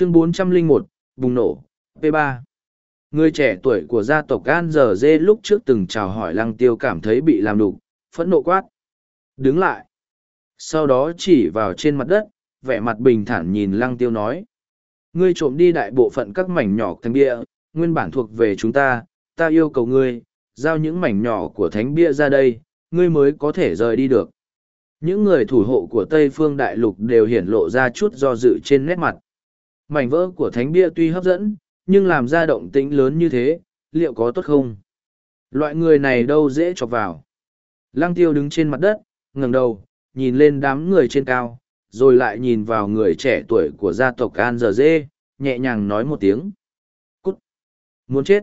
chương 401, bùng nổ, P3. Người trẻ tuổi của gia tộc An Giờ Dê lúc trước từng chào hỏi lăng tiêu cảm thấy bị làm đục, phẫn nộ quát. Đứng lại. Sau đó chỉ vào trên mặt đất, vẻ mặt bình thản nhìn lăng tiêu nói. Ngươi trộm đi đại bộ phận các mảnh nhỏ thánh bia, nguyên bản thuộc về chúng ta, ta yêu cầu ngươi, giao những mảnh nhỏ của thánh bia ra đây, ngươi mới có thể rời đi được. Những người thủ hộ của Tây Phương Đại Lục đều hiển lộ ra chút do dự trên nét mặt. Mảnh vỡ của thánh bia tuy hấp dẫn, nhưng làm ra động tĩnh lớn như thế, liệu có tốt không? Loại người này đâu dễ chọc vào. Lăng tiêu đứng trên mặt đất, ngẩng đầu, nhìn lên đám người trên cao, rồi lại nhìn vào người trẻ tuổi của gia tộc An Giờ Dê, nhẹ nhàng nói một tiếng. Cút! Muốn chết!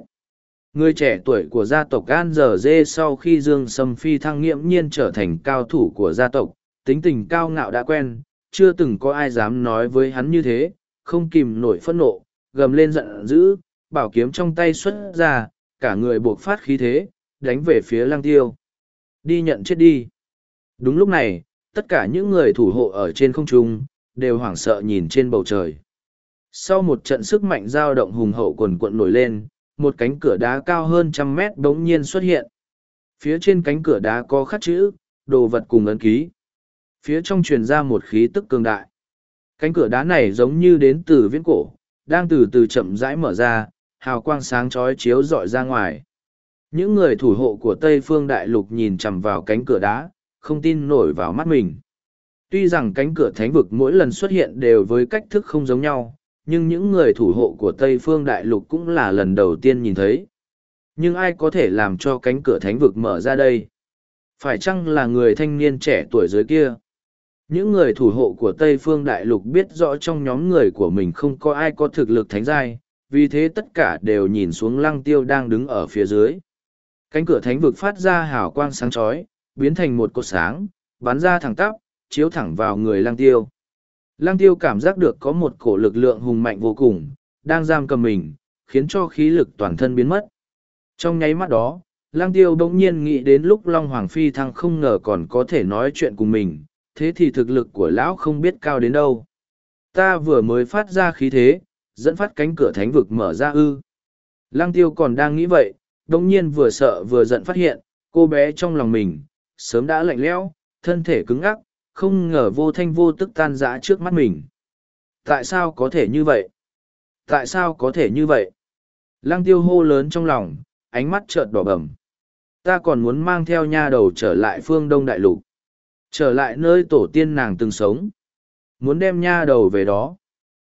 Người trẻ tuổi của gia tộc An Giờ Dê sau khi Dương Sâm Phi thăng nghiệm nhiên trở thành cao thủ của gia tộc, tính tình cao ngạo đã quen, chưa từng có ai dám nói với hắn như thế, không kìm nổi phẫn nộ, gầm lên giận dữ, bảo kiếm trong tay xuất ra, cả người buộc phát khí thế, đánh về phía lăng tiêu. Đi nhận chết đi. Đúng lúc này, tất cả những người thủ hộ ở trên không trung, đều hoảng sợ nhìn trên bầu trời. Sau một trận sức mạnh dao động hùng hậu quần cuộn nổi lên, một cánh cửa đá cao hơn trăm mét đống nhiên xuất hiện. Phía trên cánh cửa đá có khắc chữ, đồ vật cùng ấn ký. Phía trong truyền ra một khí tức cường đại. Cánh cửa đá này giống như đến từ viễn cổ, đang từ từ chậm rãi mở ra, hào quang sáng chói chiếu rọi ra ngoài. Những người thủ hộ của Tây Phương Đại Lục nhìn chằm vào cánh cửa đá, không tin nổi vào mắt mình. Tuy rằng cánh cửa thánh vực mỗi lần xuất hiện đều với cách thức không giống nhau, nhưng những người thủ hộ của Tây Phương Đại Lục cũng là lần đầu tiên nhìn thấy. Nhưng ai có thể làm cho cánh cửa thánh vực mở ra đây? Phải chăng là người thanh niên trẻ tuổi dưới kia? Những người thủ hộ của Tây Phương Đại Lục biết rõ trong nhóm người của mình không có ai có thực lực thánh giai, vì thế tất cả đều nhìn xuống lăng tiêu đang đứng ở phía dưới. Cánh cửa thánh vực phát ra hào quang sáng chói, biến thành một cột sáng, bắn ra thẳng tắp, chiếu thẳng vào người lăng tiêu. Lăng tiêu cảm giác được có một cổ lực lượng hùng mạnh vô cùng, đang giam cầm mình, khiến cho khí lực toàn thân biến mất. Trong nháy mắt đó, lăng tiêu bỗng nhiên nghĩ đến lúc Long Hoàng Phi Thăng không ngờ còn có thể nói chuyện cùng mình, thế thì thực lực của lão không biết cao đến đâu. Ta vừa mới phát ra khí thế, dẫn phát cánh cửa thánh vực mở ra ư. Lăng tiêu còn đang nghĩ vậy, đồng nhiên vừa sợ vừa giận phát hiện, cô bé trong lòng mình, sớm đã lạnh lẽo, thân thể cứng ngắc, không ngờ vô thanh vô tức tan rã trước mắt mình. Tại sao có thể như vậy? Tại sao có thể như vậy? Lăng tiêu hô lớn trong lòng, ánh mắt chợt đỏ bầm. Ta còn muốn mang theo nha đầu trở lại phương Đông Đại Lục. Trở lại nơi tổ tiên nàng từng sống. Muốn đem nha đầu về đó.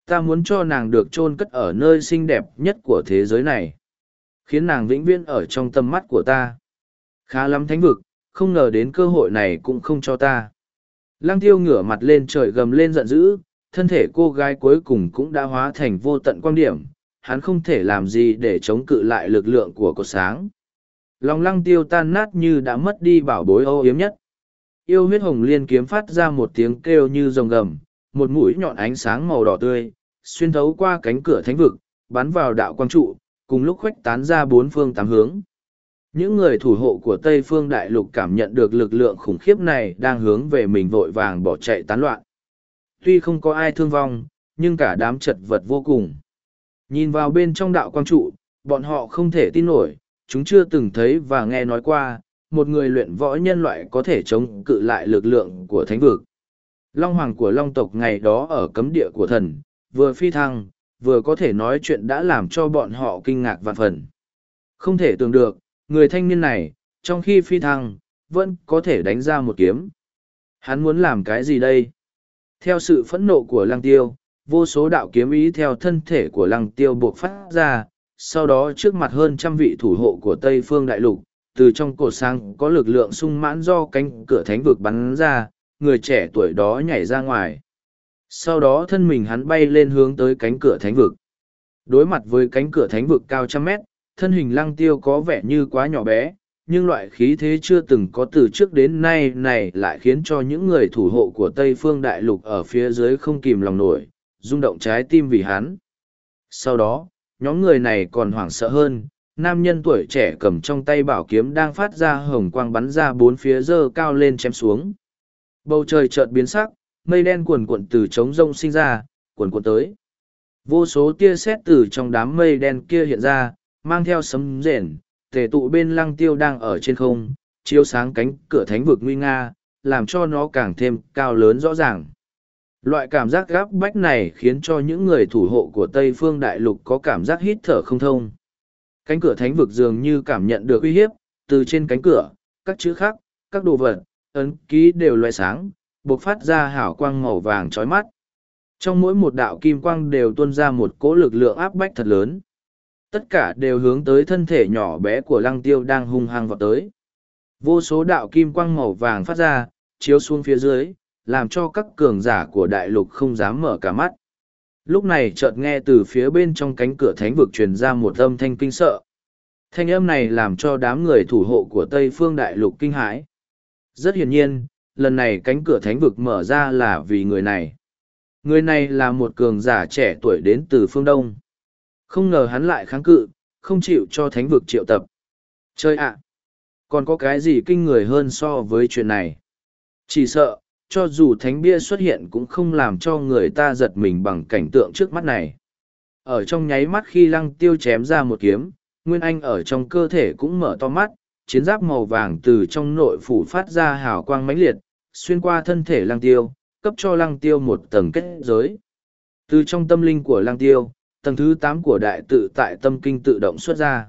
Ta muốn cho nàng được chôn cất ở nơi xinh đẹp nhất của thế giới này. Khiến nàng vĩnh viễn ở trong tâm mắt của ta. Khá lắm thánh vực, không ngờ đến cơ hội này cũng không cho ta. Lăng tiêu ngửa mặt lên trời gầm lên giận dữ, thân thể cô gái cuối cùng cũng đã hóa thành vô tận quan điểm, hắn không thể làm gì để chống cự lại lực lượng của cột sáng. Lòng lăng tiêu tan nát như đã mất đi bảo bối âu yếm nhất. Yêu huyết hồng liên kiếm phát ra một tiếng kêu như rồng gầm, một mũi nhọn ánh sáng màu đỏ tươi, xuyên thấu qua cánh cửa thánh vực, bắn vào đạo quang trụ, cùng lúc khuếch tán ra bốn phương tám hướng. Những người thủ hộ của Tây Phương Đại Lục cảm nhận được lực lượng khủng khiếp này đang hướng về mình vội vàng bỏ chạy tán loạn. Tuy không có ai thương vong, nhưng cả đám chật vật vô cùng. Nhìn vào bên trong đạo quang trụ, bọn họ không thể tin nổi, chúng chưa từng thấy và nghe nói qua, một người luyện võ nhân loại có thể chống cự lại lực lượng của thánh vực. Long hoàng của long tộc ngày đó ở cấm địa của thần, vừa phi thăng, vừa có thể nói chuyện đã làm cho bọn họ kinh ngạc vạn phần. Không thể tưởng được, người thanh niên này, trong khi phi thăng, vẫn có thể đánh ra một kiếm. Hắn muốn làm cái gì đây? Theo sự phẫn nộ của lăng tiêu, vô số đạo kiếm ý theo thân thể của lăng tiêu buộc phát ra, sau đó trước mặt hơn trăm vị thủ hộ của Tây Phương Đại Lục, từ trong cột sáng có lực lượng sung mãn do cánh cửa thánh vực bắn ra, người trẻ tuổi đó nhảy ra ngoài. Sau đó thân mình hắn bay lên hướng tới cánh cửa thánh vực. Đối mặt với cánh cửa thánh vực cao trăm mét, thân hình lăng tiêu có vẻ như quá nhỏ bé, nhưng loại khí thế chưa từng có từ trước đến nay này lại khiến cho những người thủ hộ của Tây Phương Đại Lục ở phía dưới không kìm lòng nổi, rung động trái tim vì hắn. Sau đó, nhóm người này còn hoảng sợ hơn, nam nhân tuổi trẻ cầm trong tay bảo kiếm đang phát ra hồng quang bắn ra bốn phía dơ cao lên chém xuống. Bầu trời chợt biến sắc, mây đen cuồn cuộn từ trống rông sinh ra, cuồn cuộn tới. Vô số tia sét từ trong đám mây đen kia hiện ra, mang theo sấm rền, tề tụ bên lăng tiêu đang ở trên không, chiếu sáng cánh cửa thánh vực nguy nga, làm cho nó càng thêm cao lớn rõ ràng. Loại cảm giác gáp bách này khiến cho những người thủ hộ của Tây Phương Đại Lục có cảm giác hít thở không thông. Cánh cửa thánh vực dường như cảm nhận được uy hiếp, từ trên cánh cửa, các chữ khác, các đồ vật, ấn ký đều loại sáng, bộc phát ra hảo quang màu vàng chói mắt. Trong mỗi một đạo kim quang đều tuôn ra một cỗ lực lượng áp bách thật lớn. Tất cả đều hướng tới thân thể nhỏ bé của lăng tiêu đang hung hăng vào tới. Vô số đạo kim quang màu vàng phát ra, chiếu xuống phía dưới, làm cho các cường giả của đại lục không dám mở cả mắt. Lúc này chợt nghe từ phía bên trong cánh cửa thánh vực truyền ra một âm thanh kinh sợ. Thanh âm này làm cho đám người thủ hộ của Tây Phương Đại Lục kinh hãi. Rất hiển nhiên, lần này cánh cửa thánh vực mở ra là vì người này. Người này là một cường giả trẻ tuổi đến từ phương Đông. Không ngờ hắn lại kháng cự, không chịu cho thánh vực triệu tập. Chơi ạ! còn có cái gì kinh người hơn so với chuyện này? Chỉ sợ, cho dù thánh bia xuất hiện cũng không làm cho người ta giật mình bằng cảnh tượng trước mắt này. Ở trong nháy mắt khi lăng tiêu chém ra một kiếm, Nguyên Anh ở trong cơ thể cũng mở to mắt, chiến giáp màu vàng từ trong nội phủ phát ra hào quang mãnh liệt, xuyên qua thân thể lăng tiêu, cấp cho lăng tiêu một tầng kết giới. Từ trong tâm linh của lăng tiêu, tầng thứ tám của đại tự tại tâm kinh tự động xuất ra.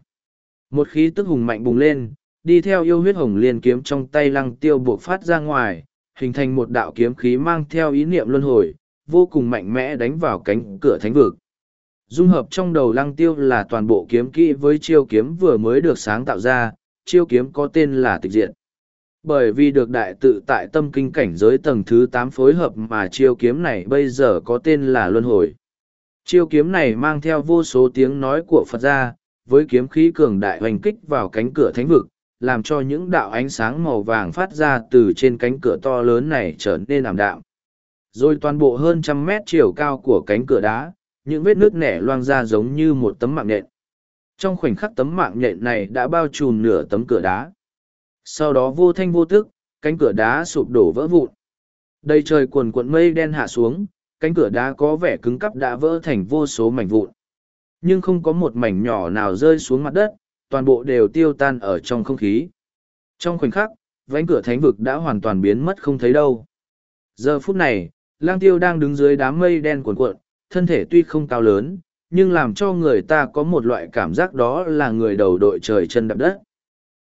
Một khí tức hùng mạnh bùng lên, đi theo yêu huyết hồng liên kiếm trong tay lăng tiêu buộc phát ra ngoài, hình thành một đạo kiếm khí mang theo ý niệm luân hồi, vô cùng mạnh mẽ đánh vào cánh cửa thánh vực. Dung hợp trong đầu lăng tiêu là toàn bộ kiếm kỹ với chiêu kiếm vừa mới được sáng tạo ra, chiêu kiếm có tên là tịch diện. Bởi vì được đại tự tại tâm kinh cảnh giới tầng thứ tám phối hợp mà chiêu kiếm này bây giờ có tên là luân hồi. Chiêu kiếm này mang theo vô số tiếng nói của Phật gia, với kiếm khí cường đại hoành kích vào cánh cửa thánh vực, làm cho những đạo ánh sáng màu vàng phát ra từ trên cánh cửa to lớn này trở nên ảm đạm. Rồi toàn bộ hơn trăm mét chiều cao của cánh cửa đá, những vết nước nẻ loang ra giống như một tấm mạng nhện. Trong khoảnh khắc tấm mạng nhện này đã bao trùm nửa tấm cửa đá. Sau đó vô thanh vô tức, cánh cửa đá sụp đổ vỡ vụn. Đầy trời cuồn cuộn mây đen hạ xuống, cánh cửa đá có vẻ cứng cắp đã vỡ thành vô số mảnh vụn. Nhưng không có một mảnh nhỏ nào rơi xuống mặt đất, toàn bộ đều tiêu tan ở trong không khí. Trong khoảnh khắc, vánh cửa thánh vực đã hoàn toàn biến mất không thấy đâu. Giờ phút này, lang tiêu đang đứng dưới đám mây đen cuộn cuộn, thân thể tuy không cao lớn, nhưng làm cho người ta có một loại cảm giác đó là người đầu đội trời chân đạp đất.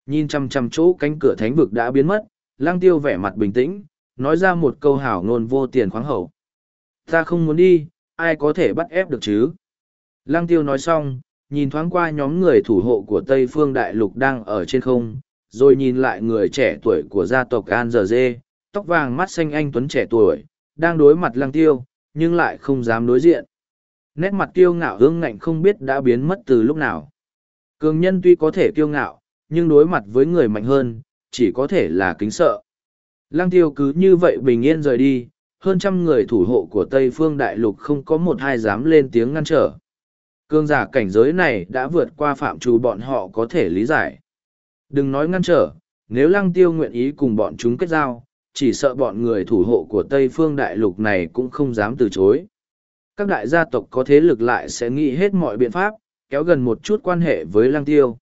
Nhìn chăm chăm chỗ cánh cửa thánh vực đã biến mất, lang tiêu vẻ mặt bình tĩnh, nói ra một câu hảo ngôn vô tiền khoáng hậu. Ta không muốn đi, ai có thể bắt ép được chứ? Lang tiêu nói xong, nhìn thoáng qua nhóm người thủ hộ của Tây Phương Đại Lục đang ở trên không, rồi nhìn lại người trẻ tuổi của gia tộc An Giờ Dê, tóc vàng mắt xanh anh Tuấn trẻ tuổi, đang đối mặt lăng tiêu, nhưng lại không dám đối diện. Nét mặt kiêu ngạo hương ngạnh không biết đã biến mất từ lúc nào. Cường nhân tuy có thể kiêu ngạo, nhưng đối mặt với người mạnh hơn, chỉ có thể là kính sợ. Lăng tiêu cứ như vậy bình yên rời đi, hơn trăm người thủ hộ của Tây Phương Đại Lục không có một hai dám lên tiếng ngăn trở. Cương giả cảnh giới này đã vượt qua phạm trù bọn họ có thể lý giải. Đừng nói ngăn trở, nếu lăng tiêu nguyện ý cùng bọn chúng kết giao, chỉ sợ bọn người thủ hộ của Tây Phương Đại Lục này cũng không dám từ chối. Các đại gia tộc có thế lực lại sẽ nghĩ hết mọi biện pháp, kéo gần một chút quan hệ với lăng tiêu.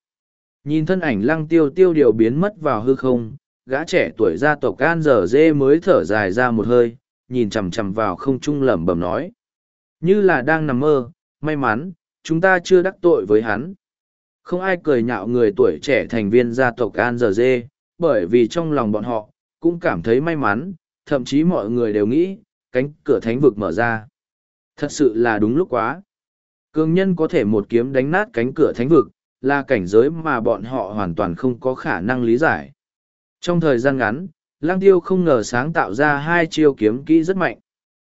Nhìn thân ảnh lăng tiêu tiêu điều biến mất vào hư không, gã trẻ tuổi gia tộc An Giờ Dê mới thở dài ra một hơi, nhìn chằm chằm vào không trung lẩm bẩm nói. Như là đang nằm mơ, may mắn, chúng ta chưa đắc tội với hắn. Không ai cười nhạo người tuổi trẻ thành viên gia tộc An Giờ Dê, bởi vì trong lòng bọn họ, cũng cảm thấy may mắn, thậm chí mọi người đều nghĩ, cánh cửa thánh vực mở ra. Thật sự là đúng lúc quá. Cương nhân có thể một kiếm đánh nát cánh cửa thánh vực, là cảnh giới mà bọn họ hoàn toàn không có khả năng lý giải. Trong thời gian ngắn, Lang Tiêu không ngờ sáng tạo ra hai chiêu kiếm kỹ rất mạnh.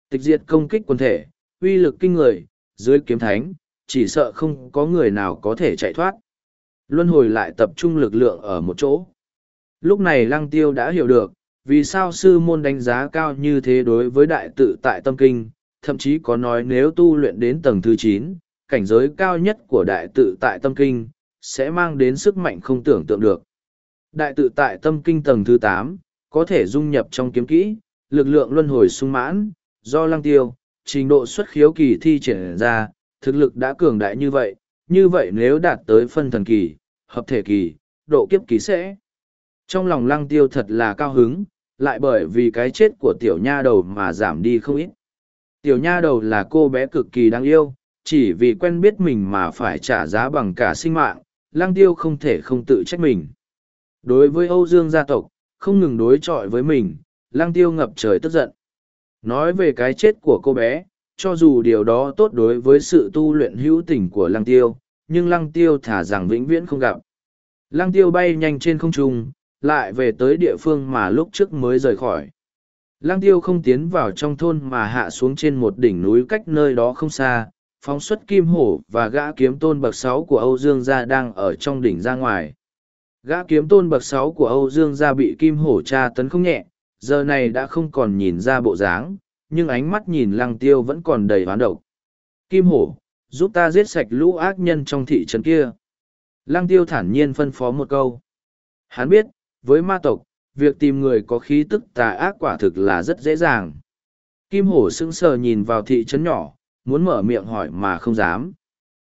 Tịch diệt công kích quân thể, uy lực kinh người, dưới kiếm thánh, chỉ sợ không có người nào có thể chạy thoát. Luân hồi lại tập trung lực lượng ở một chỗ. Lúc này Lăng Tiêu đã hiểu được, vì sao sư môn đánh giá cao như thế đối với đại tự tại tâm kinh, thậm chí có nói nếu tu luyện đến tầng thứ chín, cảnh giới cao nhất của đại tự tại tâm kinh, sẽ mang đến sức mạnh không tưởng tượng được. Đại tự tại tâm kinh tầng thứ tám có thể dung nhập trong kiếm kỹ, lực lượng luân hồi sung mãn, do lăng tiêu, trình độ xuất khiếu kỳ thi triển ra, thực lực đã cường đại như vậy, như vậy nếu đạt tới phân thần kỳ, hợp thể kỳ, độ kiếp kỳ sẽ. Trong lòng lăng tiêu thật là cao hứng, lại bởi vì cái chết của tiểu nha đầu mà giảm đi không ít. Tiểu nha đầu là cô bé cực kỳ đáng yêu, chỉ vì quen biết mình mà phải trả giá bằng cả sinh mạng, lăng tiêu không thể không tự trách mình. Đối với Âu Dương gia tộc, không ngừng đối chọi với mình, lăng tiêu ngập trời tức giận. Nói về cái chết của cô bé, cho dù điều đó tốt đối với sự tu luyện hữu tình của lăng tiêu, nhưng lăng tiêu thả rằng vĩnh viễn không gặp. Lăng tiêu bay nhanh trên không trung, lại về tới địa phương mà lúc trước mới rời khỏi. Lăng tiêu không tiến vào trong thôn mà hạ xuống trên một đỉnh núi cách nơi đó không xa, phóng xuất kim hổ và gã kiếm tôn bậc sáu của Âu Dương gia đang ở trong đỉnh ra ngoài. Gã kiếm tôn bậc sáu của Âu Dương gia bị kim hổ tra tấn không nhẹ, giờ này đã không còn nhìn ra bộ dáng, nhưng ánh mắt nhìn lăng tiêu vẫn còn đầy hoán độc. Kim hổ, giúp ta giết sạch lũ ác nhân trong thị trấn kia. Lăng tiêu thản nhiên phân phó một câu. Hắn biết, với ma tộc, việc tìm người có khí tức tà ác quả thực là rất dễ dàng. Kim hổ sững sờ nhìn vào thị trấn nhỏ, muốn mở miệng hỏi mà không dám.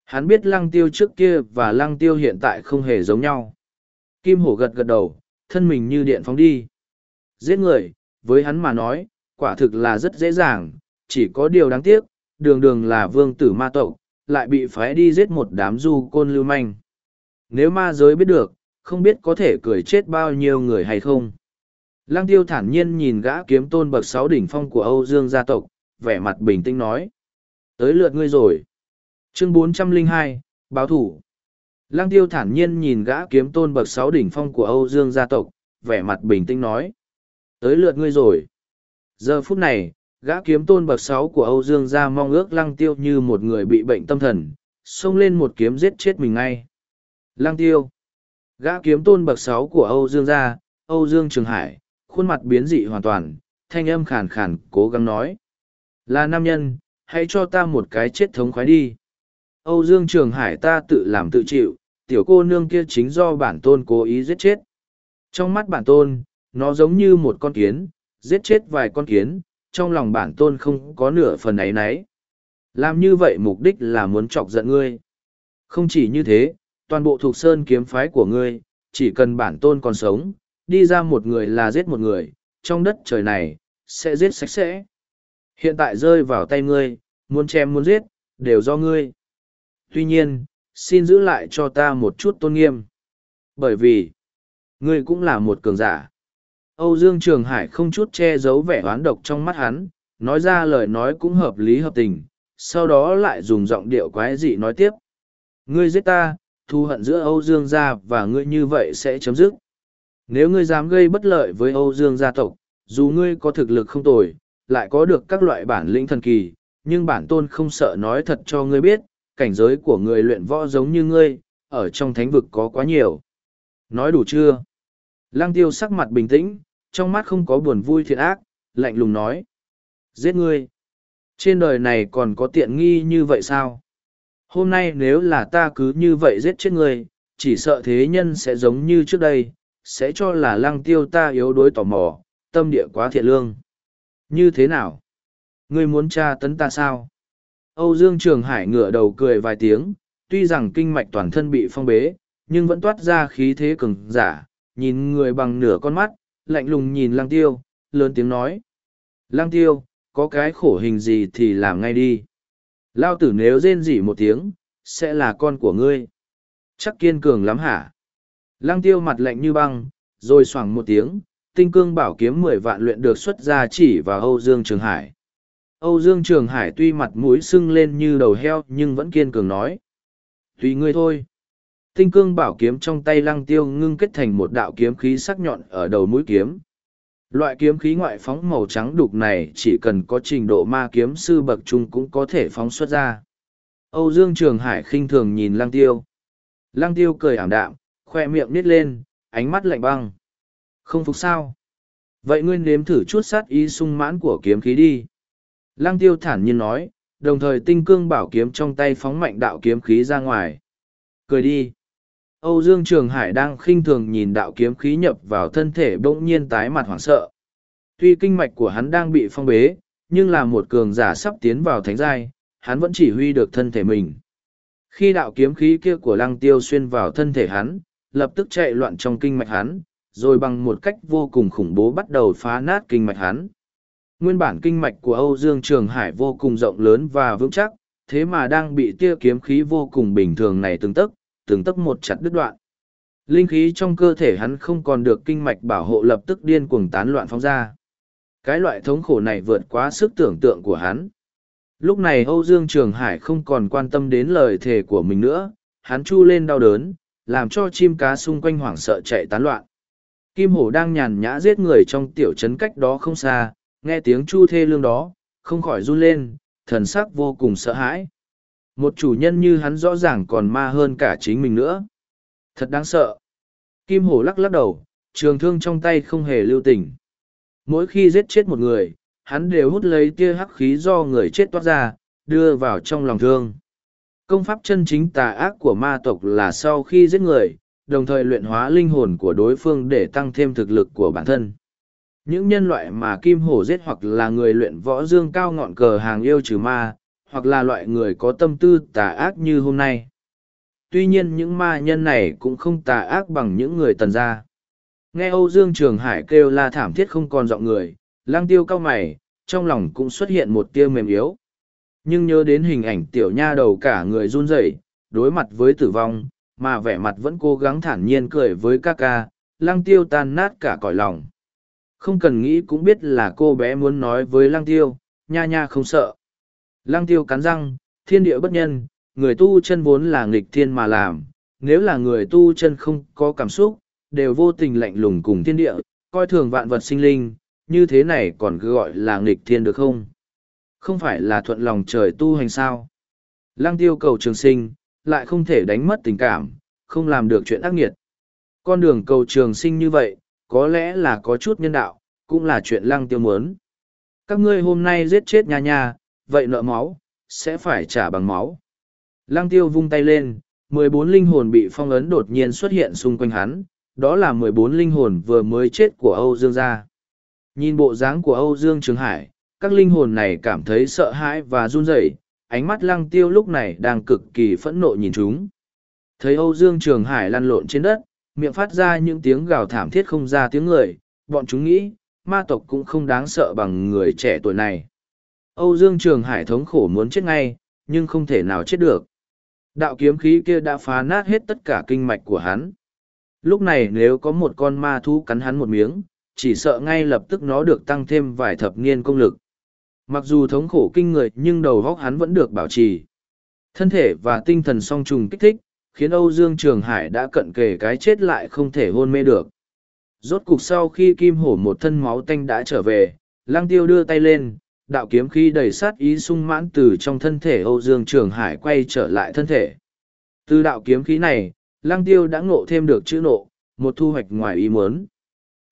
Hắn biết lăng tiêu trước kia và lăng tiêu hiện tại không hề giống nhau. Kim hổ gật gật đầu, thân mình như điện phóng đi. Giết người, với hắn mà nói, quả thực là rất dễ dàng, chỉ có điều đáng tiếc, đường đường là vương tử ma tộc, lại bị phái đi giết một đám du côn lưu manh. Nếu ma giới biết được, không biết có thể cười chết bao nhiêu người hay không. Lăng tiêu thản nhiên nhìn gã kiếm tôn bậc sáu đỉnh phong của Âu Dương gia tộc, vẻ mặt bình tĩnh nói. Tới lượt ngươi rồi. Chương 402, báo thủ. Lăng tiêu thản nhiên nhìn gã kiếm tôn bậc sáu đỉnh phong của Âu Dương gia tộc, vẻ mặt bình tĩnh nói. Tới lượt ngươi rồi. Giờ phút này, gã kiếm tôn bậc sáu của Âu Dương gia mong ước lăng tiêu như một người bị bệnh tâm thần, xông lên một kiếm giết chết mình ngay. Lăng tiêu. Gã kiếm tôn bậc sáu của Âu Dương gia, Âu Dương Trường Hải, khuôn mặt biến dị hoàn toàn, thanh âm khàn khàn cố gắng nói. Là nam nhân, hãy cho ta một cái chết thống khoái đi. Âu Dương Trường Hải ta tự làm tự chịu, tiểu cô nương kia chính do bản tôn cố ý giết chết. Trong mắt bản tôn, nó giống như một con kiến, giết chết vài con kiến, trong lòng bản tôn không có nửa phần ấy nấy. Làm như vậy mục đích là muốn chọc giận ngươi. Không chỉ như thế, toàn bộ thuộc sơn kiếm phái của ngươi, chỉ cần bản tôn còn sống, đi ra một người là giết một người, trong đất trời này, sẽ giết sạch sẽ. Hiện tại rơi vào tay ngươi, muốn chém muốn giết, đều do ngươi. Tuy nhiên, xin giữ lại cho ta một chút tôn nghiêm. Bởi vì, ngươi cũng là một cường giả. Âu Dương Trường Hải không chút che giấu vẻ oán độc trong mắt hắn, nói ra lời nói cũng hợp lý hợp tình, sau đó lại dùng giọng điệu quái dị nói tiếp. Ngươi giết ta, thù hận giữa Âu Dương gia và ngươi như vậy sẽ chấm dứt. Nếu ngươi dám gây bất lợi với Âu Dương gia tộc, dù ngươi có thực lực không tồi, lại có được các loại bản lĩnh thần kỳ, nhưng bản tôn không sợ nói thật cho ngươi biết, cảnh giới của người luyện võ giống như ngươi, ở trong thánh vực có quá nhiều. Nói đủ chưa? Lăng tiêu sắc mặt bình tĩnh, trong mắt không có buồn vui thiện ác, lạnh lùng nói. Giết ngươi! Trên đời này còn có tiện nghi như vậy sao? Hôm nay nếu là ta cứ như vậy giết chết ngươi, chỉ sợ thế nhân sẽ giống như trước đây, sẽ cho là lăng tiêu ta yếu đuối tò mò, tâm địa quá thiện lương. Như thế nào? Ngươi muốn tra tấn ta sao? Âu Dương Trường Hải ngửa đầu cười vài tiếng, tuy rằng kinh mạch toàn thân bị phong bế, nhưng vẫn toát ra khí thế cường giả, nhìn người bằng nửa con mắt, lạnh lùng nhìn Lăng Tiêu, lớn tiếng nói. Lăng Tiêu, có cái khổ hình gì thì làm ngay đi. Lao tử nếu rên rỉ một tiếng, sẽ là con của ngươi. Chắc kiên cường lắm hả? Lăng Tiêu mặt lạnh như băng, rồi xoảng một tiếng, tinh cương bảo kiếm mười vạn luyện được xuất ra chỉ vào Âu Dương Trường Hải. Âu Dương Trường Hải tuy mặt mũi sưng lên như đầu heo nhưng vẫn kiên cường nói. Tùy ngươi thôi. Tinh cương bảo kiếm trong tay lăng tiêu ngưng kết thành một đạo kiếm khí sắc nhọn ở đầu mũi kiếm. Loại kiếm khí ngoại phóng màu trắng đục này chỉ cần có trình độ ma kiếm sư bậc trung cũng có thể phóng xuất ra. Âu Dương Trường Hải khinh thường nhìn lăng tiêu. Lăng tiêu cười ảm đạm, khoe miệng nít lên, ánh mắt lạnh băng. Không phục sao? Vậy ngươi nếm thử chút sát ý sung mãn của kiếm khí đi. Lăng tiêu thản nhiên nói, đồng thời tinh cương bảo kiếm trong tay phóng mạnh đạo kiếm khí ra ngoài. Cười đi. Âu Dương Trường Hải đang khinh thường nhìn đạo kiếm khí nhập vào thân thể bỗng nhiên tái mặt hoảng sợ. Tuy kinh mạch của hắn đang bị phong bế, nhưng là một cường giả sắp tiến vào thánh giai, hắn vẫn chỉ huy được thân thể mình. Khi đạo kiếm khí kia của lăng tiêu xuyên vào thân thể hắn, lập tức chạy loạn trong kinh mạch hắn, rồi bằng một cách vô cùng khủng bố bắt đầu phá nát kinh mạch hắn. Nguyên bản kinh mạch của Âu Dương Trường Hải vô cùng rộng lớn và vững chắc, thế mà đang bị tia kiếm khí vô cùng bình thường này từng tức từng tấc một chặt đứt đoạn. Linh khí trong cơ thể hắn không còn được kinh mạch bảo hộ lập tức điên cuồng tán loạn phóng ra. Cái loại thống khổ này vượt quá sức tưởng tượng của hắn. Lúc này Âu Dương Trường Hải không còn quan tâm đến lời thề của mình nữa, hắn chu lên đau đớn, làm cho chim cá xung quanh hoảng sợ chạy tán loạn. Kim Hổ đang nhàn nhã giết người trong tiểu trấn cách đó không xa, nghe tiếng chu thê lương đó, không khỏi run lên, thần sắc vô cùng sợ hãi. Một chủ nhân như hắn rõ ràng còn ma hơn cả chính mình nữa. Thật đáng sợ. Kim Hổ lắc lắc đầu, trường thương trong tay không hề lưu tình. Mỗi khi giết chết một người, hắn đều hút lấy tia hắc khí do người chết toát ra, đưa vào trong lòng thương. Công pháp chân chính tà ác của ma tộc là sau khi giết người, đồng thời luyện hóa linh hồn của đối phương để tăng thêm thực lực của bản thân. Những nhân loại mà kim hổ giết hoặc là người luyện võ dương cao ngọn cờ hàng yêu trừ ma, hoặc là loại người có tâm tư tà ác như hôm nay. Tuy nhiên những ma nhân này cũng không tà ác bằng những người tần gia. Nghe Âu Dương Trường Hải kêu la thảm thiết không còn giọng người, lang tiêu cao mày, trong lòng cũng xuất hiện một tia mềm yếu. Nhưng nhớ đến hình ảnh tiểu nha đầu cả người run rẩy, đối mặt với tử vong, mà vẻ mặt vẫn cố gắng thản nhiên cười với ca ca, lang tiêu tan nát cả cõi lòng. Không cần nghĩ cũng biết là cô bé muốn nói với lang tiêu, nha nha không sợ. Lang tiêu cắn răng, thiên địa bất nhân, người tu chân vốn là nghịch thiên mà làm, nếu là người tu chân không có cảm xúc, đều vô tình lạnh lùng cùng thiên địa, coi thường vạn vật sinh linh, như thế này còn cứ gọi là nghịch thiên được không? Không phải là thuận lòng trời tu hành sao? Lăng tiêu cầu trường sinh, lại không thể đánh mất tình cảm, không làm được chuyện ác nghiệt. Con đường cầu trường sinh như vậy, có lẽ là có chút nhân đạo, cũng là chuyện lăng tiêu muốn. Các ngươi hôm nay giết chết nha nha, vậy nợ máu, sẽ phải trả bằng máu. Lăng tiêu vung tay lên, mười bốn linh hồn bị phong ấn đột nhiên xuất hiện xung quanh hắn, đó là mười bốn linh hồn vừa mới chết của Âu Dương gia. Nhìn bộ dáng của Âu Dương Trường Hải, các linh hồn này cảm thấy sợ hãi và run rẩy, ánh mắt lăng tiêu lúc này đang cực kỳ phẫn nộ nhìn chúng. Thấy Âu Dương Trường Hải lăn lộn trên đất, miệng phát ra những tiếng gào thảm thiết không ra tiếng người, bọn chúng nghĩ, ma tộc cũng không đáng sợ bằng người trẻ tuổi này. Âu Dương Trường Hải thống khổ muốn chết ngay, nhưng không thể nào chết được. Đạo kiếm khí kia đã phá nát hết tất cả kinh mạch của hắn. Lúc này nếu có một con ma thú cắn hắn một miếng, chỉ sợ ngay lập tức nó được tăng thêm vài thập niên công lực. Mặc dù thống khổ kinh người nhưng đầu góc hắn vẫn được bảo trì. Thân thể và tinh thần song trùng kích thích, khiến Âu Dương Trường Hải đã cận kề cái chết lại không thể hôn mê được. Rốt cục sau khi kim hổ một thân máu tanh đã trở về, lang tiêu đưa tay lên, đạo kiếm khí đầy sát ý sung mãn từ trong thân thể Âu Dương Trường Hải quay trở lại thân thể. Từ đạo kiếm khí này, lang tiêu đã ngộ thêm được chữ nộ, một thu hoạch ngoài ý muốn.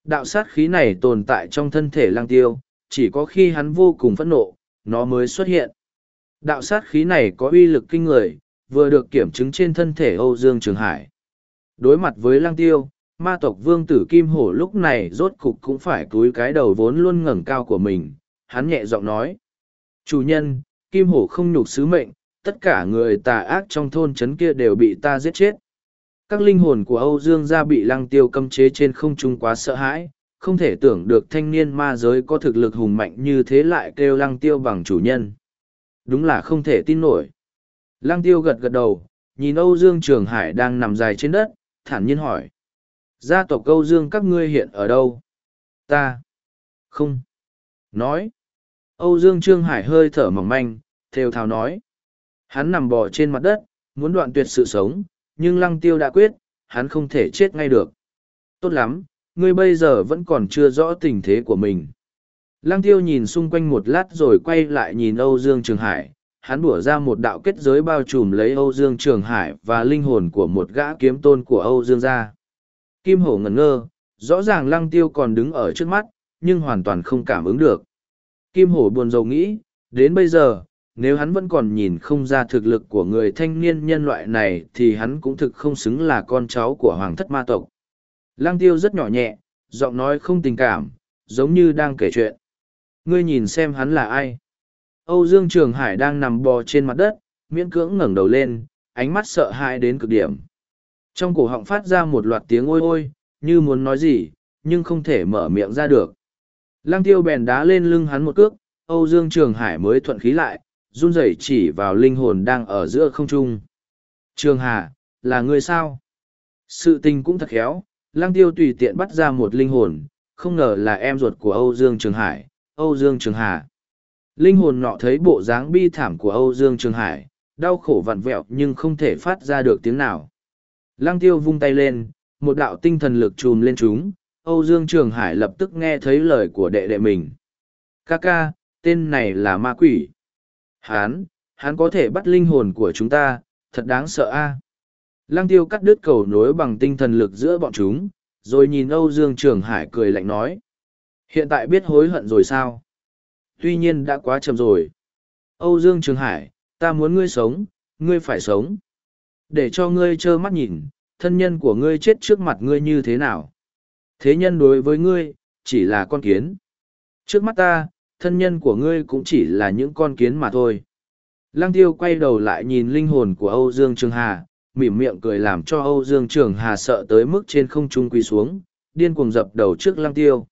Đạo sát khí này tồn tại trong thân thể lang tiêu, chỉ có khi hắn vô cùng phẫn nộ, nó mới xuất hiện. Đạo sát khí này có uy lực kinh người, vừa được kiểm chứng trên thân thể Âu Dương Trường Hải. Đối mặt với lang tiêu, ma tộc vương tử Kim Hổ lúc này rốt cục cũng phải cúi cái đầu vốn luôn ngẩng cao của mình, hắn nhẹ giọng nói. Chủ nhân, Kim Hổ không nhục sứ mệnh, tất cả người tà ác trong thôn trấn kia đều bị ta giết chết. Các linh hồn của Âu Dương gia bị lăng tiêu cấm chế trên không trung quá sợ hãi, không thể tưởng được thanh niên ma giới có thực lực hùng mạnh như thế lại kêu lăng tiêu bằng chủ nhân. Đúng là không thể tin nổi. Lăng tiêu gật gật đầu, nhìn Âu Dương Trường Hải đang nằm dài trên đất, thản nhiên hỏi. Gia tộc Âu Dương các ngươi hiện ở đâu? Ta. Không. Nói. Âu Dương Trương Hải hơi thở mỏng manh, theo thào nói. Hắn nằm bò trên mặt đất, muốn đoạn tuyệt sự sống, nhưng lăng tiêu đã quyết, hắn không thể chết ngay được. Tốt lắm, ngươi bây giờ vẫn còn chưa rõ tình thế của mình. Lăng tiêu nhìn xung quanh một lát rồi quay lại nhìn Âu Dương Trường Hải, hắn bủa ra một đạo kết giới bao trùm lấy Âu Dương Trường Hải và linh hồn của một gã kiếm tôn của Âu Dương gia. Kim Hổ ngẩn ngơ, rõ ràng lăng tiêu còn đứng ở trước mắt, nhưng hoàn toàn không cảm ứng được. Kim Hổ buồn rầu nghĩ, đến bây giờ, nếu hắn vẫn còn nhìn không ra thực lực của người thanh niên nhân loại này thì hắn cũng thực không xứng là con cháu của hoàng thất ma tộc. Lăng tiêu rất nhỏ nhẹ, giọng nói không tình cảm, giống như đang kể chuyện. Ngươi nhìn xem hắn là ai? Âu Dương Trường Hải đang nằm bò trên mặt đất, miễn cưỡng ngẩng đầu lên, ánh mắt sợ hãi đến cực điểm. Trong cổ họng phát ra một loạt tiếng ôi ôi, như muốn nói gì, nhưng không thể mở miệng ra được. Lăng tiêu bèn đá lên lưng hắn một cước, Âu Dương Trường Hải mới thuận khí lại, run rẩy chỉ vào linh hồn đang ở giữa không trung. Trường Hà, là người sao? Sự tình cũng thật khéo, Lăng tiêu tùy tiện bắt ra một linh hồn, không ngờ là em ruột của Âu Dương Trường Hải, Âu Dương Trường Hà. Linh hồn nọ thấy bộ dáng bi thảm của Âu Dương Trường Hải, đau khổ vặn vẹo nhưng không thể phát ra được tiếng nào. Lăng tiêu vung tay lên, một đạo tinh thần lực trùm lên chúng, Âu Dương Trường Hải lập tức nghe thấy lời của đệ đệ mình. Ca ca, tên này là ma quỷ. Hán, hắn có thể bắt linh hồn của chúng ta, thật đáng sợ a. Lăng tiêu cắt đứt cầu nối bằng tinh thần lực giữa bọn chúng, rồi nhìn Âu Dương Trường Hải cười lạnh nói. Hiện tại biết hối hận rồi sao? Tuy nhiên đã quá chậm rồi. Âu Dương Trường Hải, ta muốn ngươi sống, ngươi phải sống. Để cho ngươi trơ mắt nhìn, thân nhân của ngươi chết trước mặt ngươi như thế nào. Thế nhân đối với ngươi, chỉ là con kiến. Trước mắt ta, thân nhân của ngươi cũng chỉ là những con kiến mà thôi. Lăng tiêu quay đầu lại nhìn linh hồn của Âu Dương Trường Hà, mỉm miệng cười làm cho Âu Dương Trường Hà sợ tới mức trên không trung quỳ xuống, điên cuồng dập đầu trước lăng tiêu.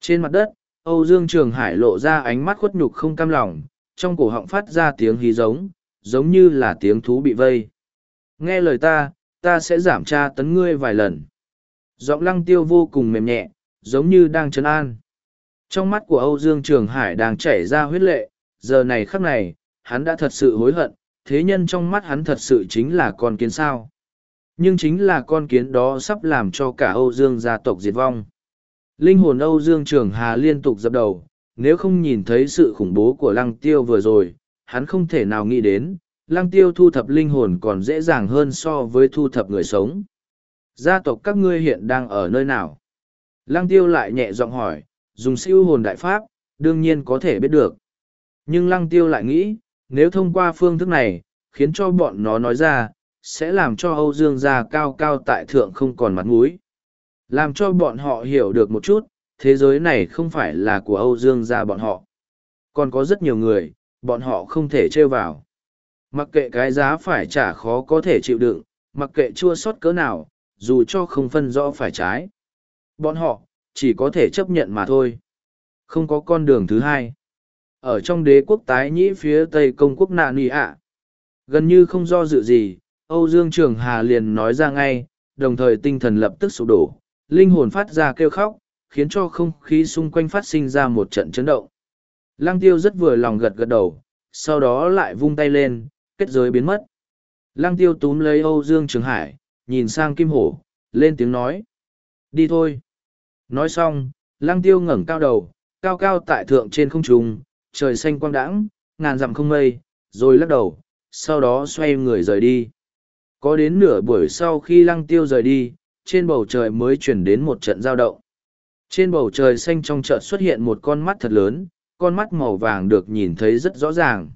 Trên mặt đất, Âu Dương Trường Hải lộ ra ánh mắt khuất nhục không cam lòng, trong cổ họng phát ra tiếng hí giống, giống như là tiếng thú bị vây. Nghe lời ta, ta sẽ giảm tra tấn ngươi vài lần. Giọng lăng tiêu vô cùng mềm nhẹ, giống như đang trấn an. Trong mắt của Âu Dương Trường Hải đang chảy ra huyết lệ, giờ này khắc này, hắn đã thật sự hối hận, thế nhân trong mắt hắn thật sự chính là con kiến sao. Nhưng chính là con kiến đó sắp làm cho cả Âu Dương gia tộc diệt vong. Linh hồn Âu Dương Trường Hà liên tục dập đầu, nếu không nhìn thấy sự khủng bố của lăng tiêu vừa rồi, hắn không thể nào nghĩ đến, lăng tiêu thu thập linh hồn còn dễ dàng hơn so với thu thập người sống. Gia tộc các ngươi hiện đang ở nơi nào? Lăng tiêu lại nhẹ giọng hỏi, dùng siêu hồn đại pháp, đương nhiên có thể biết được. Nhưng lăng tiêu lại nghĩ, nếu thông qua phương thức này, khiến cho bọn nó nói ra, sẽ làm cho Âu Dương gia cao cao tại thượng không còn mặt mũi. Làm cho bọn họ hiểu được một chút, thế giới này không phải là của Âu Dương gia bọn họ. Còn có rất nhiều người, bọn họ không thể trêu vào. Mặc kệ cái giá phải trả khó có thể chịu đựng, mặc kệ chua sót cỡ nào, dù cho không phân rõ phải trái. Bọn họ, chỉ có thể chấp nhận mà thôi. Không có con đường thứ hai. Ở trong đế quốc tái nhĩ phía tây công quốc nạn nì ạ. Gần như không do dự gì, Âu Dương Trường Hà liền nói ra ngay, đồng thời tinh thần lập tức sụp đổ, linh hồn phát ra kêu khóc, khiến cho không khí xung quanh phát sinh ra một trận chấn động. Lăng tiêu rất vừa lòng gật gật đầu, sau đó lại vung tay lên, kết giới biến mất. Lăng tiêu túm lấy Âu Dương Trường Hải, nhìn sang Kim Hổ, lên tiếng nói. Đi thôi. Nói xong, lăng tiêu ngẩng cao đầu, cao cao tại thượng trên không trung, trời xanh quang đãng, ngàn dặm không mây, rồi lắc đầu, sau đó xoay người rời đi. Có đến nửa buổi sau khi lăng tiêu rời đi, trên bầu trời mới chuyển đến một trận giao động. Trên bầu trời xanh trong chợ xuất hiện một con mắt thật lớn, con mắt màu vàng được nhìn thấy rất rõ ràng.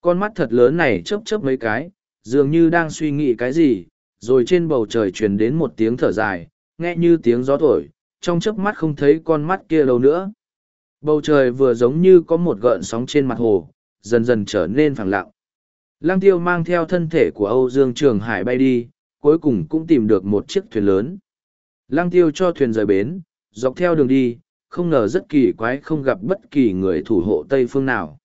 Con mắt thật lớn này chớp chớp mấy cái, dường như đang suy nghĩ cái gì, rồi trên bầu trời truyền đến một tiếng thở dài, nghe như tiếng gió thổi, trong chớp mắt không thấy con mắt kia đâu nữa. Bầu trời vừa giống như có một gợn sóng trên mặt hồ, dần dần trở nên phẳng lặng. Lăng tiêu mang theo thân thể của Âu Dương Trường Hải bay đi, cuối cùng cũng tìm được một chiếc thuyền lớn. Lăng tiêu cho thuyền rời bến, dọc theo đường đi, không ngờ rất kỳ quái không gặp bất kỳ người thủ hộ Tây phương nào.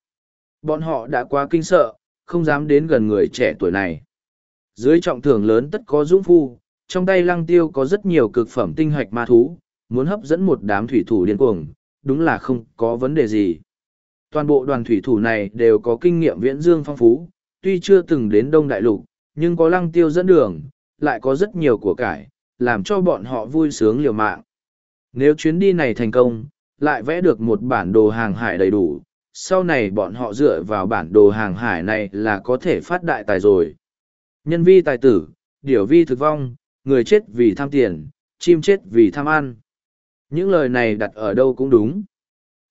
Bọn họ đã quá kinh sợ, không dám đến gần người trẻ tuổi này. Dưới trọng thưởng lớn tất có dũng phu, trong tay lăng tiêu có rất nhiều cực phẩm tinh hạch ma thú, muốn hấp dẫn một đám thủy thủ điên cuồng, đúng là không có vấn đề gì. Toàn bộ đoàn thủy thủ này đều có kinh nghiệm viễn dương phong phú, tuy chưa từng đến Đông Đại Lục, nhưng có lăng tiêu dẫn đường, lại có rất nhiều của cải, làm cho bọn họ vui sướng liều mạng. Nếu chuyến đi này thành công, lại vẽ được một bản đồ hàng hải đầy đủ, sau này bọn họ dựa vào bản đồ hàng hải này là có thể phát đại tài rồi. Nhân vi tài tử, điểu vi thực vong, người chết vì tham tiền, chim chết vì tham ăn. Những lời này đặt ở đâu cũng đúng.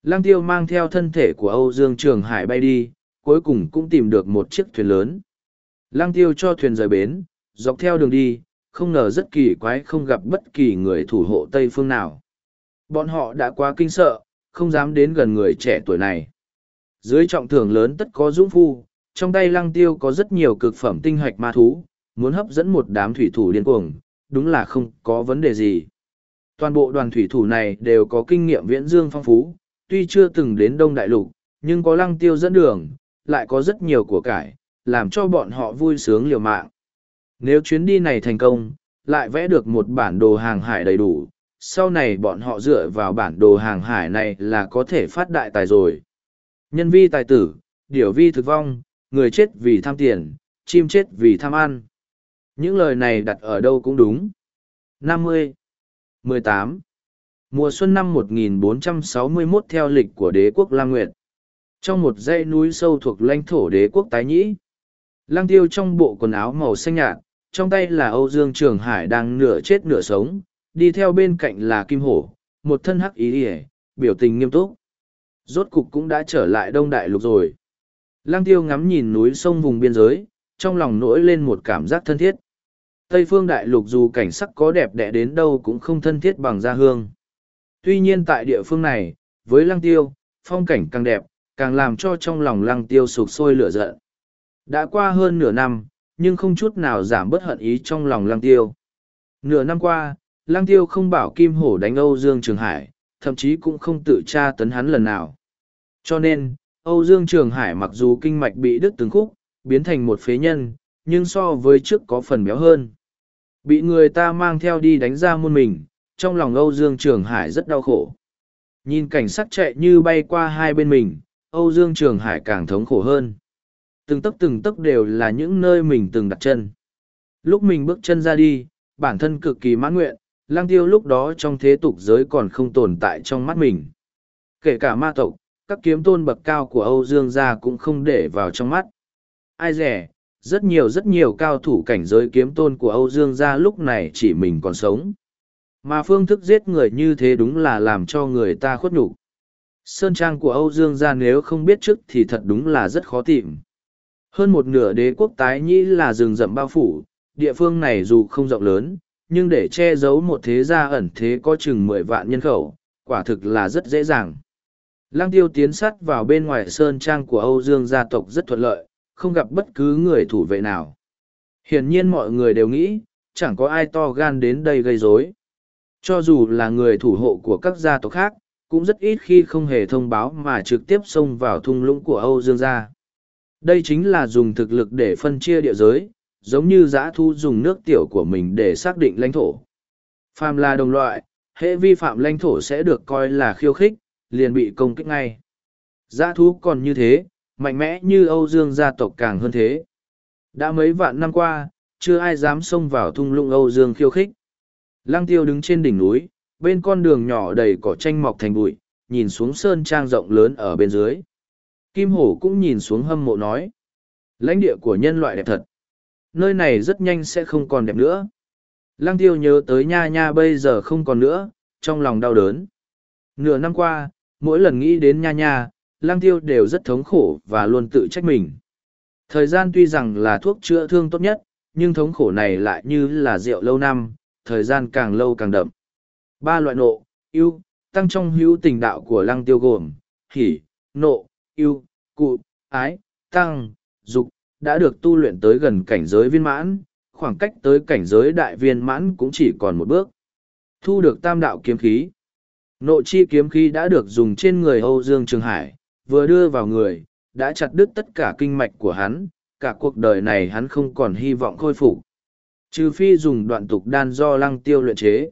Lăng tiêu mang theo thân thể của Âu Dương Trường Hải bay đi, cuối cùng cũng tìm được một chiếc thuyền lớn. Lăng tiêu cho thuyền rời bến, dọc theo đường đi, không ngờ rất kỳ quái không gặp bất kỳ người thủ hộ Tây phương nào. Bọn họ đã quá kinh sợ, không dám đến gần người trẻ tuổi này. Dưới trọng thưởng lớn tất có dũng phu, trong tay lăng tiêu có rất nhiều cực phẩm tinh hoạch ma thú, muốn hấp dẫn một đám thủy thủ điên cuồng, đúng là không có vấn đề gì. Toàn bộ đoàn thủy thủ này đều có kinh nghiệm viễn dương phong phú, tuy chưa từng đến Đông Đại Lục, nhưng có lăng tiêu dẫn đường, lại có rất nhiều của cải, làm cho bọn họ vui sướng liều mạng. Nếu chuyến đi này thành công, lại vẽ được một bản đồ hàng hải đầy đủ, sau này bọn họ dựa vào bản đồ hàng hải này là có thể phát đại tài rồi. Nhân vi tài tử, điểu vi thực vong, người chết vì tham tiền, chim chết vì tham ăn. Những lời này đặt ở đâu cũng đúng. 50. 18. Mùa xuân năm 1461 theo lịch của đế quốc Lam Nguyệt. Trong một dãy núi sâu thuộc lãnh thổ đế quốc Tái Nhĩ, Lăng tiêu trong bộ quần áo màu xanh nhạt, trong tay là Âu Dương Trường Hải đang nửa chết nửa sống, đi theo bên cạnh là Kim Hổ, một thân hắc ý ỉa, biểu tình nghiêm túc. Rốt cục cũng đã trở lại Đông Đại Lục rồi. Lăng tiêu ngắm nhìn núi sông vùng biên giới, trong lòng nổi lên một cảm giác thân thiết. Tây phương đại lục dù cảnh sắc có đẹp đẽ đến đâu cũng không thân thiết bằng gia hương. Tuy nhiên tại địa phương này, với lăng tiêu, phong cảnh càng đẹp, càng làm cho trong lòng lăng tiêu sụp sôi lửa giận. Đã qua hơn nửa năm, nhưng không chút nào giảm bớt hận ý trong lòng lăng tiêu. Nửa năm qua, lăng tiêu không bảo Kim Hổ đánh Âu Dương Trường Hải, thậm chí cũng không tự tra tấn hắn lần nào. Cho nên, Âu Dương Trường Hải mặc dù kinh mạch bị đứt từng khúc, biến thành một phế nhân, nhưng so với trước có phần béo hơn. Bị người ta mang theo đi đánh ra môn mình, trong lòng Âu Dương Trường Hải rất đau khổ. Nhìn cảnh sát chạy như bay qua hai bên mình, Âu Dương Trường Hải càng thống khổ hơn. Từng tấc từng tấc đều là những nơi mình từng đặt chân. Lúc mình bước chân ra đi, bản thân cực kỳ mãn nguyện, lang tiêu lúc đó trong thế tục giới còn không tồn tại trong mắt mình. Kể cả ma tộc, các kiếm tôn bậc cao của Âu Dương gia cũng không để vào trong mắt. Ai rẻ, rất nhiều rất nhiều cao thủ cảnh giới kiếm tôn của Âu Dương gia lúc này chỉ mình còn sống. Mà phương thức giết người như thế đúng là làm cho người ta khuất nhục. Sơn trang của Âu Dương gia nếu không biết trước thì thật đúng là rất khó tìm. Hơn một nửa đế quốc tái nhĩ là rừng rậm bao phủ, địa phương này dù không rộng lớn, nhưng để che giấu một thế gia ẩn thế có chừng mười vạn nhân khẩu, quả thực là rất dễ dàng. Lăng tiêu tiến sát vào bên ngoài sơn trang của Âu Dương gia tộc rất thuận lợi, không gặp bất cứ người thủ vệ nào. Hiển nhiên mọi người đều nghĩ, chẳng có ai to gan đến đây gây rối. Cho dù là người thủ hộ của các gia tộc khác, cũng rất ít khi không hề thông báo mà trực tiếp xông vào thung lũng của Âu Dương gia. Đây chính là dùng thực lực để phân chia địa giới, giống như giã thu dùng nước tiểu của mình để xác định lãnh thổ. Phàm là đồng loại, hệ vi phạm lãnh thổ sẽ được coi là khiêu khích, liền bị công kích ngay. Giã thú còn như thế, mạnh mẽ như Âu Dương gia tộc càng hơn thế. Đã mấy vạn năm qua, chưa ai dám xông vào thung lũng Âu Dương khiêu khích. Lăng tiêu đứng trên đỉnh núi, bên con đường nhỏ đầy cỏ tranh mọc thành bụi, nhìn xuống sơn trang rộng lớn ở bên dưới. Kim Hổ cũng nhìn xuống hâm mộ nói. Lãnh địa của nhân loại đẹp thật. Nơi này rất nhanh sẽ không còn đẹp nữa. Lăng tiêu nhớ tới nha nha bây giờ không còn nữa, trong lòng đau đớn. Nửa năm qua, mỗi lần nghĩ đến nha nha, Lang tiêu đều rất thống khổ và luôn tự trách mình. Thời gian tuy rằng là thuốc chữa thương tốt nhất, nhưng thống khổ này lại như là rượu lâu năm, thời gian càng lâu càng đậm. Ba loại nộ, yêu, tăng trong hữu tình đạo của lăng tiêu gồm, hỉ, nộ, yêu, cụ, ái, tăng, dục, đã được tu luyện tới gần cảnh giới viên mãn, khoảng cách tới cảnh giới đại viên mãn cũng chỉ còn một bước. Thu được tam đạo kiếm khí. Nộ chi kiếm khí đã được dùng trên người Âu Dương Trường Hải, vừa đưa vào người, đã chặt đứt tất cả kinh mạch của hắn, cả cuộc đời này hắn không còn hy vọng khôi phục. Trừ phi dùng đoạn tục đan do lăng tiêu luyện chế.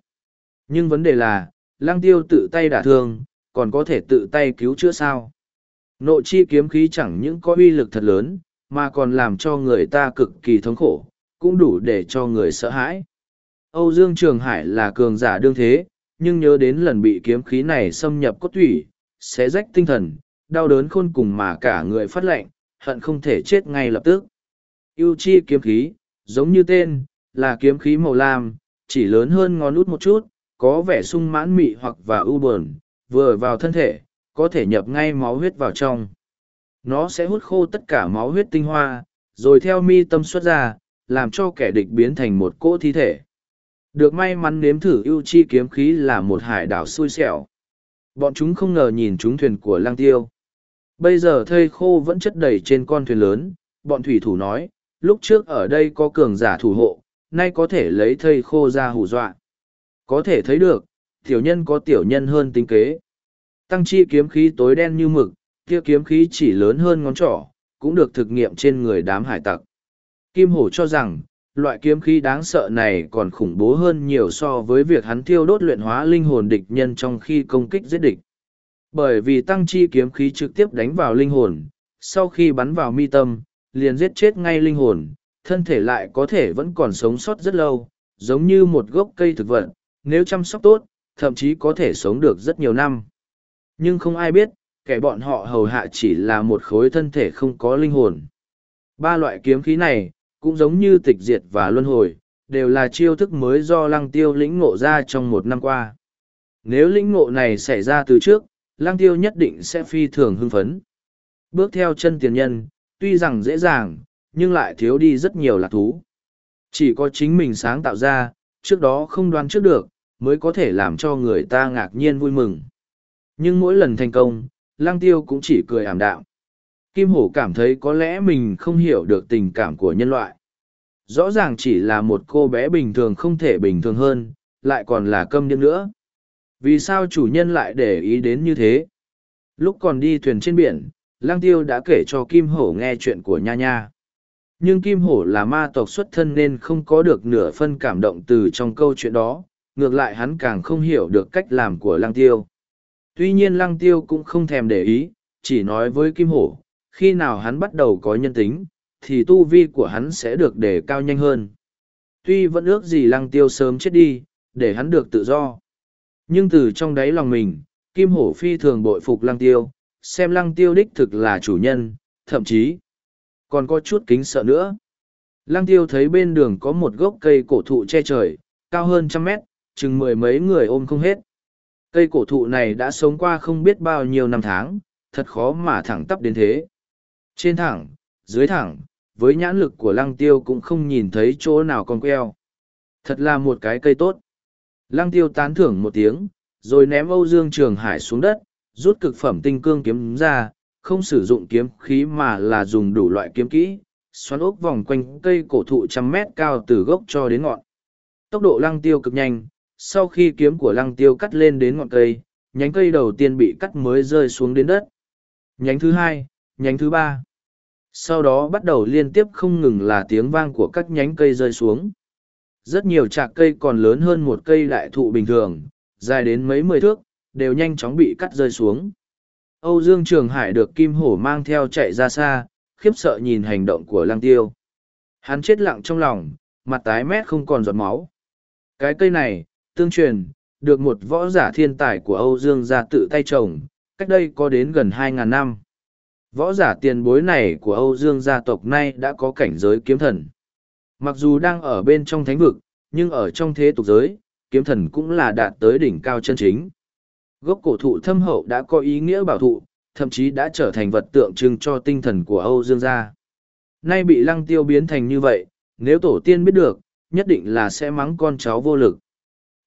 Nhưng vấn đề là, lăng tiêu tự tay đả thương, còn có thể tự tay cứu chữa sao? Nộ chi kiếm khí chẳng những có uy lực thật lớn, mà còn làm cho người ta cực kỳ thống khổ, cũng đủ để cho người sợ hãi. Âu Dương Trường Hải là cường giả đương thế, nhưng nhớ đến lần bị kiếm khí này xâm nhập cốt thủy, sẽ rách tinh thần, đau đớn khôn cùng mà cả người phát lệnh, hận không thể chết ngay lập tức. Yêu chi kiếm khí, giống như tên, là kiếm khí màu lam, chỉ lớn hơn ngón út một chút, có vẻ sung mãn mị hoặc và ưu buồn, vừa vào thân thể, có thể nhập ngay máu huyết vào trong. Nó sẽ hút khô tất cả máu huyết tinh hoa, rồi theo mi tâm xuất ra, làm cho kẻ địch biến thành một cỗ thi thể. Được may mắn nếm thử ưu chi kiếm khí là một hải đảo xui xẻo. Bọn chúng không ngờ nhìn chúng thuyền của lang tiêu. Bây giờ thây khô vẫn chất đầy trên con thuyền lớn, bọn thủy thủ nói, lúc trước ở đây có cường giả thủ hộ, nay có thể lấy thây khô ra hù dọa. Có thể thấy được, tiểu nhân có tiểu nhân hơn tính kế. Tăng chi kiếm khí tối đen như mực, kia kiếm khí chỉ lớn hơn ngón trỏ, cũng được thực nghiệm trên người đám hải tặc. Kim Hổ cho rằng, loại kiếm khí đáng sợ này còn khủng bố hơn nhiều so với việc hắn thiêu đốt luyện hóa linh hồn địch nhân trong khi công kích giết địch. Bởi vì tăng chi kiếm khí trực tiếp đánh vào linh hồn, sau khi bắn vào mi tâm, liền giết chết ngay linh hồn, thân thể lại có thể vẫn còn sống sót rất lâu, giống như một gốc cây thực vật, nếu chăm sóc tốt, thậm chí có thể sống được rất nhiều năm. Nhưng không ai biết, kẻ bọn họ hầu hạ chỉ là một khối thân thể không có linh hồn. Ba loại kiếm khí này, cũng giống như tịch diệt và luân hồi, đều là chiêu thức mới do lăng tiêu lĩnh ngộ ra trong một năm qua. Nếu lĩnh ngộ này xảy ra từ trước, lăng tiêu nhất định sẽ phi thường hưng phấn. Bước theo chân tiền nhân, tuy rằng dễ dàng, nhưng lại thiếu đi rất nhiều lạc thú. Chỉ có chính mình sáng tạo ra, trước đó không đoán trước được, mới có thể làm cho người ta ngạc nhiên vui mừng. Nhưng mỗi lần thành công, lăng tiêu cũng chỉ cười ảm đạm. Kim Hổ cảm thấy có lẽ mình không hiểu được tình cảm của nhân loại. Rõ ràng chỉ là một cô bé bình thường không thể bình thường hơn, lại còn là câm điếc nữa. Vì sao chủ nhân lại để ý đến như thế? Lúc còn đi thuyền trên biển, Lang Tiêu đã kể cho Kim Hổ nghe chuyện của Nha Nha. Nhưng Kim Hổ là ma tộc xuất thân nên không có được nửa phân cảm động từ trong câu chuyện đó, ngược lại hắn càng không hiểu được cách làm của Lang Tiêu. Tuy nhiên Lăng Tiêu cũng không thèm để ý, chỉ nói với Kim Hổ, khi nào hắn bắt đầu có nhân tính, thì tu vi của hắn sẽ được đề cao nhanh hơn. Tuy vẫn ước gì Lăng Tiêu sớm chết đi, để hắn được tự do. Nhưng từ trong đáy lòng mình, Kim Hổ phi thường bội phục Lăng Tiêu, xem Lăng Tiêu đích thực là chủ nhân, thậm chí còn có chút kính sợ nữa. Lăng Tiêu thấy bên đường có một gốc cây cổ thụ che trời, cao hơn trăm mét, chừng mười mấy người ôm không hết. Cây cổ thụ này đã sống qua không biết bao nhiêu năm tháng, thật khó mà thẳng tắp đến thế. Trên thẳng, dưới thẳng, với nhãn lực của lăng tiêu cũng không nhìn thấy chỗ nào con queo. Thật là một cái cây tốt. Lăng tiêu tán thưởng một tiếng, rồi ném Âu Dương Trường Hải xuống đất, rút cực phẩm tinh cương kiếm ra, không sử dụng kiếm khí mà là dùng đủ loại kiếm kỹ, xoắn ốc vòng quanh cây cổ thụ trăm mét cao từ gốc cho đến ngọn. Tốc độ lăng tiêu cực nhanh, sau khi kiếm của lăng tiêu cắt lên đến ngọn cây, nhánh cây đầu tiên bị cắt mới rơi xuống đến đất. Nhánh thứ hai, nhánh thứ ba. Sau đó bắt đầu liên tiếp không ngừng là tiếng vang của các nhánh cây rơi xuống. Rất nhiều trạc cây còn lớn hơn một cây đại thụ bình thường, dài đến mấy mười thước, đều nhanh chóng bị cắt rơi xuống. Âu Dương Trường Hải được Kim Hổ mang theo chạy ra xa, khiếp sợ nhìn hành động của Lang tiêu. Hắn chết lặng trong lòng, mặt tái mét không còn giọt máu. Cái cây này, tương truyền, được một võ giả thiên tài của Âu Dương gia tự tay trồng, cách đây có đến gần 2.000 năm. Võ giả tiền bối này của Âu Dương gia tộc nay đã có cảnh giới kiếm thần. Mặc dù đang ở bên trong thánh vực, nhưng ở trong thế tục giới, kiếm thần cũng là đạt tới đỉnh cao chân chính. Gốc cổ thụ thâm hậu đã có ý nghĩa bảo thụ, thậm chí đã trở thành vật tượng trưng cho tinh thần của Âu Dương gia. Nay bị lăng tiêu biến thành như vậy, nếu tổ tiên biết được, nhất định là sẽ mắng con cháu vô lực.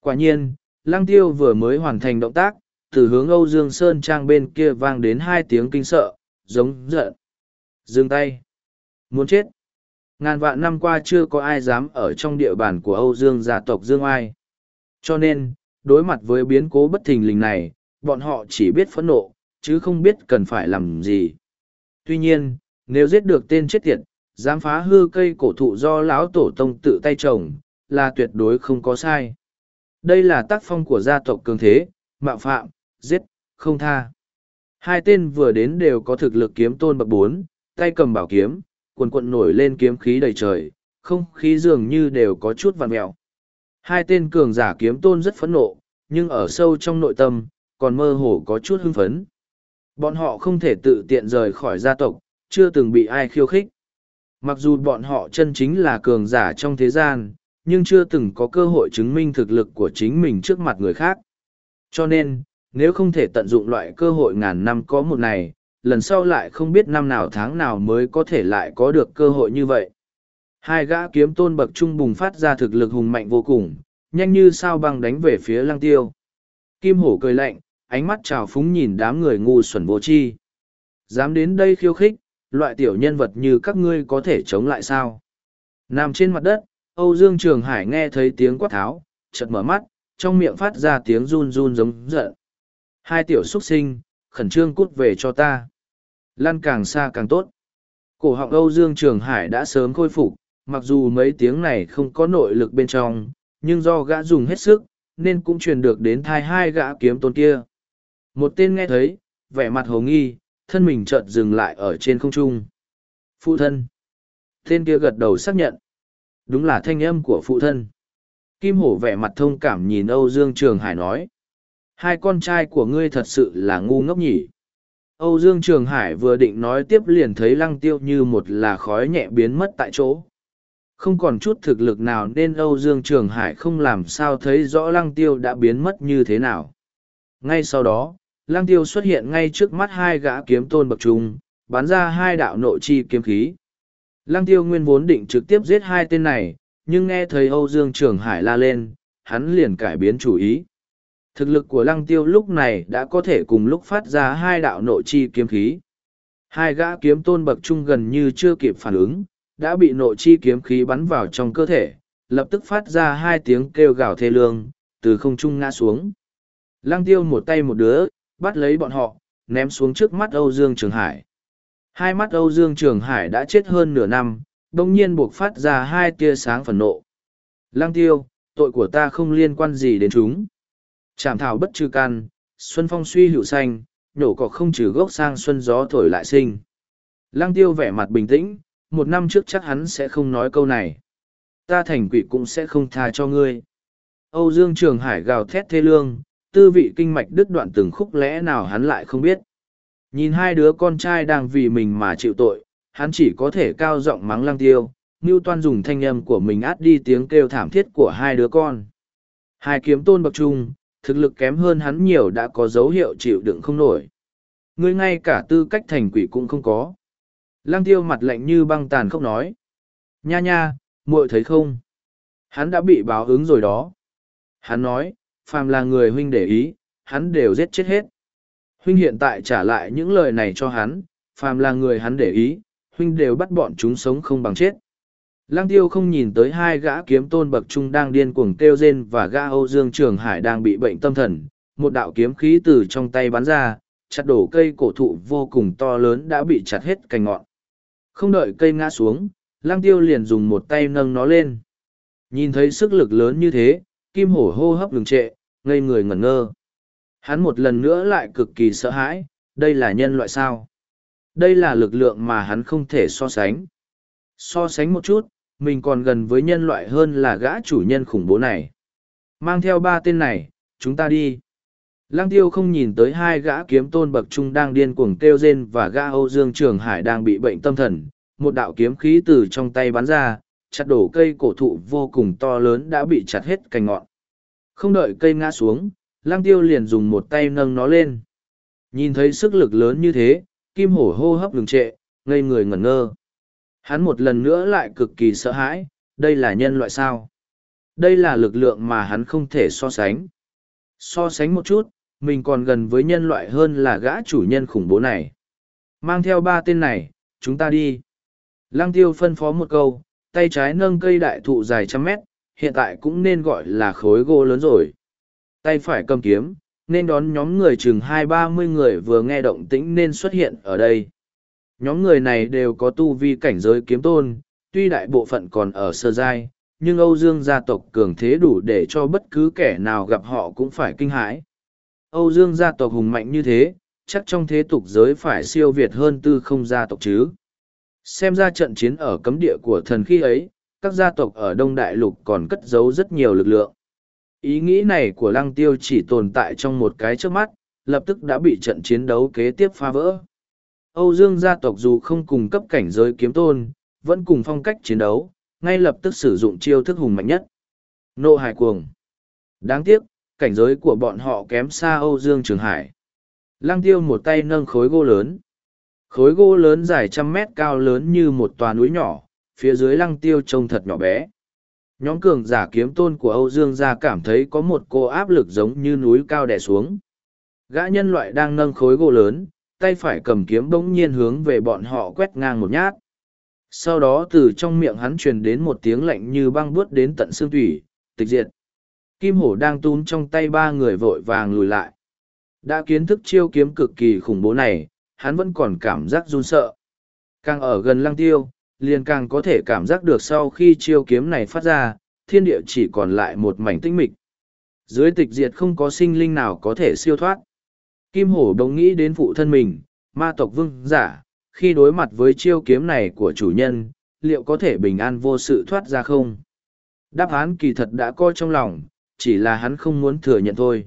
Quả nhiên, lăng tiêu vừa mới hoàn thành động tác, từ hướng Âu Dương Sơn Trang bên kia vang đến hai tiếng kinh sợ, giống giận. Dừng tay. Muốn chết. Ngàn vạn năm qua chưa có ai dám ở trong địa bàn của Âu Dương gia tộc Dương Ai. Cho nên, đối mặt với biến cố bất thình lình này, bọn họ chỉ biết phẫn nộ, chứ không biết cần phải làm gì. Tuy nhiên, nếu giết được tên chết tiệt, dám phá hư cây cổ thụ do lão tổ tông tự tay trồng, là tuyệt đối không có sai. Đây là tác phong của gia tộc cường thế, mạo phạm, giết, không tha. Hai tên vừa đến đều có thực lực kiếm tôn bậc bốn, tay cầm bảo kiếm, quần quận nổi lên kiếm khí đầy trời, không khí dường như đều có chút vằn mẹo. Hai tên cường giả kiếm tôn rất phẫn nộ, nhưng ở sâu trong nội tâm, còn mơ hồ có chút hưng phấn. Bọn họ không thể tự tiện rời khỏi gia tộc, chưa từng bị ai khiêu khích. Mặc dù bọn họ chân chính là cường giả trong thế gian, nhưng chưa từng có cơ hội chứng minh thực lực của chính mình trước mặt người khác. Cho nên, nếu không thể tận dụng loại cơ hội ngàn năm có một này, lần sau lại không biết năm nào tháng nào mới có thể lại có được cơ hội như vậy. Hai gã kiếm tôn bậc trung bùng phát ra thực lực hùng mạnh vô cùng, nhanh như sao băng đánh về phía lăng tiêu. Kim hổ cười lạnh, ánh mắt trào phúng nhìn đám người ngu xuẩn vô chi. Dám đến đây khiêu khích, loại tiểu nhân vật như các ngươi có thể chống lại sao? Nằm trên mặt đất, Âu Dương Trường Hải nghe thấy tiếng quát tháo, chợt mở mắt, trong miệng phát ra tiếng run run giống giận. Hai tiểu xuất sinh, khẩn trương cút về cho ta. Lăn càng xa càng tốt. Cổ họng Âu Dương Trường Hải đã sớm khôi phục, mặc dù mấy tiếng này không có nội lực bên trong, nhưng do gã dùng hết sức, nên cũng truyền được đến thai hai gã kiếm tôn kia. Một tên nghe thấy, vẻ mặt hồ nghi, thân mình chợt dừng lại ở trên không trung. Phụ thân. Tên kia gật đầu xác nhận. Đúng là thanh âm của phụ thân. Kim hổ vẻ mặt thông cảm nhìn Âu Dương Trường Hải nói. Hai con trai của ngươi thật sự là ngu ngốc nhỉ. Âu Dương Trường Hải vừa định nói tiếp liền thấy lăng tiêu như một là khói nhẹ biến mất tại chỗ. Không còn chút thực lực nào nên Âu Dương Trường Hải không làm sao thấy rõ lăng tiêu đã biến mất như thế nào. Ngay sau đó, lăng tiêu xuất hiện ngay trước mắt hai gã kiếm tôn bậc trung, bắn ra hai đạo nội chi kiếm khí. Lăng tiêu nguyên vốn định trực tiếp giết hai tên này, nhưng nghe thấy Âu Dương Trường Hải la lên, hắn liền cải biến chủ ý. Thực lực của lăng tiêu lúc này đã có thể cùng lúc phát ra hai đạo nội chi kiếm khí. Hai gã kiếm tôn bậc trung gần như chưa kịp phản ứng, đã bị nội chi kiếm khí bắn vào trong cơ thể, lập tức phát ra hai tiếng kêu gào thê lương, từ không trung ngã xuống. Lăng tiêu một tay một đứa, bắt lấy bọn họ, ném xuống trước mắt Âu Dương Trường Hải. Hai mắt Âu Dương Trường Hải đã chết hơn nửa năm, đồng nhiên buộc phát ra hai tia sáng phần nộ. Lăng tiêu, tội của ta không liên quan gì đến chúng. Chảm thảo bất trừ can, xuân phong suy hữu xanh, nhổ cỏ không trừ gốc sang xuân gió thổi lại sinh. Lăng tiêu vẻ mặt bình tĩnh, một năm trước chắc hắn sẽ không nói câu này. Ta thành quỷ cũng sẽ không tha cho ngươi. Âu Dương Trường Hải gào thét thê lương, tư vị kinh mạch đứt đoạn từng khúc lẽ nào hắn lại không biết. Nhìn hai đứa con trai đang vì mình mà chịu tội, hắn chỉ có thể cao giọng mắng lăng tiêu, Ngưu Toan dùng thanh âm của mình át đi tiếng kêu thảm thiết của hai đứa con. Hai kiếm tôn bậc trung, thực lực kém hơn hắn nhiều đã có dấu hiệu chịu đựng không nổi. Ngươi ngay cả tư cách thành quỷ cũng không có. Lăng tiêu mặt lạnh như băng tàn không nói. Nha nha, muội thấy không? Hắn đã bị báo ứng rồi đó. Hắn nói, phàm là người huynh để ý, hắn đều giết chết hết. Huynh hiện tại trả lại những lời này cho hắn, phàm là người hắn để ý, huynh đều bắt bọn chúng sống không bằng chết. Lăng tiêu không nhìn tới hai gã kiếm tôn bậc trung đang điên cuồng kêu rên và gã Âu Dương Trường Hải đang bị bệnh tâm thần. Một đạo kiếm khí từ trong tay bắn ra, chặt đổ cây cổ thụ vô cùng to lớn đã bị chặt hết cành ngọn. Không đợi cây ngã xuống, lăng tiêu liền dùng một tay nâng nó lên. Nhìn thấy sức lực lớn như thế, kim hổ hô hấp ngừng trệ, ngây người ngẩn ngơ. Hắn một lần nữa lại cực kỳ sợ hãi, đây là nhân loại sao? Đây là lực lượng mà hắn không thể so sánh. So sánh một chút, mình còn gần với nhân loại hơn là gã chủ nhân khủng bố này. Mang theo ba tên này, chúng ta đi. Lăng tiêu không nhìn tới hai gã kiếm tôn bậc trung đang điên cuồng kêu rên và gã Âu Dương Trường Hải đang bị bệnh tâm thần. Một đạo kiếm khí từ trong tay bắn ra, chặt đổ cây cổ thụ vô cùng to lớn đã bị chặt hết cành ngọn. Không đợi cây ngã xuống, lăng tiêu liền dùng một tay nâng nó lên. Nhìn thấy sức lực lớn như thế, kim hổ hô hấp ngừng trệ, ngây người ngẩn ngơ. Hắn một lần nữa lại cực kỳ sợ hãi, đây là nhân loại sao? Đây là lực lượng mà hắn không thể so sánh. So sánh một chút, mình còn gần với nhân loại hơn là gã chủ nhân khủng bố này. Mang theo ba tên này, chúng ta đi. Lăng tiêu phân phó một câu, tay trái nâng cây đại thụ dài trăm mét, hiện tại cũng nên gọi là khối gỗ lớn rồi. Tay phải cầm kiếm, nên đón nhóm người chừng hai ba mươi người vừa nghe động tĩnh nên xuất hiện ở đây. Nhóm người này đều có tu vi cảnh giới kiếm tôn, tuy đại bộ phận còn ở sơ giai, nhưng Âu Dương gia tộc cường thế đủ để cho bất cứ kẻ nào gặp họ cũng phải kinh hãi. Âu Dương gia tộc hùng mạnh như thế, chắc trong thế tục giới phải siêu việt hơn tư không gia tộc chứ. Xem ra trận chiến ở cấm địa của thần khi ấy, các gia tộc ở Đông Đại Lục còn cất giấu rất nhiều lực lượng. Ý nghĩ này của Lăng Tiêu chỉ tồn tại trong một cái trước mắt, lập tức đã bị trận chiến đấu kế tiếp phá vỡ. Âu Dương gia tộc dù không cùng cấp cảnh giới kiếm tôn, vẫn cùng phong cách chiến đấu, ngay lập tức sử dụng chiêu thức hùng mạnh nhất. Nộ hải cuồng. Đáng tiếc, cảnh giới của bọn họ kém xa Âu Dương Trường Hải. Lăng tiêu một tay nâng khối gỗ lớn. Khối gỗ lớn dài trăm mét cao lớn như một tòa núi nhỏ, phía dưới lăng tiêu trông thật nhỏ bé. Nhóm cường giả kiếm tôn của Âu Dương gia cảm thấy có một cô áp lực giống như núi cao đè xuống. Gã nhân loại đang nâng khối gỗ lớn, tay phải cầm kiếm bỗng nhiên hướng về bọn họ quét ngang một nhát. Sau đó từ trong miệng hắn truyền đến một tiếng lạnh như băng buốt đến tận xương thủy, tịch diệt. Kim hổ đang tún trong tay ba người vội vàng lùi lại. Đã kiến thức chiêu kiếm cực kỳ khủng bố này, hắn vẫn còn cảm giác run sợ. Càng ở gần lăng tiêu, liền càng có thể cảm giác được sau khi chiêu kiếm này phát ra, thiên địa chỉ còn lại một mảnh tinh mịch. Dưới tịch diệt không có sinh linh nào có thể siêu thoát. Kim hổ đồng nghĩ đến phụ thân mình, ma tộc vương giả, khi đối mặt với chiêu kiếm này của chủ nhân, liệu có thể bình an vô sự thoát ra không? Đáp án kỳ thật đã coi trong lòng, chỉ là hắn không muốn thừa nhận thôi.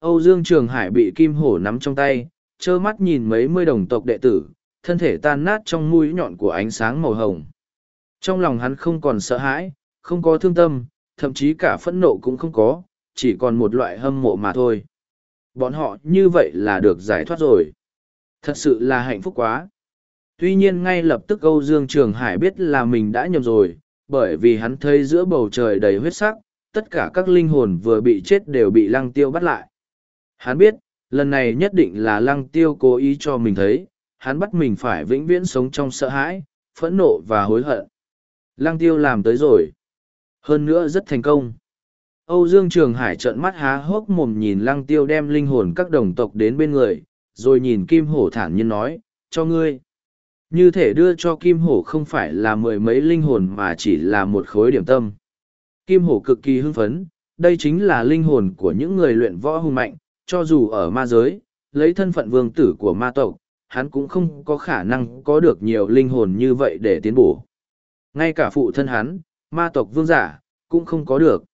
Âu Dương Trường Hải bị kim hổ nắm trong tay, trơ mắt nhìn mấy mươi đồng tộc đệ tử, thân thể tan nát trong mũi nhọn của ánh sáng màu hồng. Trong lòng hắn không còn sợ hãi, không có thương tâm, thậm chí cả phẫn nộ cũng không có, chỉ còn một loại hâm mộ mà thôi. Bọn họ như vậy là được giải thoát rồi. Thật sự là hạnh phúc quá. Tuy nhiên ngay lập tức Âu Dương Trường Hải biết là mình đã nhầm rồi, bởi vì hắn thấy giữa bầu trời đầy huyết sắc, tất cả các linh hồn vừa bị chết đều bị lăng tiêu bắt lại. Hắn biết, lần này nhất định là lăng tiêu cố ý cho mình thấy, hắn bắt mình phải vĩnh viễn sống trong sợ hãi, phẫn nộ và hối hận. Lăng tiêu làm tới rồi. Hơn nữa rất thành công. Âu Dương Trường Hải trợn mắt há hốc mồm nhìn lăng tiêu đem linh hồn các đồng tộc đến bên người, rồi nhìn Kim Hổ thản nhiên nói, cho ngươi. Như thể đưa cho Kim Hổ không phải là mười mấy linh hồn mà chỉ là một khối điểm tâm. Kim Hổ cực kỳ hưng phấn, đây chính là linh hồn của những người luyện võ hung mạnh, cho dù ở ma giới, lấy thân phận vương tử của ma tộc, hắn cũng không có khả năng có được nhiều linh hồn như vậy để tiến bổ. Ngay cả phụ thân hắn, ma tộc vương giả, cũng không có được.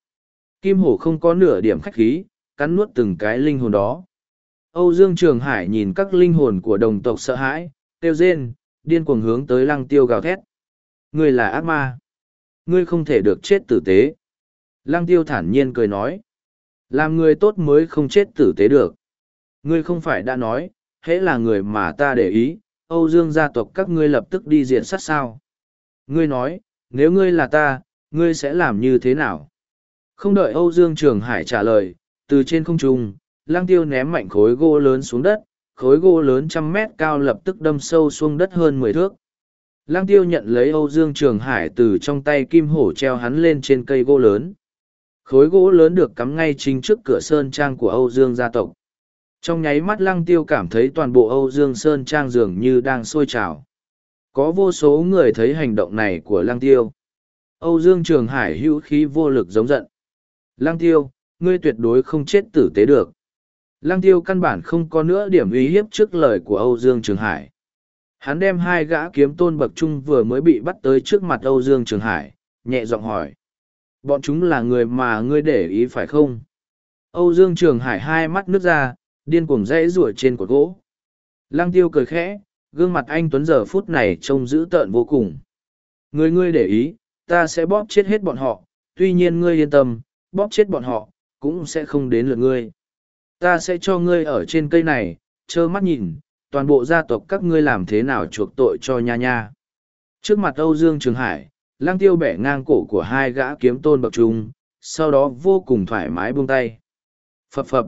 Kim hổ không có nửa điểm khách khí, cắn nuốt từng cái linh hồn đó. Âu Dương Trường Hải nhìn các linh hồn của đồng tộc sợ hãi, tiêu rên, điên cuồng hướng tới lăng tiêu gào thét. Ngươi là ác ma. Ngươi không thể được chết tử tế. Lăng tiêu thản nhiên cười nói. Làm người tốt mới không chết tử tế được. Ngươi không phải đã nói, hễ là người mà ta để ý, Âu Dương gia tộc các ngươi lập tức đi diện sát sao. Ngươi nói, nếu ngươi là ta, ngươi sẽ làm như thế nào? Không đợi Âu Dương Trường Hải trả lời, từ trên không trung, lang tiêu ném mạnh khối gỗ lớn xuống đất, khối gỗ lớn trăm mét cao lập tức đâm sâu xuống đất hơn mười thước. Lang tiêu nhận lấy Âu Dương Trường Hải từ trong tay kim hổ treo hắn lên trên cây gỗ lớn. Khối gỗ lớn được cắm ngay chính trước cửa sơn trang của Âu Dương gia tộc. Trong nháy mắt lăng tiêu cảm thấy toàn bộ Âu Dương Sơn trang dường như đang sôi trào. Có vô số người thấy hành động này của lăng tiêu. Âu Dương Trường Hải hữu khí vô lực giống giận. Lăng tiêu, ngươi tuyệt đối không chết tử tế được. Lăng tiêu căn bản không có nữa điểm uy hiếp trước lời của Âu Dương Trường Hải. Hắn đem hai gã kiếm tôn bậc trung vừa mới bị bắt tới trước mặt Âu Dương Trường Hải, nhẹ giọng hỏi. Bọn chúng là người mà ngươi để ý phải không? Âu Dương Trường Hải hai mắt nước ra, điên cuồng rẽ rủa trên cột gỗ. Lăng tiêu cười khẽ, gương mặt anh Tuấn giờ phút này trông dữ tợn vô cùng. Người ngươi để ý, ta sẽ bóp chết hết bọn họ, tuy nhiên ngươi yên tâm, bóp chết bọn họ, cũng sẽ không đến lượt ngươi. Ta sẽ cho ngươi ở trên cây này, trơ mắt nhìn, toàn bộ gia tộc các ngươi làm thế nào chuộc tội cho nha nha. Trước mặt Âu Dương Trường Hải, lang tiêu bẻ ngang cổ của hai gã kiếm tôn bậc trung, sau đó vô cùng thoải mái buông tay. Phập phập.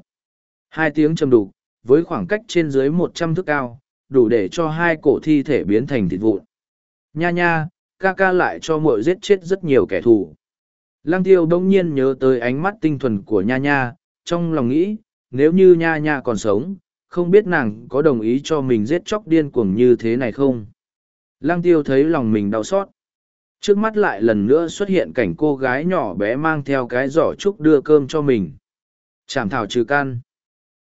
Hai tiếng trầm đục, với khoảng cách trên dưới một trăm thước cao, đủ để cho hai cổ thi thể biến thành thịt vụn. Nha nha, ca ca lại cho muội giết chết rất nhiều kẻ thù. Lăng tiêu đông nhiên nhớ tới ánh mắt tinh thuần của nha nha, trong lòng nghĩ, nếu như nha nha còn sống, không biết nàng có đồng ý cho mình giết chóc điên cuồng như thế này không? Lăng tiêu thấy lòng mình đau xót. Trước mắt lại lần nữa xuất hiện cảnh cô gái nhỏ bé mang theo cái giỏ trúc đưa cơm cho mình. Chảm thảo trừ can.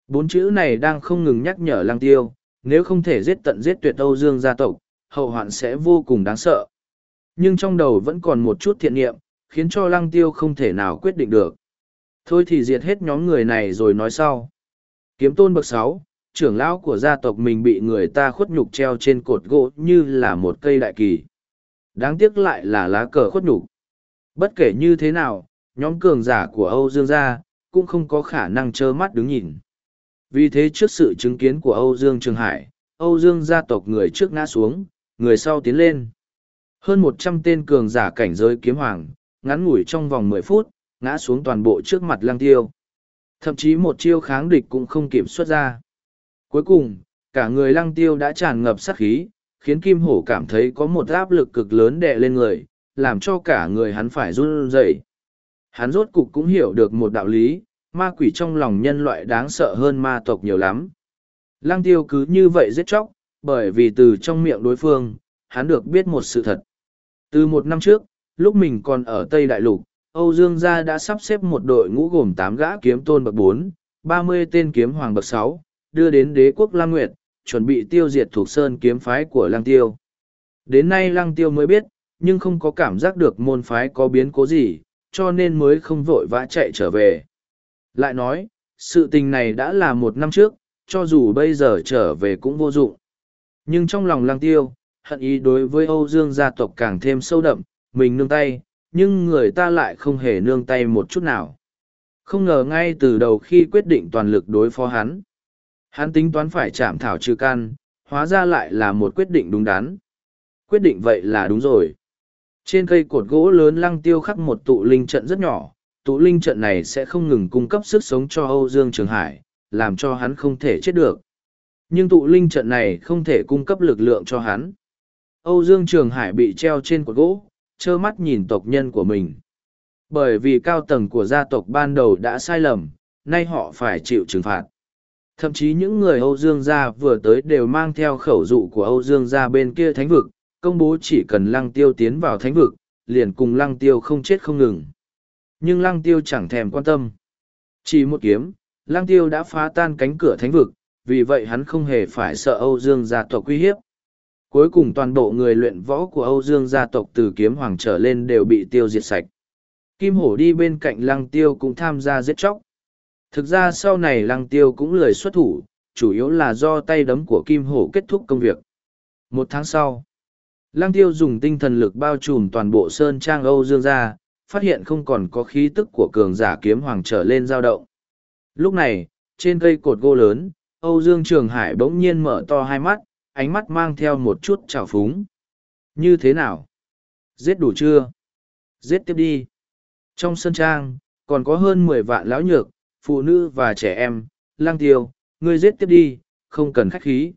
Bốn chữ này đang không ngừng nhắc nhở lăng tiêu, nếu không thể giết tận giết tuyệt Âu Dương gia tộc, hậu hoạn sẽ vô cùng đáng sợ. Nhưng trong đầu vẫn còn một chút thiện niệm, khiến cho lăng tiêu không thể nào quyết định được. Thôi thì diệt hết nhóm người này rồi nói sau. Kiếm tôn bậc sáu, trưởng lão của gia tộc mình bị người ta khuất nhục treo trên cột gỗ như là một cây đại kỳ. Đáng tiếc lại là lá cờ khuất nhục. Bất kể như thế nào, nhóm cường giả của Âu Dương gia, cũng không có khả năng trơ mắt đứng nhìn. Vì thế trước sự chứng kiến của Âu Dương Trường Hải, Âu Dương gia tộc người trước ngã xuống, người sau tiến lên. Hơn một trăm tên cường giả cảnh giới kiếm hoàng, ngắn ngủi trong vòng mười phút, ngã xuống toàn bộ trước mặt lăng tiêu. Thậm chí một chiêu kháng địch cũng không kiểm soát ra. Cuối cùng, cả người lăng tiêu đã tràn ngập sát khí, khiến Kim Hổ cảm thấy có một áp lực cực lớn đè lên người, làm cho cả người hắn phải run rẩy. Hắn rốt cục cũng hiểu được một đạo lý, ma quỷ trong lòng nhân loại đáng sợ hơn ma tộc nhiều lắm. Lăng tiêu cứ như vậy giết chóc, bởi vì từ trong miệng đối phương, hắn được biết một sự thật. Từ một năm trước, lúc mình còn ở Tây Đại Lục, Âu Dương gia đã sắp xếp một đội ngũ gồm tám gã kiếm tôn bậc bốn, ba mươi tên kiếm hoàng bậc sáu, đưa đến đế quốc Lam Nguyệt, chuẩn bị tiêu diệt thuộc sơn kiếm phái của Lăng Tiêu. Đến nay Lăng Tiêu mới biết, nhưng không có cảm giác được môn phái có biến cố gì, cho nên mới không vội vã chạy trở về. Lại nói, sự tình này đã là một năm trước, cho dù bây giờ trở về cũng vô dụng. Nhưng trong lòng Lăng Tiêu, hận ý đối với Âu Dương gia tộc càng thêm sâu đậm, mình nương tay, nhưng người ta lại không hề nương tay một chút nào. Không ngờ ngay từ đầu khi quyết định toàn lực đối phó hắn, hắn tính toán phải chạm thảo trừ căn, hóa ra lại là một quyết định đúng đắn. Quyết định vậy là đúng rồi. Trên cây cột gỗ lớn lăng tiêu khắc một tụ linh trận rất nhỏ, tụ linh trận này sẽ không ngừng cung cấp sức sống cho Âu Dương Trường Hải, làm cho hắn không thể chết được. Nhưng tụ linh trận này không thể cung cấp lực lượng cho hắn. Âu Dương Trường Hải bị treo trên cột gỗ, trơ mắt nhìn tộc nhân của mình. Bởi vì cao tầng của gia tộc ban đầu đã sai lầm, nay họ phải chịu trừng phạt. Thậm chí những người Âu Dương gia vừa tới đều mang theo khẩu dụ của Âu Dương gia bên kia thánh vực, công bố chỉ cần lăng tiêu tiến vào thánh vực, liền cùng lăng tiêu không chết không ngừng. Nhưng lăng tiêu chẳng thèm quan tâm. Chỉ một kiếm, lăng tiêu đã phá tan cánh cửa thánh vực, vì vậy hắn không hề phải sợ Âu Dương gia tộc uy hiếp. Cuối cùng toàn bộ người luyện võ của Âu Dương gia tộc từ kiếm hoàng trở lên đều bị tiêu diệt sạch. Kim Hổ đi bên cạnh lăng tiêu cũng tham gia giết chóc. Thực ra sau này lăng tiêu cũng lười xuất thủ, chủ yếu là do tay đấm của Kim Hổ kết thúc công việc. Một tháng sau, lăng tiêu dùng tinh thần lực bao trùm toàn bộ sơn trang Âu Dương gia, phát hiện không còn có khí tức của cường giả kiếm hoàng trở lên dao động. Lúc này, trên cây cột gỗ lớn, Âu Dương Trường Hải bỗng nhiên mở to hai mắt, ánh mắt mang theo một chút trào phúng. Như thế nào? Giết đủ chưa? Giết tiếp đi. Trong sân trang, còn có hơn mười vạn lão nhược, phụ nữ và trẻ em. Lang tiêu, ngươi giết tiếp đi, không cần khách khí.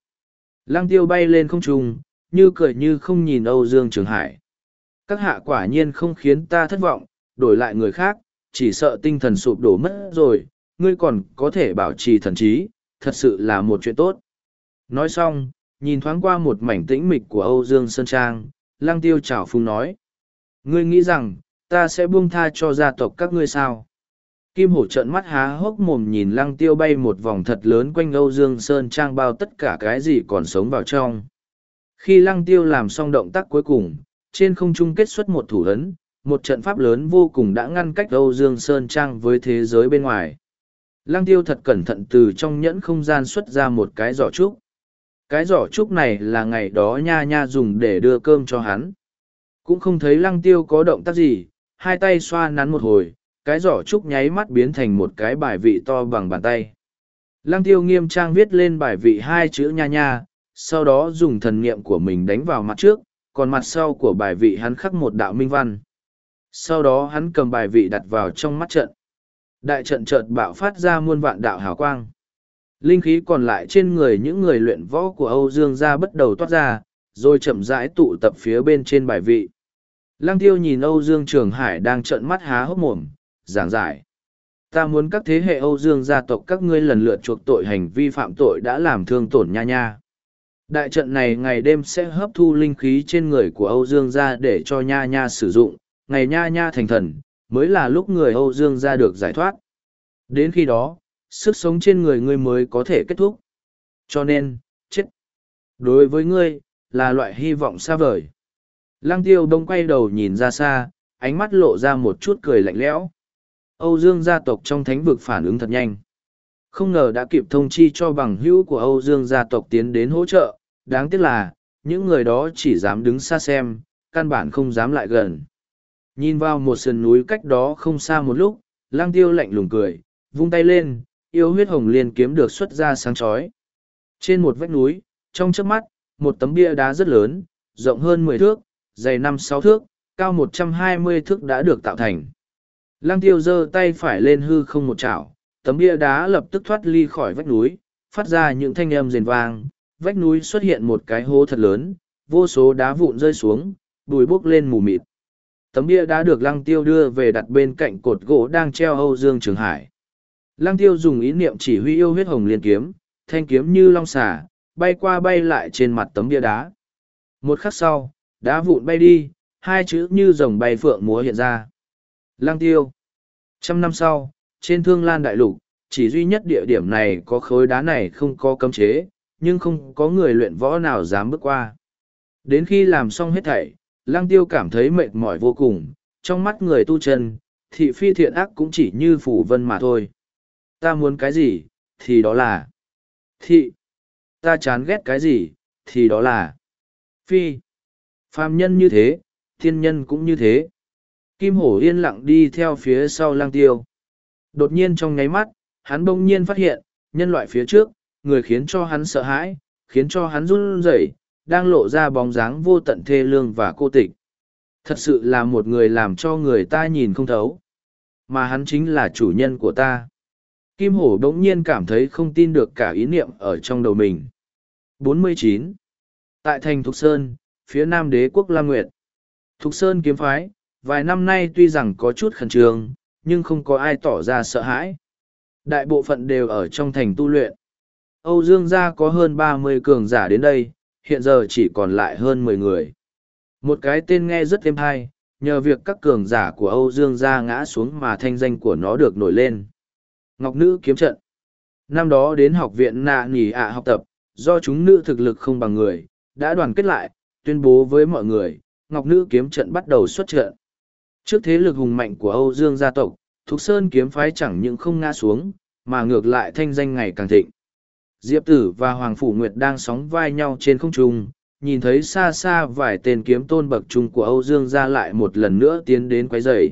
Lang tiêu bay lên không trung, như cười như không nhìn Âu Dương Trường Hải. Các hạ quả nhiên không khiến ta thất vọng, đổi lại người khác, chỉ sợ tinh thần sụp đổ mất rồi, ngươi còn có thể bảo trì thần trí, thật sự là một chuyện tốt. Nói xong, nhìn thoáng qua một mảnh tĩnh mịch của Âu Dương Sơn Trang, Lăng Tiêu chào phung nói. Ngươi nghĩ rằng, ta sẽ buông tha cho gia tộc các ngươi sao? Kim hổ trợn mắt há hốc mồm nhìn Lăng Tiêu bay một vòng thật lớn quanh Âu Dương Sơn Trang bao tất cả cái gì còn sống vào trong. Khi Lăng Tiêu làm xong động tác cuối cùng, trên không trung kết xuất một thủ ấn, một trận pháp lớn vô cùng đã ngăn cách Âu Dương Sơn Trang với thế giới bên ngoài. Lăng tiêu thật cẩn thận từ trong nhẫn không gian xuất ra một cái giỏ trúc. Cái giỏ trúc này là ngày đó nha nha dùng để đưa cơm cho hắn. Cũng không thấy lăng tiêu có động tác gì, hai tay xoa nắn một hồi, cái giỏ trúc nháy mắt biến thành một cái bài vị to bằng bàn tay. Lăng tiêu nghiêm trang viết lên bài vị hai chữ nha nha, sau đó dùng thần niệm của mình đánh vào mặt trước, còn mặt sau của bài vị hắn khắc một đạo minh văn. Sau đó hắn cầm bài vị đặt vào trong mắt trận. Đại trận chợt bạo phát ra muôn vạn đạo hào quang. Linh khí còn lại trên người những người luyện võ của Âu Dương gia bắt đầu toát ra, rồi chậm rãi tụ tập phía bên trên bài vị. Lăng tiêu nhìn Âu Dương Trường Hải đang trợn mắt há hốc mồm, giảng giải. Ta muốn các thế hệ Âu Dương gia tộc các ngươi lần lượt chuộc tội hành vi phạm tội đã làm thương tổn nha nha. Đại trận này ngày đêm sẽ hấp thu linh khí trên người của Âu Dương gia để cho nha nha sử dụng, ngày nha nha thành thần, mới là lúc người Âu Dương gia được giải thoát. Đến khi đó, sức sống trên người ngươi mới có thể kết thúc. Cho nên, chết. Đối với ngươi, là loại hy vọng xa vời. Lăng tiêu đông quay đầu nhìn ra xa, ánh mắt lộ ra một chút cười lạnh lẽo. Âu Dương gia tộc trong thánh vực phản ứng thật nhanh. Không ngờ đã kịp thông chi cho bằng hữu của Âu Dương gia tộc tiến đến hỗ trợ, đáng tiếc là, những người đó chỉ dám đứng xa xem, căn bản không dám lại gần. Nhìn vào một sườn núi cách đó không xa một lúc, lang tiêu lạnh lùng cười, vung tay lên, yêu huyết hồng liên kiếm được xuất ra sáng chói. Trên một vách núi, trong trước mắt, một tấm bia đá rất lớn, rộng hơn mười thước, dày năm sáu thước, cao một trăm hai mươi thước đã được tạo thành. Lăng tiêu giơ tay phải lên hư không một chảo, tấm bia đá lập tức thoát ly khỏi vách núi, phát ra những thanh âm rền vang, vách núi xuất hiện một cái hố thật lớn, vô số đá vụn rơi xuống, bùi bốc lên mù mịt. Tấm bia đá được lăng tiêu đưa về đặt bên cạnh cột gỗ đang treo Âu Dương Trường Hải. Lăng tiêu dùng ý niệm chỉ huy yêu huyết hồng liên kiếm, thanh kiếm như long xà, bay qua bay lại trên mặt tấm bia đá. Một khắc sau, đá vụn bay đi, hai chữ như rồng bay phượng múa hiện ra. Lăng tiêu. Trăm năm sau, trên thương lan đại lục, chỉ duy nhất địa điểm này có khối đá này không có cấm chế, nhưng không có người luyện võ nào dám bước qua. Đến khi làm xong hết thảy, lăng tiêu cảm thấy mệt mỏi vô cùng, trong mắt người tu chân, thị phi thiện ác cũng chỉ như phủ vân mà thôi. Ta muốn cái gì, thì đó là thị. Ta chán ghét cái gì, thì đó là phi. Phàm nhân như thế, thiên nhân cũng như thế. Kim hổ yên lặng đi theo phía sau lang tiêu. Đột nhiên trong nháy mắt, hắn bỗng nhiên phát hiện, nhân loại phía trước, người khiến cho hắn sợ hãi, khiến cho hắn run rẩy, đang lộ ra bóng dáng vô tận thê lương và cô tịch. Thật sự là một người làm cho người ta nhìn không thấu. Mà hắn chính là chủ nhân của ta. Kim Hổ đống nhiên cảm thấy không tin được cả ý niệm ở trong đầu mình. 49. Tại thành Thục Sơn, phía nam đế quốc Lam Nguyệt. Thục Sơn kiếm phái, vài năm nay tuy rằng có chút khẩn trương, nhưng không có ai tỏ ra sợ hãi. Đại bộ phận đều ở trong thành tu luyện. Âu Dương gia có hơn ba mươi cường giả đến đây, hiện giờ chỉ còn lại hơn mười người. Một cái tên nghe rất êm hay, nhờ việc các cường giả của Âu Dương gia ngã xuống mà thanh danh của nó được nổi lên. Ngọc Nữ kiếm trận Năm đó đến học viện nạ nỉ ạ học tập, do chúng nữ thực lực không bằng người, đã đoàn kết lại, tuyên bố với mọi người, Ngọc Nữ kiếm trận bắt đầu xuất trận. Trước thế lực hùng mạnh của Âu Dương gia tộc, Thục Sơn kiếm phái chẳng những không ngã xuống, mà ngược lại thanh danh ngày càng thịnh. Diệp Tử và Hoàng Phủ Nguyệt đang sóng vai nhau trên không trung, nhìn thấy xa xa vài tên kiếm tôn bậc trung của Âu Dương gia lại một lần nữa tiến đến quấy rầy.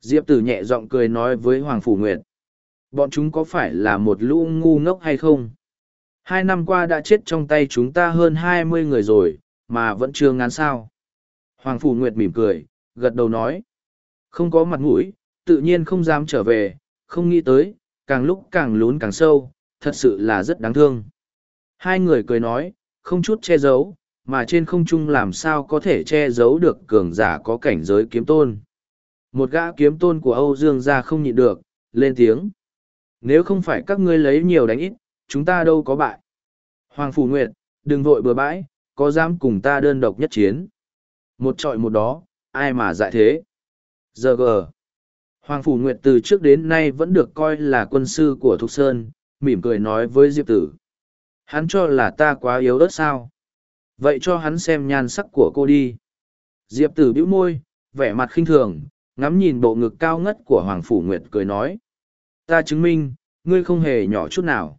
Diệp Tử nhẹ giọng cười nói với Hoàng Phủ Nguyệt. Bọn chúng có phải là một lũ ngu ngốc hay không? Hai năm qua đã chết trong tay chúng ta hơn hai mươi người rồi, mà vẫn chưa ngán sao. Hoàng Phủ Nguyệt mỉm cười, gật đầu nói. Không có mặt mũi, tự nhiên không dám trở về, không nghĩ tới, càng lúc càng lún càng sâu, thật sự là rất đáng thương. Hai người cười nói, không chút che giấu, mà trên không trung làm sao có thể che giấu được cường giả có cảnh giới kiếm tôn. Một gã kiếm tôn của Âu Dương gia không nhịn được, lên tiếng. Nếu không phải các ngươi lấy nhiều đánh ít, chúng ta đâu có bại. Hoàng Phủ Nguyệt, đừng vội bừa bãi, có dám cùng ta đơn độc nhất chiến. Một trọi một đó, ai mà dại thế. Giờ gờ. Hoàng Phủ Nguyệt từ trước đến nay vẫn được coi là quân sư của Thục Sơn, mỉm cười nói với Diệp Tử. Hắn cho là ta quá yếu ớt sao? Vậy cho hắn xem nhan sắc của cô đi. Diệp Tử bĩu môi, vẻ mặt khinh thường, ngắm nhìn bộ ngực cao ngất của Hoàng Phủ Nguyệt cười nói. Ta chứng minh, ngươi không hề nhỏ chút nào.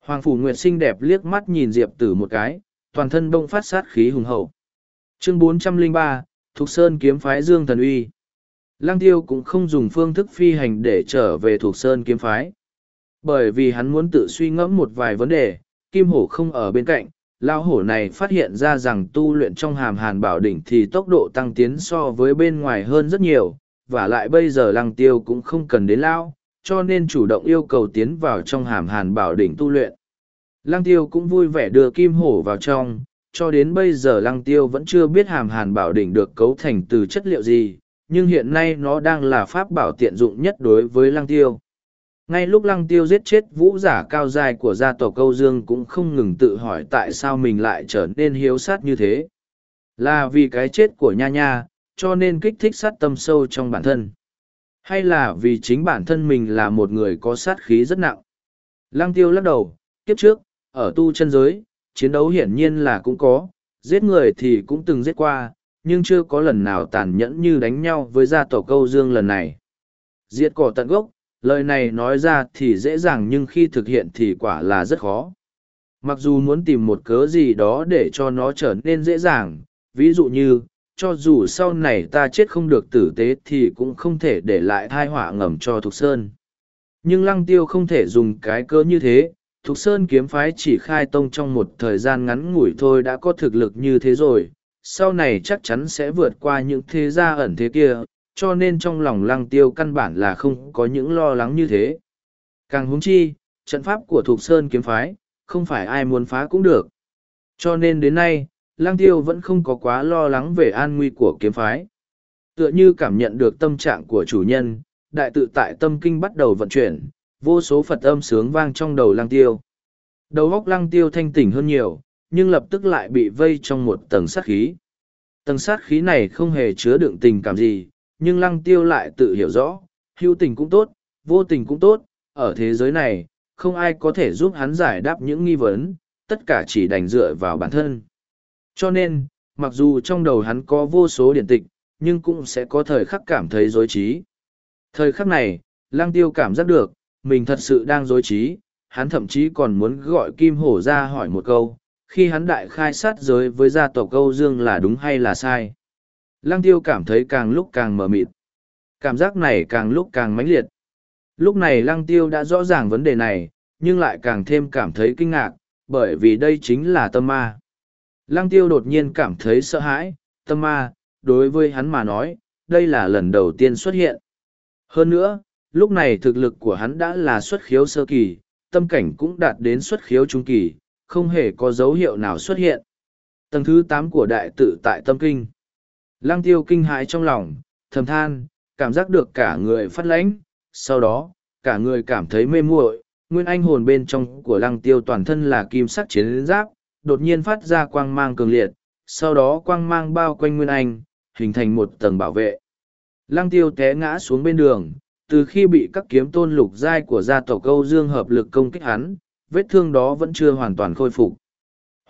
Hoàng Phủ Nguyệt xinh đẹp liếc mắt nhìn Diệp Tử một cái, toàn thân bông phát sát khí hùng hậu. Chương 403, Thục Sơn kiếm phái Dương Thần Uy. Lang Tiêu cũng không dùng phương thức phi hành để trở về Thục Sơn kiếm phái. Bởi vì hắn muốn tự suy ngẫm một vài vấn đề, Kim Hổ không ở bên cạnh, Lao hổ này phát hiện ra rằng tu luyện trong hàm hàn bảo đỉnh thì tốc độ tăng tiến so với bên ngoài hơn rất nhiều, và lại bây giờ lăng tiêu cũng không cần đến Lao, cho nên chủ động yêu cầu tiến vào trong hàm hàn bảo đỉnh tu luyện. Lăng tiêu cũng vui vẻ đưa kim hổ vào trong, cho đến bây giờ lăng tiêu vẫn chưa biết hàm hàn bảo đỉnh được cấu thành từ chất liệu gì, nhưng hiện nay nó đang là pháp bảo tiện dụng nhất đối với lăng tiêu. Ngay lúc lăng tiêu giết chết vũ giả cao dài của gia tộc câu dương cũng không ngừng tự hỏi tại sao mình lại trở nên hiếu sát như thế. Là vì cái chết của nha nha, cho nên kích thích sát tâm sâu trong bản thân. Hay là vì chính bản thân mình là một người có sát khí rất nặng. Lăng tiêu lắc đầu, kiếp trước, ở tu chân giới, chiến đấu hiển nhiên là cũng có, giết người thì cũng từng giết qua, nhưng chưa có lần nào tàn nhẫn như đánh nhau với gia tổ câu dương lần này. Diệt cỏ tận gốc, lời này nói ra thì dễ dàng nhưng khi thực hiện thì quả là rất khó. Mặc dù muốn tìm một cớ gì đó để cho nó trở nên dễ dàng, ví dụ như, cho dù sau này ta chết không được tử tế thì cũng không thể để lại thai họa ngầm cho Thục Sơn. Nhưng lăng tiêu không thể dùng cái cớ như thế, Thục Sơn kiếm phái chỉ khai tông trong một thời gian ngắn ngủi thôi đã có thực lực như thế rồi, sau này chắc chắn sẽ vượt qua những thế gia ẩn thế kia, cho nên trong lòng lăng tiêu căn bản là không có những lo lắng như thế. Càng húng chi, trận pháp của Thục Sơn kiếm phái, không phải ai muốn phá cũng được. Cho nên đến nay, lang tiêu vẫn không có quá lo lắng về an nguy của kiếm phái. Tựa như cảm nhận được tâm trạng của chủ nhân, đại tự tại tâm kinh bắt đầu vận chuyển, vô số Phật âm sướng vang trong đầu lang tiêu. Đầu óc lang tiêu thanh tỉnh hơn nhiều, nhưng lập tức lại bị vây trong một tầng sát khí. Tầng sát khí này không hề chứa đựng tình cảm gì, nhưng lăng tiêu lại tự hiểu rõ, hữu tình cũng tốt, vô tình cũng tốt, ở thế giới này, không ai có thể giúp hắn giải đáp những nghi vấn, tất cả chỉ đành dựa vào bản thân. Cho nên, mặc dù trong đầu hắn có vô số điển tịch, nhưng cũng sẽ có thời khắc cảm thấy dối trí. Thời khắc này, lăng tiêu cảm giác được, mình thật sự đang dối trí, hắn thậm chí còn muốn gọi Kim Hổ ra hỏi một câu, khi hắn đại khai sát giới với gia tộc Âu Dương là đúng hay là sai. Lăng tiêu cảm thấy càng lúc càng mờ mịt. Cảm giác này càng lúc càng mãnh liệt. Lúc này lăng tiêu đã rõ ràng vấn đề này, nhưng lại càng thêm cảm thấy kinh ngạc, bởi vì đây chính là tâm ma. Lăng tiêu đột nhiên cảm thấy sợ hãi, tâm ma, đối với hắn mà nói, đây là lần đầu tiên xuất hiện. Hơn nữa, lúc này thực lực của hắn đã là xuất khiếu sơ kỳ, tâm cảnh cũng đạt đến xuất khiếu trung kỳ, không hề có dấu hiệu nào xuất hiện. Tầng thứ tám của đại tự tại tâm kinh. Lăng tiêu kinh hãi trong lòng, thầm than, cảm giác được cả người phát lãnh, sau đó, cả người cảm thấy mê muội, nguyên anh hồn bên trong của lăng tiêu toàn thân là kim sắc chiến giáp, đột nhiên phát ra quang mang cường liệt, sau đó quang mang bao quanh nguyên anh, hình thành một tầng bảo vệ. Lăng tiêu té ngã xuống bên đường, từ khi bị các kiếm tôn lục giai của gia tộc Câu Dương hợp lực công kích hắn, vết thương đó vẫn chưa hoàn toàn khôi phục.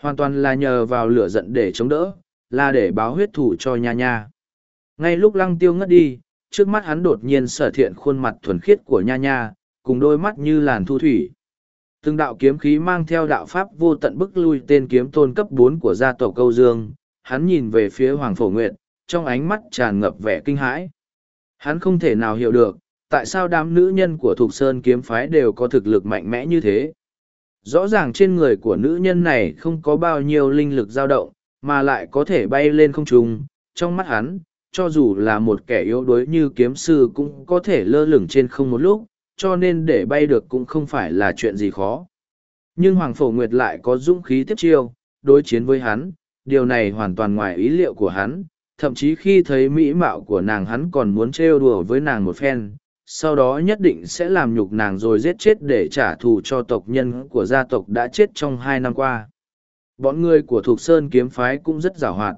Hoàn toàn là nhờ vào lửa giận để chống đỡ, là để báo huyết thủ cho nha nha. Ngay lúc lăng tiêu ngất đi, trước mắt hắn đột nhiên sở thiện khuôn mặt thuần khiết của nha nha, cùng đôi mắt như làn thu thủy. Từng đạo kiếm khí mang theo đạo pháp vô tận bức lui tên kiếm tôn cấp bốn của gia tộc Câu Dương, hắn nhìn về phía Hoàng Phổ Nguyệt, trong ánh mắt tràn ngập vẻ kinh hãi. Hắn không thể nào hiểu được, tại sao đám nữ nhân của Thục Sơn kiếm phái đều có thực lực mạnh mẽ như thế. Rõ ràng trên người của nữ nhân này không có bao nhiêu linh lực dao động, mà lại có thể bay lên không trung. Trong mắt hắn, cho dù là một kẻ yếu đuối như kiếm sư cũng có thể lơ lửng trên không một lúc, cho nên để bay được cũng không phải là chuyện gì khó. Nhưng Hoàng Phổ Nguyệt lại có dũng khí tiếp chiêu, đối chiến với hắn, điều này hoàn toàn ngoài ý liệu của hắn, thậm chí khi thấy mỹ mạo của nàng hắn còn muốn trêu đùa với nàng một phen, sau đó nhất định sẽ làm nhục nàng rồi giết chết để trả thù cho tộc nhân của gia tộc đã chết trong hai năm qua. Bọn người của Thục Sơn kiếm phái cũng rất giàu hoạt.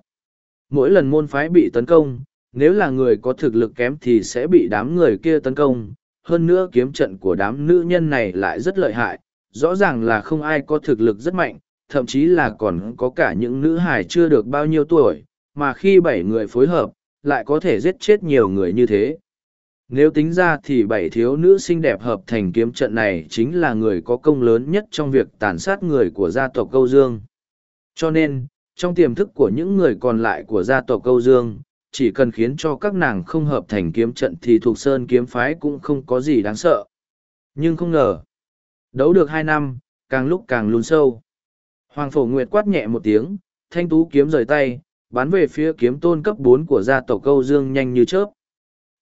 Mỗi lần môn phái bị tấn công, nếu là người có thực lực kém thì sẽ bị đám người kia tấn công. Hơn nữa kiếm trận của đám nữ nhân này lại rất lợi hại, rõ ràng là không ai có thực lực rất mạnh, thậm chí là còn có cả những nữ hài chưa được bao nhiêu tuổi, mà khi bảy người phối hợp, lại có thể giết chết nhiều người như thế. Nếu tính ra thì bảy thiếu nữ xinh đẹp hợp thành kiếm trận này chính là người có công lớn nhất trong việc tàn sát người của gia tộc Câu Dương. Cho nên, trong tiềm thức của những người còn lại của gia tộc Câu Dương, chỉ cần khiến cho các nàng không hợp thành kiếm trận thì thuộc sơn kiếm phái cũng không có gì đáng sợ. Nhưng không ngờ, đấu được hai năm, càng lúc càng lún sâu. Hoàng Phổ Nguyệt quát nhẹ một tiếng, thanh tú kiếm rời tay, bắn về phía kiếm tôn cấp bốn của gia tộc Câu Dương nhanh như chớp.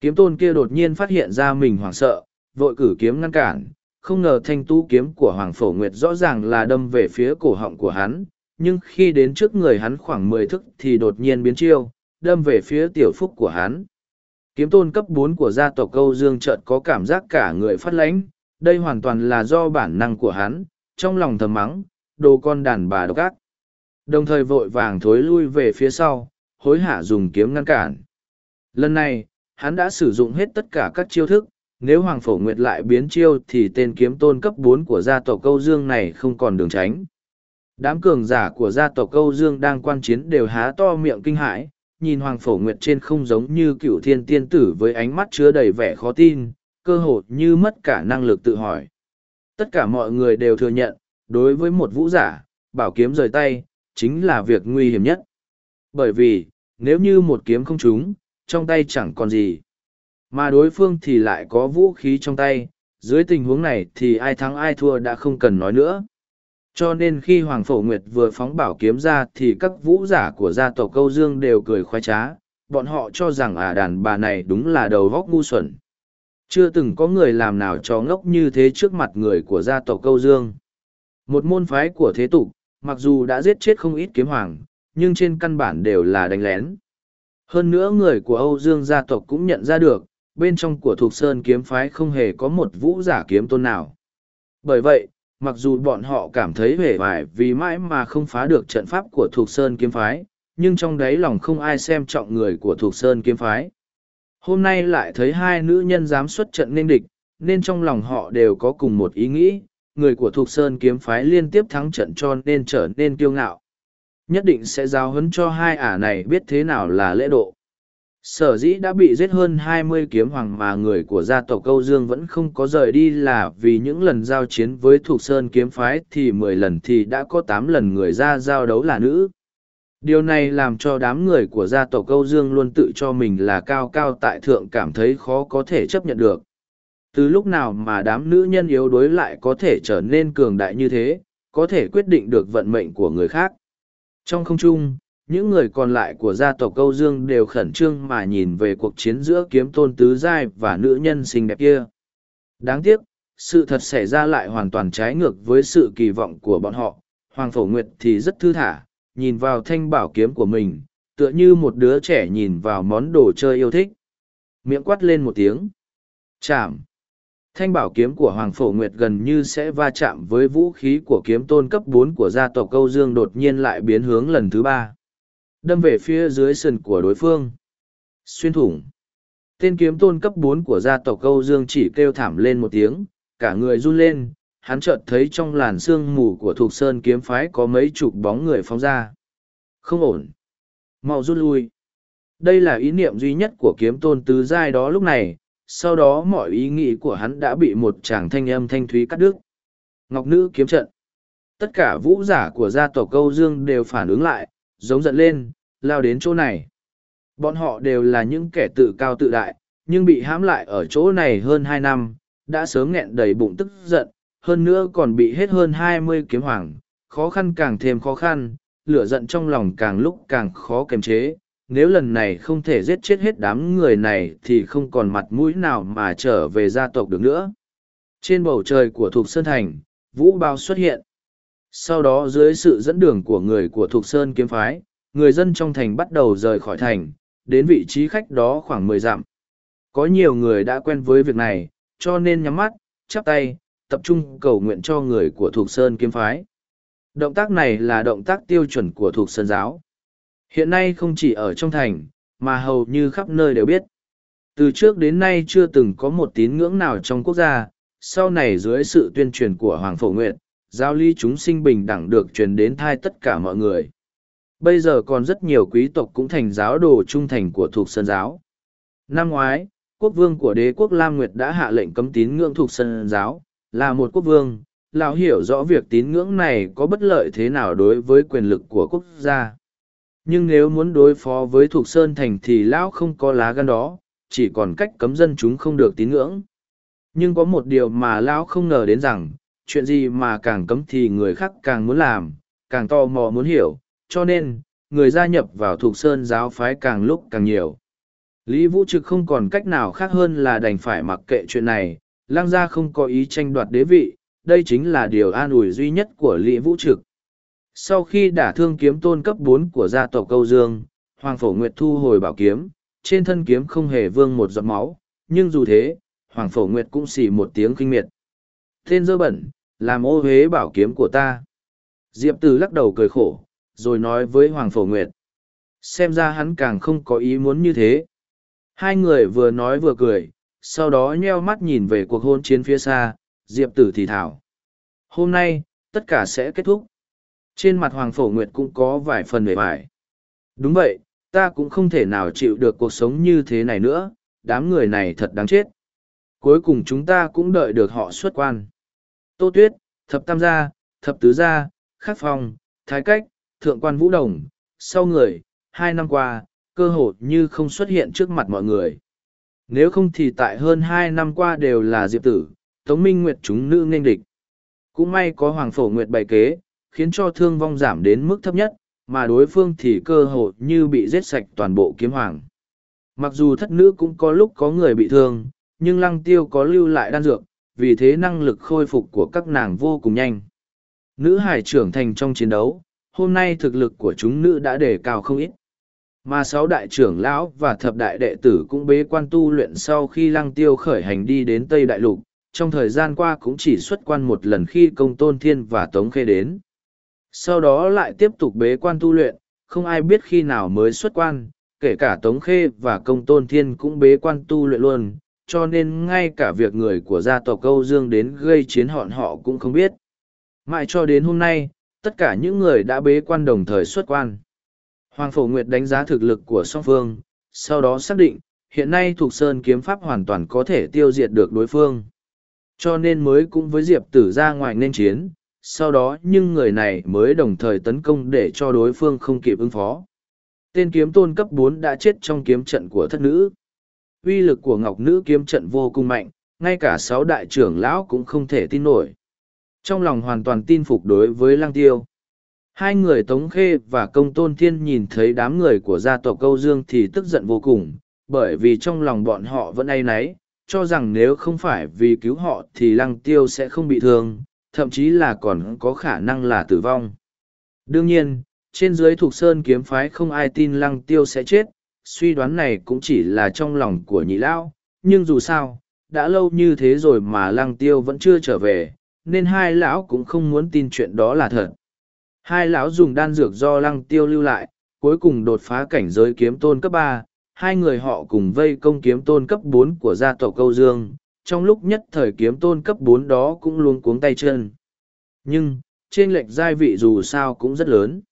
Kiếm tôn kia đột nhiên phát hiện ra mình hoảng sợ, vội cử kiếm ngăn cản, không ngờ thanh tú kiếm của Hoàng Phổ Nguyệt rõ ràng là đâm về phía cổ họng của hắn, nhưng khi đến trước người hắn khoảng mười thức thì đột nhiên biến chiêu, đâm về phía tiểu phúc của hắn. Kiếm tôn cấp bốn của gia tộc Câu Dương chợt có cảm giác cả người phát lãnh, đây hoàn toàn là do bản năng của hắn, trong lòng thầm mắng, đồ con đàn bà độc ác. Đồng thời vội vàng thối lui về phía sau, hối hả dùng kiếm ngăn cản. Lần này, hắn đã sử dụng hết tất cả các chiêu thức, nếu Hoàng Phổ Nguyệt lại biến chiêu thì tên kiếm tôn cấp bốn của gia tộc Câu Dương này không còn đường tránh. Đám cường giả của gia tộc Câu Dương đang quan chiến đều há to miệng kinh hãi, nhìn Hoàng Phổ Nguyệt trên không giống như cựu thiên tiên tử với ánh mắt chứa đầy vẻ khó tin, cơ hồ như mất cả năng lực tự hỏi. Tất cả mọi người đều thừa nhận, đối với một vũ giả, bảo kiếm rời tay, chính là việc nguy hiểm nhất. Bởi vì, nếu như một kiếm không trúng, trong tay chẳng còn gì. Mà đối phương thì lại có vũ khí trong tay, dưới tình huống này thì ai thắng ai thua đã không cần nói nữa. Cho nên khi Hoàng Phổ Nguyệt vừa phóng bảo kiếm ra thì các vũ giả của gia tộc Câu Dương đều cười khoái trá, bọn họ cho rằng à đàn bà này đúng là đầu góc ngu xuẩn. Chưa từng có người làm nào cho ngốc như thế trước mặt người của gia tộc Câu Dương. Một môn phái của thế tục, mặc dù đã giết chết không ít kiếm hoàng, nhưng trên căn bản đều là đánh lén. Hơn nữa người của Âu Dương gia tộc cũng nhận ra được, bên trong của Thục Sơn kiếm phái không hề có một vũ giả kiếm tôn nào. Bởi vậy, mặc dù bọn họ cảm thấy vẻ vải vì mãi mà không phá được trận pháp của thuộc Sơn kiếm phái, nhưng trong đáy lòng không ai xem trọng người của thuộc Sơn kiếm phái. Hôm nay lại thấy hai nữ nhân dám xuất trận nên địch, nên trong lòng họ đều có cùng một ý nghĩ, người của thuộc Sơn kiếm phái liên tiếp thắng trận cho nên trở nên kiêu ngạo. Nhất định sẽ giáo huấn cho hai ả này biết thế nào là lễ độ. Sở dĩ đã bị giết hơn hai mươi kiếm hoàng mà người của gia tộc Câu Dương vẫn không có rời đi là vì những lần giao chiến với Thục Sơn kiếm phái thì mười lần thì đã có tám lần người ra giao đấu là nữ. Điều này làm cho đám người của gia tộc Câu Dương luôn tự cho mình là cao cao tại thượng cảm thấy khó có thể chấp nhận được. Từ lúc nào mà đám nữ nhân yếu đuối lại có thể trở nên cường đại như thế, có thể quyết định được vận mệnh của người khác. Trong không trung, những người còn lại của gia tộc Câu Dương đều khẩn trương mà nhìn về cuộc chiến giữa kiếm tôn tứ giai và nữ nhân xinh đẹp kia. Đáng tiếc, sự thật xảy ra lại hoàn toàn trái ngược với sự kỳ vọng của bọn họ. Hoàng Phổ Nguyệt thì rất thư thả, nhìn vào thanh bảo kiếm của mình, tựa như một đứa trẻ nhìn vào món đồ chơi yêu thích. Miệng quát lên một tiếng. Chạm. Thanh bảo kiếm của Hoàng Phổ Nguyệt gần như sẽ va chạm với vũ khí của kiếm tôn cấp bốn của gia tộc Câu Dương đột nhiên lại biến hướng lần thứ ba. Đâm về phía dưới sườn của đối phương. Xuyên thủng. Tên kiếm tôn cấp bốn của gia tộc Câu Dương chỉ kêu thảm lên một tiếng, cả người run lên, hắn chợt thấy trong làn sương mù của Thục Sơn kiếm phái có mấy chục bóng người phóng ra. Không ổn. mau rút lui. Đây là ý niệm duy nhất của kiếm tôn tứ giai đó lúc này, sau đó mọi ý nghĩ của hắn đã bị một chàng thanh âm thanh thúy cắt đứt. Ngọc Nữ kiếm trận. Tất cả vũ giả của gia tộc Câu Dương đều phản ứng lại, giống giận lên, lao đến chỗ này. Bọn họ đều là những kẻ tự cao tự đại, nhưng bị hãm lại ở chỗ này hơn hai năm, đã sớm nghẹn đầy bụng tức giận, hơn nữa còn bị hết hơn hai mươi kiếm hoàng, khó khăn càng thêm khó khăn, lửa giận trong lòng càng lúc càng khó kiềm chế. Nếu lần này không thể giết chết hết đám người này thì không còn mặt mũi nào mà trở về gia tộc được nữa. Trên bầu trời của Thục Sơn Thành, Vũ Bao xuất hiện. Sau đó dưới sự dẫn đường của người của Thục Sơn Kiếm Phái, người dân trong thành bắt đầu rời khỏi thành, đến vị trí khách đó khoảng mười dặm. Có nhiều người đã quen với việc này, cho nên nhắm mắt, chắp tay, tập trung cầu nguyện cho người của Thục Sơn Kiếm Phái. Động tác này là động tác tiêu chuẩn của Thục Sơn Giáo. Hiện nay không chỉ ở trong thành, mà hầu như khắp nơi đều biết. Từ trước đến nay chưa từng có một tín ngưỡng nào trong quốc gia, sau này dưới sự tuyên truyền của Hoàng Phổ Nguyệt, giáo lý chúng sinh bình đẳng được truyền đến thai tất cả mọi người. Bây giờ còn rất nhiều quý tộc cũng thành giáo đồ trung thành của thuộc sơn giáo. Năm ngoái, quốc vương của đế quốc Lam Nguyệt đã hạ lệnh cấm tín ngưỡng thuộc sơn giáo, là một quốc vương, lão hiểu rõ việc tín ngưỡng này có bất lợi thế nào đối với quyền lực của quốc gia. Nhưng nếu muốn đối phó với thuộc sơn thành thì lão không có lá gan đó, chỉ còn cách cấm dân chúng không được tín ngưỡng. Nhưng có một điều mà lão không ngờ đến rằng, chuyện gì mà càng cấm thì người khác càng muốn làm, càng tò mò muốn hiểu, cho nên, người gia nhập vào thuộc sơn giáo phái càng lúc càng nhiều. Lý Vũ Trực không còn cách nào khác hơn là đành phải mặc kệ chuyện này, lang gia không có ý tranh đoạt đế vị, đây chính là điều an ủi duy nhất của Lý Vũ Trực. Sau khi đả thương kiếm tôn cấp bốn của gia tộc Câu Dương, Hoàng Phổ Nguyệt thu hồi bảo kiếm, trên thân kiếm không hề vương một giọt máu, nhưng dù thế, Hoàng Phổ Nguyệt cũng xì một tiếng kinh miệt. Tên dơ bẩn, làm ô huế bảo kiếm của ta. Diệp tử lắc đầu cười khổ, rồi nói với Hoàng Phổ Nguyệt. Xem ra hắn càng không có ý muốn như thế. Hai người vừa nói vừa cười, sau đó nheo mắt nhìn về cuộc hôn chiến phía xa, Diệp Tử thì thảo. Hôm nay, tất cả sẽ kết thúc. Trên mặt Hoàng Phổ Nguyệt cũng có vài phần vẻ vải. Đúng vậy, ta cũng không thể nào chịu được cuộc sống như thế này nữa, đám người này thật đáng chết. Cuối cùng chúng ta cũng đợi được họ xuất quan. Tô Tuyết, Thập Tam Gia, Thập Tứ Gia, Khắc Phong, Thái Cách, Thượng quan Vũ Đồng, sau người, hai năm qua, cơ hội như không xuất hiện trước mặt mọi người. Nếu không thì tại hơn hai năm qua đều là Diệp Tử, Tống Minh Nguyệt chúng nữ nghênh địch. Cũng may có Hoàng Phổ Nguyệt bày kế, khiến cho thương vong giảm đến mức thấp nhất, mà đối phương thì cơ hội như bị giết sạch toàn bộ kiếm hoàng. Mặc dù thất nữ cũng có lúc có người bị thương, nhưng lăng tiêu có lưu lại đan dược, vì thế năng lực khôi phục của các nàng vô cùng nhanh. Nữ hải trưởng thành trong chiến đấu, hôm nay thực lực của chúng nữ đã đề cao không ít. Mà sáu đại trưởng lão và thập đại đệ tử cũng bế quan tu luyện sau khi lăng tiêu khởi hành đi đến Tây Đại Lục, trong thời gian qua cũng chỉ xuất quan một lần khi công tôn thiên và tống khê đến. Sau đó lại tiếp tục bế quan tu luyện, không ai biết khi nào mới xuất quan, kể cả tống khê và công tôn thiên cũng bế quan tu luyện luôn, cho nên ngay cả việc người của gia tộc câu dương đến gây chiến họn họ cũng không biết. Mãi cho đến hôm nay, tất cả những người đã bế quan đồng thời xuất quan. Hoàng Phổ Nguyệt đánh giá thực lực của song phương, sau đó xác định, hiện nay thuộc Sơn kiếm pháp hoàn toàn có thể tiêu diệt được đối phương. Cho nên mới cũng với Diệp Tử ra ngoài nên chiến, sau đó nhưng người này mới đồng thời tấn công để cho đối phương không kịp ứng phó. Tên kiếm tôn cấp bốn đã chết trong kiếm trận của thất nữ. Uy lực của ngọc nữ kiếm trận vô cùng mạnh, ngay cả sáu đại trưởng lão cũng không thể tin nổi. Trong lòng hoàn toàn tin phục đối với Lang Tiêu. Hai người Tống Khê và Công Tôn Thiên nhìn thấy đám người của gia tộc Câu Dương thì tức giận vô cùng, bởi vì trong lòng bọn họ vẫn ai náy, cho rằng nếu không phải vì cứu họ thì Lăng Tiêu sẽ không bị thương, thậm chí là còn có khả năng là tử vong. Đương nhiên, trên dưới thuộc sơn kiếm phái không ai tin Lăng Tiêu sẽ chết, suy đoán này cũng chỉ là trong lòng của nhị lão, nhưng dù sao, đã lâu như thế rồi mà Lăng Tiêu vẫn chưa trở về, nên hai lão cũng không muốn tin chuyện đó là thật. Hai lão dùng đan dược do lăng tiêu lưu lại cuối cùng đột phá cảnh giới kiếm tôn cấp ba hai người họ cùng vây công kiếm tôn cấp bốn của gia tộc câu dương trong lúc nhất thời kiếm tôn cấp bốn đó cũng luôn cuống tay chân. Nhưng trên lệch giai vị dù sao cũng rất lớn.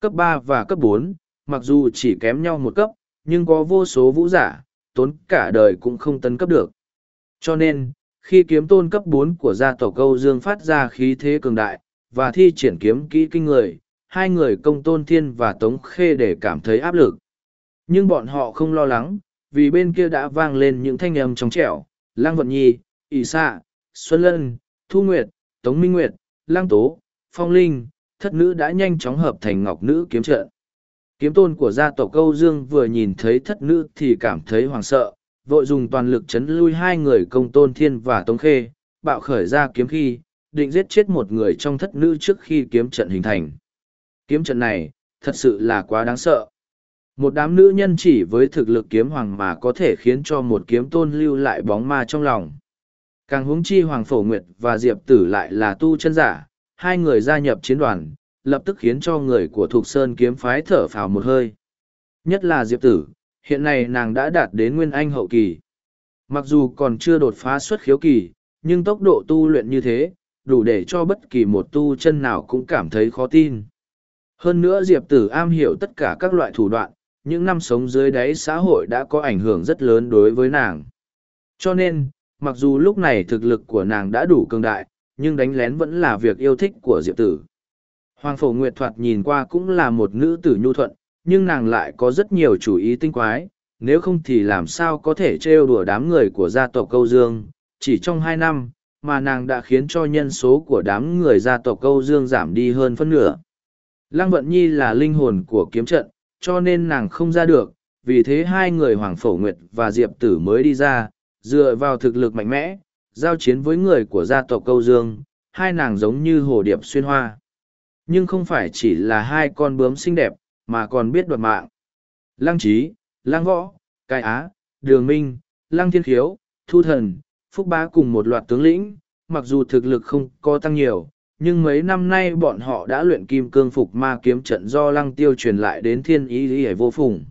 Cấp ba và cấp bốn mặc dù chỉ kém nhau một cấp nhưng có vô số vũ giả tốn cả đời cũng không tấn cấp được cho nên khi kiếm tôn cấp bốn của gia tộc câu dương phát ra khí thế cường đại và thi triển kiếm kỹ kinh người, hai người công tôn thiên và tống khê để cảm thấy áp lực. Nhưng bọn họ không lo lắng, vì bên kia đã vang lên những thanh âm trong trẻo, Lăng Vận Nhi, ỷ Sạ, Xuân Lân, Thu Nguyệt, Tống Minh Nguyệt, Lăng Tố, Phong Linh, thất nữ đã nhanh chóng hợp thành ngọc nữ kiếm trận. Kiếm tôn của gia tộc Câu Dương vừa nhìn thấy thất nữ thì cảm thấy hoảng sợ, vội dùng toàn lực chấn lui hai người công tôn thiên và tống khê, bạo khởi ra kiếm khi, định giết chết một người trong thất nữ trước khi kiếm trận hình thành. Kiếm trận này, thật sự là quá đáng sợ. Một đám nữ nhân chỉ với thực lực kiếm hoàng mà có thể khiến cho một kiếm tôn lưu lại bóng ma trong lòng. Càng huống chi Hoàng Phổ Nguyệt và Diệp Tử lại là tu chân giả, hai người gia nhập chiến đoàn, lập tức khiến cho người của Thục Sơn kiếm phái thở phào một hơi. Nhất là Diệp Tử, hiện nay nàng đã đạt đến Nguyên Anh hậu kỳ. Mặc dù còn chưa đột phá xuất khiếu kỳ, nhưng tốc độ tu luyện như thế, đủ để cho bất kỳ một tu chân nào cũng cảm thấy khó tin. Hơn nữa Diệp Tử am hiểu tất cả các loại thủ đoạn, những năm sống dưới đáy xã hội đã có ảnh hưởng rất lớn đối với nàng. Cho nên, mặc dù lúc này thực lực của nàng đã đủ cường đại, nhưng đánh lén vẫn là việc yêu thích của Diệp Tử. Hoàng Phổ Nguyệt Thoạt nhìn qua cũng là một nữ tử nhu thuận, nhưng nàng lại có rất nhiều chủ ý tinh quái, nếu không thì làm sao có thể trêu đùa đám người của gia tộc Câu Dương. Chỉ trong hai năm, mà nàng đã khiến cho nhân số của đám người gia tộc câu dương giảm đi hơn phân nửa. Lăng Vận Nhi là linh hồn của kiếm trận, cho nên nàng không ra được, vì thế hai người Hoàng Phổ Nguyệt và Diệp Tử mới đi ra, dựa vào thực lực mạnh mẽ, giao chiến với người của gia tộc câu dương, hai nàng giống như hồ điệp xuyên hoa. Nhưng không phải chỉ là hai con bướm xinh đẹp, mà còn biết đoạt mạng. Lăng Trí, Lăng Võ, Cai Á, Đường Minh, Lăng Thiên Khiếu, Thu Thần, Phúc Bá cùng một loạt tướng lĩnh, mặc dù thực lực không có tăng nhiều, nhưng mấy năm nay bọn họ đã luyện kim cương phục ma kiếm trận do lăng tiêu truyền lại đến thiên ý lý vô phùng.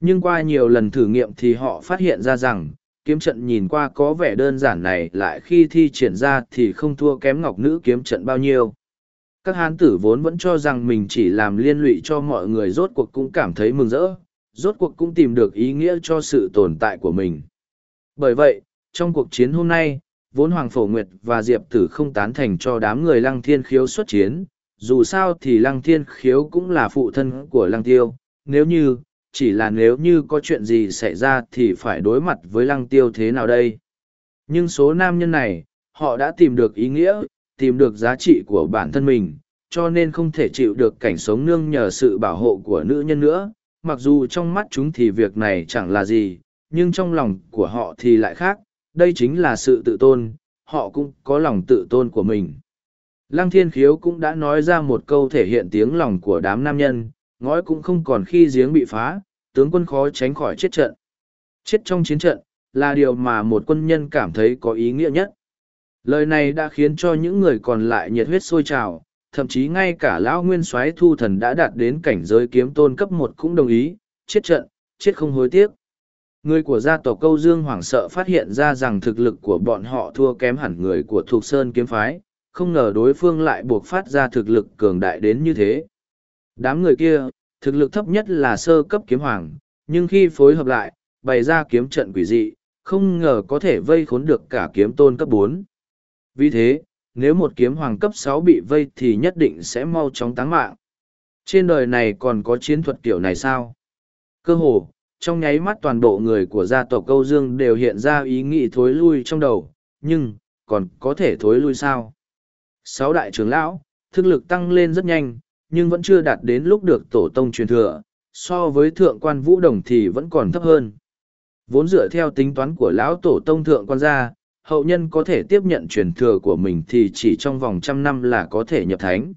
Nhưng qua nhiều lần thử nghiệm thì họ phát hiện ra rằng, kiếm trận nhìn qua có vẻ đơn giản này lại khi thi triển ra thì không thua kém ngọc nữ kiếm trận bao nhiêu. Các hán tử vốn vẫn cho rằng mình chỉ làm liên lụy cho mọi người rốt cuộc cũng cảm thấy mừng rỡ, rốt cuộc cũng tìm được ý nghĩa cho sự tồn tại của mình. Bởi vậy, trong cuộc chiến hôm nay, vốn Hoàng Phổ Nguyệt và Diệp Tử không tán thành cho đám người Lăng Thiên Khiếu xuất chiến, dù sao thì Lăng Thiên Khiếu cũng là phụ thân của Lăng Tiêu, nếu như, chỉ là nếu như có chuyện gì xảy ra thì phải đối mặt với Lăng Tiêu thế nào đây. Nhưng số nam nhân này, họ đã tìm được ý nghĩa, tìm được giá trị của bản thân mình, cho nên không thể chịu được cảnh sống nương nhờ sự bảo hộ của nữ nhân nữa, mặc dù trong mắt chúng thì việc này chẳng là gì, nhưng trong lòng của họ thì lại khác, đây chính là sự tự tôn, họ cũng có lòng tự tôn của mình. Lăng thiên khiếu cũng đã nói ra một câu thể hiện tiếng lòng của đám nam nhân, ngói cũng không còn khi giếng bị phá, tướng quân khó tránh khỏi chết trận. Chết trong chiến trận, là điều mà một quân nhân cảm thấy có ý nghĩa nhất. Lời này đã khiến cho những người còn lại nhiệt huyết sôi trào, thậm chí ngay cả lão nguyên soái thu thần đã đạt đến cảnh giới kiếm tôn cấp một cũng đồng ý, chết trận, chết không hối tiếc. Người của gia tộc Câu Dương hoảng sợ phát hiện ra rằng thực lực của bọn họ thua kém hẳn người của Thục Sơn kiếm phái, không ngờ đối phương lại buộc phát ra thực lực cường đại đến như thế. Đám người kia, thực lực thấp nhất là sơ cấp kiếm hoàng, nhưng khi phối hợp lại, bày ra kiếm trận quỷ dị, không ngờ có thể vây khốn được cả kiếm tôn cấp bốn. Vì thế, nếu một kiếm hoàng cấp sáu bị vây thì nhất định sẽ mau chóng táng mạng. Trên đời này còn có chiến thuật kiểu này sao? Cơ hồ, trong nháy mắt toàn bộ người của gia tộc Câu Dương đều hiện ra ý nghĩ thối lui trong đầu, nhưng, còn có thể thối lui sao? Sáu đại trưởng lão, thực lực tăng lên rất nhanh, nhưng vẫn chưa đạt đến lúc được tổ tông truyền thừa, so với thượng quan vũ đồng thì vẫn còn thấp hơn. Vốn dựa theo tính toán của lão tổ tông thượng quan gia, hậu nhân có thể tiếp nhận truyền thừa của mình thì chỉ trong vòng trăm năm là có thể nhập thánh.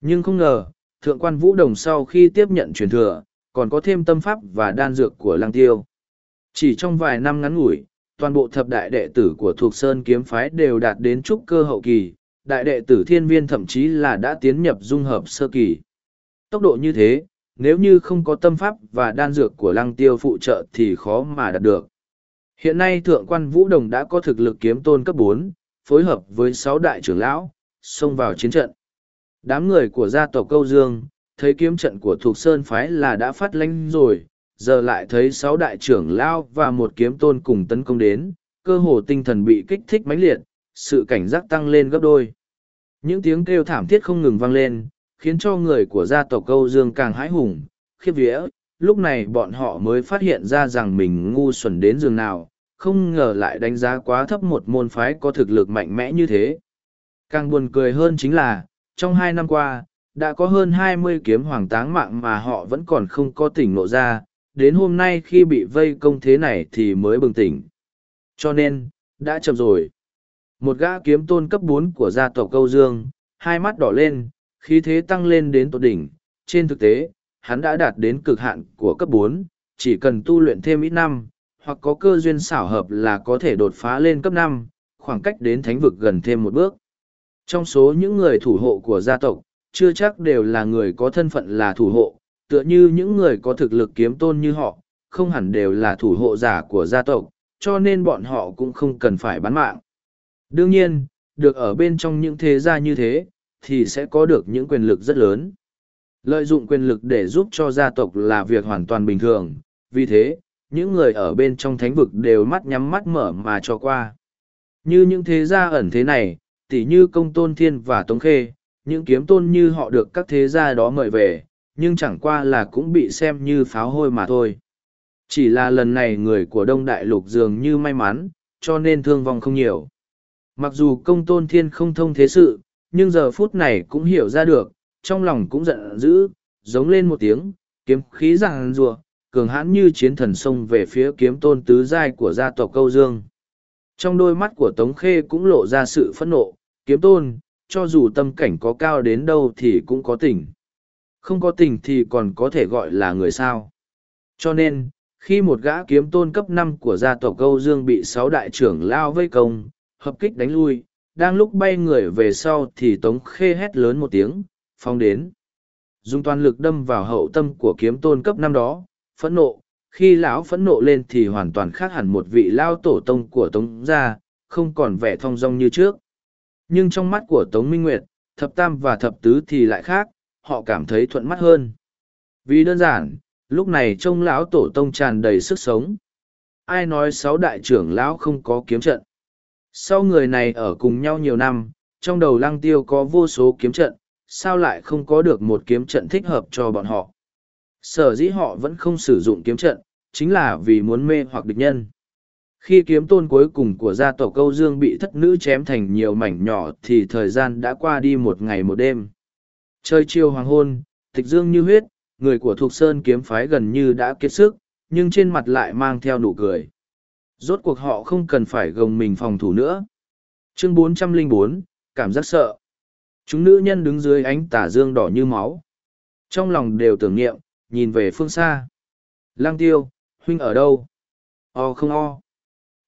Nhưng không ngờ, thượng quan vũ đồng sau khi tiếp nhận truyền thừa, còn có thêm tâm pháp và đan dược của lăng tiêu. Chỉ trong vài năm ngắn ngủi, toàn bộ thập đại đệ tử của thuộc Sơn kiếm phái đều đạt đến trúc cơ hậu kỳ, đại đệ tử thiên viên thậm chí là đã tiến nhập dung hợp sơ kỳ. Tốc độ như thế, nếu như không có tâm pháp và đan dược của lăng tiêu phụ trợ thì khó mà đạt được. Hiện nay thượng quan Vũ Đồng đã có thực lực kiếm tôn cấp bốn, phối hợp với sáu đại trưởng lão, xông vào chiến trận. Đám người của gia tộc Câu Dương, thấy kiếm trận của Thục Sơn Phái là đã phát lanh rồi, giờ lại thấy sáu đại trưởng lão và một kiếm tôn cùng tấn công đến, cơ hồ tinh thần bị kích thích mãnh liệt, sự cảnh giác tăng lên gấp đôi. Những tiếng kêu thảm thiết không ngừng vang lên, khiến cho người của gia tộc Câu Dương càng hãi hùng, khiếp vía, lúc này bọn họ mới phát hiện ra rằng mình ngu xuẩn đến giường nào, không ngờ lại đánh giá quá thấp một môn phái có thực lực mạnh mẽ như thế. Càng buồn cười hơn chính là, trong hai năm qua, đã có hơn hai mươi kiếm hoàng táng mạng mà họ vẫn còn không có tỉnh nộ ra, đến hôm nay khi bị vây công thế này thì mới bừng tỉnh. Cho nên, đã chậm rồi. Một gã kiếm tôn cấp bốn của gia tộc Câu Dương, hai mắt đỏ lên, khí thế tăng lên đến tột đỉnh. Trên thực tế, hắn đã đạt đến cực hạn của cấp bốn, chỉ cần tu luyện thêm ít năm, hoặc có cơ duyên xảo hợp là có thể đột phá lên cấp năm, khoảng cách đến thánh vực gần thêm một bước. Trong số những người thủ hộ của gia tộc, chưa chắc đều là người có thân phận là thủ hộ, tựa như những người có thực lực kiếm tôn như họ, không hẳn đều là thủ hộ giả của gia tộc, cho nên bọn họ cũng không cần phải bán mạng. Đương nhiên, được ở bên trong những thế gia như thế, thì sẽ có được những quyền lực rất lớn. Lợi dụng quyền lực để giúp cho gia tộc là việc hoàn toàn bình thường, vì thế, những người ở bên trong thánh vực đều mắt nhắm mắt mở mà cho qua. Như những thế gia ẩn thế này, tỉ như công tôn thiên và tống khê, những kiếm tôn như họ được các thế gia đó mời về, nhưng chẳng qua là cũng bị xem như pháo hôi mà thôi. Chỉ là lần này người của Đông Đại Lục dường như may mắn, cho nên thương vong không nhiều. Mặc dù công tôn thiên không thông thế sự, nhưng giờ phút này cũng hiểu ra được, trong lòng cũng giận dữ, giống lên một tiếng, kiếm khí ràng rùa, cường hãn như chiến thần xông về phía kiếm tôn tứ giai của gia tộc Câu Dương. Trong đôi mắt của Tống Khê cũng lộ ra sự phẫn nộ, kiếm tôn, cho dù tâm cảnh có cao đến đâu thì cũng có tình. Không có tình thì còn có thể gọi là người sao. Cho nên, khi một gã kiếm tôn cấp năm của gia tộc Câu Dương bị sáu đại trưởng lao vây công, hợp kích đánh lui, đang lúc bay người về sau thì Tống Khê hét lớn một tiếng, phong đến. Dùng toàn lực đâm vào hậu tâm của kiếm tôn cấp năm đó, phẫn nộ, khi lão phẫn nộ lên thì hoàn toàn khác hẳn một vị lao tổ tông của Tống gia, không còn vẻ thong dong như trước. Nhưng trong mắt của Tống Minh Nguyệt, thập tam và thập tứ thì lại khác, họ cảm thấy thuận mắt hơn. Vì đơn giản, lúc này trông lão tổ tông tràn đầy sức sống. Ai nói sáu đại trưởng lão không có kiếm trận. Sau người này ở cùng nhau nhiều năm, trong đầu lăng tiêu có vô số kiếm trận, sao lại không có được một kiếm trận thích hợp cho bọn họ. Sở dĩ họ vẫn không sử dụng kiếm trận, chính là vì muốn mê hoặc địch nhân. Khi kiếm tôn cuối cùng của gia tộc câu dương bị thất nữ chém thành nhiều mảnh nhỏ thì thời gian đã qua đi một ngày một đêm. Trời chiều hoàng hôn, tịch dương như huyết, người của Thục Sơn kiếm phái gần như đã kiệt sức, nhưng trên mặt lại mang theo nụ cười. Rốt cuộc họ không cần phải gồng mình phòng thủ nữa. Chương 404, cảm giác sợ. Chúng nữ nhân đứng dưới ánh tà dương đỏ như máu. Trong lòng đều tưởng niệm, nhìn về phương xa. Lăng tiêu, huynh ở đâu? O không o.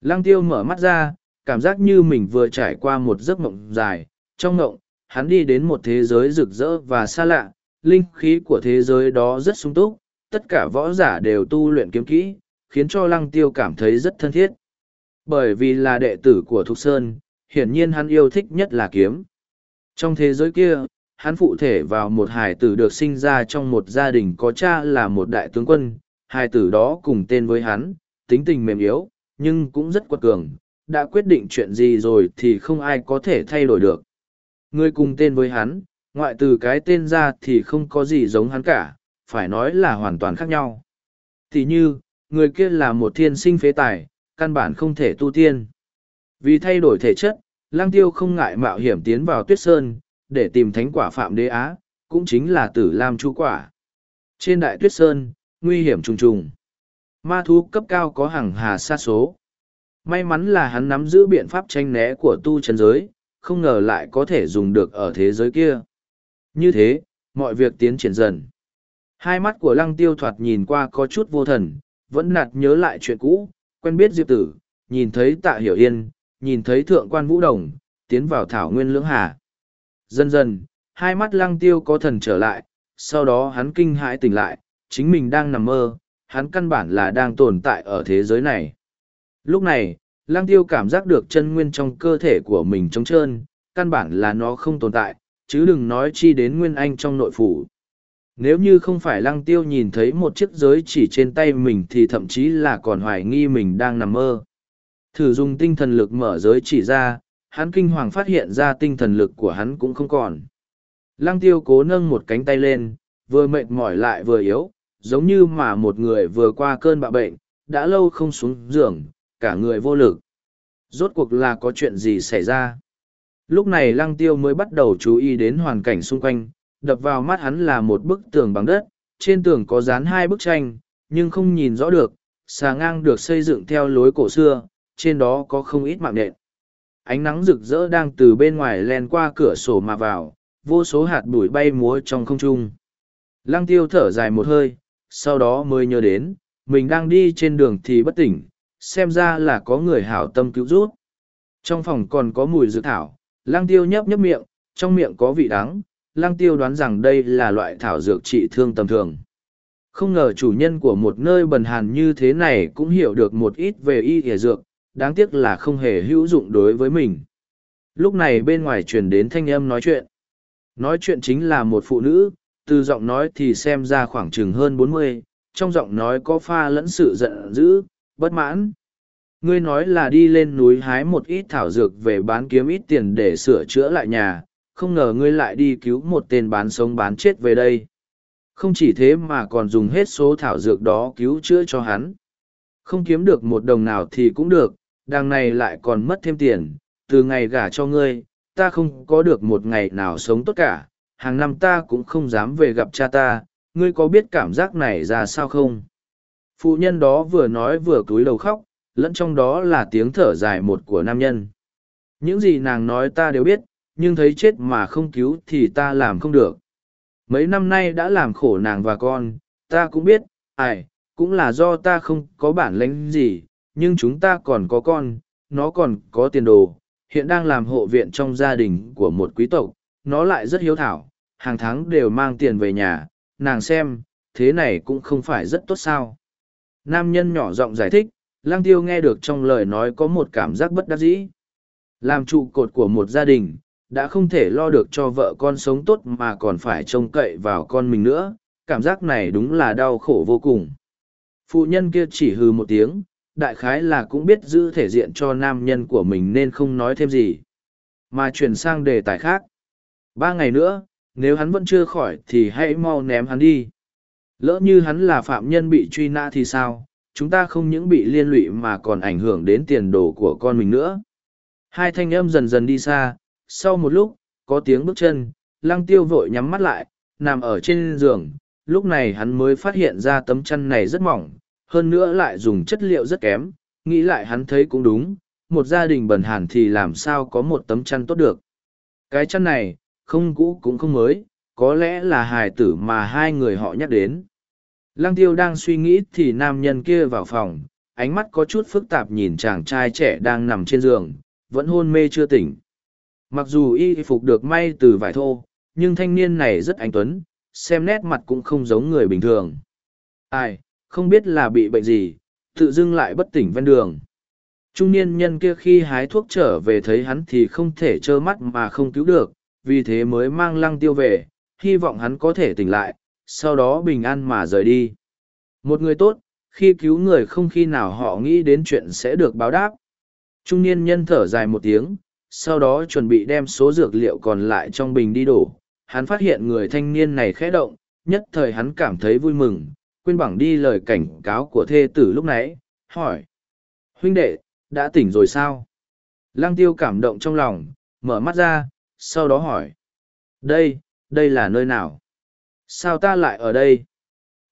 Lăng tiêu mở mắt ra, cảm giác như mình vừa trải qua một giấc mộng dài. Trong mộng, hắn đi đến một thế giới rực rỡ và xa lạ, linh khí của thế giới đó rất sung túc, tất cả võ giả đều tu luyện kiếm kỹ, khiến cho lăng tiêu cảm thấy rất thân thiết. Bởi vì là đệ tử của Thục Sơn, hiển nhiên hắn yêu thích nhất là kiếm. Trong thế giới kia, hắn phụ thể vào một hài tử được sinh ra trong một gia đình có cha là một đại tướng quân, hài tử đó cùng tên với hắn, tính tình mềm yếu, nhưng cũng rất quật cường, đã quyết định chuyện gì rồi thì không ai có thể thay đổi được. Người cùng tên với hắn, ngoại từ cái tên ra thì không có gì giống hắn cả, phải nói là hoàn toàn khác nhau. Thì như, người kia là một thiên sinh phế tài, căn bản không thể tu tiên. Vì thay đổi thể chất, lang tiêu không ngại mạo hiểm tiến vào tuyết sơn, để tìm thánh quả phạm đế á, cũng chính là tử lam chu quả. Trên đại tuyết sơn, nguy hiểm trùng trùng. Ma thú cấp cao có hàng hà xa số. May mắn là hắn nắm giữ biện pháp tranh né của tu chân giới, không ngờ lại có thể dùng được ở thế giới kia. Như thế, mọi việc tiến triển dần. Hai mắt của lăng tiêu thoạt nhìn qua có chút vô thần, vẫn nạt nhớ lại chuyện cũ, quen biết Diệp Tử, nhìn thấy tạ hiểu yên, nhìn thấy thượng quan vũ đồng, tiến vào thảo nguyên lưỡng hà. Dần dần, hai mắt lăng tiêu có thần trở lại, sau đó hắn kinh hãi tỉnh lại, chính mình đang nằm mơ, hắn căn bản là đang tồn tại ở thế giới này. Lúc này, lăng tiêu cảm giác được chân nguyên trong cơ thể của mình trống trơn, căn bản là nó không tồn tại, chứ đừng nói chi đến nguyên anh trong nội phủ. Nếu như không phải lăng tiêu nhìn thấy một chiếc giới chỉ trên tay mình thì thậm chí là còn hoài nghi mình đang nằm mơ. Thử dùng tinh thần lực mở giới chỉ ra, hắn kinh hoàng phát hiện ra tinh thần lực của hắn cũng không còn. Lăng tiêu cố nâng một cánh tay lên, vừa mệt mỏi lại vừa yếu, giống như mà một người vừa qua cơn bạo bệnh, đã lâu không xuống giường, cả người vô lực. Rốt cuộc là có chuyện gì xảy ra? Lúc này lăng tiêu mới bắt đầu chú ý đến hoàn cảnh xung quanh, đập vào mắt hắn là một bức tường bằng đất, trên tường có dán hai bức tranh, nhưng không nhìn rõ được, xà ngang được xây dựng theo lối cổ xưa, trên đó có không ít mạng nện. Ánh nắng rực rỡ đang từ bên ngoài len qua cửa sổ mà vào, vô số hạt bụi bay múa trong không trung. Lăng tiêu thở dài một hơi, sau đó mới nhớ đến, mình đang đi trên đường thì bất tỉnh, xem ra là có người hảo tâm cứu rút. Trong phòng còn có mùi dược thảo, lăng tiêu nhấp nhấp miệng, trong miệng có vị đắng, lăng tiêu đoán rằng đây là loại thảo dược trị thương tầm thường. Không ngờ chủ nhân của một nơi bần hàn như thế này cũng hiểu được một ít về y y dược, đáng tiếc là không hề hữu dụng đối với mình. Lúc này bên ngoài truyền đến thanh âm nói chuyện. Nói chuyện chính là một phụ nữ, từ giọng nói thì xem ra khoảng chừng hơn bốn mươi, trong giọng nói có pha lẫn sự giận dữ, bất mãn. Ngươi nói là đi lên núi hái một ít thảo dược về bán kiếm ít tiền để sửa chữa lại nhà, không ngờ ngươi lại đi cứu một tên bán sống bán chết về đây. Không chỉ thế mà còn dùng hết số thảo dược đó cứu chữa cho hắn. Không kiếm được một đồng nào thì cũng được, đằng này lại còn mất thêm tiền, từ ngày gả cho ngươi, ta không có được một ngày nào sống tốt cả, hàng năm ta cũng không dám về gặp cha ta, ngươi có biết cảm giác này ra sao không? Phụ nhân đó vừa nói vừa cúi đầu khóc, lẫn trong đó là tiếng thở dài một của nam nhân. Những gì nàng nói ta đều biết, nhưng thấy chết mà không cứu thì ta làm không được. Mấy năm nay đã làm khổ nàng và con, ta cũng biết, ai, cũng là do ta không có bản lĩnh gì, nhưng chúng ta còn có con, nó còn có tiền đồ, hiện đang làm hộ viện trong gia đình của một quý tộc, nó lại rất hiếu thảo, hàng tháng đều mang tiền về nhà, nàng xem, thế này cũng không phải rất tốt sao. Nam nhân nhỏ giọng giải thích, lang tiêu nghe được trong lời nói có một cảm giác bất đắc dĩ. Làm trụ cột của một gia đình, đã không thể lo được cho vợ con sống tốt mà còn phải trông cậy vào con mình nữa, cảm giác này đúng là đau khổ vô cùng. Phụ nhân kia chỉ hừ một tiếng, đại khái là cũng biết giữ thể diện cho nam nhân của mình nên không nói thêm gì. Mà chuyển sang đề tài khác. Ba ngày nữa, nếu hắn vẫn chưa khỏi thì hãy mau ném hắn đi. Lỡ như hắn là phạm nhân bị truy nã thì sao, chúng ta không những bị liên lụy mà còn ảnh hưởng đến tiền đồ của con mình nữa. Hai thanh âm dần dần đi xa, sau một lúc, có tiếng bước chân, lăng tiêu vội nhắm mắt lại, nằm ở trên giường, lúc này hắn mới phát hiện ra tấm chăn này rất mỏng, hơn nữa lại dùng chất liệu rất kém, nghĩ lại hắn thấy cũng đúng, một gia đình bần hàn thì làm sao có một tấm chăn tốt được. Cái chăn này, không cũ cũng không mới, có lẽ là hài tử mà hai người họ nhắc đến. Lăng tiêu đang suy nghĩ thì nam nhân kia vào phòng, ánh mắt có chút phức tạp nhìn chàng trai trẻ đang nằm trên giường, vẫn hôn mê chưa tỉnh. Mặc dù y phục được may từ vải thô, nhưng thanh niên này rất anh tuấn, xem nét mặt cũng không giống người bình thường. Ai, không biết là bị bệnh gì, tự dưng lại bất tỉnh ven đường. Trung niên nhân kia khi hái thuốc trở về thấy hắn thì không thể trơ mắt mà không cứu được, vì thế mới mang lăng tiêu về, hy vọng hắn có thể tỉnh lại, sau đó bình an mà rời đi. Một người tốt, khi cứu người không khi nào họ nghĩ đến chuyện sẽ được báo đáp. Trung niên nhân thở dài một tiếng, sau đó chuẩn bị đem số dược liệu còn lại trong bình đi đổ. Hắn phát hiện người thanh niên này khẽ động, nhất thời hắn cảm thấy vui mừng, quên bằng đi lời cảnh cáo của thê tử lúc nãy, hỏi. Huynh đệ, đã tỉnh rồi sao? Lăng tiêu cảm động trong lòng, mở mắt ra, sau đó hỏi. Đây, đây là nơi nào? Sao ta lại ở đây?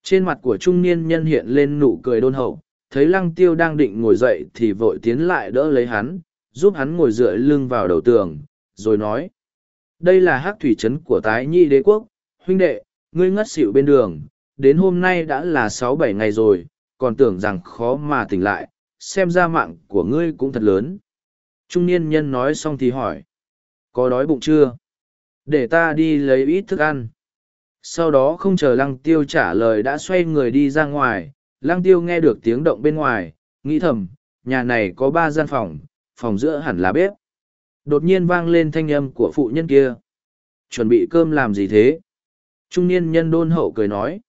Trên mặt của trung niên nhân hiện lên nụ cười đôn hậu, thấy lăng tiêu đang định ngồi dậy thì vội tiến lại đỡ lấy hắn, giúp hắn ngồi dựa lưng vào đầu tường, rồi nói. Đây là hắc thủy trấn của tái nhi đế quốc, huynh đệ, ngươi ngất xỉu bên đường, đến hôm nay đã là sáu bảy ngày rồi, còn tưởng rằng khó mà tỉnh lại, xem ra mạng của ngươi cũng thật lớn. Trung niên nhân nói xong thì hỏi. Có đói bụng chưa? Để ta đi lấy ít thức ăn. Sau đó không chờ lăng tiêu trả lời đã xoay người đi ra ngoài, lăng tiêu nghe được tiếng động bên ngoài, nghĩ thầm, nhà này có ba gian phòng, phòng giữa hẳn là bếp. Đột nhiên vang lên thanh âm của phụ nhân kia. Chuẩn bị cơm làm gì thế? Trung niên nhân đôn hậu cười nói.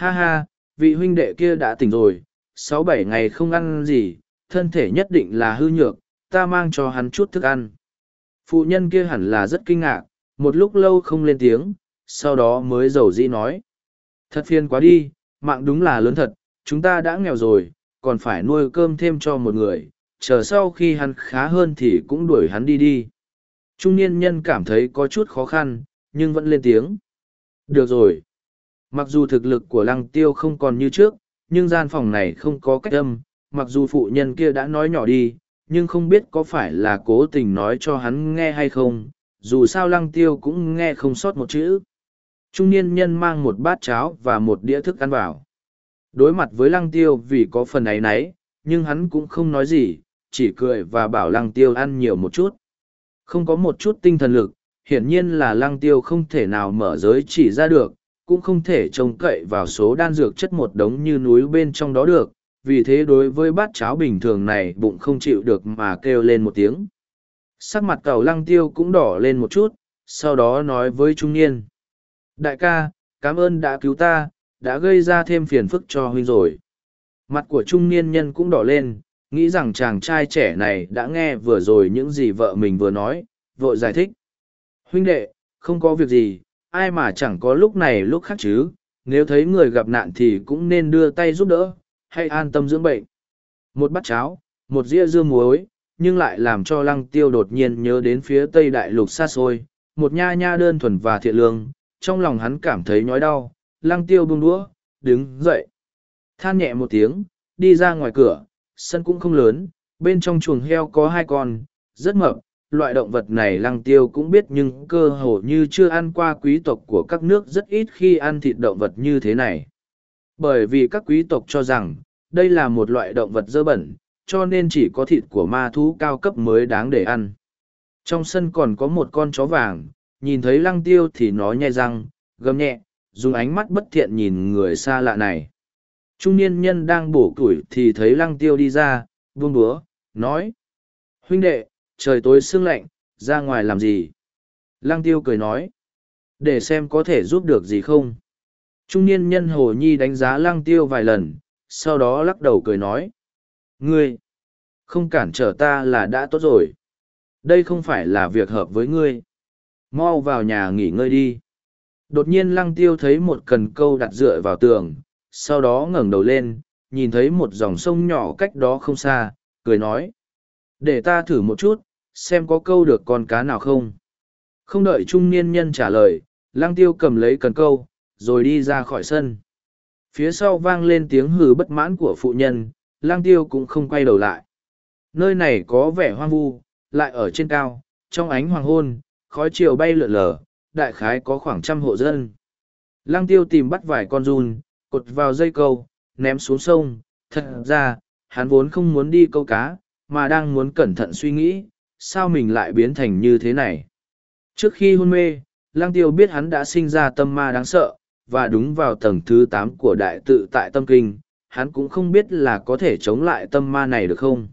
Ha ha, vị huynh đệ kia đã tỉnh rồi, sáu bảy ngày không ăn gì, thân thể nhất định là hư nhược, ta mang cho hắn chút thức ăn. Phụ nhân kia hẳn là rất kinh ngạc, một lúc lâu không lên tiếng, sau đó mới dầu dĩ nói. Thật phiền quá đi, mạng đúng là lớn thật, chúng ta đã nghèo rồi, còn phải nuôi cơm thêm cho một người, chờ sau khi hắn khá hơn thì cũng đuổi hắn đi đi. Trung niên nhân cảm thấy có chút khó khăn, nhưng vẫn lên tiếng. Được rồi. Mặc dù thực lực của lăng tiêu không còn như trước, nhưng gian phòng này không có cách âm, mặc dù phụ nhân kia đã nói nhỏ đi, nhưng không biết có phải là cố tình nói cho hắn nghe hay không, dù sao lăng tiêu cũng nghe không sót một chữ. Trung niên nhân mang một bát cháo và một đĩa thức ăn vào. Đối mặt với lăng tiêu vì có phần ấy nấy, nhưng hắn cũng không nói gì, chỉ cười và bảo lăng tiêu ăn nhiều một chút. Không có một chút tinh thần lực, hiển nhiên là lăng tiêu không thể nào mở giới chỉ ra được, cũng không thể trông cậy vào số đan dược chất một đống như núi bên trong đó được, vì thế đối với bát cháo bình thường này bụng không chịu được mà kêu lên một tiếng. Sắc mặt cầu lăng tiêu cũng đỏ lên một chút, sau đó nói với trung niên. Đại ca, cảm ơn đã cứu ta, đã gây ra thêm phiền phức cho huynh rồi. Mặt của trung niên nhân cũng đỏ lên, nghĩ rằng chàng trai trẻ này đã nghe vừa rồi những gì vợ mình vừa nói, vội giải thích. Huynh đệ, không có việc gì, ai mà chẳng có lúc này lúc khác chứ, nếu thấy người gặp nạn thì cũng nên đưa tay giúp đỡ, hay an tâm dưỡng bệnh. Một bát cháo, một dĩa dưa muối, nhưng lại làm cho lăng tiêu đột nhiên nhớ đến phía tây đại lục xa xôi, một nha nha đơn thuần và thiện lương, trong lòng hắn cảm thấy nhói đau, lăng tiêu buông đũa, đứng dậy. Than nhẹ một tiếng, đi ra ngoài cửa, sân cũng không lớn, bên trong chuồng heo có hai con, rất mập, loại động vật này lăng tiêu cũng biết nhưng cơ hồ như chưa ăn qua quý tộc của các nước rất ít khi ăn thịt động vật như thế này. Bởi vì các quý tộc cho rằng, đây là một loại động vật dơ bẩn, cho nên chỉ có thịt của ma thú cao cấp mới đáng để ăn. Trong sân còn có một con chó vàng, nhìn thấy lăng tiêu thì nó nhai răng, gầm nhẹ, dùng ánh mắt bất thiện nhìn người xa lạ này. Trung niên nhân đang bổ củi thì thấy lăng tiêu đi ra, buông búa, nói. Huynh đệ, trời tối sương lạnh, ra ngoài làm gì? Lăng tiêu cười nói. Để xem có thể giúp được gì không? Trung niên nhân hồ nhi đánh giá lăng tiêu vài lần, sau đó lắc đầu cười nói. Ngươi, không cản trở ta là đã tốt rồi. Đây không phải là việc hợp với ngươi. Mau vào nhà nghỉ ngơi đi. Đột nhiên lăng tiêu thấy một cần câu đặt dựa vào tường, sau đó ngẩng đầu lên, nhìn thấy một dòng sông nhỏ cách đó không xa, cười nói. Để ta thử một chút, xem có câu được con cá nào không. Không đợi trung niên nhân trả lời, lăng tiêu cầm lấy cần câu, rồi đi ra khỏi sân. Phía sau vang lên tiếng hừ bất mãn của phụ nhân, lang tiêu cũng không quay đầu lại. Nơi này có vẻ hoang vu, lại ở trên cao, trong ánh hoàng hôn, khói chiều bay lượn lờ, đại khái có khoảng trăm hộ dân. Lăng tiêu tìm bắt vài con run, cột vào dây câu, ném xuống sông. Thật ra, hắn vốn không muốn đi câu cá, mà đang muốn cẩn thận suy nghĩ, sao mình lại biến thành như thế này. Trước khi hôn mê, Lăng tiêu biết hắn đã sinh ra tâm ma đáng sợ, và đúng vào tầng thứ tám của đại tự tại tâm kinh, hắn cũng không biết là có thể chống lại tâm ma này được không.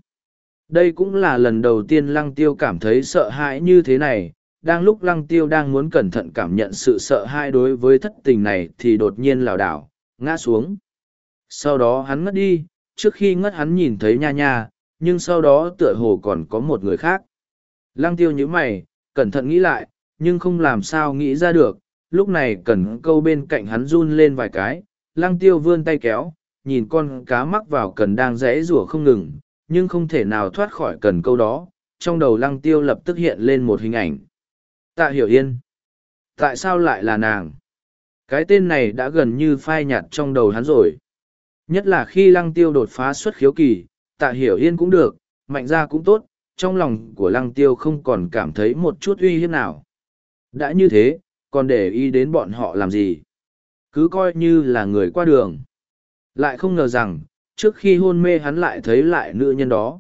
Đây cũng là lần đầu tiên lăng tiêu cảm thấy sợ hãi như thế này, đang lúc lăng tiêu đang muốn cẩn thận cảm nhận sự sợ hãi đối với thất tình này thì đột nhiên lảo đảo, ngã xuống. Sau đó hắn ngất đi, trước khi ngất hắn nhìn thấy nha nha, nhưng sau đó tựa hồ còn có một người khác. Lăng tiêu như mày, cẩn thận nghĩ lại, nhưng không làm sao nghĩ ra được, lúc này cần câu bên cạnh hắn run lên vài cái, lăng tiêu vươn tay kéo, nhìn con cá mắc vào cần đang rẽ rủa không ngừng, nhưng không thể nào thoát khỏi cần câu đó, trong đầu lăng tiêu lập tức hiện lên một hình ảnh. Tạ hiểu yên. Tại sao lại là nàng? Cái tên này đã gần như phai nhạt trong đầu hắn rồi. Nhất là khi lăng tiêu đột phá xuất khiếu kỳ, tạ hiểu yên cũng được, mạnh ra cũng tốt, trong lòng của lăng tiêu không còn cảm thấy một chút uy hiếp nào. Đã như thế, còn để ý đến bọn họ làm gì? Cứ coi như là người qua đường. Lại không ngờ rằng, trước khi hôn mê hắn lại thấy lại nữ nhân đó.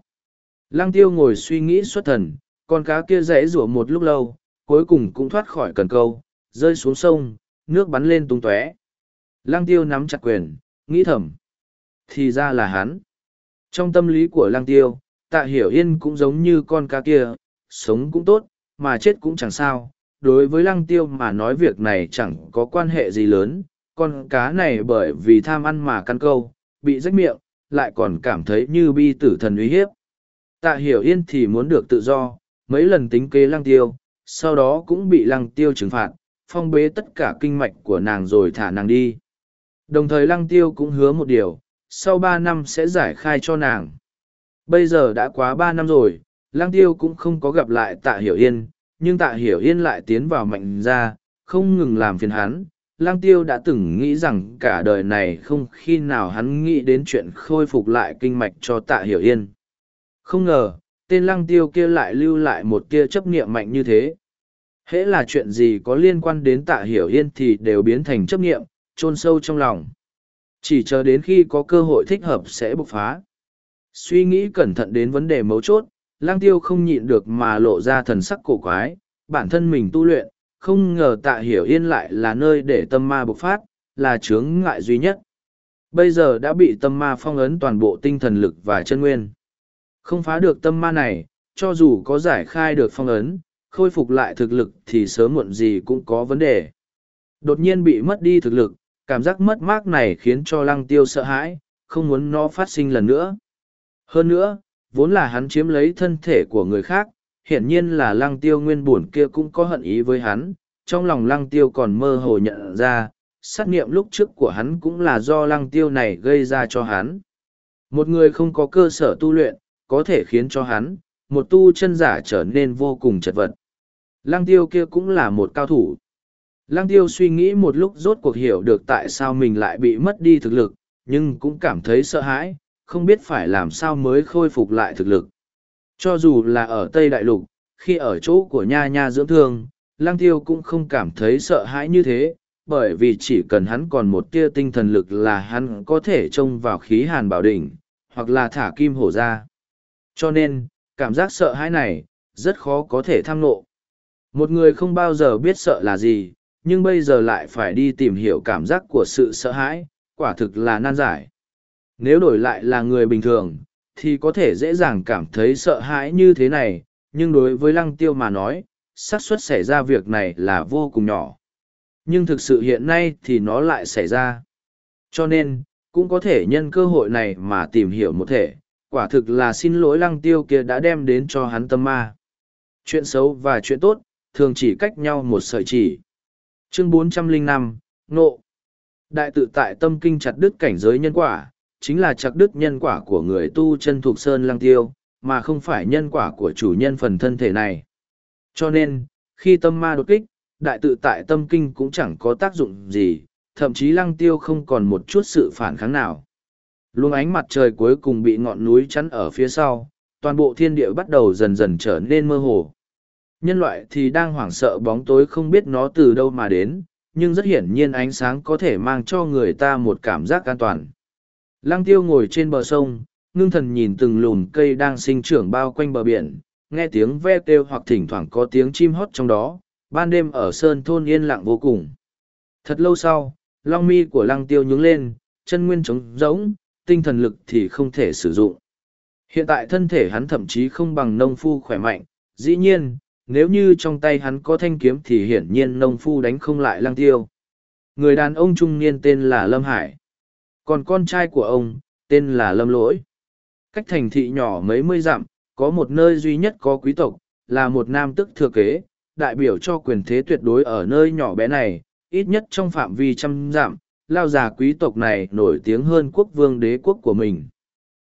Lăng tiêu ngồi suy nghĩ xuất thần, con cá kia rẽ rủa một lúc lâu, cuối cùng cũng thoát khỏi cần câu, rơi xuống sông, nước bắn lên tung tóe. Lăng tiêu nắm chặt quyền, nghĩ thầm. Thì ra là hắn. Trong tâm lý của lăng tiêu, tạ hiểu yên cũng giống như con cá kia, sống cũng tốt, mà chết cũng chẳng sao. Đối với lăng tiêu mà nói việc này chẳng có quan hệ gì lớn, con cá này bởi vì tham ăn mà căn câu, bị rách miệng, lại còn cảm thấy như bi tử thần uy hiếp. Tạ hiểu yên thì muốn được tự do, mấy lần tính kế lăng tiêu, sau đó cũng bị lăng tiêu trừng phạt, phong bế tất cả kinh mạch của nàng rồi thả nàng đi. Đồng thời lăng tiêu cũng hứa một điều, sau ba năm sẽ giải khai cho nàng. Bây giờ đã quá ba năm rồi, lăng tiêu cũng không có gặp lại tạ hiểu yên, nhưng tạ hiểu yên lại tiến vào mạnh ra, không ngừng làm phiền hắn, lang tiêu đã từng nghĩ rằng cả đời này không khi nào hắn nghĩ đến chuyện khôi phục lại kinh mạch cho tạ hiểu yên. Không ngờ tên lăng tiêu kia lại lưu lại một tia chấp niệm mạnh như thế. Hễ là chuyện gì có liên quan đến tạ hiểu yên thì đều biến thành chấp niệm chôn sâu trong lòng. Chỉ chờ đến khi có cơ hội thích hợp sẽ bộc phá suy nghĩ cẩn thận đến vấn đề mấu chốt lang tiêu không nhịn được mà lộ ra thần sắc cổ quái bản thân mình tu luyện không ngờ tạ hiểu yên lại là nơi để tâm ma bộc phát, là chướng ngại duy nhất. Bây giờ đã bị tâm ma phong ấn toàn bộ tinh thần lực và chân nguyên. Không phá được tâm ma này, cho dù có giải khai được phong ấn, khôi phục lại thực lực thì sớm muộn gì cũng có vấn đề. Đột nhiên bị mất đi thực lực, cảm giác mất mát này khiến cho lăng tiêu sợ hãi, không muốn nó phát sinh lần nữa. Hơn nữa, vốn là hắn chiếm lấy thân thể của người khác, hiển nhiên là lăng tiêu nguyên buồn kia cũng có hận ý với hắn, trong lòng lăng tiêu còn mơ hồ nhận ra, sát nghiệm lúc trước của hắn cũng là do lăng tiêu này gây ra cho hắn. Một người không có cơ sở tu luyện, có thể khiến cho hắn, một tu chân giả trở nên vô cùng chật vật. Lăng tiêu kia cũng là một cao thủ. Lăng tiêu suy nghĩ một lúc rốt cuộc hiểu được tại sao mình lại bị mất đi thực lực, nhưng cũng cảm thấy sợ hãi, không biết phải làm sao mới khôi phục lại thực lực. Cho dù là ở Tây Đại Lục, khi ở chỗ của Nha Nha dưỡng thương, Lang Tiêu cũng không cảm thấy sợ hãi như thế, bởi vì chỉ cần hắn còn một tia tinh thần lực là hắn có thể trông vào khí hàn bảo đỉnh, hoặc là thả kim hổ ra. Cho nên, cảm giác sợ hãi này, rất khó có thể tham nộ. Một người không bao giờ biết sợ là gì, nhưng bây giờ lại phải đi tìm hiểu cảm giác của sự sợ hãi, quả thực là nan giải. Nếu đổi lại là người bình thường, thì có thể dễ dàng cảm thấy sợ hãi như thế này, nhưng đối với lăng tiêu mà nói, xác suất xảy ra việc này là vô cùng nhỏ. Nhưng thực sự hiện nay thì nó lại xảy ra. Cho nên, cũng có thể nhân cơ hội này mà tìm hiểu một thể, quả thực là xin lỗi lăng tiêu kia đã đem đến cho hắn tâm ma. Chuyện xấu và chuyện tốt, thường chỉ cách nhau một sợi chỉ. Chương 405, Nộ Đại tự tại tâm kinh chặt đứt cảnh giới nhân quả, chính là chặt đứt nhân quả của người tu chân thuộc sơn lăng tiêu, mà không phải nhân quả của chủ nhân phần thân thể này. Cho nên, khi tâm ma đột kích, đại tự tại tâm kinh cũng chẳng có tác dụng gì, thậm chí lăng tiêu không còn một chút sự phản kháng nào. Luồng ánh mặt trời cuối cùng bị ngọn núi chắn ở phía sau, toàn bộ thiên địa bắt đầu dần dần trở nên mơ hồ. Nhân loại thì đang hoảng sợ bóng tối không biết nó từ đâu mà đến, nhưng rất hiển nhiên ánh sáng có thể mang cho người ta một cảm giác an toàn. Lăng tiêu ngồi trên bờ sông, ngưng thần nhìn từng lùm cây đang sinh trưởng bao quanh bờ biển, nghe tiếng ve kêu hoặc thỉnh thoảng có tiếng chim hót trong đó, ban đêm ở sơn thôn yên lặng vô cùng. Thật lâu sau, long mi của lăng tiêu nhướng lên, chân nguyên trống rỗng, tinh thần lực thì không thể sử dụng. Hiện tại thân thể hắn thậm chí không bằng nông phu khỏe mạnh, dĩ nhiên, nếu như trong tay hắn có thanh kiếm thì hiển nhiên nông phu đánh không lại lăng tiêu. Người đàn ông trung niên tên là Lâm Hải. Còn con trai của ông, tên là Lâm Lỗi. Cách thành thị nhỏ mấy mươi dặm, có một nơi duy nhất có quý tộc, là một nam tức thừa kế, đại biểu cho quyền thế tuyệt đối ở nơi nhỏ bé này, ít nhất trong phạm vi trăm dặm, lao già quý tộc này nổi tiếng hơn quốc vương đế quốc của mình.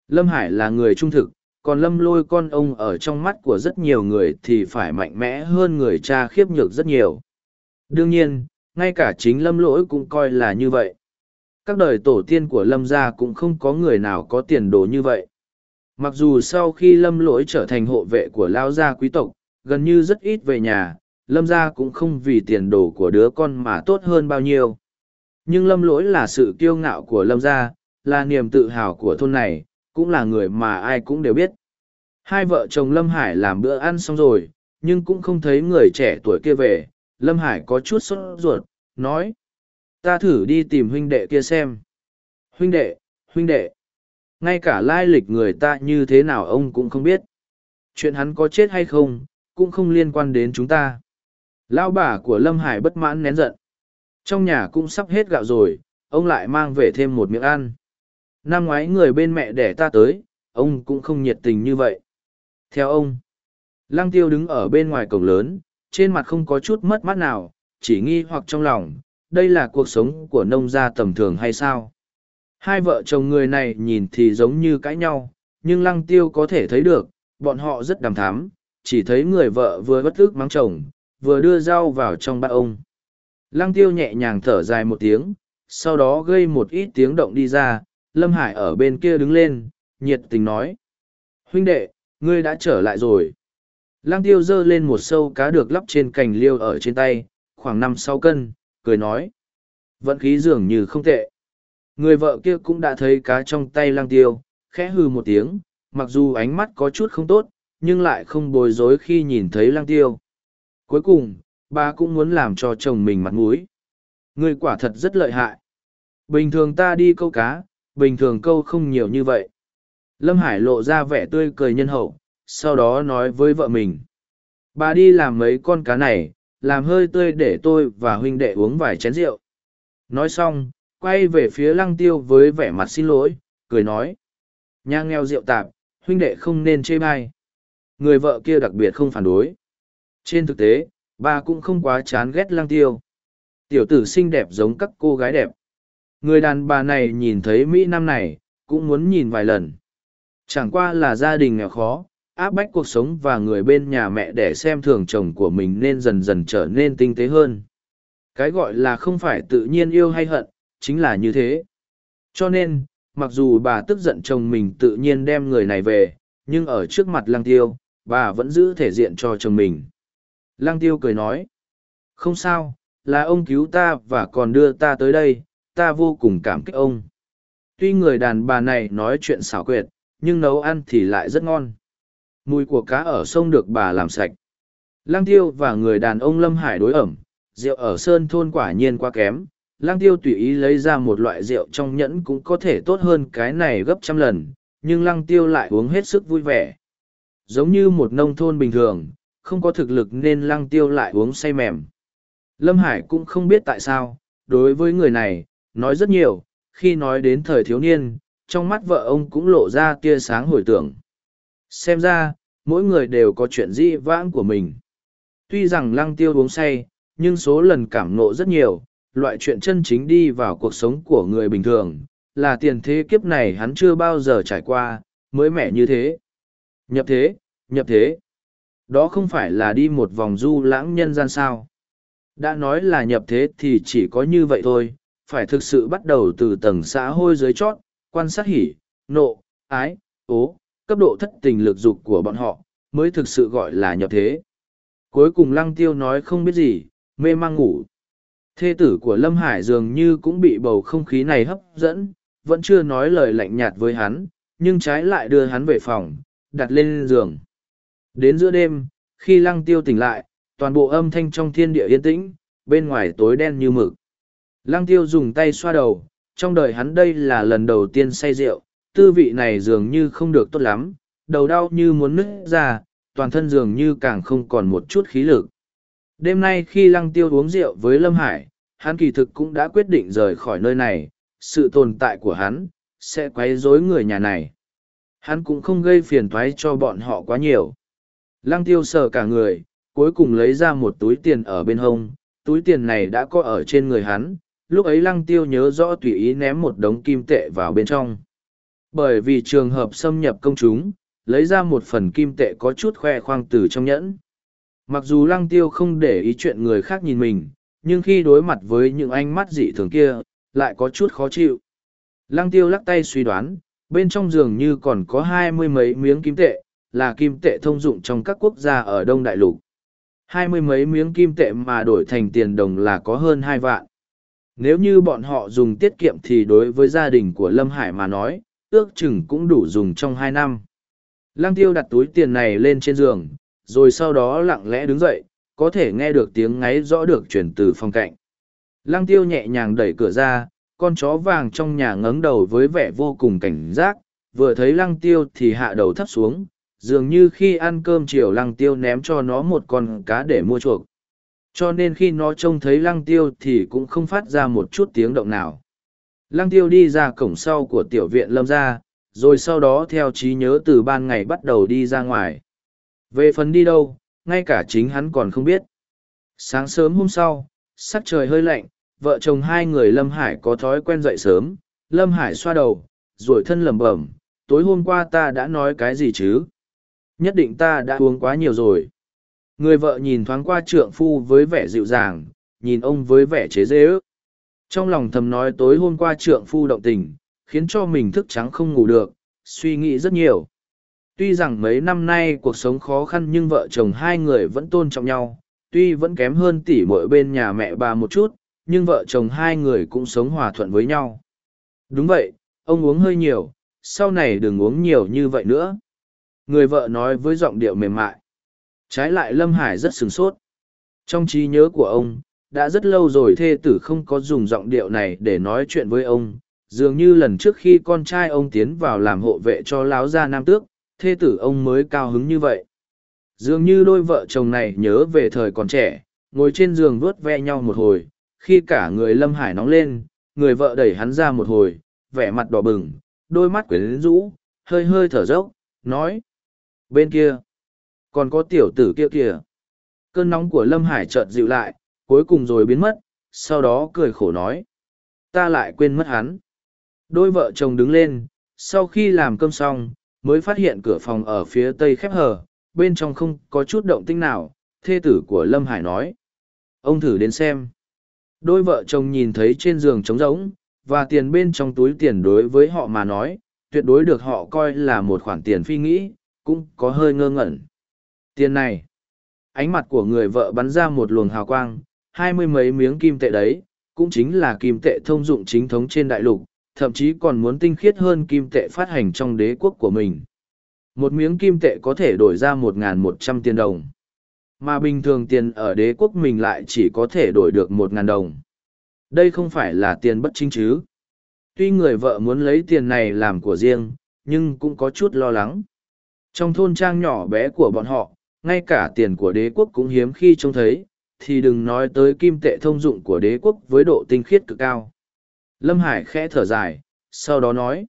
Lâm Hải là người trung thực, còn lâm lôi con ông ở trong mắt của rất nhiều người thì phải mạnh mẽ hơn người cha khiếp nhược rất nhiều. Đương nhiên, ngay cả chính lâm lỗi cũng coi là như vậy. Các đời tổ tiên của lâm gia cũng không có người nào có tiền đồ như vậy. Mặc dù sau khi lâm lỗi trở thành hộ vệ của lao gia quý tộc, gần như rất ít về nhà, lâm gia cũng không vì tiền đồ của đứa con mà tốt hơn bao nhiêu. Nhưng lâm lỗi là sự kiêu ngạo của lâm gia, là niềm tự hào của thôn này, cũng là người mà ai cũng đều biết. Hai vợ chồng Lâm Hải làm bữa ăn xong rồi, nhưng cũng không thấy người trẻ tuổi kia về. Lâm Hải có chút sốt ruột, nói. Ta thử đi tìm huynh đệ kia xem. Huynh đệ, huynh đệ. Ngay cả lai lịch người ta như thế nào ông cũng không biết. Chuyện hắn có chết hay không, cũng không liên quan đến chúng ta. Lão bà của Lâm Hải bất mãn nén giận. Trong nhà cũng sắp hết gạo rồi, ông lại mang về thêm một miệng ăn. Năm ngoái người bên mẹ đẻ ta tới, ông cũng không nhiệt tình như vậy. Theo ông, Lăng Tiêu đứng ở bên ngoài cổng lớn, trên mặt không có chút mất mát nào, chỉ nghi hoặc trong lòng, đây là cuộc sống của nông gia tầm thường hay sao? Hai vợ chồng người này nhìn thì giống như cãi nhau, nhưng Lăng Tiêu có thể thấy được, bọn họ rất đàm thám, chỉ thấy người vợ vừa bất ức mắng chồng, vừa đưa rau vào trong bát ông. Lăng Tiêu nhẹ nhàng thở dài một tiếng, sau đó gây một ít tiếng động đi ra, Lâm Hải ở bên kia đứng lên, nhiệt tình nói. Huynh đệ, ngươi đã trở lại rồi. Lăng tiêu giơ lên một sâu cá được lắp trên cành liêu ở trên tay, khoảng năm sáu cân, cười nói. Vận khí dường như không tệ. Người vợ kia cũng đã thấy cá trong tay Lang tiêu, khẽ hư một tiếng, mặc dù ánh mắt có chút không tốt, nhưng lại không bối rối khi nhìn thấy Lang tiêu. Cuối cùng, bà cũng muốn làm cho chồng mình mặt mũi. Người quả thật rất lợi hại. Bình thường ta đi câu cá, bình thường câu không nhiều như vậy. Lâm Hải lộ ra vẻ tươi cười nhân hậu, sau đó nói với vợ mình. Bà đi làm mấy con cá này, làm hơi tươi để tôi và huynh đệ uống vài chén rượu. Nói xong, quay về phía lăng tiêu với vẻ mặt xin lỗi, cười nói. Nhà nghèo rượu tạp, huynh đệ không nên chê bai. Người vợ kia đặc biệt không phản đối. Trên thực tế, bà cũng không quá chán ghét lăng tiêu. Tiểu tử xinh đẹp giống các cô gái đẹp. Người đàn bà này nhìn thấy Mỹ Nam này, cũng muốn nhìn vài lần. Chẳng qua là gia đình nghèo khó, áp bách cuộc sống và người bên nhà mẹ để xem thường chồng của mình nên dần dần trở nên tinh tế hơn. Cái gọi là không phải tự nhiên yêu hay hận, chính là như thế. Cho nên, mặc dù bà tức giận chồng mình tự nhiên đem người này về, nhưng ở trước mặt lăng tiêu, bà vẫn giữ thể diện cho chồng mình. Lăng tiêu cười nói, không sao, là ông cứu ta và còn đưa ta tới đây, ta vô cùng cảm kích ông. Tuy người đàn bà này nói chuyện xảo quyệt, nhưng nấu ăn thì lại rất ngon. Mùi của cá ở sông được bà làm sạch. Lăng tiêu và người đàn ông Lâm Hải đối ẩm, rượu ở sơn thôn quả nhiên quá kém. Lăng tiêu tùy ý lấy ra một loại rượu trong nhẫn cũng có thể tốt hơn cái này gấp trăm lần, nhưng lăng tiêu lại uống hết sức vui vẻ. Giống như một nông thôn bình thường, không có thực lực nên lăng tiêu lại uống say mềm. Lâm Hải cũng không biết tại sao, đối với người này, nói rất nhiều, khi nói đến thời thiếu niên, trong mắt vợ ông cũng lộ ra tia sáng hồi tưởng. Xem ra, mỗi người đều có chuyện dĩ vãng của mình. Tuy rằng lăng tiêu uống say, nhưng số lần cảm nộ rất nhiều, loại chuyện chân chính đi vào cuộc sống của người bình thường, là tiền thế kiếp này hắn chưa bao giờ trải qua, mới mẻ như thế. Nhập thế, nhập thế. Đó không phải là đi một vòng du lãng nhân gian sao. Đã nói là nhập thế thì chỉ có như vậy thôi, phải thực sự bắt đầu từ tầng xã hôi dưới chót, quan sát hỉ, nộ, ái, ố, cấp độ thất tình lực dục của bọn họ, mới thực sự gọi là nhập thế. cuối cùng lăng tiêu nói không biết gì, mê mang ngủ. Thê tử của Lâm Hải dường như cũng bị bầu không khí này hấp dẫn, vẫn chưa nói lời lạnh nhạt với hắn, nhưng trái lại đưa hắn về phòng, đặt lên giường. Đến giữa đêm, khi lăng tiêu tỉnh lại, toàn bộ âm thanh trong thiên địa yên tĩnh, bên ngoài tối đen như mực. Lăng tiêu dùng tay xoa đầu, trong đời hắn đây là lần đầu tiên say rượu, tư vị này dường như không được tốt lắm, đầu đau như muốn nứt ra, toàn thân dường như càng không còn một chút khí lực. Đêm nay khi lăng tiêu uống rượu với Lâm Hải, hắn kỳ thực cũng đã quyết định rời khỏi nơi này, sự tồn tại của hắn, sẽ quấy rối người nhà này. Hắn cũng không gây phiền toái cho bọn họ quá nhiều. Lăng tiêu sờ cả người, cuối cùng lấy ra một túi tiền ở bên hông, túi tiền này đã có ở trên người hắn, lúc ấy lăng tiêu nhớ rõ tùy ý ném một đống kim tệ vào bên trong. Bởi vì trường hợp xâm nhập công chúng, lấy ra một phần kim tệ có chút khoe khoang từ trong nhẫn. Mặc dù lăng tiêu không để ý chuyện người khác nhìn mình, nhưng khi đối mặt với những ánh mắt dị thường kia, lại có chút khó chịu. Lăng tiêu lắc tay suy đoán, bên trong giường như còn có hai mươi mấy miếng kim tệ, là kim tệ thông dụng trong các quốc gia ở Đông Đại Lục. Hai mươi mấy miếng kim tệ mà đổi thành tiền đồng là có hơn hai vạn. Nếu như bọn họ dùng tiết kiệm thì đối với gia đình của Lâm Hải mà nói, ước chừng cũng đủ dùng trong hai năm. Lăng tiêu đặt túi tiền này lên trên giường, rồi sau đó lặng lẽ đứng dậy, có thể nghe được tiếng ngáy rõ được chuyển từ phòng cạnh. Lăng tiêu nhẹ nhàng đẩy cửa ra, con chó vàng trong nhà ngấn đầu với vẻ vô cùng cảnh giác, vừa thấy lăng tiêu thì hạ đầu thấp xuống, dường như khi ăn cơm chiều lăng tiêu ném cho nó một con cá để mua chuộc. Cho nên khi nó trông thấy lăng tiêu thì cũng không phát ra một chút tiếng động nào. Lăng tiêu đi ra cổng sau của tiểu viện lâm ra, rồi sau đó theo trí nhớ từ ban ngày bắt đầu đi ra ngoài. Về phần đi đâu, ngay cả chính hắn còn không biết. Sáng sớm hôm sau, sắc trời hơi lạnh, vợ chồng hai người Lâm Hải có thói quen dậy sớm, Lâm Hải xoa đầu, rồi thân lẩm bẩm, tối hôm qua ta đã nói cái gì chứ? Nhất định ta đã uống quá nhiều rồi. Người vợ nhìn thoáng qua trượng phu với vẻ dịu dàng, nhìn ông với vẻ chế dễ ước. Trong lòng thầm nói tối hôm qua trượng phu động tình, khiến cho mình thức trắng không ngủ được, suy nghĩ rất nhiều. Tuy rằng mấy năm nay cuộc sống khó khăn nhưng vợ chồng hai người vẫn tôn trọng nhau, tuy vẫn kém hơn tỷ muội bên nhà mẹ bà một chút, nhưng vợ chồng hai người cũng sống hòa thuận với nhau. Đúng vậy, ông uống hơi nhiều, sau này đừng uống nhiều như vậy nữa. Người vợ nói với giọng điệu mềm mại. Trái lại Lâm Hải rất sửng sốt. Trong trí nhớ của ông, đã rất lâu rồi thê tử không có dùng giọng điệu này để nói chuyện với ông. Dường như lần trước khi con trai ông tiến vào làm hộ vệ cho láo gia nam tước, thê tử ông mới cao hứng như vậy. Dường như đôi vợ chồng này nhớ về thời còn trẻ, ngồi trên giường vuốt ve nhau một hồi, khi cả người Lâm Hải nóng lên, người vợ đẩy hắn ra một hồi, vẻ mặt đỏ bừng, đôi mắt quyến rũ, hơi hơi thở dốc, nói. Bên kia, còn có tiểu tử kia kìa. Cơn nóng của Lâm Hải chợt dịu lại, cuối cùng rồi biến mất, sau đó cười khổ nói. Ta lại quên mất hắn. Đôi vợ chồng đứng lên, sau khi làm cơm xong, mới phát hiện cửa phòng ở phía tây khép hờ, bên trong không có chút động tinh nào, thê tử của Lâm Hải nói. Ông thử đến xem. Đôi vợ chồng nhìn thấy trên giường trống rỗng, và tiền bên trong túi tiền đối với họ mà nói, tuyệt đối được họ coi là một khoản tiền phi nghĩ, cũng có hơi ngơ ngẩn. Tiền này, ánh mặt của người vợ bắn ra một luồng hào quang, hai mươi mấy miếng kim tệ đấy, cũng chính là kim tệ thông dụng chính thống trên đại lục, thậm chí còn muốn tinh khiết hơn kim tệ phát hành trong đế quốc của mình. Một miếng kim tệ có thể đổi ra một một trăm tiền đồng. Mà bình thường tiền ở đế quốc mình lại chỉ có thể đổi được một ngàn đồng. Đây không phải là tiền bất chính chứ. Tuy người vợ muốn lấy tiền này làm của riêng, nhưng cũng có chút lo lắng. Trong thôn trang nhỏ bé của bọn họ, ngay cả tiền của đế quốc cũng hiếm khi trông thấy, thì đừng nói tới kim tệ thông dụng của đế quốc với độ tinh khiết cực cao. Lâm Hải khẽ thở dài, sau đó nói.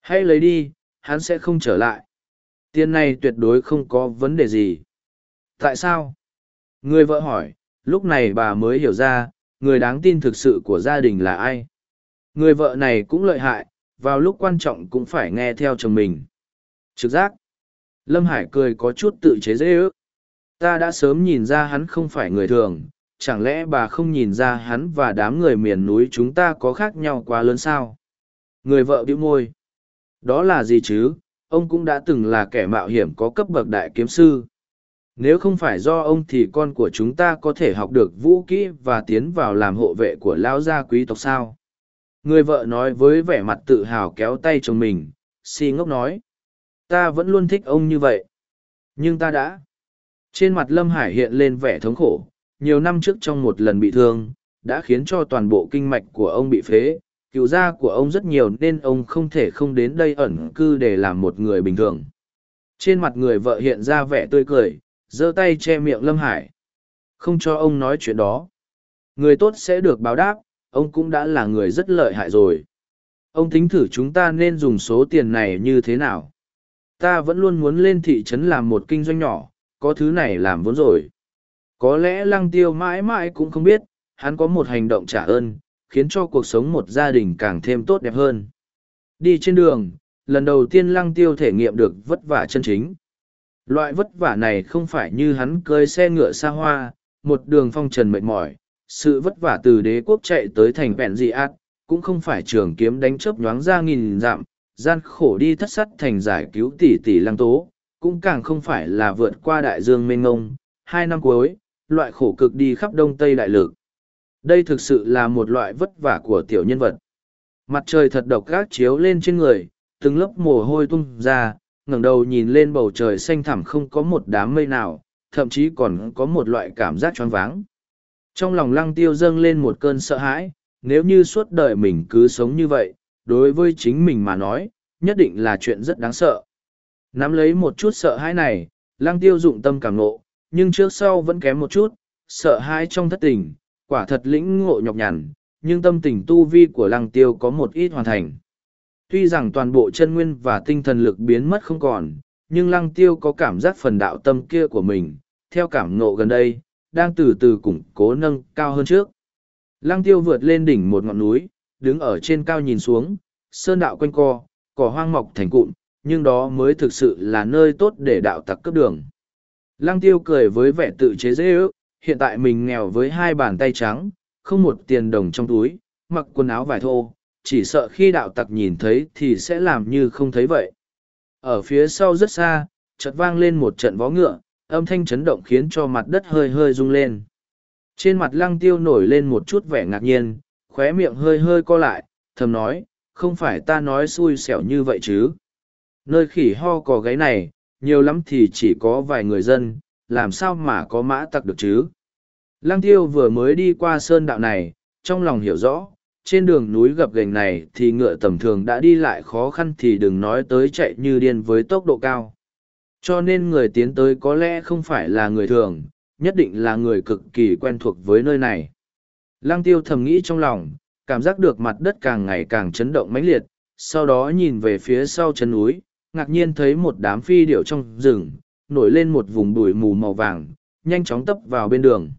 Hãy lấy đi, hắn sẽ không trở lại. Tiền này tuyệt đối không có vấn đề gì. Tại sao? Người vợ hỏi, lúc này bà mới hiểu ra, người đáng tin thực sự của gia đình là ai. Người vợ này cũng lợi hại, vào lúc quan trọng cũng phải nghe theo chồng mình. Trực giác. Lâm Hải cười có chút tự chế dễ ước. Ta đã sớm nhìn ra hắn không phải người thường, chẳng lẽ bà không nhìn ra hắn và đám người miền núi chúng ta có khác nhau quá lớn sao? Người vợ bĩu môi. Đó là gì chứ? Ông cũng đã từng là kẻ mạo hiểm có cấp bậc đại kiếm sư. Nếu không phải do ông thì con của chúng ta có thể học được vũ kỹ và tiến vào làm hộ vệ của lão gia quý tộc sao? Người vợ nói với vẻ mặt tự hào kéo tay chồng mình, si ngốc nói. Ta vẫn luôn thích ông như vậy. Nhưng ta đã. Trên mặt Lâm Hải hiện lên vẻ thống khổ, nhiều năm trước trong một lần bị thương, đã khiến cho toàn bộ kinh mạch của ông bị phế, cựu gia của ông rất nhiều nên ông không thể không đến đây ẩn cư để làm một người bình thường. Trên mặt người vợ hiện ra vẻ tươi cười, giơ tay che miệng Lâm Hải. Không cho ông nói chuyện đó. Người tốt sẽ được báo đáp, ông cũng đã là người rất lợi hại rồi. Ông tính thử chúng ta nên dùng số tiền này như thế nào. Ta vẫn luôn muốn lên thị trấn làm một kinh doanh nhỏ, có thứ này làm vốn rồi. Có lẽ lăng tiêu mãi mãi cũng không biết, hắn có một hành động trả ơn, khiến cho cuộc sống một gia đình càng thêm tốt đẹp hơn. Đi trên đường, lần đầu tiên lăng tiêu thể nghiệm được vất vả chân chính. Loại vất vả này không phải như hắn cơi xe ngựa xa hoa, một đường phong trần mệt mỏi, sự vất vả từ đế quốc chạy tới thành vẹn dị ác, cũng không phải trường kiếm đánh chớp nhoáng ra nghìn dặm, gian khổ đi thất sắt thành giải cứu tỷ tỷ lăng tố, cũng càng không phải là vượt qua đại dương mênh ngông. Hai năm cuối, loại khổ cực đi khắp đông tây đại lực. Đây thực sự là một loại vất vả của tiểu nhân vật. Mặt trời thật độc gác chiếu lên trên người, từng lớp mồ hôi tung ra, ngẩng đầu nhìn lên bầu trời xanh thẳm không có một đám mây nào, thậm chí còn có một loại cảm giác choáng váng. Trong lòng lăng tiêu dâng lên một cơn sợ hãi, nếu như suốt đời mình cứ sống như vậy, đối với chính mình mà nói, nhất định là chuyện rất đáng sợ. Nắm lấy một chút sợ hãi này, lăng tiêu dụng tâm cảm ngộ, nhưng trước sau vẫn kém một chút, sợ hãi trong thất tình, quả thật lĩnh ngộ nhọc nhằn, nhưng tâm tình tu vi của lăng tiêu có một ít hoàn thành. Tuy rằng toàn bộ chân nguyên và tinh thần lực biến mất không còn, nhưng lăng tiêu có cảm giác phần đạo tâm kia của mình, theo cảm ngộ gần đây, đang từ từ củng cố nâng cao hơn trước. Lăng tiêu vượt lên đỉnh một ngọn núi, đứng ở trên cao nhìn xuống, sơn đạo quanh co, cỏ hoang mọc thành cụm, nhưng đó mới thực sự là nơi tốt để đạo tặc cướp đường. Lăng tiêu cười với vẻ tự chế dễ ước, hiện tại mình nghèo với hai bàn tay trắng, không một tiền đồng trong túi, mặc quần áo vải thô, chỉ sợ khi đạo tặc nhìn thấy thì sẽ làm như không thấy vậy. Ở phía sau rất xa, chợt vang lên một trận vó ngựa, âm thanh chấn động khiến cho mặt đất hơi hơi rung lên. Trên mặt lăng tiêu nổi lên một chút vẻ ngạc nhiên, khóe miệng hơi hơi co lại, thầm nói, không phải ta nói xui xẻo như vậy chứ. Nơi khỉ ho có gáy này, nhiều lắm thì chỉ có vài người dân, làm sao mà có mã tặc được chứ. Lăng tiêu vừa mới đi qua sơn đạo này, trong lòng hiểu rõ, trên đường núi gập ghềnh này thì ngựa tầm thường đã đi lại khó khăn thì đừng nói tới chạy như điên với tốc độ cao. Cho nên người tiến tới có lẽ không phải là người thường, nhất định là người cực kỳ quen thuộc với nơi này. Lăng tiêu thầm nghĩ trong lòng, cảm giác được mặt đất càng ngày càng chấn động mãnh liệt, sau đó nhìn về phía sau chân núi, ngạc nhiên thấy một đám phi điệu trong rừng, nổi lên một vùng bụi mù màu vàng, nhanh chóng tấp vào bên đường.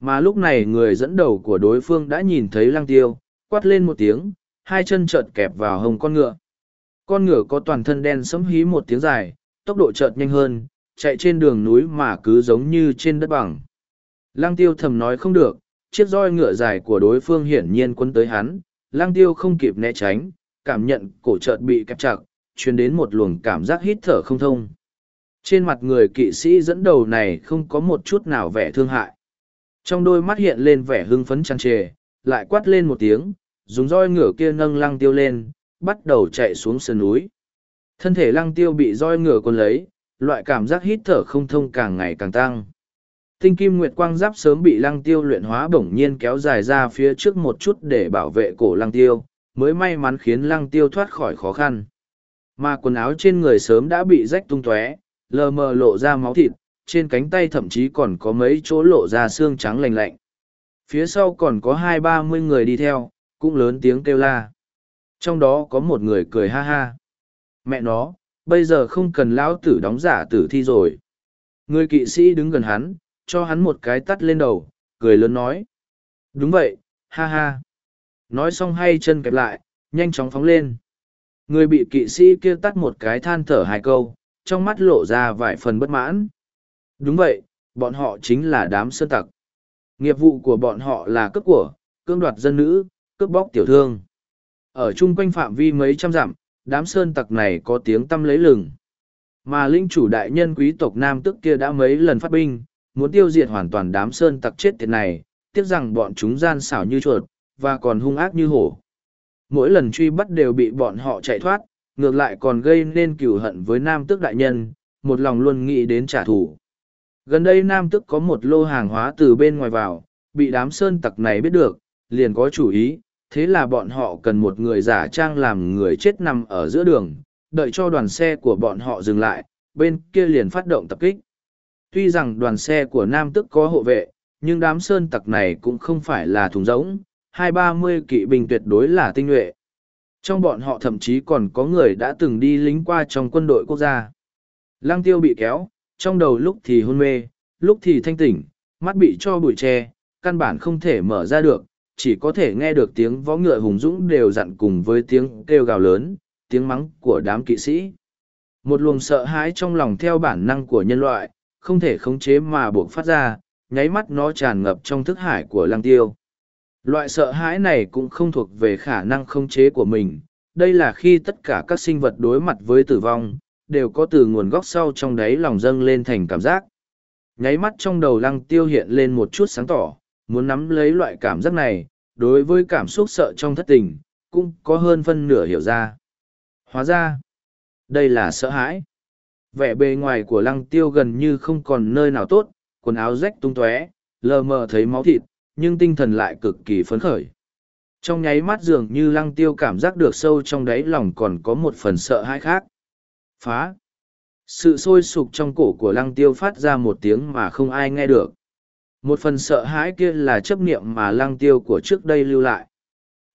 Mà lúc này người dẫn đầu của đối phương đã nhìn thấy lăng tiêu, quát lên một tiếng, hai chân chợt kẹp vào hồng con ngựa. Con ngựa có toàn thân đen sẫm hí một tiếng dài, tốc độ chợt nhanh hơn, chạy trên đường núi mà cứ giống như trên đất bằng. Lăng tiêu thầm nói không được, chiếc roi ngựa dài của đối phương hiển nhiên quân tới hắn, lăng tiêu không kịp né tránh, cảm nhận cổ chợt bị kẹp chặt, truyền đến một luồng cảm giác hít thở không thông. Trên mặt người kỵ sĩ dẫn đầu này không có một chút nào vẻ thương hại. Trong đôi mắt hiện lên vẻ hưng phấn chăn trề, lại quát lên một tiếng, dùng roi ngựa kia nâng lăng tiêu lên, bắt đầu chạy xuống sườn núi. Thân thể lăng tiêu bị roi ngựa còn lấy, loại cảm giác hít thở không thông càng ngày càng tăng. Tinh kim nguyệt quang giáp sớm bị lăng tiêu luyện hóa bỗng nhiên kéo dài ra phía trước một chút để bảo vệ cổ lăng tiêu, mới may mắn khiến lăng tiêu thoát khỏi khó khăn. Mà quần áo trên người sớm đã bị rách tung tóe, lờ mờ lộ ra máu thịt, trên cánh tay thậm chí còn có mấy chỗ lộ ra xương trắng lành lạnh. Phía sau còn có hai ba mươi người đi theo, cũng lớn tiếng kêu la. Trong đó có một người cười ha ha. Mẹ nó, bây giờ không cần lão tử đóng giả tử thi rồi. Người kỵ sĩ đứng gần hắn, cho hắn một cái tắt lên đầu, cười lớn nói. Đúng vậy, ha ha. Nói xong hay chân kẹp lại, nhanh chóng phóng lên. Người bị kỵ sĩ kia tắt một cái than thở hai câu, trong mắt lộ ra vài phần bất mãn. Đúng vậy, bọn họ chính là đám sơn tặc. Nghiệp vụ của bọn họ là cướp của, cưỡng đoạt dân nữ, cướp bóc tiểu thương. Ở chung quanh phạm vi mấy trăm dặm, đám sơn tặc này có tiếng tâm lấy lừng. Mà linh chủ đại nhân quý tộc Nam tức kia đã mấy lần phát binh, muốn tiêu diệt hoàn toàn đám sơn tặc chết tiệt này, tiếc rằng bọn chúng gian xảo như chuột, và còn hung ác như hổ. Mỗi lần truy bắt đều bị bọn họ chạy thoát, ngược lại còn gây nên cừu hận với Nam tước đại nhân, một lòng luôn nghĩ đến trả thù. Gần đây Nam tước có một lô hàng hóa từ bên ngoài vào, bị đám sơn tặc này biết được, liền có chủ ý, thế là bọn họ cần một người giả trang làm người chết nằm ở giữa đường, đợi cho đoàn xe của bọn họ dừng lại, bên kia liền phát động tập kích. Tuy rằng đoàn xe của Nam Tức có hộ vệ, nhưng đám sơn tặc này cũng không phải là thùng rỗng, hai ba mươi kỵ binh tuyệt đối là tinh nhuệ. Trong bọn họ thậm chí còn có người đã từng đi lính qua trong quân đội quốc gia. Lăng tiêu bị kéo, trong đầu lúc thì hôn mê, lúc thì thanh tỉnh, mắt bị cho bụi tre, căn bản không thể mở ra được, chỉ có thể nghe được tiếng võ ngựa hùng dũng đều dặn cùng với tiếng kêu gào lớn, tiếng mắng của đám kỵ sĩ. Một luồng sợ hãi trong lòng theo bản năng của nhân loại, không thể khống chế mà buộc phát ra, nháy mắt nó tràn ngập trong thức hải của lăng tiêu. Loại sợ hãi này cũng không thuộc về khả năng khống chế của mình, đây là khi tất cả các sinh vật đối mặt với tử vong, đều có từ nguồn gốc sau trong đáy lòng dâng lên thành cảm giác. Nháy mắt trong đầu lăng tiêu hiện lên một chút sáng tỏ, muốn nắm lấy loại cảm giác này, đối với cảm xúc sợ trong thất tình, cũng có hơn phân nửa hiểu ra. Hóa ra, đây là sợ hãi. Vẻ bề ngoài của lăng tiêu gần như không còn nơi nào tốt, quần áo rách tung tóe, lờ mờ thấy máu thịt, nhưng tinh thần lại cực kỳ phấn khởi. Trong nháy mắt dường như lăng tiêu cảm giác được sâu trong đáy lòng còn có một phần sợ hãi khác. Phá! Sự sôi sục trong cổ của lăng tiêu phát ra một tiếng mà không ai nghe được. Một phần sợ hãi kia là chấp niệm mà lăng tiêu của trước đây lưu lại.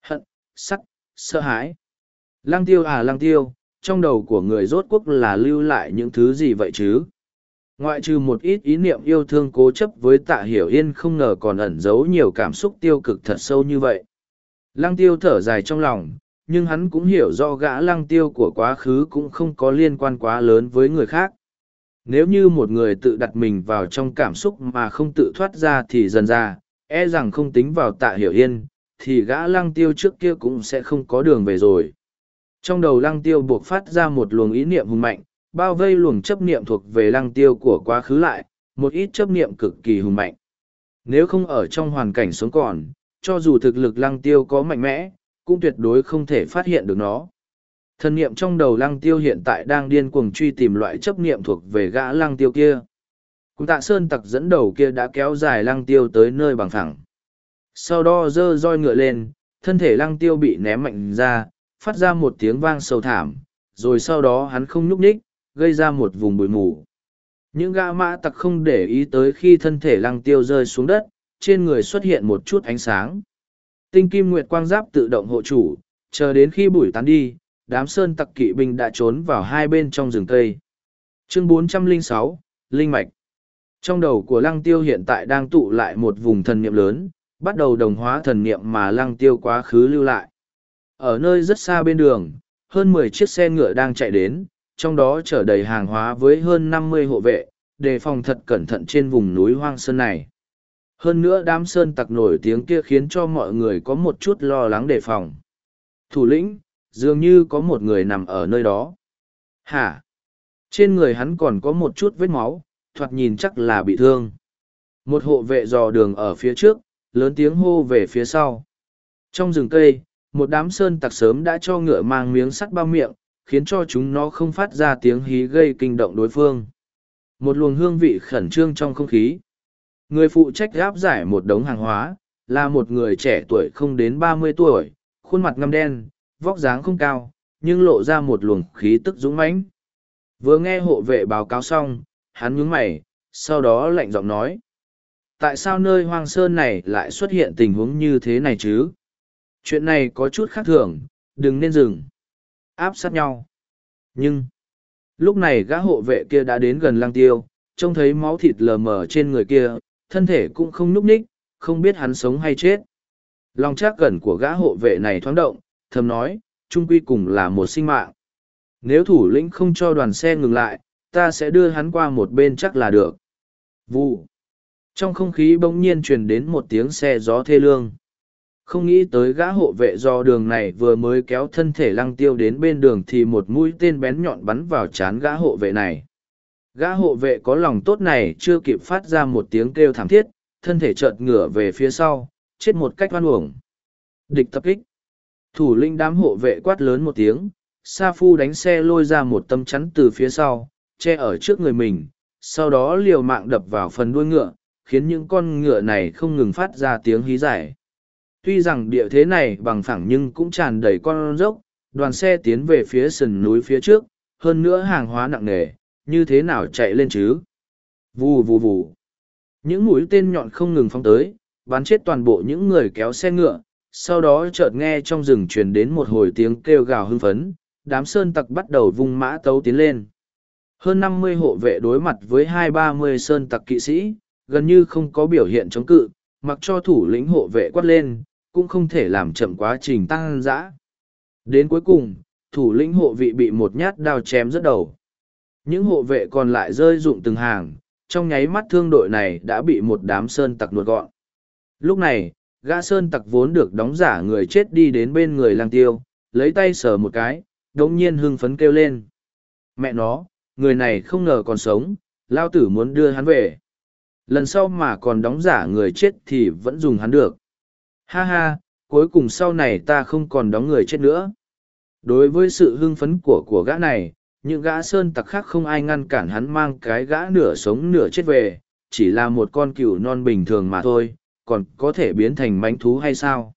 Hận, sắc, sợ hãi. Lăng tiêu à lăng tiêu, trong đầu của người rốt quốc là lưu lại những thứ gì vậy chứ? Ngoại trừ một ít ý niệm yêu thương cố chấp với tạ hiểu yên không ngờ còn ẩn giấu nhiều cảm xúc tiêu cực thật sâu như vậy. Lăng tiêu thở dài trong lòng, nhưng hắn cũng hiểu do gã lăng tiêu của quá khứ cũng không có liên quan quá lớn với người khác. Nếu như một người tự đặt mình vào trong cảm xúc mà không tự thoát ra thì dần ra, e rằng không tính vào tạ hiểu yên, thì gã lăng tiêu trước kia cũng sẽ không có đường về rồi. Trong đầu lăng tiêu buộc phát ra một luồng ý niệm hùng mạnh, bao vây luồng chấp niệm thuộc về lăng tiêu của quá khứ lại, một ít chấp niệm cực kỳ hùng mạnh. Nếu không ở trong hoàn cảnh sống còn, cho dù thực lực lăng tiêu có mạnh mẽ, cũng tuyệt đối không thể phát hiện được nó. Thần niệm trong đầu lăng tiêu hiện tại đang điên cuồng truy tìm loại chấp niệm thuộc về gã lăng tiêu kia. Cùng tạ sơn tặc dẫn đầu kia đã kéo dài lăng tiêu tới nơi bằng thẳng. Sau đó dơ roi ngựa lên, thân thể lăng tiêu bị ném mạnh ra, phát ra một tiếng vang sâu thảm, rồi sau đó hắn không nhúc nhích, gây ra một vùng bụi mù. Những gã mã tặc không để ý tới khi thân thể lăng tiêu rơi xuống đất, trên người xuất hiện một chút ánh sáng. Tinh kim nguyệt quang giáp tự động hộ chủ, chờ đến khi bụi tán đi, đám sơn tặc kỵ binh đã trốn vào hai bên trong rừng cây. Chương 406, Linh Mạch Trong đầu của lăng tiêu hiện tại đang tụ lại một vùng thần niệm lớn, bắt đầu đồng hóa thần niệm mà lăng tiêu quá khứ lưu lại. Ở nơi rất xa bên đường, hơn mười chiếc xe ngựa đang chạy đến, trong đó chở đầy hàng hóa với hơn năm mươi hộ vệ, đề phòng thật cẩn thận trên vùng núi hoang sơn này. Hơn nữa đám sơn tặc nổi tiếng kia khiến cho mọi người có một chút lo lắng đề phòng. Thủ lĩnh, dường như có một người nằm ở nơi đó. Hả? Trên người hắn còn có một chút vết máu, thoạt nhìn chắc là bị thương. Một hộ vệ dò đường ở phía trước, lớn tiếng hô về phía sau. Trong rừng cây, một đám sơn tặc sớm đã cho ngựa mang miếng sắt bao miệng, khiến cho chúng nó không phát ra tiếng hí gây kinh động đối phương. Một luồng hương vị khẩn trương trong không khí. Người phụ trách gáp giải một đống hàng hóa, là một người trẻ tuổi không đến ba mươi tuổi, khuôn mặt ngăm đen, vóc dáng không cao, nhưng lộ ra một luồng khí tức dũng mãnh. Vừa nghe hộ vệ báo cáo xong, hắn nhướng mày, sau đó lạnh giọng nói. Tại sao nơi hoang sơn này lại xuất hiện tình huống như thế này chứ? Chuyện này có chút khác thường, đừng nên dừng. Áp sát nhau. Nhưng, lúc này gã hộ vệ kia đã đến gần lang tiêu, trông thấy máu thịt lờ mờ trên người kia, thân thể cũng không núp ních, không biết hắn sống hay chết. Lòng chắc gần của gã hộ vệ này thoáng động, thầm nói, trung quy cùng là một sinh mạng. Nếu thủ lĩnh không cho đoàn xe ngừng lại, ta sẽ đưa hắn qua một bên chắc là được. Vụ. Trong không khí bỗng nhiên truyền đến một tiếng xe gió thê lương. Không nghĩ tới gã hộ vệ do đường này vừa mới kéo thân thể lăng tiêu đến bên đường thì một mũi tên bén nhọn bắn vào chán gã hộ vệ này. Gã hộ vệ có lòng tốt này chưa kịp phát ra một tiếng kêu thảm thiết, thân thể chợt ngửa về phía sau, chết một cách oan uổng. Địch tập kích. Thủ linh đám hộ vệ quát lớn một tiếng, Sa Phu đánh xe lôi ra một tâm chắn từ phía sau, che ở trước người mình, sau đó liều mạng đập vào phần đuôi ngựa, khiến những con ngựa này không ngừng phát ra tiếng hí giải. Tuy rằng địa thế này bằng phẳng nhưng cũng tràn đầy con dốc, đoàn xe tiến về phía sườn núi phía trước, hơn nữa hàng hóa nặng nề, như thế nào chạy lên chứ? Vù vù vù. Những mũi tên nhọn không ngừng phóng tới, bắn chết toàn bộ những người kéo xe ngựa, sau đó chợt nghe trong rừng truyền đến một hồi tiếng kêu gào hưng phấn, đám sơn tặc bắt đầu vung mã tấu tiến lên. Hơn năm mươi hộ vệ đối mặt với hai ba mươi sơn tặc kỵ sĩ, gần như không có biểu hiện chống cự, mặc cho thủ lĩnh hộ vệ quát lên, cũng không thể làm chậm quá trình tăng dã. Đến cuối cùng, thủ lĩnh hộ vị bị một nhát đao chém rất đầu. Những hộ vệ còn lại rơi rụng từng hàng, trong nháy mắt thương đội này đã bị một đám sơn tặc nuốt gọn. Lúc này, gã sơn tặc vốn được đóng giả người chết đi đến bên người lang tiêu, lấy tay sờ một cái, đồng nhiên hưng phấn kêu lên. Mẹ nó, người này không ngờ còn sống, lao tử muốn đưa hắn về. Lần sau mà còn đóng giả người chết thì vẫn dùng hắn được. Ha ha, cuối cùng sau này ta không còn đóng người chết nữa. Đối với sự hưng phấn của của gã này, những gã sơn tặc khác không ai ngăn cản hắn mang cái gã nửa sống nửa chết về, chỉ là một con cừu non bình thường mà thôi, còn có thể biến thành mánh thú hay sao?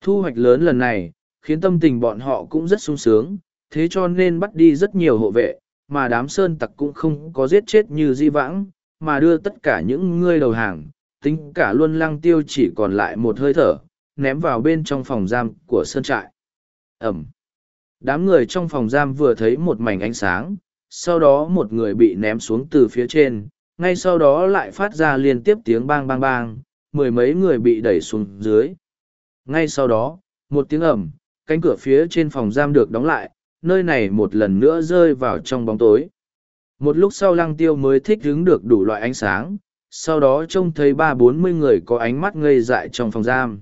Thu hoạch lớn lần này, khiến tâm tình bọn họ cũng rất sung sướng, thế cho nên bắt đi rất nhiều hộ vệ, mà đám sơn tặc cũng không có giết chết như di vãng, mà đưa tất cả những ngươi đầu hàng, tính cả luôn lăng tiêu chỉ còn lại một hơi thở, ném vào bên trong phòng giam của sơn trại. Ẩm. Đám người trong phòng giam vừa thấy một mảnh ánh sáng, sau đó một người bị ném xuống từ phía trên, ngay sau đó lại phát ra liên tiếp tiếng bang bang bang, mười mấy người bị đẩy xuống dưới. Ngay sau đó, một tiếng ẩm, cánh cửa phía trên phòng giam được đóng lại, nơi này một lần nữa rơi vào trong bóng tối. Một lúc sau lăng tiêu mới thích hứng được đủ loại ánh sáng, sau đó trông thấy ba bốn mươi người có ánh mắt ngây dại trong phòng giam.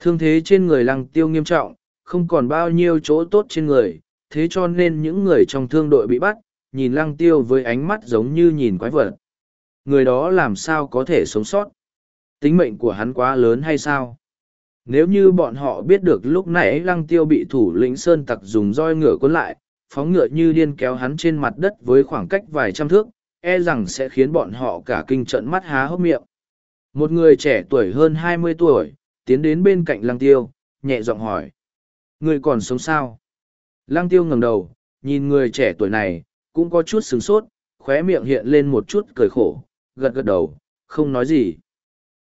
Thương thế trên người lăng tiêu nghiêm trọng, không còn bao nhiêu chỗ tốt trên người, thế cho nên những người trong thương đội bị bắt, nhìn lăng tiêu với ánh mắt giống như nhìn quái vật. Người đó làm sao có thể sống sót? Tính mệnh của hắn quá lớn hay sao? Nếu như bọn họ biết được lúc nãy lăng tiêu bị thủ lĩnh sơn tặc dùng roi ngựa cuốn lại, phóng ngựa như điên kéo hắn trên mặt đất với khoảng cách vài trăm thước, e rằng sẽ khiến bọn họ cả kinh trận mắt há hốc miệng. Một người trẻ tuổi hơn hai mươi tuổi, tiến đến bên cạnh lăng tiêu, nhẹ giọng hỏi. Người còn sống sao? Lăng tiêu ngẩng đầu, nhìn người trẻ tuổi này, cũng có chút sướng sốt, khóe miệng hiện lên một chút cười khổ, gật gật đầu, không nói gì.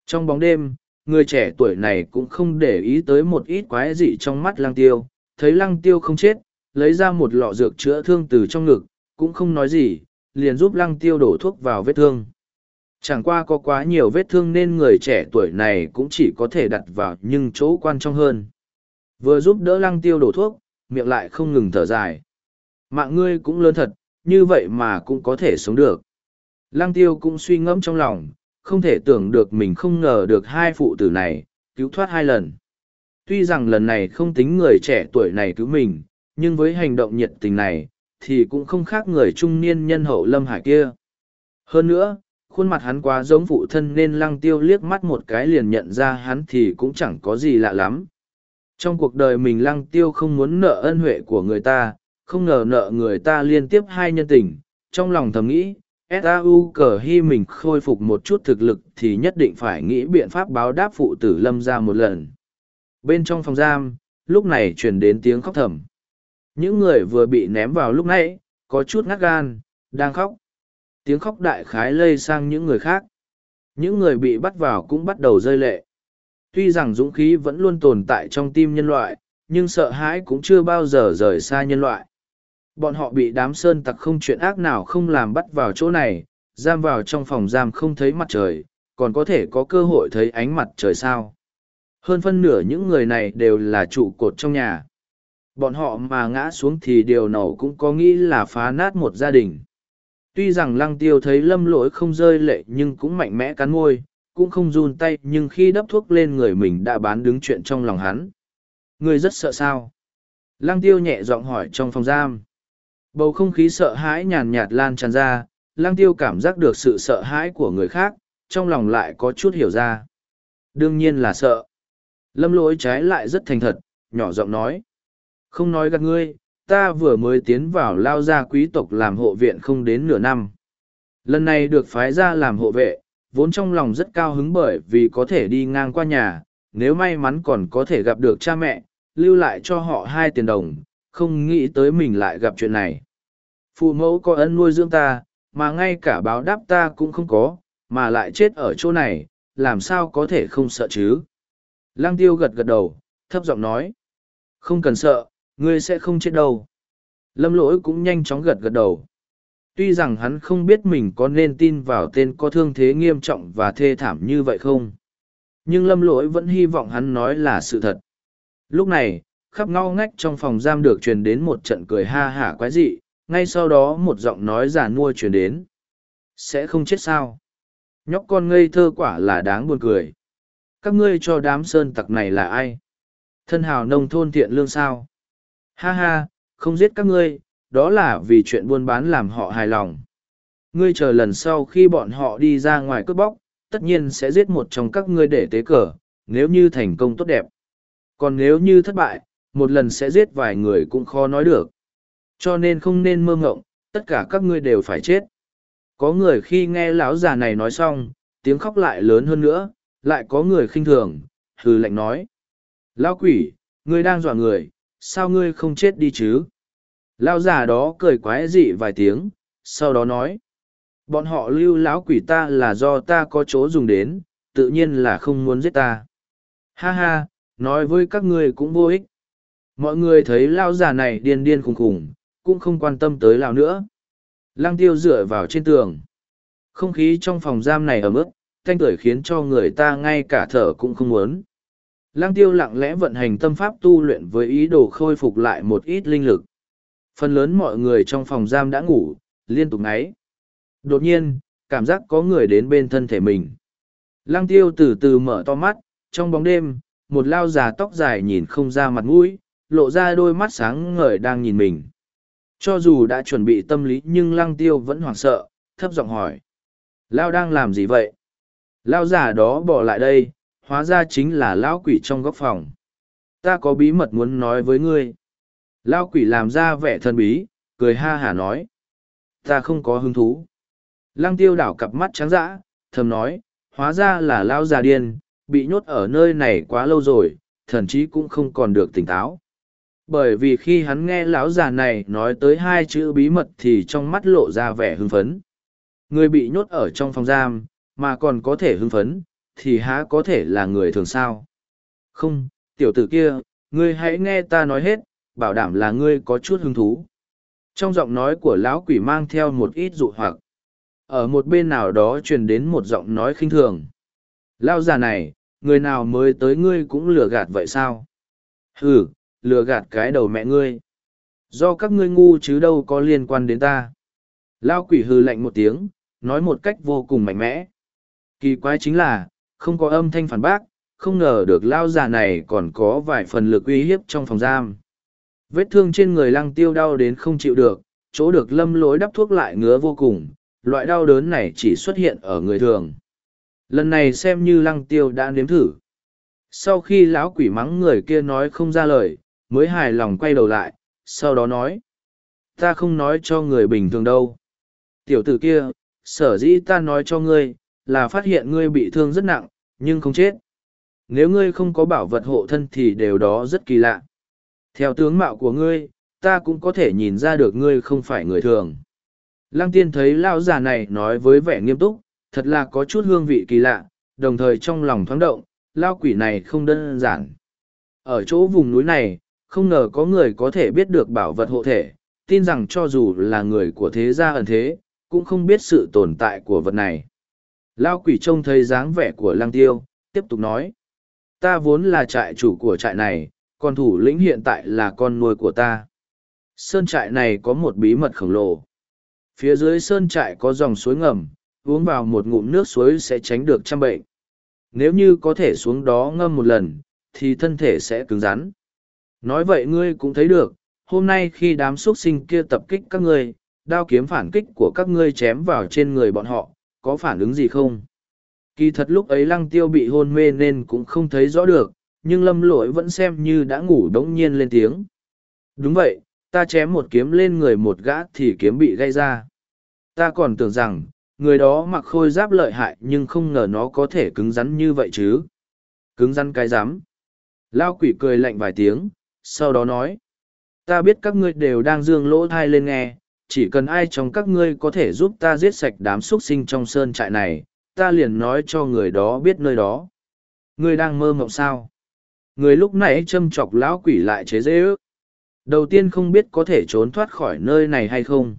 Trong bóng đêm, người trẻ tuổi này cũng không để ý tới một ít quái dị trong mắt lăng tiêu, thấy lăng tiêu không chết, lấy ra một lọ dược chữa thương từ trong ngực, cũng không nói gì, liền giúp lăng tiêu đổ thuốc vào vết thương. Chẳng qua có quá nhiều vết thương nên người trẻ tuổi này cũng chỉ có thể đặt vào nhưng chỗ quan trọng hơn. Vừa giúp đỡ lăng tiêu đổ thuốc, miệng lại không ngừng thở dài. Mạng ngươi cũng lớn thật, như vậy mà cũng có thể sống được. Lăng tiêu cũng suy ngẫm trong lòng, không thể tưởng được mình không ngờ được hai phụ tử này, cứu thoát hai lần. Tuy rằng lần này không tính người trẻ tuổi này cứu mình, nhưng với hành động nhiệt tình này, thì cũng không khác người trung niên nhân hậu lâm hải kia. Hơn nữa, khuôn mặt hắn quá giống phụ thân nên lăng tiêu liếc mắt một cái liền nhận ra hắn thì cũng chẳng có gì lạ lắm. Trong cuộc đời mình lăng tiêu không muốn nợ ân huệ của người ta, không ngờ nợ người ta liên tiếp hai nhân tình, trong lòng thầm nghĩ, S.A.U. cờ hy mình khôi phục một chút thực lực thì nhất định phải nghĩ biện pháp báo đáp phụ tử lâm ra một lần. Bên trong phòng giam, lúc này truyền đến tiếng khóc thầm. Những người vừa bị ném vào lúc nãy, có chút ngắt gan, đang khóc. Tiếng khóc đại khái lây sang những người khác. Những người bị bắt vào cũng bắt đầu rơi lệ. Tuy rằng dũng khí vẫn luôn tồn tại trong tim nhân loại, nhưng sợ hãi cũng chưa bao giờ rời xa nhân loại. Bọn họ bị đám sơn tặc không chuyện ác nào không làm bắt vào chỗ này, giam vào trong phòng giam không thấy mặt trời, còn có thể có cơ hội thấy ánh mặt trời sao. Hơn phân nửa những người này đều là trụ cột trong nhà. Bọn họ mà ngã xuống thì điều nổ cũng có nghĩ là phá nát một gia đình. Tuy rằng lăng tiêu thấy lâm lỗi không rơi lệ nhưng cũng mạnh mẽ cắn môi, cũng không run tay nhưng khi đắp thuốc lên người mình đã bán đứng chuyện trong lòng hắn. Ngươi rất sợ sao? Lăng tiêu nhẹ giọng hỏi trong phòng giam. Bầu không khí sợ hãi nhàn nhạt lan tràn ra, lăng tiêu cảm giác được sự sợ hãi của người khác, trong lòng lại có chút hiểu ra. Đương nhiên là sợ. Lâm lỗi trái lại rất thành thật, nhỏ giọng nói. Không nói gạt ngươi, ta vừa mới tiến vào lao gia quý tộc làm hộ viện không đến nửa năm. Lần này được phái ra làm hộ vệ, vốn trong lòng rất cao hứng bởi vì có thể đi ngang qua nhà, nếu may mắn còn có thể gặp được cha mẹ, lưu lại cho họ hai tiền đồng, không nghĩ tới mình lại gặp chuyện này. Phụ mẫu có ân nuôi dưỡng ta, mà ngay cả báo đáp ta cũng không có, mà lại chết ở chỗ này, làm sao có thể không sợ chứ? Lăng tiêu gật gật đầu, thấp giọng nói. Không cần sợ, ngươi sẽ không chết đâu. Lâm lỗi cũng nhanh chóng gật gật đầu. Tuy rằng hắn không biết mình có nên tin vào tên có thương thế nghiêm trọng và thê thảm như vậy không. Nhưng lâm lỗi vẫn hy vọng hắn nói là sự thật. Lúc này, khắp ngao ngách trong phòng giam được truyền đến một trận cười ha hả quái dị, ngay sau đó một giọng nói giả nua truyền đến. Sẽ không chết sao? Nhóc con ngây thơ quả là đáng buồn cười. Các ngươi cho đám sơn tặc này là ai? Thân hào nông thôn thiện lương sao? Ha ha, không giết các ngươi, đó là vì chuyện buôn bán làm họ hài lòng. Ngươi chờ lần sau khi bọn họ đi ra ngoài cướp bóc, tất nhiên sẽ giết một trong các ngươi để tế cờ, nếu như thành công tốt đẹp. Còn nếu như thất bại, một lần sẽ giết vài người cũng khó nói được. Cho nên không nên mơ ngộng, tất cả các ngươi đều phải chết. Có người khi nghe lão già này nói xong, tiếng khóc lại lớn hơn nữa, lại có người khinh thường, hừ lạnh nói. Lão quỷ, ngươi đang dọa người, sao ngươi không chết đi chứ? Lão già đó cười quái dị vài tiếng, sau đó nói. Bọn họ lưu lão quỷ ta là do ta có chỗ dùng đến, tự nhiên là không muốn giết ta. Ha ha, nói với các ngươi cũng vô ích. Mọi người thấy lão già này điên điên khùng khùng, cũng không quan tâm tới lão nữa. Lăng tiêu dựa vào trên tường. Không khí trong phòng giam này ấm ức, thanh tưởi khiến cho người ta ngay cả thở cũng không muốn. Lăng tiêu lặng lẽ vận hành tâm pháp tu luyện với ý đồ khôi phục lại một ít linh lực. Phần lớn mọi người trong phòng giam đã ngủ, liên tục ngáy. Đột nhiên, cảm giác có người đến bên thân thể mình. Lăng tiêu từ từ mở to mắt, trong bóng đêm, một lao già tóc dài nhìn không ra mặt mũi, lộ ra đôi mắt sáng ngời đang nhìn mình. Cho dù đã chuẩn bị tâm lý nhưng lăng tiêu vẫn hoảng sợ, thấp giọng hỏi. Lao đang làm gì vậy? Lao già đó bỏ lại đây, hóa ra chính là lão quỷ trong góc phòng. Ta có bí mật muốn nói với ngươi. Lão quỷ làm ra vẻ thân bí, cười ha hả nói. Ta không có hứng thú. Lăng tiêu đảo cặp mắt trắng dã, thầm nói, hóa ra là lao già điên, bị nhốt ở nơi này quá lâu rồi, thần chí cũng không còn được tỉnh táo bởi vì khi hắn nghe lão già này nói tới hai chữ bí mật thì trong mắt lộ ra vẻ hưng phấn người bị nhốt ở trong phòng giam mà còn có thể hưng phấn thì há có thể là người thường sao không tiểu tử kia ngươi hãy nghe ta nói hết bảo đảm là ngươi có chút hứng thú trong giọng nói của lão quỷ mang theo một ít dụ hoặc ở một bên nào đó truyền đến một giọng nói khinh thường lao già này người nào mới tới ngươi cũng lừa gạt vậy sao ừ lừa gạt cái đầu mẹ ngươi. Do các ngươi ngu chứ đâu có liên quan đến ta. Lao quỷ hư lạnh một tiếng, nói một cách vô cùng mạnh mẽ. Kỳ quái chính là, không có âm thanh phản bác, không ngờ được lao già này còn có vài phần lực uy hiếp trong phòng giam. Vết thương trên người lăng tiêu đau đến không chịu được, chỗ được lâm lối đắp thuốc lại ngứa vô cùng, loại đau đớn này chỉ xuất hiện ở người thường. Lần này xem như lăng tiêu đã nếm thử. Sau khi lão quỷ mắng người kia nói không ra lời, mới hài lòng quay đầu lại, sau đó nói. Ta không nói cho người bình thường đâu. Tiểu tử kia, sở dĩ ta nói cho ngươi, là phát hiện ngươi bị thương rất nặng, nhưng không chết. Nếu ngươi không có bảo vật hộ thân thì đều đó rất kỳ lạ. Theo tướng mạo của ngươi, ta cũng có thể nhìn ra được ngươi không phải người thường. Lăng tiên thấy lão già này nói với vẻ nghiêm túc, thật là có chút hương vị kỳ lạ, đồng thời trong lòng thoáng động, lao quỷ này không đơn giản. Ở chỗ vùng núi này, không ngờ có người có thể biết được bảo vật hộ thể, tin rằng cho dù là người của thế gia ẩn thế, cũng không biết sự tồn tại của vật này. Lao quỷ trông thấy dáng vẻ của lăng tiêu, tiếp tục nói. Ta vốn là trại chủ của trại này, còn thủ lĩnh hiện tại là con nuôi của ta. Sơn trại này có một bí mật khổng lồ. Phía dưới sơn trại có dòng suối ngầm, uống vào một ngụm nước suối sẽ tránh được trăm bệnh. nếu như có thể xuống đó ngâm một lần, thì thân thể sẽ cứng rắn. Nói vậy ngươi cũng thấy được, hôm nay khi đám xuất sinh kia tập kích các ngươi, đao kiếm phản kích của các ngươi chém vào trên người bọn họ, có phản ứng gì không? Kỳ thật lúc ấy lăng tiêu bị hôn mê nên cũng không thấy rõ được, nhưng lâm lỗi vẫn xem như đã ngủ đống nhiên lên tiếng. Đúng vậy, ta chém một kiếm lên người một gã thì kiếm bị gây ra. Ta còn tưởng rằng, người đó mặc khôi giáp lợi hại nhưng không ngờ nó có thể cứng rắn như vậy chứ. Cứng rắn cái rắm Lao quỷ cười lạnh vài tiếng, sau đó nói. Ta biết các ngươi đều đang dương lỗ thai lên nghe, chỉ cần ai trong các ngươi có thể giúp ta giết sạch đám xuất sinh trong sơn trại này, ta liền nói cho người đó biết nơi đó. Ngươi đang mơ mộng sao? Người lúc nãy châm chọc lão quỷ lại chế dễ ước. Đầu tiên không biết có thể trốn thoát khỏi nơi này hay không.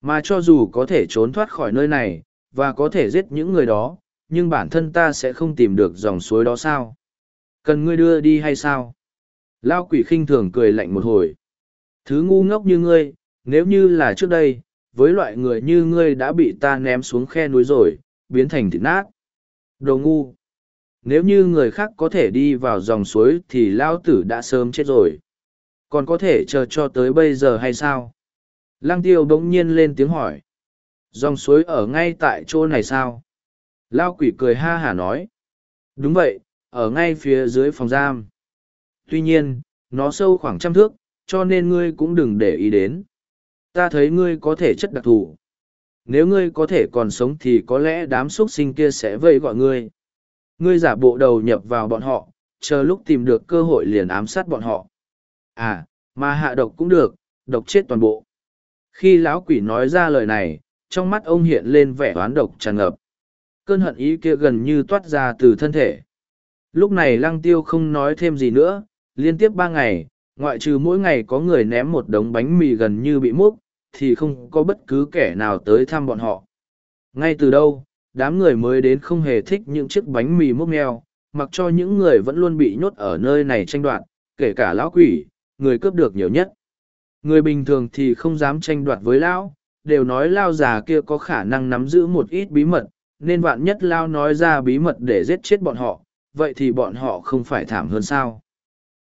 Mà cho dù có thể trốn thoát khỏi nơi này, và có thể giết những người đó, nhưng bản thân ta sẽ không tìm được dòng suối đó sao? Cần ngươi đưa đi hay sao? Lao quỷ khinh thường cười lạnh một hồi. Thứ ngu ngốc như ngươi, nếu như là trước đây, với loại người như ngươi đã bị ta ném xuống khe núi rồi, biến thành thịt nát. Đồ ngu! Nếu như người khác có thể đi vào dòng suối thì Lao tử đã sớm chết rồi. Còn có thể chờ cho tới bây giờ hay sao? Lăng tiêu bỗng nhiên lên tiếng hỏi. Dòng suối ở ngay tại chỗ này sao? Lao quỷ cười ha hả nói. Đúng vậy, ở ngay phía dưới phòng giam. Tuy nhiên, nó sâu khoảng trăm thước, cho nên ngươi cũng đừng để ý đến. Ta thấy ngươi có thể chất đặc thù. Nếu ngươi có thể còn sống thì có lẽ đám xuất sinh kia sẽ vây gọi ngươi. Ngươi giả bộ đầu nhập vào bọn họ, chờ lúc tìm được cơ hội liền ám sát bọn họ. À, mà hạ độc cũng được, độc chết toàn bộ. Khi lão quỷ nói ra lời này, trong mắt ông hiện lên vẻ oán độc tràn ngập. Cơn hận ý kia gần như toát ra từ thân thể. Lúc này lăng tiêu không nói thêm gì nữa, liên tiếp ba ngày, ngoại trừ mỗi ngày có người ném một đống bánh mì gần như bị múc, thì không có bất cứ kẻ nào tới thăm bọn họ. Ngay từ đâu, đám người mới đến không hề thích những chiếc bánh mì múc mèo, mặc cho những người vẫn luôn bị nhốt ở nơi này tranh đoạt, kể cả lão quỷ, người cướp được nhiều nhất. Người bình thường thì không dám tranh đoạt với lão, đều nói lao già kia có khả năng nắm giữ một ít bí mật, nên vạn nhất lao nói ra bí mật để giết chết bọn họ, vậy thì bọn họ không phải thảm hơn sao.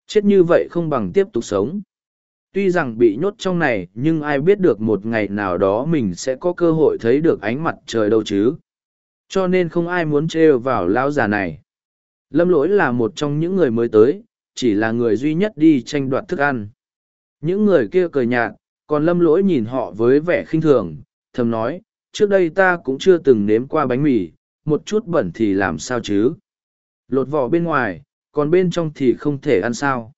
Chết như vậy không bằng tiếp tục sống. Tuy rằng bị nhốt trong này nhưng ai biết được một ngày nào đó mình sẽ có cơ hội thấy được ánh mặt trời đâu chứ. Cho nên không ai muốn trêu vào lão già này. Lâm lỗi là một trong những người mới tới, chỉ là người duy nhất đi tranh đoạt thức ăn. Những người kia cười nhạt, còn lâm lỗi nhìn họ với vẻ khinh thường, thầm nói, trước đây ta cũng chưa từng nếm qua bánh mì, một chút bẩn thì làm sao chứ. Lột vỏ bên ngoài, còn bên trong thì không thể ăn sao.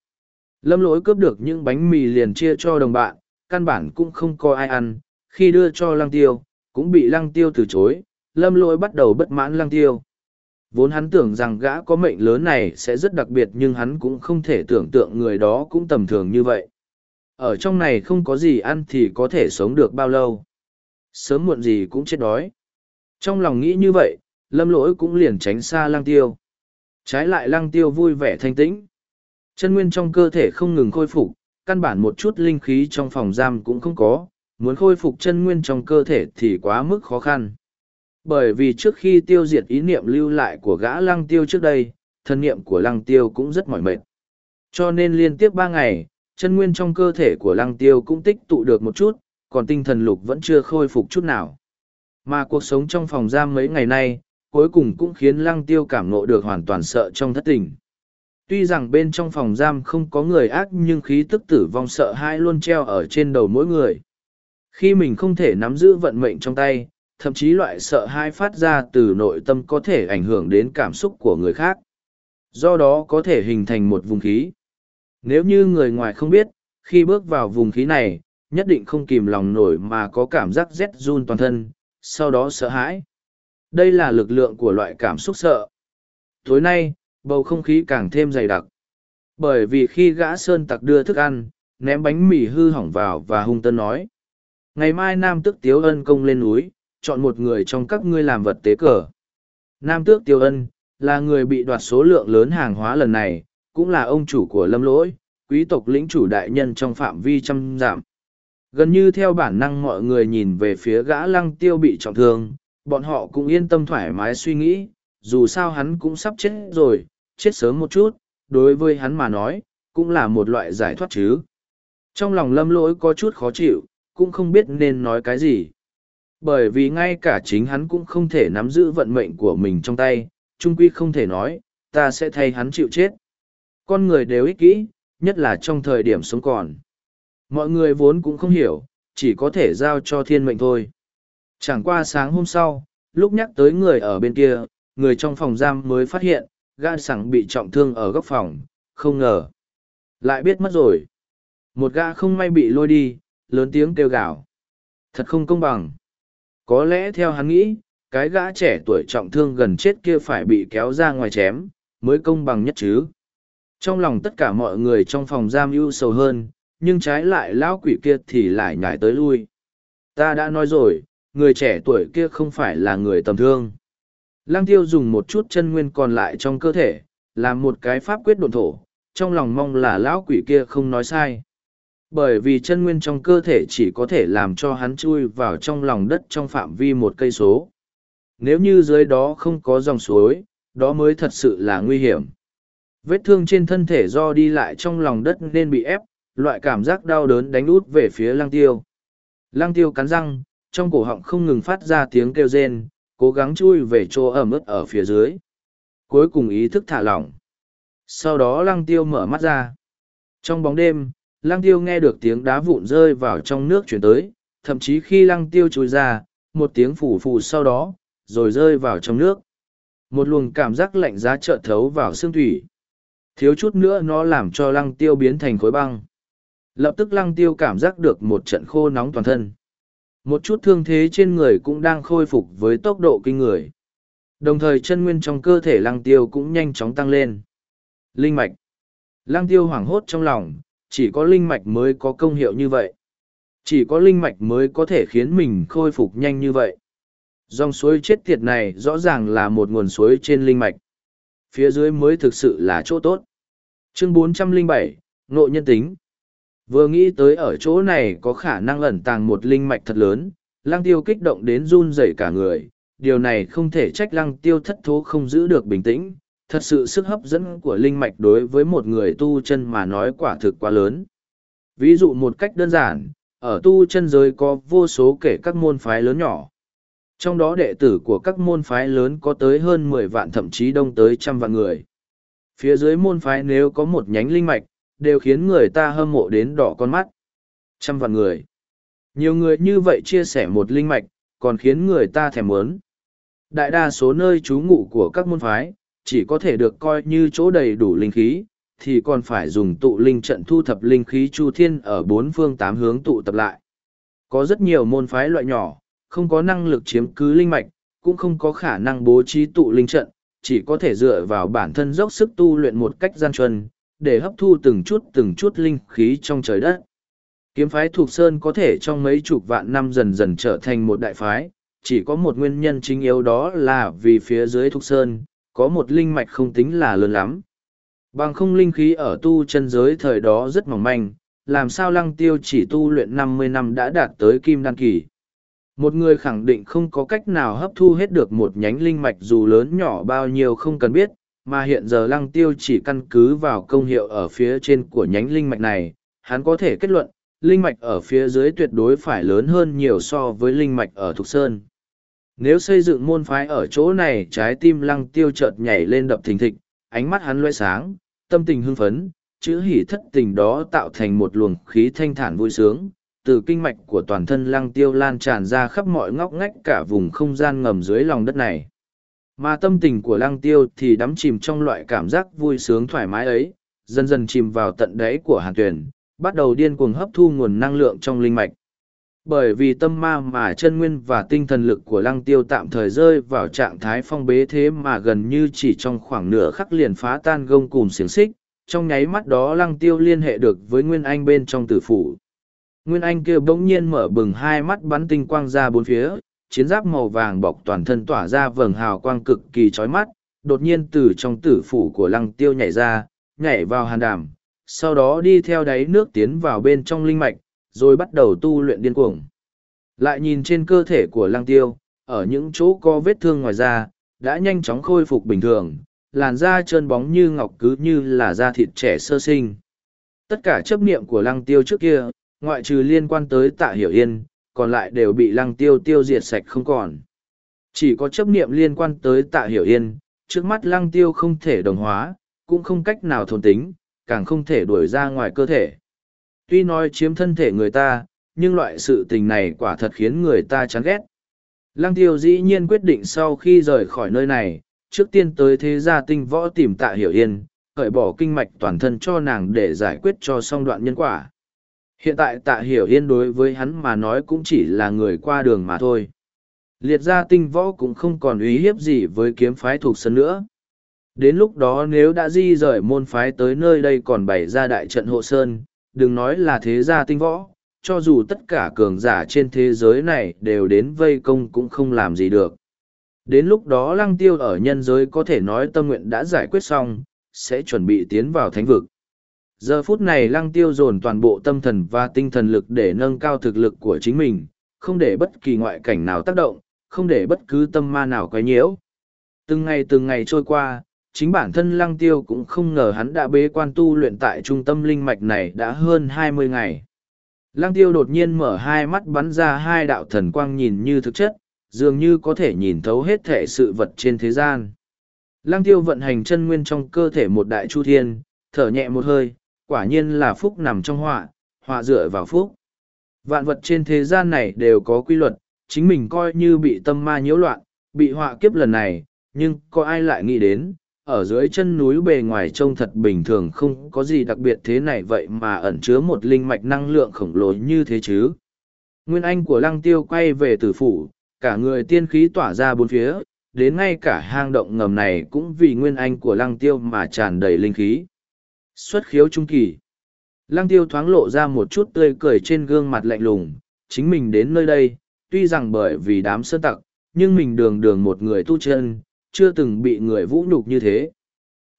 Lâm lỗi cướp được những bánh mì liền chia cho đồng bạn, căn bản cũng không có ai ăn, khi đưa cho lăng tiêu, cũng bị lăng tiêu từ chối, lâm lỗi bắt đầu bất mãn lăng tiêu. Vốn hắn tưởng rằng gã có mệnh lớn này sẽ rất đặc biệt nhưng hắn cũng không thể tưởng tượng người đó cũng tầm thường như vậy. Ở trong này không có gì ăn thì có thể sống được bao lâu. Sớm muộn gì cũng chết đói. Trong lòng nghĩ như vậy, lâm lỗi cũng liền tránh xa lăng tiêu. Trái lại lăng tiêu vui vẻ thanh tĩnh. Chân nguyên trong cơ thể không ngừng khôi phục, căn bản một chút linh khí trong phòng giam cũng không có, muốn khôi phục chân nguyên trong cơ thể thì quá mức khó khăn. Bởi vì trước khi tiêu diệt ý niệm lưu lại của gã lăng tiêu trước đây, thân niệm của lăng tiêu cũng rất mỏi mệt. Cho nên liên tiếp ba ngày, chân nguyên trong cơ thể của lăng tiêu cũng tích tụ được một chút, còn tinh thần lục vẫn chưa khôi phục chút nào. Mà cuộc sống trong phòng giam mấy ngày nay, cuối cùng cũng khiến lăng tiêu cảm ngộ được hoàn toàn sợ trong thất tình. Tuy rằng bên trong phòng giam không có người ác nhưng khí tức tử vong sợ hãi luôn treo ở trên đầu mỗi người. Khi mình không thể nắm giữ vận mệnh trong tay, thậm chí loại sợ hãi phát ra từ nội tâm có thể ảnh hưởng đến cảm xúc của người khác. Do đó có thể hình thành một vùng khí. Nếu như người ngoài không biết, khi bước vào vùng khí này, nhất định không kìm lòng nổi mà có cảm giác rét run toàn thân, sau đó sợ hãi. Đây là lực lượng của loại cảm xúc sợ. Tối nay, bầu không khí càng thêm dày đặc. Bởi vì khi gã sơn tặc đưa thức ăn, ném bánh mì hư hỏng vào và hung tân nói. Ngày mai Nam Tước Tiếu Ân công lên núi, chọn một người trong các ngươi làm vật tế cờ. Nam Tước Tiếu Ân, là người bị đoạt số lượng lớn hàng hóa lần này, cũng là ông chủ của lâm lỗi, quý tộc lĩnh chủ đại nhân trong phạm vi trăm giảm. Gần như theo bản năng mọi người nhìn về phía gã lăng tiêu bị trọng thương, bọn họ cũng yên tâm thoải mái suy nghĩ, dù sao hắn cũng sắp chết rồi, chết sớm một chút, đối với hắn mà nói, cũng là một loại giải thoát chứ. Trong lòng lâm lỗi có chút khó chịu, cũng không biết nên nói cái gì. Bởi vì ngay cả chính hắn cũng không thể nắm giữ vận mệnh của mình trong tay, trung quy không thể nói, ta sẽ thay hắn chịu chết. Con người đều ích kỷ, nhất là trong thời điểm sống còn. Mọi người vốn cũng không hiểu, chỉ có thể giao cho thiên mệnh thôi. Chẳng qua sáng hôm sau, lúc nhắc tới người ở bên kia, người trong phòng giam mới phát hiện, gã sẵn bị trọng thương ở góc phòng, không ngờ. Lại biết mất rồi. Một gã không may bị lôi đi, lớn tiếng kêu gào. Thật không công bằng. Có lẽ theo hắn nghĩ, cái gã trẻ tuổi trọng thương gần chết kia phải bị kéo ra ngoài chém, mới công bằng nhất chứ. Trong lòng tất cả mọi người trong phòng giam ưu sầu hơn, nhưng trái lại lão quỷ kia thì lại nhảy tới lui. Ta đã nói rồi, người trẻ tuổi kia không phải là người tầm thương. Lăng tiêu dùng một chút chân nguyên còn lại trong cơ thể, làm một cái pháp quyết độn thổ, trong lòng mong là lão quỷ kia không nói sai. Bởi vì chân nguyên trong cơ thể chỉ có thể làm cho hắn chui vào trong lòng đất trong phạm vi một cây số. Nếu như dưới đó không có dòng suối, đó mới thật sự là nguy hiểm. Vết thương trên thân thể do đi lại trong lòng đất nên bị ép, loại cảm giác đau đớn đánh út về phía lăng tiêu. Lăng tiêu cắn răng, trong cổ họng không ngừng phát ra tiếng kêu rên, cố gắng chui về chỗ ẩm ướt ở phía dưới. Cuối cùng ý thức thả lỏng. Sau đó lăng tiêu mở mắt ra. Trong bóng đêm, lăng tiêu nghe được tiếng đá vụn rơi vào trong nước chuyển tới, thậm chí khi lăng tiêu chui ra, một tiếng phủ phù sau đó, rồi rơi vào trong nước. Một luồng cảm giác lạnh giá chợt thấu vào xương thủy. Thiếu chút nữa nó làm cho lăng tiêu biến thành khối băng. Lập tức lăng tiêu cảm giác được một trận khô nóng toàn thân. Một chút thương thế trên người cũng đang khôi phục với tốc độ kinh người. Đồng thời chân nguyên trong cơ thể lăng tiêu cũng nhanh chóng tăng lên. Linh mạch. Lăng tiêu hoảng hốt trong lòng, chỉ có linh mạch mới có công hiệu như vậy. Chỉ có linh mạch mới có thể khiến mình khôi phục nhanh như vậy. Dòng suối chết tiệt này rõ ràng là một nguồn suối trên linh mạch. Phía dưới mới thực sự là chỗ tốt. Chương 407, Ngộ nhân tính. Vừa nghĩ tới ở chỗ này có khả năng ẩn tàng một linh mạch thật lớn, lăng tiêu kích động đến run rẩy cả người. Điều này không thể trách lăng tiêu thất thố không giữ được bình tĩnh. Thật sự sức hấp dẫn của linh mạch đối với một người tu chân mà nói quả thực quá lớn. Ví dụ một cách đơn giản, ở tu chân giới có vô số kể các môn phái lớn nhỏ. Trong đó đệ tử của các môn phái lớn có tới hơn mười vạn thậm chí đông tới trăm vạn người. Phía dưới môn phái nếu có một nhánh linh mạch, đều khiến người ta hâm mộ đến đỏ con mắt. Trăm vạn người. Nhiều người như vậy chia sẻ một linh mạch, còn khiến người ta thèm muốn. Đại đa số nơi trú ngụ của các môn phái, chỉ có thể được coi như chỗ đầy đủ linh khí, thì còn phải dùng tụ linh trận thu thập linh khí chu thiên ở bốn phương tám hướng tụ tập lại. Có rất nhiều môn phái loại nhỏ, không có năng lực chiếm cứ linh mạch, cũng không có khả năng bố trí tụ linh trận, chỉ có thể dựa vào bản thân dốc sức tu luyện một cách gian truân, để hấp thu từng chút từng chút linh khí trong trời đất. Kiếm phái thuộc Sơn có thể trong mấy chục vạn năm dần dần trở thành một đại phái, chỉ có một nguyên nhân chính yếu đó là vì phía dưới thuộc Sơn, có một linh mạch không tính là lớn lắm. Bằng không linh khí ở tu chân giới thời đó rất mỏng manh, làm sao lăng tiêu chỉ tu luyện năm mươi năm đã đạt tới kim đan kỳ. Một người khẳng định không có cách nào hấp thu hết được một nhánh linh mạch dù lớn nhỏ bao nhiêu không cần biết, mà hiện giờ lăng tiêu chỉ căn cứ vào công hiệu ở phía trên của nhánh linh mạch này, hắn có thể kết luận, linh mạch ở phía dưới tuyệt đối phải lớn hơn nhiều so với linh mạch ở Thục Sơn. Nếu xây dựng môn phái ở chỗ này trái tim lăng tiêu chợt nhảy lên đập thình thịch, ánh mắt hắn loe sáng, tâm tình hưng phấn, chữ hỉ thất tình đó tạo thành một luồng khí thanh thản vui sướng, từ kinh mạch của toàn thân lăng tiêu lan tràn ra khắp mọi ngóc ngách cả vùng không gian ngầm dưới lòng đất này. Mà tâm tình của lăng tiêu thì đắm chìm trong loại cảm giác vui sướng thoải mái ấy, dần dần chìm vào tận đáy của hàn tuyển, bắt đầu điên cuồng hấp thu nguồn năng lượng trong linh mạch. Bởi vì tâm ma mà chân nguyên và tinh thần lực của lăng tiêu tạm thời rơi vào trạng thái phong bế thế mà gần như chỉ trong khoảng nửa khắc liền phá tan gông cùm xiềng xích, trong nháy mắt đó lăng tiêu liên hệ được với Nguyên Anh bên trong tử phủ. Nguyên Anh kia bỗng nhiên mở bừng hai mắt bắn tinh quang ra bốn phía, chiến giáp màu vàng bọc toàn thân tỏa ra vầng hào quang cực kỳ chói mắt, đột nhiên từ trong tử phủ của lăng tiêu nhảy ra, nhảy vào hàn đàm, sau đó đi theo đáy nước tiến vào bên trong linh mạch, rồi bắt đầu tu luyện điên cuồng. Lại nhìn trên cơ thể của lăng tiêu, ở những chỗ có vết thương ngoài da, đã nhanh chóng khôi phục bình thường, làn da trơn bóng như ngọc cứ như là da thịt trẻ sơ sinh. Tất cả chấp niệm của lăng tiêu trước kia, ngoại trừ liên quan tới tạ hiểu yên, còn lại đều bị lăng tiêu tiêu diệt sạch không còn. Chỉ có chấp niệm liên quan tới tạ hiểu yên, trước mắt lăng tiêu không thể đồng hóa, cũng không cách nào thôn tính, càng không thể đuổi ra ngoài cơ thể. Tuy nói chiếm thân thể người ta, nhưng loại sự tình này quả thật khiến người ta chán ghét. Lăng tiêu dĩ nhiên quyết định sau khi rời khỏi nơi này, trước tiên tới thế gia tinh võ tìm tạ hiểu yên, khởi bỏ kinh mạch toàn thân cho nàng để giải quyết cho xong đoạn nhân quả. Hiện tại tạ hiểu yên đối với hắn mà nói cũng chỉ là người qua đường mà thôi. Liệt gia tinh võ cũng không còn uy hiếp gì với kiếm phái thuộc sân nữa. Đến lúc đó nếu đã di rời môn phái tới nơi đây còn bày ra đại trận hộ sơn, đừng nói là thế gia tinh võ, cho dù tất cả cường giả trên thế giới này đều đến vây công cũng không làm gì được. Đến lúc đó lăng tiêu ở nhân giới có thể nói tâm nguyện đã giải quyết xong, sẽ chuẩn bị tiến vào thánh vực. Giờ phút này lăng tiêu dồn toàn bộ tâm thần và tinh thần lực để nâng cao thực lực của chính mình, không để bất kỳ ngoại cảnh nào tác động, không để bất cứ tâm ma nào quấy nhiễu. Từng ngày từng ngày trôi qua, chính bản thân lăng tiêu cũng không ngờ hắn đã bế quan tu luyện tại trung tâm linh mạch này đã hơn hai mươi ngày. Lăng tiêu đột nhiên mở hai mắt bắn ra hai đạo thần quang nhìn như thực chất, dường như có thể nhìn thấu hết thể sự vật trên thế gian. Lăng tiêu vận hành chân nguyên trong cơ thể một đại chu thiên, thở nhẹ một hơi, quả nhiên là phúc nằm trong họa, họa dựa vào phúc. Vạn vật trên thế gian này đều có quy luật, chính mình coi như bị tâm ma nhiễu loạn, bị họa kiếp lần này, nhưng có ai lại nghĩ đến, ở dưới chân núi bề ngoài trông thật bình thường không có gì đặc biệt thế này vậy mà ẩn chứa một linh mạch năng lượng khổng lồ như thế chứ. Nguyên Anh của Lăng Tiêu quay về tử phủ, cả người tiên khí tỏa ra bốn phía, đến ngay cả hang động ngầm này cũng vì Nguyên Anh của Lăng Tiêu mà tràn đầy linh khí. Xuất khiếu trung kỳ. Lăng Tiêu thoáng lộ ra một chút tươi cười trên gương mặt lạnh lùng, chính mình đến nơi đây, tuy rằng bởi vì đám sơn tặc, nhưng mình đường đường một người tu chân, chưa từng bị người vũ nhục như thế.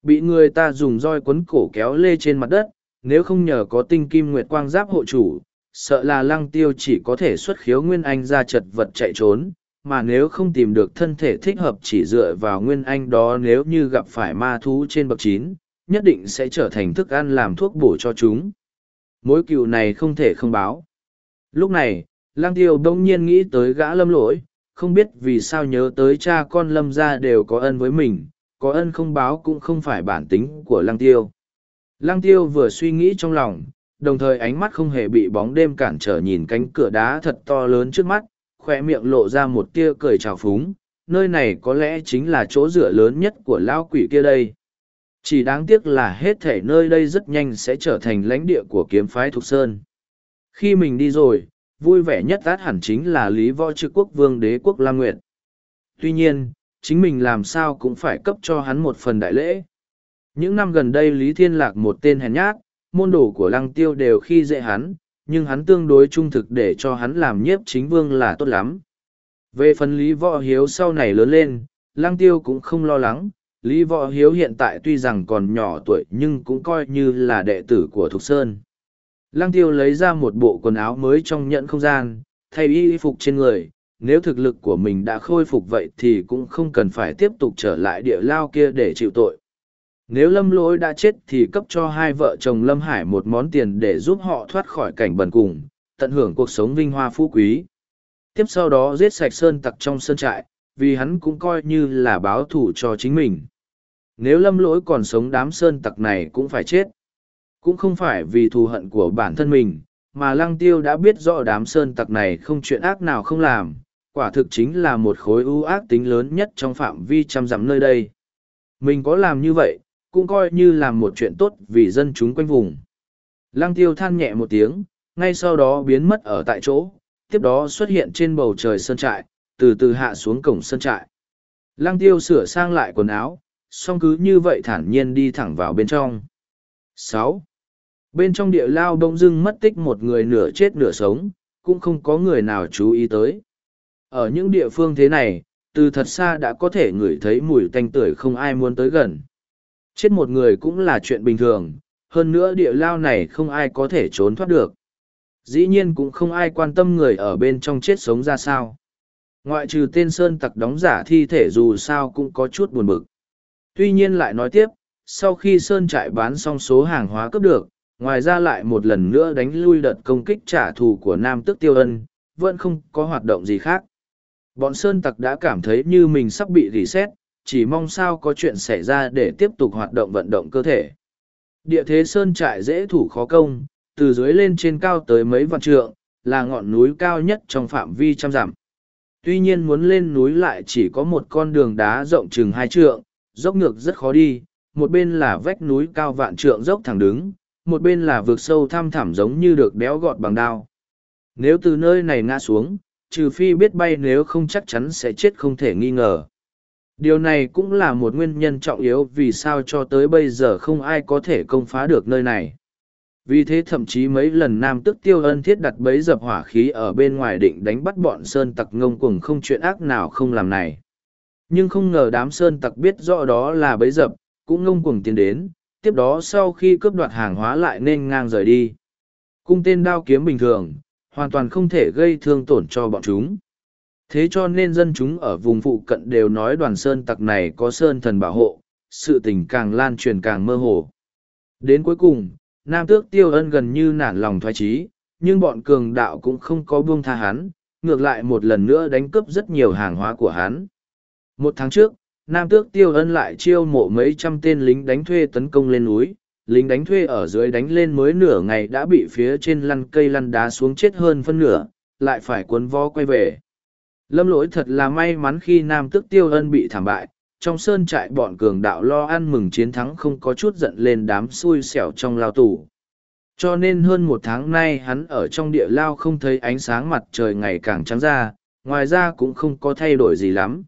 Bị người ta dùng roi quấn cổ kéo lê trên mặt đất, nếu không nhờ có tinh kim nguyệt quang giáp hộ chủ, sợ là lăng tiêu chỉ có thể xuất khiếu nguyên anh ra chật vật chạy trốn, mà nếu không tìm được thân thể thích hợp chỉ dựa vào nguyên anh đó nếu như gặp phải ma thú trên bậc chín, nhất định sẽ trở thành thức ăn làm thuốc bổ cho chúng. Mối cựu này không thể không báo. Lúc này, Lăng tiêu đông nhiên nghĩ tới gã lâm lỗi, không biết vì sao nhớ tới cha con lâm gia đều có ân với mình, có ân không báo cũng không phải bản tính của lăng tiêu. Lăng tiêu vừa suy nghĩ trong lòng, đồng thời ánh mắt không hề bị bóng đêm cản trở nhìn cánh cửa đá thật to lớn trước mắt, khỏe miệng lộ ra một tia cười trào phúng, nơi này có lẽ chính là chỗ dựa lớn nhất của lão quỷ kia đây. Chỉ đáng tiếc là hết thể nơi đây rất nhanh sẽ trở thành lãnh địa của kiếm phái Thục Sơn. Khi mình đi rồi, vui vẻ nhất át hẳn chính là lý võ trực quốc vương đế quốc la nguyệt. Tuy nhiên chính mình làm sao cũng phải cấp cho hắn một phần đại lễ. Những năm gần đây lý thiên lạc một tên hèn nhát môn đồ của lăng tiêu đều khi dễ hắn nhưng hắn tương đối trung thực để cho hắn làm nhiếp chính vương là tốt lắm. Về phần lý võ hiếu sau này lớn lên lăng tiêu cũng không lo lắng lý võ hiếu hiện tại tuy rằng còn nhỏ tuổi nhưng cũng coi như là đệ tử của thục sơn Lăng tiêu lấy ra một bộ quần áo mới trong nhẫn không gian, thay y phục trên người, nếu thực lực của mình đã khôi phục vậy thì cũng không cần phải tiếp tục trở lại địa lao kia để chịu tội. Nếu lâm lỗi đã chết thì cấp cho hai vợ chồng lâm hải một món tiền để giúp họ thoát khỏi cảnh bần cùng, tận hưởng cuộc sống vinh hoa phú quý. Tiếp sau đó giết sạch sơn tặc trong sơn trại, vì hắn cũng coi như là báo thù cho chính mình. Nếu lâm lỗi còn sống đám sơn tặc này cũng phải chết cũng không phải vì thù hận của bản thân mình, mà lăng tiêu đã biết rõ đám sơn tặc này không chuyện ác nào không làm, quả thực chính là một khối ưu ác tính lớn nhất trong phạm vi trăm dặm nơi đây. Mình có làm như vậy, cũng coi như làm một chuyện tốt vì dân chúng quanh vùng. Lăng tiêu than nhẹ một tiếng, ngay sau đó biến mất ở tại chỗ, tiếp đó xuất hiện trên bầu trời sơn trại, từ từ hạ xuống cổng sơn trại. Lăng tiêu sửa sang lại quần áo, xong cứ như vậy thản nhiên đi thẳng vào bên trong. sáu. Bên trong địa lao bỗng dưng mất tích một người nửa chết nửa sống, cũng không có người nào chú ý tới. Ở những địa phương thế này, từ thật xa đã có thể ngửi thấy mùi tanh tưởi không ai muốn tới gần. Chết một người cũng là chuyện bình thường, hơn nữa địa lao này không ai có thể trốn thoát được. Dĩ nhiên cũng không ai quan tâm người ở bên trong chết sống ra sao. Ngoại trừ tên Sơn tặc đóng giả thi thể dù sao cũng có chút buồn bực. Tuy nhiên lại nói tiếp, sau khi Sơn trại bán xong số hàng hóa cướp được, ngoài ra lại một lần nữa đánh lui đợt công kích trả thù của Nam Tước Tiêu Ân, vẫn không có hoạt động gì khác. Bọn Sơn tặc đã cảm thấy như mình sắp bị rỉ xét, chỉ mong sao có chuyện xảy ra để tiếp tục hoạt động vận động cơ thể. Địa thế Sơn trại dễ thủ khó công, từ dưới lên trên cao tới mấy vạn trượng, là ngọn núi cao nhất trong phạm vi trăm dặm. Tuy nhiên muốn lên núi lại chỉ có một con đường đá rộng chừng hai trượng, dốc ngược rất khó đi, một bên là vách núi cao vạn trượng dốc thẳng đứng, một bên là vực sâu thăm thẳm giống như được béo gọt bằng đao. Nếu từ nơi này ngã xuống, trừ phi biết bay nếu không chắc chắn sẽ chết không thể nghi ngờ. Điều này cũng là một nguyên nhân trọng yếu vì sao cho tới bây giờ không ai có thể công phá được nơi này. Vì thế thậm chí mấy lần Nam Tức Tiêu Ân thiết đặt bấy dập hỏa khí ở bên ngoài định đánh bắt bọn Sơn Tặc ngông cuồng không chuyện ác nào không làm này. Nhưng không ngờ đám Sơn Tặc biết rõ đó là bấy dập, cũng ngông cuồng tiến đến, tiếp đó sau khi cướp đoạt hàng hóa lại nên ngang rời đi. Cung tên đao kiếm bình thường, hoàn toàn không thể gây thương tổn cho bọn chúng. Thế cho nên dân chúng ở vùng phụ cận đều nói đoàn sơn tặc này có sơn thần bảo hộ, sự tình càng lan truyền càng mơ hồ. Đến cuối cùng, Nam Tước Tiêu Ân gần như nản lòng thoái trí, nhưng bọn cường đạo cũng không có buông tha hắn, ngược lại một lần nữa đánh cướp rất nhiều hàng hóa của hắn. Một tháng trước, Nam Tước Tiêu Ân lại chiêu mộ mấy trăm tên lính đánh thuê tấn công lên núi, lính đánh thuê ở dưới đánh lên mới nửa ngày đã bị phía trên lăn cây lăn đá xuống chết hơn phân nửa, lại phải cuốn vo quay về. Lâm lỗi thật là may mắn khi Nam Tước Tiêu Ân bị thảm bại, trong sơn trại bọn cường đạo lo ăn mừng chiến thắng không có chút giận lên đám xui xẻo trong lao tù. Cho nên hơn một tháng nay hắn ở trong địa lao không thấy ánh sáng mặt trời ngày càng trắng ra, ngoài ra cũng không có thay đổi gì lắm.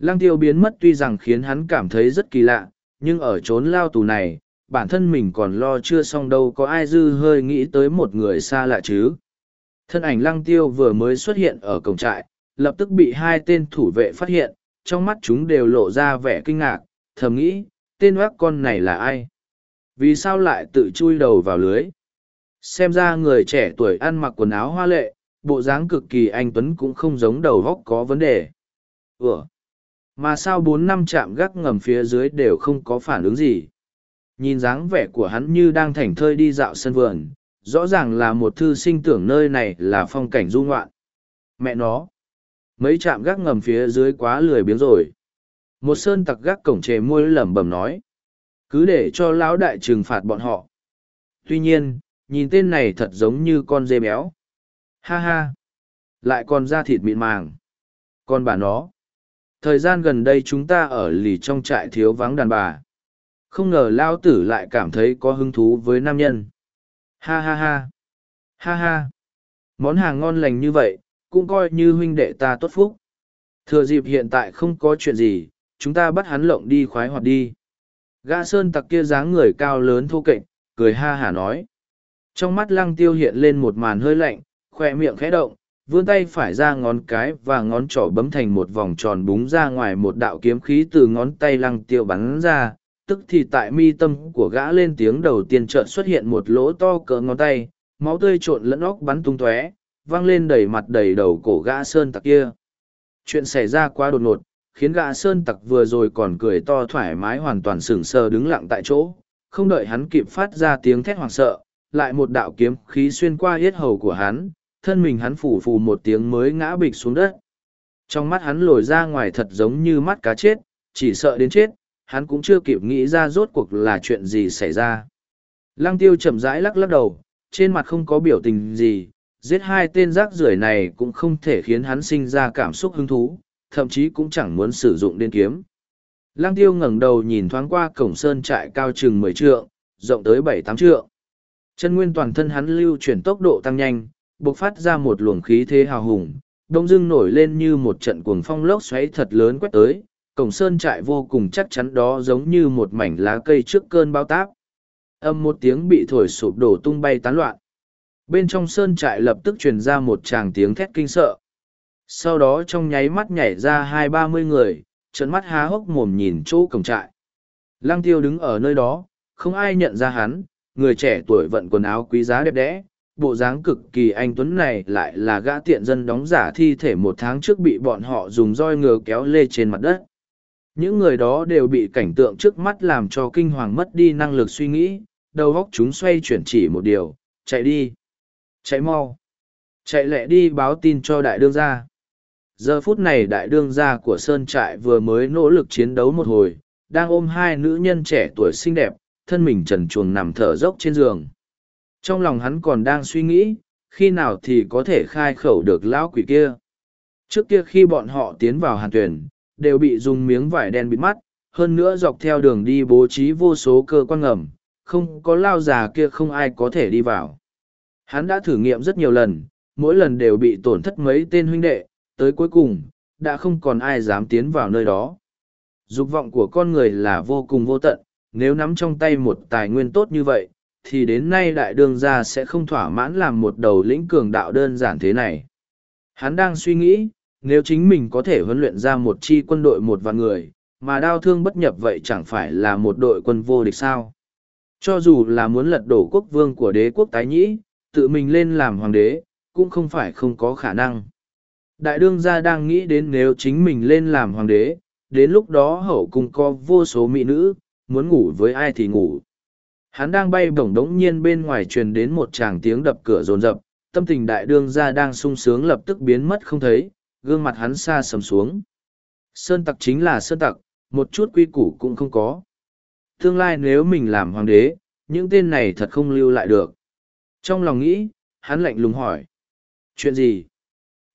Lăng tiêu biến mất tuy rằng khiến hắn cảm thấy rất kỳ lạ, nhưng ở trốn lao tù này, bản thân mình còn lo chưa xong đâu có ai dư hơi nghĩ tới một người xa lạ chứ. Thân ảnh lăng tiêu vừa mới xuất hiện ở cổng trại, lập tức bị hai tên thủ vệ phát hiện, trong mắt chúng đều lộ ra vẻ kinh ngạc, thầm nghĩ, tên oác con này là ai? Vì sao lại tự chui đầu vào lưới? Xem ra người trẻ tuổi ăn mặc quần áo hoa lệ, bộ dáng cực kỳ anh Tuấn cũng không giống đầu góc có vấn đề. Ủa? Mà sao bốn năm chạm gác ngầm phía dưới đều không có phản ứng gì? Nhìn dáng vẻ của hắn như đang thảnh thơi đi dạo sân vườn, rõ ràng là một thư sinh tưởng nơi này là phong cảnh du ngoạn. Mẹ nó! mấy trạm gác ngầm phía dưới quá lười biếng rồi một sơn tặc gác cổng chề môi lẩm bẩm nói cứ để cho lão đại trừng phạt bọn họ tuy nhiên nhìn tên này thật giống như con dê béo ha ha lại còn da thịt mịn màng con bà nó thời gian gần đây chúng ta ở lì trong trại thiếu vắng đàn bà không ngờ lao tử lại cảm thấy có hứng thú với nam nhân ha ha ha ha ha món hàng ngon lành như vậy cũng coi như huynh đệ ta tốt phúc. Thừa dịp hiện tại không có chuyện gì, chúng ta bắt hắn lộng đi khoái hoạt đi. Gã sơn tặc kia dáng người cao lớn thô kệch, cười ha hả nói. Trong mắt lăng tiêu hiện lên một màn hơi lạnh, khoe miệng khẽ động, vươn tay phải ra ngón cái và ngón trỏ bấm thành một vòng tròn búng ra ngoài một đạo kiếm khí từ ngón tay lăng tiêu bắn ra, tức thì tại mi tâm của gã lên tiếng đầu tiên chợt xuất hiện một lỗ to cỡ ngón tay, máu tươi trộn lẫn óc bắn tung tóe vang lên đầy mặt đầy đầu cổ gã sơn tặc kia. Chuyện xảy ra quá đột ngột, khiến gã sơn tặc vừa rồi còn cười to thoải mái hoàn toàn sững sờ đứng lặng tại chỗ, không đợi hắn kịp phát ra tiếng thét hoảng sợ, lại một đạo kiếm khí xuyên qua yết hầu của hắn, thân mình hắn phủ phù một tiếng mới ngã bịch xuống đất. Trong mắt hắn lồi ra ngoài thật giống như mắt cá chết, chỉ sợ đến chết, hắn cũng chưa kịp nghĩ ra rốt cuộc là chuyện gì xảy ra. Lăng tiêu chậm rãi lắc lắc đầu, trên mặt không có biểu tình gì, giết hai tên rác rưởi này cũng không thể khiến hắn sinh ra cảm xúc hứng thú, thậm chí cũng chẳng muốn sử dụng đên kiếm. Lăng tiêu ngẩng đầu nhìn thoáng qua cổng sơn trại cao chừng mười trượng, rộng tới bảy tám trượng. Chân nguyên toàn thân hắn lưu chuyển tốc độ tăng nhanh, bộc phát ra một luồng khí thế hào hùng, đông dưng nổi lên như một trận cuồng phong lốc xoáy thật lớn quét tới, cổng sơn trại vô cùng chắc chắn đó giống như một mảnh lá cây trước cơn bao táp. Âm một tiếng bị thổi sụp đổ tung bay tán loạn. Bên trong sơn trại lập tức truyền ra một tràng tiếng thét kinh sợ. Sau đó trong nháy mắt nhảy ra hai ba mươi người trận mắt há hốc mồm nhìn chỗ cổng trại. Lăng tiêu đứng ở nơi đó không ai nhận ra hắn người trẻ tuổi vận quần áo quý giá đẹp đẽ bộ dáng cực kỳ anh tuấn này lại là gã tiện dân đóng giả thi thể một tháng trước bị bọn họ dùng roi ngựa kéo lê trên mặt đất. Những người đó đều bị cảnh tượng trước mắt làm cho kinh hoàng mất đi năng lực suy nghĩ, đầu óc chúng xoay chuyển chỉ một điều, chạy đi, chạy mau, chạy lẹ đi báo tin cho đại đương gia. Giờ phút này đại đương gia của sơn trại vừa mới nỗ lực chiến đấu một hồi, đang ôm hai nữ nhân trẻ tuổi xinh đẹp, thân mình trần chuồng nằm thở dốc trên giường trong lòng hắn còn đang suy nghĩ, khi nào thì có thể khai khẩu được lão quỷ kia. Trước kia khi bọn họ tiến vào hàn tuyển, đều bị dùng miếng vải đen bịt mắt, hơn nữa dọc theo đường đi bố trí vô số cơ quan ngầm, không có lao già kia không ai có thể đi vào. Hắn đã thử nghiệm rất nhiều lần, mỗi lần đều bị tổn thất mấy tên huynh đệ, tới cuối cùng, đã không còn ai dám tiến vào nơi đó. Dục vọng của con người là vô cùng vô tận, nếu nắm trong tay một tài nguyên tốt như vậy thì đến nay đại đương gia sẽ không thỏa mãn làm một đầu lĩnh cường đạo đơn giản thế này. Hắn đang suy nghĩ, nếu chính mình có thể huấn luyện ra một chi quân đội một vạn người, mà đau thương bất nhập vậy chẳng phải là một đội quân vô địch sao? Cho dù là muốn lật đổ quốc vương của đế quốc tái nhĩ, tự mình lên làm hoàng đế, cũng không phải không có khả năng. Đại đương gia đang nghĩ đến nếu chính mình lên làm hoàng đế, đến lúc đó hậu cung có vô số mỹ nữ, muốn ngủ với ai thì ngủ hắn đang bay bổng đống nhiên bên ngoài truyền đến một tràng tiếng đập cửa rồn rập, tâm tình đại đương gia đang sung sướng lập tức biến mất không thấy, gương mặt hắn xa sầm xuống. Sơn tặc chính là sơn tặc, một chút quy củ cũng không có. Tương lai nếu mình làm hoàng đế, những tên này thật không lưu lại được. Trong lòng nghĩ, hắn lạnh lùng hỏi. Chuyện gì?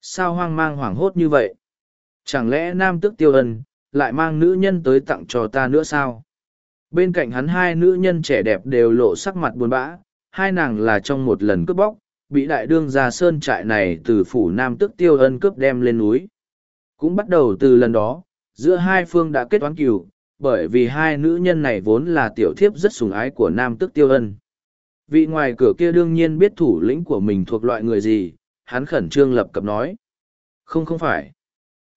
Sao hoang mang hoảng hốt như vậy? Chẳng lẽ nam tước tiêu ân, lại mang nữ nhân tới tặng cho ta nữa sao? Bên cạnh hắn hai nữ nhân trẻ đẹp đều lộ sắc mặt buồn bã hai nàng là trong một lần cướp bóc bị đại đương gia sơn trại này từ phủ nam tước tiêu ân cướp đem lên núi. Cũng bắt đầu từ lần đó giữa hai phương đã kết toán cửu, bởi vì hai nữ nhân này vốn là tiểu thiếp rất sủng ái của nam tước tiêu ân. Vị ngoài cửa kia đương nhiên biết thủ lĩnh của mình thuộc loại người gì hắn khẩn trương lập cập nói. Không không phải.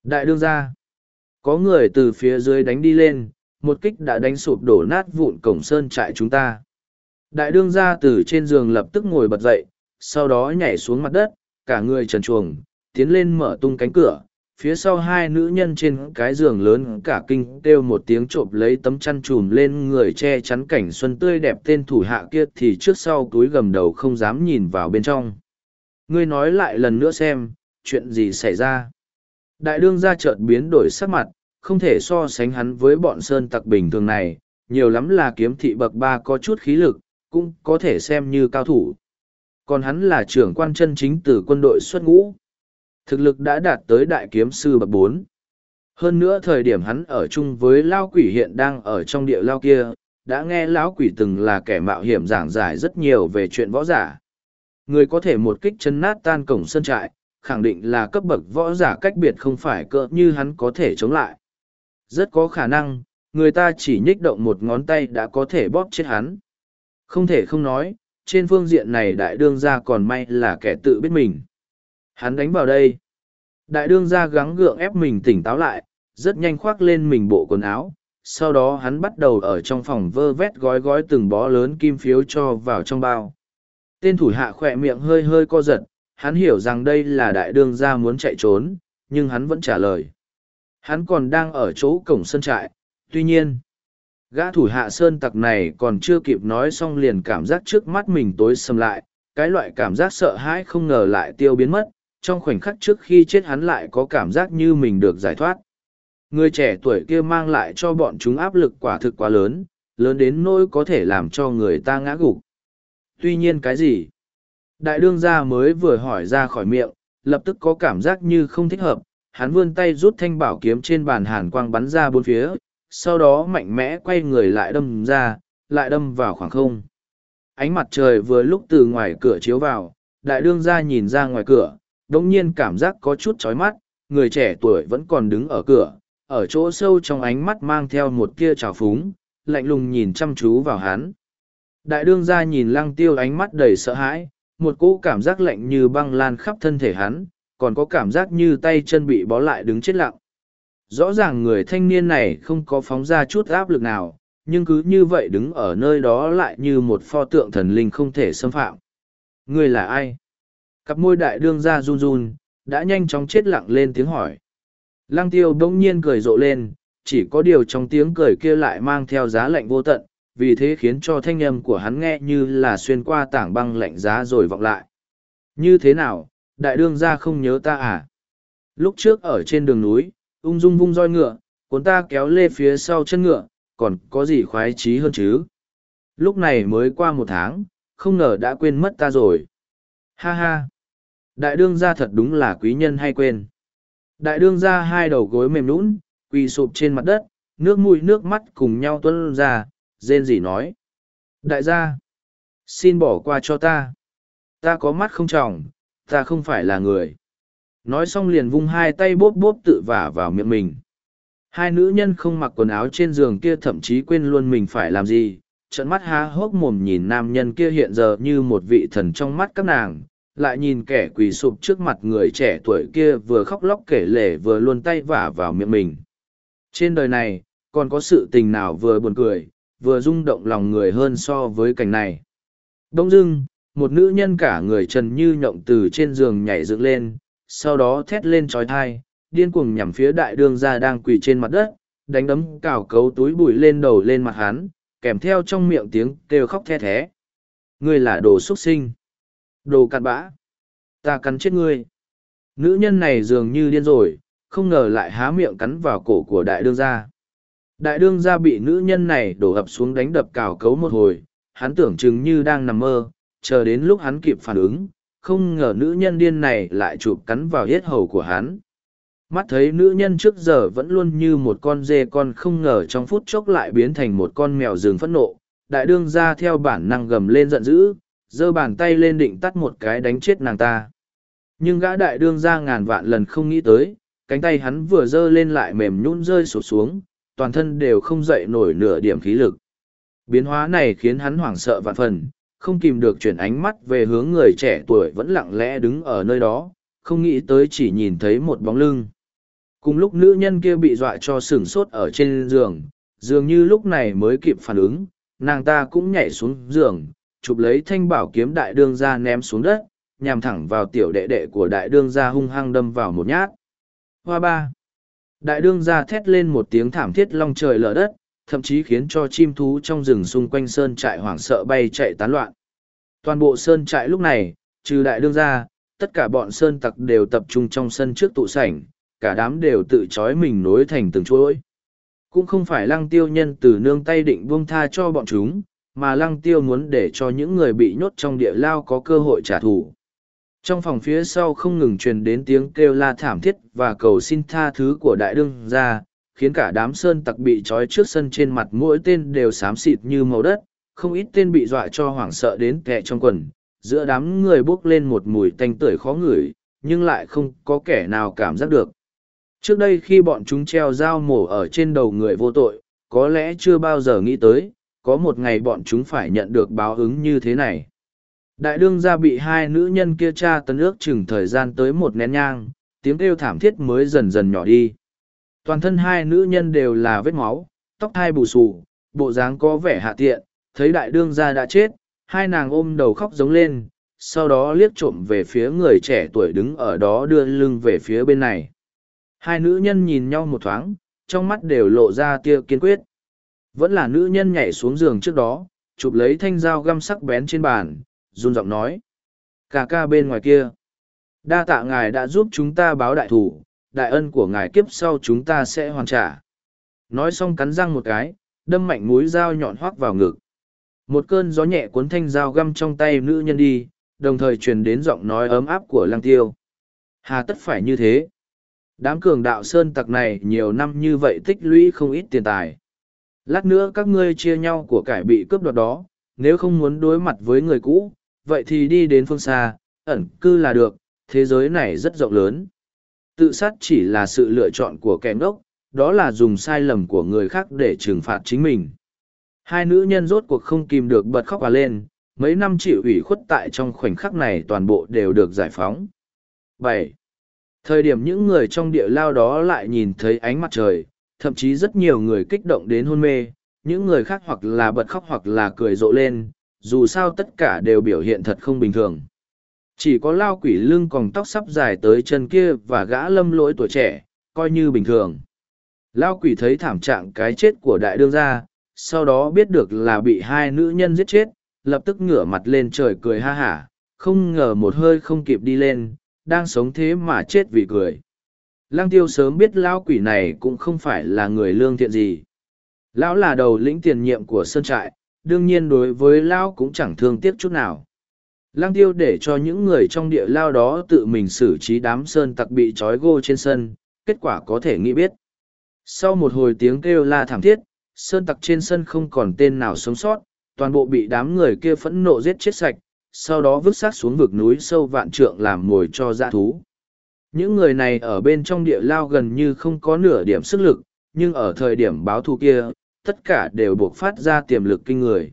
Đại đương gia. Có người từ phía dưới đánh đi lên một kích đã đánh sụp đổ nát vụn cổng sơn trại chúng ta. Đại đương gia từ trên giường lập tức ngồi bật dậy, sau đó nhảy xuống mặt đất, cả người trần chuồng tiến lên mở tung cánh cửa, phía sau hai nữ nhân trên cái giường lớn cả kinh kêu một tiếng trộm lấy tấm chăn trùm lên người che chắn cảnh xuân tươi đẹp tên thủ hạ kia thì trước sau túi gầm đầu không dám nhìn vào bên trong. Ngươi nói lại lần nữa xem, chuyện gì xảy ra? Đại đương gia chợt biến đổi sắc mặt không thể so sánh hắn với bọn sơn tặc bình thường này, nhiều lắm là kiếm thị bậc ba có chút khí lực, cũng có thể xem như cao thủ. Còn hắn là trưởng quan chân chính từ quân đội xuất ngũ. Thực lực đã đạt tới đại kiếm sư bậc bốn. Hơn nữa thời điểm hắn ở chung với lao quỷ hiện đang ở trong địa lao kia, đã nghe lão quỷ từng là kẻ mạo hiểm giảng giải rất nhiều về chuyện võ giả. Người có thể một kích chân nát tan cổng sân trại, khẳng định là cấp bậc võ giả cách biệt không phải cỡ như hắn có thể chống lại rất có khả năng người ta chỉ nhích động một ngón tay đã có thể bóp chết hắn không thể không nói trên phương diện này đại đương gia còn may là kẻ tự biết mình Hắn đánh vào đây. Đại đương gia gắng gượng ép mình tỉnh táo lại, rất nhanh khoác lên mình bộ quần áo. Sau đó hắn bắt đầu ở trong phòng vơ vét gói gói từng bó lớn kim phiếu cho vào trong bao. Tên thủ hạ khỏe miệng hơi hơi co giật, hắn hiểu rằng đây là đại đương gia muốn chạy trốn, nhưng hắn vẫn trả lời. Hắn còn đang ở chỗ cổng sân trại, tuy nhiên, gã thủ hạ sơn tặc này còn chưa kịp nói xong liền cảm giác trước mắt mình tối sầm lại, cái loại cảm giác sợ hãi không ngờ lại tiêu biến mất, trong khoảnh khắc trước khi chết hắn lại có cảm giác như mình được giải thoát. Người trẻ tuổi kia mang lại cho bọn chúng áp lực quả thực quá lớn, lớn đến nỗi có thể làm cho người ta ngã gục. Tuy nhiên cái gì? Đại đương gia mới vừa hỏi ra khỏi miệng, lập tức có cảm giác như không thích hợp, hắn vươn tay rút thanh bảo kiếm trên bàn hàn quang bắn ra bốn phía, sau đó mạnh mẽ quay người lại đâm ra, lại đâm vào khoảng không. Ánh mặt trời vừa lúc từ ngoài cửa chiếu vào, đại đương gia nhìn ra ngoài cửa, đống nhiên cảm giác có chút chói mắt, người trẻ tuổi vẫn còn đứng ở cửa, ở chỗ sâu trong ánh mắt mang theo một tia trào phúng, lạnh lùng nhìn chăm chú vào hắn. Đại đương gia nhìn lăng tiêu ánh mắt đầy sợ hãi, một cỗ cảm giác lạnh như băng lan khắp thân thể hắn, còn có cảm giác như tay chân bị bó lại đứng chết lặng. Rõ ràng người thanh niên này không có phóng ra chút áp lực nào, nhưng cứ như vậy đứng ở nơi đó lại như một pho tượng thần linh không thể xâm phạm. Ngươi là ai? Cặp môi đại đương ra run run, đã nhanh chóng chết lặng lên tiếng hỏi. Lăng tiêu bỗng nhiên cười rộ lên, chỉ có điều trong tiếng cười kia lại mang theo giá lạnh vô tận, vì thế khiến cho thanh âm của hắn nghe như là xuyên qua tảng băng lạnh giá rồi vọng lại. Như thế nào, đại đương ra không nhớ ta à? Lúc trước ở trên đường núi, ung dung vung roi ngựa, cuốn ta kéo lê phía sau chân ngựa, còn có gì khoái trí hơn chứ? Lúc này mới qua một tháng, không ngờ đã quên mất ta rồi. Ha ha! Đại đương gia thật đúng là quý nhân hay quên. Đại đương gia hai đầu gối mềm nũng, quỳ sụp trên mặt đất, nước mũi nước mắt cùng nhau tuân ra, rên rỉ nói. Đại gia! Xin bỏ qua cho ta. Ta có mắt không tròng, ta không phải là người. Nói xong liền vung hai tay bốp bốp tự vả vào miệng mình. Hai nữ nhân không mặc quần áo trên giường kia thậm chí quên luôn mình phải làm gì, trận mắt há hốc mồm nhìn nam nhân kia hiện giờ như một vị thần trong mắt các nàng, lại nhìn kẻ quỳ sụp trước mặt người trẻ tuổi kia vừa khóc lóc kể lể vừa luôn tay vả vào miệng mình. Trên đời này, còn có sự tình nào vừa buồn cười, vừa rung động lòng người hơn so với cảnh này. Đông dưng, một nữ nhân cả người trần như nhộng từ trên giường nhảy dựng lên, sau đó thét lên trói thai, điên cuồng nhằm phía đại đương gia đang quỳ trên mặt đất, đánh đấm cào cấu túi bụi lên đầu lên mặt hắn, kèm theo trong miệng tiếng kêu khóc the thé. Ngươi là đồ xuất sinh. Đồ cặn bã. Ta cắn chết ngươi. Nữ nhân này dường như điên rồi, không ngờ lại há miệng cắn vào cổ của đại đương gia. Đại đương gia bị nữ nhân này đổ ập xuống đánh đập cào cấu một hồi, hắn tưởng chừng như đang nằm mơ, chờ đến lúc hắn kịp phản ứng, không ngờ nữ nhân điên này lại chụp cắn vào hết hầu của hắn. Mắt thấy nữ nhân trước giờ vẫn luôn như một con dê con không ngờ trong phút chốc lại biến thành một con mèo rừng phẫn nộ, đại đương ra theo bản năng gầm lên giận dữ, giơ bàn tay lên định tắt một cái đánh chết nàng ta. Nhưng gã đại đương ra ngàn vạn lần không nghĩ tới, cánh tay hắn vừa giơ lên lại mềm nhún rơi sụt xuống, toàn thân đều không dậy nổi nửa điểm khí lực. Biến hóa này khiến hắn hoảng sợ vạn phần, không kìm được chuyển ánh mắt về hướng người trẻ tuổi vẫn lặng lẽ đứng ở nơi đó, không nghĩ tới chỉ nhìn thấy một bóng lưng. Cùng lúc nữ nhân kia bị dọa cho sửng sốt ở trên giường, dường như lúc này mới kịp phản ứng, nàng ta cũng nhảy xuống giường, chụp lấy thanh bảo kiếm đại đương ra ném xuống đất, nhằm thẳng vào tiểu đệ đệ của đại đương gia hung hăng đâm vào một nhát. Hoa ba. Đại đương gia thét lên một tiếng thảm thiết long trời lở đất, thậm chí khiến cho chim thú trong rừng xung quanh sơn trại hoảng sợ bay chạy tán loạn. Toàn bộ sơn trại lúc này, trừ đại đương gia, tất cả bọn sơn tặc đều tập trung trong sân trước tụ sảnh, cả đám đều tự trói mình nối thành từng chuỗi. Cũng không phải lăng tiêu nhân từ nương tay định buông tha cho bọn chúng, mà lăng tiêu muốn để cho những người bị nhốt trong địa lao có cơ hội trả thù. Trong phòng phía sau không ngừng truyền đến tiếng kêu la thảm thiết và cầu xin tha thứ của đại đương gia, khiến cả đám sơn tặc bị trói trước sân trên mặt mỗi tên đều xám xịt như màu đất, không ít tên bị dọa cho hoảng sợ đến kẹ trong quần, giữa đám người bốc lên một mùi tanh tưởi khó ngửi, nhưng lại không có kẻ nào cảm giác được. Trước đây khi bọn chúng treo dao mổ ở trên đầu người vô tội, có lẽ chưa bao giờ nghĩ tới, có một ngày bọn chúng phải nhận được báo ứng như thế này. Đại đương gia bị hai nữ nhân kia tra tấn ước chừng thời gian tới một nén nhang, tiếng kêu thảm thiết mới dần dần nhỏ đi. Toàn thân hai nữ nhân đều là vết máu, tóc hai bù xù, bộ dáng có vẻ hạ tiện, thấy đại đương gia đã chết, hai nàng ôm đầu khóc giống lên, sau đó liếc trộm về phía người trẻ tuổi đứng ở đó đưa lưng về phía bên này. Hai nữ nhân nhìn nhau một thoáng, trong mắt đều lộ ra tia kiên quyết. Vẫn là nữ nhân nhảy xuống giường trước đó, chụp lấy thanh dao găm sắc bén trên bàn, run giọng nói. Cả ca bên ngoài kia. Đa tạ ngài đã giúp chúng ta báo đại thủ, đại ân của ngài kiếp sau chúng ta sẽ hoàn trả. Nói xong cắn răng một cái, đâm mạnh mũi dao nhọn hoác vào ngực. Một cơn gió nhẹ cuốn thanh dao găm trong tay nữ nhân đi, đồng thời truyền đến giọng nói ấm áp của lăng tiêu. Hà tất phải như thế. Đám cường đạo sơn tặc này nhiều năm như vậy tích lũy không ít tiền tài. Lát nữa các ngươi chia nhau của cải bị cướp đoạt đó, nếu không muốn đối mặt với người cũ, vậy thì đi đến phương xa, ẩn cư là được, thế giới này rất rộng lớn. Tự sát chỉ là sự lựa chọn của kẻ ngốc, đó là dùng sai lầm của người khác để trừng phạt chính mình. Hai nữ nhân rốt cuộc không kìm được bật khóc và lên, mấy năm chịu ủy khuất tại trong khoảnh khắc này toàn bộ đều được giải phóng. bảy Thời điểm những người trong địa lao đó lại nhìn thấy ánh mặt trời, thậm chí rất nhiều người kích động đến hôn mê, những người khác hoặc là bật khóc hoặc là cười rộ lên, dù sao tất cả đều biểu hiện thật không bình thường. Chỉ có lao quỷ lưng còn tóc sắp dài tới chân kia và gã lâm lỗi tuổi trẻ, coi như bình thường. Lao quỷ thấy thảm trạng cái chết của đại đương gia, sau đó biết được là bị hai nữ nhân giết chết, lập tức ngửa mặt lên trời cười ha hả, không ngờ một hơi không kịp đi lên, đang sống thế mà chết vì cười. lang tiêu sớm biết lão quỷ này cũng không phải là người lương thiện gì. Lão là đầu lĩnh tiền nhiệm của sơn trại, đương nhiên đối với lão cũng chẳng thương tiếc chút nào. Lăng tiêu để cho những người trong địa lao đó tự mình xử trí đám sơn tặc bị trói gô trên sân, kết quả có thể nghĩ biết. Sau một hồi tiếng kêu la thảm thiết, sơn tặc trên sân không còn tên nào sống sót, toàn bộ bị đám người kia phẫn nộ giết chết sạch, sau đó vứt xác xuống vực núi sâu vạn trượng làm mồi cho dã thú. Những người này ở bên trong địa lao gần như không có nửa điểm sức lực, nhưng ở thời điểm báo thù kia, tất cả đều buộc phát ra tiềm lực kinh người.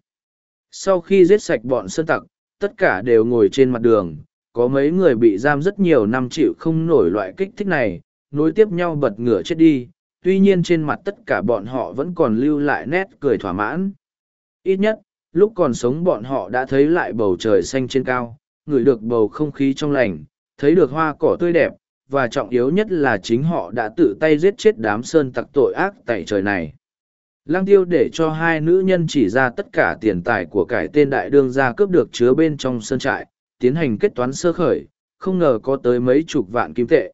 Sau khi giết sạch bọn sơn tặc, tất cả đều ngồi trên mặt đường, có mấy người bị giam rất nhiều năm chịu không nổi loại kích thích này, nối tiếp nhau bật ngửa chết đi, tuy nhiên trên mặt tất cả bọn họ vẫn còn lưu lại nét cười thỏa mãn. Ít nhất, lúc còn sống bọn họ đã thấy lại bầu trời xanh trên cao, ngửi được bầu không khí trong lành, thấy được hoa cỏ tươi đẹp, và trọng yếu nhất là chính họ đã tự tay giết chết đám sơn tặc tội ác tại trời này. Lăng tiêu để cho hai nữ nhân chỉ ra tất cả tiền tài của cải tên đại đương gia cướp được chứa bên trong sơn trại, tiến hành kết toán sơ khởi, không ngờ có tới mấy chục vạn kim tệ.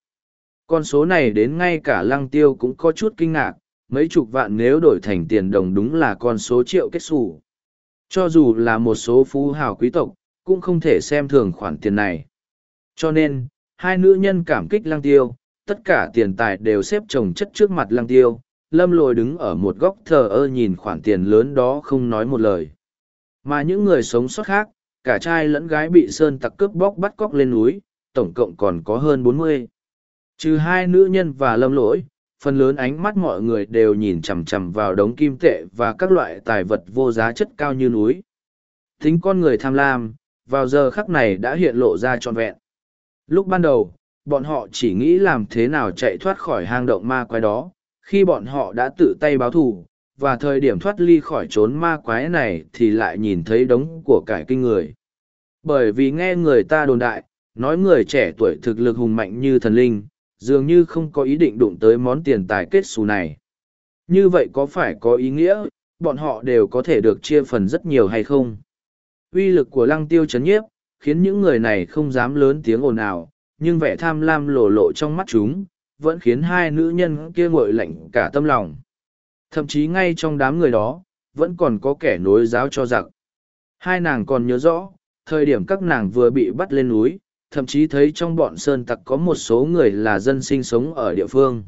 Con số này đến ngay cả lăng tiêu cũng có chút kinh ngạc, mấy chục vạn nếu đổi thành tiền đồng đúng là con số triệu kết xù. Cho dù là một số phú hào quý tộc, cũng không thể xem thường khoản tiền này. Cho nên, hai nữ nhân cảm kích lăng tiêu, tất cả tiền tài đều xếp chồng chất trước mặt lăng tiêu, lâm lồi đứng ở một góc thờ ơ nhìn khoản tiền lớn đó không nói một lời. Mà những người sống sót khác, cả trai lẫn gái bị sơn tặc cướp bóc bắt cóc lên núi, tổng cộng còn có hơn bốn mươi. Trừ hai nữ nhân và lâm lỗi, phần lớn ánh mắt mọi người đều nhìn chằm chằm vào đống kim tệ và các loại tài vật vô giá chất cao như núi. Tính con người tham lam, vào giờ khắc này đã hiện lộ ra trọn vẹn. Lúc ban đầu, bọn họ chỉ nghĩ làm thế nào chạy thoát khỏi hang động ma quái đó, khi bọn họ đã tự tay báo thù, và thời điểm thoát ly khỏi trốn ma quái này thì lại nhìn thấy đống của cải kinh người. Bởi vì nghe người ta đồn đại, nói người trẻ tuổi thực lực hùng mạnh như thần linh, dường như không có ý định đụng tới món tiền tài kết xù này. Như vậy có phải có ý nghĩa, bọn họ đều có thể được chia phần rất nhiều hay không? Uy lực của lăng tiêu chấn nhiếp, khiến những người này không dám lớn tiếng ồn ào, nhưng vẻ tham lam lộ lộ trong mắt chúng, vẫn khiến hai nữ nhân kia ngội lạnh cả tâm lòng. Thậm chí ngay trong đám người đó, vẫn còn có kẻ nối giáo cho giặc. Hai nàng còn nhớ rõ, thời điểm các nàng vừa bị bắt lên núi, thậm chí thấy trong bọn sơn tặc có một số người là dân sinh sống ở địa phương.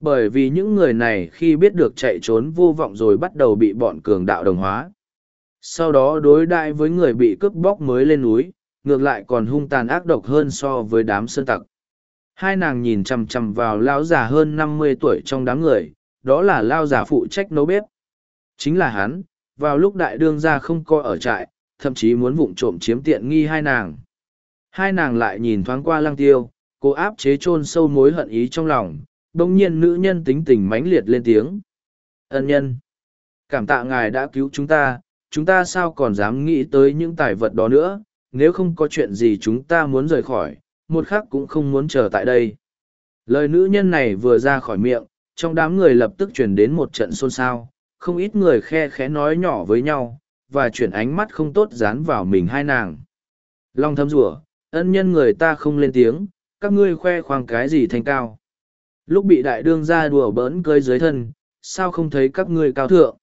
Bởi vì những người này khi biết được chạy trốn vô vọng rồi bắt đầu bị bọn cường đạo đồng hóa. Sau đó đối đại với người bị cướp bóc mới lên núi, ngược lại còn hung tàn ác độc hơn so với đám sơn tặc. Hai nàng nhìn chằm chằm vào lão già hơn năm mươi tuổi trong đám người, đó là lao già phụ trách nấu bếp. Chính là hắn, vào lúc đại đương gia không coi ở trại, thậm chí muốn vụng trộm chiếm tiện nghi hai nàng. Hai nàng lại nhìn thoáng qua lăng tiêu, cô áp chế chôn sâu mối hận ý trong lòng, đồng nhiên nữ nhân tính tình mãnh liệt lên tiếng. Ân nhân! Cảm tạ ngài đã cứu chúng ta, chúng ta sao còn dám nghĩ tới những tài vật đó nữa, nếu không có chuyện gì chúng ta muốn rời khỏi, một khắc cũng không muốn chờ tại đây. Lời nữ nhân này vừa ra khỏi miệng, trong đám người lập tức chuyển đến một trận xôn xao, không ít người khe khẽ nói nhỏ với nhau, và chuyển ánh mắt không tốt dán vào mình hai nàng. Long thấm rủa ân nhân người ta không lên tiếng, các ngươi khoe khoang cái gì thành cao. Lúc bị đại đương ra đùa bỡn cơi dưới thân, sao không thấy các ngươi cao thượng.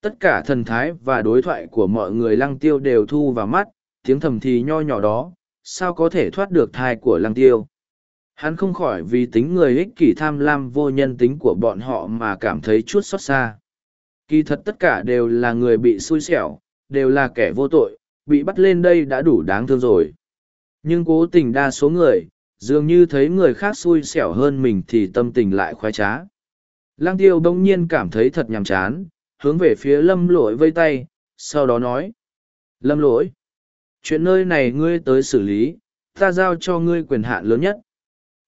Tất cả thần thái và đối thoại của mọi người lăng tiêu đều thu vào mắt, tiếng thầm thì nho nhỏ đó, sao có thể thoát được thai của lăng tiêu. Hắn không khỏi vì tính người ích kỷ tham lam vô nhân tính của bọn họ mà cảm thấy chút xót xa. Kỳ thật tất cả đều là người bị xui xẻo, đều là kẻ vô tội, bị bắt lên đây đã đủ đáng thương rồi. Nhưng cố tình đa số người, dường như thấy người khác xui xẻo hơn mình thì tâm tình lại khoái trá. Lăng tiêu đông nhiên cảm thấy thật nhàm chán, hướng về phía lâm lỗi vây tay, sau đó nói. Lâm lỗi, chuyện nơi này ngươi tới xử lý, ta giao cho ngươi quyền hạn lớn nhất.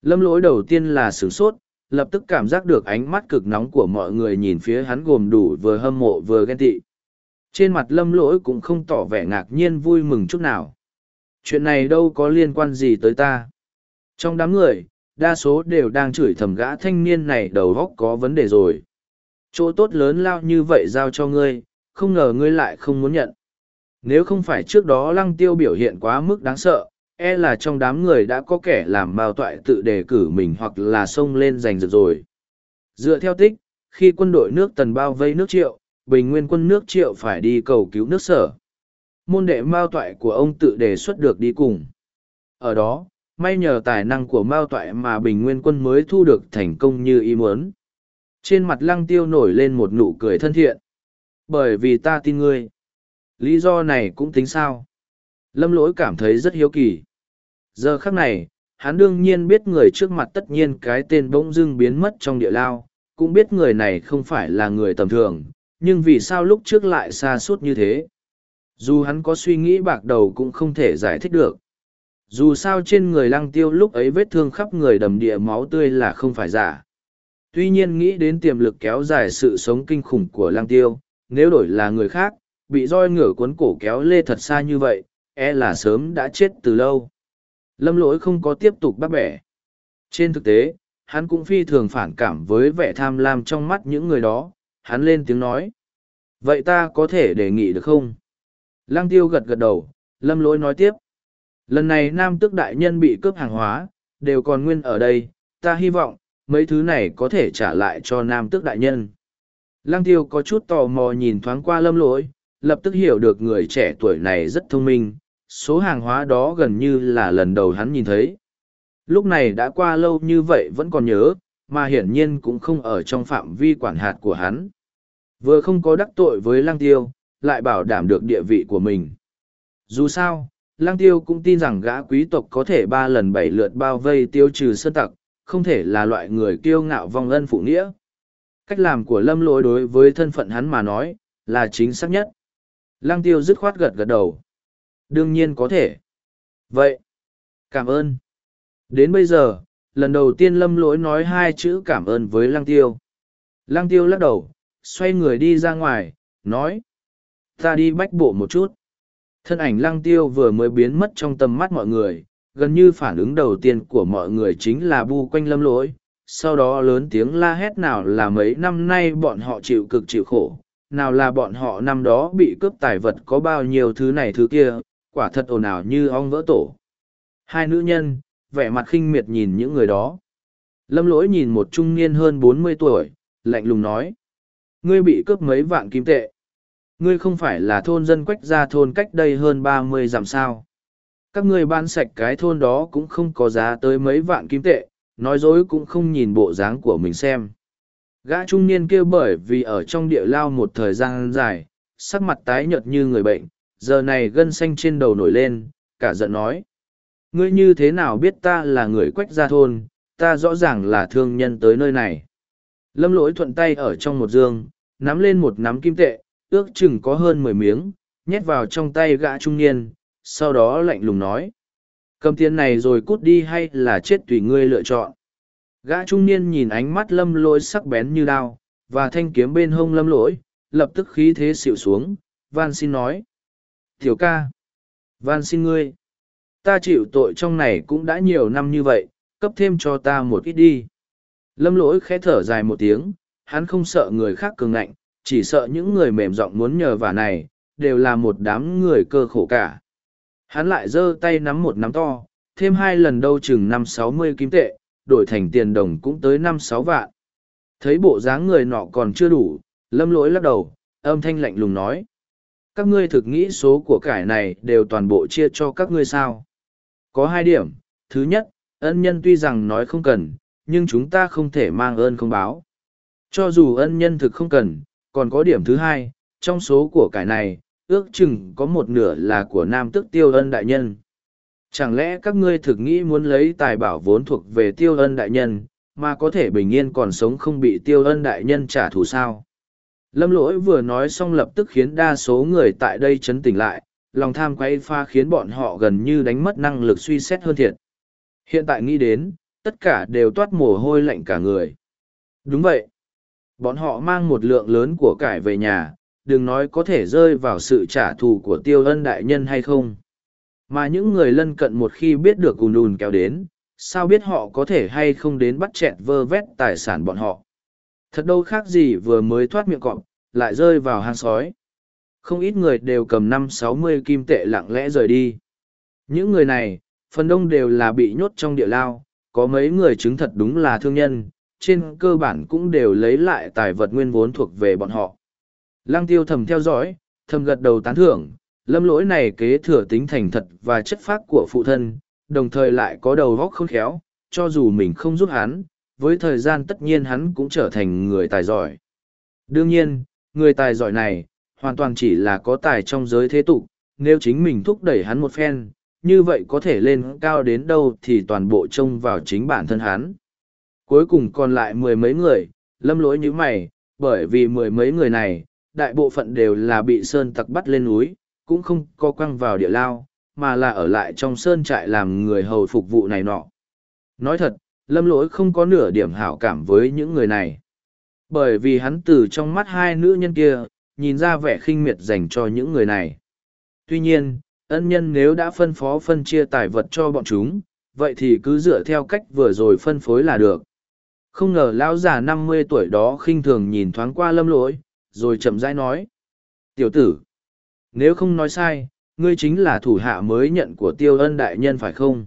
Lâm lỗi đầu tiên là sửng sốt, lập tức cảm giác được ánh mắt cực nóng của mọi người nhìn phía hắn gồm đủ vừa hâm mộ vừa ghen tị. Trên mặt lâm lỗi cũng không tỏ vẻ ngạc nhiên vui mừng chút nào. chuyện này đâu có liên quan gì tới ta trong đám người đa số đều đang chửi thầm gã thanh niên này đầu góc có vấn đề rồi chỗ tốt lớn lao như vậy giao cho ngươi không ngờ ngươi lại không muốn nhận nếu không phải trước đó lăng tiêu biểu hiện quá mức đáng sợ e là trong đám người đã có kẻ làm bao toại tự đề cử mình hoặc là xông lên giành giật rồi. Dựa theo tích, khi quân đội nước tần bao vây nước triệu, bình nguyên quân nước triệu phải đi cầu cứu nước sở. Môn đệ mao toại của ông tự đề xuất được đi cùng. Ở đó, may nhờ tài năng của mao toại mà bình nguyên quân mới thu được thành công như ý muốn. Trên mặt lăng tiêu nổi lên một nụ cười thân thiện. Bởi vì ta tin ngươi lý do này cũng tính sao? Lâm lỗi cảm thấy rất hiếu kỳ. Giờ khắc này, hắn đương nhiên biết người trước mặt tất nhiên cái tên bỗng dưng biến mất trong địa lao, cũng biết người này không phải là người tầm thường, nhưng vì sao lúc trước lại xa suốt như thế? Dù hắn có suy nghĩ bạc đầu cũng không thể giải thích được. Dù sao trên người lăng tiêu lúc ấy vết thương khắp người đầm địa máu tươi là không phải giả. Tuy nhiên nghĩ đến tiềm lực kéo dài sự sống kinh khủng của lăng tiêu, nếu đổi là người khác bị roi ngửa cuốn cổ kéo lê thật xa như vậy e là sớm đã chết từ lâu. Lâm lỗi không có tiếp tục bắt bẻ. Trên thực tế, hắn cũng phi thường phản cảm với vẻ tham lam trong mắt những người đó, hắn lên tiếng nói. Vậy ta có thể đề nghị được không? Lăng tiêu gật gật đầu, lâm lỗi nói tiếp. Lần này nam tước đại nhân bị cướp hàng hóa, đều còn nguyên ở đây, ta hy vọng, mấy thứ này có thể trả lại cho nam tước đại nhân. Lăng tiêu có chút tò mò nhìn thoáng qua lâm lỗi lập tức hiểu được người trẻ tuổi này rất thông minh, số hàng hóa đó gần như là lần đầu hắn nhìn thấy. Lúc này đã qua lâu như vậy vẫn còn nhớ, mà hiển nhiên cũng không ở trong phạm vi quản hạt của hắn. Vừa không có đắc tội với lăng tiêu, lại bảo đảm được địa vị của mình. Dù sao, lăng tiêu cũng tin rằng gã quý tộc có thể ba lần bảy lượt bao vây tiêu trừ sơn tặc, không thể là loại người kiêu ngạo vong ân phụ nghĩa. Cách làm của lâm lỗi đối với thân phận hắn mà nói, là chính xác nhất lăng tiêu dứt khoát gật gật đầu. Đương nhiên có thể. Vậy, cảm ơn. Đến bây giờ, lần đầu tiên lâm lỗi nói hai chữ cảm ơn với lăng tiêu. Lăng tiêu lắc đầu, xoay người đi ra ngoài, nói, ta đi bách bộ một chút. Thân ảnh lăng tiêu vừa mới biến mất trong tầm mắt mọi người, gần như phản ứng đầu tiên của mọi người chính là bu quanh lâm lỗi, sau đó lớn tiếng la hét nào là mấy năm nay bọn họ chịu cực chịu khổ nào là bọn họ năm đó bị cướp tài vật có bao nhiêu thứ này thứ kia, quả thật ồn ào như ong vỡ tổ. Hai nữ nhân, vẻ mặt khinh miệt nhìn những người đó. Lâm lỗi nhìn một trung niên hơn bốn mươi tuổi, lạnh lùng nói, ngươi bị cướp mấy vạn kim tệ? Ngươi không phải là thôn dân quách ra thôn cách đây hơn ba mươi dặm sao? Các ngươi ban sạch cái thôn đó cũng không có giá tới mấy vạn kim tệ, nói dối cũng không nhìn bộ dáng của mình xem gã trung niên kia bởi vì ở trong địa lao một thời gian dài, sắc mặt tái nhợt như người bệnh, giờ này gân xanh trên đầu nổi lên, cả giận nói. Ngươi như thế nào biết ta là người quách gia thôn, ta rõ ràng là thương nhân tới nơi này. Lâm lỗi thuận tay ở trong một giường, nắm lên một nắm kim tệ, ước chừng có hơn mười miếng, nhét vào trong tay gã trung niên, sau đó lạnh lùng nói. Cầm tiền này rồi cút đi hay là chết tùy ngươi lựa chọn? Gã trung niên nhìn ánh mắt lâm lỗi sắc bén như đao, và thanh kiếm bên hông lâm lỗi, lập tức khí thế xịu xuống. Van xin nói, tiểu ca, van xin ngươi, ta chịu tội trong này cũng đã nhiều năm như vậy, cấp thêm cho ta một ít đi. Lâm lỗi khẽ thở dài một tiếng, hắn không sợ người khác cường ngạnh, chỉ sợ những người mềm giọng muốn nhờ vả này, đều là một đám người cơ khổ cả. Hắn lại giơ tay nắm một nắm to, thêm hai lần đâu chừng năm sáu mươi kim tệ đổi thành tiền đồng cũng tới năm sáu vạn. Thấy bộ dáng người nọ còn chưa đủ, lâm lỗi lắc đầu, âm thanh lạnh lùng nói, các ngươi thực nghĩ số của cải này đều toàn bộ chia cho các ngươi sao? Có hai điểm. Thứ nhất, ân nhân tuy rằng nói không cần, nhưng chúng ta không thể mang ơn không báo. Cho dù ân nhân thực không cần, còn có điểm thứ hai, trong số của cải này, ước chừng có một nửa là của nam tức tiêu ân đại nhân chẳng lẽ các ngươi thực nghĩ muốn lấy tài bảo vốn thuộc về tiêu ân đại nhân, mà có thể bình yên còn sống không bị tiêu ân đại nhân trả thù sao? Lâm lỗi vừa nói xong lập tức khiến đa số người tại đây chấn tỉnh lại, lòng tham quay pha khiến bọn họ gần như đánh mất năng lực suy xét hơn thiệt. Hiện tại nghĩ đến, tất cả đều toát mồ hôi lạnh cả người. Đúng vậy. Bọn họ mang một lượng lớn của cải về nhà, đừng nói có thể rơi vào sự trả thù của tiêu ân đại nhân hay không. Mà những người lân cận một khi biết được ùn ùn kéo đến, sao biết họ có thể hay không đến bắt chẹt vơ vét tài sản bọn họ. Thật đâu khác gì vừa mới thoát miệng cọp, lại rơi vào hang sói. Không ít người đều cầm năm sáu mươi kim tệ lặng lẽ rời đi. Những người này, phần đông đều là bị nhốt trong địa lao, có mấy người chứng thật đúng là thương nhân, trên cơ bản cũng đều lấy lại tài vật nguyên vốn thuộc về bọn họ. Lăng tiêu thầm theo dõi, thầm gật đầu tán thưởng, lâm lỗi này kế thừa tính thành thật và chất phác của phụ thân, đồng thời lại có đầu góc khôn khéo, cho dù mình không giúp hắn, với thời gian tất nhiên hắn cũng trở thành người tài giỏi. Đương nhiên, người tài giỏi này, hoàn toàn chỉ là có tài trong giới thế tục, nếu chính mình thúc đẩy hắn một phen, như vậy có thể lên cao đến đâu thì toàn bộ trông vào chính bản thân hắn. Cuối cùng còn lại mười mấy người, lâm lỗi như mày, bởi vì mười mấy người này, đại bộ phận đều là bị sơn tặc bắt lên núi, cũng không có quăng vào địa lao, mà là ở lại trong sơn trại làm người hầu phục vụ này nọ. Nói thật, lâm lỗi không có nửa điểm hảo cảm với những người này. Bởi vì hắn từ trong mắt hai nữ nhân kia, nhìn ra vẻ khinh miệt dành cho những người này. Tuy nhiên, ân nhân nếu đã phân phó phân chia tài vật cho bọn chúng, vậy thì cứ dựa theo cách vừa rồi phân phối là được. Không ngờ lão già năm mươi tuổi đó khinh thường nhìn thoáng qua lâm lỗi, rồi chậm rãi nói. Tiểu tử, nếu không nói sai, ngươi chính là thủ hạ mới nhận của tiêu ân đại nhân phải không?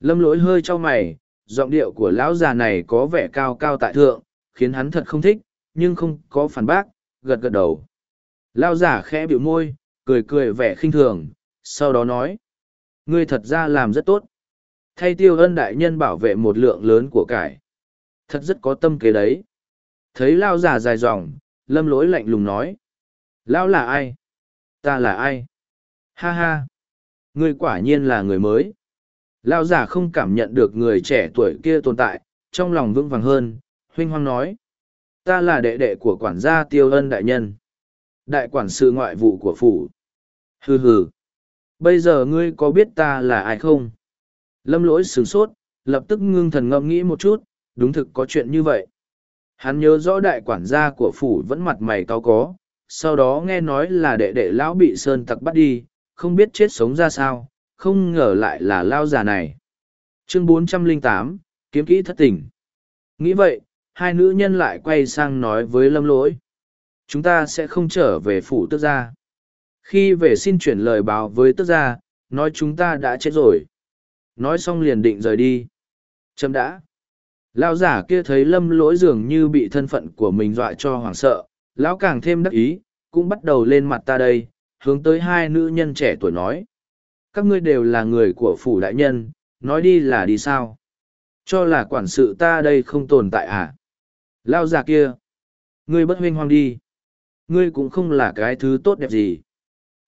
Lâm lỗi hơi cho mày, giọng điệu của lão già này có vẻ cao cao tại thượng, khiến hắn thật không thích, nhưng không có phản bác, gật gật đầu. Lão già khẽ biểu môi, cười cười vẻ khinh thường, sau đó nói. Ngươi thật ra làm rất tốt. Thay tiêu ân đại nhân bảo vệ một lượng lớn của cải. Thật rất có tâm kế đấy. Thấy lao già dài dòng, lâm lỗi lạnh lùng nói. Lão là ai? Ta là ai? Ha ha! Ngươi quả nhiên là người mới. Lao giả không cảm nhận được người trẻ tuổi kia tồn tại, trong lòng vững vàng hơn, huynh hoang nói. Ta là đệ đệ của quản gia tiêu ân đại nhân. Đại quản sự ngoại vụ của phủ. Hừ hừ. Bây giờ ngươi có biết ta là ai không? Lâm lỗi sửng sốt, lập tức ngưng thần ngẫm nghĩ một chút, đúng thực có chuyện như vậy. Hắn nhớ rõ đại quản gia của phủ vẫn mặt mày cao có, sau đó nghe nói là đệ đệ lão bị sơn tặc bắt đi, không biết chết sống ra sao, không ngờ lại là lao già này. Chương 408, kiếm kỹ thất tình. Nghĩ vậy, hai nữ nhân lại quay sang nói với lâm lỗi. Chúng ta sẽ không trở về phủ tước gia. Khi về xin chuyển lời báo với tước gia, nói chúng ta đã chết rồi. Nói xong liền định rời đi. Chấm đã. Lão giả kia thấy lâm lỗi dường như bị thân phận của mình dọa cho hoảng sợ, lão càng thêm đắc ý, cũng bắt đầu lên mặt ta đây, hướng tới hai nữ nhân trẻ tuổi nói. Các ngươi đều là người của phủ đại nhân, nói đi là đi sao? Cho là quản sự ta đây không tồn tại à? Lao già kia! Ngươi bất huynh hoang đi! Ngươi cũng không là cái thứ tốt đẹp gì.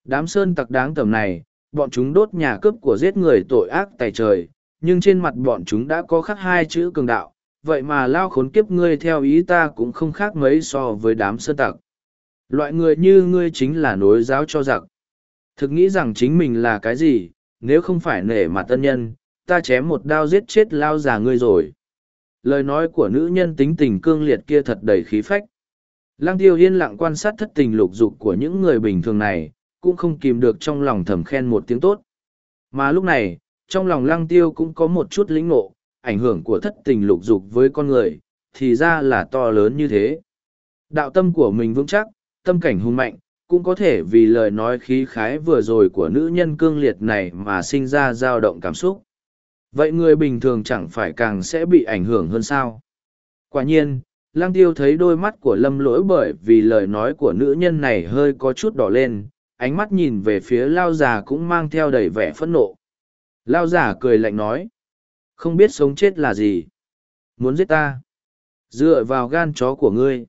Đám sơn tặc đáng tầm này, bọn chúng đốt nhà cướp của giết người tội ác tài trời, nhưng trên mặt bọn chúng đã có khắc hai chữ cường đạo, vậy mà lao khốn kiếp ngươi theo ý ta cũng không khác mấy so với đám sơn tặc. Loại người như ngươi chính là nối giáo cho giặc. Thực nghĩ rằng chính mình là cái gì, nếu không phải nể mặt tân nhân, ta chém một đao giết chết lao già ngươi rồi. Lời nói của nữ nhân tính tình cương liệt kia thật đầy khí phách. Lăng tiêu yên lặng quan sát thất tình lục dục của những người bình thường này, cũng không kìm được trong lòng thầm khen một tiếng tốt. Mà lúc này, trong lòng lăng tiêu cũng có một chút lĩnh ngộ, ảnh hưởng của thất tình lục dục với con người, thì ra là to lớn như thế. Đạo tâm của mình vững chắc, tâm cảnh hung mạnh, cũng có thể vì lời nói khí khái vừa rồi của nữ nhân cương liệt này mà sinh ra dao động cảm xúc. Vậy người bình thường chẳng phải càng sẽ bị ảnh hưởng hơn sao? Quả nhiên, lang tiêu thấy đôi mắt của lâm lỗi bởi vì lời nói của nữ nhân này hơi có chút đỏ lên, ánh mắt nhìn về phía lao già cũng mang theo đầy vẻ phẫn nộ. Lao già cười lạnh nói, không biết sống chết là gì. Muốn giết ta? Dựa vào gan chó của ngươi.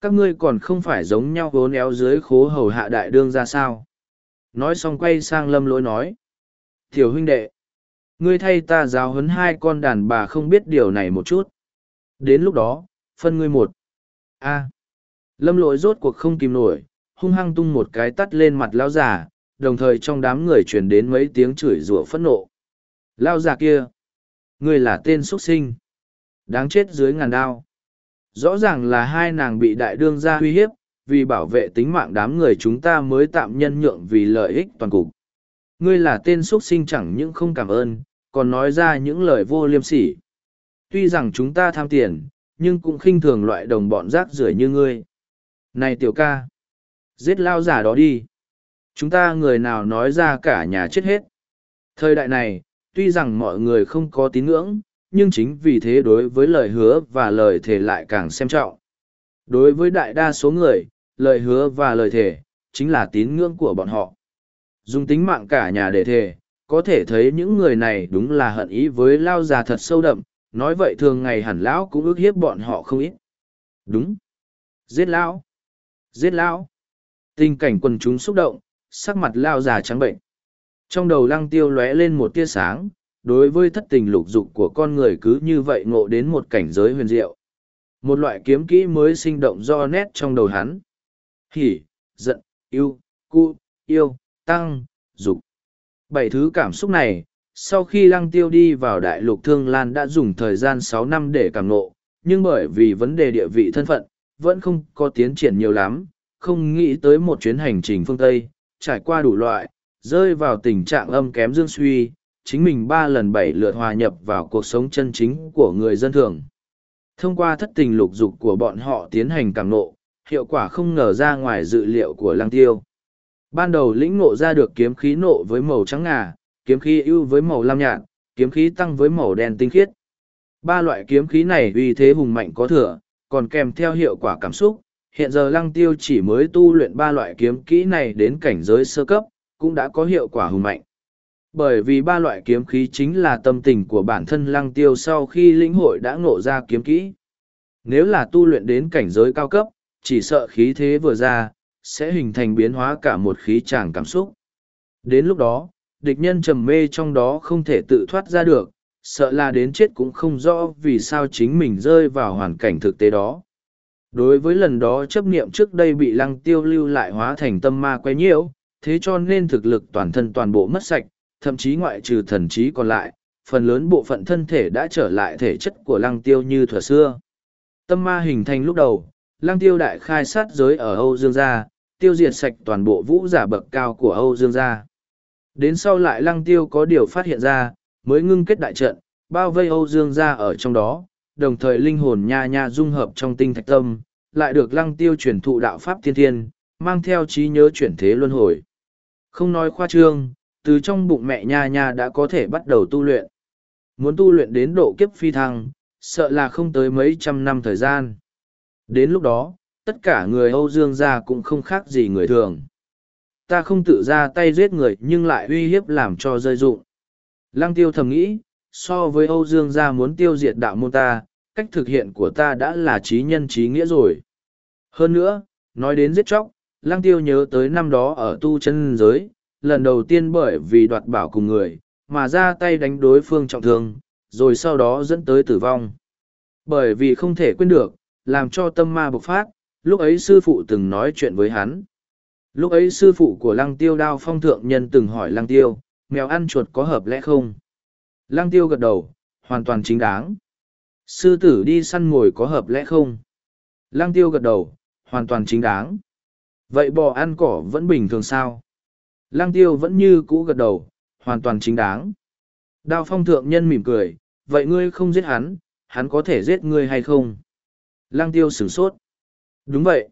Các ngươi còn không phải giống nhau vốn éo dưới khố hầu hạ đại đương ra sao? Nói xong quay sang lâm lỗi nói. Tiểu huynh đệ, ngươi thay ta giáo huấn hai con đàn bà không biết điều này một chút. Đến lúc đó, phân ngươi một. A. Lâm lỗi rốt cuộc không kìm nổi, hung hăng tung một cái tắt lên mặt lao già, đồng thời trong đám người truyền đến mấy tiếng chửi rủa phẫn nộ. Lao già kia ngươi là tên xuất sinh đáng chết dưới ngàn đao rõ ràng là hai nàng bị đại đương gia uy hiếp vì bảo vệ tính mạng đám người chúng ta mới tạm nhân nhượng vì lợi ích toàn cục Ngươi là tên xuất sinh chẳng những không cảm ơn, còn nói ra những lời vô liêm sỉ. Tuy rằng chúng ta tham tiền, nhưng cũng khinh thường loại đồng bọn rác rưởi như ngươi. Này tiểu ca, giết lao giả đó đi. Chúng ta người nào nói ra cả nhà chết hết. Thời đại này, tuy rằng mọi người không có tín ngưỡng, nhưng chính vì thế đối với lời hứa và lời thề lại càng xem trọng. Đối với đại đa số người, lời hứa và lời thề, chính là tín ngưỡng của bọn họ. Dùng tính mạng cả nhà để thề, có thể thấy những người này đúng là hận ý với lao già thật sâu đậm, nói vậy thường ngày hẳn lão cũng ước hiếp bọn họ không ít. Đúng. Giết lão. Giết lão. Tình cảnh quần chúng xúc động, sắc mặt lao già trắng bệnh. Trong đầu lăng tiêu lóe lên một tia sáng, đối với thất tình lục dục của con người cứ như vậy ngộ đến một cảnh giới huyền diệu. Một loại kiếm kỹ mới sinh động do nét trong đầu hắn. Hỉ, giận, yêu, cu, yêu, tăng, dục. Bảy thứ cảm xúc này, sau khi lăng tiêu đi vào đại lục thương lan đã dùng thời gian sáu năm để cảm ngộ, nhưng bởi vì vấn đề địa vị thân phận, vẫn không có tiến triển nhiều lắm, không nghĩ tới một chuyến hành trình phương Tây, trải qua đủ loại, rơi vào tình trạng âm kém dương suy, chính mình ba lần bảy lượt hòa nhập vào cuộc sống chân chính của người dân thường. Thông qua thất tình lục dục của bọn họ tiến hành càng nộ, hiệu quả không ngờ ra ngoài dự liệu của lăng tiêu. Ban đầu lĩnh ngộ ra được kiếm khí nộ với màu trắng ngà, kiếm khí ưu với màu lam nhạt, kiếm khí tăng với màu đen tinh khiết. Ba loại kiếm khí này uy thế hùng mạnh có thừa, còn kèm theo hiệu quả cảm xúc. Hiện giờ lăng tiêu chỉ mới tu luyện ba loại kiếm kỹ này đến cảnh giới sơ cấp, cũng đã có hiệu quả hùng mạnh. Bởi vì ba loại kiếm khí chính là tâm tình của bản thân lăng tiêu sau khi lĩnh hội đã ngộ ra kiếm kỹ. Nếu là tu luyện đến cảnh giới cao cấp, chỉ sợ khí thế vừa ra, sẽ hình thành biến hóa cả một khí tràng cảm xúc. Đến lúc đó, địch nhân trầm mê trong đó không thể tự thoát ra được, sợ là đến chết cũng không rõ vì sao chính mình rơi vào hoàn cảnh thực tế đó. Đối với lần đó chấp niệm trước đây bị lăng tiêu lưu lại hóa thành tâm ma quay nhiễu, thế cho nên thực lực toàn thân toàn bộ mất sạch, thậm chí ngoại trừ thần trí còn lại, phần lớn bộ phận thân thể đã trở lại thể chất của lăng tiêu như thuở xưa. Tâm ma hình thành lúc đầu, lăng tiêu đại khai sát giới ở Âu Dương gia, tiêu diệt sạch toàn bộ vũ giả bậc cao của Âu Dương gia. Đến sau lại lăng tiêu có điều phát hiện ra, mới ngưng kết đại trận, bao vây Âu Dương gia ở trong đó, đồng thời linh hồn nha nha dung hợp trong tinh thạch tâm, lại được lăng tiêu truyền thụ đạo pháp thiên thiên, mang theo trí nhớ chuyển thế luân hồi. Không nói khoa trương, từ trong bụng mẹ nha nha đã có thể bắt đầu tu luyện. Muốn tu luyện đến độ kiếp phi thăng, sợ là không tới mấy trăm năm thời gian. Đến lúc đó, tất cả người Âu Dương gia cũng không khác gì người thường. Ta không tự ra tay giết người nhưng lại uy hiếp làm cho rơi dụng. Lăng tiêu thầm nghĩ, so với Âu Dương gia muốn tiêu diệt đạo môn ta, cách thực hiện của ta đã là trí nhân trí nghĩa rồi. Hơn nữa, nói đến giết chóc, Lăng tiêu nhớ tới năm đó ở tu chân giới, lần đầu tiên bởi vì đoạt bảo cùng người, mà ra tay đánh đối phương trọng thương, rồi sau đó dẫn tới tử vong. Bởi vì không thể quên được, làm cho tâm ma bộc phát, lúc ấy sư phụ từng nói chuyện với hắn. Lúc ấy sư phụ của lăng tiêu đao phong thượng nhân từng hỏi lăng tiêu, mèo ăn chuột có hợp lẽ không? Lăng tiêu gật đầu, hoàn toàn chính đáng. Sư tử đi săn ngồi có hợp lẽ không? Lăng tiêu gật đầu, hoàn toàn chính đáng. Vậy bò ăn cỏ vẫn bình thường sao? Lăng tiêu vẫn như cũ gật đầu, hoàn toàn chính đáng. Đao phong thượng nhân mỉm cười, vậy ngươi không giết hắn, hắn có thể giết ngươi hay không? Lăng tiêu sửng sốt. Đúng vậy.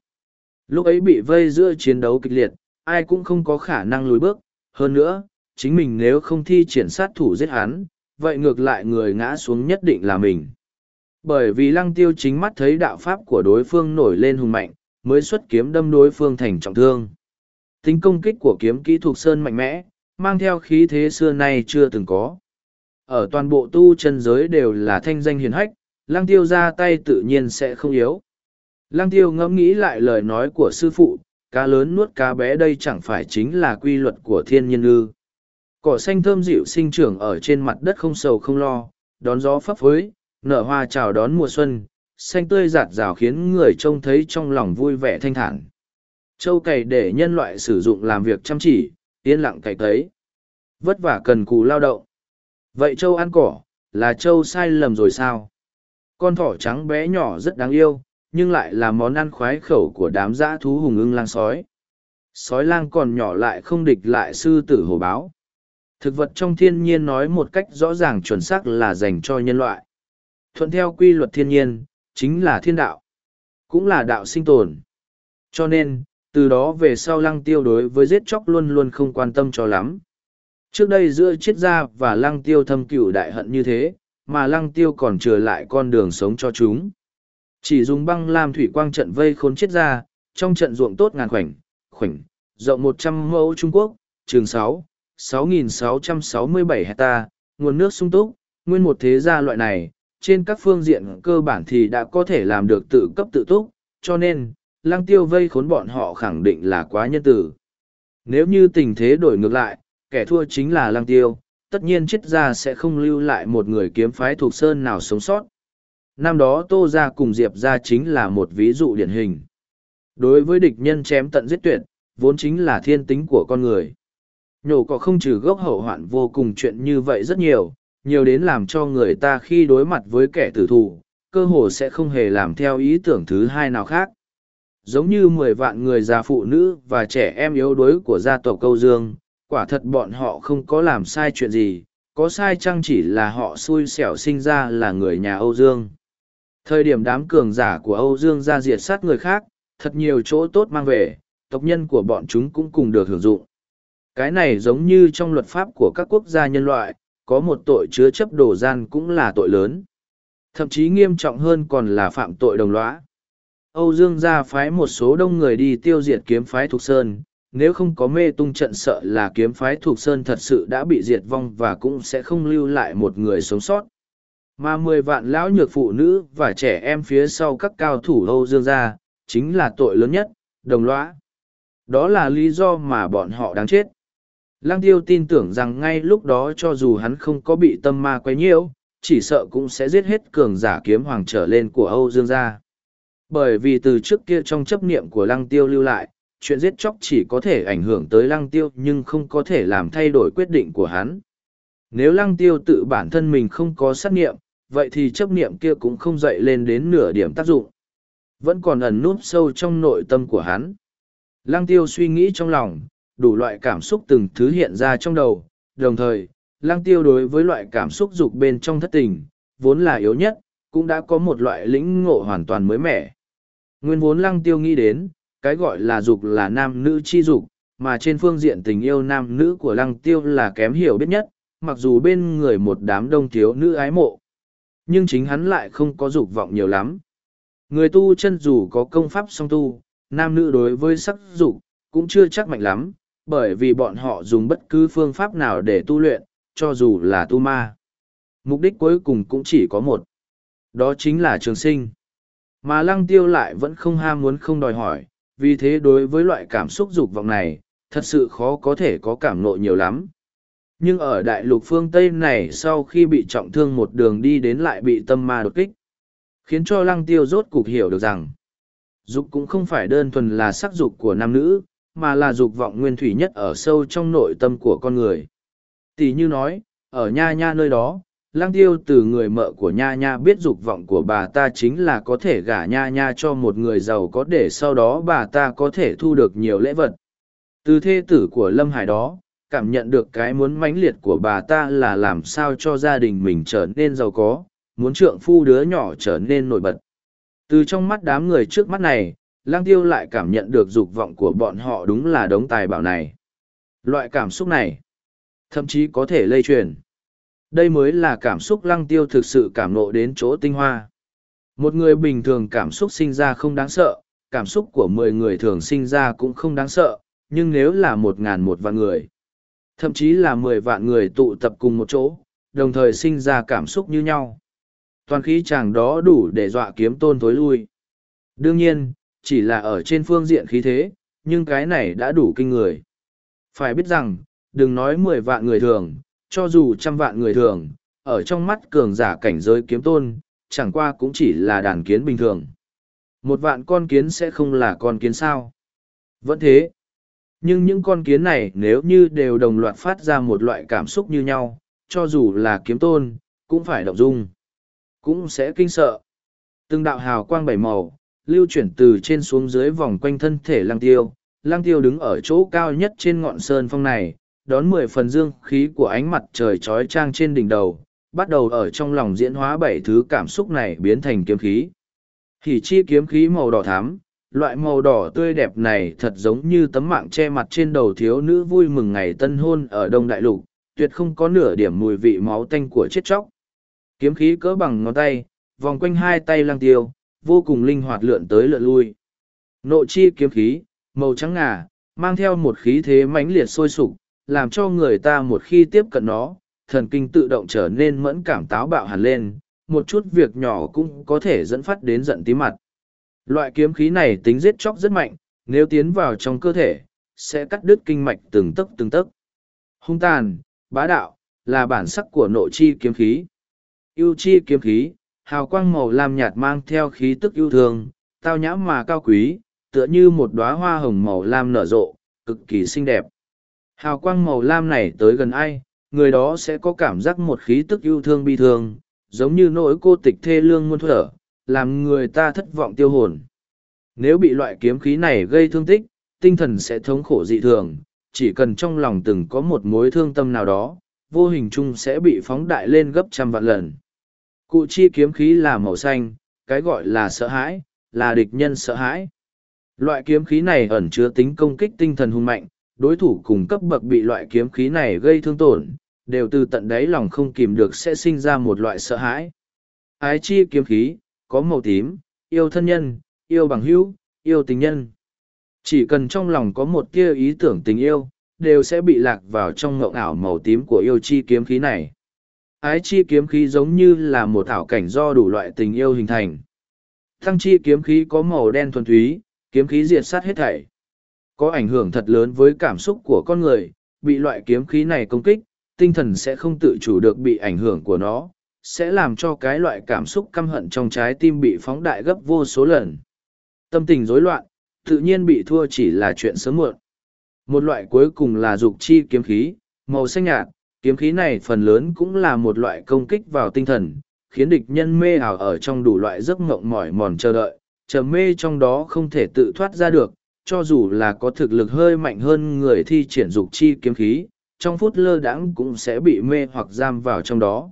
Lúc ấy bị vây giữa chiến đấu kịch liệt, ai cũng không có khả năng lùi bước. Hơn nữa, chính mình nếu không thi triển sát thủ giết hắn, vậy ngược lại người ngã xuống nhất định là mình. Bởi vì lăng tiêu chính mắt thấy đạo pháp của đối phương nổi lên hùng mạnh, mới xuất kiếm đâm đối phương thành trọng thương. Tính công kích của kiếm kỹ thuộc sơn mạnh mẽ, mang theo khí thế xưa nay chưa từng có. Ở toàn bộ tu chân giới đều là thanh danh hiền hách, lăng tiêu ra tay tự nhiên sẽ không yếu. Lăng tiêu ngẫm nghĩ lại lời nói của sư phụ, cá lớn nuốt cá bé đây chẳng phải chính là quy luật của thiên nhiên ư. Cỏ xanh thơm dịu sinh trưởng ở trên mặt đất không sầu không lo, đón gió phấp phới, nở hoa chào đón mùa xuân, xanh tươi giạt rào khiến người trông thấy trong lòng vui vẻ thanh thản. Châu cày để nhân loại sử dụng làm việc chăm chỉ, yên lặng cày cấy. Vất vả cần cù lao động. Vậy châu ăn cỏ, là châu sai lầm rồi sao? Con thỏ trắng bé nhỏ rất đáng yêu, nhưng lại là món ăn khoái khẩu của đám dã thú hùng ưng lang sói. Sói lang còn nhỏ lại không địch lại sư tử hổ báo. Thực vật trong thiên nhiên nói một cách rõ ràng chuẩn xác là dành cho nhân loại. Thuận theo quy luật thiên nhiên, chính là thiên đạo. Cũng là đạo sinh tồn. Cho nên, từ đó về sau lăng tiêu đối với giết chóc luôn luôn không quan tâm cho lắm. Trước đây giữa triết gia và lăng tiêu thâm cửu đại hận như thế, mà lăng tiêu còn trở lại con đường sống cho chúng. Chỉ dùng băng làm thủy quang trận vây khốn triết gia, trong trận ruộng tốt ngàn khoảnh, khoảnh, rộng một trăm mẫu Trung Quốc, trường sáu, sáu nghìn sáu trăm sáu mươi bảy hecta, nguồn nước sung túc, nguyên một thế gia loại này, trên các phương diện cơ bản thì đã có thể làm được tự cấp tự túc, cho nên, lăng tiêu vây khốn bọn họ khẳng định là quá nhân tử. Nếu như tình thế đổi ngược lại, kẻ thua chính là lăng tiêu, tất nhiên chết ra sẽ không lưu lại một người kiếm phái thuộc sơn nào sống sót. Năm đó Tô Gia cùng Diệp Gia chính là một ví dụ điển hình. Đối với địch nhân chém tận giết tuyệt, vốn chính là thiên tính của con người. Nhổ cỏ không trừ gốc hậu hoạn vô cùng chuyện như vậy rất nhiều, nhiều đến làm cho người ta khi đối mặt với kẻ tử thù, cơ hồ sẽ không hề làm theo ý tưởng thứ hai nào khác. Giống như mười vạn người già phụ nữ và trẻ em yếu đuối của gia tộc Câu Dương, quả thật bọn họ không có làm sai chuyện gì, có sai chăng chỉ là họ xui xẻo sinh ra là người nhà Âu Dương. Thời điểm đám cường giả của Âu Dương ra diệt sát người khác, thật nhiều chỗ tốt mang về, tộc nhân của bọn chúng cũng cùng được hưởng dụng. Cái này giống như trong luật pháp của các quốc gia nhân loại, có một tội chứa chấp đồ gian cũng là tội lớn. Thậm chí nghiêm trọng hơn còn là phạm tội đồng lõa. Âu Dương gia phái một số đông người đi tiêu diệt kiếm phái Thục Sơn, nếu không có mê tung trận sợ là kiếm phái Thục Sơn thật sự đã bị diệt vong và cũng sẽ không lưu lại một người sống sót. Mà mười vạn lão nhược phụ nữ và trẻ em phía sau các cao thủ Âu Dương gia, chính là tội lớn nhất, đồng lõa. Đó là lý do mà bọn họ đáng chết. Lăng tiêu tin tưởng rằng ngay lúc đó cho dù hắn không có bị tâm ma quấy nhiễu, chỉ sợ cũng sẽ giết hết cường giả kiếm hoàng trở lên của Âu Dương gia. Bởi vì từ trước kia trong chấp niệm của lăng tiêu lưu lại, chuyện giết chóc chỉ có thể ảnh hưởng tới lăng tiêu nhưng không có thể làm thay đổi quyết định của hắn. Nếu lăng tiêu tự bản thân mình không có sát niệm, vậy thì chấp niệm kia cũng không dậy lên đến nửa điểm tác dụng. Vẫn còn ẩn núp sâu trong nội tâm của hắn. Lăng tiêu suy nghĩ trong lòng, đủ loại cảm xúc từng thứ hiện ra trong đầu, đồng thời, lăng tiêu đối với loại cảm xúc dục bên trong thất tình, vốn là yếu nhất, cũng đã có một loại lĩnh ngộ hoàn toàn mới mẻ. Nguyên vốn lăng tiêu nghĩ đến, cái gọi là dục là nam nữ chi dục, mà trên phương diện tình yêu nam nữ của lăng tiêu là kém hiểu biết nhất, mặc dù bên người một đám đông thiếu nữ ái mộ. Nhưng chính hắn lại không có dục vọng nhiều lắm. Người tu chân dù có công pháp song tu, nam nữ đối với sắc dục cũng chưa chắc mạnh lắm, bởi vì bọn họ dùng bất cứ phương pháp nào để tu luyện, cho dù là tu ma. Mục đích cuối cùng cũng chỉ có một. Đó chính là trường sinh. Mà lăng tiêu lại vẫn không ham muốn không đòi hỏi, vì thế đối với loại cảm xúc dục vọng này, thật sự khó có thể có cảm nộ nhiều lắm. Nhưng ở đại lục phương Tây này sau khi bị trọng thương một đường đi đến lại bị tâm ma đột kích, khiến cho lăng tiêu rốt cục hiểu được rằng, dục cũng không phải đơn thuần là sắc dục của nam nữ, mà là dục vọng nguyên thủy nhất ở sâu trong nội tâm của con người. Tỷ như nói, ở nha nha nơi đó, lang tiêu từ người mợ của nha nha biết dục vọng của bà ta chính là có thể gả nha nha cho một người giàu có để sau đó bà ta có thể thu được nhiều lễ vật. Từ thê tử của Lâm Hải đó, cảm nhận được cái muốn mãnh liệt của bà ta là làm sao cho gia đình mình trở nên giàu có, muốn trượng phu đứa nhỏ trở nên nổi bật. Từ trong mắt đám người trước mắt này, lang tiêu lại cảm nhận được dục vọng của bọn họ đúng là đống tài bảo này. Loại cảm xúc này, thậm chí có thể lây truyền. Đây mới là cảm xúc lăng tiêu thực sự cảm nộ đến chỗ tinh hoa. Một người bình thường cảm xúc sinh ra không đáng sợ, cảm xúc của mười người thường sinh ra cũng không đáng sợ, nhưng nếu là một ngàn một vạn người, thậm chí là mười vạn người tụ tập cùng một chỗ, đồng thời sinh ra cảm xúc như nhau. Toàn khí chàng đó đủ để dọa kiếm tôn tối lui. Đương nhiên, chỉ là ở trên phương diện khí thế, nhưng cái này đã đủ kinh người. Phải biết rằng, đừng nói mười vạn người thường, cho dù trăm vạn người thường, ở trong mắt cường giả cảnh giới kiếm tôn, chẳng qua cũng chỉ là đàn kiến bình thường. Một vạn con kiến sẽ không là con kiến sao. Vẫn thế. Nhưng những con kiến này nếu như đều đồng loạt phát ra một loại cảm xúc như nhau, cho dù là kiếm tôn, cũng phải động dung. Cũng sẽ kinh sợ. Từng đạo hào quang bảy màu, lưu chuyển từ trên xuống dưới vòng quanh thân thể lăng tiêu. Lăng tiêu đứng ở chỗ cao nhất trên ngọn sơn phong này, đón mười phần dương khí của ánh mặt trời trói trang trên đỉnh đầu, bắt đầu ở trong lòng diễn hóa bảy thứ cảm xúc này biến thành kiếm khí. Hỉ chi kiếm khí màu đỏ thắm, loại màu đỏ tươi đẹp này thật giống như tấm mạng che mặt trên đầu thiếu nữ vui mừng ngày tân hôn ở Đông Đại Lục, tuyệt không có nửa điểm mùi vị máu tanh của chết chóc. Kiếm khí cỡ bằng ngón tay, vòng quanh hai tay lang tiêu, vô cùng linh hoạt lượn tới lượn lui. Nộ chi kiếm khí, màu trắng ngà, mang theo một khí thế mãnh liệt sôi sục, làm cho người ta một khi tiếp cận nó, thần kinh tự động trở nên mẫn cảm táo bạo hẳn lên, một chút việc nhỏ cũng có thể dẫn phát đến giận tí mặt. Loại kiếm khí này tính giết chóc rất mạnh, nếu tiến vào trong cơ thể, sẽ cắt đứt kinh mạch từng tấc từng tấc. Hung tàn, bá đạo, là bản sắc của nội chi kiếm khí. Yêu chi kiếm khí, hào quang màu lam nhạt mang theo khí tức yêu thương, tao nhã mà cao quý, tựa như một đóa hoa hồng màu lam nở rộ, cực kỳ xinh đẹp. Hào quang màu lam này tới gần ai, người đó sẽ có cảm giác một khí tức yêu thương bi thương, giống như nỗi cô tịch thê lương muôn thuở, làm người ta thất vọng tiêu hồn. Nếu bị loại kiếm khí này gây thương tích, tinh thần sẽ thống khổ dị thường, chỉ cần trong lòng từng có một mối thương tâm nào đó, vô hình chung sẽ bị phóng đại lên gấp trăm vạn lần. Cụ chi kiếm khí là màu xanh, cái gọi là sợ hãi, là địch nhân sợ hãi. Loại kiếm khí này ẩn chứa tính công kích tinh thần hung mạnh, đối thủ cùng cấp bậc bị loại kiếm khí này gây thương tổn, đều từ tận đáy lòng không kìm được sẽ sinh ra một loại sợ hãi. Ái chi kiếm khí, có màu tím, yêu thân nhân, yêu bằng hữu, yêu tình nhân. Chỉ cần trong lòng có một tia ý tưởng tình yêu, đều sẽ bị lạc vào trong ngộng ảo màu tím của yêu chi kiếm khí này. Ái chi kiếm khí giống như là một thảo cảnh do đủ loại tình yêu hình thành. Thăng chi kiếm khí có màu đen thuần túy, kiếm khí diệt sát hết thảy. Có ảnh hưởng thật lớn với cảm xúc của con người, bị loại kiếm khí này công kích, tinh thần sẽ không tự chủ được bị ảnh hưởng của nó, sẽ làm cho cái loại cảm xúc căm hận trong trái tim bị phóng đại gấp vô số lần. Tâm tình rối loạn, tự nhiên bị thua chỉ là chuyện sớm muộn. Một loại cuối cùng là dục chi kiếm khí, màu xanh nhạt, kiếm khí này phần lớn cũng là một loại công kích vào tinh thần, khiến địch nhân mê ảo ở trong đủ loại giấc mộng mỏi mòn chờ đợi, trầm mê trong đó không thể tự thoát ra được, cho dù là có thực lực hơi mạnh hơn người thi triển dục chi kiếm khí, trong phút lơ đãng cũng sẽ bị mê hoặc giam vào trong đó.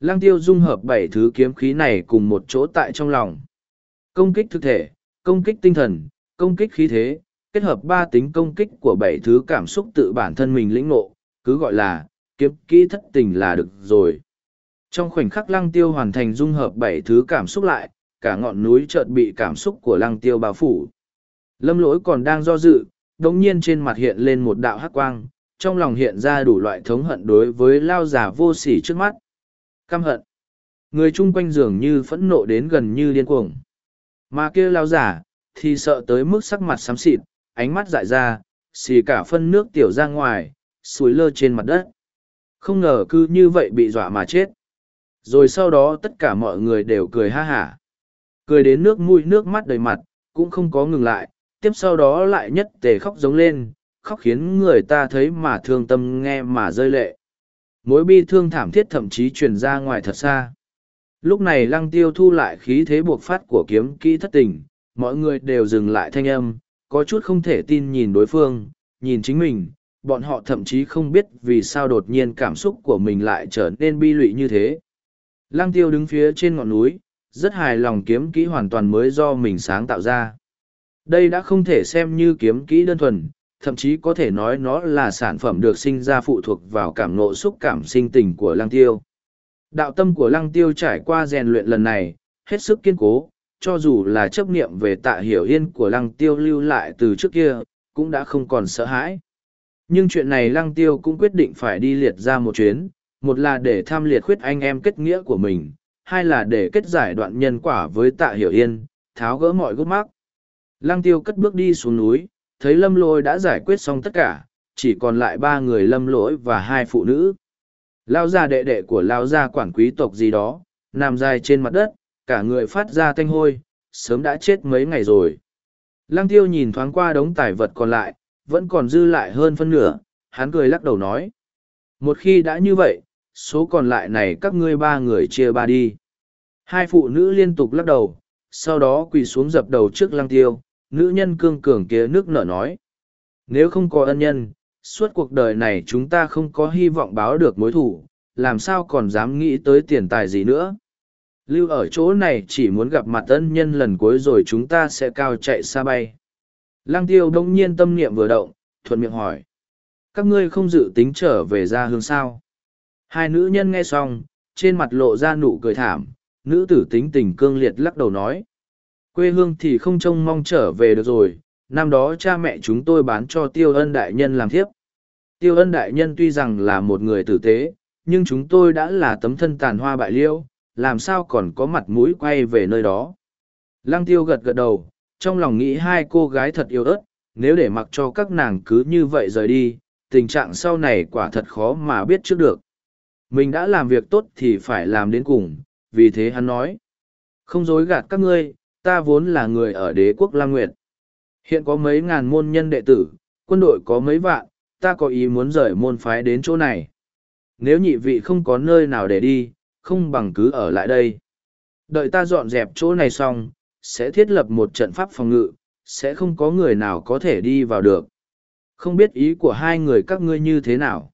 Lăng tiêu dung hợp bảy thứ kiếm khí này cùng một chỗ tại trong lòng. Công kích thực thể, công kích tinh thần, công kích khí thế, kết hợp ba tính công kích của bảy thứ cảm xúc tự bản thân mình lĩnh ngộ, cứ gọi là kiếm kỹ thất tình là được rồi. Trong khoảnh khắc lăng tiêu hoàn thành dung hợp bảy thứ cảm xúc lại, cả ngọn núi chợt bị cảm xúc của lăng tiêu bao phủ. Lâm lỗi còn đang do dự, đồng nhiên trên mặt hiện lên một đạo hắc quang, trong lòng hiện ra đủ loại thống hận đối với lao giả vô sỉ trước mắt. Căm hận. Người chung quanh dường như phẫn nộ đến gần như điên cuồng. Mà kia lao giả, thì sợ tới mức sắc mặt xám xịt, ánh mắt dại ra, xì cả phân nước tiểu ra ngoài, suối lơ trên mặt đất. Không ngờ cứ như vậy bị dọa mà chết. Rồi sau đó tất cả mọi người đều cười ha hả. Cười đến nước mũi nước mắt đầy mặt, cũng không có ngừng lại, tiếp sau đó lại nhất tề khóc giống lên, khóc khiến người ta thấy mà thương tâm nghe mà rơi lệ. Mối bi thương thảm thiết thậm chí truyền ra ngoài thật xa. Lúc này lăng tiêu thu lại khí thế buộc phát của kiếm kỹ thất tình, mọi người đều dừng lại thanh âm, có chút không thể tin nhìn đối phương, nhìn chính mình, bọn họ thậm chí không biết vì sao đột nhiên cảm xúc của mình lại trở nên bi lụy như thế. Lăng tiêu đứng phía trên ngọn núi, rất hài lòng kiếm kỹ hoàn toàn mới do mình sáng tạo ra. Đây đã không thể xem như kiếm kỹ đơn thuần, thậm chí có thể nói nó là sản phẩm được sinh ra phụ thuộc vào cảm ngộ xúc cảm sinh tình của lăng tiêu. Đạo tâm của lăng tiêu trải qua rèn luyện lần này, hết sức kiên cố, cho dù là chấp niệm về tạ hiểu yên của lăng tiêu lưu lại từ trước kia, cũng đã không còn sợ hãi. Nhưng chuyện này lăng tiêu cũng quyết định phải đi liệt ra một chuyến, một là để tham liệt khuyết anh em kết nghĩa của mình, hai là để kết giải đoạn nhân quả với tạ hiểu yên, tháo gỡ mọi gút mắc. Lăng tiêu cất bước đi xuống núi, thấy lâm lôi đã giải quyết xong tất cả, chỉ còn lại ba người lâm lỗi và hai phụ nữ. Lao gia đệ đệ của lao gia quản quý tộc gì đó, nằm dài trên mặt đất, cả người phát ra thanh hôi, sớm đã chết mấy ngày rồi. Lăng tiêu nhìn thoáng qua đống tài vật còn lại, vẫn còn dư lại hơn phân nửa, hắn cười lắc đầu nói. Một khi đã như vậy, số còn lại này các ngươi ba người chia ba đi. Hai phụ nữ liên tục lắc đầu, sau đó quỳ xuống dập đầu trước lăng tiêu, nữ nhân cương cường kia nước nở nói. Nếu không có ân nhân, suốt cuộc đời này chúng ta không có hy vọng báo được mối thủ, làm sao còn dám nghĩ tới tiền tài gì nữa. Lưu ở chỗ này chỉ muốn gặp mặt ân nhân lần cuối rồi chúng ta sẽ cao chạy xa bay. Lăng tiêu đông nhiên tâm niệm vừa động, thuận miệng hỏi. Các ngươi không dự tính trở về ra hương sao? Hai nữ nhân nghe xong, trên mặt lộ ra nụ cười thảm, nữ tử tính tình cương liệt lắc đầu nói. Quê hương thì không trông mong trở về được rồi, năm đó cha mẹ chúng tôi bán cho tiêu ân đại nhân làm thiếp. Tiêu ân đại nhân tuy rằng là một người tử tế, nhưng chúng tôi đã là tấm thân tàn hoa bại liêu, làm sao còn có mặt mũi quay về nơi đó. Lăng tiêu gật gật đầu, trong lòng nghĩ hai cô gái thật yêu ớt, nếu để mặc cho các nàng cứ như vậy rời đi, tình trạng sau này quả thật khó mà biết trước được. Mình đã làm việc tốt thì phải làm đến cùng, vì thế hắn nói. Không dối gạt các ngươi, ta vốn là người ở đế quốc Lam Nguyệt. Hiện có mấy ngàn môn nhân đệ tử, quân đội có mấy vạn, ta có ý muốn rời môn phái đến chỗ này. Nếu nhị vị không có nơi nào để đi, không bằng cứ ở lại đây. Đợi ta dọn dẹp chỗ này xong, sẽ thiết lập một trận pháp phòng ngự, sẽ không có người nào có thể đi vào được. Không biết ý của hai người các ngươi như thế nào.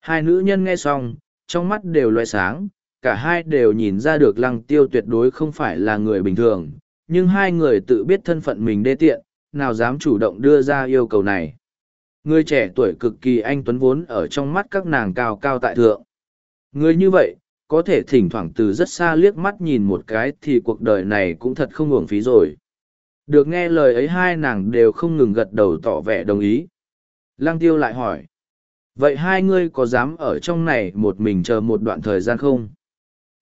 Hai nữ nhân nghe xong, trong mắt đều loại sáng, cả hai đều nhìn ra được lăng tiêu tuyệt đối không phải là người bình thường, nhưng hai người tự biết thân phận mình đê tiện, nào dám chủ động đưa ra yêu cầu này. Người trẻ tuổi cực kỳ anh tuấn vốn ở trong mắt các nàng cao cao tại thượng. Người như vậy, có thể thỉnh thoảng từ rất xa liếc mắt nhìn một cái thì cuộc đời này cũng thật không uổng phí rồi. Được nghe lời ấy hai nàng đều không ngừng gật đầu tỏ vẻ đồng ý. Lăng tiêu lại hỏi. Vậy hai ngươi có dám ở trong này một mình chờ một đoạn thời gian không?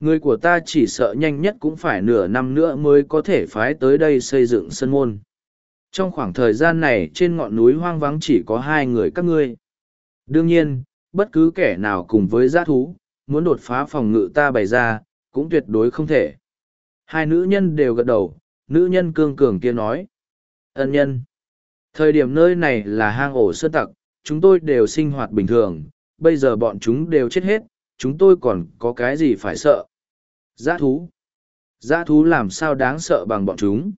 Người của ta chỉ sợ nhanh nhất cũng phải nửa năm nữa mới có thể phái tới đây xây dựng sân môn. Trong khoảng thời gian này trên ngọn núi hoang vắng chỉ có hai người các ngươi. Đương nhiên, bất cứ kẻ nào cùng với giã thú, muốn đột phá phòng ngự ta bày ra, cũng tuyệt đối không thể. Hai nữ nhân đều gật đầu, nữ nhân cương cường kia nói. Ân nhân. Thời điểm nơi này là hang ổ sơn tặc, chúng tôi đều sinh hoạt bình thường, bây giờ bọn chúng đều chết hết, chúng tôi còn có cái gì phải sợ. Giã thú. Giã thú làm sao đáng sợ bằng bọn chúng.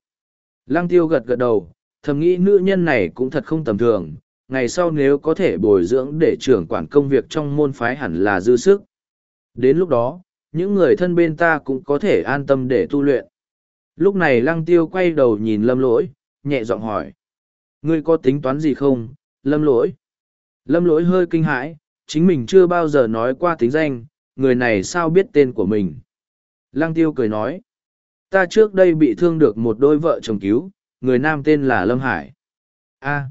Lăng tiêu gật gật đầu, thầm nghĩ nữ nhân này cũng thật không tầm thường, ngày sau nếu có thể bồi dưỡng để trưởng quản công việc trong môn phái hẳn là dư sức. Đến lúc đó, những người thân bên ta cũng có thể an tâm để tu luyện. Lúc này lăng tiêu quay đầu nhìn lâm lỗi, nhẹ giọng hỏi. Ngươi có tính toán gì không, lâm lỗi? Lâm lỗi hơi kinh hãi, chính mình chưa bao giờ nói qua tính danh, người này sao biết tên của mình. Lăng tiêu cười nói. Ta trước đây bị thương được một đôi vợ chồng cứu, người nam tên là Lâm Hải. a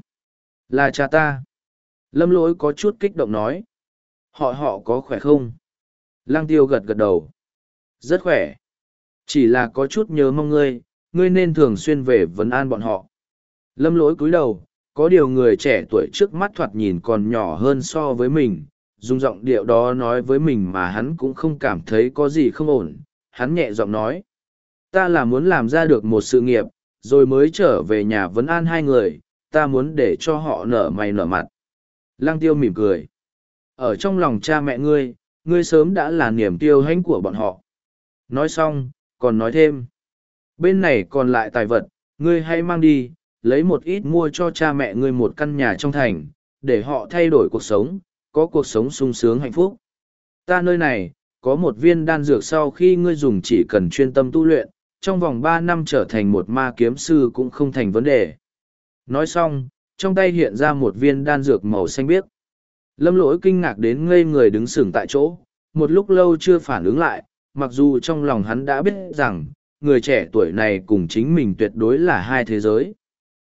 là cha ta. Lâm lỗi có chút kích động nói. Họ họ có khỏe không? Lăng tiêu gật gật đầu. Rất khỏe. Chỉ là có chút nhớ mong ngươi, ngươi nên thường xuyên về vấn an bọn họ. Lâm lỗi cúi đầu, có điều người trẻ tuổi trước mắt thoạt nhìn còn nhỏ hơn so với mình, dùng giọng điệu đó nói với mình mà hắn cũng không cảm thấy có gì không ổn. Hắn nhẹ giọng nói, ta là muốn làm ra được một sự nghiệp, rồi mới trở về nhà vấn an hai người, ta muốn để cho họ nở mày nở mặt. Lăng tiêu mỉm cười. Ở trong lòng cha mẹ ngươi, ngươi sớm đã là niềm tiêu hãnh của bọn họ. Nói xong, còn nói thêm. Bên này còn lại tài vật, ngươi hãy mang đi, lấy một ít mua cho cha mẹ ngươi một căn nhà trong thành, để họ thay đổi cuộc sống, có cuộc sống sung sướng hạnh phúc. Ta nơi này, có một viên đan dược sau khi ngươi dùng chỉ cần chuyên tâm tu luyện, trong vòng ba năm trở thành một ma kiếm sư cũng không thành vấn đề. Nói xong, trong tay hiện ra một viên đan dược màu xanh biếc. Lâm lỗi kinh ngạc đến ngây người đứng sừng tại chỗ, một lúc lâu chưa phản ứng lại, mặc dù trong lòng hắn đã biết rằng, người trẻ tuổi này cùng chính mình tuyệt đối là hai thế giới.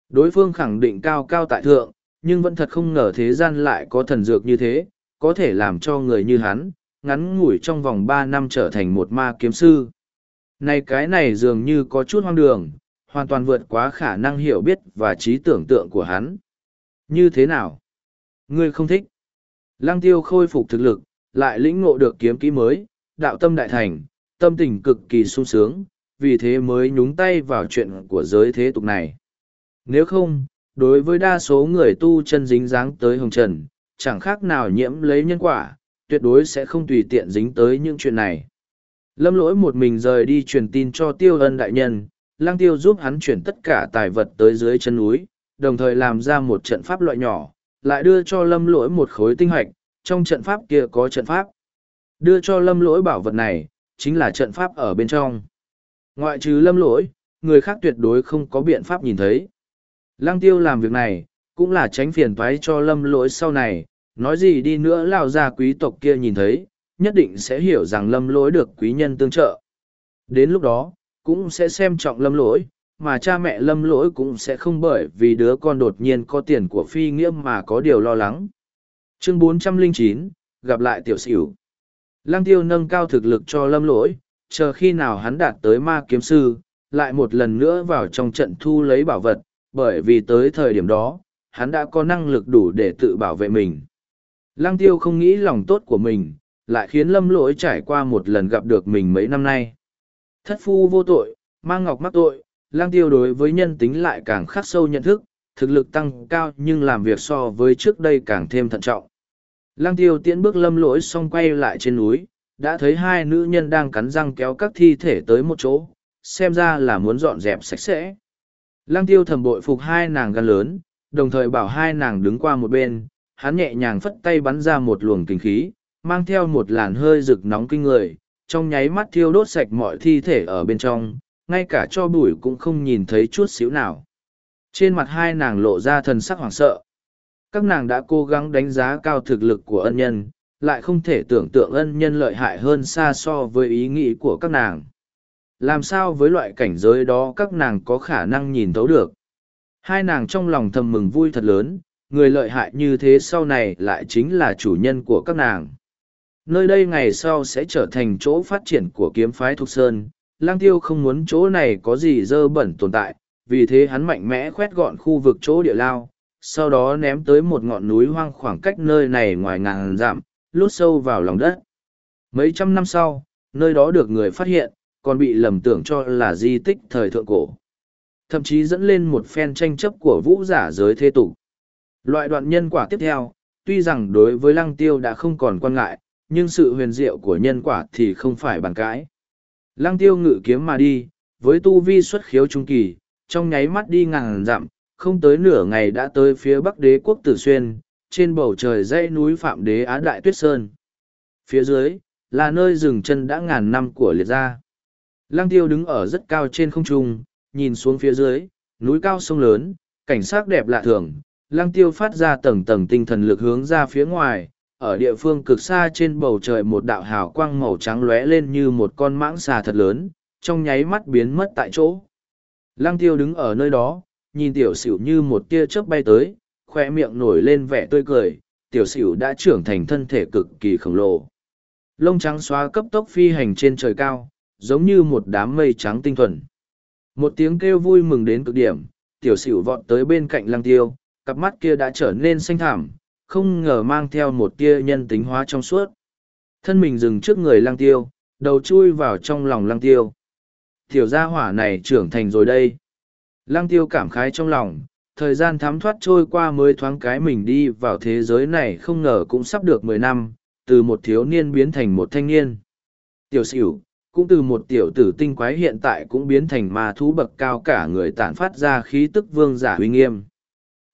Đối phương khẳng định cao cao tại thượng, nhưng vẫn thật không ngờ thế gian lại có thần dược như thế, có thể làm cho người như hắn, ngắn ngủi trong vòng ba năm trở thành một ma kiếm sư. Này cái này dường như có chút hoang đường, hoàn toàn vượt quá khả năng hiểu biết và trí tưởng tượng của hắn. Như thế nào? Ngươi không thích. Lăng tiêu khôi phục thực lực, lại lĩnh ngộ được kiếm kỹ mới, đạo tâm đại thành, tâm tình cực kỳ sung sướng, vì thế mới nhúng tay vào chuyện của giới thế tục này. Nếu không, đối với đa số người tu chân dính dáng tới hồng trần, chẳng khác nào nhiễm lấy nhân quả, tuyệt đối sẽ không tùy tiện dính tới những chuyện này. Lâm lỗi một mình rời đi truyền tin cho tiêu ân đại nhân, lang tiêu giúp hắn chuyển tất cả tài vật tới dưới chân núi, đồng thời làm ra một trận pháp loại nhỏ, lại đưa cho lâm lỗi một khối tinh hoạch, trong trận pháp kia có trận pháp. Đưa cho lâm lỗi bảo vật này, chính là trận pháp ở bên trong. Ngoại trừ lâm lỗi, người khác tuyệt đối không có biện pháp nhìn thấy. Lăng tiêu làm việc này, cũng là tránh phiền toái cho lâm lỗi sau này, nói gì đi nữa lao ra quý tộc kia nhìn thấy, nhất định sẽ hiểu rằng lâm lỗi được quý nhân tương trợ. Đến lúc đó, cũng sẽ xem trọng lâm lỗi, mà cha mẹ lâm lỗi cũng sẽ không bởi vì đứa con đột nhiên có tiền của phi nghĩa mà có điều lo lắng. Chương 409, gặp lại tiểu xỉu. Lăng tiêu nâng cao thực lực cho lâm lỗi, chờ khi nào hắn đạt tới ma kiếm sư, lại một lần nữa vào trong trận thu lấy bảo vật, bởi vì tới thời điểm đó, hắn đã có năng lực đủ để tự bảo vệ mình. Lăng tiêu không nghĩ lòng tốt của mình, lại khiến lâm lỗi trải qua một lần gặp được mình mấy năm nay. Thất phu vô tội, mang ngọc mắc tội, lang tiêu đối với nhân tính lại càng khắc sâu nhận thức, thực lực tăng cao nhưng làm việc so với trước đây càng thêm thận trọng. Lang tiêu tiễn bước lâm lỗi xong quay lại trên núi, đã thấy hai nữ nhân đang cắn răng kéo các thi thể tới một chỗ, xem ra là muốn dọn dẹp sạch sẽ. Lang tiêu thầm bội phục hai nàng gan lớn, đồng thời bảo hai nàng đứng qua một bên, hắn nhẹ nhàng phất tay bắn ra một luồng kinh khí, mang theo một làn hơi rực nóng kinh người, trong nháy mắt thiêu đốt sạch mọi thi thể ở bên trong, ngay cả cho bụi cũng không nhìn thấy chút xíu nào. Trên mặt hai nàng lộ ra thần sắc hoảng sợ. Các nàng đã cố gắng đánh giá cao thực lực của ân nhân, lại không thể tưởng tượng ân nhân lợi hại hơn xa so với ý nghĩ của các nàng. Làm sao với loại cảnh giới đó các nàng có khả năng nhìn thấu được? Hai nàng trong lòng thầm mừng vui thật lớn, người lợi hại như thế sau này lại chính là chủ nhân của các nàng. Nơi đây ngày sau sẽ trở thành chỗ phát triển của kiếm phái Thục Sơn, lang tiêu không muốn chỗ này có gì dơ bẩn tồn tại, vì thế hắn mạnh mẽ khoét gọn khu vực chỗ địa lao, sau đó ném tới một ngọn núi hoang khoảng cách nơi này ngoài ngàn dặm, lút sâu vào lòng đất. Mấy trăm năm sau, nơi đó được người phát hiện, còn bị lầm tưởng cho là di tích thời thượng cổ. Thậm chí dẫn lên một phen tranh chấp của vũ giả giới thế tục. Loại đoạn nhân quả tiếp theo, tuy rằng đối với lăng tiêu đã không còn quan ngại, nhưng sự huyền diệu của nhân quả thì không phải bàn cãi. Lăng tiêu ngự kiếm mà đi, với tu vi xuất khiếu trung kỳ, trong nháy mắt đi ngàn dặm, không tới nửa ngày đã tới phía bắc đế quốc Tử Xuyên, trên bầu trời dãy núi Phạm Đế Á Đại Tuyết Sơn. Phía dưới, là nơi dừng chân đã ngàn năm của liệt gia. Lăng tiêu đứng ở rất cao trên không trung, nhìn xuống phía dưới, núi cao sông lớn, cảnh sắc đẹp lạ thường. Lăng tiêu phát ra tầng tầng tinh thần lực hướng ra phía ngoài, ở địa phương cực xa trên bầu trời một đạo hào quang màu trắng lóe lên như một con mãng xà thật lớn, trong nháy mắt biến mất tại chỗ. Lăng tiêu đứng ở nơi đó, nhìn tiểu xỉu như một tia chớp bay tới, khoe miệng nổi lên vẻ tươi cười, tiểu xỉu đã trưởng thành thân thể cực kỳ khổng lồ. Lông trắng xóa cấp tốc phi hành trên trời cao, giống như một đám mây trắng tinh thuần. Một tiếng kêu vui mừng đến cực điểm, tiểu xỉu vọt tới bên cạnh lăng tiêu, cặp mắt kia đã trở nên xanh thảm không ngờ mang theo một tia nhân tính hóa trong suốt. Thân mình dừng trước người lăng tiêu, đầu chui vào trong lòng lăng tiêu. Tiểu gia hỏa này trưởng thành rồi đây. Lăng tiêu cảm khái trong lòng, thời gian thám thoát trôi qua mới thoáng cái mình đi vào thế giới này không ngờ cũng sắp được mười năm, từ một thiếu niên biến thành một thanh niên. Tiểu xỉu, cũng từ một tiểu tử tinh quái hiện tại cũng biến thành ma thú bậc cao cả người tản phát ra khí tức vương giả uy nghiêm.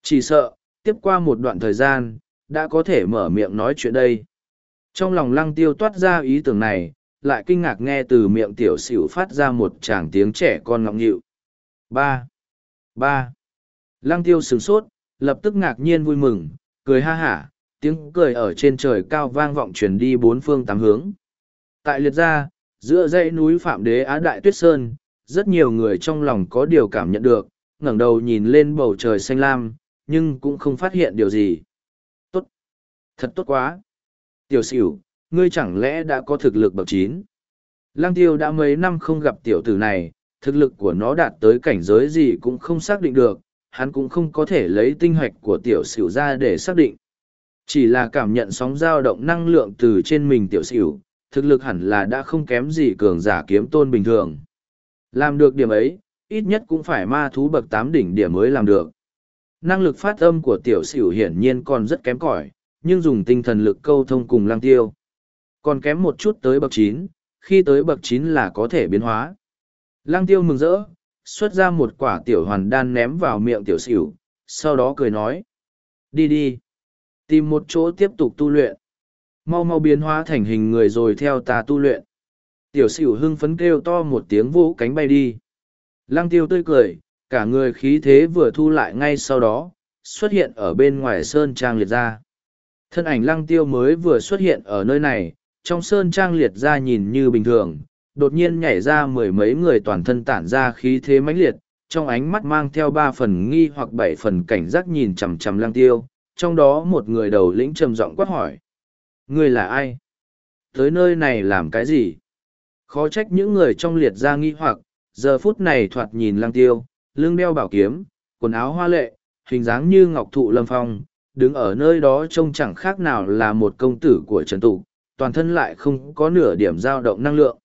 Chỉ sợ, tiếp qua một đoạn thời gian, đã có thể mở miệng nói chuyện đây. Trong lòng lăng tiêu toát ra ý tưởng này, lại kinh ngạc nghe từ miệng tiểu xỉu phát ra một tràng tiếng trẻ con ngọng nhịu. Ba. Ba. Lăng tiêu sửng sốt, lập tức ngạc nhiên vui mừng, cười ha hả, tiếng cười ở trên trời cao vang vọng truyền đi bốn phương tám hướng. Tại liệt gia, giữa dãy núi Phạm Đế Á Đại Tuyết Sơn, rất nhiều người trong lòng có điều cảm nhận được, ngẩng đầu nhìn lên bầu trời xanh lam, nhưng cũng không phát hiện điều gì. Thật tốt quá! Tiểu xỉu, ngươi chẳng lẽ đã có thực lực bậc chín? Lăng tiêu đã mấy năm không gặp tiểu tử này, thực lực của nó đạt tới cảnh giới gì cũng không xác định được, hắn cũng không có thể lấy tinh hoạch của tiểu xỉu ra để xác định. Chỉ là cảm nhận sóng dao động năng lượng từ trên mình tiểu xỉu, thực lực hẳn là đã không kém gì cường giả kiếm tôn bình thường. Làm được điểm ấy, ít nhất cũng phải ma thú bậc tám đỉnh điểm mới làm được. Năng lực phát âm của tiểu xỉu hiển nhiên còn rất kém cỏi, nhưng dùng tinh thần lực câu thông cùng lang tiêu. Còn kém một chút tới bậc chín, khi tới bậc chín là có thể biến hóa. Lang tiêu mừng rỡ, xuất ra một quả tiểu hoàn đan ném vào miệng tiểu sửu, sau đó cười nói. Đi đi. Tìm một chỗ tiếp tục tu luyện. Mau mau biến hóa thành hình người rồi theo ta tu luyện. Tiểu sửu hưng phấn kêu to một tiếng vỗ cánh bay đi. Lăng tiêu tươi cười, cả người khí thế vừa thu lại ngay sau đó, xuất hiện ở bên ngoài sơn trang liệt ra. Thân ảnh lăng tiêu mới vừa xuất hiện ở nơi này, trong sơn trang liệt ra nhìn như bình thường, đột nhiên nhảy ra mười mấy người toàn thân tản ra khí thế mãnh liệt, trong ánh mắt mang theo ba phần nghi hoặc bảy phần cảnh giác nhìn chằm chằm lăng tiêu, trong đó một người đầu lĩnh trầm giọng quát hỏi. Người là ai? Tới nơi này làm cái gì? Khó trách những người trong liệt ra nghi hoặc, giờ phút này thoạt nhìn lăng tiêu, lưng đeo bảo kiếm, quần áo hoa lệ, hình dáng như ngọc thụ lâm phong, đứng ở nơi đó trông chẳng khác nào là một công tử của trần tục, toàn thân lại không có nửa điểm dao động năng lượng.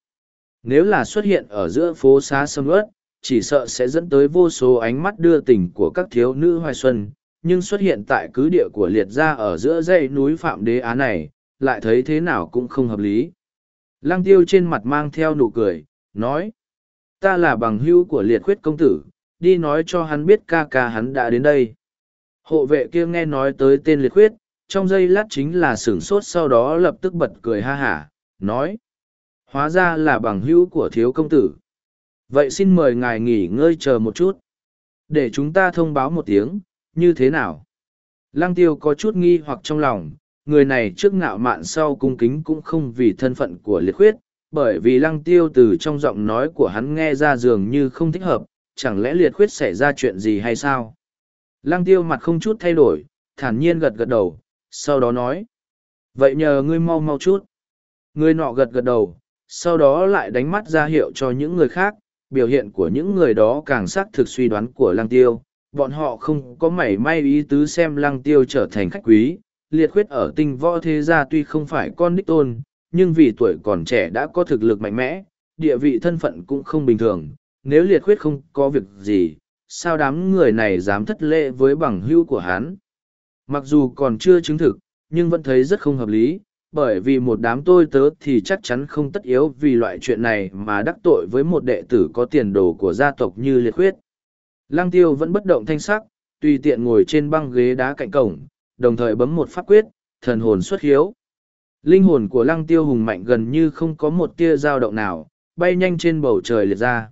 Nếu là xuất hiện ở giữa phố xá sâm ớt, chỉ sợ sẽ dẫn tới vô số ánh mắt đưa tình của các thiếu nữ hoài xuân, nhưng xuất hiện tại cứ địa của liệt gia ở giữa dãy núi Phạm Đế Á này, lại thấy thế nào cũng không hợp lý. Lăng tiêu trên mặt mang theo nụ cười, nói, ta là bằng hữu của liệt khuyết công tử, đi nói cho hắn biết ca ca hắn đã đến đây. Hộ vệ kia nghe nói tới tên liệt khuyết, trong giây lát chính là sửng sốt sau đó lập tức bật cười ha hả, nói, hóa ra là bằng hữu của thiếu công tử. Vậy xin mời ngài nghỉ ngơi chờ một chút. Để chúng ta thông báo một tiếng, như thế nào? Lăng tiêu có chút nghi hoặc trong lòng, người này trước ngạo mạn sau cung kính cũng không vì thân phận của liệt khuyết, bởi vì lăng tiêu từ trong giọng nói của hắn nghe ra dường như không thích hợp, chẳng lẽ liệt khuyết xảy ra chuyện gì hay sao? Lăng tiêu mặt không chút thay đổi, thản nhiên gật gật đầu, sau đó nói. Vậy nhờ ngươi mau mau chút. Người nọ gật gật đầu, sau đó lại đánh mắt ra hiệu cho những người khác, biểu hiện của những người đó càng xác thực suy đoán của lăng tiêu. Bọn họ không có mảy may ý tứ xem lăng tiêu trở thành khách quý, liệt khuyết ở tinh võ thế gia tuy không phải con đích tôn, nhưng vì tuổi còn trẻ đã có thực lực mạnh mẽ, địa vị thân phận cũng không bình thường. Nếu liệt khuyết không có việc gì, sao đám người này dám thất lễ với bằng hữu của hắn? Mặc dù còn chưa chứng thực, nhưng vẫn thấy rất không hợp lý, bởi vì một đám tôi tớ thì chắc chắn không tất yếu vì loại chuyện này mà đắc tội với một đệ tử có tiền đồ của gia tộc như liệt khuyết. Lang tiêu vẫn bất động thanh sắc, tùy tiện ngồi trên băng ghế đá cạnh cổng, đồng thời bấm một pháp quyết, thần hồn xuất hiếu. Linh hồn của lăng tiêu hùng mạnh gần như không có một tia dao động nào, bay nhanh trên bầu trời liệt ra.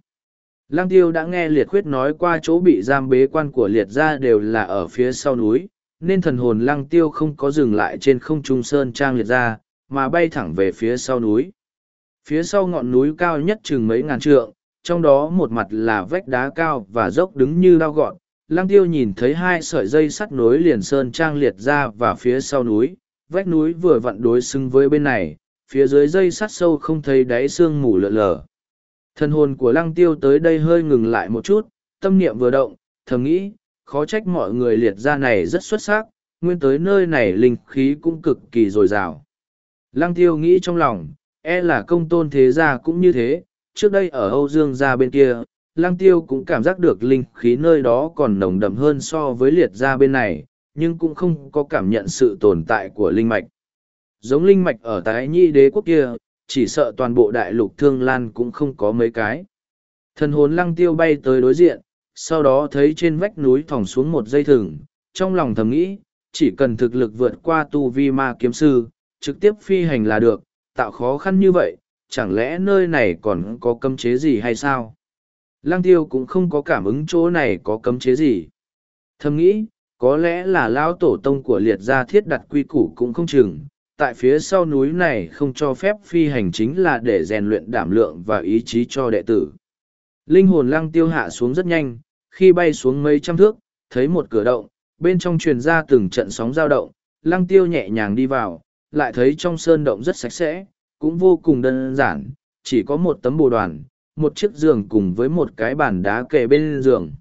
Lăng tiêu đã nghe liệt khuyết nói qua chỗ bị giam bế quan của liệt ra đều là ở phía sau núi, nên thần hồn lăng tiêu không có dừng lại trên không trung sơn trang liệt ra, mà bay thẳng về phía sau núi. Phía sau ngọn núi cao nhất chừng mấy ngàn trượng, trong đó một mặt là vách đá cao và dốc đứng như lao gọn. Lăng tiêu nhìn thấy hai sợi dây sắt nối liền sơn trang liệt ra và phía sau núi, vách núi vừa vặn đối xứng với bên này, phía dưới dây sắt sâu không thấy đáy xương mù lợn lờ. Thần hồn của lăng tiêu tới đây hơi ngừng lại một chút, tâm niệm vừa động, thầm nghĩ, khó trách mọi người liệt ra này rất xuất sắc, nguyên tới nơi này linh khí cũng cực kỳ dồi dào. Lăng tiêu nghĩ trong lòng, e là công tôn thế gia cũng như thế, trước đây ở Âu Dương gia bên kia, lăng tiêu cũng cảm giác được linh khí nơi đó còn nồng đậm hơn so với liệt gia bên này, nhưng cũng không có cảm nhận sự tồn tại của linh mạch. Giống linh mạch ở tái nhi đế quốc kia, chỉ sợ toàn bộ đại lục thương lan cũng không có mấy cái. Thần hồn lăng tiêu bay tới đối diện, sau đó thấy trên vách núi thòng xuống một dây thừng, trong lòng thầm nghĩ, chỉ cần thực lực vượt qua tu vi ma kiếm sư, trực tiếp phi hành là được, tạo khó khăn như vậy, chẳng lẽ nơi này còn có cấm chế gì hay sao? Lăng tiêu cũng không có cảm ứng chỗ này có cấm chế gì. Thầm nghĩ, có lẽ là lão tổ tông của liệt gia thiết đặt quy củ cũng không chừng, tại phía sau núi này không cho phép phi hành chính là để rèn luyện đảm lượng và ý chí cho đệ tử. Linh hồn lăng tiêu hạ xuống rất nhanh, khi bay xuống mấy trăm thước, thấy một cửa động, bên trong truyền ra từng trận sóng dao động, lăng tiêu nhẹ nhàng đi vào, lại thấy trong sơn động rất sạch sẽ, cũng vô cùng đơn giản, chỉ có một tấm bồ đoàn, một chiếc giường cùng với một cái bàn đá kề bên giường.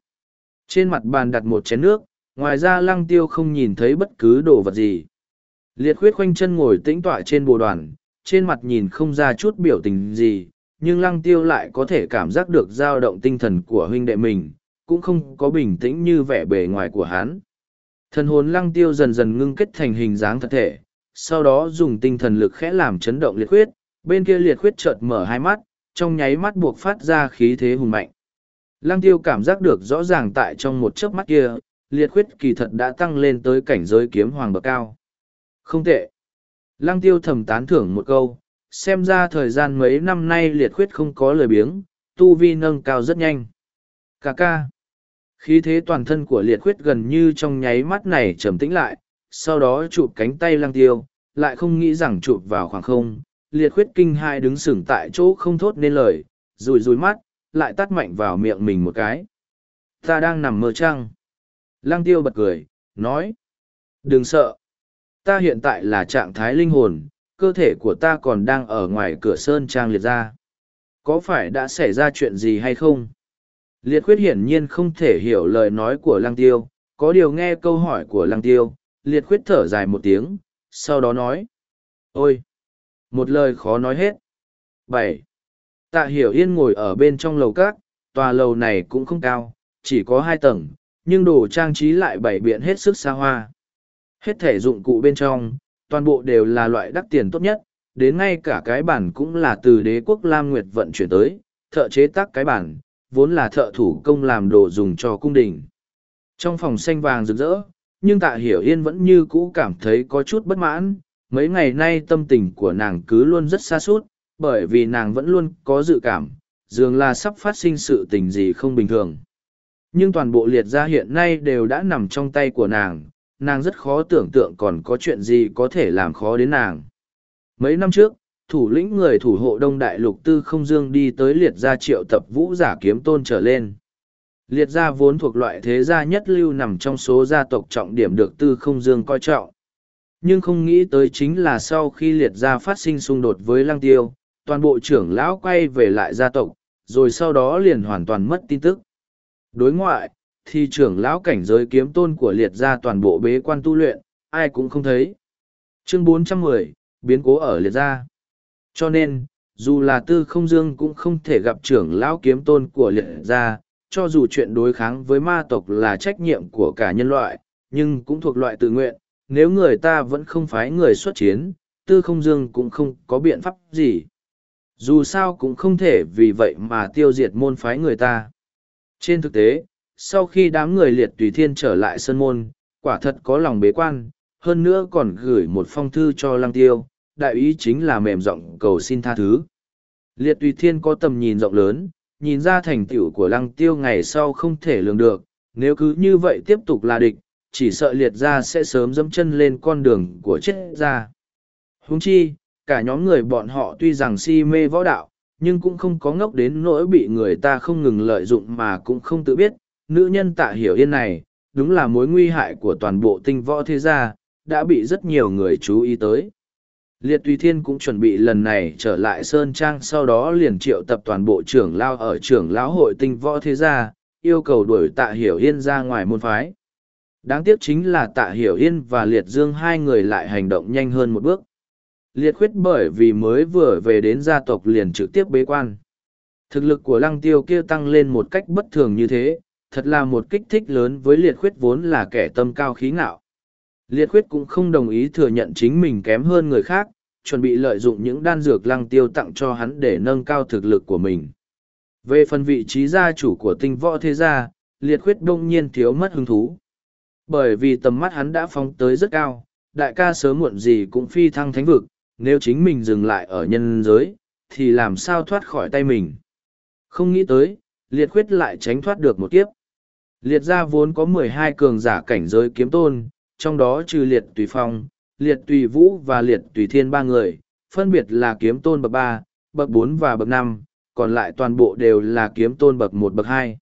Trên mặt bàn đặt một chén nước, ngoài ra lăng tiêu không nhìn thấy bất cứ đồ vật gì. Liệt khuyết khoanh chân ngồi tĩnh tọa trên bồ đoàn, trên mặt nhìn không ra chút biểu tình gì, nhưng lăng tiêu lại có thể cảm giác được dao động tinh thần của huynh đệ mình, cũng không có bình tĩnh như vẻ bề ngoài của hắn. Thần hồn lăng tiêu dần dần ngưng kết thành hình dáng thật thể, sau đó dùng tinh thần lực khẽ làm chấn động liệt khuyết, bên kia liệt khuyết chợt mở hai mắt, trong nháy mắt buộc phát ra khí thế hùng mạnh. Lăng tiêu cảm giác được rõ ràng tại trong một chớp mắt kia, liệt khuyết kỳ thật đã tăng lên tới cảnh giới kiếm hoàng bậc cao. Không tệ. Lăng tiêu thầm tán thưởng một câu, xem ra thời gian mấy năm nay liệt khuyết không có lời biếng, tu vi nâng cao rất nhanh. Cà ca. Khí thế toàn thân của liệt khuyết gần như trong nháy mắt này trầm tĩnh lại, sau đó chụp cánh tay lăng tiêu, lại không nghĩ rằng chụp vào khoảng không. Liệt khuyết kinh hai đứng sừng tại chỗ không thốt nên lời, rùi rùi mắt, lại tắt mạnh vào miệng mình một cái. Ta đang nằm mơ trăng. Lăng tiêu bật cười, nói. Đừng sợ. Ta hiện tại là trạng thái linh hồn, cơ thể của ta còn đang ở ngoài cửa sơn trang liệt ra. Có phải đã xảy ra chuyện gì hay không? Liệt khuyết hiển nhiên không thể hiểu lời nói của lăng tiêu, có điều nghe câu hỏi của lăng tiêu, liệt khuyết thở dài một tiếng, sau đó nói. Ôi! Một lời khó nói hết. bảy Tạ hiểu yên ngồi ở bên trong lầu cát, tòa lầu này cũng không cao, chỉ có hai tầng, nhưng đồ trang trí lại bảy biện hết sức xa hoa. Hết thể dụng cụ bên trong, toàn bộ đều là loại đắt tiền tốt nhất, đến ngay cả cái bản cũng là từ đế quốc Lam Nguyệt vận chuyển tới, thợ chế tác cái bản, vốn là thợ thủ công làm đồ dùng cho cung đình. Trong phòng xanh vàng rực rỡ, nhưng tạ hiểu yên vẫn như cũ cảm thấy có chút bất mãn, mấy ngày nay tâm tình của nàng cứ luôn rất xa suốt, bởi vì nàng vẫn luôn có dự cảm, dường là sắp phát sinh sự tình gì không bình thường. Nhưng toàn bộ liệt gia hiện nay đều đã nằm trong tay của nàng, nàng rất khó tưởng tượng còn có chuyện gì có thể làm khó đến nàng. Mấy năm trước, thủ lĩnh người thủ hộ đông đại lục tư không dương đi tới liệt gia triệu tập vũ giả kiếm tôn trở lên. Liệt gia vốn thuộc loại thế gia nhất lưu nằm trong số gia tộc trọng điểm được tư không dương coi trọng. Nhưng không nghĩ tới chính là sau khi liệt gia phát sinh xung đột với lăng tiêu, toàn bộ trưởng lão quay về lại gia tộc, rồi sau đó liền hoàn toàn mất tin tức. Đối ngoại, thì trưởng lão cảnh giới kiếm tôn của liệt gia toàn bộ bế quan tu luyện, ai cũng không thấy. Chương 410, biến cố ở liệt gia. Cho nên, dù là tư không dương cũng không thể gặp trưởng lão kiếm tôn của liệt gia, cho dù chuyện đối kháng với ma tộc là trách nhiệm của cả nhân loại, nhưng cũng thuộc loại tự nguyện, nếu người ta vẫn không phái người xuất chiến, tư không dương cũng không có biện pháp gì. Dù sao cũng không thể vì vậy mà tiêu diệt môn phái người ta. Trên thực tế, sau khi đám người liệt tùy thiên trở lại sân môn, quả thật có lòng bế quan, hơn nữa còn gửi một phong thư cho lăng tiêu, đại ý chính là mềm giọng cầu xin tha thứ. Liệt tùy thiên có tầm nhìn rộng lớn, nhìn ra thành tựu của lăng tiêu ngày sau không thể lường được, nếu cứ như vậy tiếp tục là địch, chỉ sợ liệt ra sẽ sớm dẫm chân lên con đường của chết ra. Huống chi, cả nhóm người bọn họ tuy rằng si mê võ đạo, nhưng cũng không có ngốc đến nỗi bị người ta không ngừng lợi dụng mà cũng không tự biết. Nữ nhân tạ hiểu yên này, đúng là mối nguy hại của toàn bộ tinh võ thế gia, đã bị rất nhiều người chú ý tới. Liệt Tùy Thiên cũng chuẩn bị lần này trở lại Sơn Trang sau đó liền triệu tập toàn bộ trưởng lao ở trưởng lão hội tinh võ thế gia, yêu cầu đuổi tạ hiểu yên ra ngoài môn phái. Đáng tiếc chính là tạ hiểu yên và liệt dương hai người lại hành động nhanh hơn một bước. Liệt khuyết bởi vì mới vừa về đến gia tộc liền trực tiếp bế quan. Thực lực của lăng tiêu kia tăng lên một cách bất thường như thế, thật là một kích thích lớn với liệt khuyết vốn là kẻ tâm cao khí ngạo. Liệt khuyết cũng không đồng ý thừa nhận chính mình kém hơn người khác, chuẩn bị lợi dụng những đan dược lăng tiêu tặng cho hắn để nâng cao thực lực của mình. Về phần vị trí gia chủ của tinh võ thế gia, liệt khuyết đông nhiên thiếu mất hứng thú. Bởi vì tầm mắt hắn đã phóng tới rất cao, đại ca sớm muộn gì cũng phi thăng thánh vực, nếu chính mình dừng lại ở nhân giới, thì làm sao thoát khỏi tay mình. Không nghĩ tới, liệt khuyết lại tránh thoát được một kiếp. Liệt gia vốn có mười hai cường giả cảnh giới kiếm tôn, trong đó trừ liệt tùy phong, liệt tùy vũ và liệt tùy thiên ba người, phân biệt là kiếm tôn bậc ba, bậc bốn và bậc năm, còn lại toàn bộ đều là kiếm tôn bậc một bậc hai.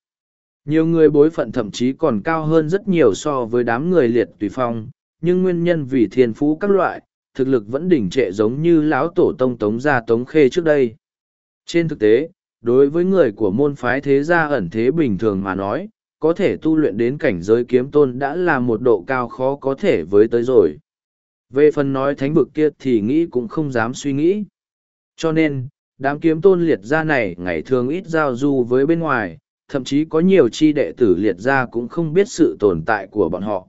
Nhiều người bối phận thậm chí còn cao hơn rất nhiều so với đám người liệt tùy phong, nhưng nguyên nhân vì thiên phú các loại, thực lực vẫn đỉnh trệ giống như lão tổ tông tống gia tống khê trước đây. Trên thực tế, đối với người của môn phái thế gia ẩn thế bình thường mà nói, có thể tu luyện đến cảnh giới kiếm tôn đã là một độ cao khó có thể với tới rồi. Về phần nói thánh vực kia thì nghĩ cũng không dám suy nghĩ. Cho nên, đám kiếm tôn liệt gia này ngày thường ít giao du với bên ngoài, thậm chí có nhiều chi đệ tử liệt gia cũng không biết sự tồn tại của bọn họ.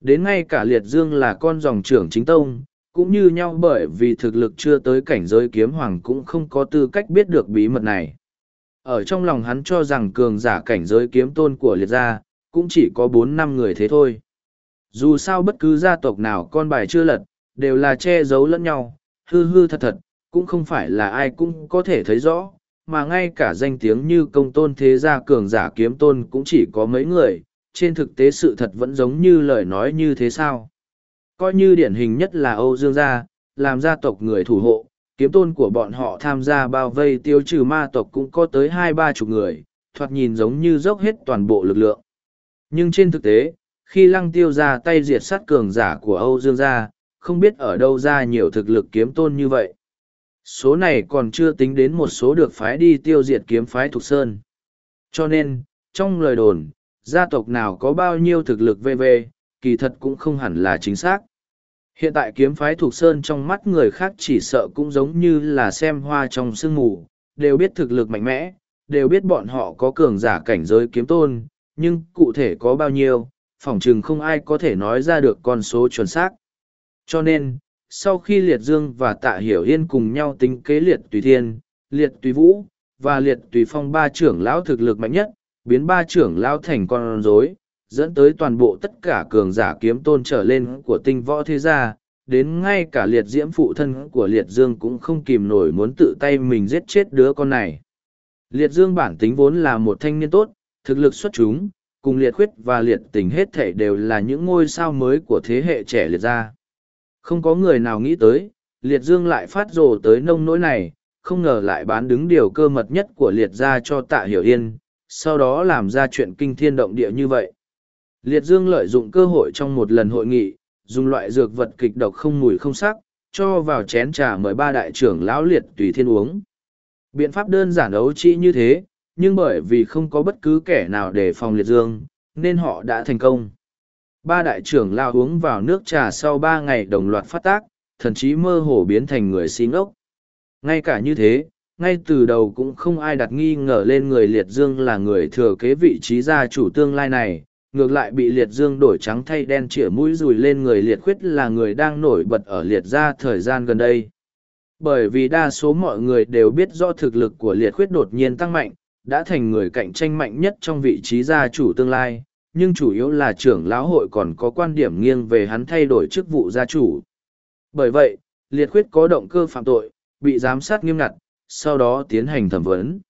Đến ngay cả liệt dương là con dòng trưởng chính tông, cũng như nhau bởi vì thực lực chưa tới cảnh giới kiếm hoàng cũng không có tư cách biết được bí mật này. Ở trong lòng hắn cho rằng cường giả cảnh giới kiếm tôn của liệt gia, cũng chỉ có bốn năm người thế thôi. Dù sao bất cứ gia tộc nào con bài chưa lật, đều là che giấu lẫn nhau, hư hư thật thật, cũng không phải là ai cũng có thể thấy rõ, mà ngay cả danh tiếng như công tôn thế gia cường giả kiếm tôn cũng chỉ có mấy người, trên thực tế sự thật vẫn giống như lời nói như thế sao. Coi như điển hình nhất là Âu Dương gia, làm gia tộc người thủ hộ, kiếm tôn của bọn họ tham gia bao vây tiêu trừ ma tộc cũng có tới hai ba chục người, thoạt nhìn giống như dốc hết toàn bộ lực lượng. Nhưng trên thực tế, khi lăng tiêu ra tay diệt sát cường giả của Âu Dương gia, không biết ở đâu ra nhiều thực lực kiếm tôn như vậy. Số này còn chưa tính đến một số được phái đi tiêu diệt kiếm phái Thục Sơn. Cho nên, trong lời đồn, gia tộc nào có bao nhiêu thực lực VV, kỳ thật cũng không hẳn là chính xác. Hiện tại kiếm phái thuộc Sơn trong mắt người khác chỉ sợ cũng giống như là xem hoa trong sương mù, đều biết thực lực mạnh mẽ, đều biết bọn họ có cường giả cảnh giới kiếm tôn, nhưng cụ thể có bao nhiêu, phỏng chừng không ai có thể nói ra được con số chuẩn xác. Cho nên, sau khi Liệt Dương và Tạ Hiểu Yên cùng nhau tính kế Liệt Tùy Thiên, Liệt Tùy Vũ, và Liệt Tùy Phong ba trưởng lão thực lực mạnh nhất, biến ba trưởng lão thành con rối, dẫn tới toàn bộ tất cả cường giả kiếm tôn trở lên của tinh võ thế gia, đến ngay cả liệt diễm phụ thân của liệt dương cũng không kìm nổi muốn tự tay mình giết chết đứa con này. Liệt dương bản tính vốn là một thanh niên tốt, thực lực xuất chúng, cùng liệt khuyết và liệt tình hết thể đều là những ngôi sao mới của thế hệ trẻ liệt gia. Không có người nào nghĩ tới, liệt dương lại phát rồ tới nông nỗi này, không ngờ lại bán đứng điều cơ mật nhất của liệt gia cho tạ hiểu yên, sau đó làm ra chuyện kinh thiên động địa như vậy. Liệt Dương lợi dụng cơ hội trong một lần hội nghị, dùng loại dược vật kịch độc không mùi không sắc, cho vào chén trà mời ba đại trưởng lão liệt tùy thiên uống. Biện pháp đơn giản ấu trĩ như thế, nhưng bởi vì không có bất cứ kẻ nào để phòng liệt dương, nên họ đã thành công. Ba đại trưởng lao uống vào nước trà sau ba ngày đồng loạt phát tác, thần chí mơ hồ biến thành người xin ốc. Ngay cả như thế, ngay từ đầu cũng không ai đặt nghi ngờ lên người liệt dương là người thừa kế vị trí gia chủ tương lai này, ngược lại bị liệt dương đổi trắng thay đen chĩa mũi rùi lên người liệt khuyết là người đang nổi bật ở liệt gia thời gian gần đây. Bởi vì đa số mọi người đều biết do thực lực của liệt khuyết đột nhiên tăng mạnh, đã thành người cạnh tranh mạnh nhất trong vị trí gia chủ tương lai, nhưng chủ yếu là trưởng lão hội còn có quan điểm nghiêng về hắn thay đổi chức vụ gia chủ. Bởi vậy, liệt khuyết có động cơ phạm tội, bị giám sát nghiêm ngặt, sau đó tiến hành thẩm vấn.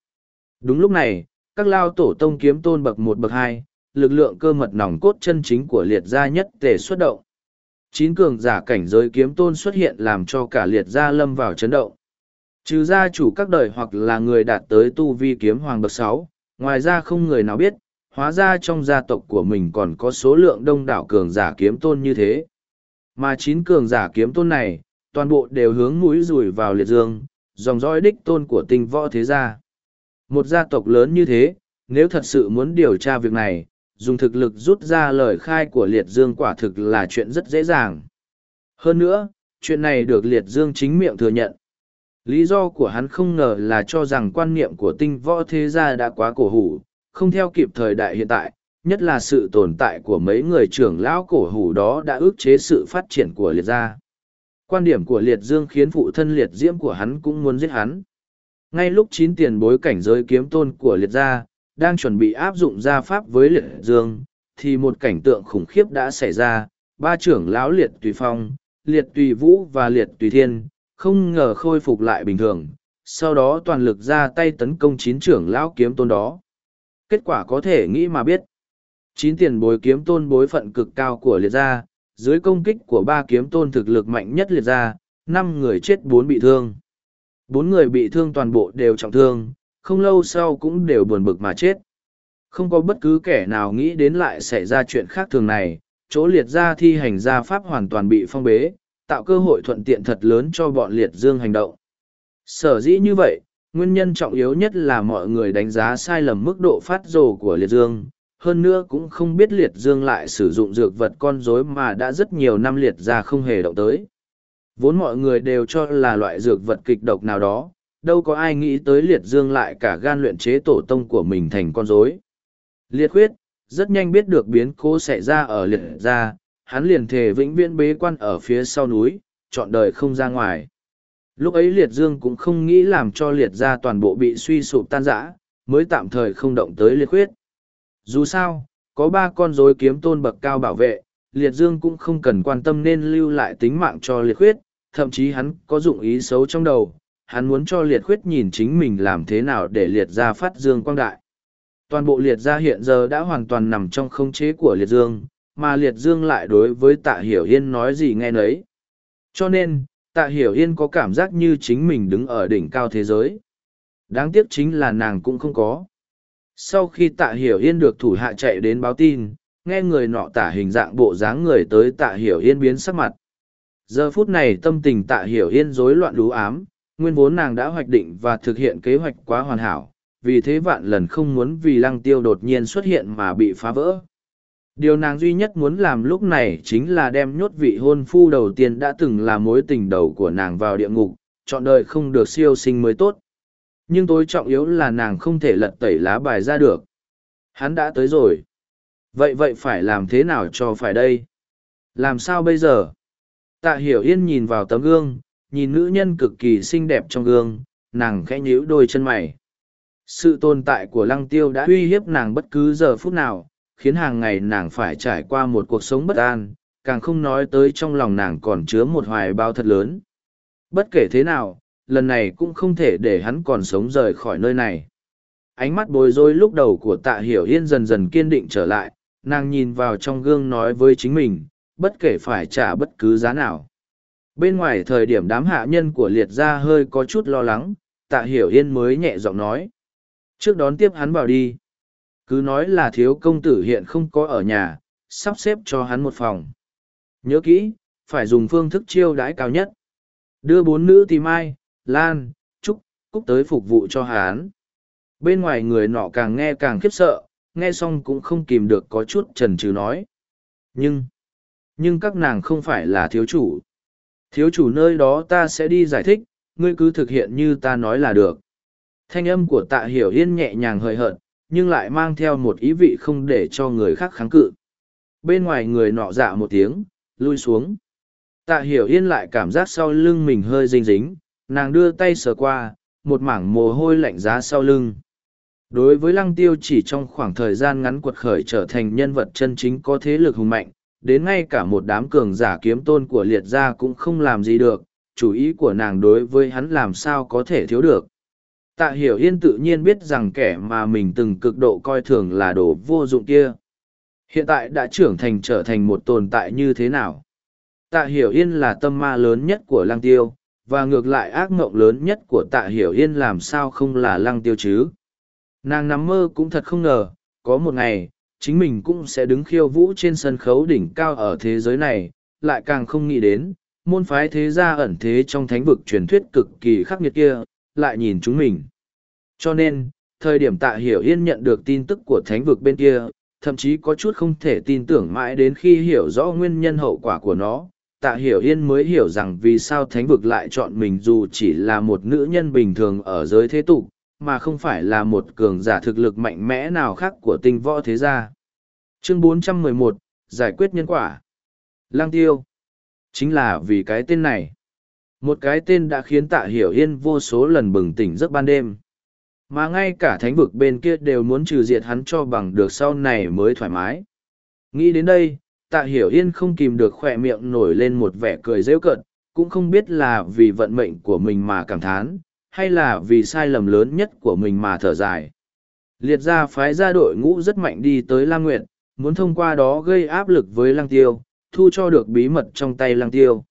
Đúng lúc này, các lao tổ tông kiếm tôn bậc một bậc hai lực lượng cơ mật nòng cốt chân chính của liệt gia nhất tề xuất động. Chín cường giả cảnh giới kiếm tôn xuất hiện làm cho cả liệt gia lâm vào chấn động. Trừ gia chủ các đời hoặc là người đạt tới tu vi kiếm hoàng bậc sáu, ngoài ra không người nào biết, hóa ra trong gia tộc của mình còn có số lượng đông đảo cường giả kiếm tôn như thế. Mà chín cường giả kiếm tôn này, toàn bộ đều hướng mũi rùi vào liệt dương, dòng dõi đích tôn của tinh võ thế gia. Một gia tộc lớn như thế, nếu thật sự muốn điều tra việc này, dùng thực lực rút ra lời khai của liệt dương quả thực là chuyện rất dễ dàng. Hơn nữa, chuyện này được liệt dương chính miệng thừa nhận. Lý do của hắn không ngờ là cho rằng quan niệm của tinh võ thế gia đã quá cổ hủ, không theo kịp thời đại hiện tại, nhất là sự tồn tại của mấy người trưởng lão cổ hủ đó đã ước chế sự phát triển của liệt gia. Quan điểm của liệt dương khiến phụ thân liệt diễm của hắn cũng muốn giết hắn. Ngay lúc chín tiền bối cảnh giới kiếm tôn của liệt gia, đang chuẩn bị áp dụng gia pháp với liệt dương, thì một cảnh tượng khủng khiếp đã xảy ra, ba trưởng lão liệt tùy phong, liệt tùy vũ và liệt tùy thiên, không ngờ khôi phục lại bình thường, sau đó toàn lực ra tay tấn công chín trưởng lão kiếm tôn đó. Kết quả có thể nghĩ mà biết. Chín tiền bối kiếm tôn bối phận cực cao của liệt gia, dưới công kích của ba kiếm tôn thực lực mạnh nhất liệt gia, năm người chết bốn bị thương. Bốn người bị thương toàn bộ đều trọng thương, không lâu sau cũng đều buồn bực mà chết. Không có bất cứ kẻ nào nghĩ đến lại xảy ra chuyện khác thường này, chỗ liệt gia thi hành gia pháp hoàn toàn bị phong bế, tạo cơ hội thuận tiện thật lớn cho bọn liệt dương hành động. Sở dĩ như vậy, nguyên nhân trọng yếu nhất là mọi người đánh giá sai lầm mức độ phát rồ của liệt dương, hơn nữa cũng không biết liệt dương lại sử dụng dược vật con rối mà đã rất nhiều năm liệt gia không hề động tới. Vốn mọi người đều cho là loại dược vật kịch độc nào đó, đâu có ai nghĩ tới liệt dương lại cả gan luyện chế tổ tông của mình thành con rối. Liệt khuyết, rất nhanh biết được biến cố xảy ra ở liệt gia, hắn liền thề vĩnh viễn bế quan ở phía sau núi, chọn đời không ra ngoài. Lúc ấy liệt dương cũng không nghĩ làm cho liệt gia toàn bộ bị suy sụp tan rã, mới tạm thời không động tới liệt khuyết. Dù sao, có ba con rối kiếm tôn bậc cao bảo vệ, liệt dương cũng không cần quan tâm nên lưu lại tính mạng cho liệt khuyết, thậm chí hắn có dụng ý xấu trong đầu, hắn muốn cho liệt khuyết nhìn chính mình làm thế nào để liệt ra phát dương quang đại. Toàn bộ liệt gia hiện giờ đã hoàn toàn nằm trong khống chế của liệt dương, mà liệt dương lại đối với tạ hiểu yên nói gì nghe nấy. Cho nên, tạ hiểu yên có cảm giác như chính mình đứng ở đỉnh cao thế giới. Đáng tiếc chính là nàng cũng không có. Sau khi tạ hiểu yên được thủ hạ chạy đến báo tin, nghe người nọ tả hình dạng bộ dáng người tới tạ hiểu yên biến sắc mặt. Giờ phút này tâm tình tạ hiểu yên rối loạn đú ám, nguyên vốn nàng đã hoạch định và thực hiện kế hoạch quá hoàn hảo, vì thế vạn lần không muốn vì lăng tiêu đột nhiên xuất hiện mà bị phá vỡ. Điều nàng duy nhất muốn làm lúc này chính là đem nhốt vị hôn phu đầu tiên đã từng là mối tình đầu của nàng vào địa ngục, chọn đời không được siêu sinh mới tốt. Nhưng tối trọng yếu là nàng không thể lật tẩy lá bài ra được. Hắn đã tới rồi. Vậy vậy phải làm thế nào cho phải đây? Làm sao bây giờ? Tạ hiểu yên nhìn vào tấm gương, nhìn nữ nhân cực kỳ xinh đẹp trong gương, nàng khẽ nhíu đôi chân mày. Sự tồn tại của lăng tiêu đã uy hiếp nàng bất cứ giờ phút nào, khiến hàng ngày nàng phải trải qua một cuộc sống bất an, càng không nói tới trong lòng nàng còn chứa một hoài bao thật lớn. Bất kể thế nào, lần này cũng không thể để hắn còn sống rời khỏi nơi này. Ánh mắt bối rối lúc đầu của tạ hiểu yên dần dần kiên định trở lại, nàng nhìn vào trong gương nói với chính mình, bất kể phải trả bất cứ giá nào. Bên ngoài thời điểm đám hạ nhân của liệt gia hơi có chút lo lắng, tạ hiểu yên mới nhẹ giọng nói. Trước đón tiếp hắn vào đi. Cứ nói là thiếu công tử hiện không có ở nhà, sắp xếp cho hắn một phòng. Nhớ kỹ, phải dùng phương thức chiêu đãi cao nhất. Đưa bốn nữ tìm ai, Lan, Trúc, Cúc tới phục vụ cho hắn. Bên ngoài người nọ càng nghe càng khiếp sợ, nghe xong cũng không kìm được có chút trần trừ nói. Nhưng, nhưng các nàng không phải là thiếu chủ. Thiếu chủ nơi đó ta sẽ đi giải thích, ngươi cứ thực hiện như ta nói là được. Thanh âm của tạ hiểu yên nhẹ nhàng hời hợt, nhưng lại mang theo một ý vị không để cho người khác kháng cự. Bên ngoài người nọ dạ một tiếng, lui xuống. Tạ hiểu yên lại cảm giác sau lưng mình hơi dính dính, nàng đưa tay sờ qua, một mảng mồ hôi lạnh giá sau lưng. Đối với lăng tiêu chỉ trong khoảng thời gian ngắn quật khởi trở thành nhân vật chân chính có thế lực hùng mạnh, đến ngay cả một đám cường giả kiếm tôn của liệt gia cũng không làm gì được, chủ ý của nàng đối với hắn làm sao có thể thiếu được. Tạ hiểu yên tự nhiên biết rằng kẻ mà mình từng cực độ coi thường là đồ vô dụng kia. Hiện tại đã trưởng thành trở thành một tồn tại như thế nào? Tạ hiểu yên là tâm ma lớn nhất của lăng tiêu, và ngược lại ác mộng lớn nhất của tạ hiểu yên làm sao không là lăng tiêu chứ? Nàng nằm mơ cũng thật không ngờ, có một ngày, chính mình cũng sẽ đứng khiêu vũ trên sân khấu đỉnh cao ở thế giới này, lại càng không nghĩ đến, môn phái thế gia ẩn thế trong thánh vực truyền thuyết cực kỳ khắc nghiệt kia, lại nhìn chúng mình. Cho nên, thời điểm tạ hiểu yên nhận được tin tức của thánh vực bên kia, thậm chí có chút không thể tin tưởng mãi đến khi hiểu rõ nguyên nhân hậu quả của nó. Tạ Hiểu Yên mới hiểu rằng vì sao thánh vực lại chọn mình dù chỉ là một nữ nhân bình thường ở giới thế tục, mà không phải là một cường giả thực lực mạnh mẽ nào khác của tinh võ thế gia. Chương 411, Giải quyết nhân quả. Lang tiêu. Chính là vì cái tên này. Một cái tên đã khiến tạ hiểu yên vô số lần bừng tỉnh giấc ban đêm. Mà ngay cả thánh vực bên kia đều muốn trừ diệt hắn cho bằng được sau này mới thoải mái. Nghĩ đến đây, tạ hiểu yên không kìm được khỏe miệng nổi lên một vẻ cười rêu cợt, cũng không biết là vì vận mệnh của mình mà cảm thán, hay là vì sai lầm lớn nhất của mình mà thở dài. Liệt ra phái ra đội ngũ rất mạnh đi tới Lam Nguyệt, muốn thông qua đó gây áp lực với Lăng Tiêu, thu cho được bí mật trong tay Lăng Tiêu.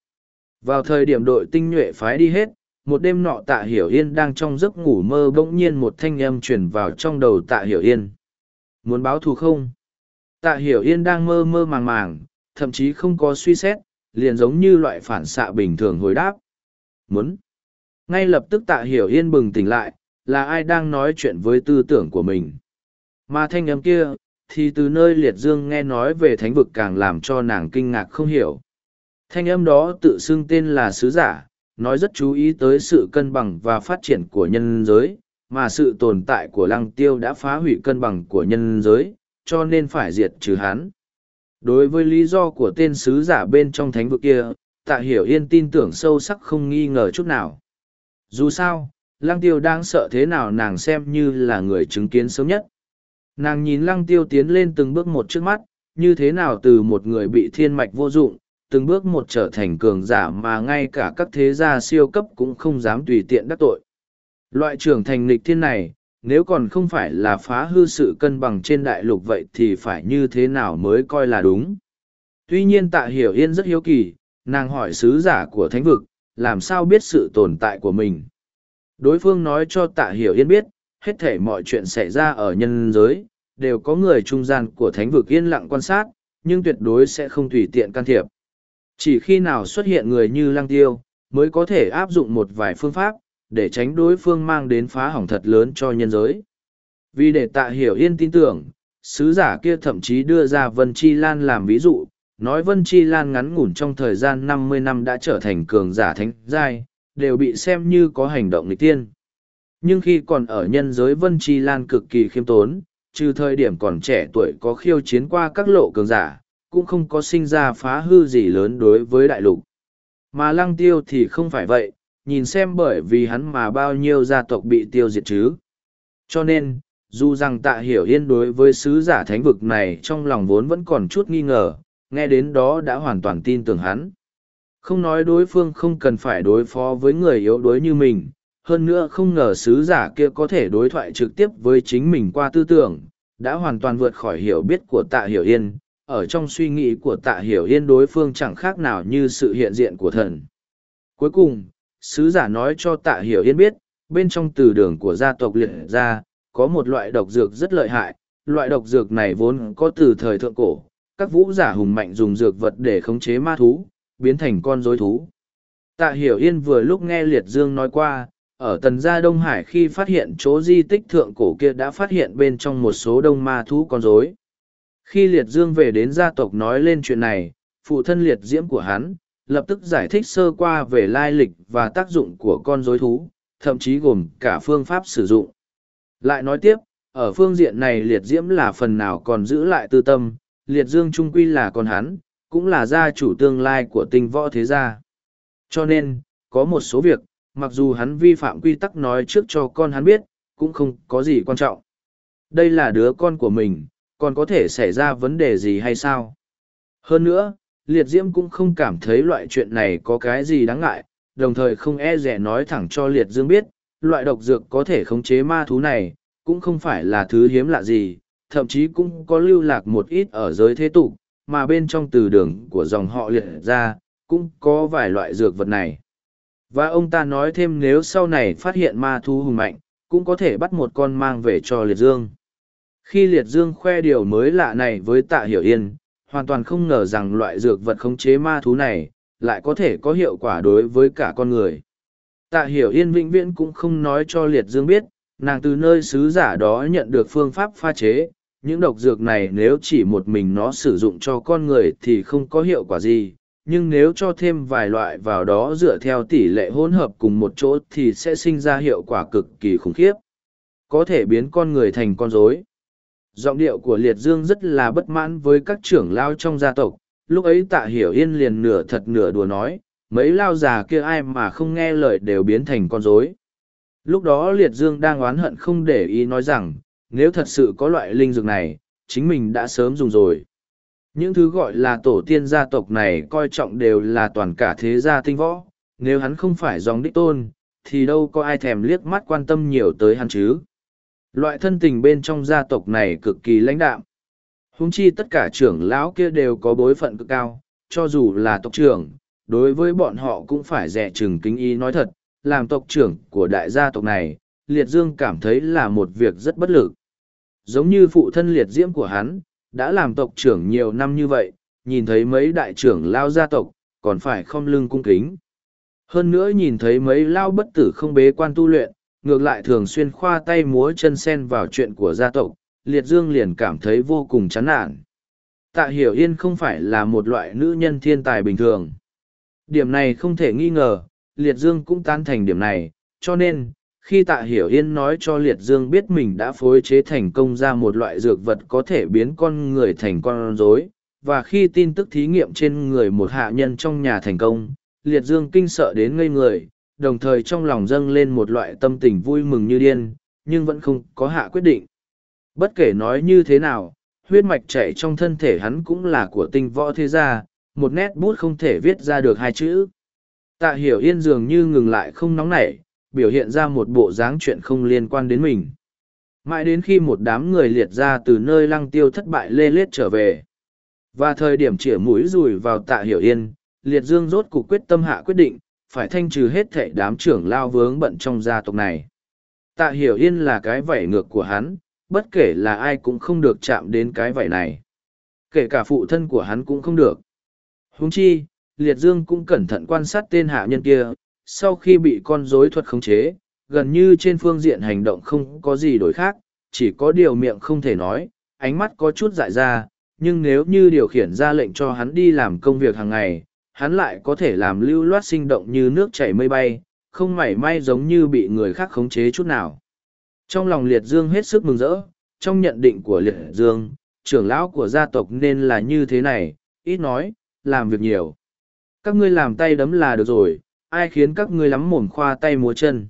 Vào thời điểm đội tinh nhuệ phái đi hết, một đêm nọ tạ hiểu yên đang trong giấc ngủ mơ bỗng nhiên một thanh âm chuyển vào trong đầu tạ hiểu yên. Muốn báo thù không? Tạ hiểu yên đang mơ mơ màng màng, thậm chí không có suy xét, liền giống như loại phản xạ bình thường hồi đáp. Muốn. Ngay lập tức tạ hiểu yên bừng tỉnh lại, là ai đang nói chuyện với tư tưởng của mình. Mà thanh âm kia, thì từ nơi liệt dương nghe nói về thánh vực càng làm cho nàng kinh ngạc không hiểu. Thanh âm đó tự xưng tên là sứ giả, nói rất chú ý tới sự cân bằng và phát triển của nhân giới, mà sự tồn tại của lăng tiêu đã phá hủy cân bằng của nhân giới, cho nên phải diệt trừ hắn. Đối với lý do của tên sứ giả bên trong thánh vực kia, tạ hiểu yên tin tưởng sâu sắc không nghi ngờ chút nào. Dù sao, lăng tiêu đang sợ thế nào nàng xem như là người chứng kiến sớm nhất. Nàng nhìn lăng tiêu tiến lên từng bước một trước mắt, như thế nào từ một người bị thiên mạch vô dụng, từng bước một trở thành cường giả mà ngay cả các thế gia siêu cấp cũng không dám tùy tiện đắc tội. Loại trưởng thành lịch thiên này, nếu còn không phải là phá hư sự cân bằng trên đại lục vậy thì phải như thế nào mới coi là đúng. Tuy nhiên tạ hiểu yên rất hiếu kỳ, nàng hỏi sứ giả của thánh vực, làm sao biết sự tồn tại của mình. Đối phương nói cho tạ hiểu yên biết, hết thể mọi chuyện xảy ra ở nhân giới, đều có người trung gian của thánh vực yên lặng quan sát, nhưng tuyệt đối sẽ không tùy tiện can thiệp. Chỉ khi nào xuất hiện người như lăng tiêu, mới có thể áp dụng một vài phương pháp, để tránh đối phương mang đến phá hỏng thật lớn cho nhân giới. Vì để tạ hiểu yên tin tưởng, sứ giả kia thậm chí đưa ra Vân Chi Lan làm ví dụ, nói Vân Chi Lan ngắn ngủn trong thời gian năm mươi năm đã trở thành cường giả thánh giai, đều bị xem như có hành động nghịch tiên. Nhưng khi còn ở nhân giới Vân Chi Lan cực kỳ khiêm tốn, trừ thời điểm còn trẻ tuổi có khiêu chiến qua các lộ cường giả, cũng không có sinh ra phá hư gì lớn đối với đại lục. Mà lăng tiêu thì không phải vậy, nhìn xem bởi vì hắn mà bao nhiêu gia tộc bị tiêu diệt chứ. Cho nên, dù rằng tạ hiểu yên đối với sứ giả thánh vực này trong lòng vốn vẫn còn chút nghi ngờ, nghe đến đó đã hoàn toàn tin tưởng hắn. Không nói đối phương không cần phải đối phó với người yếu đuối như mình, hơn nữa không ngờ sứ giả kia có thể đối thoại trực tiếp với chính mình qua tư tưởng, đã hoàn toàn vượt khỏi hiểu biết của tạ hiểu yên. Ở trong suy nghĩ của tạ hiểu yên đối phương chẳng khác nào như sự hiện diện của thần. Cuối cùng, sứ giả nói cho tạ hiểu yên biết, bên trong từ đường của gia tộc liệt ra, có một loại độc dược rất lợi hại, loại độc dược này vốn có từ thời thượng cổ, các vũ giả hùng mạnh dùng dược vật để khống chế ma thú, biến thành con rối thú. Tạ Hiểu Yên vừa lúc nghe Liệt Dương nói qua, ở tần gia Đông Hải khi phát hiện chỗ di tích thượng cổ kia đã phát hiện bên trong một số đông ma thú con rối. Khi Liệt Dương về đến gia tộc nói lên chuyện này, phụ thân Liệt Diễm của hắn, lập tức giải thích sơ qua về lai lịch và tác dụng của con rối thú, thậm chí gồm cả phương pháp sử dụng. Lại nói tiếp, ở phương diện này Liệt Diễm là phần nào còn giữ lại tư tâm, Liệt Dương Trung Quy là con hắn, cũng là gia chủ tương lai của tinh võ thế gia. Cho nên, có một số việc, mặc dù hắn vi phạm quy tắc nói trước cho con hắn biết, cũng không có gì quan trọng. Đây là đứa con của mình, còn có thể xảy ra vấn đề gì hay sao? Hơn nữa, liệt diễm cũng không cảm thấy loại chuyện này có cái gì đáng ngại, đồng thời không e rẻ nói thẳng cho liệt dương biết, loại độc dược có thể khống chế ma thú này, cũng không phải là thứ hiếm lạ gì, thậm chí cũng có lưu lạc một ít ở giới thế tục, mà bên trong từ đường của dòng họ liệt ra, cũng có vài loại dược vật này. Và ông ta nói thêm nếu sau này phát hiện ma thú hùng mạnh, cũng có thể bắt một con mang về cho liệt dương. Khi liệt dương khoe điều mới lạ này với tạ hiểu yên, hoàn toàn không ngờ rằng loại dược vật khống chế ma thú này, lại có thể có hiệu quả đối với cả con người. Tạ hiểu yên vĩnh viễn cũng không nói cho liệt dương biết, nàng từ nơi sứ giả đó nhận được phương pháp pha chế, những độc dược này nếu chỉ một mình nó sử dụng cho con người thì không có hiệu quả gì, nhưng nếu cho thêm vài loại vào đó dựa theo tỷ lệ hỗn hợp cùng một chỗ thì sẽ sinh ra hiệu quả cực kỳ khủng khiếp. Có thể biến con người thành con rối. Giọng điệu của Liệt Dương rất là bất mãn với các trưởng lao trong gia tộc, lúc ấy tạ hiểu yên liền nửa thật nửa đùa nói, mấy lao già kia ai mà không nghe lời đều biến thành con rối. Lúc đó Liệt Dương đang oán hận không để ý nói rằng, nếu thật sự có loại linh dược này, chính mình đã sớm dùng rồi. Những thứ gọi là tổ tiên gia tộc này coi trọng đều là toàn cả thế gia tinh võ, nếu hắn không phải dòng đích tôn, thì đâu có ai thèm liếc mắt quan tâm nhiều tới hắn chứ. Loại thân tình bên trong gia tộc này cực kỳ lãnh đạm. Húng chi tất cả trưởng lão kia đều có bối phận cực cao, cho dù là tộc trưởng, đối với bọn họ cũng phải dè chừng kính ý nói thật, làm tộc trưởng của đại gia tộc này, Liệt Dương cảm thấy là một việc rất bất lực. Giống như phụ thân liệt diễm của hắn, đã làm tộc trưởng nhiều năm như vậy, nhìn thấy mấy đại trưởng lao gia tộc, còn phải không lưng cung kính. Hơn nữa nhìn thấy mấy lao bất tử không bế quan tu luyện, ngược lại thường xuyên khoa tay múa chân sen vào chuyện của gia tộc, liệt dương liền cảm thấy vô cùng chán nản. Tạ hiểu yên không phải là một loại nữ nhân thiên tài bình thường. Điểm này không thể nghi ngờ, liệt dương cũng tán thành điểm này, cho nên, khi tạ hiểu yên nói cho liệt dương biết mình đã phối chế thành công ra một loại dược vật có thể biến con người thành con rối và khi tin tức thí nghiệm trên người một hạ nhân trong nhà thành công liệt dương kinh sợ đến ngây người đồng thời trong lòng dâng lên một loại tâm tình vui mừng như điên nhưng vẫn không có hạ quyết định bất kể nói như thế nào huyết mạch chạy trong thân thể hắn cũng là của tinh võ thế gia, một nét bút không thể viết ra được hai chữ. Tạ hiểu yên dường như ngừng lại không nóng nảy, biểu hiện ra một bộ dáng chuyện không liên quan đến mình. Mãi đến khi một đám người liệt ra từ nơi lăng tiêu thất bại lê lết trở về. Và thời điểm chĩa mũi rùi vào tạ hiểu yên, liệt dương rốt cuộc quyết tâm hạ quyết định, phải thanh trừ hết thảy đám trưởng lao vướng bận trong gia tộc này. Tạ hiểu yên là cái vảy ngược của hắn, bất kể là ai cũng không được chạm đến cái vảy này. Kể cả phụ thân của hắn cũng không được. Huống chi, liệt dương cũng cẩn thận quan sát tên hạ nhân kia, sau khi bị con rối thuật khống chế, gần như trên phương diện hành động không có gì đổi khác, chỉ có điều miệng không thể nói, ánh mắt có chút dại ra, nhưng nếu như điều khiển ra lệnh cho hắn đi làm công việc hàng ngày, hắn lại có thể làm lưu loát sinh động như nước chảy mây bay, không mảy may giống như bị người khác khống chế chút nào. Trong lòng liệt dương hết sức mừng rỡ, trong nhận định của liệt dương, trưởng lão của gia tộc nên là như thế này, ít nói, làm việc nhiều. Các ngươi làm tay đấm là được rồi, ai khiến các ngươi lắm mồm khoa tay múa chân.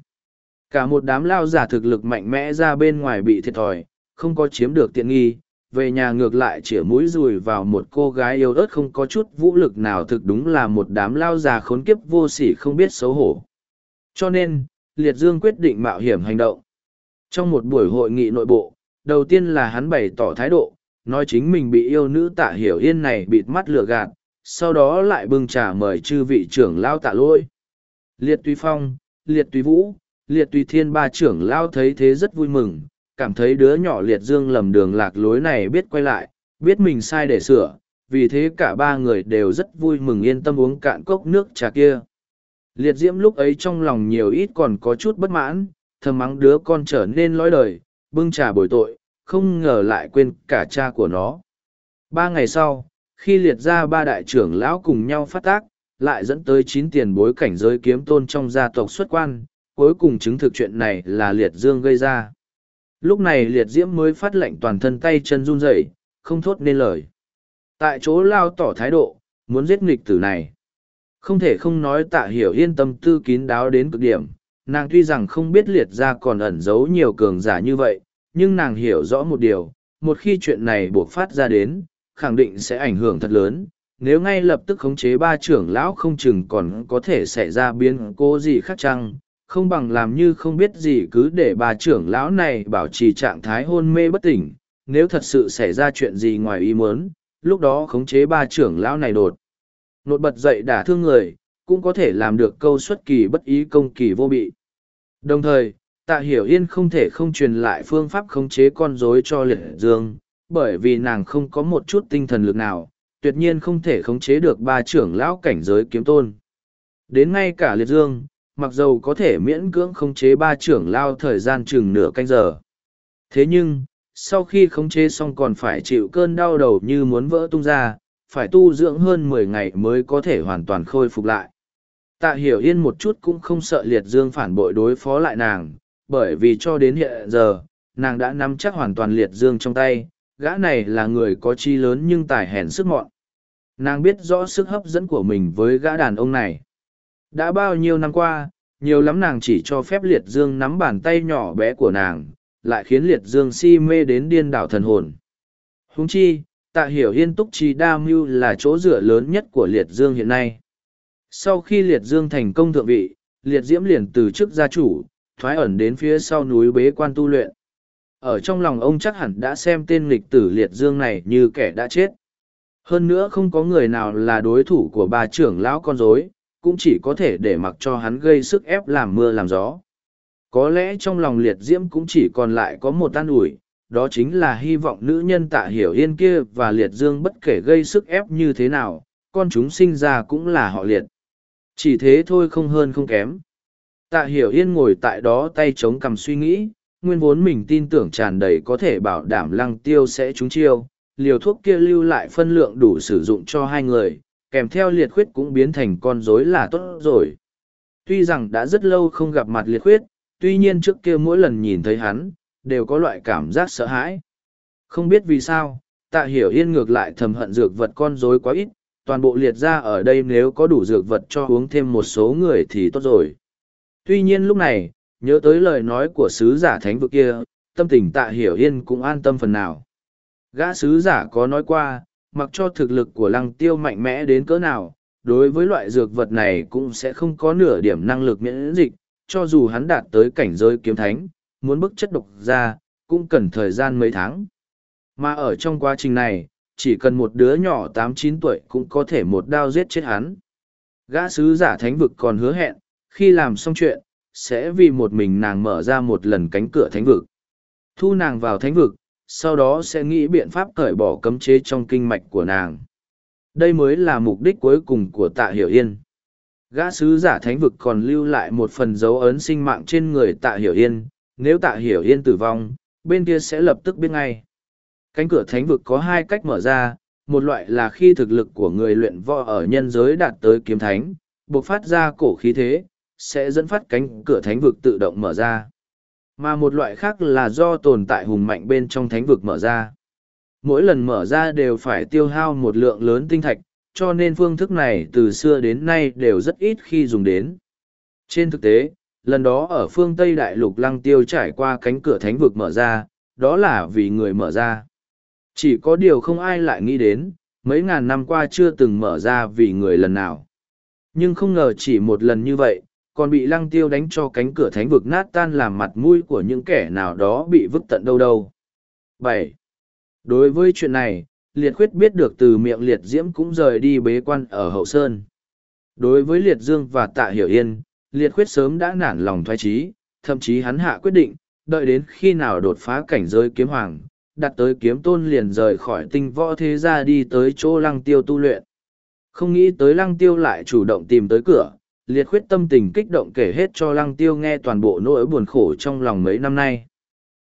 Cả một đám lao giả thực lực mạnh mẽ ra bên ngoài bị thiệt thòi, không có chiếm được tiện nghi, về nhà ngược lại chĩa mũi rùi vào một cô gái yêu ớt không có chút vũ lực nào thực đúng là một đám lao già khốn kiếp vô sỉ không biết xấu hổ. Cho nên, Liệt Dương quyết định mạo hiểm hành động. Trong một buổi hội nghị nội bộ, đầu tiên là hắn bày tỏ thái độ, nói chính mình bị yêu nữ tạ hiểu yên này bịt mắt lừa gạt, sau đó lại bưng trà mời chư vị trưởng lao tạ lỗi. Liệt Tùy Phong, Liệt Tùy Vũ, Liệt Tùy Thiên ba trưởng lao thấy thế rất vui mừng, cảm thấy đứa nhỏ Liệt Dương lầm đường lạc lối này biết quay lại, biết mình sai để sửa, vì thế cả ba người đều rất vui mừng yên tâm uống cạn cốc nước trà kia. Liệt Diễm lúc ấy trong lòng nhiều ít còn có chút bất mãn, thầm mắng đứa con trở nên lối đời, bưng trà bồi tội, không ngờ lại quên cả cha của nó. Ba ngày sau, khi liệt ra ba đại trưởng lão cùng nhau phát tác, lại dẫn tới chín tiền bối cảnh giới kiếm tôn trong gia tộc xuất quan, cuối cùng chứng thực chuyện này là liệt dương gây ra. Lúc này liệt diễm mới phát lệnh toàn thân tay chân run rẩy, không thốt nên lời. Tại chỗ lao tỏ thái độ, muốn giết nghịch tử này. Không thể không nói tạ hiểu yên tâm tư kín đáo đến cực điểm, nàng tuy rằng không biết liệt ra còn ẩn giấu nhiều cường giả như vậy, nhưng nàng hiểu rõ một điều, một khi chuyện này buộc phát ra đến, khẳng định sẽ ảnh hưởng thật lớn. Nếu ngay lập tức khống chế ba trưởng lão không chừng còn có thể xảy ra biến cố gì khác chăng, không bằng làm như không biết gì cứ để ba trưởng lão này bảo trì trạng thái hôn mê bất tỉnh. Nếu thật sự xảy ra chuyện gì ngoài ý muốn, lúc đó khống chế ba trưởng lão này đột. Nột bật dậy đả thương người, cũng có thể làm được câu xuất kỳ bất ý công kỳ vô bị. Đồng thời, tạ hiểu yên không thể không truyền lại phương pháp khống chế con rối cho liệt dương, bởi vì nàng không có một chút tinh thần lực nào, tuyệt nhiên không thể khống chế được ba trưởng lão cảnh giới kiếm tôn. Đến ngay cả liệt dương, mặc dầu có thể miễn cưỡng khống chế ba trưởng lao thời gian chừng nửa canh giờ. Thế nhưng, sau khi khống chế xong còn phải chịu cơn đau đầu như muốn vỡ tung ra, phải tu dưỡng hơn mười ngày mới có thể hoàn toàn khôi phục lại. Tạ hiểu yên một chút cũng không sợ liệt dương phản bội đối phó lại nàng, bởi vì cho đến hiện giờ, nàng đã nắm chắc hoàn toàn liệt dương trong tay, gã này là người có chi lớn nhưng tài hèn sức mọn. Nàng biết rõ sức hấp dẫn của mình với gã đàn ông này. Đã bao nhiêu năm qua, nhiều lắm nàng chỉ cho phép liệt dương nắm bàn tay nhỏ bé của nàng, lại khiến liệt dương si mê đến điên đảo thần hồn. Húng chi, tạ hiểu hiên túc chi đa mưu là chỗ dựa lớn nhất của liệt dương hiện nay. Sau khi liệt dương thành công thượng vị, liệt diễm liền từ chức gia chủ, thoái ẩn đến phía sau núi bế quan tu luyện. Ở trong lòng ông chắc hẳn đã xem tên lịch tử liệt dương này như kẻ đã chết. Hơn nữa không có người nào là đối thủ của bà trưởng lão con rối, cũng chỉ có thể để mặc cho hắn gây sức ép làm mưa làm gió. Có lẽ trong lòng liệt diễm cũng chỉ còn lại có một tan ủi, đó chính là hy vọng nữ nhân tạ hiểu yên kia và liệt dương bất kể gây sức ép như thế nào, con chúng sinh ra cũng là họ liệt. Chỉ thế thôi không hơn không kém. Tạ hiểu yên ngồi tại đó tay chống cầm suy nghĩ, nguyên vốn mình tin tưởng tràn đầy có thể bảo đảm lăng tiêu sẽ trúng chiêu, liều thuốc kia lưu lại phân lượng đủ sử dụng cho hai người, kèm theo liệt khuyết cũng biến thành con rối là tốt rồi. Tuy rằng đã rất lâu không gặp mặt liệt khuyết, tuy nhiên trước kia mỗi lần nhìn thấy hắn, đều có loại cảm giác sợ hãi. Không biết vì sao, tạ hiểu yên ngược lại thầm hận dược vật con rối quá ít, toàn bộ liệt ra ở đây nếu có đủ dược vật cho uống thêm một số người thì tốt rồi. Tuy nhiên lúc này, nhớ tới lời nói của sứ giả thánh vực kia, tâm tình tạ hiểu yên cũng an tâm phần nào. Gã sứ giả có nói qua, mặc cho thực lực của lăng tiêu mạnh mẽ đến cỡ nào, đối với loại dược vật này cũng sẽ không có nửa điểm năng lực miễn dịch, cho dù hắn đạt tới cảnh giới kiếm thánh, muốn bức chất độc ra, cũng cần thời gian mấy tháng. Mà ở trong quá trình này, chỉ cần một đứa nhỏ tám chín tuổi cũng có thể một đao giết chết hắn. Gã sứ giả thánh vực còn hứa hẹn, khi làm xong chuyện, sẽ vì một mình nàng mở ra một lần cánh cửa thánh vực. Thu nàng vào thánh vực, sau đó sẽ nghĩ biện pháp cởi bỏ cấm chế trong kinh mạch của nàng. Đây mới là mục đích cuối cùng của tạ hiểu yên. Gã sứ giả thánh vực còn lưu lại một phần dấu ấn sinh mạng trên người tạ hiểu yên, nếu tạ hiểu yên tử vong, bên kia sẽ lập tức biết ngay. Cánh cửa thánh vực có hai cách mở ra, một loại là khi thực lực của người luyện võ ở nhân giới đạt tới kiếm thánh, buộc phát ra cổ khí thế, sẽ dẫn phát cánh cửa thánh vực tự động mở ra. Mà một loại khác là do tồn tại hùng mạnh bên trong thánh vực mở ra. Mỗi lần mở ra đều phải tiêu hao một lượng lớn tinh thạch, cho nên phương thức này từ xưa đến nay đều rất ít khi dùng đến. Trên thực tế, lần đó ở phương Tây Đại Lục Lăng Tiêu trải qua cánh cửa thánh vực mở ra, đó là vì người mở ra. Chỉ có điều không ai lại nghĩ đến, mấy ngàn năm qua chưa từng mở ra vì người lần nào. Nhưng không ngờ chỉ một lần như vậy, còn bị lăng tiêu đánh cho cánh cửa thánh vực nát tan làm mặt mũi của những kẻ nào đó bị vứt tận đâu đâu. bảy Đối với chuyện này, liệt khuyết biết được từ miệng liệt diễm cũng rời đi bế quan ở hậu sơn. Đối với liệt dương và tạ hiểu yên, liệt khuyết sớm đã nản lòng thoái trí, thậm chí hắn hạ quyết định, đợi đến khi nào đột phá cảnh giới kiếm hoàng, đặt tới kiếm tôn liền rời khỏi tinh võ thế gia đi tới chỗ lăng tiêu tu luyện. Không nghĩ tới lăng tiêu lại chủ động tìm tới cửa, liệt khuyết tâm tình kích động kể hết cho lăng tiêu nghe toàn bộ nỗi buồn khổ trong lòng mấy năm nay.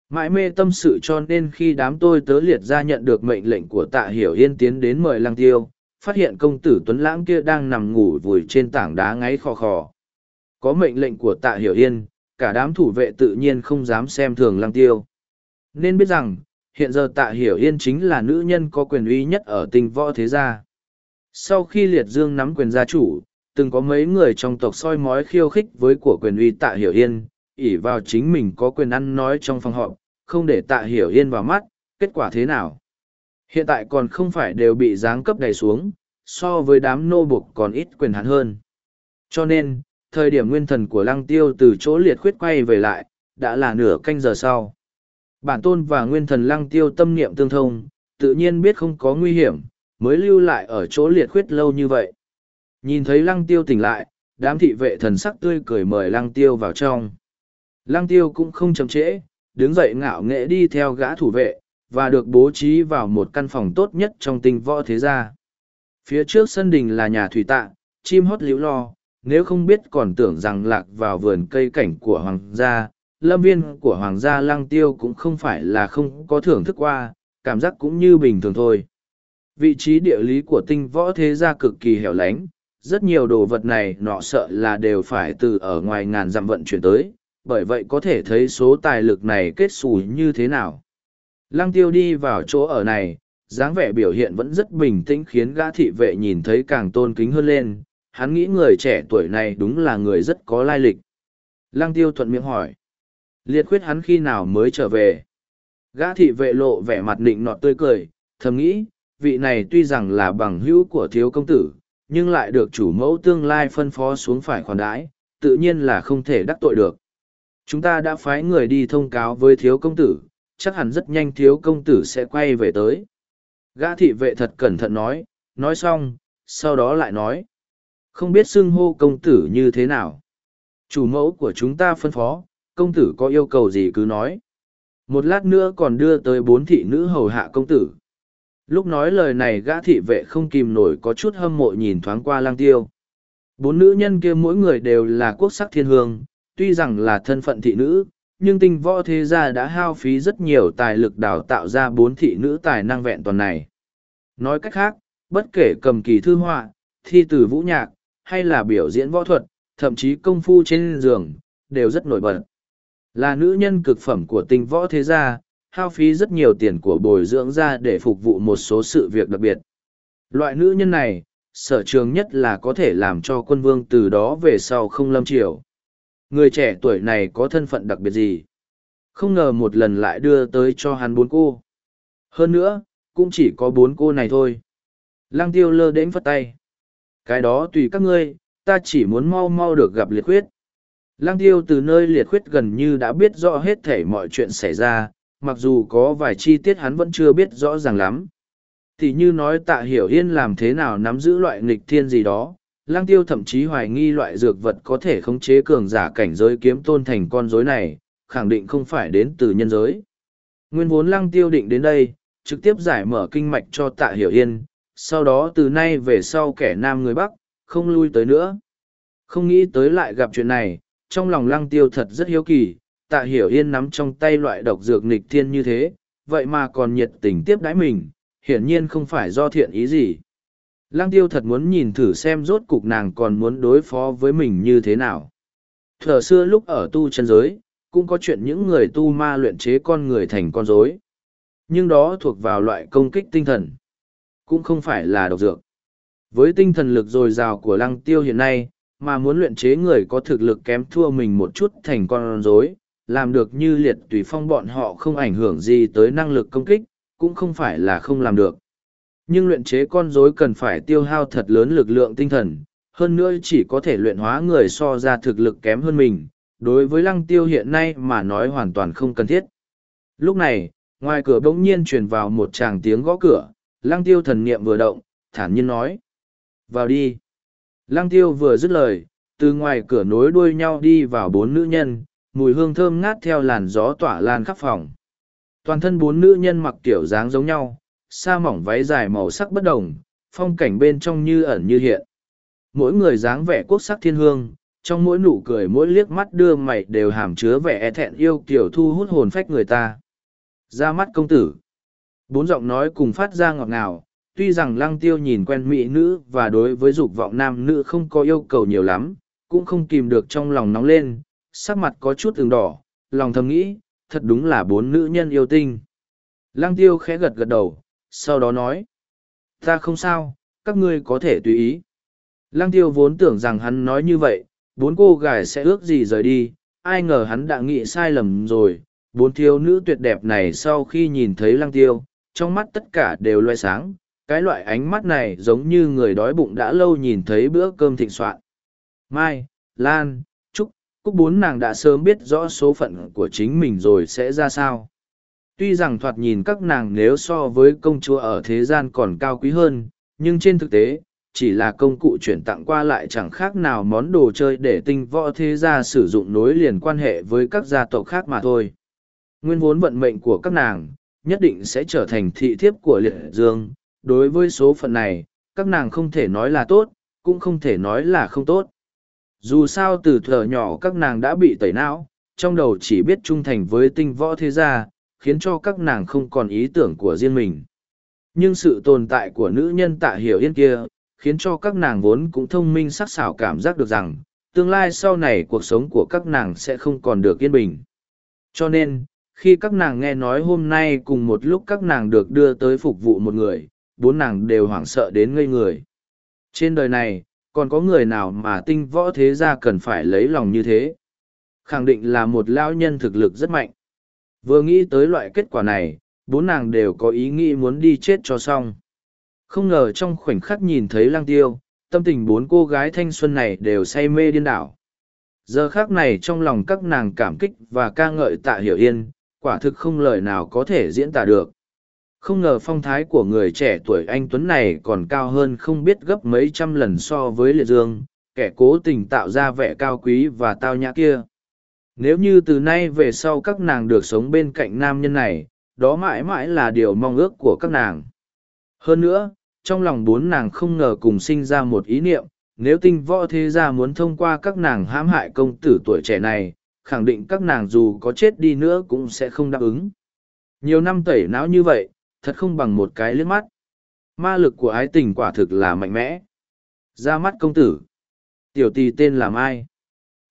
Mãi mê tâm sự cho nên khi đám tôi tớ liệt ra nhận được mệnh lệnh của tạ hiểu yên tiến đến mời lăng tiêu, phát hiện công tử Tuấn Lãng kia đang nằm ngủ vùi trên tảng đá ngáy khò khò. Có mệnh lệnh của tạ hiểu yên, cả đám thủ vệ tự nhiên không dám xem thường lăng tiêu. Nên biết rằng, hiện giờ tạ hiểu yên chính là nữ nhân có quyền uy nhất ở tinh võ thế gia. Sau khi liệt dương nắm quyền gia chủ, từng có mấy người trong tộc soi mói khiêu khích với của quyền uy tạ hiểu yên, ỷ vào chính mình có quyền ăn nói trong phòng họp, không để tạ hiểu yên vào mắt, kết quả thế nào? Hiện tại còn không phải đều bị giáng cấp đầy xuống, so với đám nô buộc còn ít quyền hạn hơn. Cho nên, thời điểm nguyên thần của lăng tiêu từ chỗ liệt khuyết quay về lại, đã là nửa canh giờ sau. Bản tôn và nguyên thần lăng tiêu tâm niệm tương thông, tự nhiên biết không có nguy hiểm, mới lưu lại ở chỗ liệt khuyết lâu như vậy. Nhìn thấy lăng tiêu tỉnh lại, đám thị vệ thần sắc tươi cười mời lăng tiêu vào trong. Lăng tiêu cũng không chậm trễ, đứng dậy ngạo nghệ đi theo gã thủ vệ, và được bố trí vào một căn phòng tốt nhất trong tinh võ thế gia. Phía trước sân đình là nhà thủy tạ, chim hót liễu lo, nếu không biết còn tưởng rằng lạc vào vườn cây cảnh của hoàng gia, lâm viên của hoàng gia lăng tiêu cũng không phải là không có thưởng thức qua, cảm giác cũng như bình thường thôi. Vị trí địa lý của tinh võ thế gia cực kỳ hẻo lánh, rất nhiều đồ vật này nọ sợ là đều phải từ ở ngoài ngàn dặm vận chuyển tới, bởi vậy có thể thấy số tài lực này kết xù như thế nào. Lăng tiêu đi vào chỗ ở này, dáng vẻ biểu hiện vẫn rất bình tĩnh khiến gã thị vệ nhìn thấy càng tôn kính hơn lên, hắn nghĩ người trẻ tuổi này đúng là người rất có lai lịch. Lăng tiêu thuận miệng hỏi, liệt khuyết hắn khi nào mới trở về? Gã thị vệ lộ vẻ mặt nịnh nọt tươi cười, thầm nghĩ, vị này tuy rằng là bằng hữu của thiếu công tử, nhưng lại được chủ mẫu tương lai phân phó xuống phải khoản đãi, tự nhiên là không thể đắc tội được. Chúng ta đã phái người đi thông cáo với thiếu công tử, chắc hẳn rất nhanh thiếu công tử sẽ quay về tới. Gã thị vệ thật cẩn thận nói, nói xong, sau đó lại nói. Không biết xưng hô công tử như thế nào. Chủ mẫu của chúng ta phân phó, công tử có yêu cầu gì cứ nói. Một lát nữa còn đưa tới bốn thị nữ hầu hạ công tử. Lúc nói lời này gã thị vệ không kìm nổi có chút hâm mộ nhìn thoáng qua lang tiêu. Bốn nữ nhân kia mỗi người đều là quốc sắc thiên hương, tuy rằng là thân phận thị nữ, nhưng tinh võ thế gia đã hao phí rất nhiều tài lực đào tạo ra bốn thị nữ tài năng vẹn toàn này. Nói cách khác, bất kể cầm kỳ thư họa, thi từ vũ nhạc, hay là biểu diễn võ thuật, thậm chí công phu trên giường, đều rất nổi bật. Là nữ nhân cực phẩm của tinh võ thế gia, hao phí rất nhiều tiền của bồi dưỡng ra để phục vụ một số sự việc đặc biệt. Loại nữ nhân này, sở trường nhất là có thể làm cho quân vương từ đó về sau không lâm triều. Người trẻ tuổi này có thân phận đặc biệt gì? Không ngờ một lần lại đưa tới cho hắn bốn cô. Hơn nữa, cũng chỉ có bốn cô này thôi. Lăng tiêu lơ đến phất tay. Cái đó tùy các ngươi, ta chỉ muốn mau mau được gặp liệt khuyết. Lăng tiêu từ nơi liệt khuyết gần như đã biết rõ hết thể mọi chuyện xảy ra, mặc dù có vài chi tiết hắn vẫn chưa biết rõ ràng lắm. Thì như nói tạ hiểu yên làm thế nào nắm giữ loại nghịch thiên gì đó, Lang tiêu thậm chí hoài nghi loại dược vật có thể khống chế cường giả cảnh giới kiếm tôn thành con rối này, khẳng định không phải đến từ nhân giới. Nguyên vốn lăng tiêu định đến đây, trực tiếp giải mở kinh mạch cho tạ hiểu yên, sau đó từ nay về sau kẻ nam người Bắc, không lui tới nữa. Không nghĩ tới lại gặp chuyện này, trong lòng lăng tiêu thật rất hiếu kỳ, tạ hiểu yên nắm trong tay loại độc dược nịch thiên như thế, vậy mà còn nhiệt tình tiếp đãi mình, hiển nhiên không phải do thiện ý gì. Lăng tiêu thật muốn nhìn thử xem rốt cục nàng còn muốn đối phó với mình như thế nào. Thở xưa lúc ở tu chân giới, cũng có chuyện những người tu ma luyện chế con người thành con rối. Nhưng đó thuộc vào loại công kích tinh thần. Cũng không phải là độc dược. Với tinh thần lực dồi dào của lăng tiêu hiện nay, mà muốn luyện chế người có thực lực kém thua mình một chút thành con rối, làm được như liệt tùy phong bọn họ không ảnh hưởng gì tới năng lực công kích, cũng không phải là không làm được. Nhưng luyện chế con rối cần phải tiêu hao thật lớn lực lượng tinh thần, hơn nữa chỉ có thể luyện hóa người so ra thực lực kém hơn mình, đối với lăng tiêu hiện nay mà nói hoàn toàn không cần thiết. Lúc này, ngoài cửa bỗng nhiên truyền vào một tràng tiếng gõ cửa, lăng tiêu thần niệm vừa động, thản nhiên nói. Vào đi. Lăng tiêu vừa dứt lời, từ ngoài cửa nối đuôi nhau đi vào bốn nữ nhân, mùi hương thơm ngát theo làn gió tỏa lan khắp phòng. Toàn thân bốn nữ nhân mặc kiểu dáng giống nhau, sa mỏng váy dài màu sắc bất đồng, phong cảnh bên trong như ẩn như hiện. Mỗi người dáng vẻ quốc sắc thiên hương, trong mỗi nụ cười mỗi liếc mắt đưa mày đều hàm chứa vẻ e thẹn yêu kiểu thu hút hồn phách người ta. Ra mắt công tử. Bốn giọng nói cùng phát ra ngọt ngào, tuy rằng lăng tiêu nhìn quen mỹ nữ và đối với dục vọng nam nữ không có yêu cầu nhiều lắm, cũng không kìm được trong lòng nóng lên, sắc mặt có chút từng đỏ, lòng thầm nghĩ, thật đúng là bốn nữ nhân yêu tinh. Lăng tiêu khẽ gật gật đầu, sau đó nói ta không sao các ngươi có thể tùy ý. Lăng tiêu vốn tưởng rằng hắn nói như vậy bốn cô gái sẽ ước gì rời đi ai ngờ hắn đã nghĩ sai lầm rồi. Bốn thiếu nữ tuyệt đẹp này sau khi nhìn thấy lăng tiêu trong mắt tất cả đều loe sáng. Cái loại ánh mắt này giống như người đói bụng đã lâu nhìn thấy bữa cơm thịnh soạn. Mai lan cúc bốn nàng đã sớm biết rõ số phận của chính mình rồi sẽ ra sao. Tuy rằng thoạt nhìn các nàng nếu so với công chúa ở thế gian còn cao quý hơn, nhưng trên thực tế, chỉ là công cụ chuyển tặng qua lại chẳng khác nào món đồ chơi để tinh võ thế gia sử dụng nối liền quan hệ với các gia tộc khác mà thôi. Nguyên vốn vận mệnh của các nàng, nhất định sẽ trở thành thị thiếp của liệt dương. Đối với số phận này, các nàng không thể nói là tốt, cũng không thể nói là không tốt dù sao từ thở nhỏ các nàng đã bị tẩy não trong đầu chỉ biết trung thành với tinh võ thế gia khiến cho các nàng không còn ý tưởng của riêng mình. Nhưng sự tồn tại của nữ nhân tạ hiểu yên kia, khiến cho các nàng vốn cũng thông minh sắc sảo cảm giác được rằng, tương lai sau này cuộc sống của các nàng sẽ không còn được yên bình. Cho nên, khi các nàng nghe nói hôm nay cùng một lúc các nàng được đưa tới phục vụ một người, bốn nàng đều hoảng sợ đến ngây người. Trên đời này, còn có người nào mà tinh võ thế gia cần phải lấy lòng như thế? Khẳng định là một lão nhân thực lực rất mạnh. Vừa nghĩ tới loại kết quả này, bốn nàng đều có ý nghĩ muốn đi chết cho xong. Không ngờ trong khoảnh khắc nhìn thấy lang tiêu, tâm tình bốn cô gái thanh xuân này đều say mê điên đảo. Giờ khác này trong lòng các nàng cảm kích và ca ngợi tạ hiểu yên, quả thực không lời nào có thể diễn tả được. Không ngờ phong thái của người trẻ tuổi anh Tuấn này còn cao hơn không biết gấp mấy trăm lần so với liệt dương, kẻ cố tình tạo ra vẻ cao quý và tao nhã kia. Nếu như từ nay về sau các nàng được sống bên cạnh nam nhân này, đó mãi mãi là điều mong ước của các nàng. Hơn nữa, trong lòng bốn nàng không ngờ cùng sinh ra một ý niệm, nếu tinh võ thế gia muốn thông qua các nàng hãm hại công tử tuổi trẻ này, khẳng định các nàng dù có chết đi nữa cũng sẽ không đáp ứng. Nhiều năm tẩy não như vậy, thật không bằng một cái liếc mắt. Ma lực của ái tình quả thực là mạnh mẽ. Ra mắt công tử. Tiểu tỷ tên là Mai.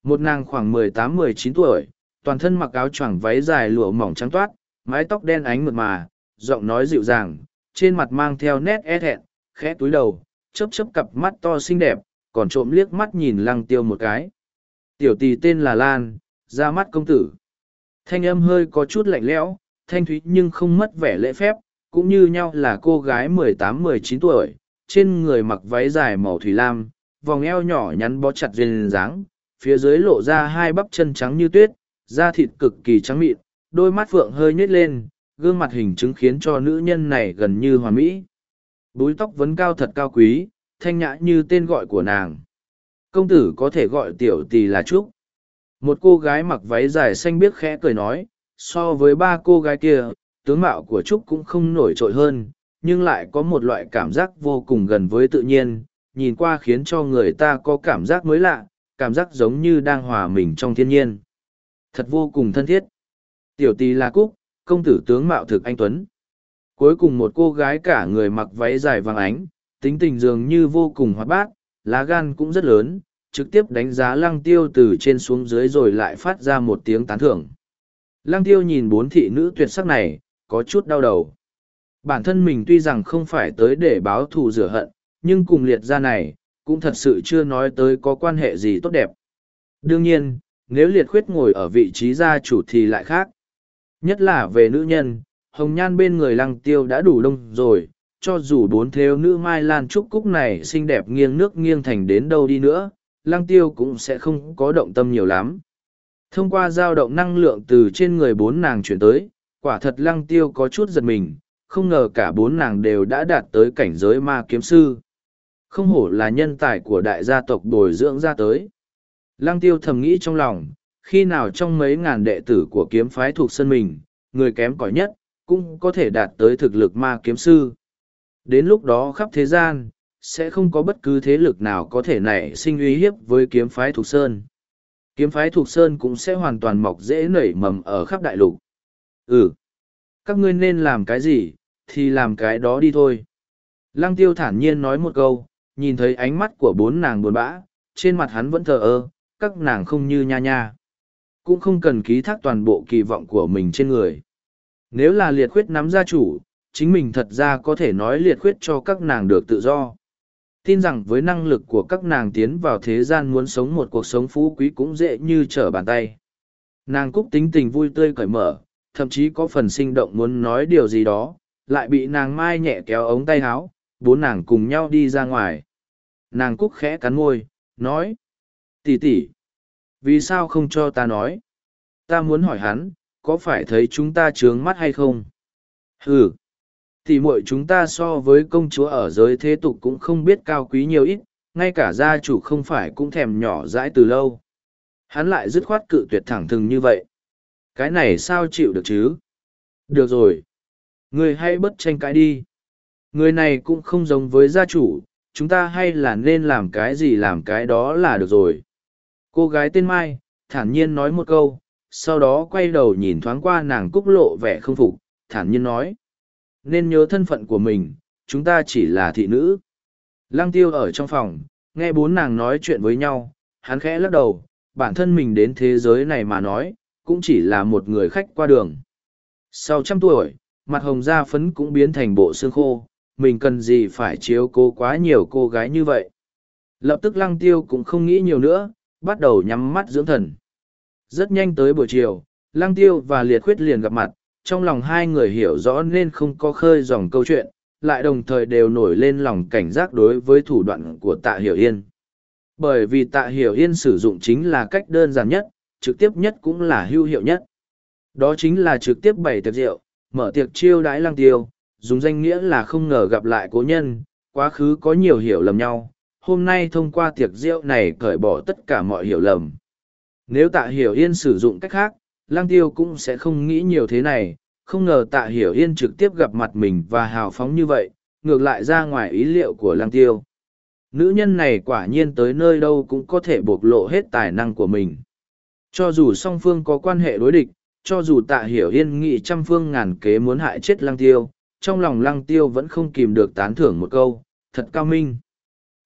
Một nàng khoảng mười tám mười chín tuổi, toàn thân mặc áo choàng váy dài lụa mỏng trắng toát, mái tóc đen ánh mượt mà, giọng nói dịu dàng, trên mặt mang theo nét e thẹn, khẽ túi đầu, chớp chớp cặp mắt to xinh đẹp, còn trộm liếc mắt nhìn lăng tiêu một cái. Tiểu tỷ tên là Lan, ra mắt công tử. Thanh âm hơi có chút lạnh lẽo, thanh thúy nhưng không mất vẻ lễ phép, cũng như nhau là cô gái mười tám mười chín tuổi, trên người mặc váy dài màu thủy lam, vòng eo nhỏ nhắn bó chặt duyên dáng, phía dưới lộ ra hai bắp chân trắng như tuyết, da thịt cực kỳ trắng mịn, đôi mắt phượng hơi nhếch lên, gương mặt hình chứng khiến cho nữ nhân này gần như hoàn mỹ. Búi tóc vấn cao thật cao quý, thanh nhã như tên gọi của nàng. Công tử có thể gọi tiểu tỷ là Trúc. Một cô gái mặc váy dài xanh biếc khẽ cười nói, so với ba cô gái kia, tướng mạo của Trúc cũng không nổi trội hơn, nhưng lại có một loại cảm giác vô cùng gần với tự nhiên, nhìn qua khiến cho người ta có cảm giác mới lạ, cảm giác giống như đang hòa mình trong thiên nhiên. Thật vô cùng thân thiết. Tiểu tì là Cúc, công tử tướng mạo thực anh Tuấn. Cuối cùng một cô gái cả người mặc váy dài vàng ánh, tính tình dường như vô cùng hoạt bát, lá gan cũng rất lớn, trực tiếp đánh giá lăng tiêu từ trên xuống dưới rồi lại phát ra một tiếng tán thưởng. Lăng tiêu nhìn bốn thị nữ tuyệt sắc này, có chút đau đầu. Bản thân mình tuy rằng không phải tới để báo thù rửa hận, nhưng cùng liệt gia này, cũng thật sự chưa nói tới có quan hệ gì tốt đẹp. Đương nhiên, nếu liệt khuyết ngồi ở vị trí gia chủ thì lại khác. Nhất là về nữ nhân, hồng nhan bên người lăng tiêu đã đủ đông rồi, cho dù bốn thiếu nữ mai lan trúc cúc này xinh đẹp nghiêng nước nghiêng thành đến đâu đi nữa, lăng tiêu cũng sẽ không có động tâm nhiều lắm. Thông qua dao động năng lượng từ trên người bốn nàng chuyển tới, quả thật lăng tiêu có chút giật mình, không ngờ cả bốn nàng đều đã đạt tới cảnh giới ma kiếm sư. Không hổ là nhân tài của đại gia tộc bồi dưỡng ra tới. Lăng tiêu thầm nghĩ trong lòng, khi nào trong mấy ngàn đệ tử của kiếm phái thuộc sân mình, người kém cỏi nhất, cũng có thể đạt tới thực lực ma kiếm sư. Đến lúc đó khắp thế gian, sẽ không có bất cứ thế lực nào có thể nảy sinh uy hiếp với kiếm phái thuộc sơn. Kiếm phái thuộc sơn cũng sẽ hoàn toàn mọc dễ nảy mầm ở khắp đại lục. Ừ, các ngươi nên làm cái gì, thì làm cái đó đi thôi. Lăng tiêu thản nhiên nói một câu, nhìn thấy ánh mắt của bốn nàng buồn bã, trên mặt hắn vẫn thờ ơ, các nàng không như nha nha. Cũng không cần ký thác toàn bộ kỳ vọng của mình trên người. Nếu là liệt khuyết nắm gia chủ, chính mình thật ra có thể nói liệt khuyết cho các nàng được tự do. Tin rằng với năng lực của các nàng tiến vào thế gian muốn sống một cuộc sống phú quý cũng dễ như trở bàn tay. Nàng cúc tính tình vui tươi cởi mở, thậm chí có phần sinh động muốn nói điều gì đó, lại bị nàng mai nhẹ kéo ống tay áo, bốn nàng cùng nhau đi ra ngoài. Nàng cúc khẽ cắn môi, nói, tỷ tỷ, vì sao không cho ta nói? Ta muốn hỏi hắn, có phải thấy chúng ta trướng mắt hay không? Ừ, tỷ muội chúng ta so với công chúa ở giới thế tục cũng không biết cao quý nhiều ít, ngay cả gia chủ không phải cũng thèm nhỏ dãi từ lâu. Hắn lại dứt khoát cự tuyệt thẳng thừng như vậy. Cái này sao chịu được chứ? Được rồi. Người hãy bất tranh cãi đi. Người này cũng không giống với gia chủ, chúng ta hay là nên làm cái gì làm cái đó là được rồi. Cô gái tên Mai, thản nhiên nói một câu, sau đó quay đầu nhìn thoáng qua nàng cúc lộ vẻ không phục, thản nhiên nói. Nên nhớ thân phận của mình, chúng ta chỉ là thị nữ. Lăng tiêu ở trong phòng, nghe bốn nàng nói chuyện với nhau, hắn khẽ lắc đầu, bản thân mình đến thế giới này mà nói, cũng chỉ là một người khách qua đường. Sau trăm tuổi, mặt hồng da phấn cũng biến thành bộ xương khô, mình cần gì phải chiếu cố quá nhiều cô gái như vậy. Lập tức lăng tiêu cũng không nghĩ nhiều nữa, bắt đầu nhắm mắt dưỡng thần. Rất nhanh tới buổi chiều, lăng tiêu và liệt khuyết liền gặp mặt, trong lòng hai người hiểu rõ nên không có khơi dòng câu chuyện, lại đồng thời đều nổi lên lòng cảnh giác đối với thủ đoạn của tạ hiểu yên. Bởi vì tạ hiểu yên sử dụng chính là cách đơn giản nhất, trực tiếp nhất cũng là hữu hiệu nhất. Đó chính là trực tiếp bày tiệc rượu, mở tiệc chiêu đãi lăng tiêu, dùng danh nghĩa là không ngờ gặp lại cố nhân, quá khứ có nhiều hiểu lầm nhau, hôm nay thông qua tiệc rượu này cởi bỏ tất cả mọi hiểu lầm. Nếu tạ hiểu yên sử dụng cách khác, lang tiêu cũng sẽ không nghĩ nhiều thế này, không ngờ tạ hiểu yên trực tiếp gặp mặt mình và hào phóng như vậy, ngược lại ra ngoài ý liệu của lang tiêu. Nữ nhân này quả nhiên tới nơi đâu cũng có thể bộc lộ hết tài năng của mình. Cho dù song phương có quan hệ đối địch, cho dù tạ hiểu yên nghị trăm phương ngàn kế muốn hại chết lăng tiêu, trong lòng lăng tiêu vẫn không kìm được tán thưởng một câu, thật cao minh.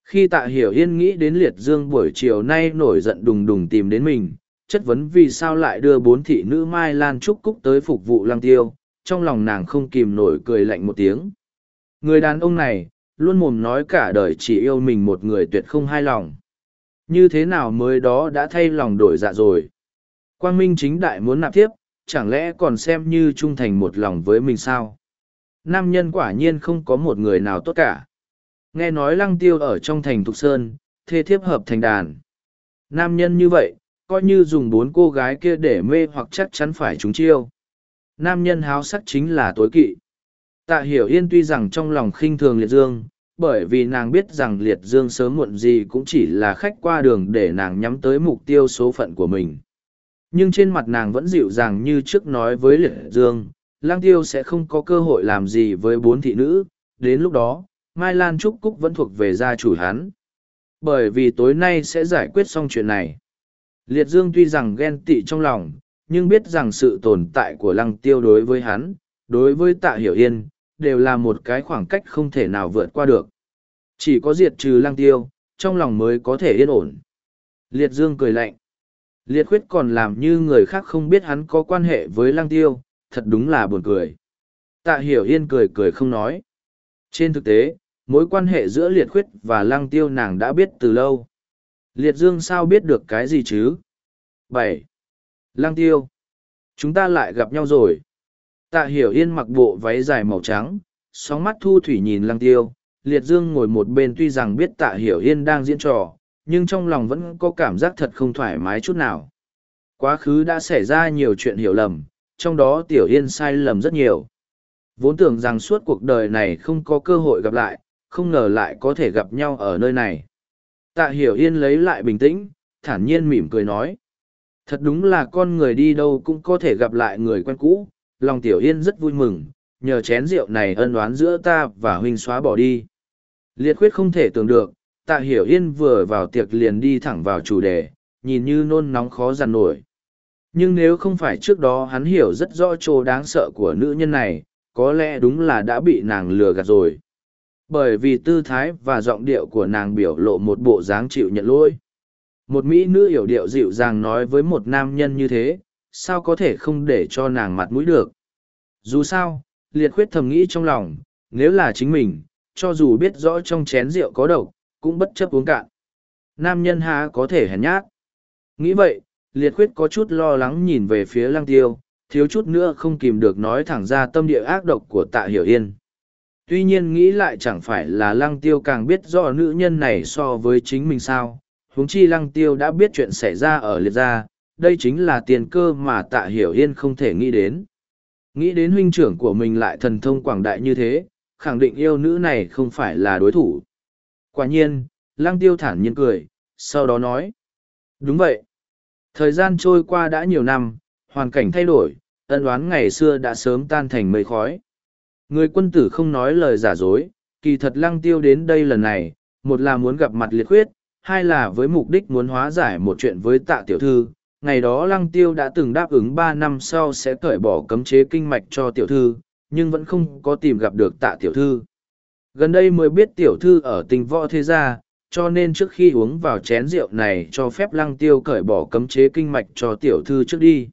Khi tạ hiểu yên nghĩ đến liệt dương buổi chiều nay nổi giận đùng đùng tìm đến mình, chất vấn vì sao lại đưa bốn thị nữ Mai Lan Trúc Cúc tới phục vụ lăng tiêu, trong lòng nàng không kìm nổi cười lạnh một tiếng. Người đàn ông này, luôn mồm nói cả đời chỉ yêu mình một người tuyệt không hai lòng. Như thế nào mới đó đã thay lòng đổi dạ rồi. Quang Minh chính đại muốn nạp tiếp, chẳng lẽ còn xem như trung thành một lòng với mình sao? nam nhân quả nhiên không có một người nào tốt cả. Nghe nói lăng tiêu ở trong thành Thục Sơn, thê thiếp hợp thành đàn. Nam nhân như vậy, coi như dùng bốn cô gái kia để mê hoặc chắc chắn phải chúng chiêu. Nam nhân háo sắc chính là tối kỵ. Tạ hiểu yên tuy rằng trong lòng khinh thường liệt dương, bởi vì nàng biết rằng liệt dương sớm muộn gì cũng chỉ là khách qua đường để nàng nhắm tới mục tiêu số phận của mình. Nhưng trên mặt nàng vẫn dịu dàng như trước nói với liệt dương, lang tiêu sẽ không có cơ hội làm gì với bốn thị nữ, đến lúc đó, Mai Lan Trúc Cúc vẫn thuộc về gia chủ hắn. Bởi vì tối nay sẽ giải quyết xong chuyện này. Liệt Dương tuy rằng ghen tị trong lòng, nhưng biết rằng sự tồn tại của lăng tiêu đối với hắn, đối với tạ hiểu yên, đều là một cái khoảng cách không thể nào vượt qua được. Chỉ có diệt trừ lăng tiêu, trong lòng mới có thể yên ổn. Liệt Dương cười lạnh. Liệt khuyết còn làm như người khác không biết hắn có quan hệ với lăng tiêu, thật đúng là buồn cười. Tạ hiểu yên cười cười không nói. Trên thực tế, mối quan hệ giữa liệt khuyết và lăng tiêu nàng đã biết từ lâu. Liệt dương sao biết được cái gì chứ? bảy Lăng tiêu. Chúng ta lại gặp nhau rồi. Tạ hiểu yên mặc bộ váy dài màu trắng, sóng mắt thu thủy nhìn lăng tiêu. Liệt dương ngồi một bên tuy rằng biết tạ hiểu yên đang diễn trò, nhưng trong lòng vẫn có cảm giác thật không thoải mái chút nào. Quá khứ đã xảy ra nhiều chuyện hiểu lầm, trong đó tiểu yên sai lầm rất nhiều. Vốn tưởng rằng suốt cuộc đời này không có cơ hội gặp lại, không ngờ lại có thể gặp nhau ở nơi này. Tạ hiểu yên lấy lại bình tĩnh, thản nhiên mỉm cười nói. Thật đúng là con người đi đâu cũng có thể gặp lại người quen cũ, lòng tiểu yên rất vui mừng, nhờ chén rượu này ân oán giữa ta và huynh xóa bỏ đi. Liệt khuyết không thể tưởng được, tạ hiểu yên vừa vào tiệc liền đi thẳng vào chủ đề, nhìn như nôn nóng khó dằn nổi. Nhưng nếu không phải trước đó hắn hiểu rất rõ chỗ đáng sợ của nữ nhân này, có lẽ đúng là đã bị nàng lừa gạt rồi bởi vì tư thái và giọng điệu của nàng biểu lộ một bộ dáng chịu nhận lỗi một mỹ nữ hiểu điệu dịu dàng nói với một nam nhân như thế sao có thể không để cho nàng mặt mũi được? Dù sao, liệt khuyết thầm nghĩ trong lòng, nếu là chính mình, cho dù biết rõ trong chén rượu có độc, cũng bất chấp uống cạn. Nam nhân há có thể hèn nhát? Nghĩ vậy, liệt khuyết có chút lo lắng nhìn về phía lăng tiêu, thiếu chút nữa không kìm được nói thẳng ra tâm địa ác độc của tạ hiểu yên. Tuy nhiên nghĩ lại chẳng phải là lăng tiêu càng biết rõ nữ nhân này so với chính mình sao? Huống chi lăng tiêu đã biết chuyện xảy ra ở liệt gia đây chính là tiền cơ mà tạ hiểu yên không thể nghĩ đến. Nghĩ đến huynh trưởng của mình lại thần thông quảng đại như thế khẳng định yêu nữ này không phải là đối thủ. Quả nhiên lăng tiêu thản nhiên cười sau đó nói đúng vậy. Thời gian trôi qua đã nhiều năm hoàn cảnh thay đổi ân đoán ngày xưa đã sớm tan thành mây khói. Người quân tử không nói lời giả dối, kỳ thật lăng tiêu đến đây lần này, một là muốn gặp mặt liệt khuyết, hai là với mục đích muốn hóa giải một chuyện với tạ tiểu thư. Ngày đó lăng tiêu đã từng đáp ứng ba năm sau sẽ cởi bỏ cấm chế kinh mạch cho tiểu thư, nhưng vẫn không có tìm gặp được tạ tiểu thư. Gần đây mới biết tiểu thư ở tình võ thế gia, cho nên trước khi uống vào chén rượu này cho phép lăng tiêu cởi bỏ cấm chế kinh mạch cho tiểu thư trước đi.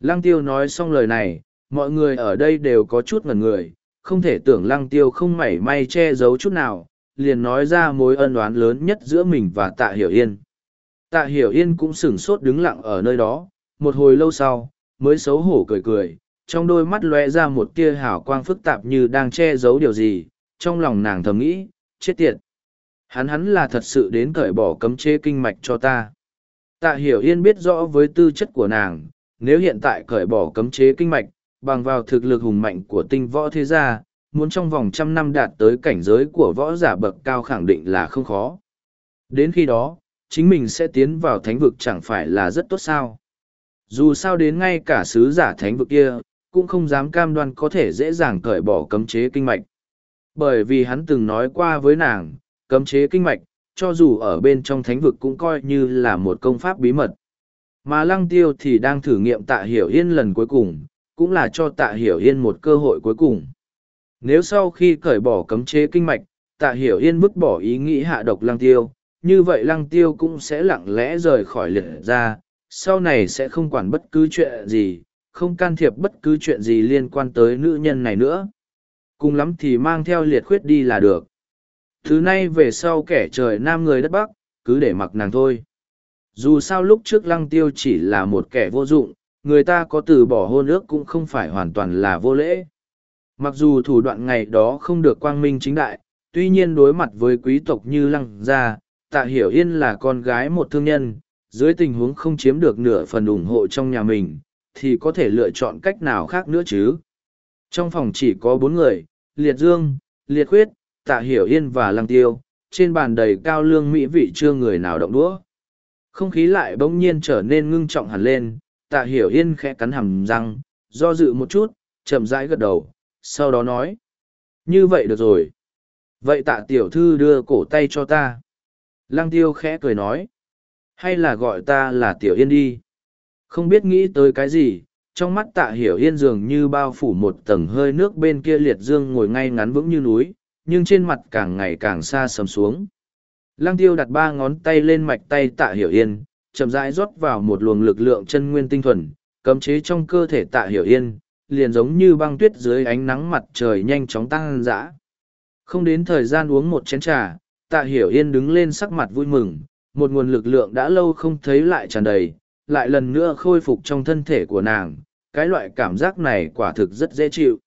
Lăng tiêu nói xong lời này, mọi người ở đây đều có chút ngẩn người, không thể tưởng lăng tiêu không mảy may che giấu chút nào, liền nói ra mối ân oán lớn nhất giữa mình và tạ hiểu yên. Tạ hiểu yên cũng sửng sốt đứng lặng ở nơi đó, một hồi lâu sau, mới xấu hổ cười cười, trong đôi mắt lóe ra một tia hào quang phức tạp như đang che giấu điều gì, trong lòng nàng thầm nghĩ, chết tiệt. Hắn hắn là thật sự đến cởi bỏ cấm chế kinh mạch cho ta. Tạ hiểu yên biết rõ với tư chất của nàng, nếu hiện tại cởi bỏ cấm chế kinh mạch, bằng vào thực lực hùng mạnh của tinh võ thế gia, muốn trong vòng trăm năm đạt tới cảnh giới của võ giả bậc cao khẳng định là không khó. Đến khi đó, chính mình sẽ tiến vào thánh vực chẳng phải là rất tốt sao. Dù sao đến ngay cả sứ giả thánh vực kia, cũng không dám cam đoan có thể dễ dàng cởi bỏ cấm chế kinh mạch. Bởi vì hắn từng nói qua với nàng, cấm chế kinh mạch, cho dù ở bên trong thánh vực cũng coi như là một công pháp bí mật. Mà lăng tiêu thì đang thử nghiệm tạ hiểu yên lần cuối cùng, cũng là cho tạ hiểu yên một cơ hội cuối cùng. Nếu sau khi cởi bỏ cấm chế kinh mạch, tạ hiểu yên vứt bỏ ý nghĩ hạ độc lăng tiêu, như vậy lăng tiêu cũng sẽ lặng lẽ rời khỏi liệt ra, sau này sẽ không quản bất cứ chuyện gì, không can thiệp bất cứ chuyện gì liên quan tới nữ nhân này nữa. Cùng lắm thì mang theo liệt khuyết đi là được. Thứ nay về sau kẻ trời nam người đất bắc, cứ để mặc nàng thôi. Dù sao lúc trước lăng tiêu chỉ là một kẻ vô dụng, người ta có từ bỏ hôn ước cũng không phải hoàn toàn là vô lễ. Mặc dù thủ đoạn ngày đó không được quang minh chính đại, tuy nhiên đối mặt với quý tộc như lăng gia, tạ hiểu yên là con gái một thương nhân, dưới tình huống không chiếm được nửa phần ủng hộ trong nhà mình, thì có thể lựa chọn cách nào khác nữa chứ. Trong phòng chỉ có bốn người, Liệt Dương, Liệt Khuyết, Tạ Hiểu Yên và Lăng Tiêu, trên bàn đầy cao lương mỹ vị chưa người nào động đũa. Không khí lại bỗng nhiên trở nên ngưng trọng hẳn lên, Tạ Hiểu Yên khẽ cắn hầm răng, do dự một chút, chậm rãi gật đầu, sau đó nói. Như vậy được rồi. Vậy tạ tiểu thư đưa cổ tay cho ta. Lăng tiêu khẽ cười nói. Hay là gọi ta là tiểu yên đi. Không biết nghĩ tới cái gì, trong mắt tạ hiểu yên dường như bao phủ một tầng hơi nước bên kia liệt dương ngồi ngay ngắn vững như núi, nhưng trên mặt càng ngày càng xa sầm xuống. Lăng tiêu đặt ba ngón tay lên mạch tay tạ hiểu yên, chậm rãi rót vào một luồng lực lượng chân nguyên tinh thuần, cấm chế trong cơ thể tạ hiểu yên, liền giống như băng tuyết dưới ánh nắng mặt trời nhanh chóng tăng dã. Không đến thời gian uống một chén trà, tạ hiểu yên đứng lên sắc mặt vui mừng, một nguồn lực lượng đã lâu không thấy lại tràn đầy, lại lần nữa khôi phục trong thân thể của nàng, cái loại cảm giác này quả thực rất dễ chịu.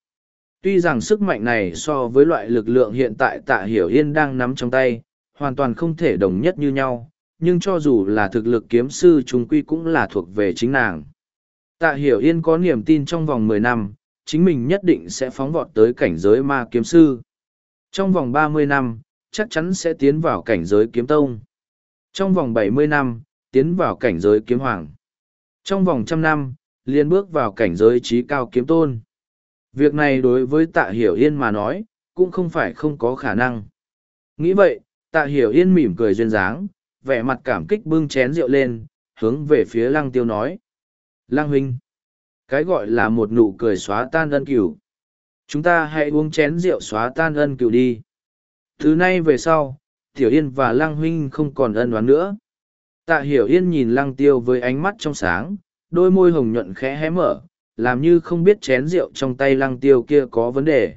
Tuy rằng sức mạnh này so với loại lực lượng hiện tại tạ hiểu yên đang nắm trong tay, hoàn toàn không thể đồng nhất như nhau, nhưng cho dù là thực lực kiếm sư chúng quy cũng là thuộc về chính nàng. Tạ hiểu yên có niềm tin trong vòng mười năm, chính mình nhất định sẽ phóng vọt tới cảnh giới ma kiếm sư. Trong vòng ba mươi năm, chắc chắn sẽ tiến vào cảnh giới kiếm tông. Trong vòng bảy mươi năm, tiến vào cảnh giới kiếm hoàng. Trong vòng trăm năm, liên bước vào cảnh giới trí cao kiếm tôn. Việc này đối với tạ hiểu yên mà nói, cũng không phải không có khả năng. Nghĩ vậy, tạ hiểu yên mỉm cười duyên dáng, vẻ mặt cảm kích bưng chén rượu lên, hướng về phía lăng tiêu nói. Lăng huynh, cái gọi là một nụ cười xóa tan ân cửu. Chúng ta hãy uống chén rượu xóa tan ân cửu đi. Từ nay về sau, Tiểu Yên và Lăng huynh không còn ân oán nữa. Tạ Hiểu Yên nhìn Lăng Tiêu với ánh mắt trong sáng, đôi môi hồng nhuận khẽ hé mở, làm như không biết chén rượu trong tay Lăng Tiêu kia có vấn đề.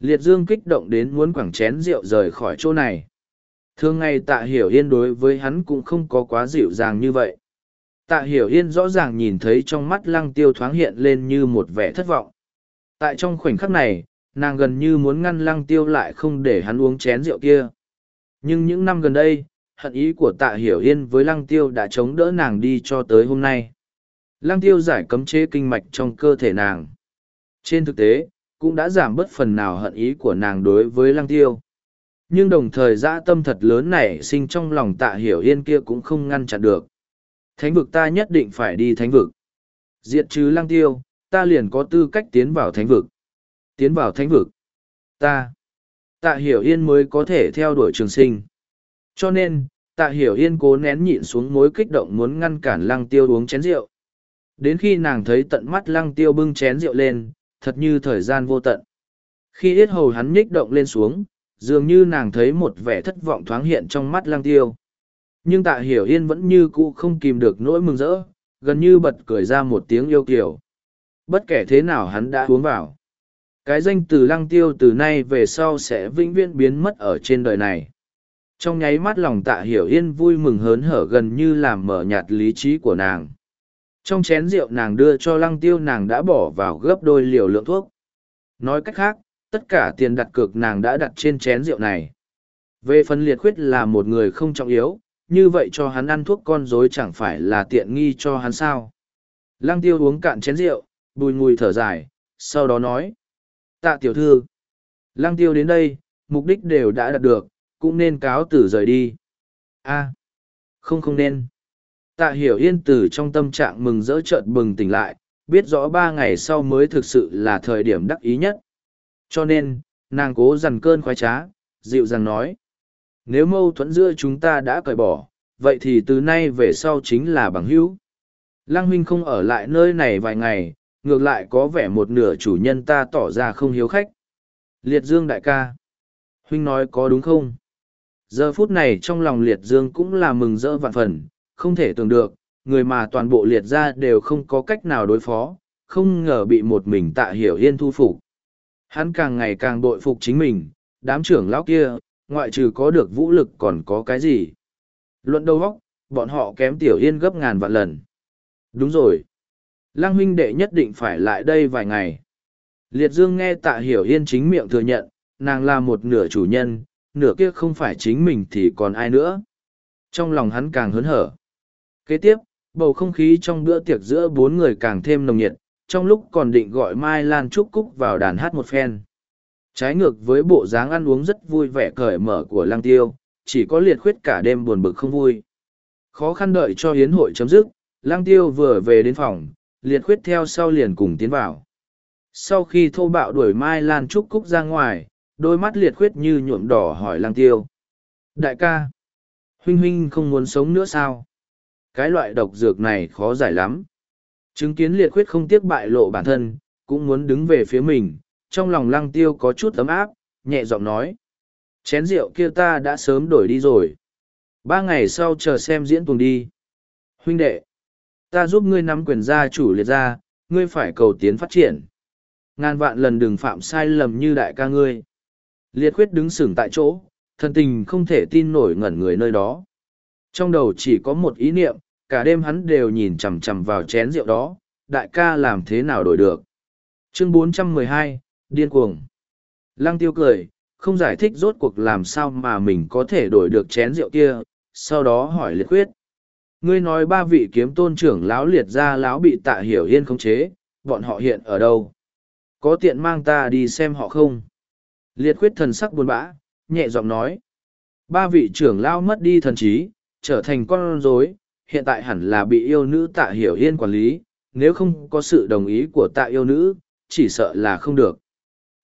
Liệt Dương kích động đến muốn quẳng chén rượu rời khỏi chỗ này. Thường ngày Tạ Hiểu Yên đối với hắn cũng không có quá dịu dàng như vậy. Tạ Hiểu Yên rõ ràng nhìn thấy trong mắt Lăng Tiêu thoáng hiện lên như một vẻ thất vọng. Tại trong khoảnh khắc này, nàng gần như muốn ngăn Lăng Tiêu lại không để hắn uống chén rượu kia. Nhưng những năm gần đây, hận ý của tạ hiểu yên với lăng tiêu đã chống đỡ nàng đi cho tới hôm nay. Lăng tiêu giải cấm chế kinh mạch trong cơ thể nàng. Trên thực tế, cũng đã giảm bớt phần nào hận ý của nàng đối với lăng tiêu. Nhưng đồng thời dã tâm thật lớn này sinh trong lòng tạ hiểu yên kia cũng không ngăn chặn được. Thánh vực ta nhất định phải đi thánh vực. Diệt trừ lăng tiêu, ta liền có tư cách tiến vào thánh vực. Tiến vào thánh vực. Ta. Tạ hiểu yên mới có thể theo đuổi trường sinh. Cho nên, tạ hiểu yên cố nén nhịn xuống mối kích động muốn ngăn cản lăng tiêu uống chén rượu. Đến khi nàng thấy tận mắt lăng tiêu bưng chén rượu lên, thật như thời gian vô tận. Khi yết hầu hắn nhích động lên xuống, dường như nàng thấy một vẻ thất vọng thoáng hiện trong mắt lăng tiêu. Nhưng tạ hiểu yên vẫn như cũ không kìm được nỗi mừng rỡ, gần như bật cười ra một tiếng yêu kiều. Bất kể thế nào hắn đã uống vào. Cái danh từ lăng tiêu từ nay về sau sẽ vĩnh viễn biến mất ở trên đời này. Trong nháy mắt lòng tạ hiểu yên vui mừng hớn hở gần như làm mở nhạt lý trí của nàng. Trong chén rượu nàng đưa cho lăng tiêu nàng đã bỏ vào gấp đôi liều lượng thuốc. Nói cách khác, tất cả tiền đặt cược nàng đã đặt trên chén rượu này. Về phần liệt khuyết là một người không trọng yếu, như vậy cho hắn ăn thuốc con rối chẳng phải là tiện nghi cho hắn sao. Lăng tiêu uống cạn chén rượu, bùi ngùi thở dài, sau đó nói. Tạ tiểu thư. Lăng tiêu đến đây, mục đích đều đã đạt được, cũng nên cáo tử rời đi. a không không nên. Tạ hiểu yên tử trong tâm trạng mừng rỡ chợt bừng tỉnh lại, biết rõ ba ngày sau mới thực sự là thời điểm đắc ý nhất. Cho nên, nàng cố dằn cơn khoái trá, dịu dàng nói. Nếu mâu thuẫn giữa chúng ta đã cởi bỏ, vậy thì từ nay về sau chính là bằng hữu. Lăng huynh không ở lại nơi này vài ngày, ngược lại có vẻ một nửa chủ nhân ta tỏ ra không hiếu khách. Liệt Dương đại ca. Huynh nói có đúng không? Giờ phút này trong lòng liệt dương cũng là mừng rỡ vạn phần, không thể tưởng được, người mà toàn bộ liệt ra đều không có cách nào đối phó, không ngờ bị một mình tạ hiểu yên thu phục. Hắn càng ngày càng bội phục chính mình, đám trưởng lão kia, ngoại trừ có được vũ lực còn có cái gì. Luận đầu góc, bọn họ kém tiểu yên gấp ngàn vạn lần. Đúng rồi. Lăng huynh đệ nhất định phải lại đây vài ngày. Liệt dương nghe tạ hiểu yên chính miệng thừa nhận, nàng là một nửa chủ nhân, nửa kia không phải chính mình thì còn ai nữa. Trong lòng hắn càng hớn hở. Kế tiếp, bầu không khí trong bữa tiệc giữa bốn người càng thêm nồng nhiệt, trong lúc còn định gọi Mai Lan Trúc Cúc vào đàn hát một phen. Trái ngược với bộ dáng ăn uống rất vui vẻ cởi mở của Lăng Tiêu, chỉ có liệt khuyết cả đêm buồn bực không vui. Khó khăn đợi cho hiến hội chấm dứt, Lăng Tiêu vừa về đến phòng, liệt khuyết theo sau liền cùng tiến vào. Sau khi thô bạo đuổi Mai Lan Trúc Cúc ra ngoài, đôi mắt liệt khuyết như nhuộm đỏ hỏi Lăng Tiêu. Đại ca, huynh huynh không muốn sống nữa sao? Cái loại độc dược này khó giải lắm. Chứng kiến liệt khuyết không tiếc bại lộ bản thân, cũng muốn đứng về phía mình, trong lòng lăng tiêu có chút ấm áp, nhẹ giọng nói. Chén rượu kia ta đã sớm đổi đi rồi. Ba ngày sau chờ xem diễn tuồng đi. Huynh đệ, ta giúp ngươi nắm quyền gia chủ liệt ra, ngươi phải cầu tiến phát triển. Ngàn vạn lần đừng phạm sai lầm như đại ca ngươi. Liệt khuyết đứng sừng tại chỗ, thần tình không thể tin nổi ngẩn người nơi đó. Trong đầu chỉ có một ý niệm, cả đêm hắn đều nhìn chằm chằm vào chén rượu đó, đại ca làm thế nào đổi được. Chương 412, Điên cuồng. Lăng tiêu cười, không giải thích rốt cuộc làm sao mà mình có thể đổi được chén rượu kia, sau đó hỏi liệt khuyết. Ngươi nói ba vị kiếm tôn trưởng lão liệt ra lão bị tạ hiểu yên khống chế, bọn họ hiện ở đâu? Có tiện mang ta đi xem họ không? Liệt khuyết thần sắc buồn bã, nhẹ giọng nói. Ba vị trưởng lão mất đi thần trí, trở thành con rối, hiện tại hẳn là bị yêu nữ tạ hiểu yên quản lý, nếu không có sự đồng ý của tạ yêu nữ, chỉ sợ là không được.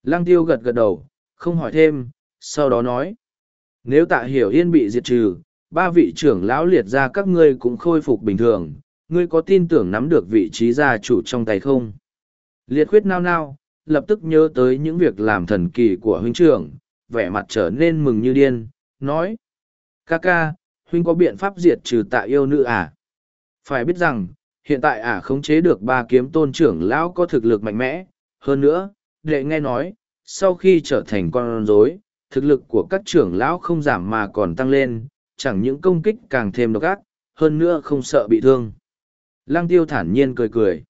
Lăng tiêu gật gật đầu, không hỏi thêm, sau đó nói. Nếu tạ hiểu yên bị diệt trừ, ba vị trưởng lão liệt ra các ngươi cũng khôi phục bình thường, ngươi có tin tưởng nắm được vị trí gia chủ trong tay không? Liệt khuyết nao nao, lập tức nhớ tới những việc làm thần kỳ của huynh trưởng, vẻ mặt trở nên mừng như điên, nói. Ca ca, huynh có biện pháp diệt trừ tạ yêu nữ à? Phải biết rằng, hiện tại ả à khống chế được ba kiếm tôn trưởng lão có thực lực mạnh mẽ, hơn nữa, đệ nghe nói, sau khi trở thành con rối, thực lực của các trưởng lão không giảm mà còn tăng lên, chẳng những công kích càng thêm độc ác, hơn nữa không sợ bị thương. Lăng tiêu thản nhiên cười cười.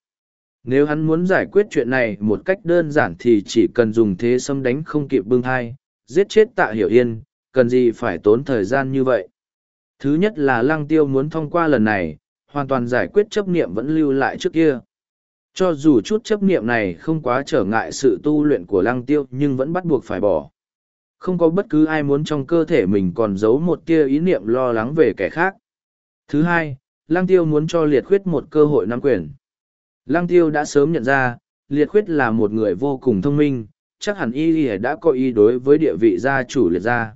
Nếu hắn muốn giải quyết chuyện này một cách đơn giản thì chỉ cần dùng thế xâm đánh không kịp bưng hai, giết chết tạ hiểu yên, cần gì phải tốn thời gian như vậy. Thứ nhất là lăng tiêu muốn thông qua lần này, hoàn toàn giải quyết chấp niệm vẫn lưu lại trước kia. Cho dù chút chấp niệm này không quá trở ngại sự tu luyện của lăng tiêu nhưng vẫn bắt buộc phải bỏ. Không có bất cứ ai muốn trong cơ thể mình còn giấu một tia ý niệm lo lắng về kẻ khác. Thứ hai, lăng tiêu muốn cho liệt khuyết một cơ hội nắm quyền. Lăng tiêu đã sớm nhận ra, liệt khuyết là một người vô cùng thông minh, chắc hẳn y đã có ý đối với địa vị gia chủ liệt gia.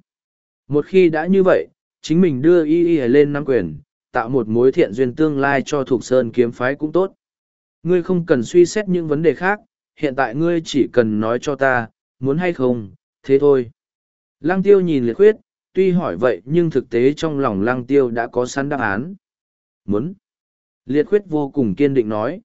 Một khi đã như vậy, chính mình đưa y lên nắm quyền, tạo một mối thiện duyên tương lai cho Thục Sơn kiếm phái cũng tốt. Ngươi không cần suy xét những vấn đề khác, hiện tại ngươi chỉ cần nói cho ta, muốn hay không, thế thôi. Lăng tiêu nhìn liệt khuyết, tuy hỏi vậy nhưng thực tế trong lòng lăng tiêu đã có sẵn đáp án. Muốn. Liệt khuyết vô cùng kiên định nói.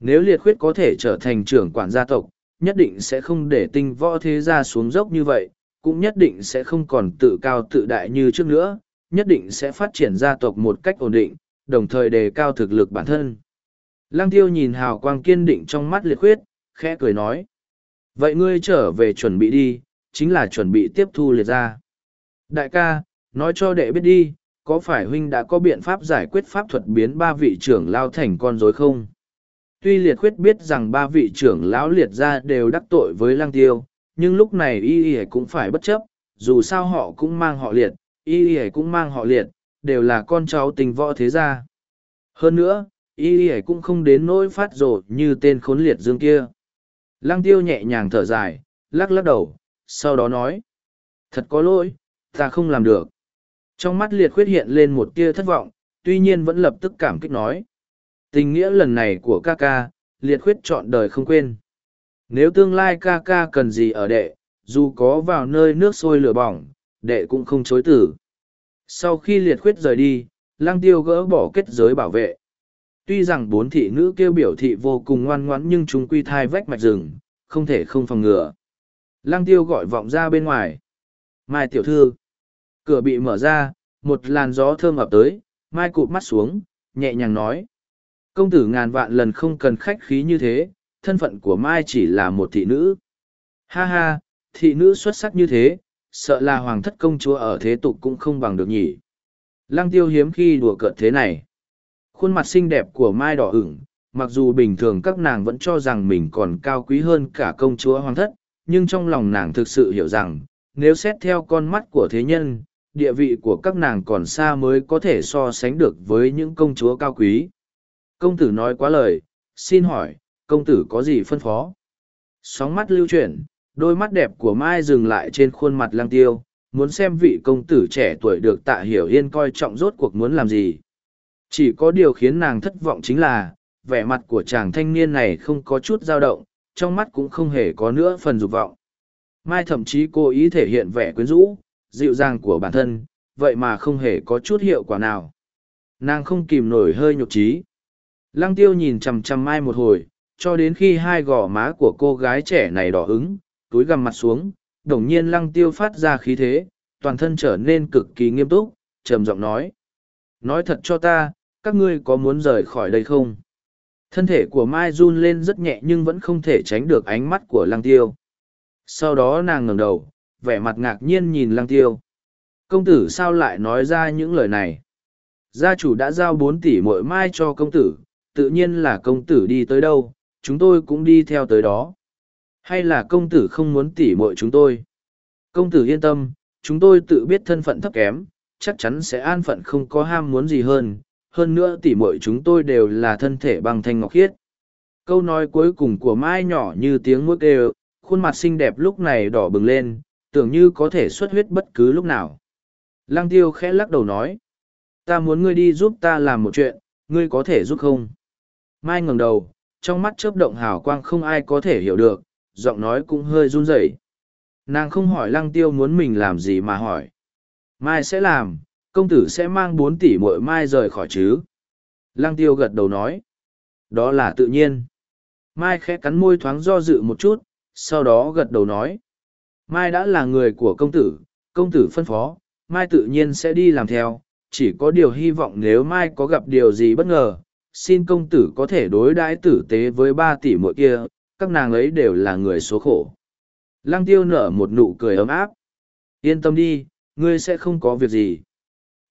Nếu liệt khuyết có thể trở thành trưởng quản gia tộc, nhất định sẽ không để tinh võ thế gia xuống dốc như vậy, cũng nhất định sẽ không còn tự cao tự đại như trước nữa, nhất định sẽ phát triển gia tộc một cách ổn định, đồng thời đề cao thực lực bản thân. Lăng tiêu nhìn hào quang kiên định trong mắt liệt khuyết, khẽ cười nói. Vậy ngươi trở về chuẩn bị đi, chính là chuẩn bị tiếp thu liệt ra. Đại ca, nói cho đệ biết đi, có phải huynh đã có biện pháp giải quyết pháp thuật biến ba vị trưởng lao thành con rối không? Tuy liệt khuyết biết rằng ba vị trưởng lão liệt ra đều đắc tội với lăng tiêu, nhưng lúc này y y cũng phải bất chấp, dù sao họ cũng mang họ liệt, y y cũng mang họ liệt, đều là con cháu tình võ thế gia. Hơn nữa, y y cũng không đến nỗi phát rồ như tên khốn liệt dương kia. Lăng tiêu nhẹ nhàng thở dài, lắc lắc đầu, sau đó nói. Thật có lỗi, ta không làm được. Trong mắt liệt khuyết hiện lên một tia thất vọng, tuy nhiên vẫn lập tức cảm kích nói. Tình nghĩa lần này của ca ca, liệt khuyết chọn đời không quên. Nếu tương lai ca ca cần gì ở đệ, dù có vào nơi nước sôi lửa bỏng, đệ cũng không chối tử. Sau khi liệt khuyết rời đi, lang tiêu gỡ bỏ kết giới bảo vệ. Tuy rằng bốn thị nữ kêu biểu thị vô cùng ngoan ngoãn nhưng chúng quy thai vách mạch rừng, không thể không phòng ngừa. Lang tiêu gọi vọng ra bên ngoài. Mai tiểu thư. Cửa bị mở ra, một làn gió thơm ập tới, Mai cụp mắt xuống, nhẹ nhàng nói. Công tử ngàn vạn lần không cần khách khí như thế, thân phận của Mai chỉ là một thị nữ. Ha ha, thị nữ xuất sắc như thế, sợ là hoàng thất công chúa ở thế tục cũng không bằng được nhỉ. Lăng tiêu hiếm khi đùa cợt thế này. Khuôn mặt xinh đẹp của Mai đỏ ửng, mặc dù bình thường các nàng vẫn cho rằng mình còn cao quý hơn cả công chúa hoàng thất, nhưng trong lòng nàng thực sự hiểu rằng, nếu xét theo con mắt của thế nhân, địa vị của các nàng còn xa mới có thể so sánh được với những công chúa cao quý. Công tử nói quá lời, xin hỏi, công tử có gì phân phó? Sóng mắt lưu chuyển, đôi mắt đẹp của Mai dừng lại trên khuôn mặt lang tiêu, muốn xem vị công tử trẻ tuổi được tạ hiểu yên coi trọng rốt cuộc muốn làm gì. Chỉ có điều khiến nàng thất vọng chính là, vẻ mặt của chàng thanh niên này không có chút dao động, trong mắt cũng không hề có nữa phần dục vọng. Mai thậm chí cố ý thể hiện vẻ quyến rũ, dịu dàng của bản thân, vậy mà không hề có chút hiệu quả nào. Nàng không kìm nổi hơi nhục trí. Lăng tiêu nhìn chằm chằm Mai một hồi, cho đến khi hai gò má của cô gái trẻ này đỏ ứng, túi gằm mặt xuống, đồng nhiên lăng tiêu phát ra khí thế, toàn thân trở nên cực kỳ nghiêm túc, trầm giọng nói. Nói thật cho ta, các ngươi có muốn rời khỏi đây không? Thân thể của Mai run lên rất nhẹ nhưng vẫn không thể tránh được ánh mắt của lăng tiêu. Sau đó nàng ngẩng đầu, vẻ mặt ngạc nhiên nhìn lăng tiêu. Công tử sao lại nói ra những lời này? Gia chủ đã giao bốn tỷ mỗi mai cho công tử, tự nhiên là công tử đi tới đâu, chúng tôi cũng đi theo tới đó. Hay là công tử không muốn tỉ muội chúng tôi? Công tử yên tâm, chúng tôi tự biết thân phận thấp kém, chắc chắn sẽ an phận không có ham muốn gì hơn. Hơn nữa tỉ muội chúng tôi đều là thân thể bằng thanh ngọc khiết. Câu nói cuối cùng của Mai nhỏ như tiếng mũi kêu, khuôn mặt xinh đẹp lúc này đỏ bừng lên, tưởng như có thể xuất huyết bất cứ lúc nào. Lăng tiêu khẽ lắc đầu nói. Ta muốn ngươi đi giúp ta làm một chuyện, ngươi có thể giúp không? Mai ngẩng đầu, trong mắt chớp động hào quang không ai có thể hiểu được, giọng nói cũng hơi run rẩy. Nàng không hỏi lăng tiêu muốn mình làm gì mà hỏi. Mai sẽ làm, công tử sẽ mang bốn tỷ mội mai rời khỏi chứ. Lăng tiêu gật đầu nói. Đó là tự nhiên. Mai khẽ cắn môi thoáng do dự một chút, sau đó gật đầu nói. Mai đã là người của công tử, công tử phân phó, Mai tự nhiên sẽ đi làm theo, chỉ có điều hy vọng nếu Mai có gặp điều gì bất ngờ, xin công tử có thể đối đãi tử tế với ba tỷ mỗi kia, các nàng ấy đều là người số khổ. Lăng tiêu nở một nụ cười ấm áp. Yên tâm đi, ngươi sẽ không có việc gì.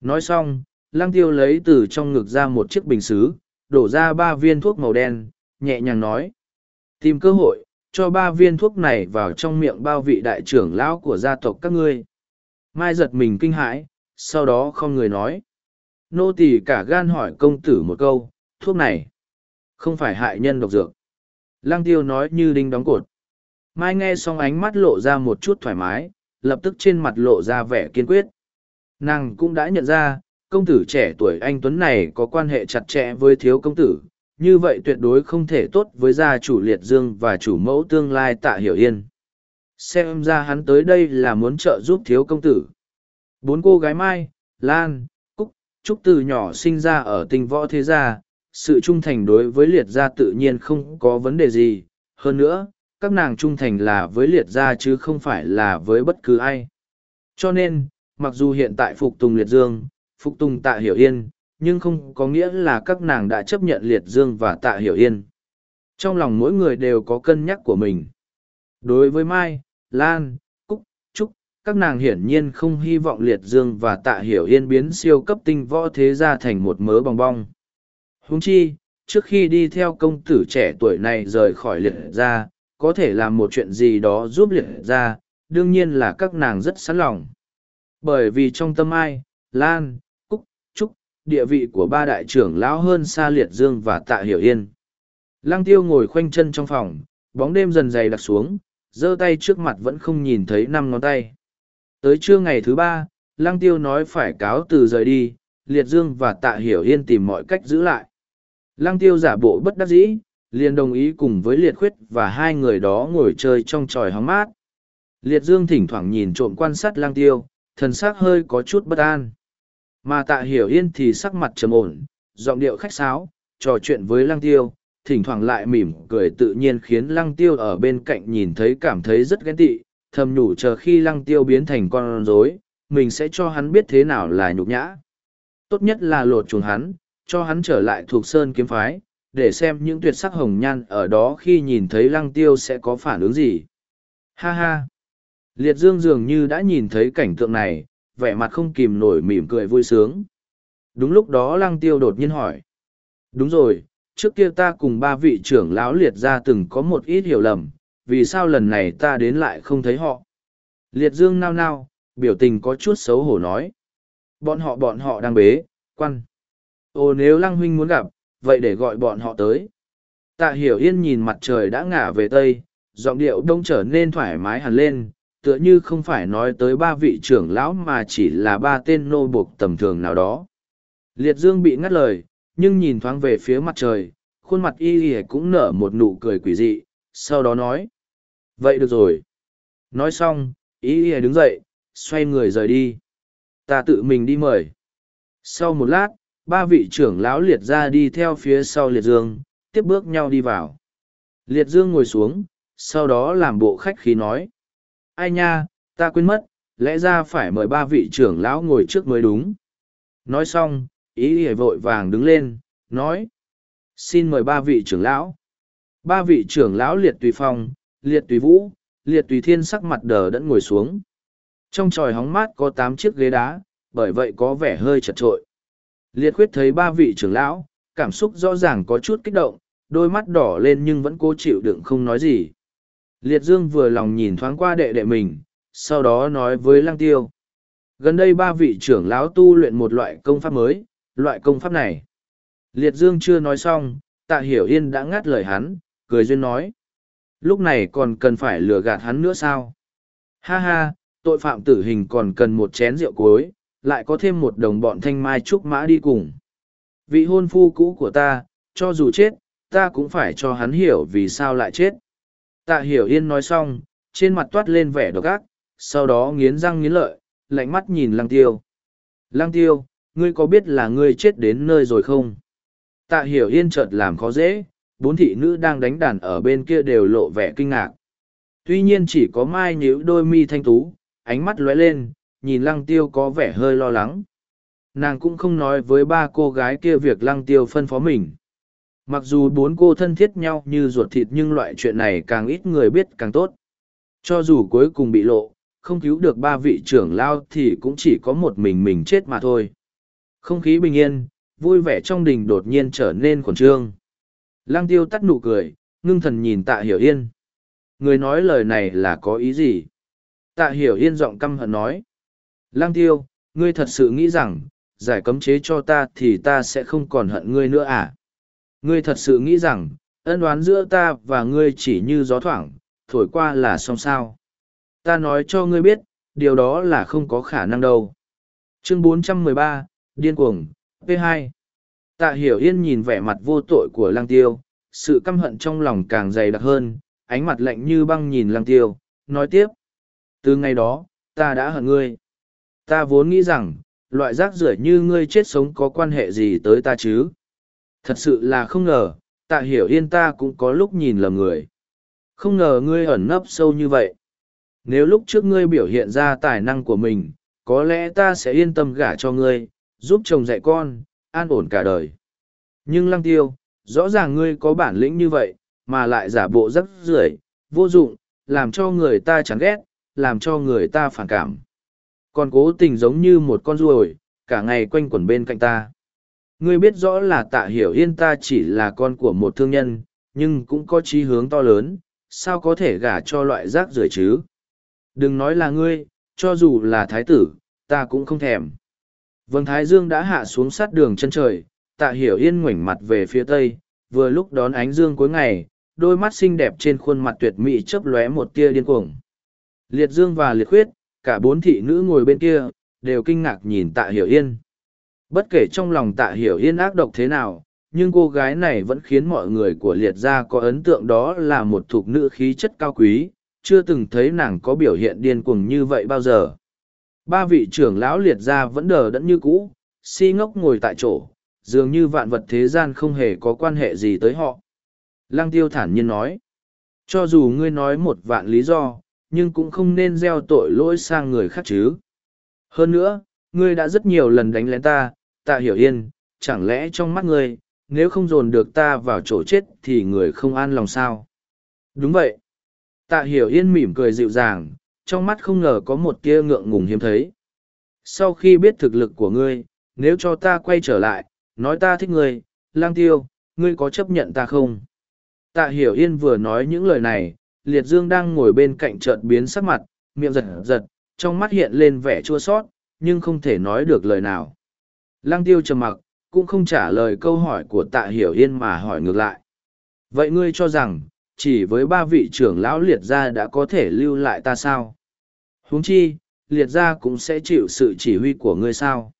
Nói xong, lăng tiêu lấy từ trong ngực ra một chiếc bình xứ, đổ ra ba viên thuốc màu đen, nhẹ nhàng nói. Tìm cơ hội, cho ba viên thuốc này vào trong miệng bao vị đại trưởng lão của gia tộc các ngươi. Mai giật mình kinh hãi, sau đó không người nói. Nô tỳ cả gan hỏi công tử một câu, thuốc này không phải hại nhân độc dược. Lăng tiêu nói như đinh đóng cột. Mai nghe xong ánh mắt lộ ra một chút thoải mái, lập tức trên mặt lộ ra vẻ kiên quyết. Nàng cũng đã nhận ra, công tử trẻ tuổi anh Tuấn này có quan hệ chặt chẽ với thiếu công tử, như vậy tuyệt đối không thể tốt với gia chủ liệt dương và chủ mẫu tương lai tạ hiểu yên. Xem ra hắn tới đây là muốn trợ giúp thiếu công tử. Bốn cô gái Mai, Lan, Cúc, Trúc từ nhỏ sinh ra ở tinh võ thế gia, sự trung thành đối với liệt gia tự nhiên không có vấn đề gì. Hơn nữa, các nàng trung thành là với liệt gia chứ không phải là với bất cứ ai. Cho nên, mặc dù hiện tại phục tùng liệt dương, phục tùng tạ hiểu yên, nhưng không có nghĩa là các nàng đã chấp nhận liệt dương và tạ hiểu yên. Trong lòng mỗi người đều có cân nhắc của mình. Đối với Mai, Lan, Cúc, Trúc, các nàng hiển nhiên không hy vọng liệt dương và tạ hiểu yên biến siêu cấp tinh võ thế gia thành một mớ bong bong. Huống chi, trước khi đi theo công tử trẻ tuổi này rời khỏi liệt gia, có thể làm một chuyện gì đó giúp liệt gia, đương nhiên là các nàng rất sẵn lòng. Bởi vì trong tâm ai, Lan, Cúc, Trúc, địa vị của ba đại trưởng lão hơn xa liệt dương và tạ hiểu yên. Lăng tiêu ngồi khoanh chân trong phòng, bóng đêm dần dày đặc xuống, giơ tay trước mặt vẫn không nhìn thấy năm ngón tay. Tới trưa ngày thứ ba, Lăng tiêu nói phải cáo từ rời đi, liệt dương và tạ hiểu yên tìm mọi cách giữ lại. Lăng tiêu giả bộ bất đắc dĩ, liền đồng ý cùng với liệt khuyết và hai người đó ngồi chơi trong tròi hóng mát. Liệt dương thỉnh thoảng nhìn trộm quan sát lăng tiêu, thần sắc hơi có chút bất an. Mà tạ hiểu yên thì sắc mặt trầm ổn, giọng điệu khách sáo, trò chuyện với lăng tiêu, thỉnh thoảng lại mỉm cười tự nhiên khiến lăng tiêu ở bên cạnh nhìn thấy cảm thấy rất ghen tị, thầm nhủ chờ khi lăng tiêu biến thành con rối, mình sẽ cho hắn biết thế nào là nhục nhã. Tốt nhất là lột chuồng hắn, cho hắn trở lại thuộc sơn kiếm phái, để xem những tuyệt sắc hồng nhan ở đó khi nhìn thấy lăng tiêu sẽ có phản ứng gì. Ha ha! Liệt dương dường như đã nhìn thấy cảnh tượng này, vẻ mặt không kìm nổi mỉm cười vui sướng. Đúng lúc đó lăng tiêu đột nhiên hỏi. Đúng rồi, trước kia ta cùng ba vị trưởng lão liệt ra từng có một ít hiểu lầm, vì sao lần này ta đến lại không thấy họ? Liệt dương nao nao, biểu tình có chút xấu hổ nói. Bọn họ bọn họ đang bế, quan. Ồ nếu lăng huynh muốn gặp, vậy để gọi bọn họ tới. Tạ hiểu yên nhìn mặt trời đã ngả về tây, giọng điệu đông trở nên thoải mái hẳn lên, tựa như không phải nói tới ba vị trưởng lão mà chỉ là ba tên nô buộc tầm thường nào đó. Liệt dương bị ngắt lời, nhưng nhìn thoáng về phía mặt trời, khuôn mặt y y cũng nở một nụ cười quỷ dị, sau đó nói. Vậy được rồi. Nói xong, y y đứng dậy, xoay người rời đi. Ta tự mình đi mời. Sau một lát, ba vị trưởng lão liệt ra đi theo phía sau liệt dương, tiếp bước nhau đi vào. Liệt dương ngồi xuống, sau đó làm bộ khách khí nói. Ai nha, ta quên mất, lẽ ra phải mời ba vị trưởng lão ngồi trước mới đúng. Nói xong, ý hề vội vàng đứng lên, nói. Xin mời ba vị trưởng lão. Ba vị trưởng lão liệt tùy phong, liệt tùy vũ, liệt tùy thiên sắc mặt đờ đẫn ngồi xuống. Trong tròi hóng mát có tám chiếc ghế đá, bởi vậy có vẻ hơi chật trội. Liệt khuyết thấy ba vị trưởng lão, cảm xúc rõ ràng có chút kích động, đôi mắt đỏ lên nhưng vẫn cố chịu đựng không nói gì. Liệt dương vừa lòng nhìn thoáng qua đệ đệ mình, sau đó nói với lăng tiêu. Gần đây ba vị trưởng lão tu luyện một loại công pháp mới, loại công pháp này. Liệt dương chưa nói xong, tạ hiểu yên đã ngắt lời hắn, cười duyên nói. Lúc này còn cần phải lừa gạt hắn nữa sao? Ha ha, tội phạm tử hình còn cần một chén rượu cuối, lại có thêm một đồng bọn thanh mai trúc mã đi cùng. Vị hôn phu cũ của ta, cho dù chết, ta cũng phải cho hắn hiểu vì sao lại chết. Tạ hiểu yên nói xong, trên mặt toát lên vẻ độc ác, sau đó nghiến răng nghiến lợi, lạnh mắt nhìn lăng tiêu. Lăng tiêu, ngươi có biết là ngươi chết đến nơi rồi không? Tạ hiểu yên chợt làm khó dễ, bốn thị nữ đang đánh đàn ở bên kia đều lộ vẻ kinh ngạc. Tuy nhiên chỉ có mai nhíu đôi mi thanh tú, ánh mắt lóe lên, nhìn lăng tiêu có vẻ hơi lo lắng. Nàng cũng không nói với ba cô gái kia việc lăng tiêu phân phó mình. Mặc dù bốn cô thân thiết nhau như ruột thịt nhưng loại chuyện này càng ít người biết càng tốt. Cho dù cuối cùng bị lộ, không cứu được ba vị trưởng lao thì cũng chỉ có một mình mình chết mà thôi. Không khí bình yên, vui vẻ trong đình đột nhiên trở nên khẩn trương. Lang tiêu tắt nụ cười, ngưng thần nhìn tạ hiểu yên. Người nói lời này là có ý gì? Tạ hiểu yên giọng căm hận nói. Lang tiêu, ngươi thật sự nghĩ rằng, giải cấm chế cho ta thì ta sẽ không còn hận ngươi nữa à? Ngươi thật sự nghĩ rằng, ân đoán giữa ta và ngươi chỉ như gió thoảng, thổi qua là xong sao. Ta nói cho ngươi biết, điều đó là không có khả năng đâu. Chương 413, Điên cuồng, P2 Tạ Hiểu Yên nhìn vẻ mặt vô tội của Lang Tiêu, sự căm hận trong lòng càng dày đặc hơn, ánh mặt lạnh như băng nhìn Lang Tiêu, nói tiếp. Từ ngày đó, ta đã hận ngươi. Ta vốn nghĩ rằng, loại rác rưởi như ngươi chết sống có quan hệ gì tới ta chứ? Thật sự là không ngờ, tạ hiểu yên ta cũng có lúc nhìn lầm người. Không ngờ ngươi ẩn nấp sâu như vậy. Nếu lúc trước ngươi biểu hiện ra tài năng của mình, có lẽ ta sẽ yên tâm gả cho ngươi, giúp chồng dạy con, an ổn cả đời. Nhưng lăng tiêu, rõ ràng ngươi có bản lĩnh như vậy, mà lại giả bộ rắc rưởi, vô dụng, làm cho người ta chán ghét, làm cho người ta phản cảm. Còn cố tình giống như một con ruồi, cả ngày quanh quẩn bên cạnh ta. Ngươi biết rõ là tạ hiểu yên ta chỉ là con của một thương nhân, nhưng cũng có chí hướng to lớn, sao có thể gả cho loại rác rưởi chứ? Đừng nói là ngươi, cho dù là thái tử, ta cũng không thèm. Vâng Thái Dương đã hạ xuống sát đường chân trời, tạ hiểu yên ngoảnh mặt về phía tây, vừa lúc đón ánh dương cuối ngày, đôi mắt xinh đẹp trên khuôn mặt tuyệt mỹ chớp lóe một tia điên cuồng. Liệt Dương và Liệt Khuyết, cả bốn thị nữ ngồi bên kia, đều kinh ngạc nhìn tạ hiểu yên. Bất kể trong lòng tạ hiểu yên ác độc thế nào, nhưng cô gái này vẫn khiến mọi người của liệt gia có ấn tượng đó là một thục nữ khí chất cao quý, chưa từng thấy nàng có biểu hiện điên cuồng như vậy bao giờ. Ba vị trưởng lão liệt gia vẫn đờ đẫn như cũ, si ngốc ngồi tại chỗ, dường như vạn vật thế gian không hề có quan hệ gì tới họ. Lăng tiêu thản nhiên nói, cho dù ngươi nói một vạn lý do, nhưng cũng không nên gieo tội lỗi sang người khác chứ. Hơn nữa, ngươi đã rất nhiều lần đánh lén ta, tạ hiểu yên, chẳng lẽ trong mắt ngươi, nếu không dồn được ta vào chỗ chết thì người không an lòng sao. Đúng vậy. Tạ hiểu yên mỉm cười dịu dàng, trong mắt không ngờ có một tia ngượng ngùng hiếm thấy. Sau khi biết thực lực của ngươi, nếu cho ta quay trở lại, nói ta thích ngươi, lang tiêu, ngươi có chấp nhận ta không? Tạ hiểu yên vừa nói những lời này, liệt dương đang ngồi bên cạnh chợt biến sắc mặt, miệng giật giật, trong mắt hiện lên vẻ chua sót, nhưng không thể nói được lời nào. Lăng tiêu trầm mặc, cũng không trả lời câu hỏi của tạ hiểu yên mà hỏi ngược lại. Vậy ngươi cho rằng, chỉ với ba vị trưởng lão liệt gia đã có thể lưu lại ta sao? huống chi, liệt gia cũng sẽ chịu sự chỉ huy của ngươi sao?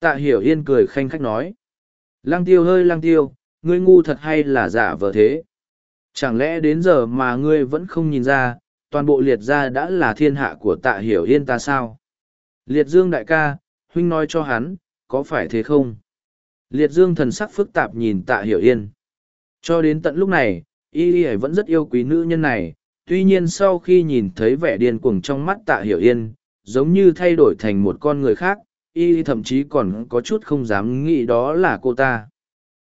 Tạ hiểu yên cười khanh khách nói. Lăng tiêu hơi lăng tiêu, ngươi ngu thật hay là giả vờ thế? Chẳng lẽ đến giờ mà ngươi vẫn không nhìn ra, toàn bộ liệt gia đã là thiên hạ của tạ hiểu yên ta sao? Liệt dương đại ca, huynh nói cho hắn, có phải thế không? Liệt dương thần sắc phức tạp nhìn tạ hiểu yên. Cho đến tận lúc này, y y vẫn rất yêu quý nữ nhân này, tuy nhiên sau khi nhìn thấy vẻ điên cuồng trong mắt tạ hiểu yên, giống như thay đổi thành một con người khác, y thậm chí còn có chút không dám nghĩ đó là cô ta.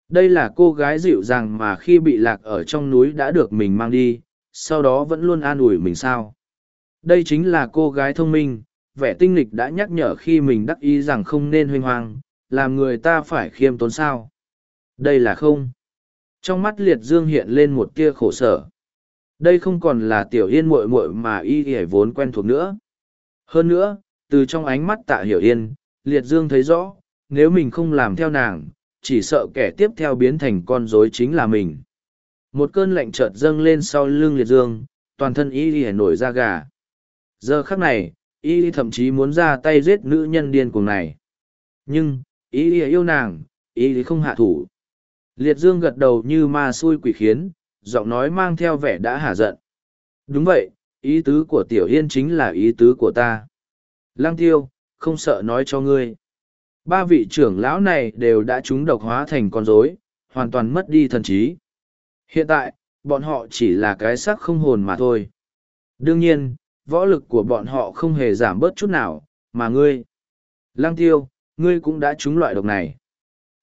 Đây là cô gái dịu dàng mà khi bị lạc ở trong núi đã được mình mang đi, sau đó vẫn luôn an ủi mình sao. Đây chính là cô gái thông minh, vẻ tinh lịch đã nhắc nhở khi mình đắc ý rằng không nên hoanh hoang, làm người ta phải khiêm tốn sao. Đây là không. Trong mắt liệt dương hiện lên một tia khổ sở. Đây không còn là tiểu yên muội muội mà y y vốn quen thuộc nữa. Hơn nữa, từ trong ánh mắt tạ hiểu yên, liệt dương thấy rõ, nếu mình không làm theo nàng, chỉ sợ kẻ tiếp theo biến thành con rối chính là mình. Một cơn lạnh chợt dâng lên sau lưng liệt dương, toàn thân y y nổi da gà. Giờ khắc này, y thậm chí muốn ra tay giết nữ nhân điên cuồng này. Nhưng, y yêu nàng, y không hạ thủ. Liệt dương gật đầu như ma xui quỷ khiến, giọng nói mang theo vẻ đã hả giận. Đúng vậy, ý tứ của tiểu yên chính là ý tứ của ta. Lăng tiêu, không sợ nói cho ngươi. Ba vị trưởng lão này đều đã trúng độc hóa thành con rối, hoàn toàn mất đi thần trí. Hiện tại, bọn họ chỉ là cái xác không hồn mà thôi. Đương nhiên, võ lực của bọn họ không hề giảm bớt chút nào, mà ngươi. Lăng tiêu, ngươi cũng đã trúng loại độc này.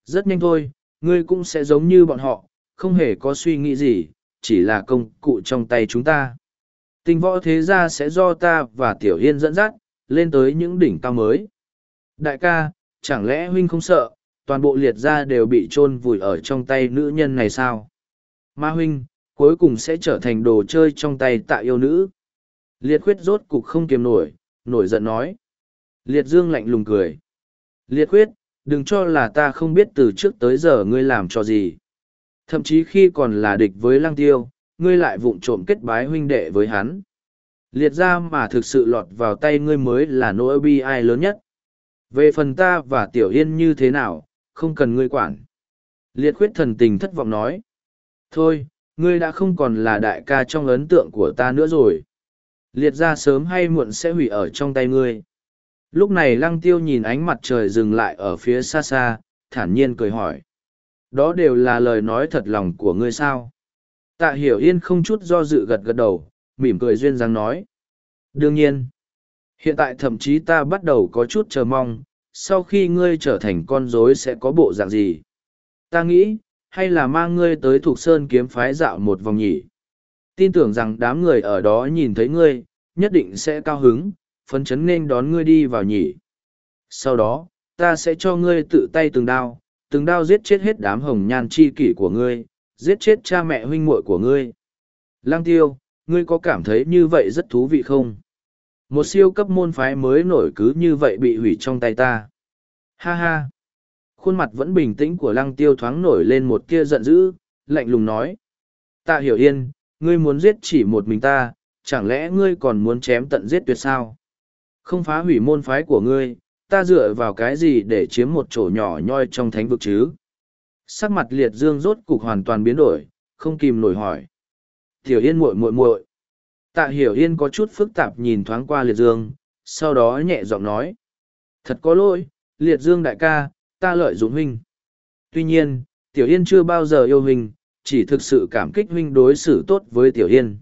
Rất nhanh thôi, ngươi cũng sẽ giống như bọn họ, không hề có suy nghĩ gì, chỉ là công cụ trong tay chúng ta. Tình võ thế gia sẽ do ta và Tiểu Yên dẫn dắt, lên tới những đỉnh cao mới. Đại ca, chẳng lẽ huynh không sợ, toàn bộ liệt gia đều bị chôn vùi ở trong tay nữ nhân này sao? Ma huynh, cuối cùng sẽ trở thành đồ chơi trong tay tạ yêu nữ. Liệt khuyết rốt cục không kiềm nổi, nổi giận nói. Liệt dương lạnh lùng cười. Liệt khuyết, đừng cho là ta không biết từ trước tới giờ ngươi làm cho gì. Thậm chí khi còn là địch với lăng tiêu, ngươi lại vụng trộm kết bái huynh đệ với hắn. Liệt ra mà thực sự lọt vào tay ngươi mới là nỗi bi ai lớn nhất. Về phần ta và Tiểu Yên như thế nào, không cần ngươi quản. Liệt khuyết thần tình thất vọng nói. Thôi, ngươi đã không còn là đại ca trong ấn tượng của ta nữa rồi. Liệt ra sớm hay muộn sẽ hủy ở trong tay ngươi. Lúc này lăng tiêu nhìn ánh mặt trời dừng lại ở phía xa xa, thản nhiên cười hỏi. Đó đều là lời nói thật lòng của ngươi sao? Tạ hiểu yên không chút do dự gật gật đầu, mỉm cười duyên dáng nói. Đương nhiên, hiện tại thậm chí ta bắt đầu có chút chờ mong, sau khi ngươi trở thành con rối sẽ có bộ dạng gì? Ta nghĩ, hay là mang ngươi tới thuộc sơn kiếm phái dạo một vòng nhỉ? Tin tưởng rằng đám người ở đó nhìn thấy ngươi, nhất định sẽ cao hứng, phấn chấn nên đón ngươi đi vào nhỉ. Sau đó, ta sẽ cho ngươi tự tay từng đao, từng đao giết chết hết đám hồng nhan chi kỷ của ngươi, giết chết cha mẹ huynh muội của ngươi. lang tiêu, ngươi có cảm thấy như vậy rất thú vị không? Một siêu cấp môn phái mới nổi cứ như vậy bị hủy trong tay ta. Ha ha! Khuôn mặt vẫn bình tĩnh của lăng tiêu thoáng nổi lên một tia giận dữ, lạnh lùng nói. Tạ hiểu yên, ngươi muốn giết chỉ một mình ta, chẳng lẽ ngươi còn muốn chém tận giết tuyệt sao? Không phá hủy môn phái của ngươi, ta dựa vào cái gì để chiếm một chỗ nhỏ nhoi trong thánh vực chứ? Sắc mặt liệt dương rốt cục hoàn toàn biến đổi, không kìm nổi hỏi. Tiểu Yên muội muội muội. Tạ Hiểu Yên có chút phức tạp nhìn thoáng qua liệt dương, sau đó nhẹ giọng nói. Thật có lỗi, liệt dương đại ca, ta lợi dụng huynh. Tuy nhiên, Tiểu Yên chưa bao giờ yêu huynh, chỉ thực sự cảm kích huynh đối xử tốt với Tiểu Yên.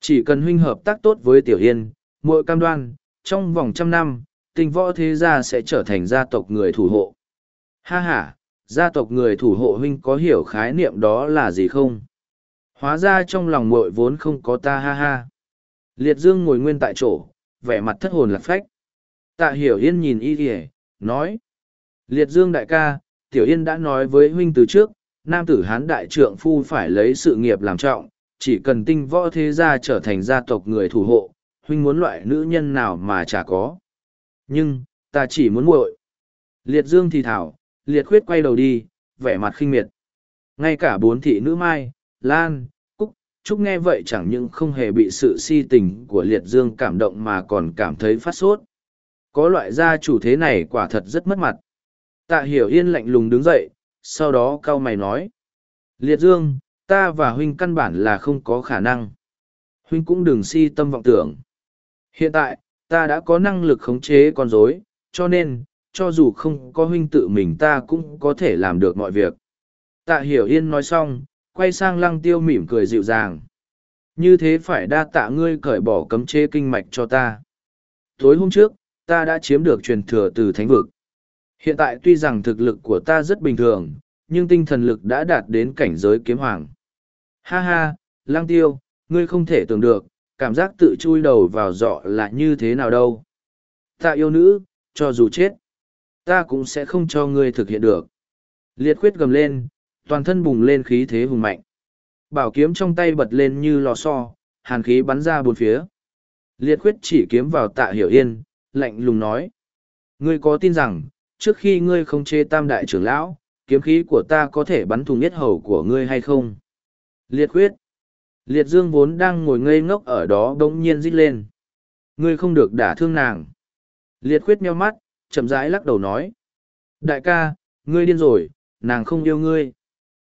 Chỉ cần huynh hợp tác tốt với Tiểu Yên, muội cam đoan, trong vòng trăm năm, tình võ thế gia sẽ trở thành gia tộc người thủ hộ. Ha ha, gia tộc người thủ hộ huynh có hiểu khái niệm đó là gì không? Hóa ra trong lòng muội vốn không có ta ha ha. Liệt dương ngồi nguyên tại chỗ, vẻ mặt thất hồn lạc phách. Tạ hiểu yên nhìn y kìa, nói. Liệt dương đại ca, tiểu yên đã nói với huynh từ trước, nam tử hán đại trượng phu phải lấy sự nghiệp làm trọng, chỉ cần tinh võ thế gia trở thành gia tộc người thủ hộ, huynh muốn loại nữ nhân nào mà chả có. Nhưng, ta chỉ muốn muội. Liệt dương thì thảo, liệt khuyết quay đầu đi, vẻ mặt khinh miệt. Ngay cả bốn thị nữ mai, lan, cúc, trúc nghe vậy chẳng những không hề bị sự si tình của liệt dương cảm động mà còn cảm thấy phát sốt. Có loại gia chủ thế này quả thật rất mất mặt. Tạ hiểu yên lạnh lùng đứng dậy, sau đó cau mày nói. Liệt dương, ta và huynh căn bản là không có khả năng. Huynh cũng đừng si tâm vọng tưởng. Hiện tại, ta đã có năng lực khống chế con rối, cho nên, cho dù không có huynh tự mình ta cũng có thể làm được mọi việc. Tạ hiểu yên nói xong, quay sang lăng tiêu mỉm cười dịu dàng. Như thế phải đa tạ ngươi cởi bỏ cấm chế kinh mạch cho ta. Tối hôm trước, ta đã chiếm được truyền thừa từ thánh vực. Hiện tại tuy rằng thực lực của ta rất bình thường, nhưng tinh thần lực đã đạt đến cảnh giới kiếm hoàng. Ha ha, lang tiêu, ngươi không thể tưởng được, cảm giác tự chui đầu vào dọ là như thế nào đâu. Ta yêu nữ, cho dù chết, ta cũng sẽ không cho ngươi thực hiện được. Liệt khuyết gầm lên, toàn thân bùng lên khí thế hùng mạnh. Bảo kiếm trong tay bật lên như lò xo, hàn khí bắn ra bốn phía. Liệt khuyết chỉ kiếm vào tạ hiểu yên, lạnh lùng nói. Ngươi có tin rằng, trước khi ngươi không chê tam đại trưởng lão, kiếm khí của ta có thể bắn thùng nhất hầu của ngươi hay không? Liệt khuyết. Liệt dương vốn đang ngồi ngây ngốc ở đó bỗng nhiên rít lên. Ngươi không được đả thương nàng. Liệt khuyết meo mắt, chậm rãi lắc đầu nói. Đại ca, ngươi điên rồi, nàng không yêu ngươi.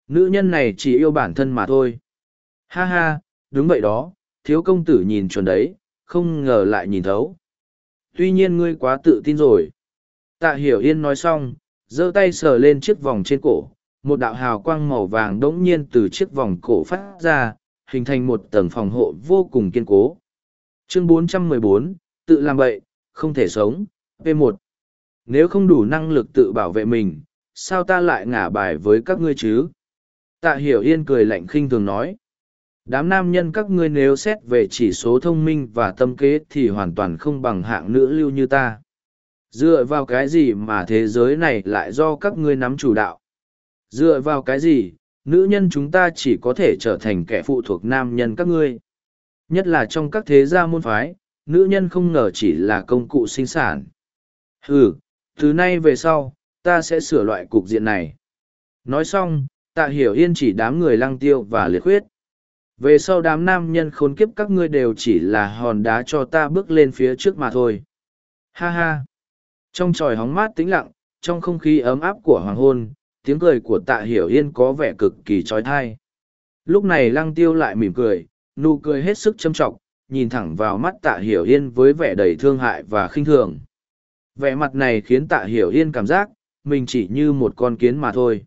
Nữ nhân này chỉ yêu bản thân mà thôi. Ha ha, đúng vậy đó, thiếu công tử nhìn chuẩn đấy, không ngờ lại nhìn thấu. Tuy nhiên ngươi quá tự tin rồi. Tạ hiểu yên nói xong, giơ tay sờ lên chiếc vòng trên cổ, một đạo hào quang màu vàng đống nhiên từ chiếc vòng cổ phát ra, hình thành một tầng phòng hộ vô cùng kiên cố. Chương 414, tự làm bậy, không thể sống, P1. Nếu không đủ năng lực tự bảo vệ mình, sao ta lại ngả bài với các ngươi chứ? Tạ hiểu yên cười lạnh khinh thường nói. Đám nam nhân các ngươi nếu xét về chỉ số thông minh và tâm kế thì hoàn toàn không bằng hạng nữ lưu như ta. Dựa vào cái gì mà thế giới này lại do các ngươi nắm chủ đạo? Dựa vào cái gì, nữ nhân chúng ta chỉ có thể trở thành kẻ phụ thuộc nam nhân các ngươi. Nhất là trong các thế gia môn phái, nữ nhân không ngờ chỉ là công cụ sinh sản. Ừ, từ nay về sau, ta sẽ sửa loại cục diện này. Nói xong, tạ hiểu yên chỉ đám người lăng tiêu và liệt khuyết. Về sau đám nam nhân khốn kiếp các ngươi đều chỉ là hòn đá cho ta bước lên phía trước mà thôi. Ha ha! Trong tròi hóng mát tĩnh lặng, trong không khí ấm áp của hoàng hôn, tiếng cười của tạ hiểu yên có vẻ cực kỳ trói thai. Lúc này lăng tiêu lại mỉm cười, nụ cười hết sức châm trọng, nhìn thẳng vào mắt tạ hiểu yên với vẻ đầy thương hại và khinh thường. Vẻ mặt này khiến tạ hiểu yên cảm giác, mình chỉ như một con kiến mà thôi.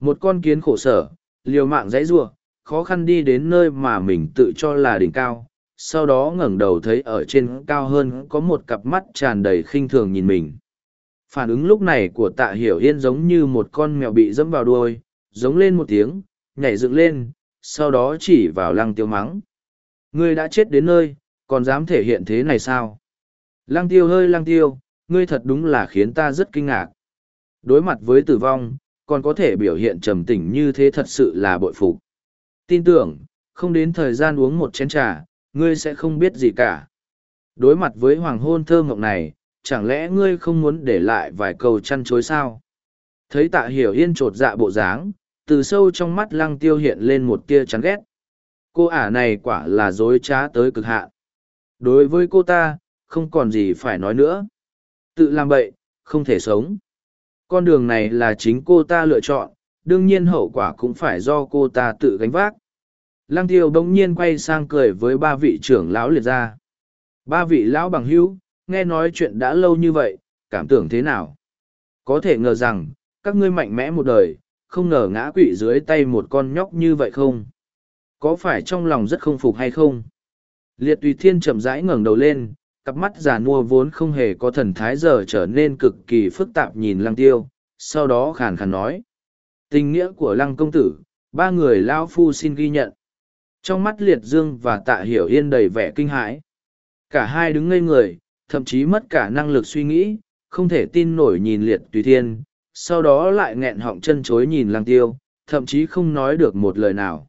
Một con kiến khổ sở, liều mạng dãy rua, khó khăn đi đến nơi mà mình tự cho là đỉnh cao, sau đó ngẩng đầu thấy ở trên cao hơn có một cặp mắt tràn đầy khinh thường nhìn mình. Phản ứng lúc này của tạ hiểu yên giống như một con mèo bị dẫm vào đuôi, giống lên một tiếng, nhảy dựng lên, sau đó chỉ vào lăng tiêu mắng. Ngươi đã chết đến nơi, còn dám thể hiện thế này sao? Lăng tiêu hơi lăng tiêu, ngươi thật đúng là khiến ta rất kinh ngạc. Đối mặt với tử vong, còn có thể biểu hiện trầm tĩnh như thế thật sự là bội phục. Tin tưởng, không đến thời gian uống một chén trà, ngươi sẽ không biết gì cả. Đối mặt với hoàng hôn thơ mộng này, chẳng lẽ ngươi không muốn để lại vài câu chăn chối sao? Thấy tạ hiểu yên trột dạ bộ dáng, từ sâu trong mắt lăng tiêu hiện lên một tia chán ghét. Cô ả này quả là dối trá tới cực hạn. Đối với cô ta, không còn gì phải nói nữa. Tự làm bậy, không thể sống. Con đường này là chính cô ta lựa chọn, đương nhiên hậu quả cũng phải do cô ta tự gánh vác. Lăng tiêu bỗng nhiên quay sang cười với ba vị trưởng lão liệt ra. Ba vị lão bằng hữu, nghe nói chuyện đã lâu như vậy, cảm tưởng thế nào? Có thể ngờ rằng, các ngươi mạnh mẽ một đời, không ngờ ngã quỵ dưới tay một con nhóc như vậy không? Có phải trong lòng rất không phục hay không? Liệt tùy thiên chậm rãi ngẩng đầu lên, cặp mắt già nua vốn không hề có thần thái giờ trở nên cực kỳ phức tạp nhìn lăng tiêu, sau đó khàn khàn nói. Tình nghĩa của lăng công tử, ba người lao phu xin ghi nhận. Trong mắt liệt dương và tạ hiểu yên đầy vẻ kinh hãi. Cả hai đứng ngây người, thậm chí mất cả năng lực suy nghĩ, không thể tin nổi nhìn liệt tùy thiên, sau đó lại nghẹn họng chân chối nhìn lăng tiêu, thậm chí không nói được một lời nào.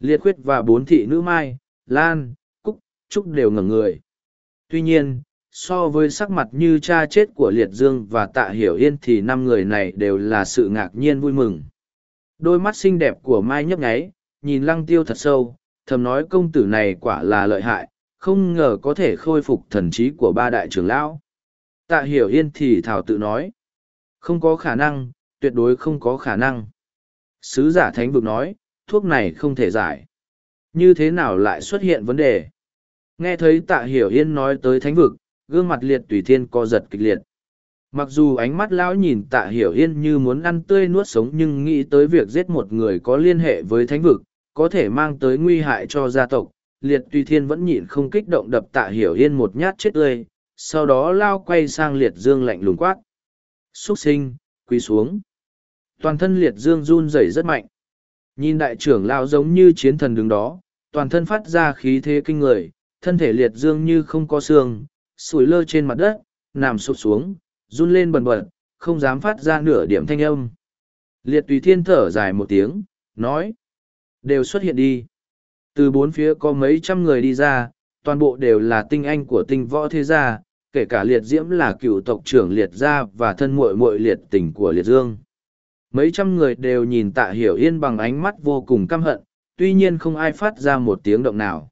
Liệt khuyết và bốn thị nữ Mai, Lan, Cúc, Trúc đều ngẩng người. Tuy nhiên, so với sắc mặt như cha chết của Liệt Dương và Tạ Hiểu Yên thì năm người này đều là sự ngạc nhiên vui mừng. Đôi mắt xinh đẹp của Mai nhấp nháy, nhìn lăng tiêu thật sâu, thầm nói công tử này quả là lợi hại, không ngờ có thể khôi phục thần trí của ba đại trưởng lão. Tạ Hiểu Yên thì thảo tự nói. Không có khả năng, tuyệt đối không có khả năng. Sứ giả thánh vực nói, thuốc này không thể giải. Như thế nào lại xuất hiện vấn đề? Nghe thấy tạ hiểu yên nói tới thánh vực, gương mặt liệt tùy thiên co giật kịch liệt. Mặc dù ánh mắt lão nhìn tạ hiểu yên như muốn ăn tươi nuốt sống nhưng nghĩ tới việc giết một người có liên hệ với thánh vực, có thể mang tới nguy hại cho gia tộc, liệt tùy thiên vẫn nhịn không kích động đập tạ hiểu yên một nhát chết tươi, sau đó lao quay sang liệt dương lạnh lùng quát. Xuất sinh, quỳ xuống. Toàn thân liệt dương run rẩy rất mạnh. Nhìn đại trưởng lao giống như chiến thần đứng đó, toàn thân phát ra khí thế kinh người, thân thể liệt dương như không có xương, sủi lơ trên mặt đất, nằm sụp xuống, run lên bần bật, không dám phát ra nửa điểm thanh âm. Liệt tùy thiên thở dài một tiếng, nói. Đều xuất hiện đi. Từ bốn phía có mấy trăm người đi ra, toàn bộ đều là tinh anh của tinh võ thế gia, kể cả liệt diễm là cựu tộc trưởng liệt gia và thân muội muội liệt tình của liệt dương. Mấy trăm người đều nhìn tạ hiểu yên bằng ánh mắt vô cùng căm hận, tuy nhiên không ai phát ra một tiếng động nào.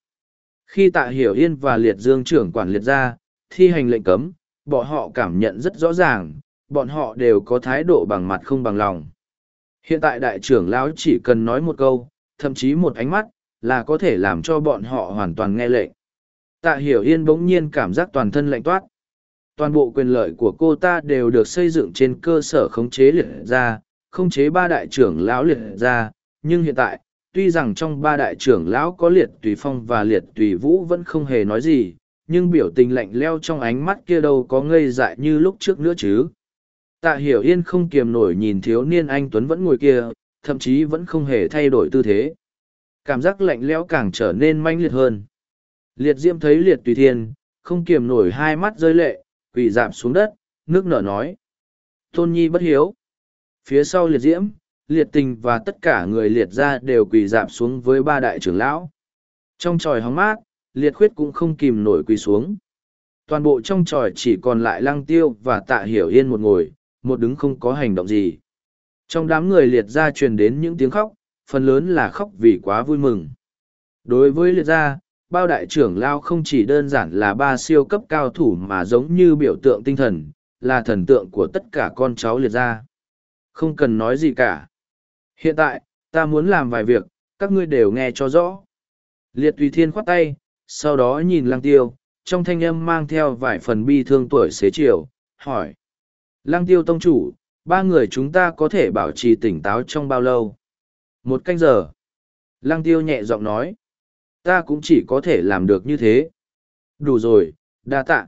Khi tạ hiểu yên và liệt dương trưởng quản liệt gia, thi hành lệnh cấm, bọn họ cảm nhận rất rõ ràng, bọn họ đều có thái độ bằng mặt không bằng lòng. Hiện tại đại trưởng lão chỉ cần nói một câu, thậm chí một ánh mắt, là có thể làm cho bọn họ hoàn toàn nghe lệnh. Tạ hiểu yên bỗng nhiên cảm giác toàn thân lạnh toát. Toàn bộ quyền lợi của cô ta đều được xây dựng trên cơ sở khống chế liệt ra, khống chế ba đại trưởng lão liệt ra, nhưng hiện tại, tuy rằng trong ba đại trưởng lão có liệt tùy phong và liệt tùy vũ vẫn không hề nói gì, nhưng biểu tình lạnh leo trong ánh mắt kia đâu có ngây dại như lúc trước nữa chứ. Tạ hiểu yên không kiềm nổi nhìn thiếu niên anh Tuấn vẫn ngồi kia, thậm chí vẫn không hề thay đổi tư thế. Cảm giác lạnh lẽo càng trở nên manh liệt hơn. Liệt diễm thấy liệt tùy thiên, không kiềm nổi hai mắt rơi lệ, quỳ dạp xuống đất, nước nở nói. Tôn nhi bất hiếu. Phía sau liệt diễm, liệt tình và tất cả người liệt ra đều quỳ dạp xuống với ba đại trưởng lão. Trong tròi hóng mát, liệt khuyết cũng không kìm nổi quỳ xuống. Toàn bộ trong tròi chỉ còn lại lăng tiêu và tạ hiểu yên một ngồi, một đứng không có hành động gì. Trong đám người liệt ra truyền đến những tiếng khóc, phần lớn là khóc vì quá vui mừng. Đối với liệt gia, bao đại trưởng lao không chỉ đơn giản là ba siêu cấp cao thủ mà giống như biểu tượng tinh thần, là thần tượng của tất cả con cháu liệt gia. Không cần nói gì cả. Hiện tại, ta muốn làm vài việc, các ngươi đều nghe cho rõ. Liệt tùy thiên khoát tay, sau đó nhìn lăng tiêu, trong thanh âm mang theo vài phần bi thương tuổi xế chiều, hỏi. Lăng tiêu tông chủ, ba người chúng ta có thể bảo trì tỉnh táo trong bao lâu? Một canh giờ. Lăng tiêu nhẹ giọng nói. Ta cũng chỉ có thể làm được như thế. Đủ rồi, đa tạ.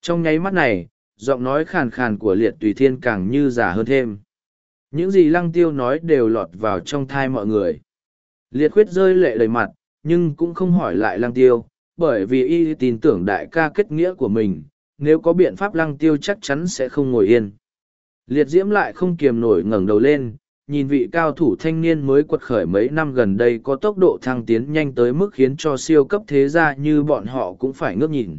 Trong nháy mắt này, giọng nói khàn khàn của liệt tùy thiên càng như giả hơn thêm. Những gì lăng tiêu nói đều lọt vào trong thai mọi người. Liệt khuyết rơi lệ đầy mặt, nhưng cũng không hỏi lại lăng tiêu, bởi vì y tin tưởng đại ca kết nghĩa của mình, nếu có biện pháp lăng tiêu chắc chắn sẽ không ngồi yên. Liệt diễm lại không kiềm nổi ngẩng đầu lên, nhìn vị cao thủ thanh niên mới quật khởi mấy năm gần đây có tốc độ thăng tiến nhanh tới mức khiến cho siêu cấp thế gia như bọn họ cũng phải ngước nhìn.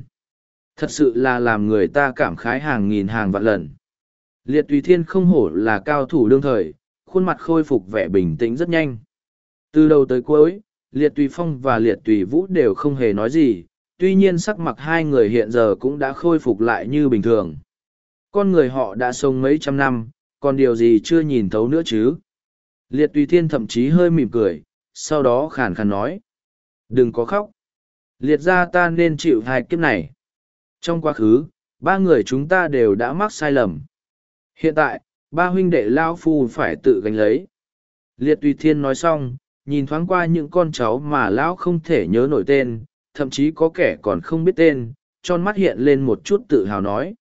Thật sự là làm người ta cảm khái hàng nghìn hàng vạn lần. Liệt tùy thiên không hổ là cao thủ đương thời, khuôn mặt khôi phục vẻ bình tĩnh rất nhanh. Từ đầu tới cuối, liệt tùy phong và liệt tùy vũ đều không hề nói gì, tuy nhiên sắc mặt hai người hiện giờ cũng đã khôi phục lại như bình thường. Con người họ đã sống mấy trăm năm, còn điều gì chưa nhìn thấu nữa chứ? Liệt tùy thiên thậm chí hơi mỉm cười, sau đó khàn khàn nói. Đừng có khóc. Liệt ra ta nên chịu hai kiếp này. Trong quá khứ, ba người chúng ta đều đã mắc sai lầm. Hiện tại, ba huynh đệ Lao Phu phải tự gánh lấy. Liệt tùy thiên nói xong, nhìn thoáng qua những con cháu mà Lão không thể nhớ nổi tên, thậm chí có kẻ còn không biết tên, tròn mắt hiện lên một chút tự hào nói.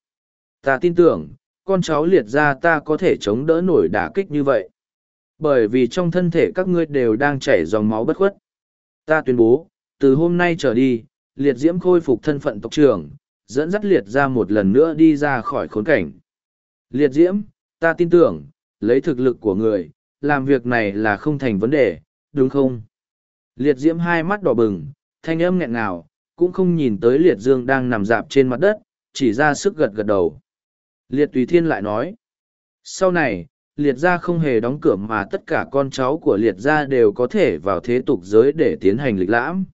Ta tin tưởng, con cháu liệt ra ta có thể chống đỡ nổi đả kích như vậy. Bởi vì trong thân thể các ngươi đều đang chảy dòng máu bất khuất. Ta tuyên bố, từ hôm nay trở đi, liệt diễm khôi phục thân phận tộc trưởng, dẫn dắt liệt ra một lần nữa đi ra khỏi khốn cảnh. Liệt diễm, ta tin tưởng, lấy thực lực của người, làm việc này là không thành vấn đề, đúng không? Liệt diễm hai mắt đỏ bừng, thanh âm nghẹn ngào, cũng không nhìn tới liệt dương đang nằm dạp trên mặt đất, chỉ ra sức gật gật đầu. Liệt tùy thiên lại nói. Sau này, liệt gia không hề đóng cửa mà tất cả con cháu của liệt gia đều có thể vào thế tục giới để tiến hành lịch lãm.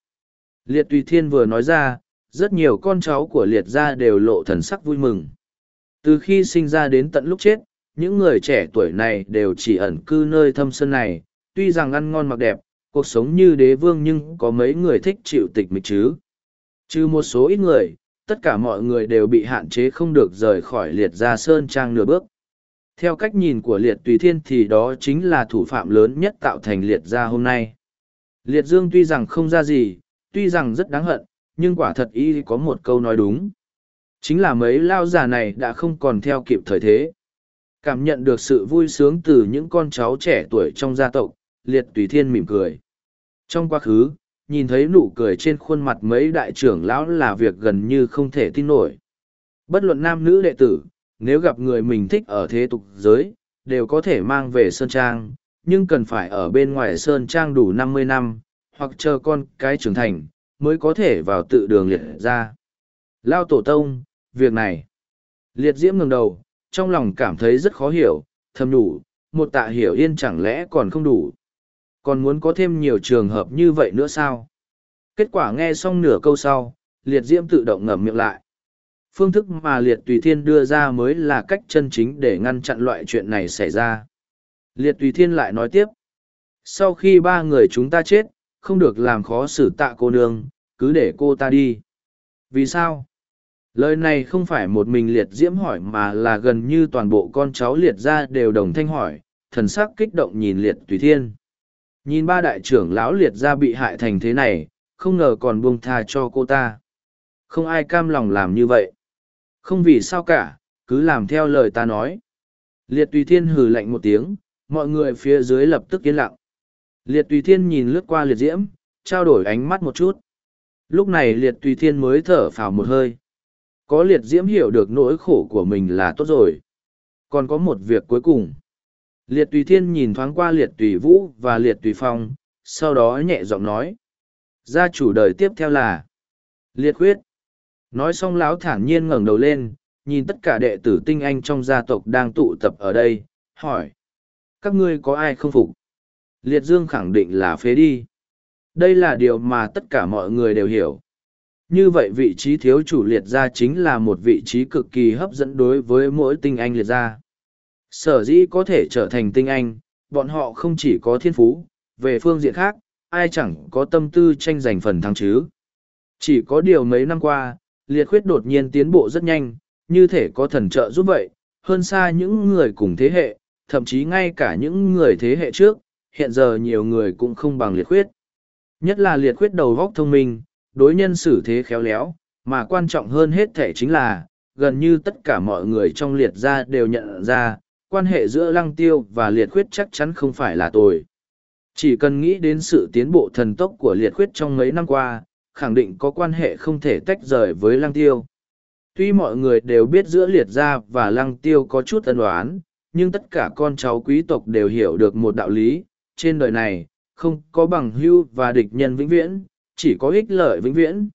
Liệt tùy thiên vừa nói ra, rất nhiều con cháu của liệt gia đều lộ thần sắc vui mừng. Từ khi sinh ra đến tận lúc chết, những người trẻ tuổi này đều chỉ ẩn cư nơi thâm sơn này, tuy rằng ăn ngon mặc đẹp, cuộc sống như đế vương nhưng có mấy người thích chịu tịch mịch chứ. Trừ một số ít người, tất cả mọi người đều bị hạn chế không được rời khỏi liệt gia sơn trang nửa bước. Theo cách nhìn của liệt tùy thiên thì đó chính là thủ phạm lớn nhất tạo thành liệt gia hôm nay. Liệt dương tuy rằng không ra gì, tuy rằng rất đáng hận, nhưng quả thật y có một câu nói đúng. Chính là mấy lao già này đã không còn theo kịp thời thế. Cảm nhận được sự vui sướng từ những con cháu trẻ tuổi trong gia tộc, liệt tùy thiên mỉm cười. Trong quá khứ, nhìn thấy nụ cười trên khuôn mặt mấy đại trưởng lão là việc gần như không thể tin nổi. Bất luận nam nữ đệ tử, nếu gặp người mình thích ở thế tục giới, đều có thể mang về Sơn Trang, nhưng cần phải ở bên ngoài Sơn Trang đủ năm mươi năm, hoặc chờ con cái trưởng thành, mới có thể vào tự đường liệt ra. Lao tổ tông, việc này. Liệt diễm ngừng đầu, trong lòng cảm thấy rất khó hiểu, thầm đủ, một tạ hiểu yên chẳng lẽ còn không đủ. Còn muốn có thêm nhiều trường hợp như vậy nữa sao? Kết quả nghe xong nửa câu sau, liệt diễm tự động ngậm miệng lại. Phương thức mà liệt tùy thiên đưa ra mới là cách chân chính để ngăn chặn loại chuyện này xảy ra. Liệt tùy thiên lại nói tiếp. Sau khi ba người chúng ta chết, không được làm khó xử tạ cô nương, cứ để cô ta đi. Vì sao? Lời này không phải một mình liệt diễm hỏi mà là gần như toàn bộ con cháu liệt ra đều đồng thanh hỏi, thần sắc kích động nhìn liệt tùy thiên. Nhìn ba đại trưởng lão liệt ra bị hại thành thế này, không ngờ còn buông tha cho cô ta. Không ai cam lòng làm như vậy. Không vì sao cả, cứ làm theo lời ta nói. Liệt tùy thiên hừ lạnh một tiếng, mọi người phía dưới lập tức yên lặng. Liệt tùy thiên nhìn lướt qua liệt diễm, trao đổi ánh mắt một chút. Lúc này liệt tùy thiên mới thở phào một hơi. Có liệt diễm hiểu được nỗi khổ của mình là tốt rồi. Còn có một việc cuối cùng. Liệt tùy thiên nhìn thoáng qua liệt tùy vũ và liệt tùy phong, sau đó nhẹ giọng nói. Gia chủ đời tiếp theo là Liệt khuyết. Nói xong lão thản nhiên ngẩng đầu lên, nhìn tất cả đệ tử tinh anh trong gia tộc đang tụ tập ở đây, hỏi. Các ngươi có ai không phục? Liệt dương khẳng định là phế đi. Đây là điều mà tất cả mọi người đều hiểu. Như vậy vị trí thiếu chủ liệt gia chính là một vị trí cực kỳ hấp dẫn đối với mỗi tinh anh liệt gia. Sở dĩ có thể trở thành tinh anh, bọn họ không chỉ có thiên phú, về phương diện khác, ai chẳng có tâm tư tranh giành phần thắng chứ. Chỉ có điều mấy năm qua, liệt khuyết đột nhiên tiến bộ rất nhanh, như thể có thần trợ giúp vậy, hơn xa những người cùng thế hệ, thậm chí ngay cả những người thế hệ trước, hiện giờ nhiều người cũng không bằng liệt khuyết. Nhất là liệt khuyết đầu góc thông minh, đối nhân xử thế khéo léo, mà quan trọng hơn hết thể chính là, gần như tất cả mọi người trong liệt gia đều nhận ra, quan hệ giữa lăng tiêu và liệt khuyết chắc chắn không phải là tồi. Chỉ cần nghĩ đến sự tiến bộ thần tốc của liệt khuyết trong mấy năm qua, khẳng định có quan hệ không thể tách rời với lăng tiêu. Tuy mọi người đều biết giữa liệt gia và lăng tiêu có chút ân oán, nhưng tất cả con cháu quý tộc đều hiểu được một đạo lý, trên đời này, không có bằng hưu và địch nhân vĩnh viễn, chỉ có ích lợi vĩnh viễn.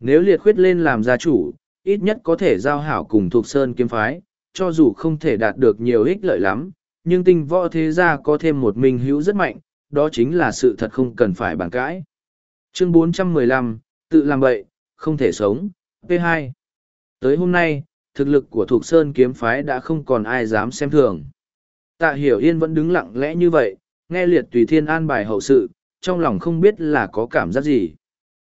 Nếu liệt khuyết lên làm gia chủ, ít nhất có thể giao hảo cùng thuộc sơn kiếm phái, cho dù không thể đạt được nhiều ích lợi lắm, nhưng tinh võ thế gia có thêm một minh hữu rất mạnh, đó chính là sự thật không cần phải bàn cãi. Chương 415, tự làm bậy, không thể sống, P2. Tới hôm nay, thực lực của Thục Sơn kiếm phái đã không còn ai dám xem thường. Tạ Hiểu Yên vẫn đứng lặng lẽ như vậy, nghe liệt tùy thiên an bài hậu sự, trong lòng không biết là có cảm giác gì.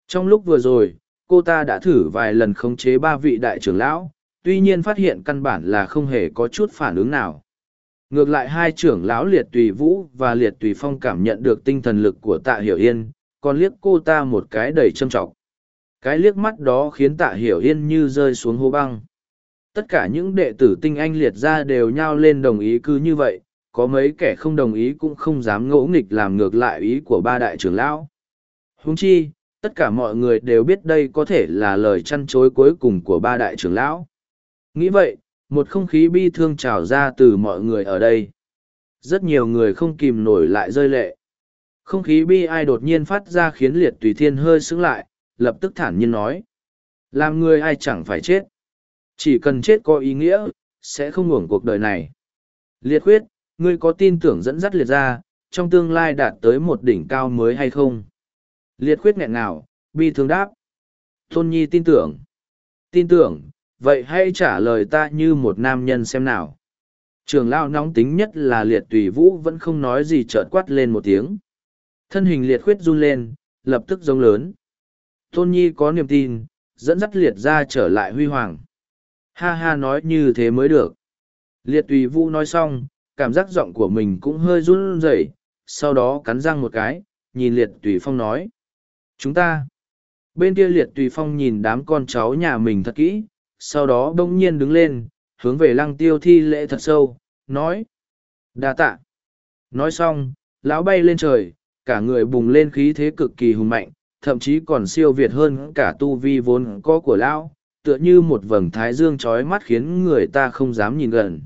Trong lúc vừa rồi, cô ta đã thử vài lần khống chế ba vị đại trưởng lão, tuy nhiên phát hiện căn bản là không hề có chút phản ứng nào. Ngược lại hai trưởng lão liệt tùy vũ và liệt tùy phong cảm nhận được tinh thần lực của tạ hiểu yên, còn liếc cô ta một cái đầy châm trọng. Cái liếc mắt đó khiến tạ hiểu yên như rơi xuống hố băng. Tất cả những đệ tử tinh anh liệt ra đều nhao lên đồng ý cứ như vậy, có mấy kẻ không đồng ý cũng không dám ngỗ nghịch làm ngược lại ý của ba đại trưởng lão. Huống chi, tất cả mọi người đều biết đây có thể là lời chăn chối cuối cùng của ba đại trưởng lão. Nghĩ vậy, một không khí bi thương trào ra từ mọi người ở đây. Rất nhiều người không kìm nổi lại rơi lệ. Không khí bi ai đột nhiên phát ra khiến liệt tùy thiên hơi sững lại, lập tức thản nhiên nói. Làm người ai chẳng phải chết. Chỉ cần chết có ý nghĩa, sẽ không ngủng cuộc đời này. Liệt khuyết, ngươi có tin tưởng dẫn dắt liệt ra, trong tương lai đạt tới một đỉnh cao mới hay không? Liệt khuyết nghẹn ngào, bi thương đáp. Tôn Nhi tin tưởng. Tin tưởng, vậy hãy trả lời ta như một nam nhân xem nào. Trường lao nóng tính nhất là liệt tùy vũ vẫn không nói gì trợt quát lên một tiếng. Thân hình liệt khuyết run lên, lập tức giống lớn. Tôn Nhi có niềm tin, dẫn dắt liệt ra trở lại huy hoàng. Ha ha nói như thế mới được. Liệt tùy vũ nói xong, cảm giác giọng của mình cũng hơi run rẩy, sau đó cắn răng một cái, nhìn liệt tùy phong nói. Chúng ta. Bên kia liệt tùy phong nhìn đám con cháu nhà mình thật kỹ, sau đó bỗng nhiên đứng lên, hướng về lăng tiêu thi lễ thật sâu, nói. đa tạ. Nói xong, lão bay lên trời, cả người bùng lên khí thế cực kỳ hùng mạnh, thậm chí còn siêu việt hơn cả tu vi vốn có của lão, tựa như một vầng thái dương trói mắt khiến người ta không dám nhìn gần.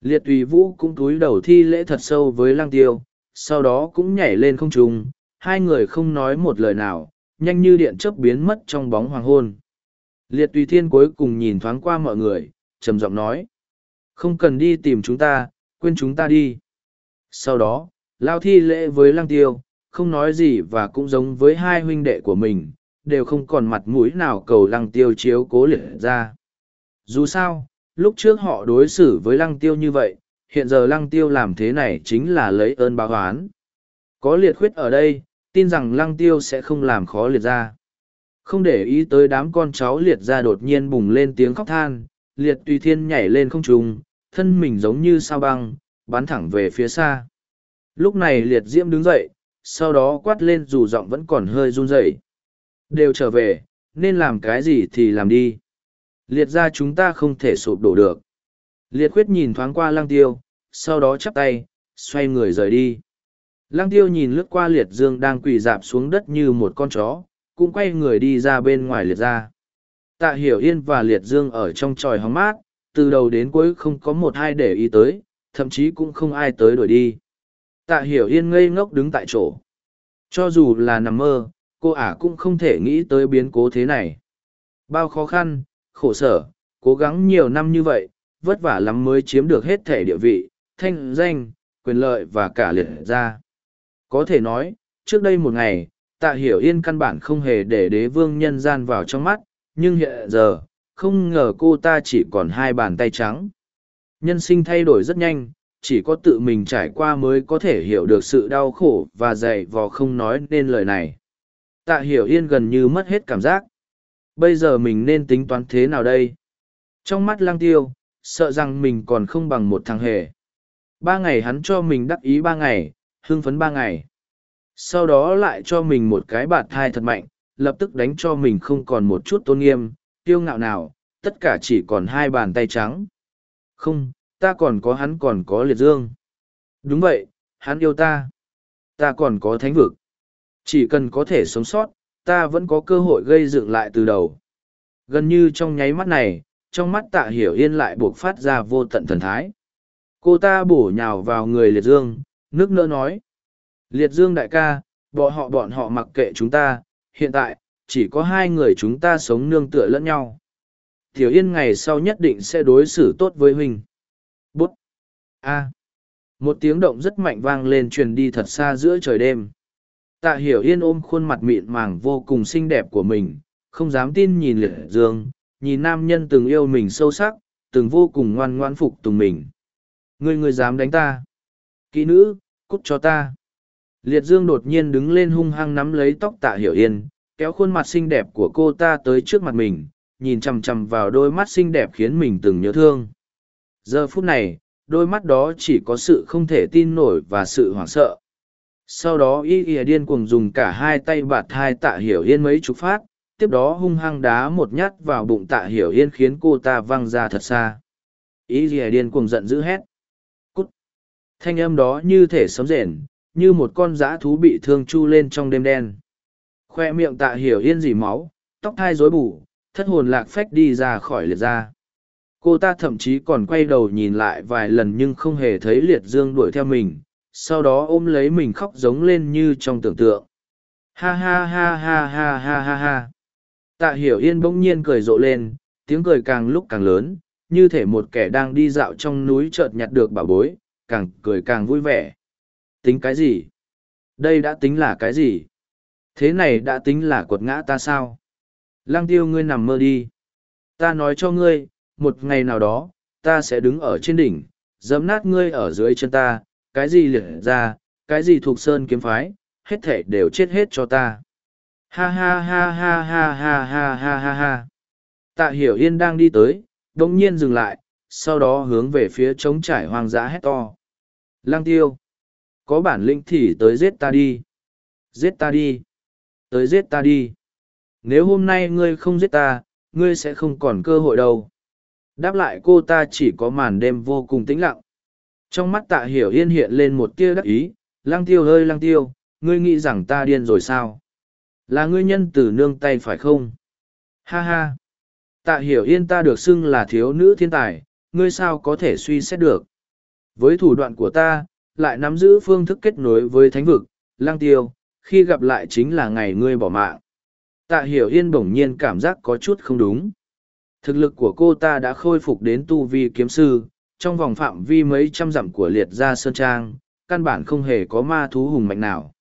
Liệt tùy vũ cũng túi đầu thi lễ thật sâu với lăng tiêu, sau đó cũng nhảy lên không trung, hai người không nói một lời nào, nhanh như điện chớp biến mất trong bóng hoàng hôn. Liệt tùy thiên cuối cùng nhìn thoáng qua mọi người, trầm giọng nói. Không cần đi tìm chúng ta, quên chúng ta đi. Sau đó, lao thi lễ với lăng tiêu, không nói gì và cũng giống với hai huynh đệ của mình, đều không còn mặt mũi nào cầu lăng tiêu chiếu cố liệt ra. Dù sao, lúc trước họ đối xử với lăng tiêu như vậy, hiện giờ lăng tiêu làm thế này chính là lấy ơn báo oán. Có liệt khuyết ở đây, tin rằng lăng tiêu sẽ không làm khó liệt ra. Không để ý tới đám con cháu liệt ra đột nhiên bùng lên tiếng khóc than, liệt tùy thiên nhảy lên không trung, thân mình giống như sao băng, bắn thẳng về phía xa. Lúc này liệt diễm đứng dậy, sau đó quát lên dù giọng vẫn còn hơi run rẩy. Đều trở về, nên làm cái gì thì làm đi. Liệt ra chúng ta không thể sụp đổ được. Liệt khuyết nhìn thoáng qua lang tiêu, sau đó chắp tay, xoay người rời đi. Lang tiêu nhìn lướt qua liệt dương đang quỳ dạp xuống đất như một con chó, cũng quay người đi ra bên ngoài liệt ra. Tạ hiểu yên và liệt dương ở trong tròi hóng mát, từ đầu đến cuối không có một ai để ý tới, thậm chí cũng không ai tới đuổi đi. Tạ hiểu yên ngây ngốc đứng tại chỗ. Cho dù là nằm mơ, cô ả cũng không thể nghĩ tới biến cố thế này. Bao khó khăn, khổ sở, cố gắng nhiều năm như vậy, vất vả lắm mới chiếm được hết thể địa vị, thanh danh, quyền lợi và cả liệt ra. Có thể nói, trước đây một ngày, tạ hiểu yên căn bản không hề để đế vương nhân gian vào trong mắt, nhưng hiện giờ, không ngờ cô ta chỉ còn hai bàn tay trắng. Nhân sinh thay đổi rất nhanh, chỉ có tự mình trải qua mới có thể hiểu được sự đau khổ và dày vò không nói nên lời này. Tạ hiểu yên gần như mất hết cảm giác. Bây giờ mình nên tính toán thế nào đây? Trong mắt lang tiêu, sợ rằng mình còn không bằng một thằng hề. Ba ngày hắn cho mình đắc ý ba ngày, hưng phấn ba ngày. Sau đó lại cho mình một cái bạt thai thật mạnh, lập tức đánh cho mình không còn một chút tôn nghiêm, kiêu ngạo nào, tất cả chỉ còn hai bàn tay trắng. Không, ta còn có hắn còn có liệt dương. Đúng vậy, hắn yêu ta. Ta còn có thánh vực. Chỉ cần có thể sống sót, ta vẫn có cơ hội gây dựng lại từ đầu. Gần như trong nháy mắt này, trong mắt tạ hiểu yên lại buộc phát ra vô tận thần thái. Cô ta bổ nhào vào người liệt dương, nước nỡ nói. Liệt dương đại ca, bọn họ bọn họ mặc kệ chúng ta, hiện tại, chỉ có hai người chúng ta sống nương tựa lẫn nhau. Tiểu Yên ngày sau nhất định sẽ đối xử tốt với huynh. Bút! A! Một tiếng động rất mạnh vang lên truyền đi thật xa giữa trời đêm. Tạ Hiểu Yên ôm khuôn mặt mịn màng vô cùng xinh đẹp của mình, không dám tin nhìn liệt dương, nhìn nam nhân từng yêu mình sâu sắc, từng vô cùng ngoan ngoan phục tùng mình. Ngươi ngươi dám đánh ta! Kỹ nữ, cút cho ta! Liệt dương đột nhiên đứng lên hung hăng nắm lấy tóc tạ hiểu yên, kéo khuôn mặt xinh đẹp của cô ta tới trước mặt mình, nhìn chằm chằm vào đôi mắt xinh đẹp khiến mình từng nhớ thương. Giờ phút này, đôi mắt đó chỉ có sự không thể tin nổi và sự hoảng sợ. Sau đó y y điên cuồng dùng cả hai tay bạt hai tạ hiểu yên mấy chục phát, tiếp đó hung hăng đá một nhát vào bụng tạ hiểu yên khiến cô ta văng ra thật xa Y y điên cuồng giận dữ hét cút thanh âm đó như thể sấm rền như một con dã thú bị thương chu lên trong đêm đen. Khoe miệng tạ hiểu yên dỉ máu, tóc thai rối bù, thất hồn lạc phách đi ra khỏi liệt ra. Cô ta thậm chí còn quay đầu nhìn lại vài lần nhưng không hề thấy liệt dương đuổi theo mình, sau đó ôm lấy mình khóc giống lên như trong tưởng tượng. Ha ha ha ha ha ha ha ha. Tạ hiểu yên bỗng nhiên cười rộ lên, tiếng cười càng lúc càng lớn, như thể một kẻ đang đi dạo trong núi chợt nhặt được bảo bối, càng cười càng vui vẻ tính cái gì? Đây đã tính là cái gì? Thế này đã tính là quật ngã ta sao? Lang tiêu ngươi nằm mơ đi. Ta nói cho ngươi, một ngày nào đó, ta sẽ đứng ở trên đỉnh dẫm nát ngươi ở dưới chân ta, cái gì liệt ra, cái gì thuộc sơn kiếm phái, hết thể đều chết hết cho ta. Ha ha ha ha ha ha ha ha ha ha. Tạ hiểu yên đang đi tới đồng nhiên dừng lại, sau đó hướng về phía trống trải hoang dã hét to. Lang tiêu có bản lĩnh thì tới giết ta đi. Giết ta đi. Tới giết ta đi. Nếu hôm nay ngươi không giết ta, ngươi sẽ không còn cơ hội đâu. Đáp lại cô ta chỉ có màn đêm vô cùng tĩnh lặng. Trong mắt tạ hiểu yên hiện lên một tia đắc ý lang tiêu hơi lang tiêu, ngươi nghĩ rằng ta điên rồi sao? Là ngươi nhân tử nương tay phải không? Ha ha. Tạ hiểu yên ta được xưng là thiếu nữ thiên tài, ngươi sao có thể suy xét được? Với thủ đoạn của ta lại nắm giữ phương thức kết nối với thánh vực, lang tiêu, khi gặp lại chính là ngày ngươi bỏ mạng. Tạ hiểu yên bỗng nhiên cảm giác có chút không đúng. Thực lực của cô ta đã khôi phục đến tu vi kiếm sư, trong vòng phạm vi mấy trăm dặm của liệt gia sơn trang, căn bản không hề có ma thú hùng mạnh nào.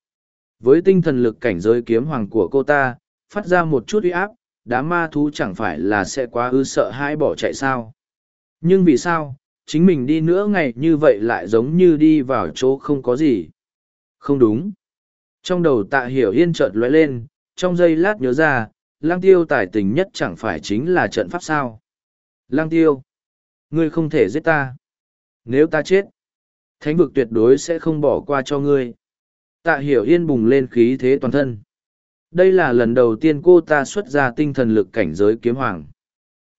Với tinh thần lực cảnh giới kiếm hoàng của cô ta, phát ra một chút uy áp, đám ma thú chẳng phải là sẽ quá ư sợ hãi bỏ chạy sao? Nhưng vì sao chính mình đi nữa ngày như vậy lại giống như đi vào chỗ không có gì. Không đúng. Trong đầu tạ hiểu yên chợt lóe lên, trong giây lát nhớ ra lang tiêu tài tình nhất chẳng phải chính là trận pháp sao? Lang tiêu, ngươi không thể giết ta. Nếu ta chết, thánh vực tuyệt đối sẽ không bỏ qua cho ngươi. Tạ hiểu yên bùng lên khí thế toàn thân. Đây là lần đầu tiên cô ta xuất ra tinh thần lực cảnh giới kiếm hoàng.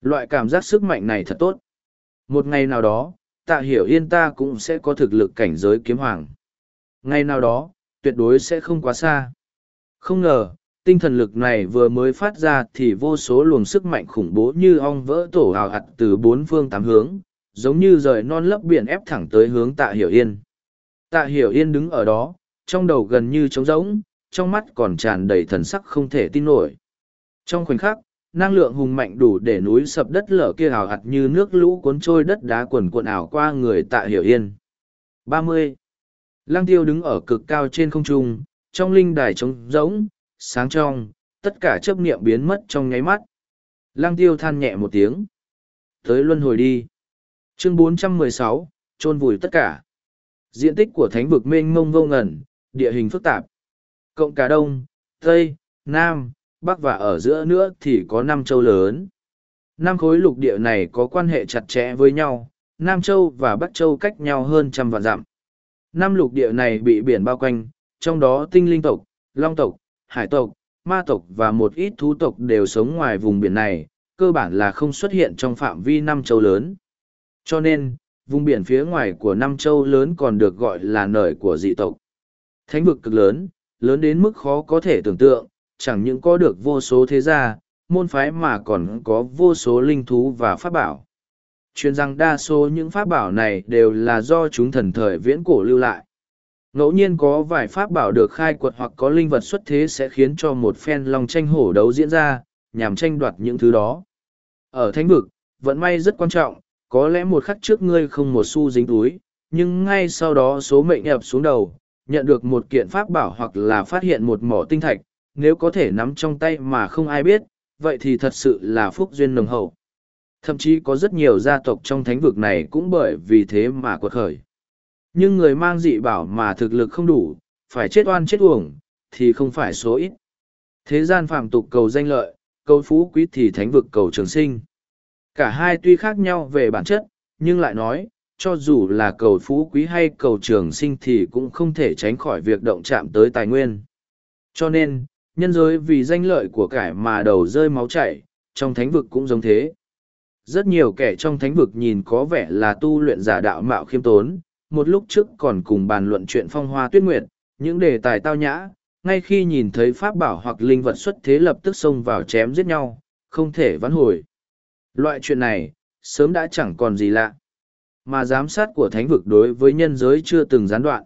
Loại cảm giác sức mạnh này thật tốt một ngày nào đó tạ hiểu yên ta cũng sẽ có thực lực cảnh giới kiếm hoàng. Ngày nào đó tuyệt đối sẽ không quá xa. Không ngờ tinh thần lực này vừa mới phát ra thì vô số luồng sức mạnh khủng bố như ong vỡ tổ hào hạt từ bốn phương tám hướng giống như rời non lấp biển ép thẳng tới hướng tạ hiểu yên. Tạ hiểu yên đứng ở đó trong đầu gần như trống rỗng, trong mắt còn tràn đầy thần sắc không thể tin nổi. Trong khoảnh khắc, năng lượng hùng mạnh đủ để núi sập đất lở kia ảo hạt như nước lũ cuốn trôi đất đá quần cuộn ảo qua người tạ hiểu yên. ba mươi Lăng tiêu đứng ở cực cao trên không trung, trong linh đài trống rỗng, sáng trong, tất cả chấp niệm biến mất trong nháy mắt. Lăng tiêu than nhẹ một tiếng. Tới luân hồi đi. Chương 416, chôn vùi tất cả. Diện tích của thánh vực mênh mông vô ngẩn, địa hình phức tạp. Cộng cả Đông, Tây, Nam, Bắc và ở giữa nữa thì có năm châu lớn. Năm khối lục địa này có quan hệ chặt chẽ với nhau, Nam Châu và Bắc Châu cách nhau hơn trăm vạn dặm. Năm lục địa này bị biển bao quanh, trong đó tinh linh tộc, long tộc, hải tộc, ma tộc và một ít thú tộc đều sống ngoài vùng biển này, cơ bản là không xuất hiện trong phạm vi năm châu lớn. Cho nên, vùng biển phía ngoài của năm châu lớn còn được gọi là nởi của dị tộc. Thánh vực cực lớn, lớn đến mức khó có thể tưởng tượng, chẳng những có được vô số thế gia, môn phái mà còn có vô số linh thú và pháp bảo. Chuyên rằng đa số những pháp bảo này đều là do chúng thần thời viễn cổ lưu lại. Ngẫu nhiên có vài pháp bảo được khai quật hoặc có linh vật xuất thế sẽ khiến cho một phen lòng tranh hổ đấu diễn ra, nhằm tranh đoạt những thứ đó. Ở thánh vực, vận may rất quan trọng, có lẽ một khắc trước ngươi không một xu dính túi, nhưng ngay sau đó số mệnh ập xuống đầu, nhận được một kiện pháp bảo hoặc là phát hiện một mỏ tinh thạch, nếu có thể nắm trong tay mà không ai biết, vậy thì thật sự là phúc duyên nồng hậu. Thậm chí có rất nhiều gia tộc trong thánh vực này cũng bởi vì thế mà quật khởi. Nhưng người mang dị bảo mà thực lực không đủ, phải chết oan chết uổng, thì không phải số ít. Thế gian phàm tục cầu danh lợi, cầu phú quý thì thánh vực cầu trường sinh. Cả hai tuy khác nhau về bản chất, nhưng lại nói, cho dù là cầu phú quý hay cầu trường sinh thì cũng không thể tránh khỏi việc động chạm tới tài nguyên. Cho nên, nhân giới vì danh lợi của cải mà đầu rơi máu chảy, trong thánh vực cũng giống thế. Rất nhiều kẻ trong thánh vực nhìn có vẻ là tu luyện giả đạo mạo khiêm tốn, một lúc trước còn cùng bàn luận chuyện phong hoa tuyết nguyệt, những đề tài tao nhã, ngay khi nhìn thấy pháp bảo hoặc linh vật xuất thế lập tức xông vào chém giết nhau, không thể vãn hồi. Loại chuyện này, sớm đã chẳng còn gì lạ. Mà giám sát của thánh vực đối với nhân giới chưa từng gián đoạn.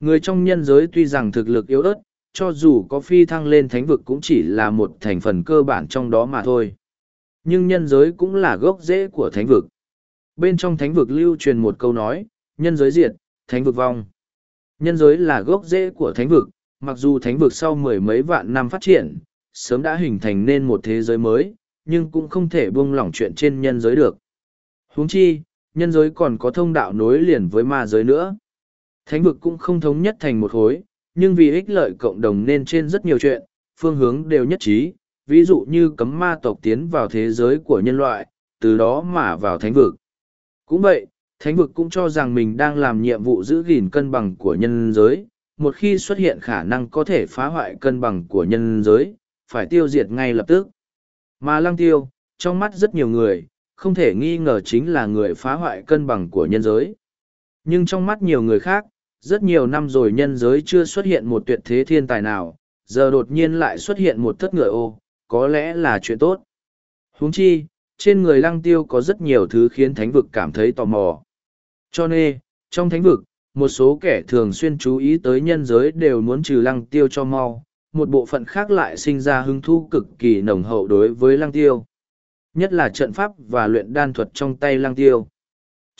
Người trong nhân giới tuy rằng thực lực yếu ớt, cho dù có phi thăng lên thánh vực cũng chỉ là một thành phần cơ bản trong đó mà thôi. Nhưng nhân giới cũng là gốc rễ của thánh vực. Bên trong thánh vực lưu truyền một câu nói, nhân giới diệt, thánh vực vong. Nhân giới là gốc rễ của thánh vực, mặc dù thánh vực sau mười mấy vạn năm phát triển, sớm đã hình thành nên một thế giới mới, nhưng cũng không thể buông lỏng chuyện trên nhân giới được. huống chi, nhân giới còn có thông đạo nối liền với ma giới nữa. Thánh vực cũng không thống nhất thành một khối, nhưng vì ích lợi cộng đồng nên trên rất nhiều chuyện, phương hướng đều nhất trí, ví dụ như cấm ma tộc tiến vào thế giới của nhân loại, từ đó mà vào thánh vực. Cũng vậy, thánh vực cũng cho rằng mình đang làm nhiệm vụ giữ gìn cân bằng của nhân giới, một khi xuất hiện khả năng có thể phá hoại cân bằng của nhân giới, phải tiêu diệt ngay lập tức. Mà lăng tiêu, trong mắt rất nhiều người, không thể nghi ngờ chính là người phá hoại cân bằng của nhân giới. Nhưng trong mắt nhiều người khác, rất nhiều năm rồi nhân giới chưa xuất hiện một tuyệt thế thiên tài nào, giờ đột nhiên lại xuất hiện một thất ngựa ô, có lẽ là chuyện tốt. huống chi, trên người lăng tiêu có rất nhiều thứ khiến thánh vực cảm thấy tò mò. Cho nên, trong thánh vực, một số kẻ thường xuyên chú ý tới nhân giới đều muốn trừ lăng tiêu cho mau, một bộ phận khác lại sinh ra hứng thú cực kỳ nồng hậu đối với lăng tiêu. Nhất là trận pháp và luyện đan thuật trong tay lăng tiêu.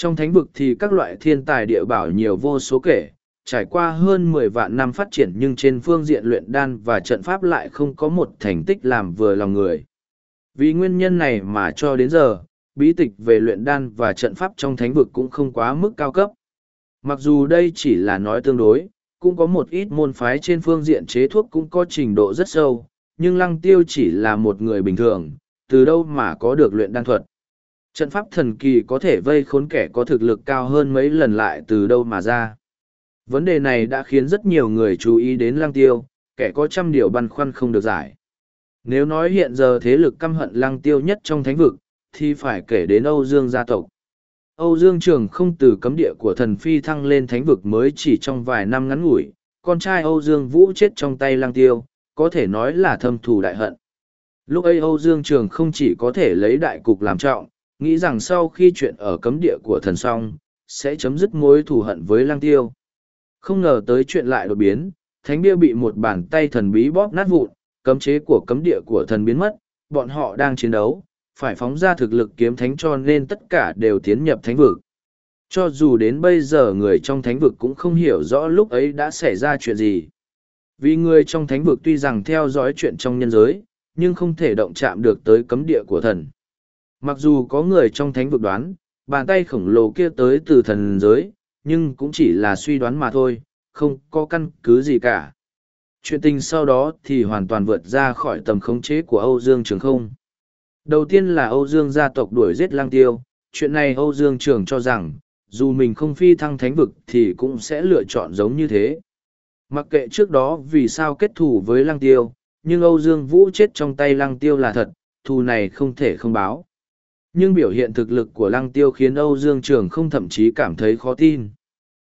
Trong thánh vực thì các loại thiên tài địa bảo nhiều vô số kể, trải qua hơn mười vạn năm phát triển nhưng trên phương diện luyện đan và trận pháp lại không có một thành tích làm vừa lòng người. Vì nguyên nhân này mà cho đến giờ, bí tịch về luyện đan và trận pháp trong thánh vực cũng không quá mức cao cấp. Mặc dù đây chỉ là nói tương đối, cũng có một ít môn phái trên phương diện chế thuốc cũng có trình độ rất sâu, nhưng lăng tiêu chỉ là một người bình thường, từ đâu mà có được luyện đan thuật. Trận pháp thần kỳ có thể vây khốn kẻ có thực lực cao hơn mấy lần lại từ đâu mà ra. Vấn đề này đã khiến rất nhiều người chú ý đến lăng tiêu, kẻ có trăm điều băn khoăn không được giải. Nếu nói hiện giờ thế lực căm hận lăng tiêu nhất trong thánh vực, thì phải kể đến Âu Dương gia tộc. Âu Dương Trường không từ cấm địa của thần phi thăng lên thánh vực mới chỉ trong vài năm ngắn ngủi, con trai Âu Dương Vũ chết trong tay lăng tiêu, có thể nói là thâm thù đại hận. Lúc ấy Âu Dương Trường không chỉ có thể lấy đại cục làm trọng, nghĩ rằng sau khi chuyện ở cấm địa của thần xong, sẽ chấm dứt mối thù hận với lang tiêu. Không ngờ tới chuyện lại đột biến, thánh bia bị một bàn tay thần bí bóp nát vụn, cấm chế của cấm địa của thần biến mất, bọn họ đang chiến đấu, phải phóng ra thực lực kiếm thánh cho nên tất cả đều tiến nhập thánh vực. Cho dù đến bây giờ người trong thánh vực cũng không hiểu rõ lúc ấy đã xảy ra chuyện gì. Vì người trong thánh vực tuy rằng theo dõi chuyện trong nhân giới, nhưng không thể động chạm được tới cấm địa của thần. Mặc dù có người trong thánh vực đoán, bàn tay khổng lồ kia tới từ thần giới, nhưng cũng chỉ là suy đoán mà thôi, không có căn cứ gì cả. Chuyện tình sau đó thì hoàn toàn vượt ra khỏi tầm khống chế của Âu Dương Trường không. Đầu tiên là Âu Dương gia tộc đuổi giết lang tiêu, chuyện này Âu Dương Trường cho rằng, dù mình không phi thăng thánh vực thì cũng sẽ lựa chọn giống như thế. Mặc kệ trước đó vì sao kết thù với lang tiêu, nhưng Âu Dương Vũ chết trong tay lang tiêu là thật, thù này không thể không báo. Nhưng biểu hiện thực lực của lăng tiêu khiến Âu Dương Trường không thậm chí cảm thấy khó tin.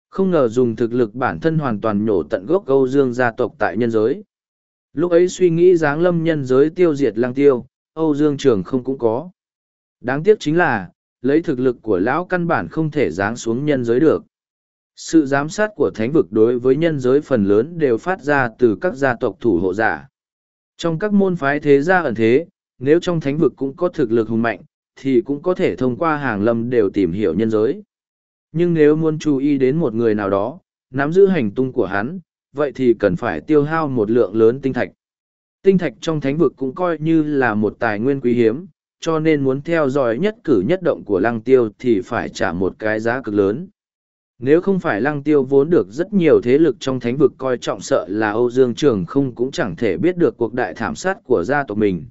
Không ngờ dùng thực lực bản thân hoàn toàn nhổ tận gốc Âu Dương gia tộc tại nhân giới. Lúc ấy suy nghĩ dáng lâm nhân giới tiêu diệt lăng tiêu, Âu Dương Trường không cũng có. Đáng tiếc chính là, lấy thực lực của lão căn bản không thể giáng xuống nhân giới được. Sự giám sát của thánh vực đối với nhân giới phần lớn đều phát ra từ các gia tộc thủ hộ giả. Trong các môn phái thế gia ẩn thế, nếu trong thánh vực cũng có thực lực hùng mạnh, thì cũng có thể thông qua hàng lâm đều tìm hiểu nhân giới. Nhưng nếu muốn chú ý đến một người nào đó, nắm giữ hành tung của hắn, vậy thì cần phải tiêu hao một lượng lớn tinh thạch. Tinh thạch trong thánh vực cũng coi như là một tài nguyên quý hiếm, cho nên muốn theo dõi nhất cử nhất động của lăng tiêu thì phải trả một cái giá cực lớn. Nếu không phải lăng tiêu vốn được rất nhiều thế lực trong thánh vực coi trọng sợ là Âu Dương Trường không cũng chẳng thể biết được cuộc đại thảm sát của gia tộc mình.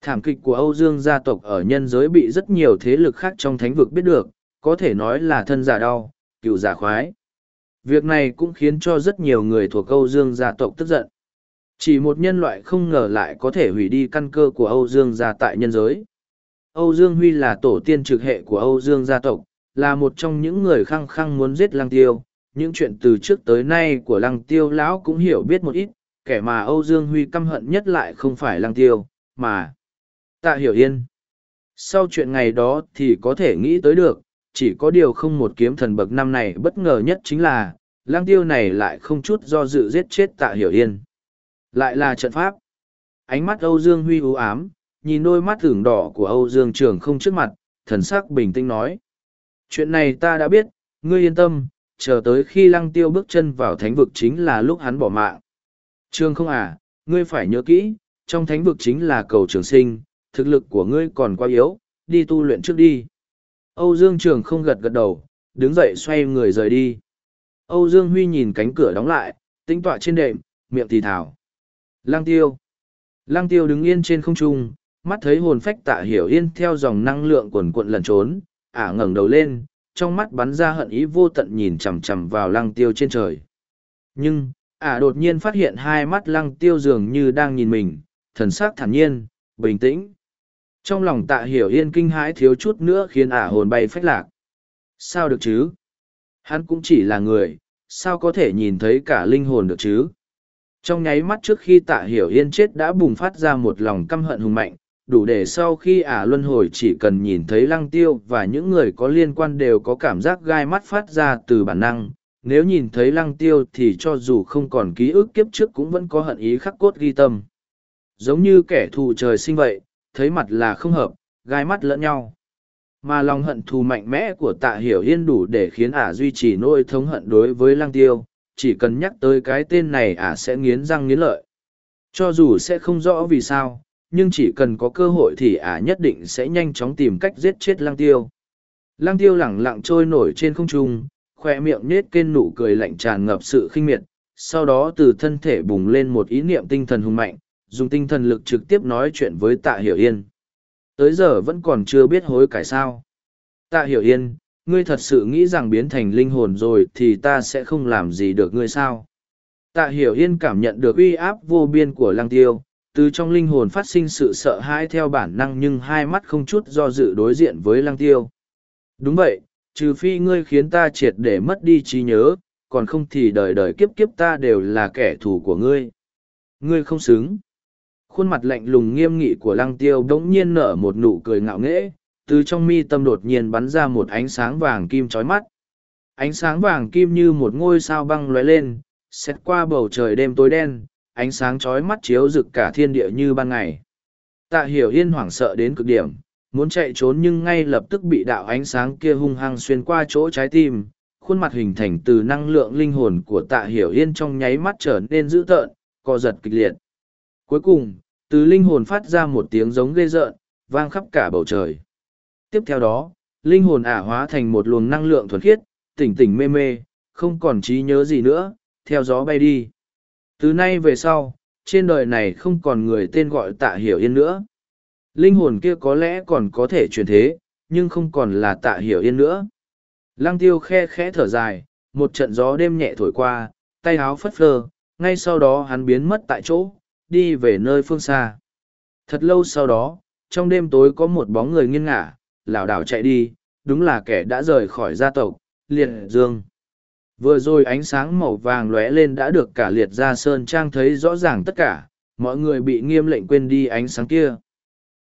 Thảm kịch của Âu Dương gia tộc ở nhân giới bị rất nhiều thế lực khác trong thánh vực biết được, có thể nói là thân giả đau, cựu giả khoái. Việc này cũng khiến cho rất nhiều người thuộc Âu Dương gia tộc tức giận. Chỉ một nhân loại không ngờ lại có thể hủy đi căn cơ của Âu Dương gia tại nhân giới. Âu Dương Huy là tổ tiên trực hệ của Âu Dương gia tộc, là một trong những người khăng khăng muốn giết Lăng Tiêu. Những chuyện từ trước tới nay của Lăng Tiêu lão cũng hiểu biết một ít, kẻ mà Âu Dương Huy căm hận nhất lại không phải Lăng Tiêu, mà Tạ Hiểu Yên. Sau chuyện ngày đó thì có thể nghĩ tới được, chỉ có điều không một kiếm thần bậc năm này bất ngờ nhất chính là, Lăng Tiêu này lại không chút do dự giết chết Tạ Hiểu Yên. Lại là trận pháp. Ánh mắt Âu Dương Huy u ám, nhìn đôi mắt tưởng đỏ của Âu Dương Trường không trước mặt, thần sắc bình tĩnh nói. Chuyện này ta đã biết, ngươi yên tâm, chờ tới khi lăng tiêu bước chân vào thánh vực chính là lúc hắn bỏ mạng. Trường không à, ngươi phải nhớ kỹ, trong thánh vực chính là cầu trường sinh, thực lực của ngươi còn quá yếu, đi tu luyện trước đi. Âu Dương Trường không gật gật đầu, đứng dậy xoay người rời đi. Âu Dương Huy nhìn cánh cửa đóng lại, tính tọa trên đệm, miệng thì thảo. Lăng tiêu. Lăng tiêu đứng yên trên không trung, mắt thấy hồn phách tạ hiểu yên theo dòng năng lượng quần cuộn lẩn trốn, ả ngẩng đầu lên, trong mắt bắn ra hận ý vô tận nhìn chằm chằm vào lăng tiêu trên trời. Nhưng, ả đột nhiên phát hiện hai mắt lăng tiêu dường như đang nhìn mình, thần sắc thản nhiên, bình tĩnh. Trong lòng tạ hiểu yên kinh hãi thiếu chút nữa khiến ả hồn bay phách lạc. Sao được chứ? Hắn cũng chỉ là người, sao có thể nhìn thấy cả linh hồn được chứ? Trong nháy mắt trước khi tạ hiểu yên chết đã bùng phát ra một lòng căm hận hùng mạnh, đủ để sau khi ả luân hồi chỉ cần nhìn thấy lăng tiêu và những người có liên quan đều có cảm giác gai mắt phát ra từ bản năng. Nếu nhìn thấy lăng tiêu thì cho dù không còn ký ức kiếp trước cũng vẫn có hận ý khắc cốt ghi tâm. Giống như kẻ thù trời sinh vậy, thấy mặt là không hợp, gai mắt lẫn nhau. Mà lòng hận thù mạnh mẽ của tạ hiểu yên đủ để khiến ả duy trì nỗi thống hận đối với lăng tiêu, chỉ cần nhắc tới cái tên này ả sẽ nghiến răng nghiến lợi. Cho dù sẽ không rõ vì sao, nhưng chỉ cần có cơ hội thì ả nhất định sẽ nhanh chóng tìm cách giết chết lăng tiêu. Lăng tiêu lẳng lặng trôi nổi trên không trung, khoe miệng nết kên nụ cười lạnh tràn ngập sự khinh miệt, sau đó từ thân thể bùng lên một ý niệm tinh thần hùng mạnh, dùng tinh thần lực trực tiếp nói chuyện với tạ hiểu yên. Tới giờ vẫn còn chưa biết hối cải sao. Tạ hiểu yên, ngươi thật sự nghĩ rằng biến thành linh hồn rồi thì ta sẽ không làm gì được ngươi sao. Tạ hiểu yên cảm nhận được uy áp vô biên của lăng tiêu, từ trong linh hồn phát sinh sự sợ hãi theo bản năng nhưng hai mắt không chút do dự đối diện với lăng tiêu. Đúng vậy, trừ phi ngươi khiến ta triệt để mất đi trí nhớ, còn không thì đời đời kiếp kiếp ta đều là kẻ thù của ngươi. Ngươi không xứng. Khuôn mặt lạnh lùng nghiêm nghị của lăng tiêu đống nhiên nở một nụ cười ngạo nghễ, từ trong mi tâm đột nhiên bắn ra một ánh sáng vàng kim chói mắt. Ánh sáng vàng kim như một ngôi sao băng lóe lên, xét qua bầu trời đêm tối đen, ánh sáng chói mắt chiếu rực cả thiên địa như ban ngày. Tạ hiểu yên hoảng sợ đến cực điểm, muốn chạy trốn nhưng ngay lập tức bị đạo ánh sáng kia hung hăng xuyên qua chỗ trái tim, khuôn mặt hình thành từ năng lượng linh hồn của tạ hiểu yên trong nháy mắt trở nên dữ tợn, co giật kịch liệt. Cuối cùng, từ linh hồn phát ra một tiếng giống ghê rợn, vang khắp cả bầu trời. Tiếp theo đó, linh hồn ả hóa thành một luồng năng lượng thuần khiết, tỉnh tỉnh mê mê, không còn trí nhớ gì nữa, theo gió bay đi. Từ nay về sau, trên đời này không còn người tên gọi tạ hiểu yên nữa. Linh hồn kia có lẽ còn có thể truyền thế, nhưng không còn là tạ hiểu yên nữa. Lăng tiêu khe khẽ thở dài, một trận gió đêm nhẹ thổi qua, tay áo phất phơ, ngay sau đó hắn biến mất tại chỗ, đi về nơi phương xa. Thật lâu sau đó, trong đêm tối có một bóng người nghiêng ngả, lảo đảo chạy đi, đúng là kẻ đã rời khỏi gia tộc, liệt dương. Vừa rồi ánh sáng màu vàng lóe lên đã được cả liệt gia sơn trang thấy rõ ràng tất cả, mọi người bị nghiêm lệnh quên đi ánh sáng kia.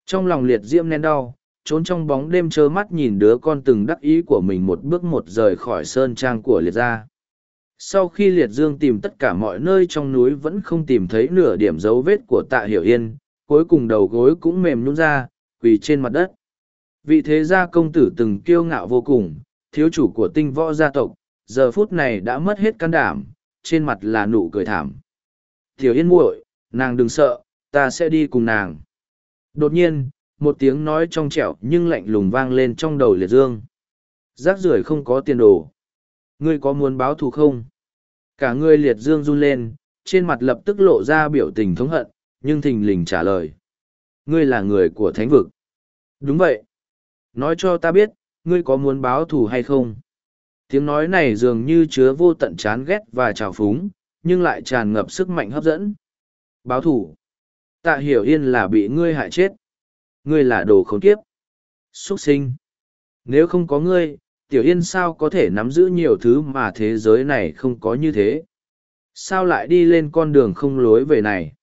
Trong lòng liệt diễm nén đau, trốn trong bóng đêm trơ mắt nhìn đứa con từng đắc ý của mình một bước một rời khỏi sơn trang của liệt gia. Sau khi liệt dương tìm tất cả mọi nơi trong núi vẫn không tìm thấy nửa điểm dấu vết của tạ hiểu yên, cuối cùng đầu gối cũng mềm nhún ra, quỳ trên mặt đất. Vị thế gia công tử từng kiêu ngạo vô cùng, thiếu chủ của tinh võ gia tộc, giờ phút này đã mất hết can đảm, trên mặt là nụ cười thảm. Tiểu yên muội, nàng đừng sợ, ta sẽ đi cùng nàng. Đột nhiên, một tiếng nói trong trẻo nhưng lạnh lùng vang lên trong đầu liệt dương. Rác rưởi không có tiền đồ. Ngươi có muốn báo thù không? Cả ngươi liệt dương run lên, trên mặt lập tức lộ ra biểu tình thống hận, nhưng thình lình trả lời. Ngươi là người của thánh vực. Đúng vậy. Nói cho ta biết, ngươi có muốn báo thù hay không? Tiếng nói này dường như chứa vô tận chán ghét và trào phúng, nhưng lại tràn ngập sức mạnh hấp dẫn. Báo thủ. Tạ hiểu yên là bị ngươi hại chết. Ngươi là đồ khốn kiếp. Xuất sinh. Nếu không có ngươi, tiểu yên sao có thể nắm giữ nhiều thứ mà thế giới này không có như thế? Sao lại đi lên con đường không lối về này?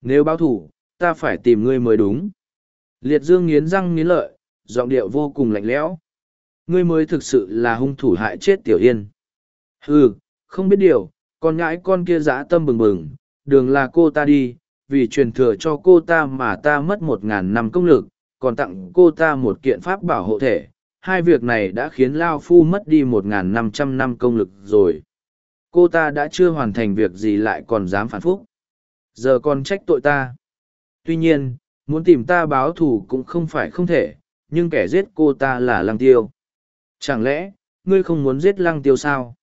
Nếu báo thủ, ta phải tìm ngươi mới đúng. Liệt dương nghiến răng nghiến lợi, giọng điệu vô cùng lạnh lẽo. Ngươi mới thực sự là hung thủ hại chết tiểu yên. Ừ, không biết điều, con ngãi con kia dã tâm bừng bừng, đường là cô ta đi, vì truyền thừa cho cô ta mà ta mất một ngàn năm công lực, còn tặng cô ta một kiện pháp bảo hộ thể. Hai việc này đã khiến Lao Phu mất đi một ngàn năm trăm năm công lực rồi. Cô ta đã chưa hoàn thành việc gì lại còn dám phản phúc. Giờ còn trách tội ta. Tuy nhiên, muốn tìm ta báo thù cũng không phải không thể, nhưng kẻ giết cô ta là Lăng Tiêu. Chẳng lẽ, ngươi không muốn giết Lăng Tiêu sao?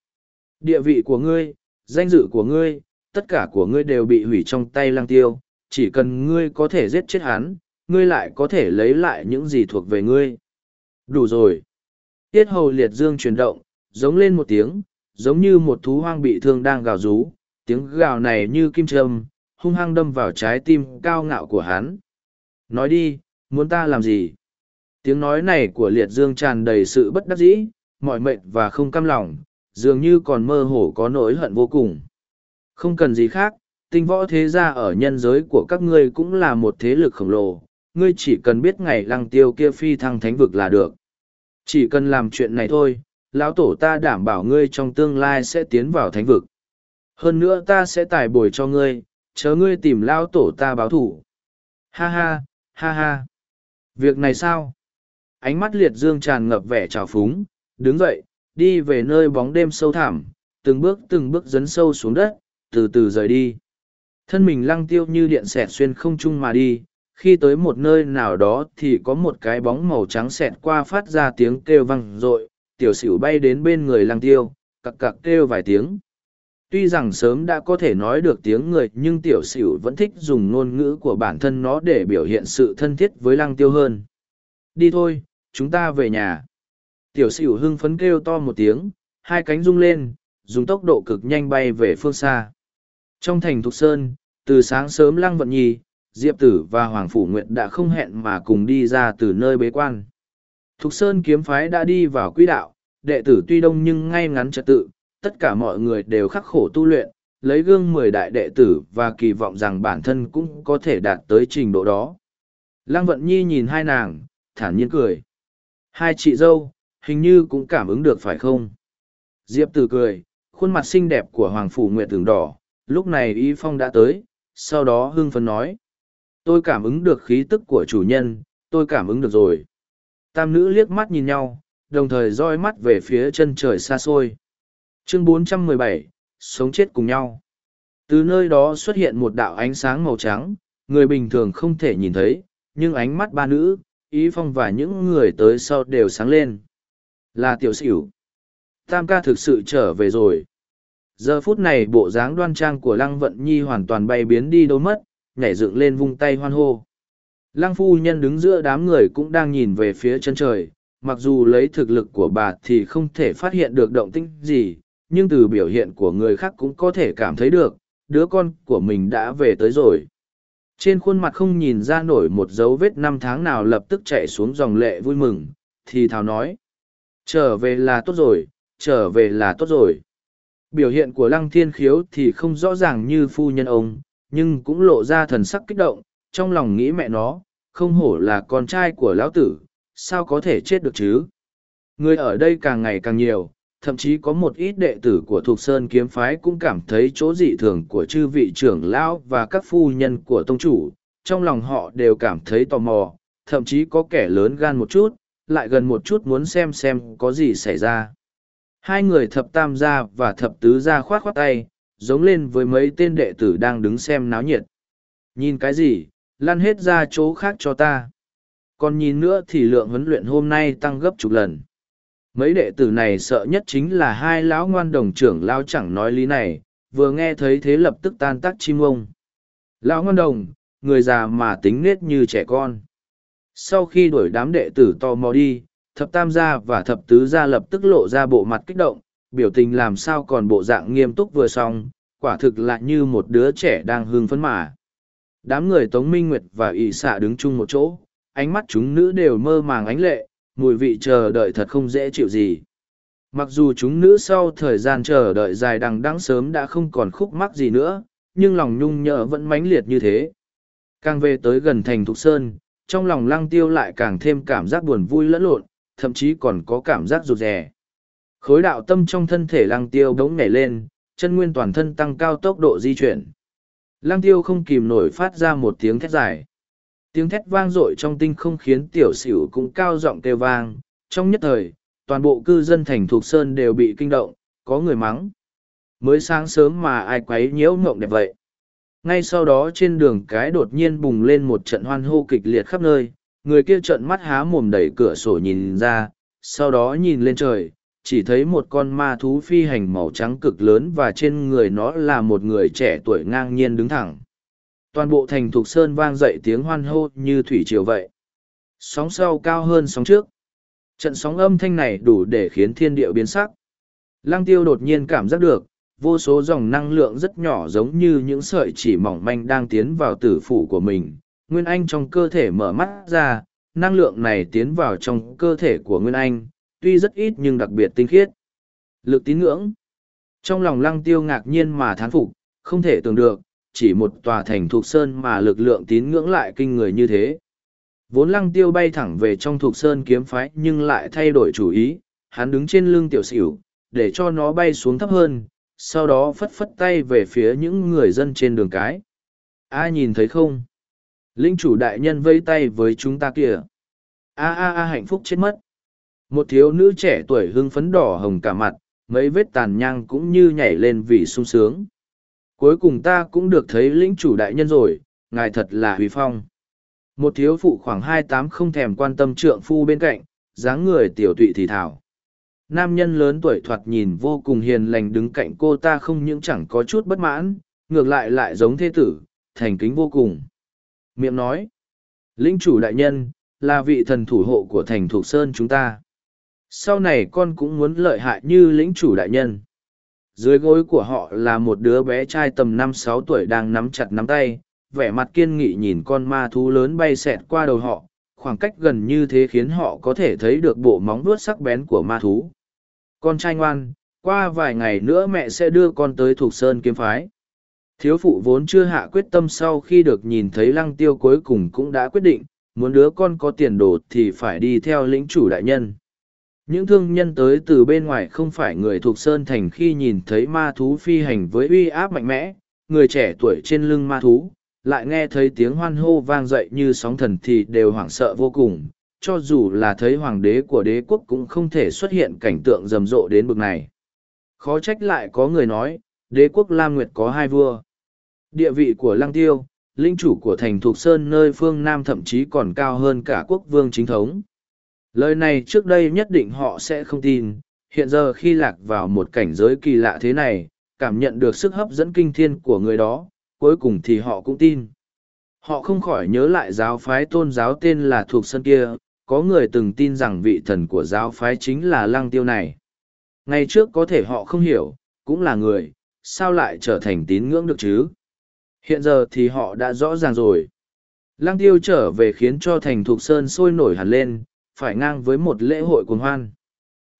Địa vị của ngươi, danh dự của ngươi, tất cả của ngươi đều bị hủy trong tay Lăng Tiêu, chỉ cần ngươi có thể giết chết hắn, ngươi lại có thể lấy lại những gì thuộc về ngươi. Đủ rồi. Tiết hầu liệt dương chuyển động, giống lên một tiếng, giống như một thú hoang bị thương đang gào rú, tiếng gào này như kim châm, hung hăng đâm vào trái tim cao ngạo của hắn. Nói đi, muốn ta làm gì? Tiếng nói này của liệt dương tràn đầy sự bất đắc dĩ, mọi mệnh và không căm lòng, dường như còn mơ hồ có nỗi hận vô cùng. Không cần gì khác, tinh võ thế gia ở nhân giới của các ngươi cũng là một thế lực khổng lồ, ngươi chỉ cần biết ngày lăng tiêu kia phi thăng thánh vực là được. Chỉ cần làm chuyện này thôi, lão tổ ta đảm bảo ngươi trong tương lai sẽ tiến vào thánh vực. Hơn nữa ta sẽ tài bồi cho ngươi, chớ ngươi tìm lão tổ ta báo thủ. Ha ha, ha ha. Việc này sao? Ánh mắt liệt dương tràn ngập vẻ trào phúng, đứng dậy, đi về nơi bóng đêm sâu thẳm, từng bước từng bước dấn sâu xuống đất, từ từ rời đi. Thân mình lăng tiêu như điện xẹt xuyên không trung mà đi, khi tới một nơi nào đó thì có một cái bóng màu trắng xẹt qua phát ra tiếng kêu vang i tiểu sửu bay đến bên người lăng tiêu, cặc cặc kêu vài tiếng. Tuy rằng sớm đã có thể nói được tiếng người, nhưng tiểu sửu vẫn thích dùng ngôn ngữ của bản thân nó để biểu hiện sự thân thiết với lăng tiêu hơn. Đi thôi, chúng ta về nhà. Tiểu sửu hưng phấn kêu to một tiếng, hai cánh rung lên, dùng tốc độ cực nhanh bay về phương xa. Trong thành thục sơn, từ sáng sớm lăng vận nhi diệp tử và hoàng phủ nguyệt đã không hẹn mà cùng đi ra từ nơi bế quan. Thục sơn kiếm phái đã đi vào quỹ đạo, đệ tử tuy đông nhưng ngay ngắn trật tự, tất cả mọi người đều khắc khổ tu luyện, lấy gương mười đại đệ tử và kỳ vọng rằng bản thân cũng có thể đạt tới trình độ đó. Lăng vận nhi nhìn hai nàng, thản nhiên cười. Hai chị dâu, hình như cũng cảm ứng được phải không? Diệp tử cười, khuôn mặt xinh đẹp của hoàng phủ nguyệt tưởng đỏ, lúc này y phong đã tới, sau đó hưng phấn nói tôi cảm ứng được khí tức của chủ nhân tôi cảm ứng được rồi. Tam nữ liếc mắt nhìn nhau đồng thời roi mắt về phía chân trời xa xôi. Chương 417, sống chết cùng nhau. Từ nơi đó xuất hiện một đạo ánh sáng màu trắng người bình thường không thể nhìn thấy nhưng ánh mắt ba nữ ý phong và những người tới sau đều sáng lên. Là tiểu xỉu. Tam ca thực sự trở về rồi. Giờ phút này bộ dáng đoan trang của lăng vận nhi hoàn toàn bay biến đi đâu mất nhảy dựng lên vung tay hoan hô. Lăng phu nhân đứng giữa đám người cũng đang nhìn về phía chân trời, mặc dù lấy thực lực của bà thì không thể phát hiện được động tĩnh gì, nhưng từ biểu hiện của người khác cũng có thể cảm thấy được, đứa con của mình đã về tới rồi. Trên khuôn mặt không nhìn ra nổi một dấu vết năm tháng nào lập tức chạy xuống dòng lệ vui mừng, thì thảo nói. Trở về là tốt rồi, trở về là tốt rồi. Biểu hiện của lăng thiên khiếu thì không rõ ràng như phu nhân ông, nhưng cũng lộ ra thần sắc kích động, trong lòng nghĩ mẹ nó, không hổ là con trai của lão tử, sao có thể chết được chứ? Người ở đây càng ngày càng nhiều, thậm chí có một ít đệ tử của Thục Sơn kiếm phái cũng cảm thấy chỗ dị thường của chư vị trưởng lão và các phu nhân của tông chủ, trong lòng họ đều cảm thấy tò mò, thậm chí có kẻ lớn gan một chút, lại gần một chút muốn xem xem có gì xảy ra. Hai người thập tam gia và thập tứ gia khoát khoát tay, giống lên với mấy tên đệ tử đang đứng xem náo nhiệt. Nhìn cái gì, lăn hết ra chỗ khác cho ta. Còn nhìn nữa thì lượng huấn luyện hôm nay tăng gấp chục lần. Mấy đệ tử này sợ nhất chính là hai lão ngoan đồng trưởng lao chẳng nói lý này, vừa nghe thấy thế lập tức tan tác chim ông. Lão ngoan đồng, người già mà tính nết như trẻ con. Sau khi đuổi đám đệ tử tò mò đi, thập tam gia và thập tứ gia lập tức lộ ra bộ mặt kích động, biểu tình làm sao còn bộ dạng nghiêm túc vừa xong, quả thực lại như một đứa trẻ đang hưng phấn mà. Đám người Tống Minh Nguyệt và ỷ xạ đứng chung một chỗ, ánh mắt chúng nữ đều mơ màng ánh lệ, mùi vị chờ đợi thật không dễ chịu gì. Mặc dù chúng nữ sau thời gian chờ đợi dài đằng đẵng sớm đã không còn khúc mắc gì nữa, nhưng lòng nhung nhớ vẫn mãnh liệt như thế. Càng về tới gần thành Thục Sơn, trong lòng lăng tiêu lại càng thêm cảm giác buồn vui lẫn lộn, thậm chí còn có cảm giác rụt rè. Khối đạo tâm trong thân thể lăng tiêu đống nhảy lên, chân nguyên toàn thân tăng cao tốc độ di chuyển. Lăng tiêu không kìm nổi phát ra một tiếng thét dài. Tiếng thét vang dội trong tinh không khiến tiểu xỉu cũng cao giọng kêu vang. Trong nhất thời, toàn bộ cư dân thành thuộc sơn đều bị kinh động, có người mắng. Mới sáng sớm mà ai quấy nhiễu mộng đẹp vậy. Ngay sau đó trên đường cái đột nhiên bùng lên một trận hoan hô kịch liệt khắp nơi, người kia trợn mắt há mồm đẩy cửa sổ nhìn ra, sau đó nhìn lên trời, chỉ thấy một con ma thú phi hành màu trắng cực lớn và trên người nó là một người trẻ tuổi ngang nhiên đứng thẳng. Toàn bộ thành thục sơn vang dậy tiếng hoan hô như thủy triều vậy. Sóng sau cao hơn sóng trước. Trận sóng âm thanh này đủ để khiến thiên địa biến sắc. Lăng tiêu đột nhiên cảm giác được, vô số dòng năng lượng rất nhỏ giống như những sợi chỉ mỏng manh đang tiến vào tử phủ của mình. Nguyên Anh trong cơ thể mở mắt ra, năng lượng này tiến vào trong cơ thể của Nguyên Anh, tuy rất ít nhưng đặc biệt tinh khiết. Lực tín ngưỡng. Trong lòng lăng tiêu ngạc nhiên mà thán phục, không thể tưởng được, chỉ một tòa thành thuộc sơn mà lực lượng tín ngưỡng lại kinh người như thế. Vốn lăng tiêu bay thẳng về trong thuộc sơn kiếm phái nhưng lại thay đổi chủ ý, hắn đứng trên lưng tiểu xỉu, để cho nó bay xuống thấp hơn, sau đó phất phất tay về phía những người dân trên đường cái. Ai nhìn thấy không? Linh chủ đại nhân vây tay với chúng ta kìa. A a a hạnh phúc chết mất. Một thiếu nữ trẻ tuổi hưng phấn đỏ hồng cả mặt, mấy vết tàn nhang cũng như nhảy lên vì sung sướng. Cuối cùng ta cũng được thấy lĩnh chủ đại nhân rồi, ngài thật là huy phong. Một thiếu phụ khoảng hai tám không thèm quan tâm trượng phu bên cạnh, dáng người tiểu tụy thì thảo. Nam nhân lớn tuổi thoạt nhìn vô cùng hiền lành đứng cạnh cô ta không những chẳng có chút bất mãn, ngược lại lại giống thế tử, thành kính vô cùng. Miệng nói, lĩnh chủ đại nhân, là vị thần thủ hộ của thành thuộc sơn chúng ta sau này con cũng muốn lợi hại như lĩnh chủ đại nhân. Dưới gối của họ là một đứa bé trai tầm năm sáu tuổi đang nắm chặt nắm tay, vẻ mặt kiên nghị nhìn con ma thú lớn bay xẹt qua đầu họ, khoảng cách gần như thế khiến họ có thể thấy được bộ móng vuốt sắc bén của ma thú. Con trai ngoan, qua vài ngày nữa mẹ sẽ đưa con tới thuộc sơn kiếm phái. Thiếu phụ vốn chưa hạ quyết tâm sau khi được nhìn thấy lăng tiêu cuối cùng cũng đã quyết định, muốn đứa con có tiền đồ thì phải đi theo lĩnh chủ đại nhân những thương nhân tới từ bên ngoài không phải người thuộc sơn thành khi nhìn thấy ma thú phi hành với uy áp mạnh mẽ, người trẻ tuổi trên lưng ma thú, lại nghe thấy tiếng hoan hô vang dậy như sóng thần thì đều hoảng sợ vô cùng. Cho dù là thấy hoàng đế của đế quốc cũng không thể xuất hiện cảnh tượng rầm rộ đến bực này. Khó trách lại có người nói, đế quốc lam nguyệt có hai vua. Địa vị của lăng tiêu, linh chủ của thành thuộc sơn nơi phương nam thậm chí còn cao hơn cả quốc vương chính thống. Lời này trước đây nhất định họ sẽ không tin, hiện giờ khi lạc vào một cảnh giới kỳ lạ thế này, cảm nhận được sức hấp dẫn kinh thiên của người đó, cuối cùng thì họ cũng tin. Họ không khỏi nhớ lại giáo phái tôn giáo tên là thuộc sân kia, có người từng tin rằng vị thần của giáo phái chính là lăng tiêu này. Ngày trước có thể họ không hiểu, cũng là người, sao lại trở thành tín ngưỡng được chứ? Hiện giờ thì họ đã rõ ràng rồi. Lăng tiêu trở về khiến cho thành thuộc sơn sôi nổi hẳn lên, phải ngang với một lễ hội cuồng hoan.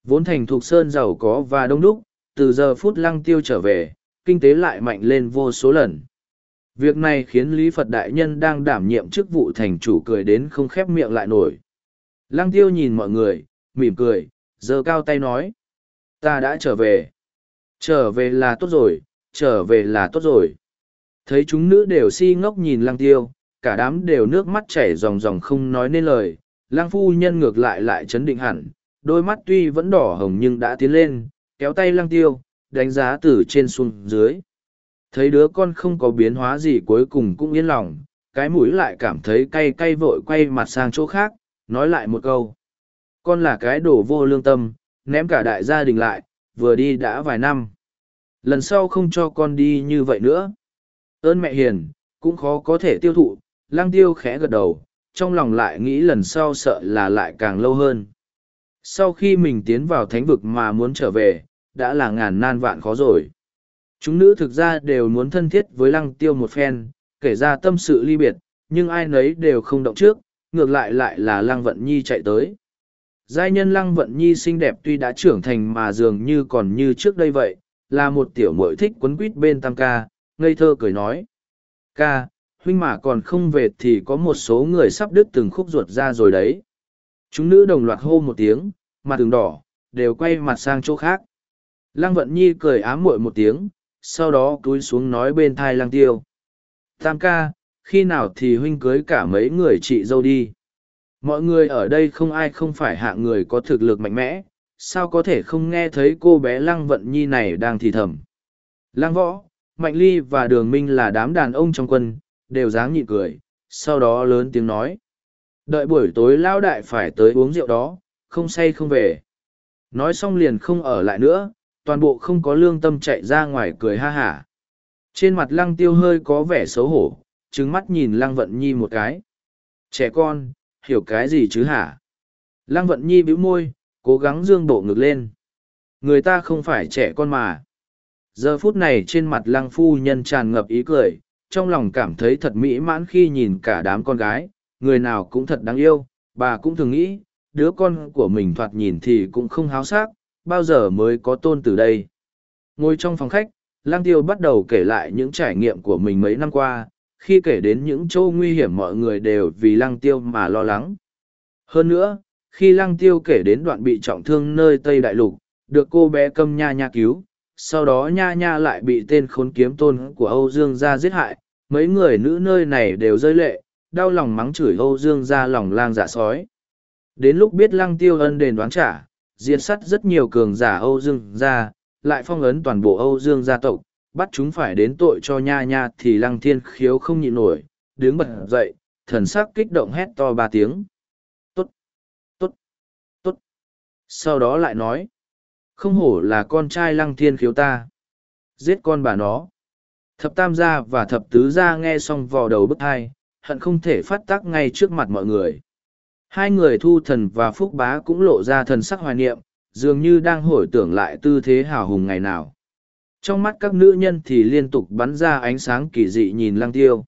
Vốn thành thuộc sơn giàu có và đông đúc, từ giờ phút lăng tiêu trở về, kinh tế lại mạnh lên vô số lần. Việc này khiến Lý Phật Đại Nhân đang đảm nhiệm chức vụ thành chủ cười đến không khép miệng lại nổi. Lăng tiêu nhìn mọi người, mỉm cười, giơ cao tay nói. Ta đã trở về. Trở về là tốt rồi, trở về là tốt rồi. Thấy chúng nữ đều si ngốc nhìn lăng tiêu, cả đám đều nước mắt chảy ròng ròng không nói nên lời, lang phu nhân ngược lại lại chấn định hẳn, đôi mắt tuy vẫn đỏ hồng nhưng đã tiến lên, kéo tay lăng tiêu, đánh giá từ trên xuống dưới. Thấy đứa con không có biến hóa gì cuối cùng cũng yên lòng, cái mũi lại cảm thấy cay cay vội quay mặt sang chỗ khác, nói lại một câu. Con là cái đồ vô lương tâm, ném cả đại gia đình lại, vừa đi đã vài năm. Lần sau không cho con đi như vậy nữa. Ơn mẹ hiền, cũng khó có thể tiêu thụ, lăng tiêu khẽ gật đầu, trong lòng lại nghĩ lần sau sợ là lại càng lâu hơn. Sau khi mình tiến vào thánh vực mà muốn trở về, đã là ngàn nan vạn khó rồi. Chúng nữ thực ra đều muốn thân thiết với lăng tiêu một phen, kể ra tâm sự ly biệt, nhưng ai nấy đều không động trước, ngược lại lại là Lăng Vận Nhi chạy tới. Giai nhân Lăng Vận Nhi xinh đẹp tuy đã trưởng thành mà dường như còn như trước đây vậy, là một tiểu muội thích quấn quýt bên tam ca, ngây thơ cười nói. Ca, huynh mà còn không về thì có một số người sắp đứt từng khúc ruột ra rồi đấy. Chúng nữ đồng loạt hô một tiếng, mặt tường đỏ, đều quay mặt sang chỗ khác. Lăng Vận Nhi cười ám muội một tiếng, sau đó cúi xuống nói bên thai Lăng Tiêu. Tam ca, khi nào thì huynh cưới cả mấy người chị dâu đi. Mọi người ở đây không ai không phải hạ người có thực lực mạnh mẽ, sao có thể không nghe thấy cô bé Lăng Vận Nhi này đang thì thầm. Lăng Võ, Mạnh Ly và Đường Minh là đám đàn ông trong quân, đều dáng nhịn cười, sau đó lớn tiếng nói. Đợi buổi tối lao đại phải tới uống rượu đó, không say không về. Nói xong liền không ở lại nữa, toàn bộ không có lương tâm chạy ra ngoài cười ha hả. Trên mặt lăng tiêu hơi có vẻ xấu hổ, trứng mắt nhìn lăng vận nhi một cái. Trẻ con, hiểu cái gì chứ hả? Lăng vận nhi bĩu môi, cố gắng dương bộ ngực lên. Người ta không phải trẻ con mà. Giờ phút này trên mặt lăng phu nhân tràn ngập ý cười, trong lòng cảm thấy thật mỹ mãn khi nhìn cả đám con gái, người nào cũng thật đáng yêu, bà cũng thường nghĩ, đứa con của mình thoạt nhìn thì cũng không háo sắc, bao giờ mới có tôn từ đây. Ngồi trong phòng khách, Lang Tiêu bắt đầu kể lại những trải nghiệm của mình mấy năm qua, khi kể đến những chỗ nguy hiểm mọi người đều vì Lang Tiêu mà lo lắng. Hơn nữa, khi Lang Tiêu kể đến đoạn bị trọng thương nơi Tây Đại Lục, được cô bé câm nha nha cứu, sau đó nha nha lại bị tên khốn kiếm tôn của Âu Dương gia giết hại, mấy người nữ nơi này đều rơi lệ, đau lòng mắng chửi Âu Dương gia lòng lang dạ sói. Đến lúc biết Lăng Tiêu ân đền đoán trả, diệt sắt rất nhiều cường giả Âu Dương gia, lại phong ấn toàn bộ Âu Dương gia tộc, bắt chúng phải đến tội cho nha nha thì Lăng Thiên khiếu không nhịn nổi, đứng bật dậy, thần sắc kích động hét to ba tiếng. Tốt, tốt, tốt. Sau đó lại nói, không hổ là con trai Lăng Thiên khiếu ta. Giết con bà nó. Thập tam gia và thập tứ gia nghe xong vò đầu bức hai, hận không thể phát tác ngay trước mặt mọi người. Hai người thu thần và phúc bá cũng lộ ra thần sắc hoài niệm, dường như đang hồi tưởng lại tư thế hào hùng ngày nào. Trong mắt các nữ nhân thì liên tục bắn ra ánh sáng kỳ dị nhìn lăng tiêu.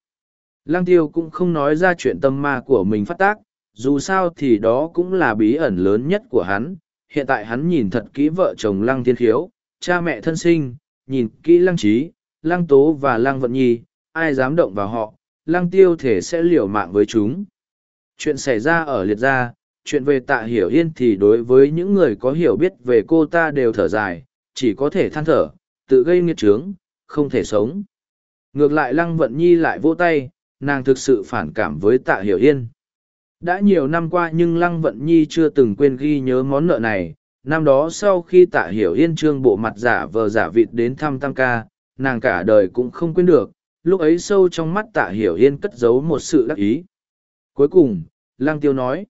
Lăng tiêu cũng không nói ra chuyện tâm ma của mình phát tác, dù sao thì đó cũng là bí ẩn lớn nhất của hắn. Hiện tại hắn nhìn thật kỹ vợ chồng lăng thiên khiếu, cha mẹ thân sinh, nhìn kỹ lăng trí, lăng tố và lăng vận nhi, ai dám động vào họ, lăng tiêu thể sẽ liều mạng với chúng. Chuyện xảy ra ở liệt gia, chuyện về tạ hiểu yên thì đối với những người có hiểu biết về cô ta đều thở dài, chỉ có thể than thở, tự gây nghiệt trướng, không thể sống. Ngược lại lăng vận nhi lại vỗ tay, nàng thực sự phản cảm với tạ hiểu yên. Đã nhiều năm qua nhưng lăng vận nhi chưa từng quên ghi nhớ món nợ này. Năm đó sau khi tạ hiểu yên trương bộ mặt giả vờ giả vịt đến thăm tam ca, nàng cả đời cũng không quên được, lúc ấy sâu trong mắt tạ hiểu yên cất giấu một sự đắc ý. Cuối cùng, Lăng Tiêu nói,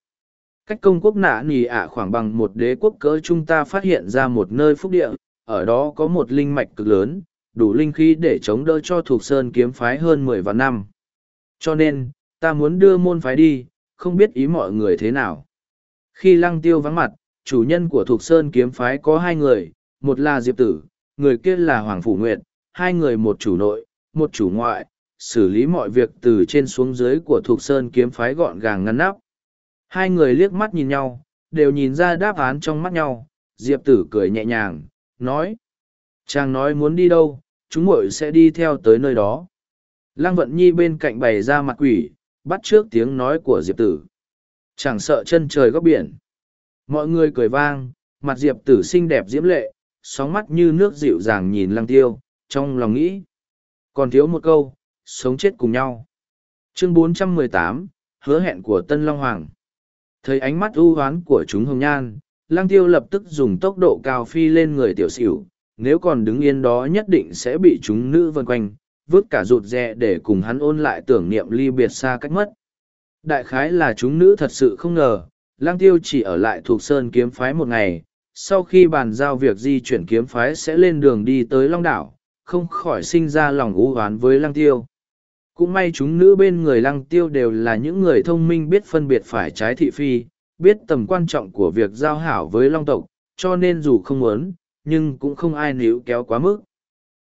cách công quốc nạ nì ạ khoảng bằng một đế quốc cỡ chúng ta phát hiện ra một nơi phúc địa, ở đó có một linh mạch cực lớn, đủ linh khí để chống đỡ cho thuộc sơn kiếm phái hơn mười vạn năm. Cho nên, ta muốn đưa môn phái đi, không biết ý mọi người thế nào. Khi lăng tiêu vắng mặt, chủ nhân của Thục sơn kiếm phái có hai người, một là Diệp Tử, người kia là Hoàng Phủ Nguyệt, hai người một chủ nội, một chủ ngoại, xử lý mọi việc từ trên xuống dưới của Thục Sơn kiếm phái gọn gàng ngăn nắp. Hai người liếc mắt nhìn nhau, đều nhìn ra đáp án trong mắt nhau, Diệp Tử cười nhẹ nhàng, nói. Chàng nói muốn đi đâu, chúng muội sẽ đi theo tới nơi đó. Lăng Vận Nhi bên cạnh bày ra mặt quỷ, bắt trước tiếng nói của Diệp Tử. Chẳng sợ chân trời góc biển. Mọi người cười vang, mặt Diệp Tử xinh đẹp diễm lệ, sóng mắt như nước dịu dàng nhìn Lăng Tiêu, trong lòng nghĩ. Còn thiếu một câu, sống chết cùng nhau. Chương 418, hứa hẹn của Tân Long Hoàng. Thấy ánh mắt ưu hoán của chúng hồng nhan, Lăng Tiêu lập tức dùng tốc độ cao phi lên người tiểu xỉu, nếu còn đứng yên đó nhất định sẽ bị chúng nữ vân quanh, vứt cả rụt rè để cùng hắn ôn lại tưởng niệm ly biệt xa cách mất. Đại khái là chúng nữ thật sự không ngờ, lang Tiêu chỉ ở lại thuộc Sơn kiếm phái một ngày, sau khi bàn giao việc di chuyển kiếm phái sẽ lên đường đi tới Long Đảo, không khỏi sinh ra lòng u hoán với lang Tiêu. Cũng may chúng nữ bên người lăng tiêu đều là những người thông minh biết phân biệt phải trái thị phi, biết tầm quan trọng của việc giao hảo với long tộc, cho nên dù không muốn, nhưng cũng không ai níu kéo quá mức.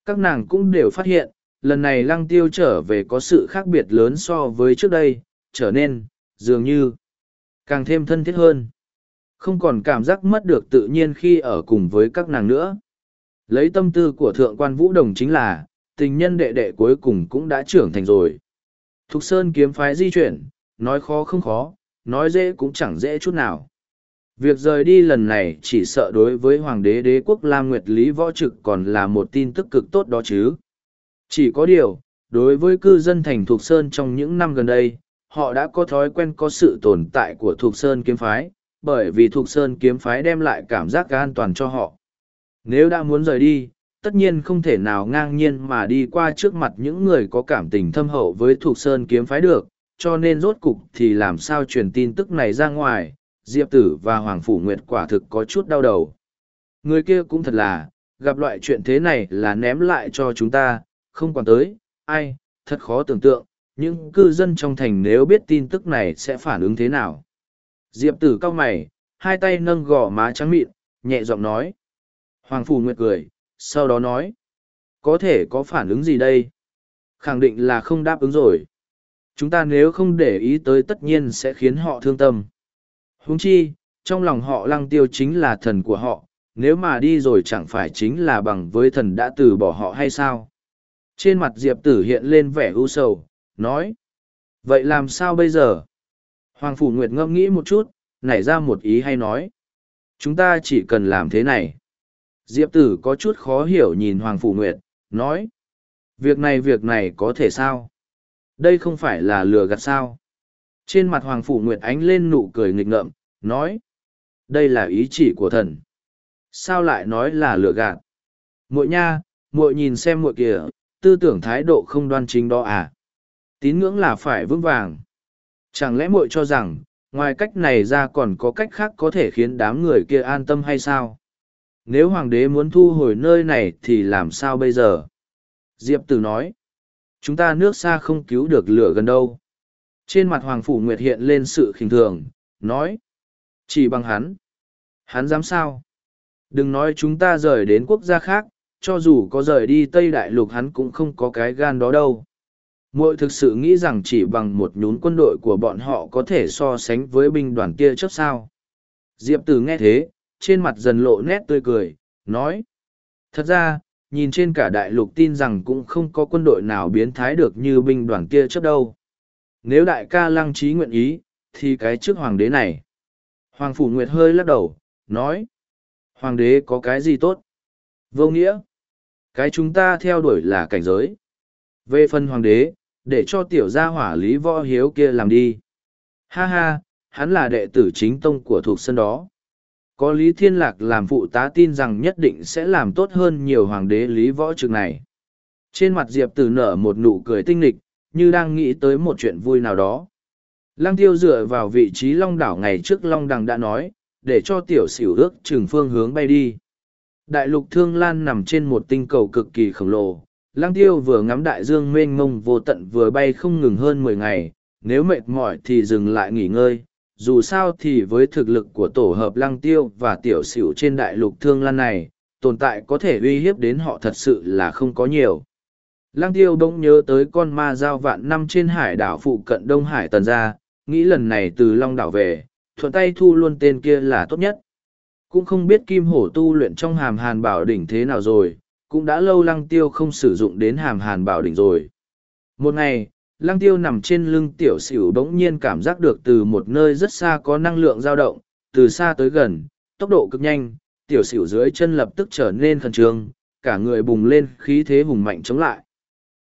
Các nàng cũng đều phát hiện, lần này lăng tiêu trở về có sự khác biệt lớn so với trước đây, trở nên, dường như, càng thêm thân thiết hơn. Không còn cảm giác mất được tự nhiên khi ở cùng với các nàng nữa. Lấy tâm tư của thượng quan vũ đồng chính là, tình nhân đệ đệ cuối cùng cũng đã trưởng thành rồi. Thục Sơn kiếm phái di chuyển, nói khó không khó, nói dễ cũng chẳng dễ chút nào. Việc rời đi lần này chỉ sợ đối với Hoàng đế đế quốc Lam Nguyệt Lý Võ Trực còn là một tin tức cực tốt đó chứ. Chỉ có điều, đối với cư dân thành Thục Sơn trong những năm gần đây, họ đã có thói quen có sự tồn tại của Thục Sơn kiếm phái, bởi vì Thục Sơn kiếm phái đem lại cảm giác an toàn cho họ. Nếu đã muốn rời đi, tất nhiên không thể nào ngang nhiên mà đi qua trước mặt những người có cảm tình thâm hậu với Thục Sơn kiếm phái được, cho nên rốt cục thì làm sao truyền tin tức này ra ngoài, Diệp Tử và Hoàng Phủ Nguyệt quả thực có chút đau đầu. Người kia cũng thật là, gặp loại chuyện thế này là ném lại cho chúng ta, không còn tới, ai, thật khó tưởng tượng, những cư dân trong thành nếu biết tin tức này sẽ phản ứng thế nào. Diệp Tử cao mày, hai tay nâng gò má trắng mịn, nhẹ giọng nói. Hoàng Phủ Nguyệt cười, sau đó nói. Có thể có phản ứng gì đây? Khẳng định là không đáp ứng rồi. Chúng ta nếu không để ý tới tất nhiên sẽ khiến họ thương tâm. Huống chi, trong lòng họ lăng tiêu chính là thần của họ, nếu mà đi rồi chẳng phải chính là bằng với thần đã từ bỏ họ hay sao? Trên mặt Diệp Tử hiện lên vẻ u sầu, nói. Vậy làm sao bây giờ? Hoàng Phủ Nguyệt ngẫm nghĩ một chút, nảy ra một ý hay nói. Chúng ta chỉ cần làm thế này. Diệp Tử có chút khó hiểu nhìn Hoàng Phủ Nguyệt, nói. Việc này việc này có thể sao? Đây không phải là lừa gạt sao? Trên mặt Hoàng Phủ Nguyệt ánh lên nụ cười nghịch ngợm, nói. Đây là ý chỉ của thần. Sao lại nói là lừa gạt? Muội nha, muội nhìn xem muội kìa, tư tưởng thái độ không đoan chính đó à? Tín ngưỡng là phải vững vàng. Chẳng lẽ muội cho rằng, ngoài cách này ra còn có cách khác có thể khiến đám người kia an tâm hay sao? Nếu hoàng đế muốn thu hồi nơi này thì làm sao bây giờ? Diệp Tử nói, chúng ta nước xa không cứu được lửa gần đâu. Trên mặt Hoàng Phủ Nguyệt hiện lên sự khinh thường, nói, chỉ bằng hắn. Hắn dám sao? Đừng nói chúng ta rời đến quốc gia khác, cho dù có rời đi Tây Đại Lục hắn cũng không có cái gan đó đâu. Mội thực sự nghĩ rằng chỉ bằng một nhún quân đội của bọn họ có thể so sánh với binh đoàn kia chấp sao. Diệp Tử nghe thế, trên mặt dần lộ nét tươi cười, nói. Thật ra, nhìn trên cả đại lục tin rằng cũng không có quân đội nào biến thái được như binh đoàn kia trước đâu. Nếu đại ca lăng trí nguyện ý, thì cái trước hoàng đế này. Hoàng Phủ Nguyệt hơi lắc đầu, nói. Hoàng đế có cái gì tốt? Vô nghĩa. Cái chúng ta theo đuổi là cảnh giới. Về phần hoàng đế, để cho tiểu gia hỏa lý võ hiếu kia làm đi. Ha ha, hắn là đệ tử chính tông của thuộc sân đó. Có Lý Thiên Lạc làm phụ tá tin rằng nhất định sẽ làm tốt hơn nhiều hoàng đế Lý Võ Trực này. Trên mặt Diệp Tử nở một nụ cười tinh lịch, như đang nghĩ tới một chuyện vui nào đó. Lăng tiêu dựa vào vị trí Long đảo ngày trước Long Đằng đã nói, để cho tiểu xỉu ước chừng phương hướng bay đi. Đại lục Thương Lan nằm trên một tinh cầu cực kỳ khổng lồ. Lăng tiêu vừa ngắm đại dương mênh mông vô tận vừa bay không ngừng hơn mười ngày, nếu mệt mỏi thì dừng lại nghỉ ngơi, dù sao thì với thực lực của tổ hợp lăng tiêu và tiểu xỉu trên đại lục thương lan này, tồn tại có thể uy hiếp đến họ thật sự là không có nhiều. Lăng tiêu bỗng nhớ tới con ma giao vạn năm trên hải đảo phụ cận Đông Hải tần gia, nghĩ lần này từ Long đảo về, thuận tay thu luôn tên kia là tốt nhất. Cũng không biết kim hổ tu luyện trong hàm hàn bảo đỉnh thế nào rồi, cũng đã lâu lăng tiêu không sử dụng đến hàm hàn bảo đỉnh rồi. Một ngày, lăng tiêu nằm trên lưng tiểu xỉu bỗng nhiên cảm giác được từ một nơi rất xa có năng lượng dao động, từ xa tới gần, tốc độ cực nhanh, tiểu xỉu dưới chân lập tức trở nên khẩn trương, cả người bùng lên khí thế hùng mạnh chống lại.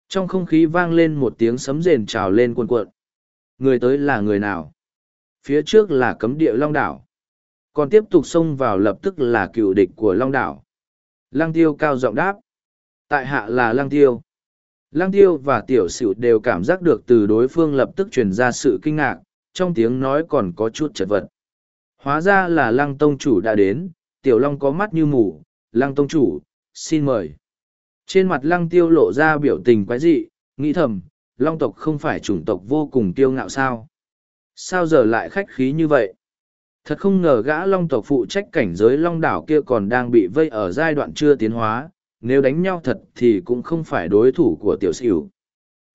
Trong không khí vang lên một tiếng sấm rền trào lên cuồn cuộn. Người tới là người nào? Phía trước là cấm địa Long Đảo. Còn tiếp tục xông vào lập tức là cựu địch của Long Đảo. Lăng tiêu cao giọng đáp. Tại hạ là Lăng tiêu. Lăng tiêu và tiểu sửu đều cảm giác được từ đối phương lập tức truyền ra sự kinh ngạc, trong tiếng nói còn có chút chật vật. Hóa ra là lăng tông chủ đã đến, tiểu long có mắt như mù, lăng tông chủ, xin mời. Trên mặt lăng tiêu lộ ra biểu tình quái dị, nghĩ thầm, long tộc không phải chủng tộc vô cùng tiêu ngạo sao. Sao giờ lại khách khí như vậy? Thật không ngờ gã long tộc phụ trách cảnh giới long đảo kia còn đang bị vây ở giai đoạn chưa tiến hóa, nếu đánh nhau thật thì cũng không phải đối thủ của tiểu xỉu.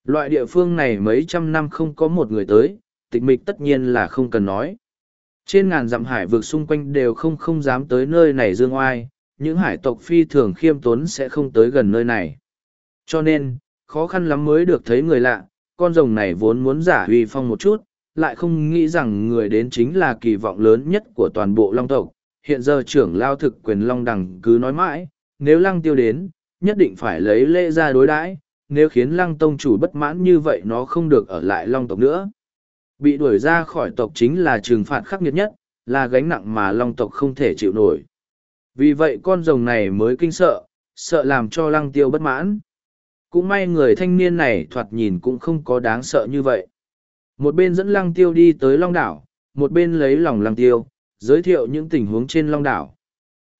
Loại địa phương này mấy trăm năm không có một người tới, tịch mịch tất nhiên là không cần nói. Trên ngàn dặm hải vực xung quanh đều không không dám tới nơi này dương oai, những hải tộc phi thường khiêm tốn sẽ không tới gần nơi này. Cho nên, khó khăn lắm mới được thấy người lạ, con rồng này vốn muốn giả huy phong một chút, lại không nghĩ rằng người đến chính là kỳ vọng lớn nhất của toàn bộ long tộc. Hiện giờ trưởng lao thực quyền long đằng cứ nói mãi, nếu lăng tiêu đến, nhất định phải lấy lễ ra đối đãi nếu khiến lăng tông chủ bất mãn như vậy nó không được ở lại long tộc nữa. Bị đuổi ra khỏi tộc chính là trừng phạt khắc nghiệt nhất, là gánh nặng mà long tộc không thể chịu nổi. Vì vậy con rồng này mới kinh sợ, sợ làm cho lăng tiêu bất mãn. Cũng may người thanh niên này thoạt nhìn cũng không có đáng sợ như vậy. Một bên dẫn lăng tiêu đi tới long đảo, một bên lấy lòng lăng tiêu, giới thiệu những tình huống trên long đảo.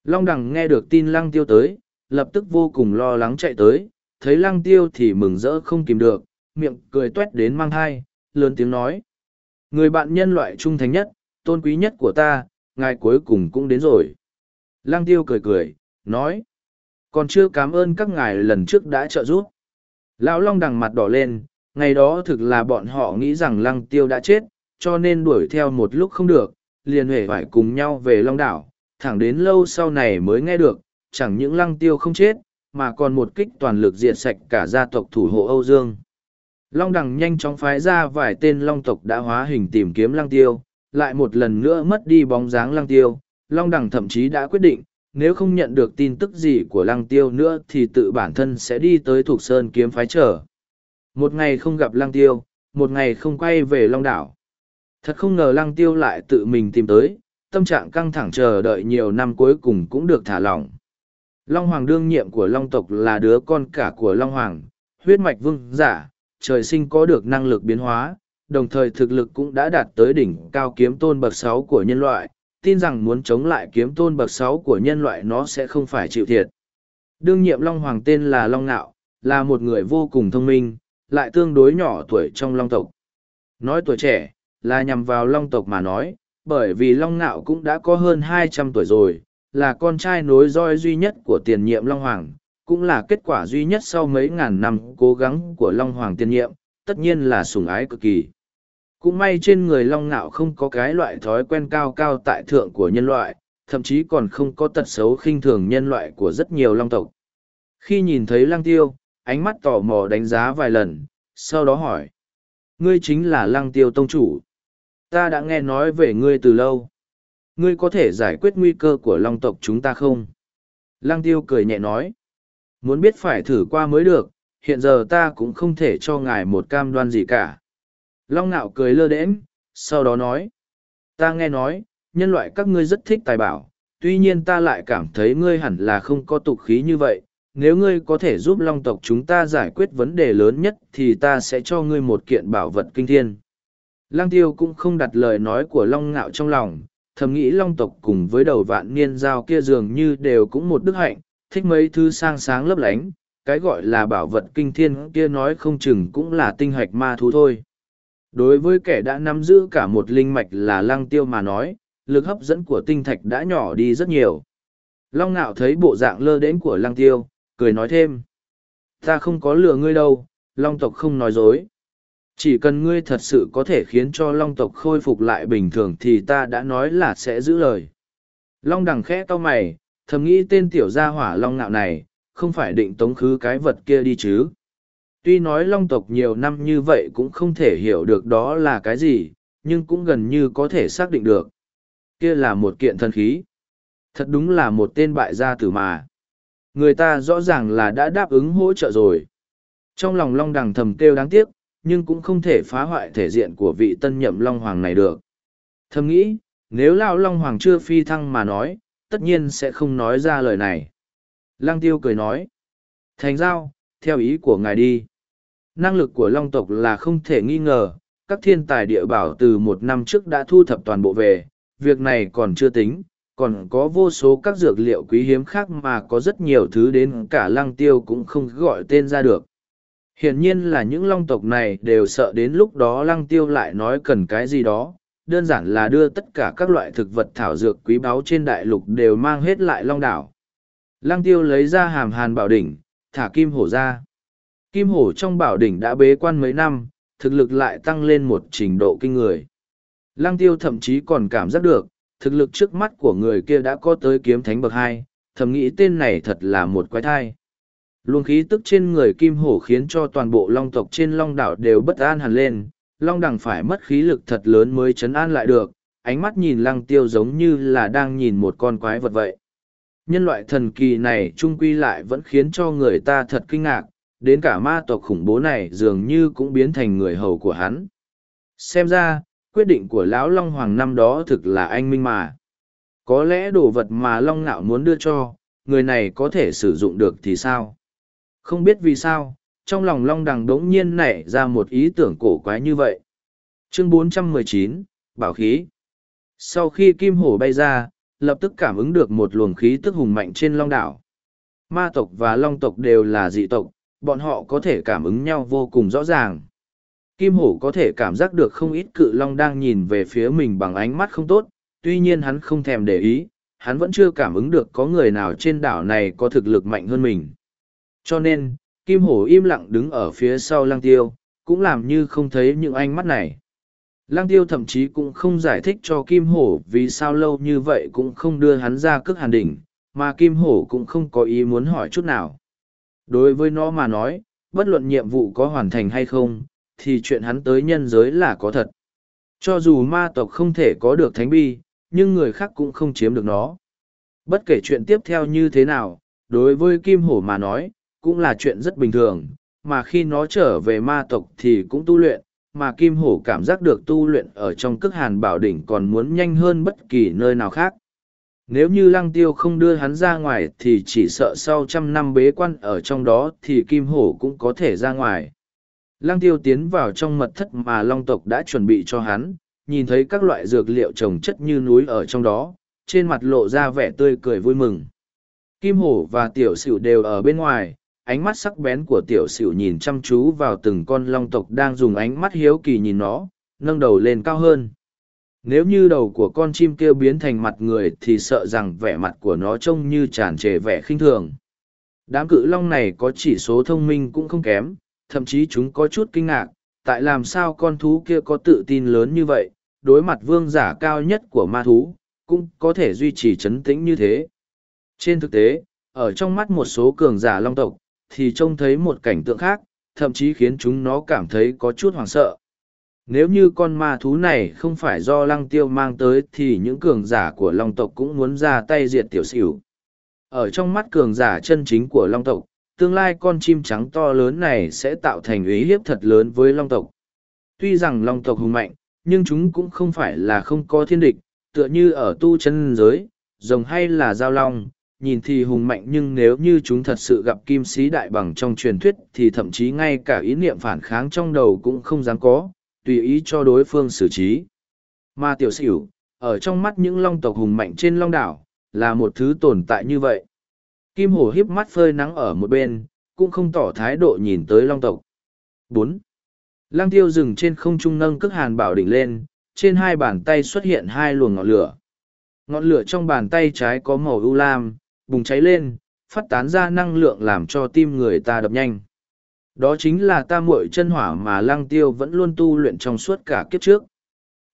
Long Đằng nghe được tin lăng tiêu tới, lập tức vô cùng lo lắng chạy tới, thấy lăng tiêu thì mừng rỡ không kìm được, miệng cười tuét đến mang thai, lớn tiếng nói. Người bạn nhân loại trung thành nhất, tôn quý nhất của ta, ngài cuối cùng cũng đến rồi. Lăng tiêu cười cười, nói. Còn chưa cảm ơn các ngài lần trước đã trợ giúp. Lão Long đằng mặt đỏ lên, ngày đó thực là bọn họ nghĩ rằng lăng tiêu đã chết, cho nên đuổi theo một lúc không được, liền hề phải cùng nhau về Long đảo, thẳng đến lâu sau này mới nghe được, chẳng những lăng tiêu không chết, mà còn một kích toàn lực diệt sạch cả gia tộc thủ hộ Âu Dương. Long đằng nhanh chóng phái ra vài tên long tộc đã hóa hình tìm kiếm lăng tiêu, lại một lần nữa mất đi bóng dáng lăng tiêu. Long đằng thậm chí đã quyết định, nếu không nhận được tin tức gì của lăng tiêu nữa thì tự bản thân sẽ đi tới Thục Sơn kiếm phái trở. Một ngày không gặp lăng tiêu, một ngày không quay về Long đảo. Thật không ngờ lăng tiêu lại tự mình tìm tới, tâm trạng căng thẳng chờ đợi nhiều năm cuối cùng cũng được thả lỏng. Long Hoàng đương nhiệm của Long tộc là đứa con cả của Long Hoàng, huyết mạch vương giả, trời sinh có được năng lực biến hóa, đồng thời thực lực cũng đã đạt tới đỉnh cao kiếm tôn bậc sáu của nhân loại, tin rằng muốn chống lại kiếm tôn bậc sáu của nhân loại nó sẽ không phải chịu thiệt. Đương nhiệm Long Hoàng tên là Long Nạo, là một người vô cùng thông minh, lại tương đối nhỏ tuổi trong Long tộc. Nói tuổi trẻ, là nhằm vào Long tộc mà nói, bởi vì Long Nạo cũng đã có hơn hai trăm tuổi rồi, là con trai nối roi duy nhất của tiền nhiệm Long Hoàng, cũng là kết quả duy nhất sau mấy ngàn năm cố gắng của Long Hoàng tiền nhiệm, tất nhiên là sủng ái cực kỳ. Cũng may trên người Long Nạo không có cái loại thói quen cao cao tại thượng của nhân loại, thậm chí còn không có tật xấu khinh thường nhân loại của rất nhiều Long tộc. Khi nhìn thấy Lăng Tiêu, ánh mắt tò mò đánh giá vài lần, sau đó hỏi. Ngươi chính là Lăng Tiêu Tông Chủ. Ta đã nghe nói về ngươi từ lâu. Ngươi có thể giải quyết nguy cơ của Long tộc chúng ta không? Lăng Tiêu cười nhẹ nói. Muốn biết phải thử qua mới được, hiện giờ ta cũng không thể cho ngài một cam đoan gì cả. Long nạo cười lơ đễnh, sau đó nói. Ta nghe nói, nhân loại các ngươi rất thích tài bảo, tuy nhiên ta lại cảm thấy ngươi hẳn là không có tục khí như vậy. Nếu ngươi có thể giúp long tộc chúng ta giải quyết vấn đề lớn nhất thì ta sẽ cho ngươi một kiện bảo vật kinh thiên. Lang tiêu cũng không đặt lời nói của long ngạo trong lòng, thầm nghĩ long tộc cùng với đầu vạn niên giao kia dường như đều cũng một đức hạnh, thích mấy thứ sang sáng lấp lánh, cái gọi là bảo vật kinh thiên kia nói không chừng cũng là tinh hạch ma thú thôi. Đối với kẻ đã nắm giữ cả một linh mạch là lăng tiêu mà nói, lực hấp dẫn của tinh thạch đã nhỏ đi rất nhiều. Long ngạo thấy bộ dạng lơ đến của lăng tiêu, cười nói thêm. Ta không có lừa ngươi đâu, long tộc không nói dối. Chỉ cần ngươi thật sự có thể khiến cho long tộc khôi phục lại bình thường thì ta đã nói là sẽ giữ lời. Long đằng khẽ to mày, thầm nghĩ tên tiểu gia hỏa long ngạo này, không phải định tống khứ cái vật kia đi chứ. Tuy nói long tộc nhiều năm như vậy cũng không thể hiểu được đó là cái gì, nhưng cũng gần như có thể xác định được. Kia là một kiện thần khí. Thật đúng là một tên bại gia tử mà. Người ta rõ ràng là đã đáp ứng hỗ trợ rồi. Trong lòng long đằng thầm kêu đáng tiếc, nhưng cũng không thể phá hoại thể diện của vị tân nhậm long hoàng này được. Thầm nghĩ, nếu lao long hoàng chưa phi thăng mà nói, tất nhiên sẽ không nói ra lời này. Lang tiêu cười nói. Thành giao, theo ý của ngài đi. Năng lực của long tộc là không thể nghi ngờ, các thiên tài địa bảo từ một năm trước đã thu thập toàn bộ về, việc này còn chưa tính, còn có vô số các dược liệu quý hiếm khác mà có rất nhiều thứ đến cả lăng tiêu cũng không gọi tên ra được. Hiển nhiên là những long tộc này đều sợ đến lúc đó lăng tiêu lại nói cần cái gì đó, đơn giản là đưa tất cả các loại thực vật thảo dược quý báu trên đại lục đều mang hết lại long đảo. Lăng tiêu lấy ra hàm hàn bảo đỉnh, thả kim hổ ra. Kim hổ trong bảo đỉnh đã bế quan mấy năm, thực lực lại tăng lên một trình độ kinh người. Lăng tiêu thậm chí còn cảm giác được, thực lực trước mắt của người kia đã có tới kiếm thánh bậc hai, thầm nghĩ tên này thật là một quái thai. Luồng khí tức trên người kim hổ khiến cho toàn bộ long tộc trên long đảo đều bất an hẳn lên, long Đằng phải mất khí lực thật lớn mới chấn an lại được, ánh mắt nhìn lăng tiêu giống như là đang nhìn một con quái vật vậy. Nhân loại thần kỳ này trung quy lại vẫn khiến cho người ta thật kinh ngạc, đến cả ma tộc khủng bố này dường như cũng biến thành người hầu của hắn. Xem ra, quyết định của lão Long Hoàng năm đó thực là anh minh mà. Có lẽ đồ vật mà Long Nạo muốn đưa cho, người này có thể sử dụng được thì sao? Không biết vì sao, trong lòng Long Đằng đống nhiên nảy ra một ý tưởng cổ quái như vậy. Chương 419, Bảo khí Sau khi kim hổ bay ra, lập tức cảm ứng được một luồng khí tức hùng mạnh trên long đảo. Ma tộc và long tộc đều là dị tộc, bọn họ có thể cảm ứng nhau vô cùng rõ ràng. Kim hổ có thể cảm giác được không ít cự long đang nhìn về phía mình bằng ánh mắt không tốt, tuy nhiên hắn không thèm để ý, hắn vẫn chưa cảm ứng được có người nào trên đảo này có thực lực mạnh hơn mình. Cho nên, Kim hổ im lặng đứng ở phía sau lăng tiêu, cũng làm như không thấy những ánh mắt này. Lăng tiêu thậm chí cũng không giải thích cho Kim Hổ vì sao lâu như vậy cũng không đưa hắn ra cước hàn đỉnh, mà Kim Hổ cũng không có ý muốn hỏi chút nào. Đối với nó mà nói, bất luận nhiệm vụ có hoàn thành hay không, thì chuyện hắn tới nhân giới là có thật. Cho dù ma tộc không thể có được thánh bi, nhưng người khác cũng không chiếm được nó. Bất kể chuyện tiếp theo như thế nào, đối với Kim Hổ mà nói, cũng là chuyện rất bình thường, mà khi nó trở về ma tộc thì cũng tu luyện, mà Kim Hổ cảm giác được tu luyện ở trong cức hàn bảo đỉnh còn muốn nhanh hơn bất kỳ nơi nào khác. Nếu như lăng tiêu không đưa hắn ra ngoài thì chỉ sợ sau trăm năm bế quan ở trong đó thì Kim Hổ cũng có thể ra ngoài. Lăng tiêu tiến vào trong mật thất mà long tộc đã chuẩn bị cho hắn, nhìn thấy các loại dược liệu trồng chất như núi ở trong đó, trên mặt lộ ra vẻ tươi cười vui mừng. Kim Hổ và Tiểu Sửu đều ở bên ngoài, ánh mắt sắc bén của tiểu sửu nhìn chăm chú vào từng con long tộc đang dùng ánh mắt hiếu kỳ nhìn nó nâng đầu lên cao hơn nếu như đầu của con chim kêu biến thành mặt người thì sợ rằng vẻ mặt của nó trông như tràn trề vẻ khinh thường đám cự long này có chỉ số thông minh cũng không kém thậm chí chúng có chút kinh ngạc tại làm sao con thú kia có tự tin lớn như vậy đối mặt vương giả cao nhất của ma thú cũng có thể duy trì chấn tĩnh như thế trên thực tế ở trong mắt một số cường giả long tộc thì trông thấy một cảnh tượng khác, thậm chí khiến chúng nó cảm thấy có chút hoảng sợ. Nếu như con ma thú này không phải do lăng tiêu mang tới thì những cường giả của long tộc cũng muốn ra tay diệt tiểu xỉu. Ở trong mắt cường giả chân chính của long tộc, tương lai con chim trắng to lớn này sẽ tạo thành uy hiếp thật lớn với long tộc. Tuy rằng long tộc hùng mạnh, nhưng chúng cũng không phải là không có thiên địch, tựa như ở tu chân giới, rồng hay là giao long, nhìn thì hùng mạnh nhưng nếu như chúng thật sự gặp kim sĩ đại bằng trong truyền thuyết thì thậm chí ngay cả ý niệm phản kháng trong đầu cũng không dám có, tùy ý cho đối phương xử trí. Mà tiểu xỉu, ở trong mắt những long tộc hùng mạnh trên long đảo, là một thứ tồn tại như vậy. Kim hổ híp mắt phơi nắng ở một bên, cũng không tỏ thái độ nhìn tới long tộc. bốn Lăng tiêu dừng trên không trung nâng cước hàn bảo đỉnh lên, trên hai bàn tay xuất hiện hai luồng ngọn lửa. Ngọn lửa trong bàn tay trái có màu ưu lam, bùng cháy lên, phát tán ra năng lượng làm cho tim người ta đập nhanh. Đó chính là tam muội chân hỏa mà lăng tiêu vẫn luôn tu luyện trong suốt cả kiếp trước.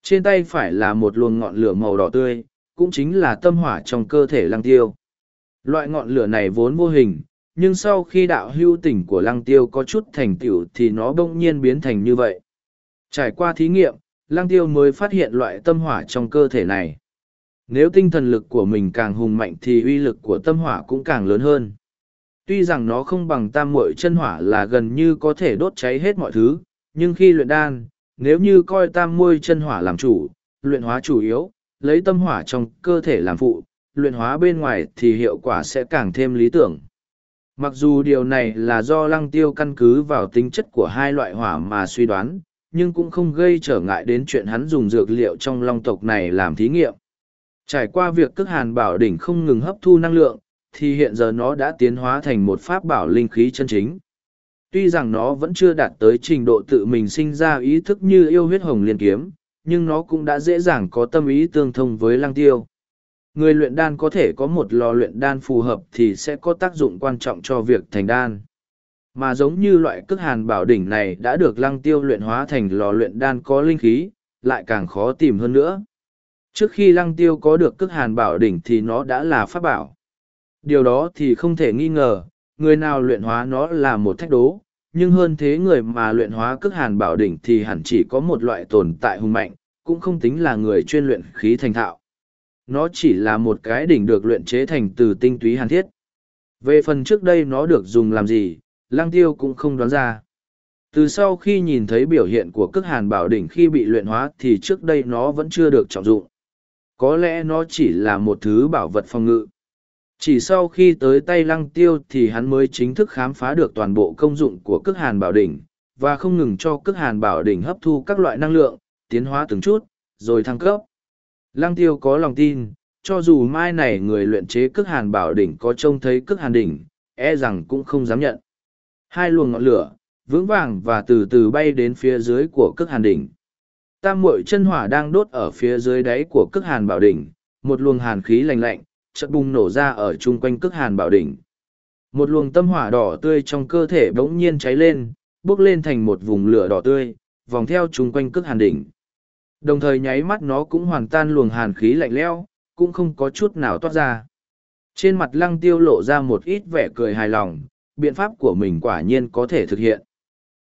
Trên tay phải là một luồng ngọn lửa màu đỏ tươi, cũng chính là tâm hỏa trong cơ thể lăng tiêu. Loại ngọn lửa này vốn vô hình, nhưng sau khi đạo hưu tỉnh của lăng tiêu có chút thành tựu thì nó bỗng nhiên biến thành như vậy. Trải qua thí nghiệm, lăng tiêu mới phát hiện loại tâm hỏa trong cơ thể này. Nếu tinh thần lực của mình càng hùng mạnh thì uy lực của tâm hỏa cũng càng lớn hơn. Tuy rằng nó không bằng tam muội chân hỏa là gần như có thể đốt cháy hết mọi thứ, nhưng khi luyện đan, nếu như coi tam muội chân hỏa làm chủ, luyện hóa chủ yếu, lấy tâm hỏa trong cơ thể làm phụ, luyện hóa bên ngoài thì hiệu quả sẽ càng thêm lý tưởng. Mặc dù điều này là do lăng tiêu căn cứ vào tính chất của hai loại hỏa mà suy đoán, nhưng cũng không gây trở ngại đến chuyện hắn dùng dược liệu trong long tộc này làm thí nghiệm. Trải qua việc cước hàn bảo đỉnh không ngừng hấp thu năng lượng, thì hiện giờ nó đã tiến hóa thành một pháp bảo linh khí chân chính. Tuy rằng nó vẫn chưa đạt tới trình độ tự mình sinh ra ý thức như yêu huyết hồng liên kiếm, nhưng nó cũng đã dễ dàng có tâm ý tương thông với lăng tiêu. Người luyện đan có thể có một lò luyện đan phù hợp thì sẽ có tác dụng quan trọng cho việc thành đan. Mà giống như loại cước hàn bảo đỉnh này đã được lăng tiêu luyện hóa thành lò luyện đan có linh khí, lại càng khó tìm hơn nữa. Trước khi lăng tiêu có được cước hàn bảo đỉnh thì nó đã là pháp bảo. Điều đó thì không thể nghi ngờ, người nào luyện hóa nó là một thách đố, nhưng hơn thế người mà luyện hóa cước hàn bảo đỉnh thì hẳn chỉ có một loại tồn tại hùng mạnh, cũng không tính là người chuyên luyện khí thành thạo. Nó chỉ là một cái đỉnh được luyện chế thành từ tinh túy hàn thiết. Về phần trước đây nó được dùng làm gì, Lăng Tiêu cũng không đoán ra. Từ sau khi nhìn thấy biểu hiện của cước hàn bảo đỉnh khi bị luyện hóa thì trước đây nó vẫn chưa được trọng dụng. Có lẽ nó chỉ là một thứ bảo vật phòng ngự. Chỉ sau khi tới tay lăng tiêu thì hắn mới chính thức khám phá được toàn bộ công dụng của cước hàn bảo đỉnh, và không ngừng cho cước hàn bảo đỉnh hấp thu các loại năng lượng, tiến hóa từng chút, rồi thăng cấp. Lăng tiêu có lòng tin, cho dù mai này người luyện chế cước hàn bảo đỉnh có trông thấy cước hàn đỉnh, e rằng cũng không dám nhận. Hai luồng ngọn lửa, vững vàng và từ từ bay đến phía dưới của cước hàn đỉnh. Tam muội chân hỏa đang đốt ở phía dưới đáy của cước hàn bảo đỉnh, một luồng hàn khí lạnh lạnh, chợt bùng nổ ra ở chung quanh cước hàn bảo đỉnh. Một luồng tâm hỏa đỏ tươi trong cơ thể bỗng nhiên cháy lên, bốc lên thành một vùng lửa đỏ tươi, vòng theo chung quanh cước hàn đỉnh. Đồng thời nháy mắt nó cũng hoàn tan luồng hàn khí lạnh lẽo, cũng không có chút nào toát ra. Trên mặt lăng tiêu lộ ra một ít vẻ cười hài lòng, biện pháp của mình quả nhiên có thể thực hiện.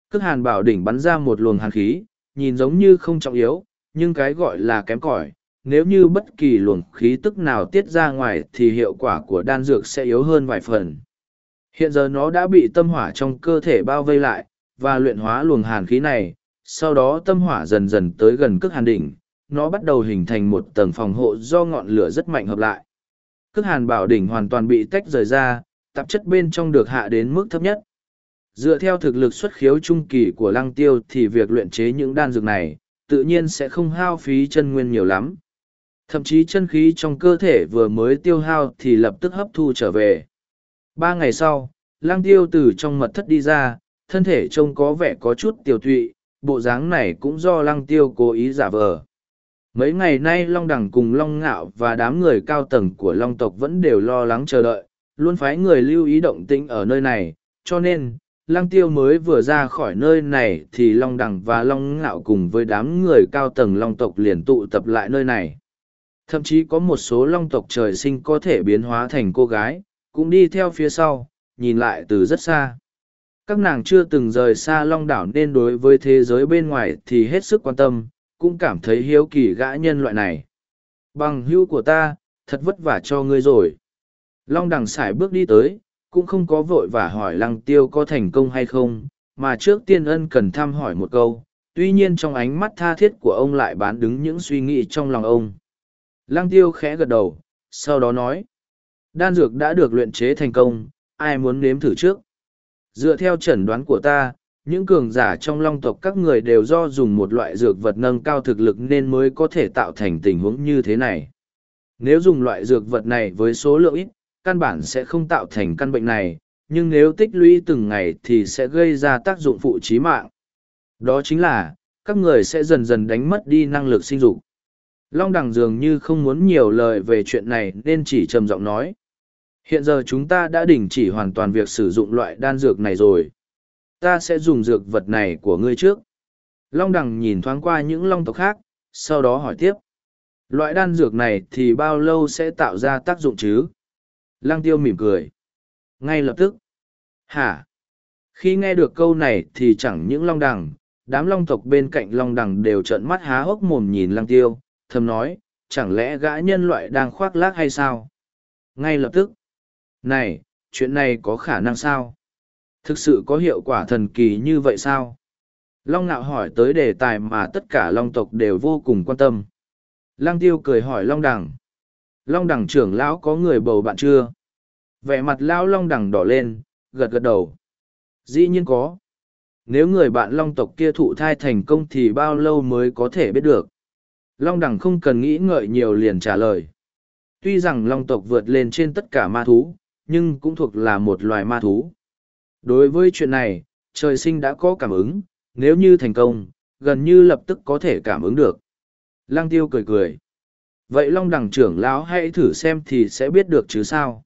Cước hàn bảo đỉnh bắn ra một luồng hàn khí, nhìn giống như không trọng yếu, nhưng cái gọi là kém cỏi. Nếu như bất kỳ luồng khí tức nào tiết ra ngoài thì hiệu quả của đan dược sẽ yếu hơn vài phần. Hiện giờ nó đã bị tâm hỏa trong cơ thể bao vây lại, và luyện hóa luồng hàn khí này, sau đó tâm hỏa dần dần tới gần cước hàn đỉnh, nó bắt đầu hình thành một tầng phòng hộ do ngọn lửa rất mạnh hợp lại. Cước hàn bảo đỉnh hoàn toàn bị tách rời ra, tạp chất bên trong được hạ đến mức thấp nhất. Dựa theo thực lực xuất khiếu trung kỳ của lăng tiêu thì việc luyện chế những đan dược này, tự nhiên sẽ không hao phí chân nguyên nhiều lắm. Thậm chí chân khí trong cơ thể vừa mới tiêu hao thì lập tức hấp thu trở về. Ba ngày sau, lăng tiêu từ trong mật thất đi ra, thân thể trông có vẻ có chút tiểu tụy, bộ dáng này cũng do lăng tiêu cố ý giả vờ. Mấy ngày nay Long Đằng cùng Long Ngạo và đám người cao tầng của Long tộc vẫn đều lo lắng chờ đợi, luôn phái người lưu ý động tĩnh ở nơi này, cho nên, Lăng Tiêu mới vừa ra khỏi nơi này thì Long Đằng và Long Ngạo cùng với đám người cao tầng Long tộc liền tụ tập lại nơi này. Thậm chí có một số Long tộc trời sinh có thể biến hóa thành cô gái, cũng đi theo phía sau, nhìn lại từ rất xa. Các nàng chưa từng rời xa Long đảo nên đối với thế giới bên ngoài thì hết sức quan tâm, cũng cảm thấy hiếu kỳ gã nhân loại này. Bằng hữu của ta, thật vất vả cho ngươi rồi. Long đằng sải bước đi tới, cũng không có vội vả hỏi lăng tiêu có thành công hay không, mà trước tiên ân cần thăm hỏi một câu, tuy nhiên trong ánh mắt tha thiết của ông lại bán đứng những suy nghĩ trong lòng ông. Lăng tiêu khẽ gật đầu, sau đó nói, đan dược đã được luyện chế thành công, ai muốn nếm thử trước. Dựa theo chẩn đoán của ta, những cường giả trong long tộc các người đều do dùng một loại dược vật nâng cao thực lực nên mới có thể tạo thành tình huống như thế này. Nếu dùng loại dược vật này với số lượng ít, căn bản sẽ không tạo thành căn bệnh này, nhưng nếu tích lũy từng ngày thì sẽ gây ra tác dụng phụ trí mạng. Đó chính là, các người sẽ dần dần đánh mất đi năng lực sinh dục. Long đẳng dường như không muốn nhiều lời về chuyện này nên chỉ trầm giọng nói. Hiện giờ chúng ta đã đình chỉ hoàn toàn việc sử dụng loại đan dược này rồi. Ta sẽ dùng dược vật này của ngươi trước. Long đằng nhìn thoáng qua những long tộc khác, sau đó hỏi tiếp. Loại đan dược này thì bao lâu sẽ tạo ra tác dụng chứ? Lăng tiêu mỉm cười. Ngay lập tức. Hả? Khi nghe được câu này thì chẳng những long đằng, đám long tộc bên cạnh long đằng đều trợn mắt há hốc mồm nhìn lăng tiêu, thầm nói, chẳng lẽ gã nhân loại đang khoác lác hay sao? Ngay lập tức. Này, chuyện này có khả năng sao? Thực sự có hiệu quả thần kỳ như vậy sao? Long Nạo hỏi tới đề tài mà tất cả long tộc đều vô cùng quan tâm. Lăng tiêu cười hỏi Long Đằng. Long Đằng trưởng lão có người bầu bạn chưa? Vẻ mặt lão Long Đằng đỏ lên, gật gật đầu. Dĩ nhiên có. Nếu người bạn long tộc kia thụ thai thành công thì bao lâu mới có thể biết được? Long Đằng không cần nghĩ ngợi nhiều liền trả lời. Tuy rằng long tộc vượt lên trên tất cả ma thú, nhưng cũng thuộc là một loài ma thú. Đối với chuyện này, trời sinh đã có cảm ứng, nếu như thành công, gần như lập tức có thể cảm ứng được. Lăng tiêu cười cười. vậy long đẳng trưởng lão hãy thử xem thì sẽ biết được chứ sao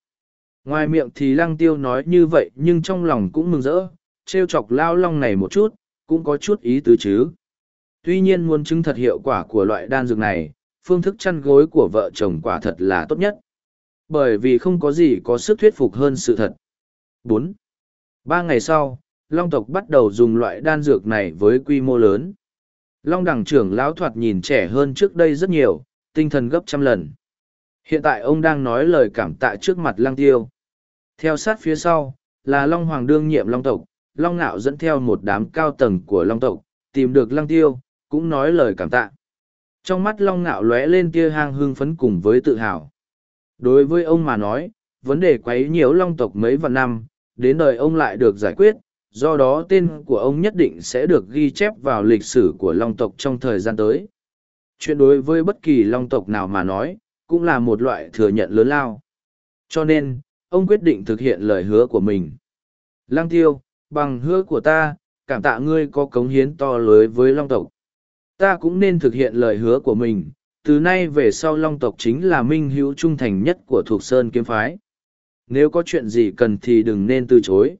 ngoài miệng thì lăng tiêu nói như vậy nhưng trong lòng cũng mừng rỡ trêu chọc lao long này một chút cũng có chút ý tứ chứ tuy nhiên muốn chứng thật hiệu quả của loại đan dược này phương thức chăn gối của vợ chồng quả thật là tốt nhất bởi vì không có gì có sức thuyết phục hơn sự thật. Bốn, ba ngày sau, long tộc bắt đầu dùng loại đan dược này với quy mô lớn. Long đẳng trưởng lão thoạt nhìn trẻ hơn trước đây rất nhiều, tinh thần gấp trăm lần. Hiện tại ông đang nói lời cảm tạ trước mặt lang tiêu. Theo sát phía sau, là long hoàng đương nhiệm long tộc, long Nạo dẫn theo một đám cao tầng của long tộc, tìm được lang tiêu, cũng nói lời cảm tạ. Trong mắt long Nạo lóe lên tia hang hương phấn cùng với tự hào đối với ông mà nói, vấn đề quấy nhiễu long tộc mấy vạn năm, đến đời ông lại được giải quyết, do đó tên của ông nhất định sẽ được ghi chép vào lịch sử của long tộc trong thời gian tới. Chuyện đối với bất kỳ long tộc nào mà nói, cũng là một loại thừa nhận lớn lao. Cho nên, ông quyết định thực hiện lời hứa của mình. Lang tiêu, bằng hứa của ta, cảm tạ ngươi có cống hiến to lớn với long tộc. Ta cũng nên thực hiện lời hứa của mình từ nay về sau long tộc chính là minh hữu trung thành nhất của thuộc sơn kiếm phái. Nếu có chuyện gì cần thì đừng nên từ chối.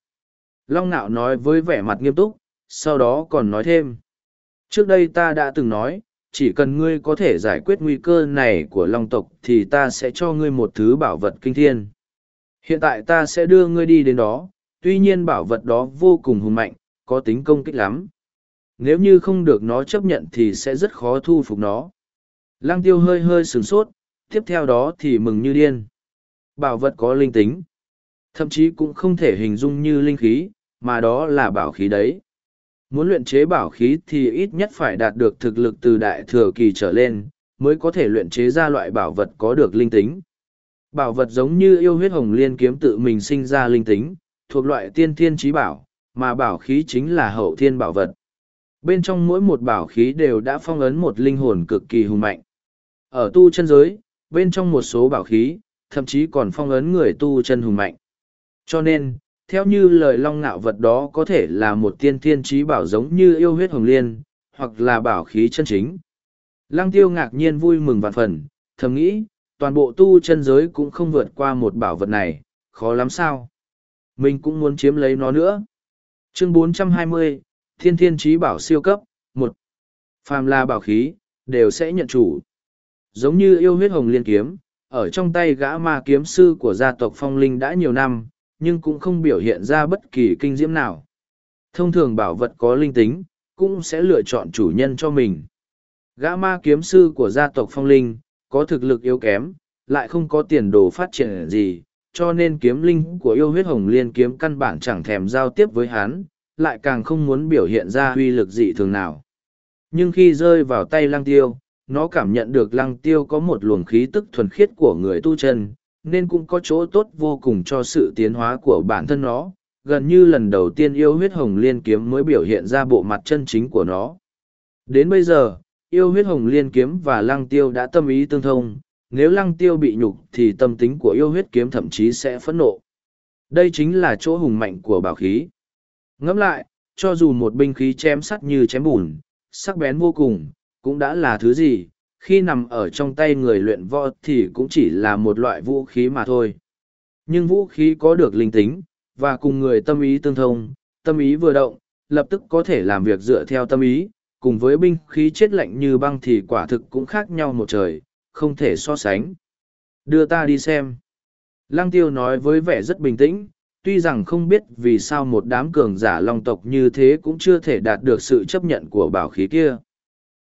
Long nạo nói với vẻ mặt nghiêm túc, sau đó còn nói thêm. Trước đây ta đã từng nói, chỉ cần ngươi có thể giải quyết nguy cơ này của long tộc thì ta sẽ cho ngươi một thứ bảo vật kinh thiên. Hiện tại ta sẽ đưa ngươi đi đến đó, tuy nhiên bảo vật đó vô cùng hùng mạnh, có tính công kích lắm. Nếu như không được nó chấp nhận thì sẽ rất khó thu phục nó lăng tiêu hơi hơi sửng sốt, tiếp theo đó thì mừng như điên. Bảo vật có linh tính. Thậm chí cũng không thể hình dung như linh khí, mà đó là bảo khí đấy. Muốn luyện chế bảo khí thì ít nhất phải đạt được thực lực từ đại thừa kỳ trở lên, mới có thể luyện chế ra loại bảo vật có được linh tính. Bảo vật giống như yêu huyết hồng liên kiếm tự mình sinh ra linh tính, thuộc loại tiên thiên trí bảo, mà bảo khí chính là hậu thiên bảo vật bên trong mỗi một bảo khí đều đã phong ấn một linh hồn cực kỳ hùng mạnh ở tu chân giới bên trong một số bảo khí thậm chí còn phong ấn người tu chân hùng mạnh cho nên theo như lời long ngạo vật đó có thể là một tiên thiên trí bảo giống như yêu huyết hồng liên, hoặc là bảo khí chân chính. Lăng tiêu ngạc nhiên vui mừng vạn phần, thầm nghĩ, toàn bộ tu chân giới cũng không vượt qua một bảo vật này, khó lắm sao. Mình cũng muốn chiếm lấy nó nữa. Chương 420, Thiên Thiên Trí Bảo siêu cấp, một Phàm là bảo khí, đều sẽ nhận chủ. Giống như yêu huyết hồng liên kiếm, ở trong tay gã ma kiếm sư của gia tộc phong linh đã nhiều năm, nhưng cũng không biểu hiện ra bất kỳ kinh diễm nào. Thông thường bảo vật có linh tính, cũng sẽ lựa chọn chủ nhân cho mình. Gã ma kiếm sư của gia tộc phong linh, có thực lực yếu kém, lại không có tiền đồ phát triển gì, cho nên kiếm linh của yêu huyết hồng liên kiếm căn bản chẳng thèm giao tiếp với hắn, lại càng không muốn biểu hiện ra uy lực dị thường nào. Nhưng khi rơi vào tay lăng tiêu, nó cảm nhận được lăng tiêu có một luồng khí tức thuần khiết của người tu chân, nên cũng có chỗ tốt vô cùng cho sự tiến hóa của bản thân nó. Gần như lần đầu tiên yêu huyết hồng liên kiếm mới biểu hiện ra bộ mặt chân chính của nó. Đến bây giờ yêu huyết hồng liên kiếm và lăng tiêu đã tâm ý tương thông. Nếu lăng tiêu bị nhục thì tâm tính của yêu huyết kiếm thậm chí sẽ phẫn nộ. Đây chính là chỗ hùng mạnh của bảo khí ngẫm lại cho dù một binh khí chém sắt như chém bùn sắc bén vô cùng cũng đã là thứ gì khi nằm ở trong tay người luyện võ thì cũng chỉ là một loại vũ khí mà thôi. Nhưng vũ khí có được linh tính, và cùng người tâm ý tương thông, tâm ý vừa động, lập tức có thể làm việc dựa theo tâm ý, cùng với binh khí chết lạnh như băng thì quả thực cũng khác nhau một trời, không thể so sánh. Đưa ta đi xem. Lăng tiêu nói với vẻ rất bình tĩnh, tuy rằng không biết vì sao một đám cường giả long tộc như thế cũng chưa thể đạt được sự chấp nhận của bảo khí kia.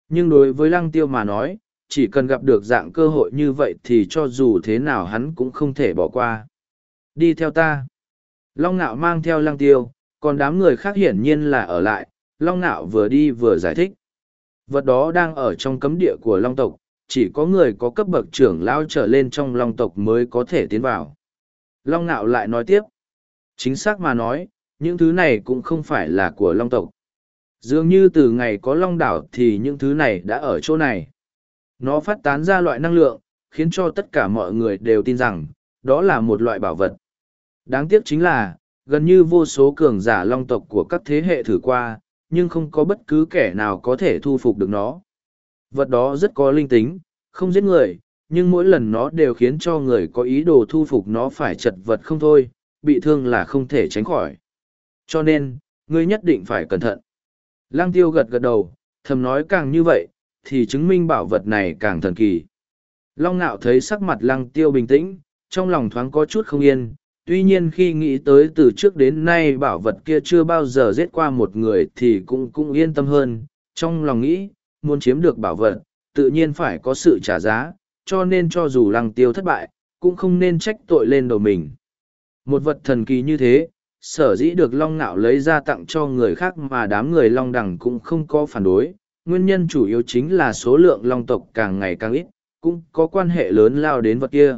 Nhưng đối với lăng tiêu mà nói, chỉ cần gặp được dạng cơ hội như vậy thì cho dù thế nào hắn cũng không thể bỏ qua. Đi theo ta. Long Nạo mang theo lăng tiêu, còn đám người khác hiển nhiên là ở lại, Long Nạo vừa đi vừa giải thích. Vật đó đang ở trong cấm địa của Long tộc, chỉ có người có cấp bậc trưởng lao trở lên trong Long tộc mới có thể tiến vào. Long Nạo lại nói tiếp. Chính xác mà nói, những thứ này cũng không phải là của Long tộc. Dường như từ ngày có Long đảo thì những thứ này đã ở chỗ này. Nó phát tán ra loại năng lượng, khiến cho tất cả mọi người đều tin rằng, đó là một loại bảo vật. Đáng tiếc chính là, gần như vô số cường giả long tộc của các thế hệ thử qua, nhưng không có bất cứ kẻ nào có thể thu phục được nó. Vật đó rất có linh tính, không giết người, nhưng mỗi lần nó đều khiến cho người có ý đồ thu phục nó phải chật vật không thôi, bị thương là không thể tránh khỏi. Cho nên, ngươi nhất định phải cẩn thận. Lăng tiêu gật gật đầu, thầm nói càng như vậy, thì chứng minh bảo vật này càng thần kỳ. Long nạo thấy sắc mặt lăng tiêu bình tĩnh, trong lòng thoáng có chút không yên, tuy nhiên khi nghĩ tới từ trước đến nay bảo vật kia chưa bao giờ giết qua một người thì cũng cũng yên tâm hơn, trong lòng nghĩ, muốn chiếm được bảo vật, tự nhiên phải có sự trả giá, cho nên cho dù lăng tiêu thất bại, cũng không nên trách tội lên đầu mình. Một vật thần kỳ như thế, sở dĩ được long nạo lấy ra tặng cho người khác mà đám người long đẳng cũng không có phản đối, nguyên nhân chủ yếu chính là số lượng long tộc càng ngày càng ít, cũng có quan hệ lớn lao đến vật kia.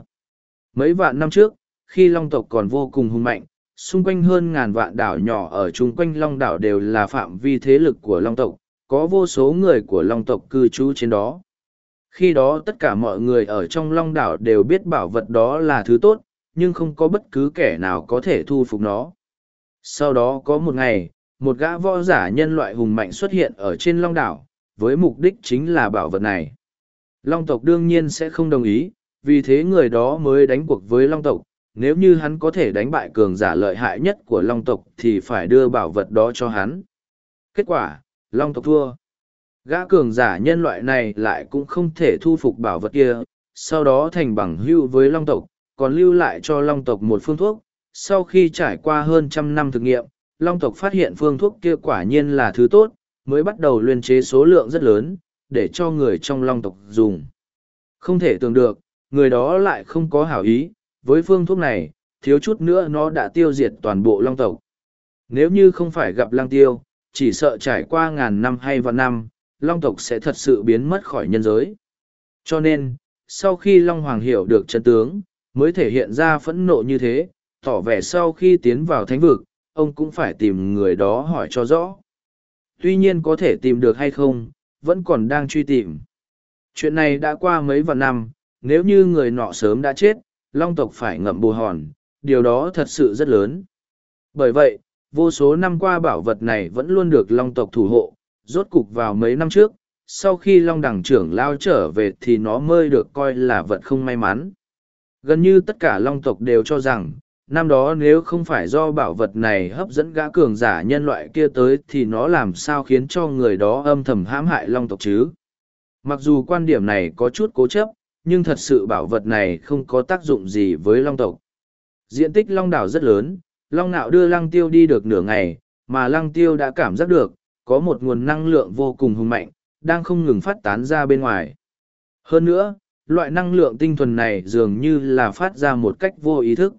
Mấy vạn năm trước, khi long tộc còn vô cùng hung mạnh, xung quanh hơn ngàn vạn đảo nhỏ ở chung quanh long đảo đều là phạm vi thế lực của long tộc, có vô số người của long tộc cư trú trên đó. Khi đó tất cả mọi người ở trong long đảo đều biết bảo vật đó là thứ tốt, nhưng không có bất cứ kẻ nào có thể thu phục nó. Sau đó có một ngày, một gã võ giả nhân loại hùng mạnh xuất hiện ở trên long đảo, với mục đích chính là bảo vật này. Long tộc đương nhiên sẽ không đồng ý, vì thế người đó mới đánh cuộc với long tộc. Nếu như hắn có thể đánh bại cường giả lợi hại nhất của long tộc thì phải đưa bảo vật đó cho hắn. Kết quả, long tộc thua. Gã cường giả nhân loại này lại cũng không thể thu phục bảo vật kia, sau đó thành bằng hưu với long tộc, còn lưu lại cho long tộc một phương thuốc. Sau khi trải qua hơn trăm năm thực nghiệm, long tộc phát hiện phương thuốc kia quả nhiên là thứ tốt, mới bắt đầu luyện chế số lượng rất lớn, để cho người trong long tộc dùng. Không thể tưởng được, người đó lại không có hảo ý, với phương thuốc này, thiếu chút nữa nó đã tiêu diệt toàn bộ long tộc. Nếu như không phải gặp lang tiêu, chỉ sợ trải qua ngàn năm hay vạn năm, long tộc sẽ thật sự biến mất khỏi nhân giới. Cho nên, sau khi Long Hoàng hiểu được chân tướng, mới thể hiện ra phẫn nộ như thế, tỏ vẻ sau khi tiến vào thánh vực, ông cũng phải tìm người đó hỏi cho rõ. Tuy nhiên có thể tìm được hay không, vẫn còn đang truy tìm. Chuyện này đã qua mấy vạn năm, nếu như người nọ sớm đã chết, long tộc phải ngậm bù hòn, điều đó thật sự rất lớn. Bởi vậy, vô số năm qua bảo vật này vẫn luôn được long tộc thủ hộ, rốt cục vào mấy năm trước, sau khi long đẳng trưởng lao trở về thì nó mới được coi là vật không may mắn. Gần như tất cả long tộc đều cho rằng, năm đó nếu không phải do bảo vật này hấp dẫn gã cường giả nhân loại kia tới thì nó làm sao khiến cho người đó âm thầm hãm hại long tộc chứ? Mặc dù quan điểm này có chút cố chấp nhưng thật sự bảo vật này không có tác dụng gì với long tộc. Diện tích long đảo rất lớn long nạo đưa lăng tiêu đi được nửa ngày mà lăng tiêu đã cảm giác được có một nguồn năng lượng vô cùng hùng mạnh đang không ngừng phát tán ra bên ngoài. Hơn nữa loại năng lượng tinh thuần này dường như là phát ra một cách vô ý thức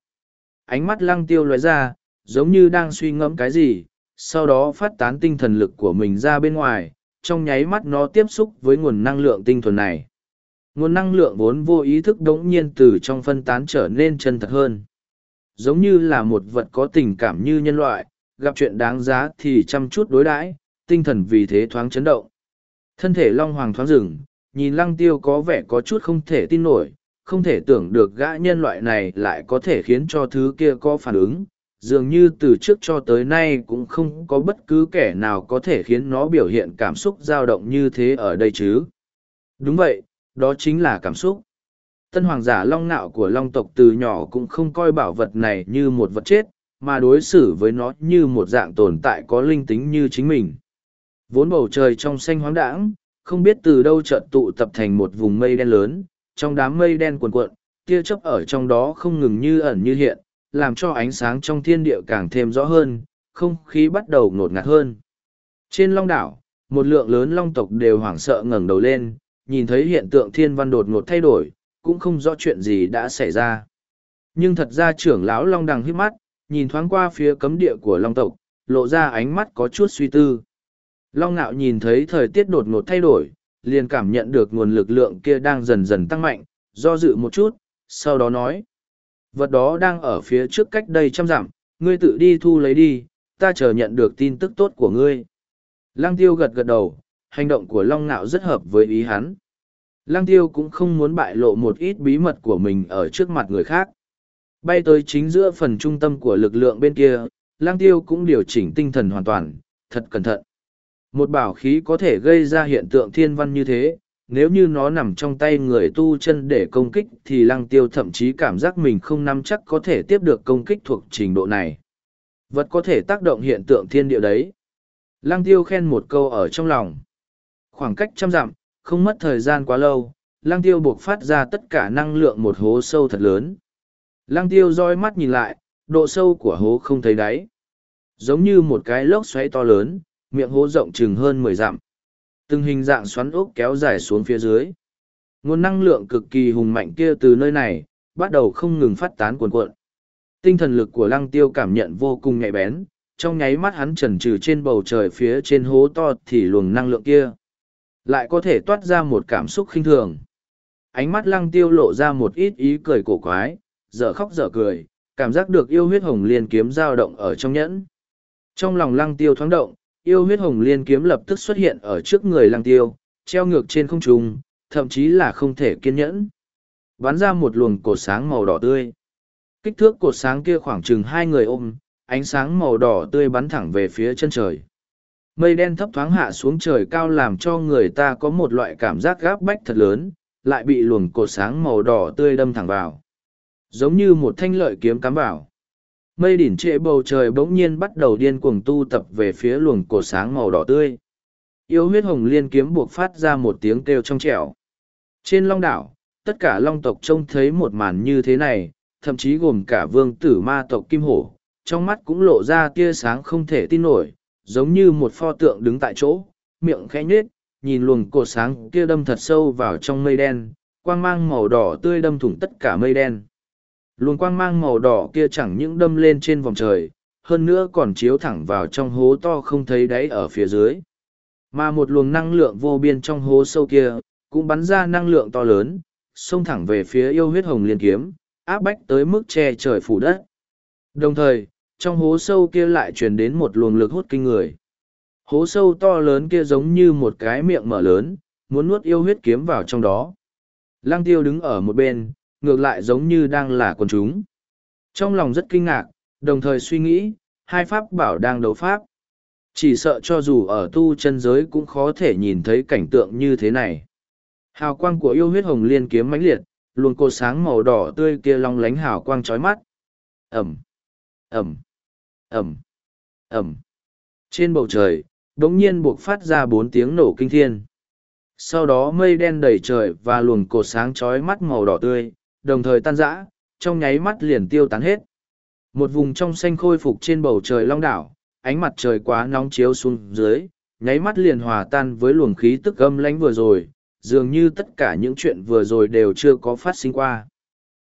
ánh mắt lăng tiêu lóe ra, giống như đang suy ngẫm cái gì, sau đó phát tán tinh thần lực của mình ra bên ngoài, trong nháy mắt nó tiếp xúc với nguồn năng lượng tinh thuần này. Nguồn năng lượng vốn vô ý thức đống nhiên từ trong phân tán trở nên chân thật hơn. Giống như là một vật có tình cảm như nhân loại, gặp chuyện đáng giá thì chăm chút đối đãi, tinh thần vì thế thoáng chấn động. Thân thể Long Hoàng thoáng rừng, nhìn lăng tiêu có vẻ có chút không thể tin nổi, không thể tưởng được gã nhân loại này lại có thể khiến cho thứ kia có phản ứng. Dường như từ trước cho tới nay cũng không có bất cứ kẻ nào có thể khiến nó biểu hiện cảm xúc dao động như thế ở đây chứ. Đúng vậy đó chính là cảm xúc. Tân hoàng giả long nạo của long tộc từ nhỏ cũng không coi bảo vật này như một vật chết mà đối xử với nó như một dạng tồn tại có linh tính như chính mình. Vốn bầu trời trong xanh hoáng đãng không biết từ đâu chợt tụ tập thành một vùng mây đen lớn trong đám mây đen cuồn cuộn, tia chớp ở trong đó không ngừng như ẩn như hiện, làm cho ánh sáng trong thiên địa càng thêm rõ hơn, không khí bắt đầu ngột ngạt hơn. Trên long đảo, một lượng lớn long tộc đều hoảng sợ ngẩng đầu lên, nhìn thấy hiện tượng thiên văn đột ngột thay đổi, cũng không rõ chuyện gì đã xảy ra. Nhưng thật ra trưởng lão long đằng hít mắt, nhìn thoáng qua phía cấm địa của long tộc, lộ ra ánh mắt có chút suy tư. Long ngạo nhìn thấy thời tiết đột ngột thay đổi, liền cảm nhận được nguồn lực lượng kia đang dần dần tăng mạnh, do dự một chút, sau đó nói. Vật đó đang ở phía trước cách đây trăm dặm, ngươi tự đi thu lấy đi, ta chờ nhận được tin tức tốt của ngươi. Lăng tiêu gật gật đầu, hành động của Long Nạo rất hợp với ý hắn. Lăng tiêu cũng không muốn bại lộ một ít bí mật của mình ở trước mặt người khác. Bay tới chính giữa phần trung tâm của lực lượng bên kia, Lăng tiêu cũng điều chỉnh tinh thần hoàn toàn, thật cẩn thận. Một bảo khí có thể gây ra hiện tượng thiên văn như thế, nếu như nó nằm trong tay người tu chân để công kích thì lăng tiêu thậm chí cảm giác mình không nắm chắc có thể tiếp được công kích thuộc trình độ này. Vật có thể tác động hiện tượng thiên địa đấy. Lăng tiêu khen một câu ở trong lòng. Khoảng cách trăm dặm, không mất thời gian quá lâu, lăng tiêu buộc phát ra tất cả năng lượng một hố sâu thật lớn. Lăng tiêu roi mắt nhìn lại, độ sâu của hố không thấy đáy. Giống như một cái lốc xoáy to lớn, miệng hố rộng chừng hơn mười dặm. Từng hình dạng xoắn ốc kéo dài xuống phía dưới. Nguồn năng lượng cực kỳ hùng mạnh kia từ nơi này, bắt đầu không ngừng phát tán cuồn cuộn. Tinh thần lực của lăng tiêu cảm nhận vô cùng nhạy bén, trong nháy mắt hắn trần trừ trên bầu trời phía trên hố to thì luồng năng lượng kia. Lại có thể toát ra một cảm xúc khinh thường. Ánh mắt lăng tiêu lộ ra một ít ý cười cổ quái, dở khóc dở cười, cảm giác được yêu huyết hồng liên kiếm dao động ở trong nhẫn. Trong lòng lăng tiêu thoáng động, yêu huyết hồng liên kiếm lập tức xuất hiện ở trước người lăng tiêu, treo ngược trên không trung, thậm chí là không thể kiên nhẫn. Bắn ra một luồng cột sáng màu đỏ tươi. Kích thước cột sáng kia khoảng chừng hai người ôm, ánh sáng màu đỏ tươi bắn thẳng về phía chân trời. Mây đen thấp thoáng hạ xuống trời cao làm cho người ta có một loại cảm giác gáp bách thật lớn, lại bị luồng cột sáng màu đỏ tươi đâm thẳng vào. Giống như một thanh lợi kiếm cắm vào. Mây đỉnh trệ bầu trời bỗng nhiên bắt đầu điên cuồng tu tập về phía luồng cổ sáng màu đỏ tươi. Yêu huyết hồng liên kiếm buộc phát ra một tiếng kêu trong trẻo. Trên long đảo, tất cả long tộc trông thấy một màn như thế này, thậm chí gồm cả vương tử ma tộc kim hổ, trong mắt cũng lộ ra tia sáng không thể tin nổi, giống như một pho tượng đứng tại chỗ, miệng khẽ nhếch, nhìn luồng cột sáng kia đâm thật sâu vào trong mây đen, quang mang màu đỏ tươi đâm thủng tất cả mây đen. Luồng quang mang màu đỏ kia chẳng những đâm lên trên vòng trời, hơn nữa còn chiếu thẳng vào trong hố to không thấy đáy ở phía dưới. Mà một luồng năng lượng vô biên trong hố sâu kia, cũng bắn ra năng lượng to lớn, xông thẳng về phía yêu huyết hồng liên kiếm, áp bách tới mức che trời phủ đất. Đồng thời, trong hố sâu kia lại truyền đến một luồng lực hút kinh người. Hố sâu to lớn kia giống như một cái miệng mở lớn, muốn nuốt yêu huyết kiếm vào trong đó. Lăng tiêu đứng ở một bên, ngược lại giống như đang là quần chúng. Trong lòng rất kinh ngạc, đồng thời suy nghĩ, hai pháp bảo đang đấu pháp. Chỉ sợ cho dù ở tu chân giới cũng khó thể nhìn thấy cảnh tượng như thế này. Hào quang của yêu huyết hồng liên kiếm mãnh liệt, luồng cột sáng màu đỏ tươi kia long lánh hào quang chói mắt. Ẩm, Ẩm, Ẩm, Ẩm. Trên bầu trời, đống nhiên buộc phát ra bốn tiếng nổ kinh thiên. Sau đó mây đen đầy trời và luồng cột sáng chói mắt màu đỏ tươi, đồng thời tan rã, trong nháy mắt liền tiêu tán hết. Một vùng trong xanh khôi phục trên bầu trời long đảo, ánh mặt trời quá nóng chiếu xuống dưới, nháy mắt liền hòa tan với luồng khí tức âm lãnh vừa rồi, dường như tất cả những chuyện vừa rồi đều chưa có phát sinh qua.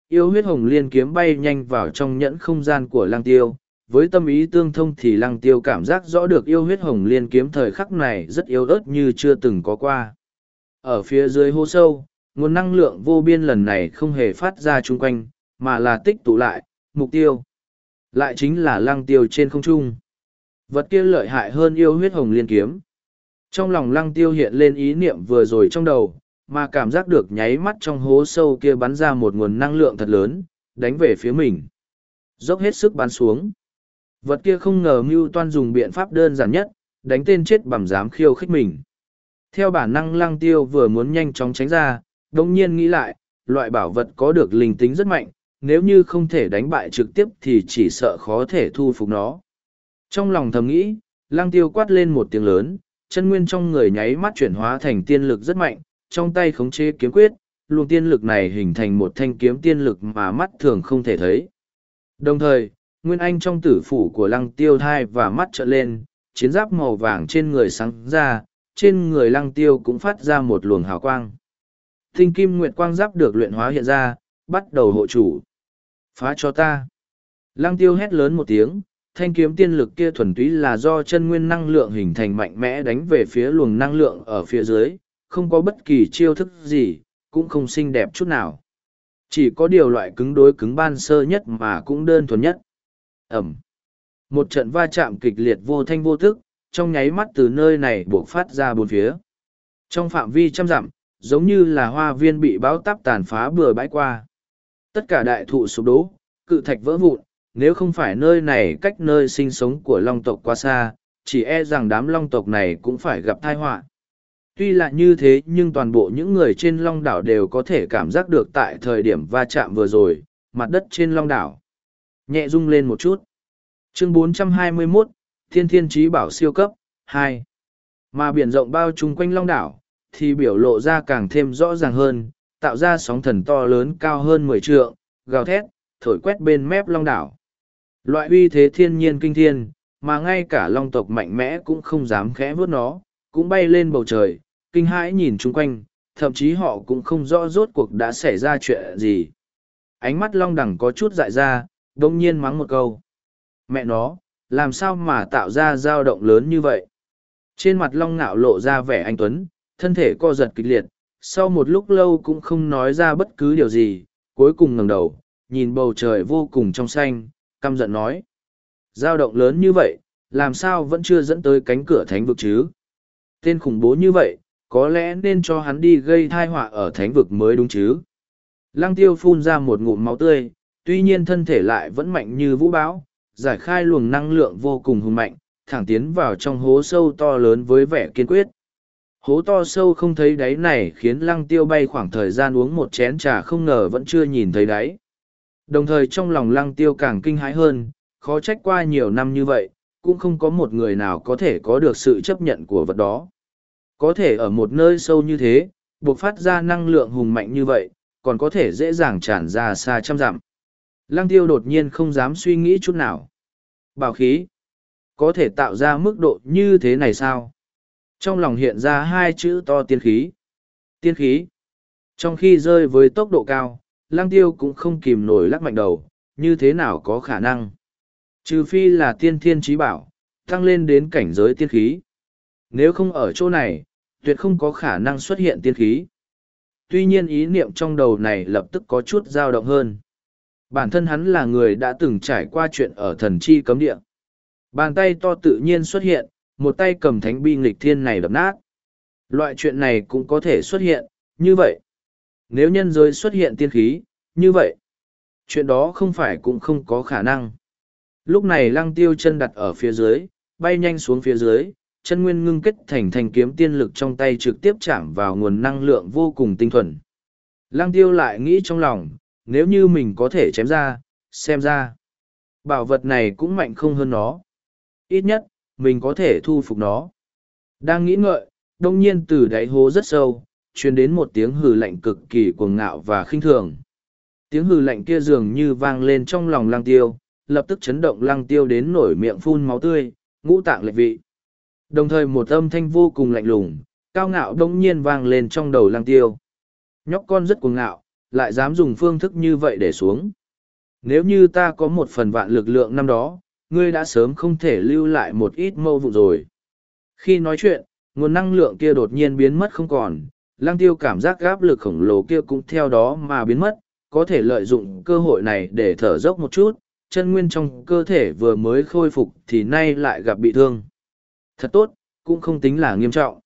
Yêu huyết hồng liên kiếm bay nhanh vào trong nhẫn không gian của lang tiêu, với tâm ý tương thông thì lăng tiêu cảm giác rõ được yêu huyết hồng liên kiếm thời khắc này rất yếu ớt như chưa từng có qua. Ở phía dưới hô sâu, nguồn năng lượng vô biên lần này không hề phát ra chung quanh, mà là tích tụ lại, mục tiêu. Lại chính là lăng tiêu trên không trung. Vật kia lợi hại hơn yêu huyết hồng liên kiếm. Trong lòng lăng tiêu hiện lên ý niệm vừa rồi trong đầu, mà cảm giác được nháy mắt trong hố sâu kia bắn ra một nguồn năng lượng thật lớn, đánh về phía mình. Dốc hết sức bắn xuống. Vật kia không ngờ mưu toan dùng biện pháp đơn giản nhất, đánh tên chết bằng dám khiêu khích mình. Theo bản năng lăng tiêu vừa muốn nhanh chóng tránh ra, đồng nhiên nghĩ lại, loại bảo vật có được linh tính rất mạnh, nếu như không thể đánh bại trực tiếp thì chỉ sợ khó thể thu phục nó. Trong lòng thầm nghĩ, lăng tiêu quát lên một tiếng lớn, chân nguyên trong người nháy mắt chuyển hóa thành tiên lực rất mạnh, trong tay khống chế kiếm quyết, luồng tiên lực này hình thành một thanh kiếm tiên lực mà mắt thường không thể thấy. Đồng thời, Nguyên Anh trong tử phủ của lăng tiêu thai và mắt trợn lên, chiến giáp màu vàng trên người sáng ra, trên người lăng tiêu cũng phát ra một luồng hào quang. Tinh kim nguyệt quang giáp được luyện hóa hiện ra, bắt đầu hộ chủ. Phá cho ta. Lăng tiêu hét lớn một tiếng, thanh kiếm tiên lực kia thuần túy là do chân nguyên năng lượng hình thành mạnh mẽ đánh về phía luồng năng lượng ở phía dưới, không có bất kỳ chiêu thức gì, cũng không xinh đẹp chút nào. Chỉ có điều loại cứng đối cứng ban sơ nhất mà cũng đơn thuần nhất. Ẩm. Một trận va chạm kịch liệt vô thanh vô thức, trong nháy mắt từ nơi này buộc phát ra bốn phía. Trong phạm vi trăm dặm, giống như là hoa viên bị bão táp tàn phá bừa bãi qua. Tất cả đại thụ sụp đổ, cự thạch vỡ vụn, nếu không phải nơi này cách nơi sinh sống của long tộc quá xa, chỉ e rằng đám long tộc này cũng phải gặp tai họa. Tuy là như thế nhưng toàn bộ những người trên long đảo đều có thể cảm giác được tại thời điểm va chạm vừa rồi, mặt đất trên long đảo. Nhẹ rung lên một chút. Chương 421, Thiên Thiên Chí Bảo siêu cấp, 2. Mà biển rộng bao chung quanh long đảo, thì biểu lộ ra càng thêm rõ ràng hơn, tạo ra sóng thần to lớn cao hơn mười trượng, gào thét, thổi quét bên mép long đảo. Loại uy thế thiên nhiên kinh thiên, mà ngay cả long tộc mạnh mẽ cũng không dám khẽ vớt nó, cũng bay lên bầu trời, kinh hãi nhìn chung quanh, thậm chí họ cũng không rõ rốt cuộc đã xảy ra chuyện gì. Ánh mắt long đẳng có chút dại ra, đông nhiên mắng một câu. Mẹ nó, làm sao mà tạo ra dao động lớn như vậy? Trên mặt long ngạo lộ ra vẻ anh Tuấn, thân thể co giật kịch liệt, sau một lúc lâu cũng không nói ra bất cứ điều gì, cuối cùng ngẩng đầu, nhìn bầu trời vô cùng trong xanh, căm giận nói. Giao động lớn như vậy, làm sao vẫn chưa dẫn tới cánh cửa thánh vực chứ? Tên khủng bố như vậy, có lẽ nên cho hắn đi gây thai họa ở thánh vực mới đúng chứ? Lăng tiêu phun ra một ngụm máu tươi, tuy nhiên thân thể lại vẫn mạnh như vũ bão, giải khai luồng năng lượng vô cùng hùng mạnh, thẳng tiến vào trong hố sâu to lớn với vẻ kiên quyết. Hố to sâu không thấy đáy này khiến lăng tiêu bay khoảng thời gian uống một chén trà không ngờ vẫn chưa nhìn thấy đáy. Đồng thời trong lòng lăng tiêu càng kinh hãi hơn, khó trách qua nhiều năm như vậy, cũng không có một người nào có thể có được sự chấp nhận của vật đó. Có thể ở một nơi sâu như thế, buộc phát ra năng lượng hùng mạnh như vậy, còn có thể dễ dàng tràn ra xa trăm dặm. Lăng tiêu đột nhiên không dám suy nghĩ chút nào. Bảo khí, có thể tạo ra mức độ như thế này sao? Trong lòng hiện ra hai chữ to tiên khí. Tiên khí. Trong khi rơi với tốc độ cao, lăng tiêu cũng không kìm nổi lắc mạnh đầu, như thế nào có khả năng. Trừ phi là tiên thiên trí bảo, tăng lên đến cảnh giới tiên khí. Nếu không ở chỗ này, tuyệt không có khả năng xuất hiện tiên khí. Tuy nhiên ý niệm trong đầu này lập tức có chút dao động hơn. Bản thân hắn là người đã từng trải qua chuyện ở thần chi cấm địa. Bàn tay to tự nhiên xuất hiện, một tay cầm thánh bi nghịch thiên này đập nát. Loại chuyện này cũng có thể xuất hiện, như vậy. Nếu nhân giới xuất hiện tiên khí, như vậy. Chuyện đó không phải cũng không có khả năng. Lúc này lăng tiêu chân đặt ở phía dưới, bay nhanh xuống phía dưới, chân nguyên ngưng kết thành thành kiếm tiên lực trong tay trực tiếp chạm vào nguồn năng lượng vô cùng tinh thuần. Lăng tiêu lại nghĩ trong lòng, nếu như mình có thể chém ra, xem ra. Bảo vật này cũng mạnh không hơn nó. Ít nhất, mình có thể thu phục nó. Đang nghĩ ngợi, đông nhiên từ đáy hố rất sâu, truyền đến một tiếng hừ lạnh cực kỳ cuồng ngạo và khinh thường. Tiếng hừ lạnh kia dường như vang lên trong lòng lăng tiêu, lập tức chấn động lăng tiêu đến nổi miệng phun máu tươi, ngũ tạng lệch vị. Đồng thời một âm thanh vô cùng lạnh lùng, cao ngạo đông nhiên vang lên trong đầu lăng tiêu. Nhóc con rất cuồng ngạo, lại dám dùng phương thức như vậy để xuống. Nếu như ta có một phần vạn lực lượng năm đó, ngươi đã sớm không thể lưu lại một ít mâu vụ rồi. Khi nói chuyện, nguồn năng lượng kia đột nhiên biến mất không còn, lăng tiêu cảm giác gáp lực khổng lồ kia cũng theo đó mà biến mất, có thể lợi dụng cơ hội này để thở dốc một chút, chân nguyên trong cơ thể vừa mới khôi phục thì nay lại gặp bị thương. Thật tốt, cũng không tính là nghiêm trọng.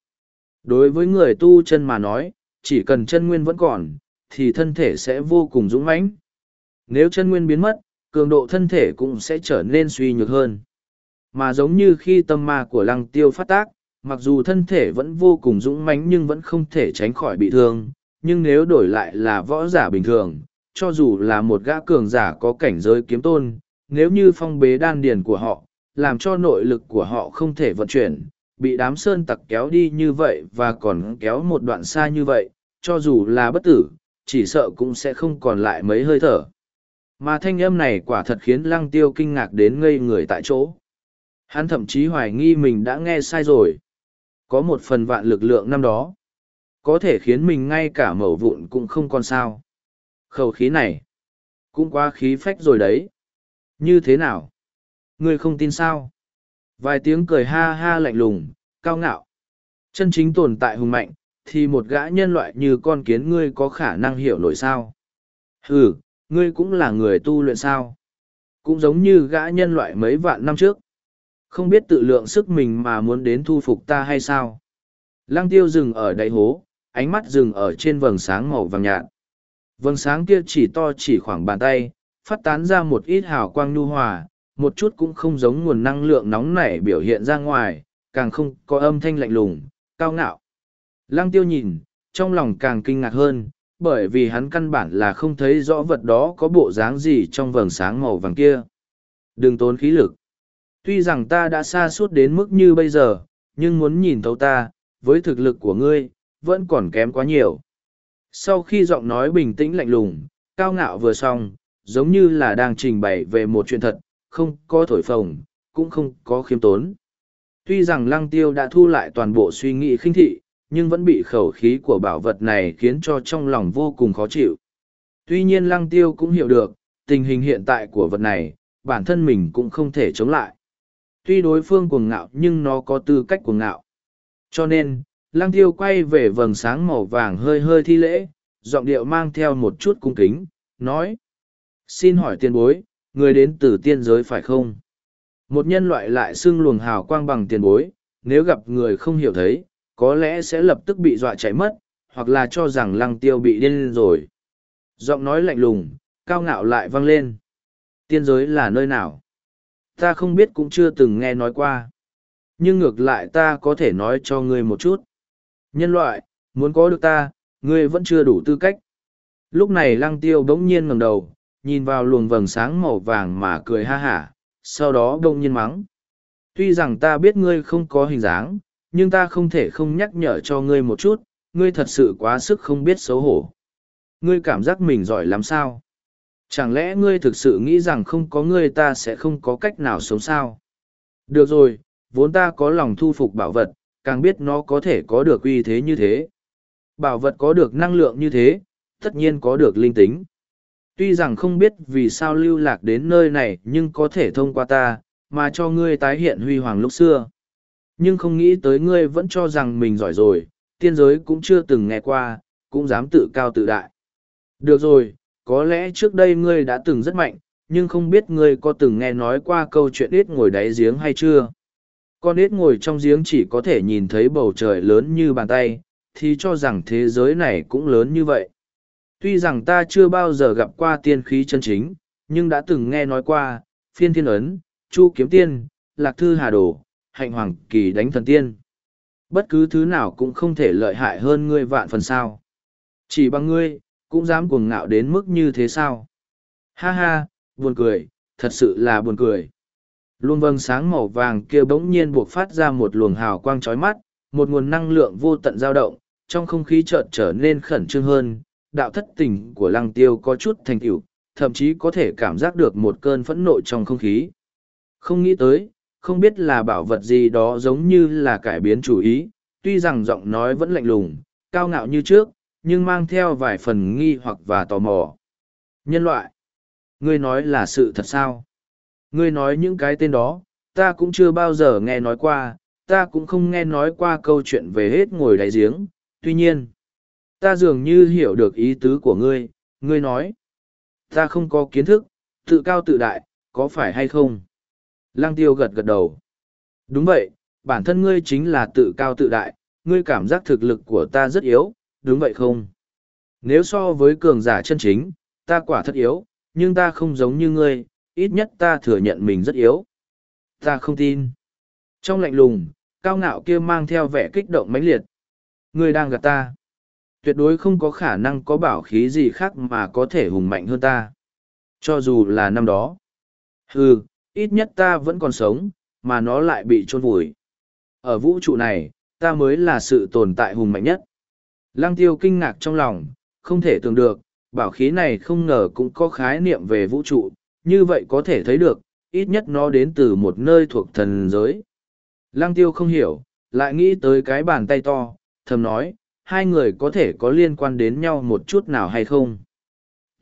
Đối với người tu chân mà nói, chỉ cần chân nguyên vẫn còn, thì thân thể sẽ vô cùng dũng mãnh. Nếu chân nguyên biến mất, cường độ thân thể cũng sẽ trở nên suy nhược hơn. Mà giống như khi tâm ma của lăng tiêu phát tác, mặc dù thân thể vẫn vô cùng dũng mãnh nhưng vẫn không thể tránh khỏi bị thương, nhưng nếu đổi lại là võ giả bình thường, cho dù là một gã cường giả có cảnh giới kiếm tôn, nếu như phong bế đan điền của họ, làm cho nội lực của họ không thể vận chuyển, bị đám sơn tặc kéo đi như vậy và còn kéo một đoạn xa như vậy, cho dù là bất tử, chỉ sợ cũng sẽ không còn lại mấy hơi thở. Mà thanh âm này quả thật khiến lăng tiêu kinh ngạc đến ngây người tại chỗ. Hắn thậm chí hoài nghi mình đã nghe sai rồi. Có một phần vạn lực lượng năm đó. Có thể khiến mình ngay cả mẩu vụn cũng không còn sao. Khẩu khí này. Cũng quá khí phách rồi đấy. Như thế nào? Ngươi không tin sao? Vài tiếng cười ha ha lạnh lùng, cao ngạo. Chân chính tồn tại hùng mạnh, thì một gã nhân loại như con kiến ngươi có khả năng hiểu nổi sao? Ừ, ngươi cũng là người tu luyện sao. Cũng giống như gã nhân loại mấy vạn năm trước. Không biết tự lượng sức mình mà muốn đến thu phục ta hay sao. Lăng tiêu dừng ở đáy hố, ánh mắt dừng ở trên vầng sáng màu vàng nhạt. Vầng sáng kia chỉ to chỉ khoảng bàn tay, phát tán ra một ít hào quang nhu hòa, một chút cũng không giống nguồn năng lượng nóng nảy biểu hiện ra ngoài, càng không có âm thanh lạnh lùng, cao ngạo. Lăng tiêu nhìn, trong lòng càng kinh ngạc hơn, bởi vì hắn căn bản là không thấy rõ vật đó có bộ dáng gì trong vầng sáng màu vàng kia. Đừng tốn khí lực. Tuy rằng ta đã xa suốt đến mức như bây giờ, nhưng muốn nhìn thấu ta, với thực lực của ngươi, vẫn còn kém quá nhiều. Sau khi giọng nói bình tĩnh lạnh lùng, cao ngạo vừa xong, giống như là đang trình bày về một chuyện thật, không có thổi phồng, cũng không có khiêm tốn. Tuy rằng lăng tiêu đã thu lại toàn bộ suy nghĩ khinh thị, nhưng vẫn bị khẩu khí của bảo vật này khiến cho trong lòng vô cùng khó chịu. Tuy nhiên lăng tiêu cũng hiểu được, tình hình hiện tại của vật này, bản thân mình cũng không thể chống lại. Tuy đối phương cuồng ngạo nhưng nó có tư cách cuồng ngạo. Cho nên, lăng tiêu quay về vầng sáng màu vàng hơi hơi thi lễ, giọng điệu mang theo một chút cung kính, nói. Xin hỏi tiền bối, người đến từ tiên giới phải không? Một nhân loại lại xưng luồng hào quang bằng tiền bối, nếu gặp người không hiểu thấy, có lẽ sẽ lập tức bị dọa chạy mất, hoặc là cho rằng lăng tiêu bị điên rồi. Giọng nói lạnh lùng, cao ngạo lại vang lên. Tiên giới là nơi nào? Ta không biết cũng chưa từng nghe nói qua. Nhưng ngược lại ta có thể nói cho ngươi một chút. Nhân loại, muốn có được ta, ngươi vẫn chưa đủ tư cách. Lúc này lăng tiêu bỗng nhiên ngẩng đầu, nhìn vào luồng vầng sáng màu vàng mà cười ha hả, sau đó đông nhiên mắng. Tuy rằng ta biết ngươi không có hình dáng, nhưng ta không thể không nhắc nhở cho ngươi một chút, ngươi thật sự quá sức không biết xấu hổ. Ngươi cảm giác mình giỏi lắm sao? Chẳng lẽ ngươi thực sự nghĩ rằng không có ngươi ta sẽ không có cách nào sống sao? Được rồi, vốn ta có lòng thu phục bảo vật, càng biết nó có thể có được uy thế như thế. Bảo vật có được năng lượng như thế, tất nhiên có được linh tính. Tuy rằng không biết vì sao lưu lạc đến nơi này nhưng có thể thông qua ta, mà cho ngươi tái hiện huy hoàng lúc xưa. Nhưng không nghĩ tới ngươi vẫn cho rằng mình giỏi rồi, tiên giới cũng chưa từng nghe qua, cũng dám tự cao tự đại. Được rồi, có lẽ trước đây ngươi đã từng rất mạnh, nhưng không biết ngươi có từng nghe nói qua câu chuyện ít ngồi đáy giếng hay chưa. Con ít ngồi trong giếng chỉ có thể nhìn thấy bầu trời lớn như bàn tay, thì cho rằng thế giới này cũng lớn như vậy. Tuy rằng ta chưa bao giờ gặp qua tiên khí chân chính, nhưng đã từng nghe nói qua, phiên thiên ấn, chu kiếm tiên, lạc thư hà đồ, hạnh hoàng kỳ đánh thần tiên. Bất cứ thứ nào cũng không thể lợi hại hơn ngươi vạn phần sao. Chỉ bằng ngươi, cũng dám cuồng ngạo đến mức như thế sao. Ha ha, buồn cười, thật sự là buồn cười. Luôn vâng sáng màu vàng kia bỗng nhiên buộc phát ra một luồng hào quang chói mắt, một nguồn năng lượng vô tận dao động, trong không khí chợt trở nên khẩn trương hơn, đạo thất tình của lăng tiêu có chút thành tựu thậm chí có thể cảm giác được một cơn phẫn nộ trong không khí. Không nghĩ tới, không biết là bảo vật gì đó giống như là cải biến chủ ý, tuy rằng giọng nói vẫn lạnh lùng, cao ngạo như trước, nhưng mang theo vài phần nghi hoặc và tò mò. Nhân loại, ngươi nói là sự thật sao? Ngươi nói những cái tên đó, ta cũng chưa bao giờ nghe nói qua, ta cũng không nghe nói qua câu chuyện về hết ngồi đáy giếng, tuy nhiên, ta dường như hiểu được ý tứ của ngươi, ngươi nói, ta không có kiến thức, tự cao tự đại, có phải hay không? Lăng tiêu gật gật đầu. Đúng vậy, bản thân ngươi chính là tự cao tự đại, ngươi cảm giác thực lực của ta rất yếu, đúng vậy không? Nếu so với cường giả chân chính, ta quả thật yếu, nhưng ta không giống như ngươi, ít nhất ta thừa nhận mình rất yếu. Ta không tin. Trong lạnh lùng, cao ngạo kia mang theo vẻ kích động mãnh liệt. Ngươi đang gạt ta. Tuyệt đối không có khả năng có bảo khí gì khác mà có thể hùng mạnh hơn ta. Cho dù là năm đó. Hừ, ít nhất ta vẫn còn sống, mà nó lại bị chôn vùi. Ở vũ trụ này, ta mới là sự tồn tại hùng mạnh nhất. Lăng tiêu kinh ngạc trong lòng, không thể tưởng được, bảo khí này không ngờ cũng có khái niệm về vũ trụ, như vậy có thể thấy được, ít nhất nó đến từ một nơi thuộc thần giới. Lăng tiêu không hiểu, lại nghĩ tới cái bàn tay to, thầm nói, hai người có thể có liên quan đến nhau một chút nào hay không.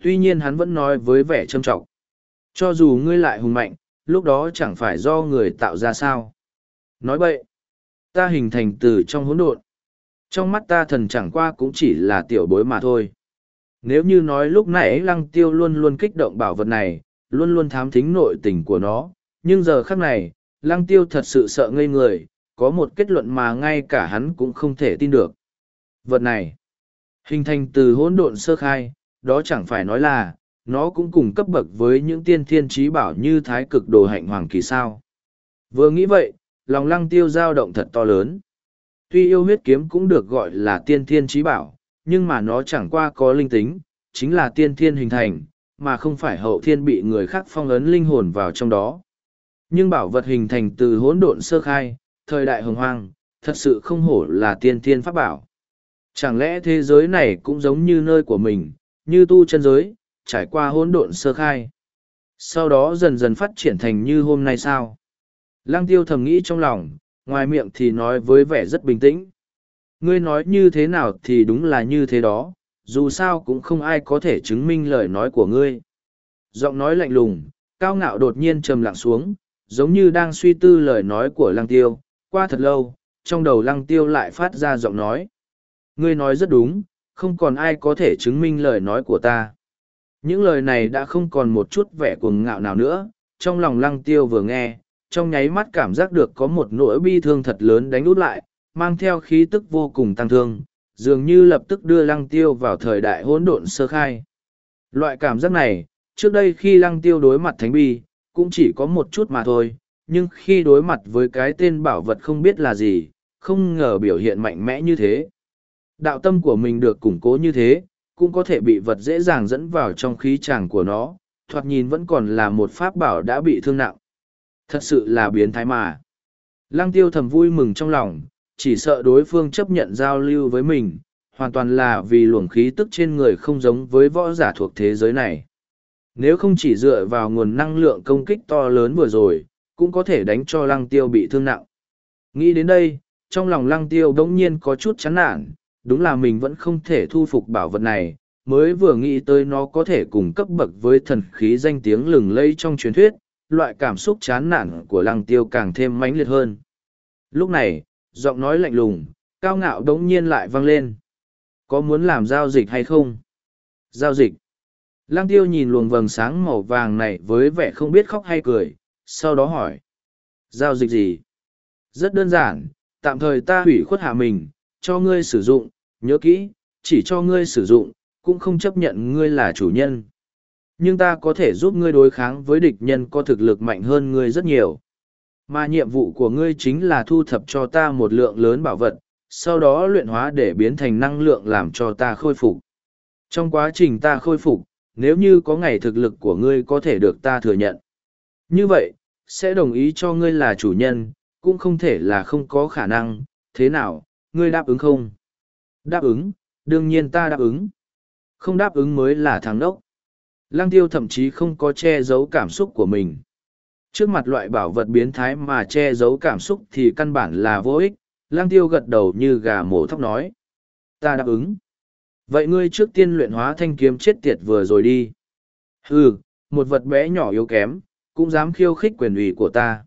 Tuy nhiên hắn vẫn nói với vẻ trâm trọng. Cho dù ngươi lại hùng mạnh, lúc đó chẳng phải do người tạo ra sao. Nói vậy, ta hình thành từ trong hỗn độn. Trong mắt ta thần chẳng qua cũng chỉ là tiểu bối mà thôi. Nếu như nói lúc nãy lăng tiêu luôn luôn kích động bảo vật này, luôn luôn thám thính nội tình của nó, nhưng giờ khắc này, lăng tiêu thật sự sợ ngây người, có một kết luận mà ngay cả hắn cũng không thể tin được. Vật này, hình thành từ hỗn độn sơ khai, đó chẳng phải nói là, nó cũng cùng cấp bậc với những tiên thiên trí bảo như thái cực đồ hạnh hoàng kỳ sao. Vừa nghĩ vậy, lòng lăng tiêu dao động thật to lớn. Tuy yêu huyết kiếm cũng được gọi là tiên thiên trí bảo, nhưng mà nó chẳng qua có linh tính, chính là tiên thiên hình thành, mà không phải hậu thiên bị người khác phong ấn linh hồn vào trong đó. Nhưng bảo vật hình thành từ hỗn độn sơ khai, thời đại hồng hoang, thật sự không hổ là tiên thiên pháp bảo. Chẳng lẽ thế giới này cũng giống như nơi của mình, như tu chân giới, trải qua hỗn độn sơ khai. Sau đó dần dần phát triển thành như hôm nay sao? Lăng tiêu thầm nghĩ trong lòng, ngoài miệng thì nói với vẻ rất bình tĩnh. Ngươi nói như thế nào thì đúng là như thế đó, dù sao cũng không ai có thể chứng minh lời nói của ngươi. Giọng nói lạnh lùng, cao ngạo đột nhiên trầm lặng xuống, giống như đang suy tư lời nói của lăng tiêu. Qua thật lâu, trong đầu lăng tiêu lại phát ra giọng nói. Ngươi nói rất đúng, không còn ai có thể chứng minh lời nói của ta. Những lời này đã không còn một chút vẻ cuồng ngạo nào nữa, trong lòng lăng tiêu vừa nghe, trong nháy mắt cảm giác được có một nỗi bi thương thật lớn đánh út lại, mang theo khí tức vô cùng tăng thương, dường như lập tức đưa lăng tiêu vào thời đại hỗn độn sơ khai. Loại cảm giác này, trước đây khi lăng tiêu đối mặt thánh bi, cũng chỉ có một chút mà thôi, nhưng khi đối mặt với cái tên bảo vật không biết là gì, không ngờ biểu hiện mạnh mẽ như thế. Đạo tâm của mình được củng cố như thế, cũng có thể bị vật dễ dàng dẫn vào trong khí tràng của nó, thoạt nhìn vẫn còn là một pháp bảo đã bị thương nặng. Thật sự là biến thái mà. Lăng tiêu thầm vui mừng trong lòng, chỉ sợ đối phương chấp nhận giao lưu với mình, hoàn toàn là vì luồng khí tức trên người không giống với võ giả thuộc thế giới này. Nếu không chỉ dựa vào nguồn năng lượng công kích to lớn vừa rồi, cũng có thể đánh cho lăng tiêu bị thương nặng. Nghĩ đến đây, trong lòng lăng tiêu đống nhiên có chút chán nản, đúng là mình vẫn không thể thu phục bảo vật này, mới vừa nghĩ tới nó có thể cùng cấp bậc với thần khí danh tiếng lừng lây trong truyền thuyết, loại cảm xúc chán nản của lăng tiêu càng thêm mãnh liệt hơn. Lúc này, giọng nói lạnh lùng, cao ngạo đống nhiên lại vang lên. Có muốn làm giao dịch hay không? Giao dịch. Lăng tiêu nhìn luồng vầng sáng màu vàng này với vẻ không biết khóc hay cười, sau đó hỏi. Giao dịch gì? Rất đơn giản, tạm thời ta hủy khuất hạ mình, cho ngươi sử dụng, nhớ kỹ, chỉ cho ngươi sử dụng, cũng không chấp nhận ngươi là chủ nhân. Nhưng ta có thể giúp ngươi đối kháng với địch nhân có thực lực mạnh hơn ngươi rất nhiều. Mà nhiệm vụ của ngươi chính là thu thập cho ta một lượng lớn bảo vật, sau đó luyện hóa để biến thành năng lượng làm cho ta khôi phục. Trong quá trình ta khôi phục, nếu như có ngày thực lực của ngươi có thể được ta thừa nhận. Như vậy, sẽ đồng ý cho ngươi là chủ nhân, cũng không thể là không có khả năng, thế nào, ngươi đáp ứng không? Đáp ứng, đương nhiên ta đáp ứng. Không đáp ứng mới là thằng đốc. Lăng tiêu thậm chí không có che giấu cảm xúc của mình. Trước mặt loại bảo vật biến thái mà che giấu cảm xúc thì căn bản là vô ích, lang tiêu gật đầu như gà mổ thóc nói. Ta đáp ứng. Vậy ngươi trước tiên luyện hóa thanh kiếm chết tiệt vừa rồi đi. Hừ, một vật bé nhỏ yếu kém, cũng dám khiêu khích quyền ủy của ta.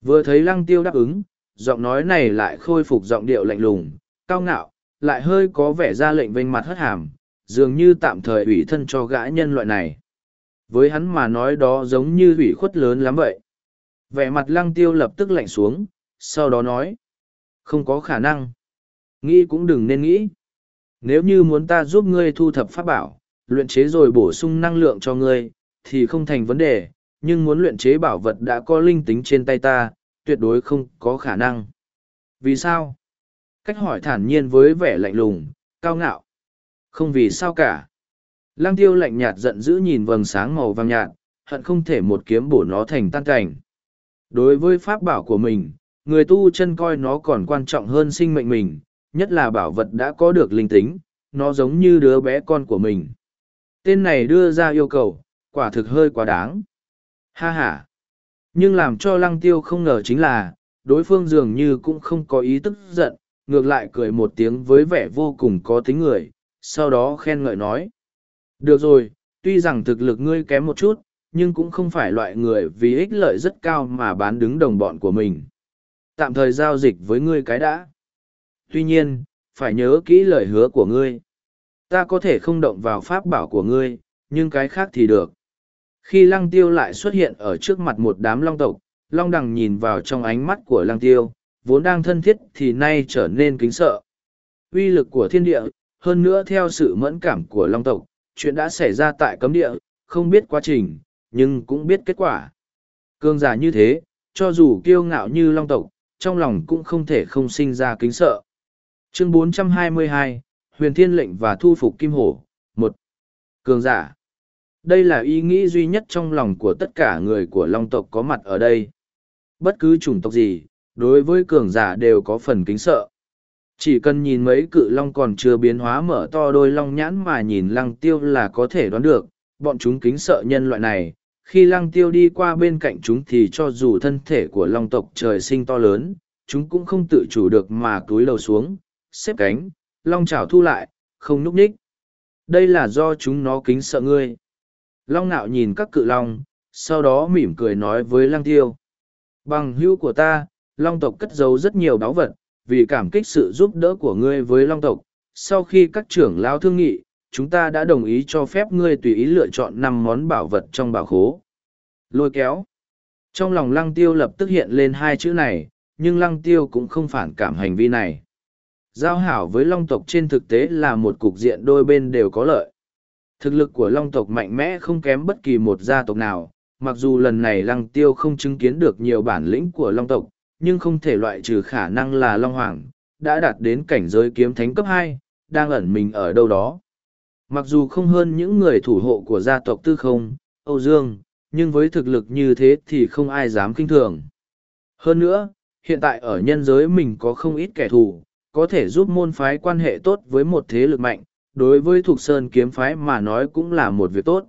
Vừa thấy lăng tiêu đáp ứng, giọng nói này lại khôi phục giọng điệu lạnh lùng, cao ngạo, lại hơi có vẻ ra lệnh vênh mặt hất hàm, dường như tạm thời ủy thân cho gã nhân loại này. Với hắn mà nói đó giống như ủy khuất lớn lắm vậy. Vẻ mặt lăng tiêu lập tức lạnh xuống sau đó nói không có khả năng. Nghĩ cũng đừng nên nghĩ. Nếu như muốn ta giúp ngươi thu thập pháp bảo luyện chế rồi bổ sung năng lượng cho ngươi thì không thành vấn đề nhưng muốn luyện chế bảo vật đã có linh tính trên tay ta tuyệt đối không có khả năng vì sao cách hỏi thản nhiên với vẻ lạnh lùng cao ngạo không vì sao cả Lăng tiêu lạnh nhạt giận dữ nhìn vầng sáng màu vàng nhạt, hận không thể một kiếm bổ nó thành tan cảnh. Đối với pháp bảo của mình, người tu chân coi nó còn quan trọng hơn sinh mệnh mình, nhất là bảo vật đã có được linh tính, nó giống như đứa bé con của mình. Tên này đưa ra yêu cầu, quả thực hơi quá đáng. Ha ha! Nhưng làm cho lăng tiêu không ngờ chính là, đối phương dường như cũng không có ý tức giận, ngược lại cười một tiếng với vẻ vô cùng có tính người, sau đó khen ngợi nói. Được rồi, tuy rằng thực lực ngươi kém một chút, nhưng cũng không phải loại người vì ích lợi rất cao mà bán đứng đồng bọn của mình. Tạm thời giao dịch với ngươi cái đã. Tuy nhiên, phải nhớ kỹ lời hứa của ngươi. Ta có thể không động vào pháp bảo của ngươi, nhưng cái khác thì được. Khi lăng tiêu lại xuất hiện ở trước mặt một đám long tộc, long đằng nhìn vào trong ánh mắt của lăng tiêu, vốn đang thân thiết thì nay trở nên kính sợ. Uy lực của thiên địa, hơn nữa theo sự mẫn cảm của long tộc, chuyện đã xảy ra tại cấm địa, không biết quá trình, nhưng cũng biết kết quả. Cương giả như thế, cho dù kiêu ngạo như long tộc, trong lòng cũng không thể không sinh ra kính sợ. Chương 422, Huyền Thiên lệnh và thu phục Kim Hổ, 1. Cường giả đây là ý nghĩ duy nhất trong lòng của tất cả người của Long tộc có mặt ở đây. Bất cứ chủng tộc gì, đối với cường giả đều có phần kính sợ. Chỉ cần nhìn mấy cự long còn chưa biến hóa mở to đôi long nhãn mà nhìn lăng tiêu là có thể đoán được, bọn chúng kính sợ nhân loại này. Khi lăng tiêu đi qua bên cạnh chúng thì cho dù thân thể của long tộc trời sinh to lớn, chúng cũng không tự chủ được mà túi lầu xuống, xếp cánh, long chảo thu lại, không núp ních. Đây là do chúng nó kính sợ ngươi. Long nạo nhìn các cự long, sau đó mỉm cười nói với lăng tiêu. Bằng hữu của ta, long tộc cất giấu rất nhiều báu vật, vì cảm kích sự giúp đỡ của ngươi với long tộc. Sau khi các trưởng lao thương nghị, chúng ta đã đồng ý cho phép ngươi tùy ý lựa chọn năm món bảo vật trong bảo khố. Lôi kéo. Trong lòng lăng tiêu lập tức hiện lên hai chữ này, nhưng lăng tiêu cũng không phản cảm hành vi này. Giao hảo với long tộc trên thực tế là một cục diện đôi bên đều có lợi. Thực lực của long tộc mạnh mẽ không kém bất kỳ một gia tộc nào, mặc dù lần này lăng tiêu không chứng kiến được nhiều bản lĩnh của long tộc, nhưng không thể loại trừ khả năng là long hoàng, đã đạt đến cảnh giới kiếm thánh cấp hai, đang ẩn mình ở đâu đó. Mặc dù không hơn những người thủ hộ của gia tộc tư không, Âu Dương, nhưng với thực lực như thế thì không ai dám kinh thường. Hơn nữa, hiện tại ở nhân giới mình có không ít kẻ thù, có thể giúp môn phái quan hệ tốt với một thế lực mạnh, đối với Thục Sơn kiếm phái mà nói cũng là một việc tốt.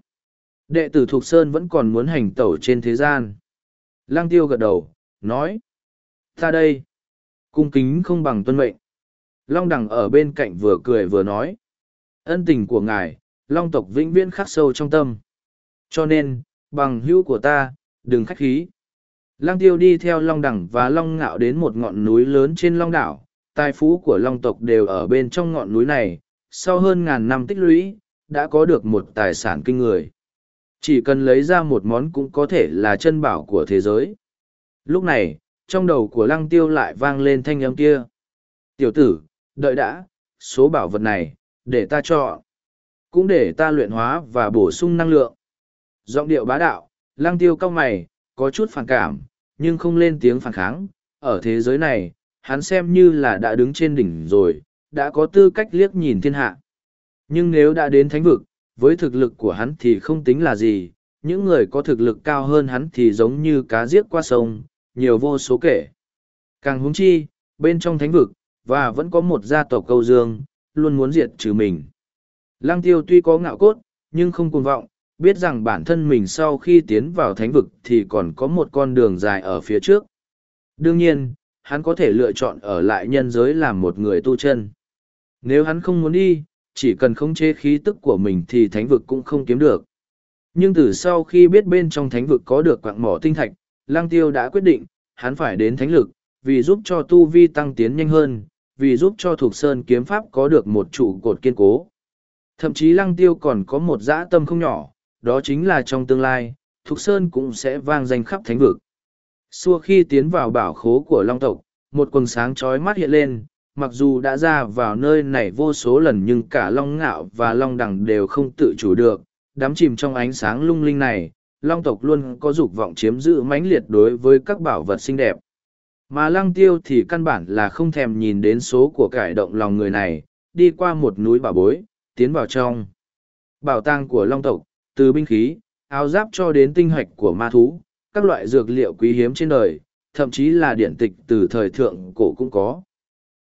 Đệ tử Thục Sơn vẫn còn muốn hành tẩu trên thế gian. Lăng tiêu gật đầu, nói. Ta đây. Cung kính không bằng tuân mệnh. Long đằng ở bên cạnh vừa cười vừa nói. Ân tình của ngài, Long tộc vĩnh viễn khắc sâu trong tâm. Cho nên, bằng hữu của ta, đừng khách khí. Lăng tiêu đi theo Long đẳng và Long ngạo đến một ngọn núi lớn trên Long đảo. Tài phú của Long tộc đều ở bên trong ngọn núi này. Sau hơn ngàn năm tích lũy, đã có được một tài sản kinh người. Chỉ cần lấy ra một món cũng có thể là chân bảo của thế giới. Lúc này, trong đầu của lăng tiêu lại vang lên thanh âm kia. Tiểu tử, đợi đã, số bảo vật này, để ta cho. Cũng để ta luyện hóa và bổ sung năng lượng. Giọng điệu bá đạo, lăng tiêu cao mày, có chút phản cảm, nhưng không lên tiếng phản kháng. Ở thế giới này, hắn xem như là đã đứng trên đỉnh rồi, đã có tư cách liếc nhìn thiên hạ. Nhưng nếu đã đến thánh vực, với thực lực của hắn thì không tính là gì, những người có thực lực cao hơn hắn thì giống như cá giết qua sông, nhiều vô số kể. Càng húng chi, bên trong thánh vực, và vẫn có một gia tộc câu dương, luôn muốn diệt trừ mình. Lăng tiêu tuy có ngạo cốt, nhưng không cuồng vọng, biết rằng bản thân mình sau khi tiến vào thánh vực thì còn có một con đường dài ở phía trước. Đương nhiên, hắn có thể lựa chọn ở lại nhân giới làm một người tu chân. Nếu hắn không muốn đi, chỉ cần khống chế khí tức của mình thì thánh vực cũng không kiếm được. Nhưng từ sau khi biết bên trong thánh vực có được quạng mỏ tinh thạch, Lăng Tiêu đã quyết định, hắn phải đến thánh lực, vì giúp cho tu vi tăng tiến nhanh hơn, vì giúp cho Thục Sơn kiếm pháp có được một trụ cột kiên cố. Thậm chí Lăng Tiêu còn có một dã tâm không nhỏ, đó chính là trong tương lai, Thục Sơn cũng sẽ vang danh khắp thánh vực. Xua khi tiến vào bảo khố của Long tộc, một quần sáng chói mắt hiện lên, mặc dù đã ra vào nơi này vô số lần nhưng cả Long Ngạo và Long Đằng đều không tự chủ được, đắm chìm trong ánh sáng lung linh này, long tộc luôn có dục vọng chiếm giữ mãnh liệt đối với các bảo vật xinh đẹp. Mà lăng tiêu thì căn bản là không thèm nhìn đến số của cải động lòng người này, đi qua một núi bảo bối, tiến vào trong. Bảo tàng của long tộc, từ binh khí, áo giáp cho đến tinh hoạch của ma thú, các loại dược liệu quý hiếm trên đời, thậm chí là điện tịch từ thời thượng cổ cũng có.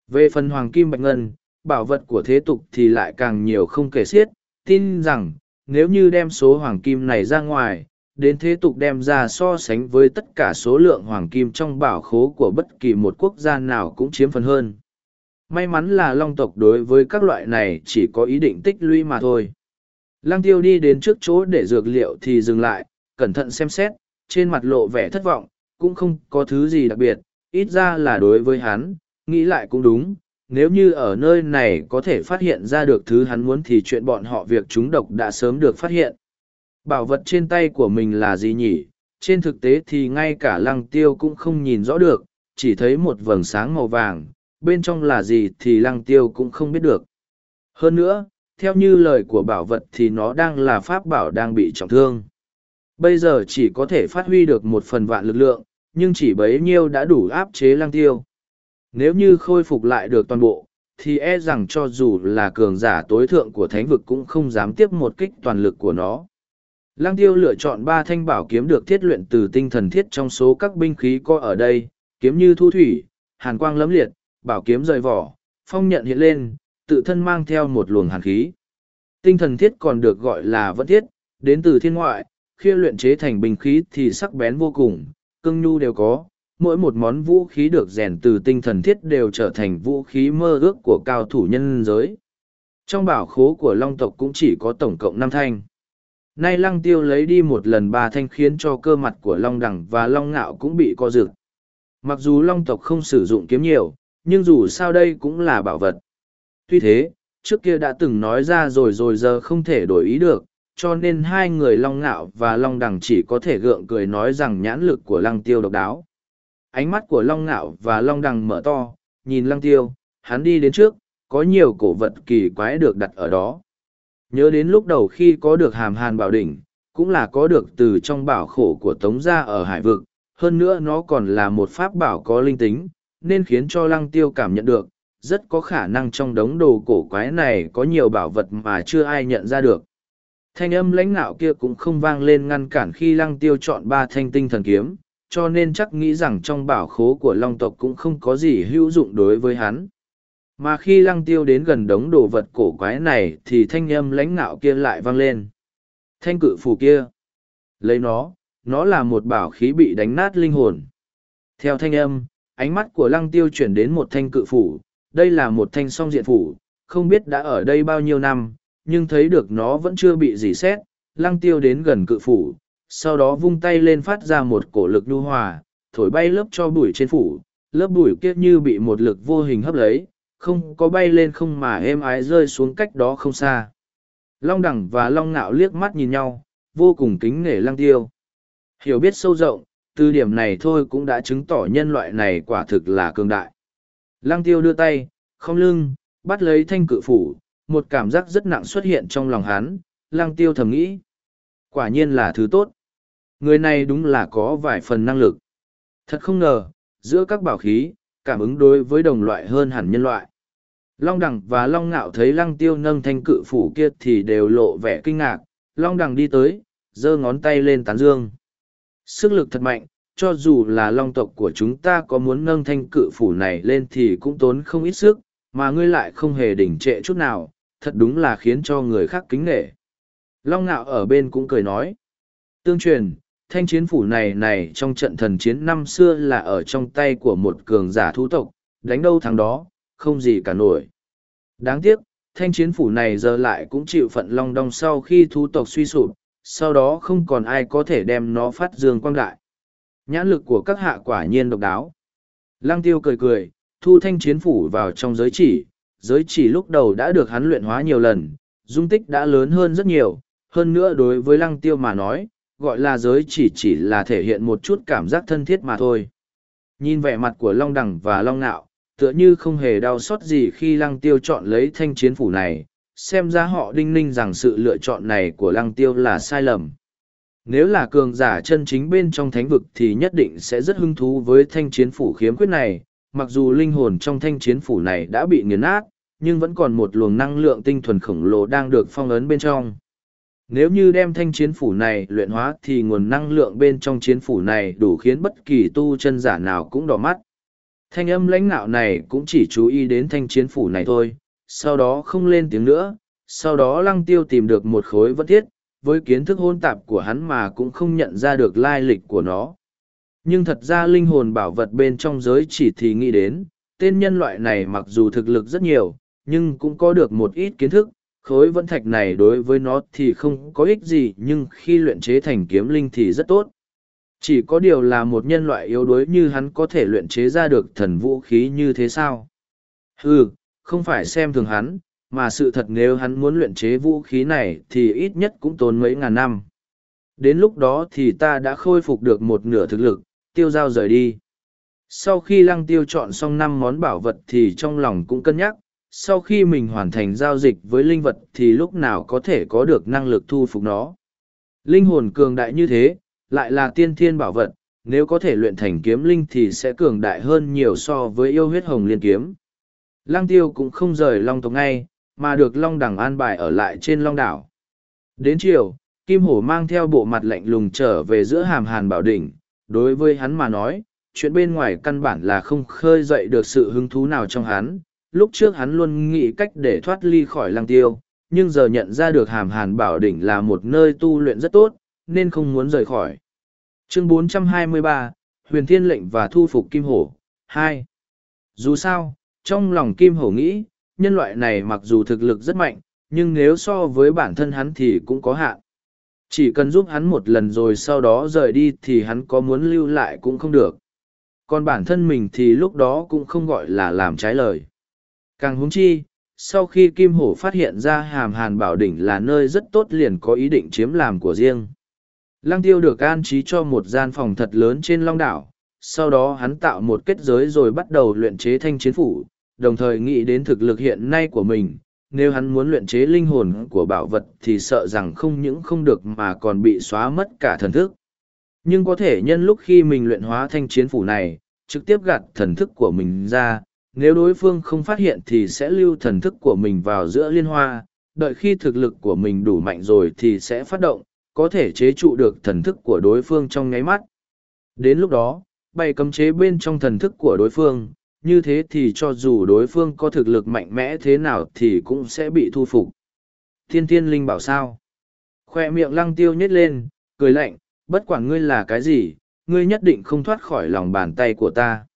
Về phần hoàng kim bạch ngân, bảo vật của thế tục thì lại càng nhiều không kể xiết, tin rằng, nếu như đem số hoàng kim này ra ngoài, đến thế tục đem ra so sánh với tất cả số lượng hoàng kim trong bảo khố của bất kỳ một quốc gia nào cũng chiếm phần hơn. May mắn là long tộc đối với các loại này chỉ có ý định tích lũy mà thôi. Lăng tiêu đi đến trước chỗ để dược liệu thì dừng lại, cẩn thận xem xét, trên mặt lộ vẻ thất vọng, cũng không có thứ gì đặc biệt, ít ra là đối với hắn, nghĩ lại cũng đúng, nếu như ở nơi này có thể phát hiện ra được thứ hắn muốn thì chuyện bọn họ việc chúng độc đã sớm được phát hiện. Bảo vật trên tay của mình là gì nhỉ? Trên thực tế thì ngay cả lăng tiêu cũng không nhìn rõ được, chỉ thấy một vầng sáng màu vàng, bên trong là gì thì lăng tiêu cũng không biết được. Hơn nữa, theo như lời của bảo vật thì nó đang là pháp bảo đang bị trọng thương. Bây giờ chỉ có thể phát huy được một phần vạn lực lượng, nhưng chỉ bấy nhiêu đã đủ áp chế lăng tiêu. Nếu như khôi phục lại được toàn bộ, thì e rằng cho dù là cường giả tối thượng của thánh vực cũng không dám tiếp một kích toàn lực của nó. Lăng tiêu lựa chọn ba thanh bảo kiếm được thiết luyện từ tinh thần thiết trong số các binh khí có ở đây, kiếm như thu thủy, hàn quang lấm liệt, bảo kiếm rời vỏ, phong nhận hiện lên, tự thân mang theo một luồng hàn khí. Tinh thần thiết còn được gọi là vẫn thiết, đến từ thiên ngoại, khi luyện chế thành binh khí thì sắc bén vô cùng, cưng nhu đều có, mỗi một món vũ khí được rèn từ tinh thần thiết đều trở thành vũ khí mơ ước của cao thủ nhân giới. Trong bảo khố của long tộc cũng chỉ có tổng cộng năm thanh. Nay lăng tiêu lấy đi một lần ba thanh khiến cho cơ mặt của long đẳng và long ngạo cũng bị co rực. Mặc dù long tộc không sử dụng kiếm nhiều, nhưng dù sao đây cũng là bảo vật. Tuy thế, trước kia đã từng nói ra rồi rồi giờ không thể đổi ý được, cho nên hai người long ngạo và long đằng chỉ có thể gượng cười nói rằng nhãn lực của lăng tiêu độc đáo. Ánh mắt của long ngạo và long đằng mở to, nhìn lăng tiêu, hắn đi đến trước, có nhiều cổ vật kỳ quái được đặt ở đó. Nhớ đến lúc đầu khi có được hàm hàn bảo đỉnh, cũng là có được từ trong bảo khổ của Tống gia ở hải vực, hơn nữa nó còn là một pháp bảo có linh tính, nên khiến cho lăng tiêu cảm nhận được, rất có khả năng trong đống đồ cổ quái này có nhiều bảo vật mà chưa ai nhận ra được. Thanh âm lãnh nạo kia cũng không vang lên ngăn cản khi lăng tiêu chọn ba thanh tinh thần kiếm, cho nên chắc nghĩ rằng trong bảo khố của long tộc cũng không có gì hữu dụng đối với hắn. Mà khi lăng tiêu đến gần đống đồ vật cổ quái này thì thanh âm lãnh ngạo kia lại vang lên. Thanh cự phù kia. Lấy nó, nó là một bảo khí bị đánh nát linh hồn. Theo thanh âm, ánh mắt của lăng tiêu chuyển đến một thanh cự phủ, đây là một thanh song diện phủ, không biết đã ở đây bao nhiêu năm, nhưng thấy được nó vẫn chưa bị gì xét, lăng tiêu đến gần cự phủ, sau đó vung tay lên phát ra một cổ lực nhu hòa, thổi bay lớp cho bụi trên phủ, lớp bụi kia như bị một lực vô hình hấp lấy, không có bay lên không mà êm ái rơi xuống cách đó không xa. Long đẳng và long ngạo liếc mắt nhìn nhau, vô cùng kính nể lăng tiêu. Hiểu biết sâu rộng, từ điểm này thôi cũng đã chứng tỏ nhân loại này quả thực là cường đại. Lăng tiêu đưa tay, không lưng, bắt lấy thanh cự phủ, một cảm giác rất nặng xuất hiện trong lòng hắn, lăng tiêu thầm nghĩ. Quả nhiên là thứ tốt. Người này đúng là có vài phần năng lực. Thật không ngờ, giữa các bảo khí, cảm ứng đối với đồng loại hơn hẳn nhân loại. Long Đằng và Long Ngạo thấy Lăng Tiêu nâng thanh cự phủ kia thì đều lộ vẻ kinh ngạc. Long Đằng đi tới, giơ ngón tay lên tán dương. Sức lực thật mạnh, cho dù là long tộc của chúng ta có muốn nâng thanh cự phủ này lên thì cũng tốn không ít sức, mà ngươi lại không hề đỉnh trệ chút nào, thật đúng là khiến cho người khác kính nghệ. Long ngạo ở bên cũng cười nói. Tương truyền, thanh chiến phủ này này trong trận thần chiến năm xưa là ở trong tay của một cường giả thú tộc, đánh đâu thắng đó, không gì cả nổi. Đáng tiếc, thanh chiến phủ này giờ lại cũng chịu phận long đong sau khi thú tộc suy sụp, sau đó không còn ai có thể đem nó phát dương quang đại. Nhãn lực của các hạ quả nhiên độc đáo. Lăng tiêu cười cười, thu thanh chiến phủ vào trong giới chỉ, giới chỉ lúc đầu đã được hắn luyện hóa nhiều lần, dung tích đã lớn hơn rất nhiều, hơn nữa đối với lăng tiêu mà nói, gọi là giới chỉ chỉ là thể hiện một chút cảm giác thân thiết mà thôi. Nhìn vẻ mặt của Long Đằng và Long Nạo, tựa như không hề đau xót gì khi lăng tiêu chọn lấy thanh chiến phủ này, xem ra họ đinh ninh rằng sự lựa chọn này của lăng tiêu là sai lầm. Nếu là cường giả chân chính bên trong thánh vực thì nhất định sẽ rất hứng thú với thanh chiến phủ khiếm khuyết này, mặc dù linh hồn trong thanh chiến phủ này đã bị nghiền nát, nhưng vẫn còn một luồng năng lượng tinh thuần khổng lồ đang được phong ấn bên trong. Nếu như đem thanh chiến phủ này luyện hóa thì nguồn năng lượng bên trong chiến phủ này đủ khiến bất kỳ tu chân giả nào cũng đỏ mắt. Thanh âm lãnh nạo này cũng chỉ chú ý đến thanh chiến phủ này thôi, sau đó không lên tiếng nữa, sau đó lăng tiêu tìm được một khối vật thiết, với kiến thức hôn tạp của hắn mà cũng không nhận ra được lai lịch của nó. Nhưng thật ra linh hồn bảo vật bên trong giới chỉ thì nghĩ đến, tên nhân loại này mặc dù thực lực rất nhiều, nhưng cũng có được một ít kiến thức, khối vẫn thạch này đối với nó thì không có ích gì nhưng khi luyện chế thành kiếm linh thì rất tốt. Chỉ có điều là một nhân loại yếu đuối như hắn có thể luyện chế ra được thần vũ khí như thế sao? Ừ, không phải xem thường hắn, mà sự thật nếu hắn muốn luyện chế vũ khí này thì ít nhất cũng tốn mấy ngàn năm. Đến lúc đó thì ta đã khôi phục được một nửa thực lực, tiêu giao rời đi. Sau khi lăng tiêu chọn xong năm món bảo vật thì trong lòng cũng cân nhắc, sau khi mình hoàn thành giao dịch với linh vật thì lúc nào có thể có được năng lực thu phục nó. Linh hồn cường đại như thế, lại là tiên thiên bảo vật, nếu có thể luyện thành kiếm linh thì sẽ cường đại hơn nhiều so với yêu huyết hồng liên kiếm. Lăng tiêu cũng không rời long tộc ngay, mà được long đẳng an bài ở lại trên long đảo. Đến chiều, Kim Hổ mang theo bộ mặt lạnh lùng trở về giữa hàm hàn bảo đỉnh. Đối với hắn mà nói, chuyện bên ngoài căn bản là không khơi dậy được sự hứng thú nào trong hắn. Lúc trước hắn luôn nghĩ cách để thoát ly khỏi lăng tiêu, nhưng giờ nhận ra được hàm hàn bảo đỉnh là một nơi tu luyện rất tốt, nên không muốn rời khỏi. Chương 423, Huyền Thiên lệnh và thu phục Kim Hổ, 2. Dù sao, trong lòng Kim Hổ nghĩ, nhân loại này mặc dù thực lực rất mạnh, nhưng nếu so với bản thân hắn thì cũng có hạn. Chỉ cần giúp hắn một lần rồi sau đó rời đi thì hắn có muốn lưu lại cũng không được. Còn bản thân mình thì lúc đó cũng không gọi là làm trái lời. Càng húng chi, sau khi Kim Hổ phát hiện ra hàm hàn bảo đỉnh là nơi rất tốt liền có ý định chiếm làm của riêng. Lăng tiêu được an trí cho một gian phòng thật lớn trên long đảo, sau đó hắn tạo một kết giới rồi bắt đầu luyện chế thanh chiến phủ, đồng thời nghĩ đến thực lực hiện nay của mình. Nếu hắn muốn luyện chế linh hồn của bảo vật thì sợ rằng không những không được mà còn bị xóa mất cả thần thức. Nhưng có thể nhân lúc khi mình luyện hóa thanh chiến phủ này, trực tiếp gạt thần thức của mình ra, nếu đối phương không phát hiện thì sẽ lưu thần thức của mình vào giữa liên hoa, đợi khi thực lực của mình đủ mạnh rồi thì sẽ phát động, có thể chế trụ được thần thức của đối phương trong nháy mắt. Đến lúc đó, bày cấm chế bên trong thần thức của đối phương, như thế thì cho dù đối phương có thực lực mạnh mẽ thế nào thì cũng sẽ bị thu phục. Thiên thiên linh bảo sao? Khoe miệng lăng tiêu nhét lên, cười lạnh, bất quản ngươi là cái gì, ngươi nhất định không thoát khỏi lòng bàn tay của ta.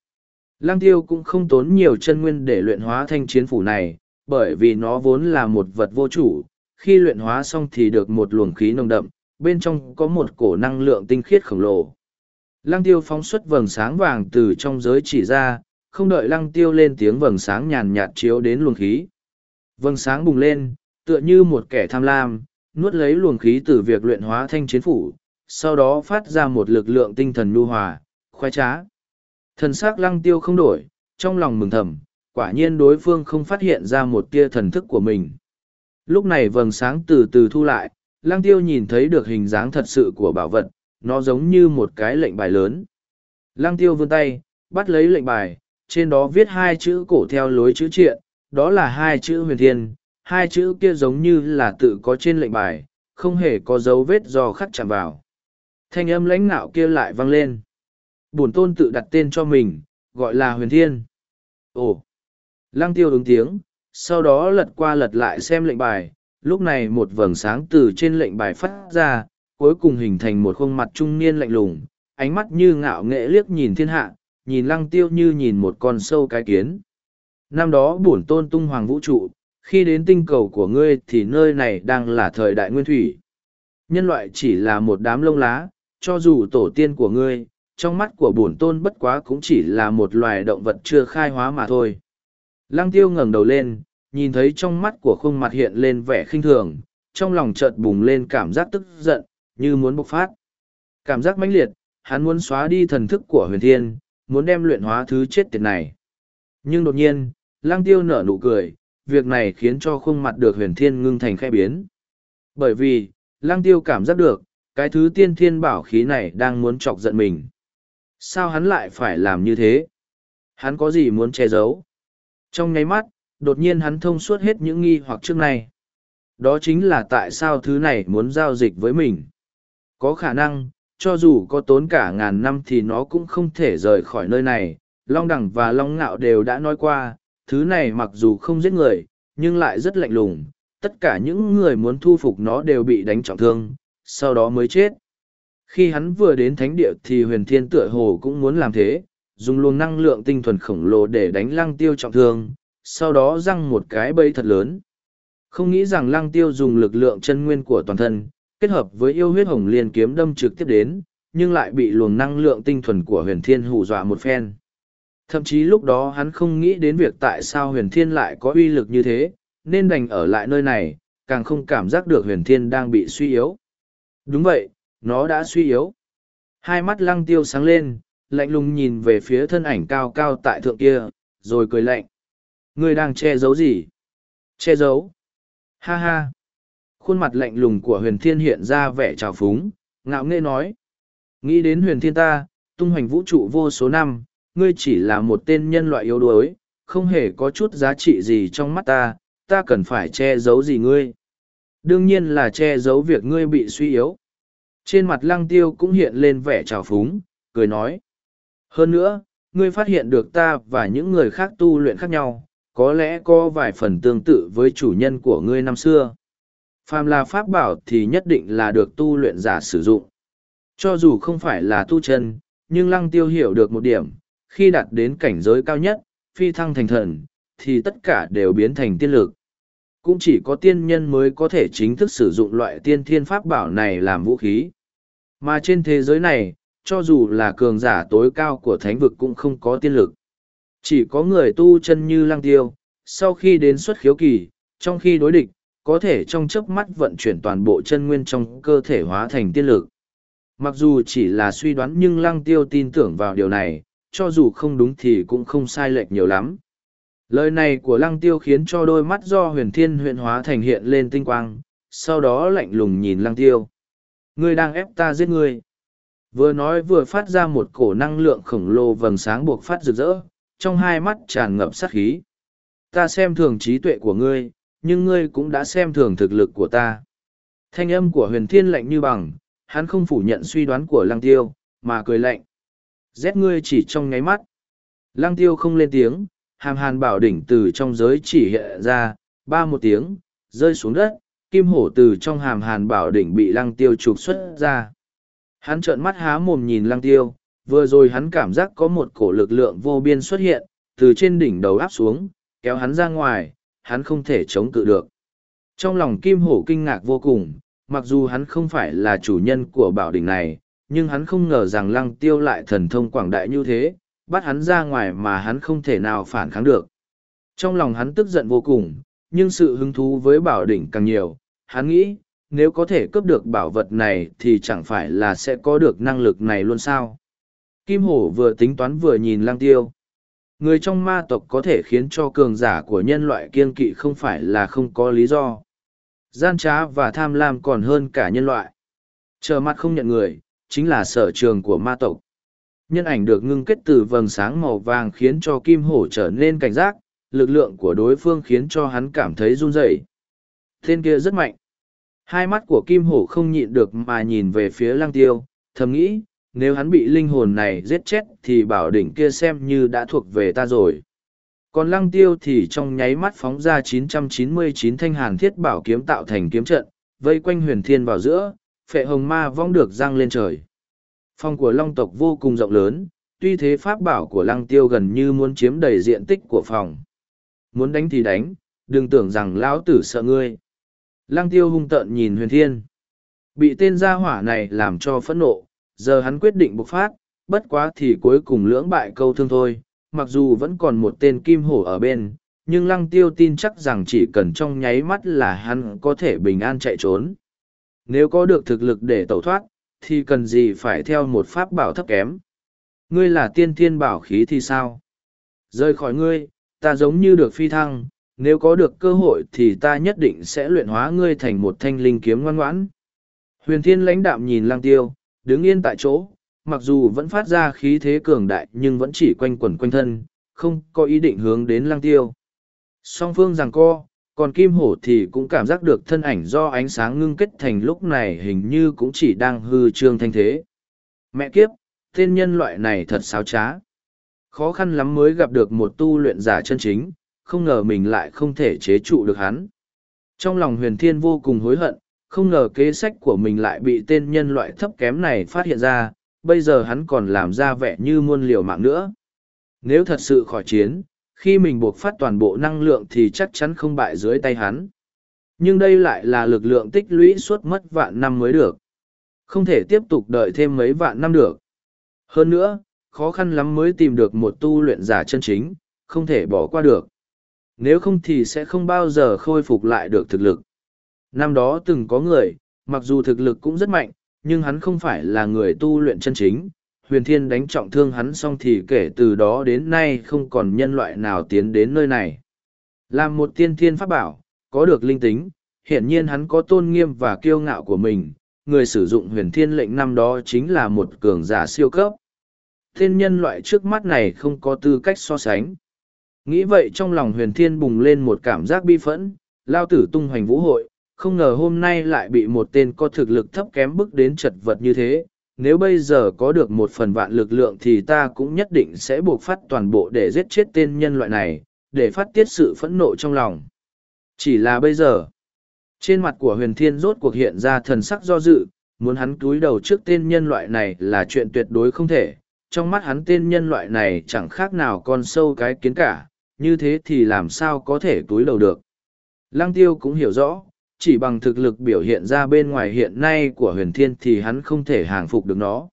Lăng tiêu cũng không tốn nhiều chân nguyên để luyện hóa thanh chiến phủ này, bởi vì nó vốn là một vật vô chủ, khi luyện hóa xong thì được một luồng khí nồng đậm, bên trong có một cổ năng lượng tinh khiết khổng lồ. Lăng tiêu phóng xuất vầng sáng vàng từ trong giới chỉ ra, không đợi lăng tiêu lên tiếng vầng sáng nhàn nhạt chiếu đến luồng khí. Vầng sáng bùng lên, tựa như một kẻ tham lam, nuốt lấy luồng khí từ việc luyện hóa thanh chiến phủ, sau đó phát ra một lực lượng tinh thần nhu hòa, khoái trá. Thần sắc lăng tiêu không đổi, trong lòng mừng thầm, quả nhiên đối phương không phát hiện ra một tia thần thức của mình. Lúc này vầng sáng từ từ thu lại, lăng tiêu nhìn thấy được hình dáng thật sự của bảo vật, nó giống như một cái lệnh bài lớn. Lăng tiêu vươn tay, bắt lấy lệnh bài, trên đó viết hai chữ cổ theo lối chữ triện, đó là hai chữ huyền thiên, hai chữ kia giống như là tự có trên lệnh bài, không hề có dấu vết do khắc chạm vào. Thanh âm lãnh nạo kia lại vang lên. Bổn tôn tự đặt tên cho mình, gọi là huyền thiên. Ồ! Lăng tiêu ứng tiếng, sau đó lật qua lật lại xem lệnh bài, lúc này một vầng sáng từ trên lệnh bài phát ra, cuối cùng hình thành một khuôn mặt trung niên lạnh lùng, ánh mắt như ngạo nghệ liếc nhìn thiên hạ, nhìn lăng tiêu như nhìn một con sâu cái kiến. Năm đó bổn tôn tung hoàng vũ trụ, khi đến tinh cầu của ngươi thì nơi này đang là thời đại nguyên thủy. Nhân loại chỉ là một đám lông lá, cho dù tổ tiên của ngươi, trong mắt của bổn tôn bất quá cũng chỉ là một loài động vật chưa khai hóa mà thôi. Lăng tiêu ngẩng đầu lên, nhìn thấy trong mắt của khuôn mặt hiện lên vẻ khinh thường, trong lòng chợt bùng lên cảm giác tức giận, như muốn bộc phát. Cảm giác mãnh liệt, hắn muốn xóa đi thần thức của huyền thiên, muốn đem luyện hóa thứ chết tiệt này. Nhưng đột nhiên, lăng tiêu nở nụ cười, việc này khiến cho khuôn mặt được huyền thiên ngưng thành khẽ biến. Bởi vì, lăng tiêu cảm giác được, cái thứ tiên thiên bảo khí này đang muốn chọc giận mình. Sao hắn lại phải làm như thế? Hắn có gì muốn che giấu? Trong nháy mắt, đột nhiên hắn thông suốt hết những nghi hoặc trước này. Đó chính là tại sao thứ này muốn giao dịch với mình. Có khả năng, cho dù có tốn cả ngàn năm thì nó cũng không thể rời khỏi nơi này. Long đẳng và Long Ngạo đều đã nói qua, thứ này mặc dù không giết người, nhưng lại rất lạnh lùng. Tất cả những người muốn thu phục nó đều bị đánh trọng thương, sau đó mới chết. Khi hắn vừa đến thánh địa thì huyền thiên tựa hồ cũng muốn làm thế, dùng luồng năng lượng tinh thuần khổng lồ để đánh lăng tiêu trọng thương, sau đó răng một cái bẫy thật lớn. Không nghĩ rằng lăng tiêu dùng lực lượng chân nguyên của toàn thân, kết hợp với yêu huyết hồng liên kiếm đâm trực tiếp đến, nhưng lại bị luồng năng lượng tinh thuần của huyền thiên hù dọa một phen. Thậm chí lúc đó hắn không nghĩ đến việc tại sao huyền thiên lại có uy lực như thế, nên đành ở lại nơi này, càng không cảm giác được huyền thiên đang bị suy yếu. Đúng vậy, nó đã suy yếu. Hai mắt lăng tiêu sáng lên, lạnh lùng nhìn về phía thân ảnh cao cao tại thượng kia, rồi cười lạnh. Ngươi đang che giấu gì? Che giấu? Ha ha! Khuôn mặt lạnh lùng của huyền thiên hiện ra vẻ trào phúng, ngạo nghễ nói. Nghĩ đến huyền thiên ta, tung hoành vũ trụ vô số năm, ngươi chỉ là một tên nhân loại yếu đuối, không hề có chút giá trị gì trong mắt ta, ta cần phải che giấu gì ngươi. Đương nhiên là che giấu việc ngươi bị suy yếu. Trên mặt lăng tiêu cũng hiện lên vẻ trào phúng, cười nói. Hơn nữa, ngươi phát hiện được ta và những người khác tu luyện khác nhau, có lẽ có vài phần tương tự với chủ nhân của ngươi năm xưa. Phàm là pháp bảo thì nhất định là được tu luyện giả sử dụng. Cho dù không phải là tu chân, nhưng lăng tiêu hiểu được một điểm, khi đạt đến cảnh giới cao nhất, phi thăng thành thần, thì tất cả đều biến thành tiên lực. Cũng chỉ có tiên nhân mới có thể chính thức sử dụng loại tiên thiên pháp bảo này làm vũ khí. Mà trên thế giới này, cho dù là cường giả tối cao của thánh vực cũng không có tiên lực. Chỉ có người tu chân như lăng tiêu, sau khi đến xuất khiếu kỳ, trong khi đối địch, có thể trong chớp mắt vận chuyển toàn bộ chân nguyên trong cơ thể hóa thành tiên lực. Mặc dù chỉ là suy đoán nhưng lăng tiêu tin tưởng vào điều này, cho dù không đúng thì cũng không sai lệch nhiều lắm. Lời này của lăng tiêu khiến cho đôi mắt do huyền thiên huyện hóa thành hiện lên tinh quang, sau đó lạnh lùng nhìn lăng tiêu. Ngươi đang ép ta giết ngươi. Vừa nói vừa phát ra một cổ năng lượng khổng lồ vầng sáng buộc phát rực rỡ, trong hai mắt tràn ngập sát khí. Ta xem thường trí tuệ của ngươi, nhưng ngươi cũng đã xem thường thực lực của ta. Thanh âm của huyền thiên lạnh như bằng, hắn không phủ nhận suy đoán của lăng tiêu, mà cười lạnh. Rét ngươi chỉ trong ngáy mắt. Lăng tiêu không lên tiếng, hàm hàn bảo đỉnh từ trong giới chỉ hiện ra, ba một tiếng, rơi xuống đất, kim hổ từ trong hàm hàn bảo đỉnh bị lăng tiêu trục xuất ra. Hắn trợn mắt há mồm nhìn lăng tiêu, vừa rồi hắn cảm giác có một cổ lực lượng vô biên xuất hiện, từ trên đỉnh đầu áp xuống, kéo hắn ra ngoài, hắn không thể chống cự được. Trong lòng kim hổ kinh ngạc vô cùng, mặc dù hắn không phải là chủ nhân của bảo đỉnh này, nhưng hắn không ngờ rằng lăng tiêu lại thần thông quảng đại như thế, bắt hắn ra ngoài mà hắn không thể nào phản kháng được. Trong lòng hắn tức giận vô cùng, nhưng sự hứng thú với bảo đỉnh càng nhiều, hắn nghĩ, nếu có thể cướp được bảo vật này thì chẳng phải là sẽ có được năng lực này luôn sao. Kim Hổ vừa tính toán vừa nhìn lăng tiêu. Người trong ma tộc có thể khiến cho cường giả của nhân loại kiên kỵ không phải là không có lý do. Gian trá và tham lam còn hơn cả nhân loại. Chờ mặt không nhận người, chính là sở trường của ma tộc. Nhân ảnh được ngưng kết từ vầng sáng màu vàng khiến cho kim hổ trở nên cảnh giác, lực lượng của đối phương khiến cho hắn cảm thấy run rẩy. Tên kia rất mạnh. Hai mắt của kim hổ không nhịn được mà nhìn về phía lăng tiêu, thầm nghĩ, nếu hắn bị linh hồn này giết chết thì bảo đỉnh kia xem như đã thuộc về ta rồi. Còn lăng tiêu thì trong nháy mắt phóng ra 999 thanh hàn thiết bảo kiếm tạo thành kiếm trận, vây quanh huyền thiên vào giữa, phệ hồng ma vong được giang lên trời. Phòng của long tộc vô cùng rộng lớn, tuy thế pháp bảo của lăng tiêu gần như muốn chiếm đầy diện tích của phòng. Muốn đánh thì đánh, đừng tưởng rằng lão tử sợ ngươi. Lăng tiêu hung tợn nhìn huyền thiên. Bị tên gia hỏa này làm cho phẫn nộ, giờ hắn quyết định bộc phát, bất quá thì cuối cùng lưỡng bại câu thương thôi, mặc dù vẫn còn một tên kim hổ ở bên, nhưng lăng tiêu tin chắc rằng chỉ cần trong nháy mắt là hắn có thể bình an chạy trốn. Nếu có được thực lực để tẩu thoát, thì cần gì phải theo một pháp bảo thấp kém. Ngươi là tiên thiên bảo khí thì sao? Rời khỏi ngươi, ta giống như được phi thăng, nếu có được cơ hội thì ta nhất định sẽ luyện hóa ngươi thành một thanh linh kiếm ngoan ngoãn. Huyền thiên lãnh đạm nhìn lang tiêu, đứng yên tại chỗ, mặc dù vẫn phát ra khí thế cường đại nhưng vẫn chỉ quanh quẩn quanh thân, không có ý định hướng đến lang tiêu. Song phương rằng co, còn kim hổ thì cũng cảm giác được thân ảnh do ánh sáng ngưng kết thành lúc này hình như cũng chỉ đang hư trương thanh thế. Mẹ kiếp, tên nhân loại này thật xáo trá. Khó khăn lắm mới gặp được một tu luyện giả chân chính, không ngờ mình lại không thể chế trụ được hắn. Trong lòng huyền thiên vô cùng hối hận, không ngờ kế sách của mình lại bị tên nhân loại thấp kém này phát hiện ra, bây giờ hắn còn làm ra vẻ như muôn liều mạng nữa. Nếu thật sự khỏi chiến, khi mình buộc phát toàn bộ năng lượng thì chắc chắn không bại dưới tay hắn. Nhưng đây lại là lực lượng tích lũy suốt mất vạn năm mới được. Không thể tiếp tục đợi thêm mấy vạn năm được. Hơn nữa, khó khăn lắm mới tìm được một tu luyện giả chân chính, không thể bỏ qua được. Nếu không thì sẽ không bao giờ khôi phục lại được thực lực. Năm đó từng có người, mặc dù thực lực cũng rất mạnh, nhưng hắn không phải là người tu luyện chân chính. Huyền Thiên đánh trọng thương hắn xong thì kể từ đó đến nay không còn nhân loại nào tiến đến nơi này. Làm một tiên thiên pháp bảo, có được linh tính, hiển nhiên hắn có tôn nghiêm và kiêu ngạo của mình. Người sử dụng huyền thiên lệnh năm đó chính là một cường giả siêu cấp. Thiên nhân loại trước mắt này không có tư cách so sánh. Nghĩ vậy trong lòng huyền thiên bùng lên một cảm giác bi phẫn, lao tử tung hoành vũ hội, không ngờ hôm nay lại bị một tên có thực lực thấp kém bức đến chật vật như thế. Nếu bây giờ có được một phần vạn lực lượng thì ta cũng nhất định sẽ buộc phát toàn bộ để giết chết tên nhân loại này, để phát tiết sự phẫn nộ trong lòng. Chỉ là bây giờ, trên mặt của huyền thiên rốt cuộc hiện ra thần sắc do dự, muốn hắn cúi đầu trước tên nhân loại này là chuyện tuyệt đối không thể. Trong mắt hắn tên nhân loại này chẳng khác nào con sâu cái kiến cả, như thế thì làm sao có thể cúi đầu được. Lăng tiêu cũng hiểu rõ, chỉ bằng thực lực biểu hiện ra bên ngoài hiện nay của huyền thiên thì hắn không thể hàng phục được nó.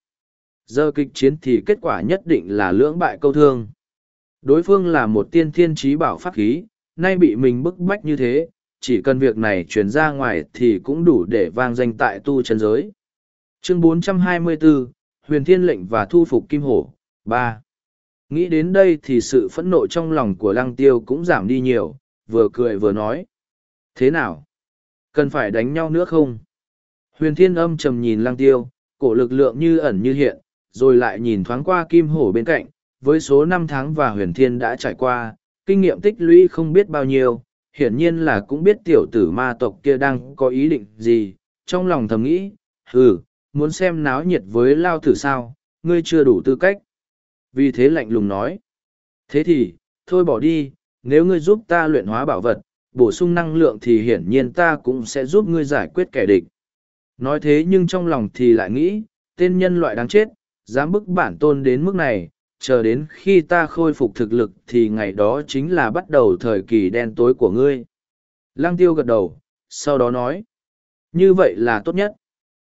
Giờ kịch chiến thì kết quả nhất định là lưỡng bại câu thương. Đối phương là một tiên thiên trí bảo pháp khí, nay bị mình bức bách như thế, chỉ cần việc này truyền ra ngoài thì cũng đủ để vang danh tại tu chân giới. Chương 424, Huyền Thiên lệnh và thu phục Kim Hổ, 3. Nghĩ đến đây thì sự phẫn nộ trong lòng của Lăng Tiêu cũng giảm đi nhiều, vừa cười vừa nói. Thế nào? Cần phải đánh nhau nữa không? Huyền Thiên âm trầm nhìn Lang Tiêu, cổ lực lượng như ẩn như hiện, rồi lại nhìn thoáng qua Kim Hổ bên cạnh, với số năm tháng và Huyền Thiên đã trải qua, kinh nghiệm tích lũy không biết bao nhiêu, hiển nhiên là cũng biết tiểu tử ma tộc kia đang có ý định gì, trong lòng thầm nghĩ, ừ, muốn xem náo nhiệt với lao thử sao, ngươi chưa đủ tư cách. Vì thế lạnh lùng nói, thế thì, thôi bỏ đi, nếu ngươi giúp ta luyện hóa bảo vật, bổ sung năng lượng thì hiển nhiên ta cũng sẽ giúp ngươi giải quyết kẻ địch. Nói thế nhưng trong lòng thì lại nghĩ, tên nhân loại đáng chết, dám bức bản tôn đến mức này, chờ đến khi ta khôi phục thực lực thì ngày đó chính là bắt đầu thời kỳ đen tối của ngươi. Lăng tiêu gật đầu, sau đó nói, như vậy là tốt nhất.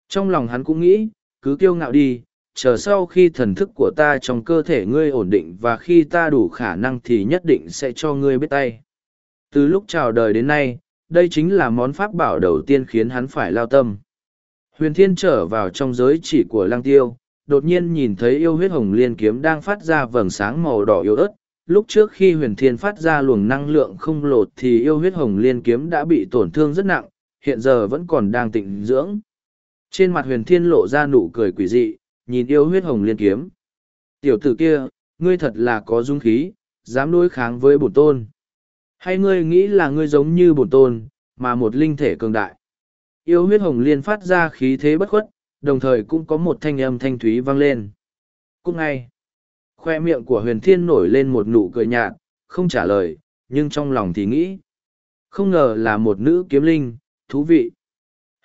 Trong lòng hắn cũng nghĩ, cứ kiêu ngạo đi, chờ sau khi thần thức của ta trong cơ thể ngươi ổn định và khi ta đủ khả năng thì nhất định sẽ cho ngươi biết tay. Từ lúc chào đời đến nay, đây chính là món pháp bảo đầu tiên khiến hắn phải lao tâm. Huyền Thiên trở vào trong giới chỉ của Lang Tiêu, đột nhiên nhìn thấy yêu huyết hồng liên kiếm đang phát ra vầng sáng màu đỏ yếu ớt. Lúc trước khi huyền thiên phát ra luồng năng lượng không lột thì yêu huyết hồng liên kiếm đã bị tổn thương rất nặng, hiện giờ vẫn còn đang tịnh dưỡng. Trên mặt huyền thiên lộ ra nụ cười quỷ dị, nhìn yêu huyết hồng liên kiếm. Tiểu tử kia, ngươi thật là có dung khí, dám đối kháng với bổn tôn. Hay ngươi nghĩ là ngươi giống như bổn tôn, mà một linh thể cường đại. Yêu huyết hồng liên phát ra khí thế bất khuất, đồng thời cũng có một thanh âm thanh thúy vang lên. Cũng ngay, khoe miệng của huyền thiên nổi lên một nụ cười nhạt, không trả lời, nhưng trong lòng thì nghĩ. Không ngờ là một nữ kiếm linh, thú vị.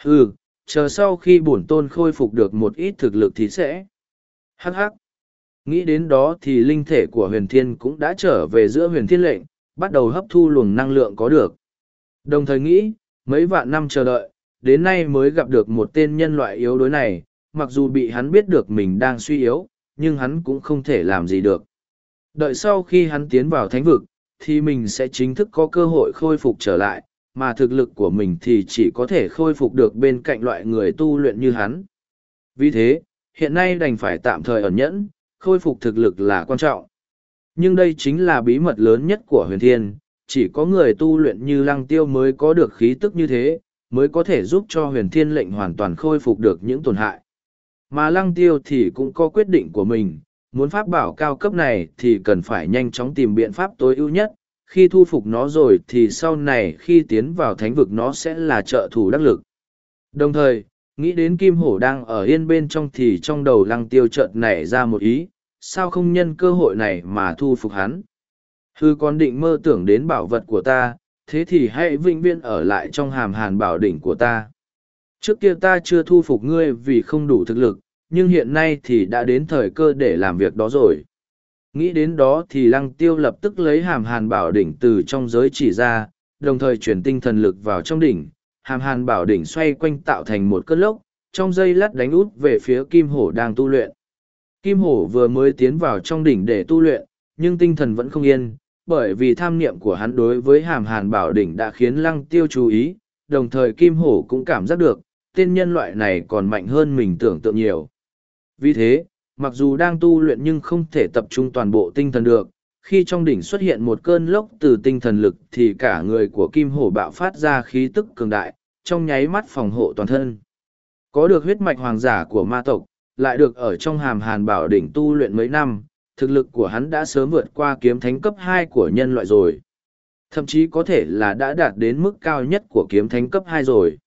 Ừ, chờ sau khi bổn tôn khôi phục được một ít thực lực thì sẽ. Hắc hắc. Nghĩ đến đó thì linh thể của huyền thiên cũng đã trở về giữa huyền thiên lệnh, bắt đầu hấp thu luồng năng lượng có được. Đồng thời nghĩ, mấy vạn năm chờ đợi, đến nay mới gặp được một tên nhân loại yếu đuối này, mặc dù bị hắn biết được mình đang suy yếu, nhưng hắn cũng không thể làm gì được. Đợi sau khi hắn tiến vào thánh vực, thì mình sẽ chính thức có cơ hội khôi phục trở lại, mà thực lực của mình thì chỉ có thể khôi phục được bên cạnh loại người tu luyện như hắn. Vì thế, hiện nay đành phải tạm thời ẩn nhẫn, khôi phục thực lực là quan trọng. Nhưng đây chính là bí mật lớn nhất của huyền thiên, chỉ có người tu luyện như lăng tiêu mới có được khí tức như thế, mới có thể giúp cho huyền thiên lệnh hoàn toàn khôi phục được những tổn hại. Mà lăng tiêu thì cũng có quyết định của mình, muốn pháp bảo cao cấp này thì cần phải nhanh chóng tìm biện pháp tối ưu nhất, khi thu phục nó rồi thì sau này khi tiến vào thánh vực nó sẽ là trợ thủ đắc lực. Đồng thời, nghĩ đến kim hổ đang ở yên bên trong thì trong đầu lăng tiêu chợt nảy ra một ý, sao không nhân cơ hội này mà thu phục hắn. Hư còn định mơ tưởng đến bảo vật của ta, thế thì hãy vĩnh viễn ở lại trong hàm hàn bảo đỉnh của ta. Trước kia ta chưa thu phục ngươi vì không đủ thực lực, nhưng hiện nay thì đã đến thời cơ để làm việc đó rồi. Nghĩ đến đó thì lăng tiêu lập tức lấy hàm hàn bảo đỉnh từ trong giới chỉ ra, đồng thời chuyển tinh thần lực vào trong đỉnh. Hàm hàn bảo đỉnh xoay quanh tạo thành một cơn lốc, trong dây lát đánh út về phía kim hổ đang tu luyện. Kim hổ vừa mới tiến vào trong đỉnh để tu luyện, nhưng tinh thần vẫn không yên, bởi vì tham niệm của hắn đối với hàm hàn bảo đỉnh đã khiến lăng tiêu chú ý, đồng thời Kim Hổ cũng cảm giác được, tên nhân loại này còn mạnh hơn mình tưởng tượng nhiều. Vì thế, mặc dù đang tu luyện nhưng không thể tập trung toàn bộ tinh thần được, khi trong đỉnh xuất hiện một cơn lốc từ tinh thần lực thì cả người của Kim Hổ bạo phát ra khí tức cường đại, trong nháy mắt phòng hộ toàn thân. Có được huyết mạch hoàng giả của ma tộc, lại được ở trong hàm hàn bảo đỉnh tu luyện mấy năm, thực lực của hắn đã sớm vượt qua kiếm thánh cấp hai của nhân loại rồi. Thậm chí có thể là đã đạt đến mức cao nhất của kiếm thánh cấp hai rồi.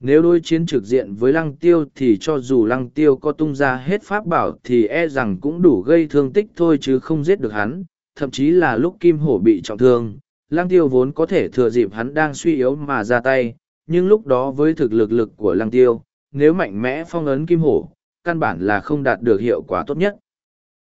Nếu đối chiến trực diện với lăng tiêu thì cho dù lăng tiêu có tung ra hết pháp bảo thì e rằng cũng đủ gây thương tích thôi chứ không giết được hắn, thậm chí là lúc kim hổ bị trọng thương, lăng tiêu vốn có thể thừa dịp hắn đang suy yếu mà ra tay, nhưng lúc đó với thực lực lực của lăng tiêu, nếu mạnh mẽ phong ấn kim hổ, căn bản là không đạt được hiệu quả tốt nhất.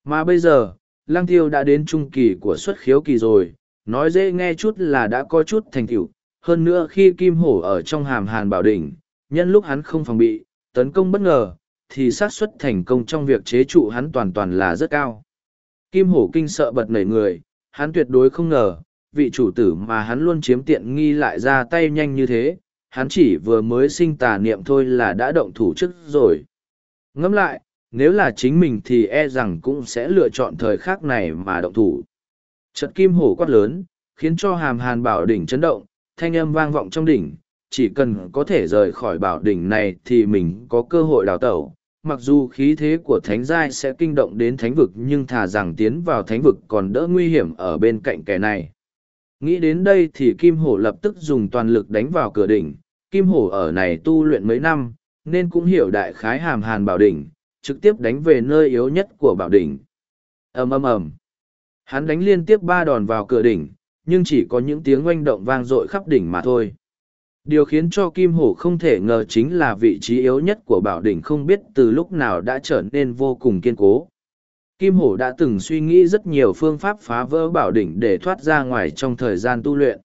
Mà bây giờ, lăng tiêu đã đến trung kỳ của xuất khiếu kỳ rồi, nói dễ nghe chút là đã có chút thành tựu hơn nữa khi kim hổ ở trong hàm hàn bảo đỉnh, nhân lúc hắn không phòng bị, tấn công bất ngờ, thì xác suất thành công trong việc chế trụ hắn toàn toàn là rất cao. Kim hổ kinh sợ bật nảy người, hắn tuyệt đối không ngờ, vị chủ tử mà hắn luôn chiếm tiện nghi lại ra tay nhanh như thế, hắn chỉ vừa mới sinh tà niệm thôi là đã động thủ trước rồi. Ngẫm lại, nếu là chính mình thì e rằng cũng sẽ lựa chọn thời khắc này mà động thủ. Trận kim hổ quát lớn, khiến cho hàm hàn bảo đỉnh chấn động, thanh âm vang vọng trong đỉnh, chỉ cần có thể rời khỏi bảo đỉnh này thì mình có cơ hội đào tẩu. Mặc dù khí thế của thánh giai sẽ kinh động đến thánh vực nhưng thà rằng tiến vào thánh vực còn đỡ nguy hiểm ở bên cạnh kẻ này. Nghĩ đến đây thì Kim Hổ lập tức dùng toàn lực đánh vào cửa đỉnh. Kim Hổ ở này tu luyện mấy năm, nên cũng hiểu đại khái hàm hàn bảo đỉnh, trực tiếp đánh về nơi yếu nhất của bảo đỉnh. ầm ầm ầm Hắn đánh liên tiếp ba đòn vào cửa đỉnh, nhưng chỉ có những tiếng oanh động vang dội khắp đỉnh mà thôi. Điều khiến cho Kim Hổ không thể ngờ chính là vị trí yếu nhất của bảo đỉnh không biết từ lúc nào đã trở nên vô cùng kiên cố. Kim Hổ đã từng suy nghĩ rất nhiều phương pháp phá vỡ bảo đỉnh để thoát ra ngoài trong thời gian tu luyện.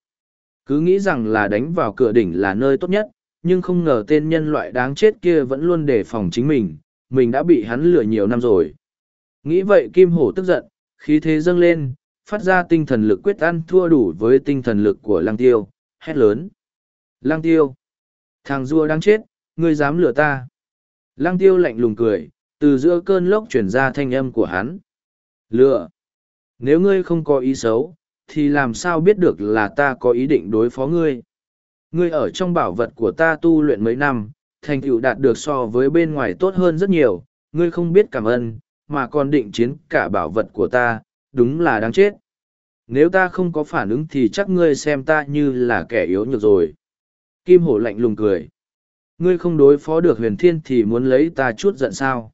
Cứ nghĩ rằng là đánh vào cửa đỉnh là nơi tốt nhất, nhưng không ngờ tên nhân loại đáng chết kia vẫn luôn đề phòng chính mình, mình đã bị hắn lừa nhiều năm rồi. Nghĩ vậy Kim Hổ tức giận, khí thế dâng lên, phát ra tinh thần lực quyết ăn thua đủ với tinh thần lực của Lăng Tiêu, hét lớn. Lăng Tiêu! Thằng rua đáng chết, ngươi dám lừa ta! Lăng Tiêu lạnh lùng cười, từ giữa cơn lốc chuyển ra thanh âm của hắn. Lừa! Nếu ngươi không có ý xấu, thì làm sao biết được là ta có ý định đối phó ngươi? Ngươi ở trong bảo vật của ta tu luyện mấy năm, thành tựu đạt được so với bên ngoài tốt hơn rất nhiều, ngươi không biết cảm ơn, mà còn định chiến cả bảo vật của ta, đúng là đáng chết. Nếu ta không có phản ứng thì chắc ngươi xem ta như là kẻ yếu nhược rồi. Kim hổ lạnh lùng cười. Ngươi không đối phó được huyền thiên thì muốn lấy ta chút giận sao.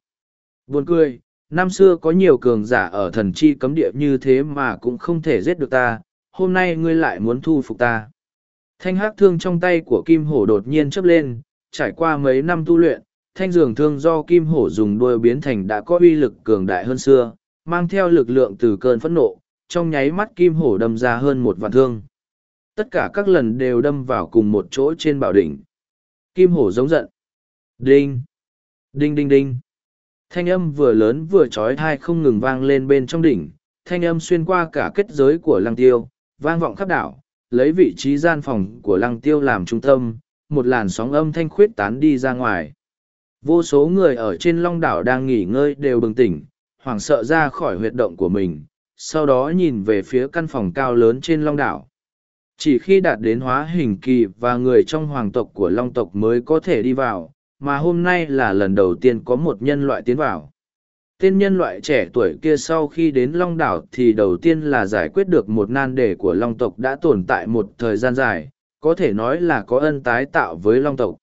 Buồn cười, năm xưa có nhiều cường giả ở thần chi cấm địa như thế mà cũng không thể giết được ta, hôm nay ngươi lại muốn thu phục ta. Thanh hắc thương trong tay của kim hổ đột nhiên chớp lên, trải qua mấy năm tu luyện, thanh dường thương do kim hổ dùng đuôi biến thành đã có uy lực cường đại hơn xưa, mang theo lực lượng từ cơn phẫn nộ, trong nháy mắt kim hổ đâm ra hơn một vạn thương. Tất cả các lần đều đâm vào cùng một chỗ trên bảo đỉnh. Kim hổ giống giận. Đinh! Đinh đinh đinh! Thanh âm vừa lớn vừa trói thai không ngừng vang lên bên trong đỉnh, thanh âm xuyên qua cả kết giới của lăng tiêu, vang vọng khắp đảo, lấy vị trí gian phòng của lăng tiêu làm trung tâm, một làn sóng âm thanh khuyết tán đi ra ngoài. Vô số người ở trên long đảo đang nghỉ ngơi đều bừng tỉnh, hoảng sợ ra khỏi huyệt động của mình, sau đó nhìn về phía căn phòng cao lớn trên long đảo. Chỉ khi đạt đến hóa hình kỳ và người trong hoàng tộc của long tộc mới có thể đi vào, mà hôm nay là lần đầu tiên có một nhân loại tiến vào. Tên nhân loại trẻ tuổi kia sau khi đến Long Đảo thì đầu tiên là giải quyết được một nan đề của Long tộc đã tồn tại một thời gian dài, có thể nói là có ân tái tạo với Long tộc.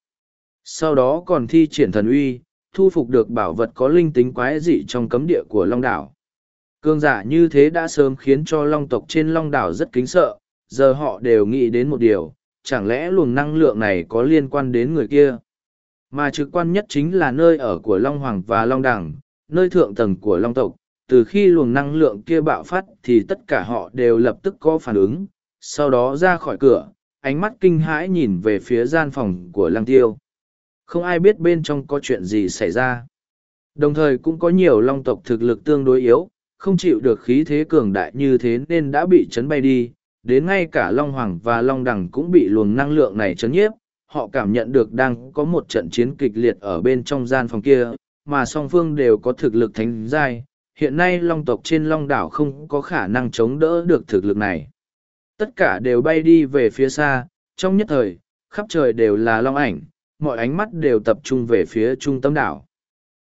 Sau đó còn thi triển thần uy, thu phục được bảo vật có linh tính quái dị trong cấm địa của Long Đảo. Cương giả như thế đã sớm khiến cho Long tộc trên Long Đảo rất kính sợ, giờ họ đều nghĩ đến một điều, chẳng lẽ luồng năng lượng này có liên quan đến người kia? Mà trực quan nhất chính là nơi ở của Long Hoàng và Long Đẳng nơi thượng tầng của Long tộc. Từ khi luồng năng lượng kia bạo phát thì tất cả họ đều lập tức có phản ứng, sau đó ra khỏi cửa, ánh mắt kinh hãi nhìn về phía gian phòng của Lăng Tiêu. Không ai biết bên trong có chuyện gì xảy ra. Đồng thời cũng có nhiều long tộc thực lực tương đối yếu, không chịu được khí thế cường đại như thế nên đã bị chấn bay đi, đến ngay cả Long Hoàng và Long Đằng cũng bị luồng năng lượng này chấn nhiếp, họ cảm nhận được đang có một trận chiến kịch liệt ở bên trong gian phòng kia, mà song phương đều có thực lực thánh giai. Hiện nay long tộc trên long đảo không có khả năng chống đỡ được thực lực này. Tất cả đều bay đi về phía xa, trong nhất thời, khắp trời đều là long ảnh, mọi ánh mắt đều tập trung về phía trung tâm đảo.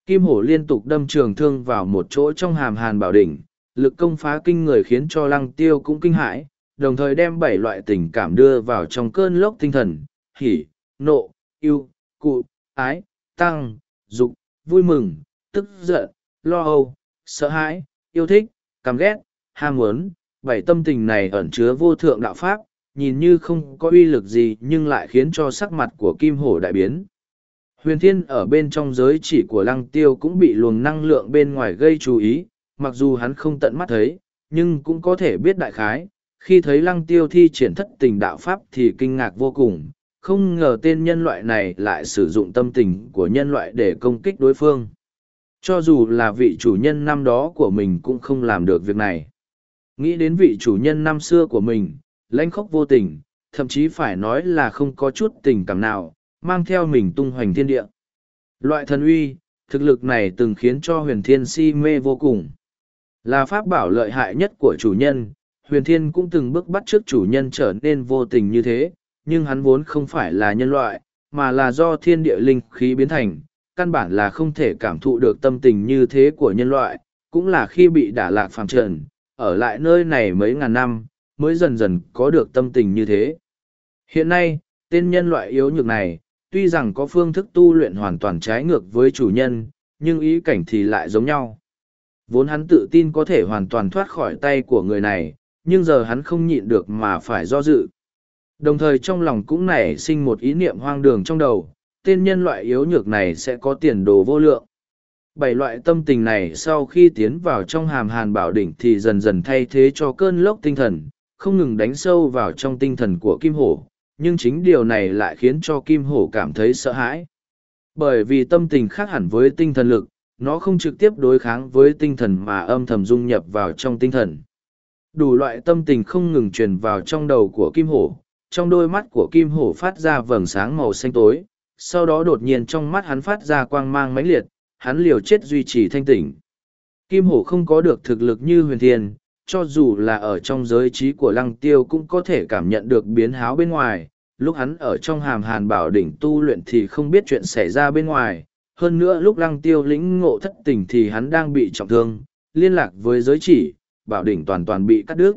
Kim hổ liên tục đâm trường thương vào một chỗ trong hàm hàn bảo đỉnh, lực công phá kinh người khiến cho lăng tiêu cũng kinh hãi, đồng thời đem bảy loại tình cảm đưa vào trong cơn lốc tinh thần, hỉ, nộ, yêu, cụ, ái, tăng, dục, vui mừng, tức giận, lo âu, sợ hãi, yêu thích, căm ghét, ham muốn, bảy tâm tình này ẩn chứa vô thượng đạo pháp, nhìn như không có uy lực gì nhưng lại khiến cho sắc mặt của kim hổ đại biến. Huyền thiên ở bên trong giới chỉ của lăng tiêu cũng bị luồng năng lượng bên ngoài gây chú ý, mặc dù hắn không tận mắt thấy, nhưng cũng có thể biết đại khái. Khi thấy lăng tiêu thi triển thất tình đạo pháp thì kinh ngạc vô cùng, không ngờ tên nhân loại này lại sử dụng tâm tình của nhân loại để công kích đối phương. Cho dù là vị chủ nhân năm đó của mình cũng không làm được việc này. Nghĩ đến vị chủ nhân năm xưa của mình, lãnh khốc vô tình, thậm chí phải nói là không có chút tình cảm nào, mang theo mình tung hoành thiên địa. Loại thần uy, thực lực này từng khiến cho huyền thiên si mê vô cùng. Là pháp bảo lợi hại nhất của chủ nhân, huyền thiên cũng từng bước bắt trước chủ nhân trở nên vô tình như thế, nhưng hắn vốn không phải là nhân loại, mà là do thiên địa linh khí biến thành, căn bản là không thể cảm thụ được tâm tình như thế của nhân loại, cũng là khi bị đả lạc phàm trần, ở lại nơi này mấy ngàn năm, mới dần dần có được tâm tình như thế. Hiện nay, tên nhân loại yếu nhược này, tuy rằng có phương thức tu luyện hoàn toàn trái ngược với chủ nhân, nhưng ý cảnh thì lại giống nhau. Vốn hắn tự tin có thể hoàn toàn thoát khỏi tay của người này, nhưng giờ hắn không nhịn được mà phải do dự. Đồng thời trong lòng cũng nảy sinh một ý niệm hoang đường trong đầu, tên nhân loại yếu nhược này sẽ có tiền đồ vô lượng. Bảy loại tâm tình này sau khi tiến vào trong hàm hàn bảo đỉnh thì dần dần thay thế cho cơn lốc tinh thần, không ngừng đánh sâu vào trong tinh thần của Kim Hổ, nhưng chính điều này lại khiến cho Kim Hổ cảm thấy sợ hãi. Bởi vì tâm tình khác hẳn với tinh thần lực, nó không trực tiếp đối kháng với tinh thần mà âm thầm dung nhập vào trong tinh thần. Đủ loại tâm tình không ngừng truyền vào trong đầu của Kim Hổ, trong đôi mắt của Kim Hổ phát ra vầng sáng màu xanh tối, sau đó đột nhiên trong mắt hắn phát ra quang mang mãnh liệt, hắn liều chết duy trì thanh tỉnh. Kim Hổ không có được thực lực như huyền thiên, cho dù là ở trong giới trí của lăng tiêu cũng có thể cảm nhận được biến háo bên ngoài, lúc hắn ở trong hàm hàn bảo đỉnh tu luyện thì không biết chuyện xảy ra bên ngoài, hơn nữa lúc lăng tiêu lĩnh ngộ thất tình thì hắn đang bị trọng thương, liên lạc với giới chỉ, bảo đỉnh toàn toàn bị cắt đứt.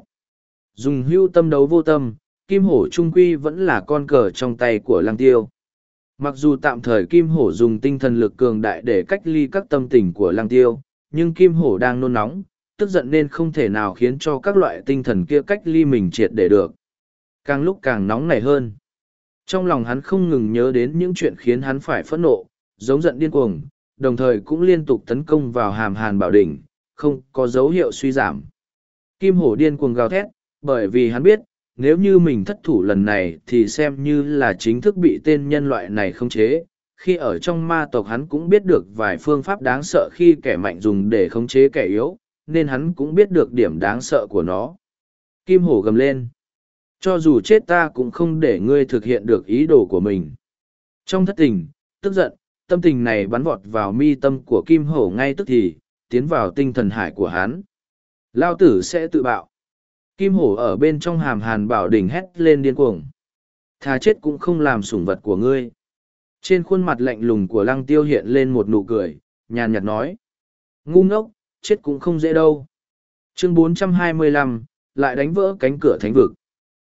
Dùng hưu tâm đấu vô tâm, kim hổ trung quy vẫn là con cờ trong tay của lăng tiêu. Mặc dù tạm thời kim hổ dùng tinh thần lực cường đại để cách ly các tâm tình của lăng tiêu, nhưng kim hổ đang nôn nóng, tức giận nên không thể nào khiến cho các loại tinh thần kia cách ly mình triệt để được. Càng lúc càng nóng nảy hơn. Trong lòng hắn không ngừng nhớ đến những chuyện khiến hắn phải phẫn nộ, giống giận điên cuồng, đồng thời cũng liên tục tấn công vào hàm hàn bảo đỉnh, không có dấu hiệu suy giảm. Kim hổ điên cuồng gào thét, bởi vì hắn biết, nếu như mình thất thủ lần này thì xem như là chính thức bị tên nhân loại này khống chế. Khi ở trong ma tộc hắn cũng biết được vài phương pháp đáng sợ khi kẻ mạnh dùng để khống chế kẻ yếu, nên hắn cũng biết được điểm đáng sợ của nó. Kim hổ gầm lên. Cho dù chết ta cũng không để ngươi thực hiện được ý đồ của mình. Trong thất tình, tức giận, tâm tình này bắn vọt vào mi tâm của Kim hổ ngay tức thì, tiến vào tinh thần hải của hắn. Lao tử sẽ tự bạo. Kim hổ ở bên trong hàm hàn bảo đỉnh hét lên điên cuồng. Thà chết cũng không làm sủng vật của ngươi. Trên khuôn mặt lạnh lùng của lăng tiêu hiện lên một nụ cười, nhàn nhạt nói. Ngu ngốc, chết cũng không dễ đâu. Chương 425, lại đánh vỡ cánh cửa thánh vực.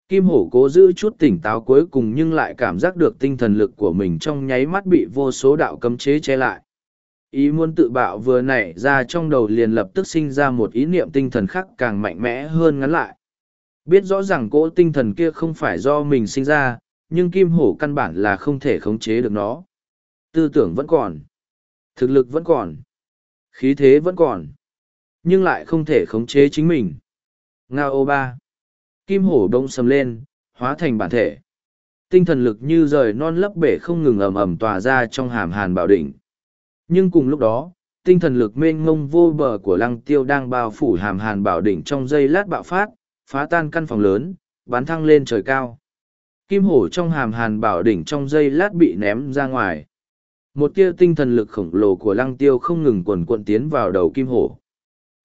Kim hổ cố giữ chút tỉnh táo cuối cùng nhưng lại cảm giác được tinh thần lực của mình trong nháy mắt bị vô số đạo cấm chế che lại. Ý muốn tự bạo vừa nảy ra trong đầu liền lập tức sinh ra một ý niệm tinh thần khác càng mạnh mẽ hơn ngắn lại. Biết rõ ràng cỗ tinh thần kia không phải do mình sinh ra, nhưng kim hổ căn bản là không thể khống chế được nó. Tư tưởng vẫn còn. Thực lực vẫn còn. Khí thế vẫn còn. Nhưng lại không thể khống chế chính mình. Nga ô ba. Kim hổ đông sầm lên, hóa thành bản thể. Tinh thần lực như rời non lấp bể không ngừng ầm ầm tỏa ra trong hàm hàn bảo đỉnh nhưng cùng lúc đó, tinh thần lực mênh ngông vô bờ của lăng tiêu đang bao phủ hàm hàn bảo đỉnh trong giây lát bạo phát, phá tan căn phòng lớn, bắn thăng lên trời cao. Kim hổ trong hàm hàn bảo đỉnh trong giây lát bị ném ra ngoài. Một tia tinh thần lực khổng lồ của lăng tiêu không ngừng quần quận tiến vào đầu kim hổ.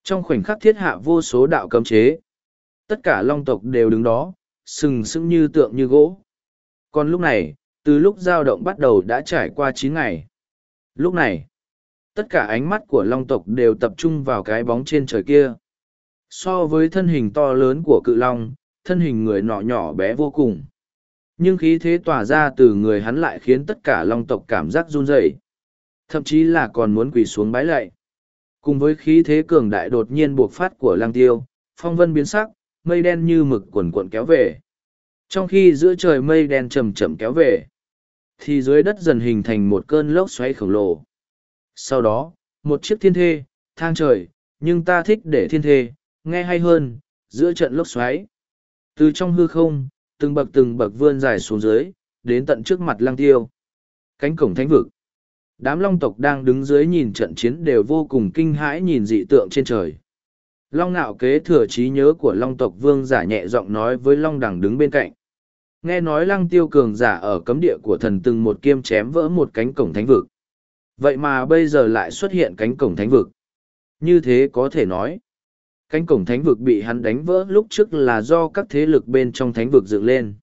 Trong khoảnh khắc thiết hạ vô số đạo cấm chế, tất cả long tộc đều đứng đó, sừng sững như tượng như gỗ. Còn lúc này, từ lúc giao động bắt đầu đã trải qua chín ngày. Lúc này tất cả ánh mắt của long tộc đều tập trung vào cái bóng trên trời kia So với thân hình to lớn của cự long, thân hình người nọ nhỏ bé vô cùng. Nhưng khí thế tỏa ra từ người hắn lại khiến tất cả long tộc cảm giác run rẩy, Thậm chí là còn muốn quỳ xuống bái lạy. Cùng với khí thế cường đại đột nhiên buộc phát của lang tiêu, phong vân biến sắc, mây đen như mực quần cuộn kéo về. Trong khi giữa trời mây đen chầm chậm kéo về, thì dưới đất dần hình thành một cơn lốc xoáy khổng lồ. Sau đó, một chiếc thiên thê, thang trời, nhưng ta thích để thiên thê, nghe hay hơn, giữa trận lốc xoáy. Từ trong hư không, từng bậc từng bậc vươn dài xuống dưới, đến tận trước mặt lang tiêu. Cánh cổng thánh vực. Đám long tộc đang đứng dưới nhìn trận chiến đều vô cùng kinh hãi nhìn dị tượng trên trời. Long nạo kế thừa trí nhớ của long tộc vương giả nhẹ giọng nói với long đằng đứng bên cạnh. Nghe nói lăng tiêu cường giả ở cấm địa của thần từng một kiêm chém vỡ một cánh cổng thánh vực. Vậy mà bây giờ lại xuất hiện cánh cổng thánh vực. Như thế có thể nói. Cánh cổng thánh vực bị hắn đánh vỡ lúc trước là do các thế lực bên trong thánh vực dựng lên.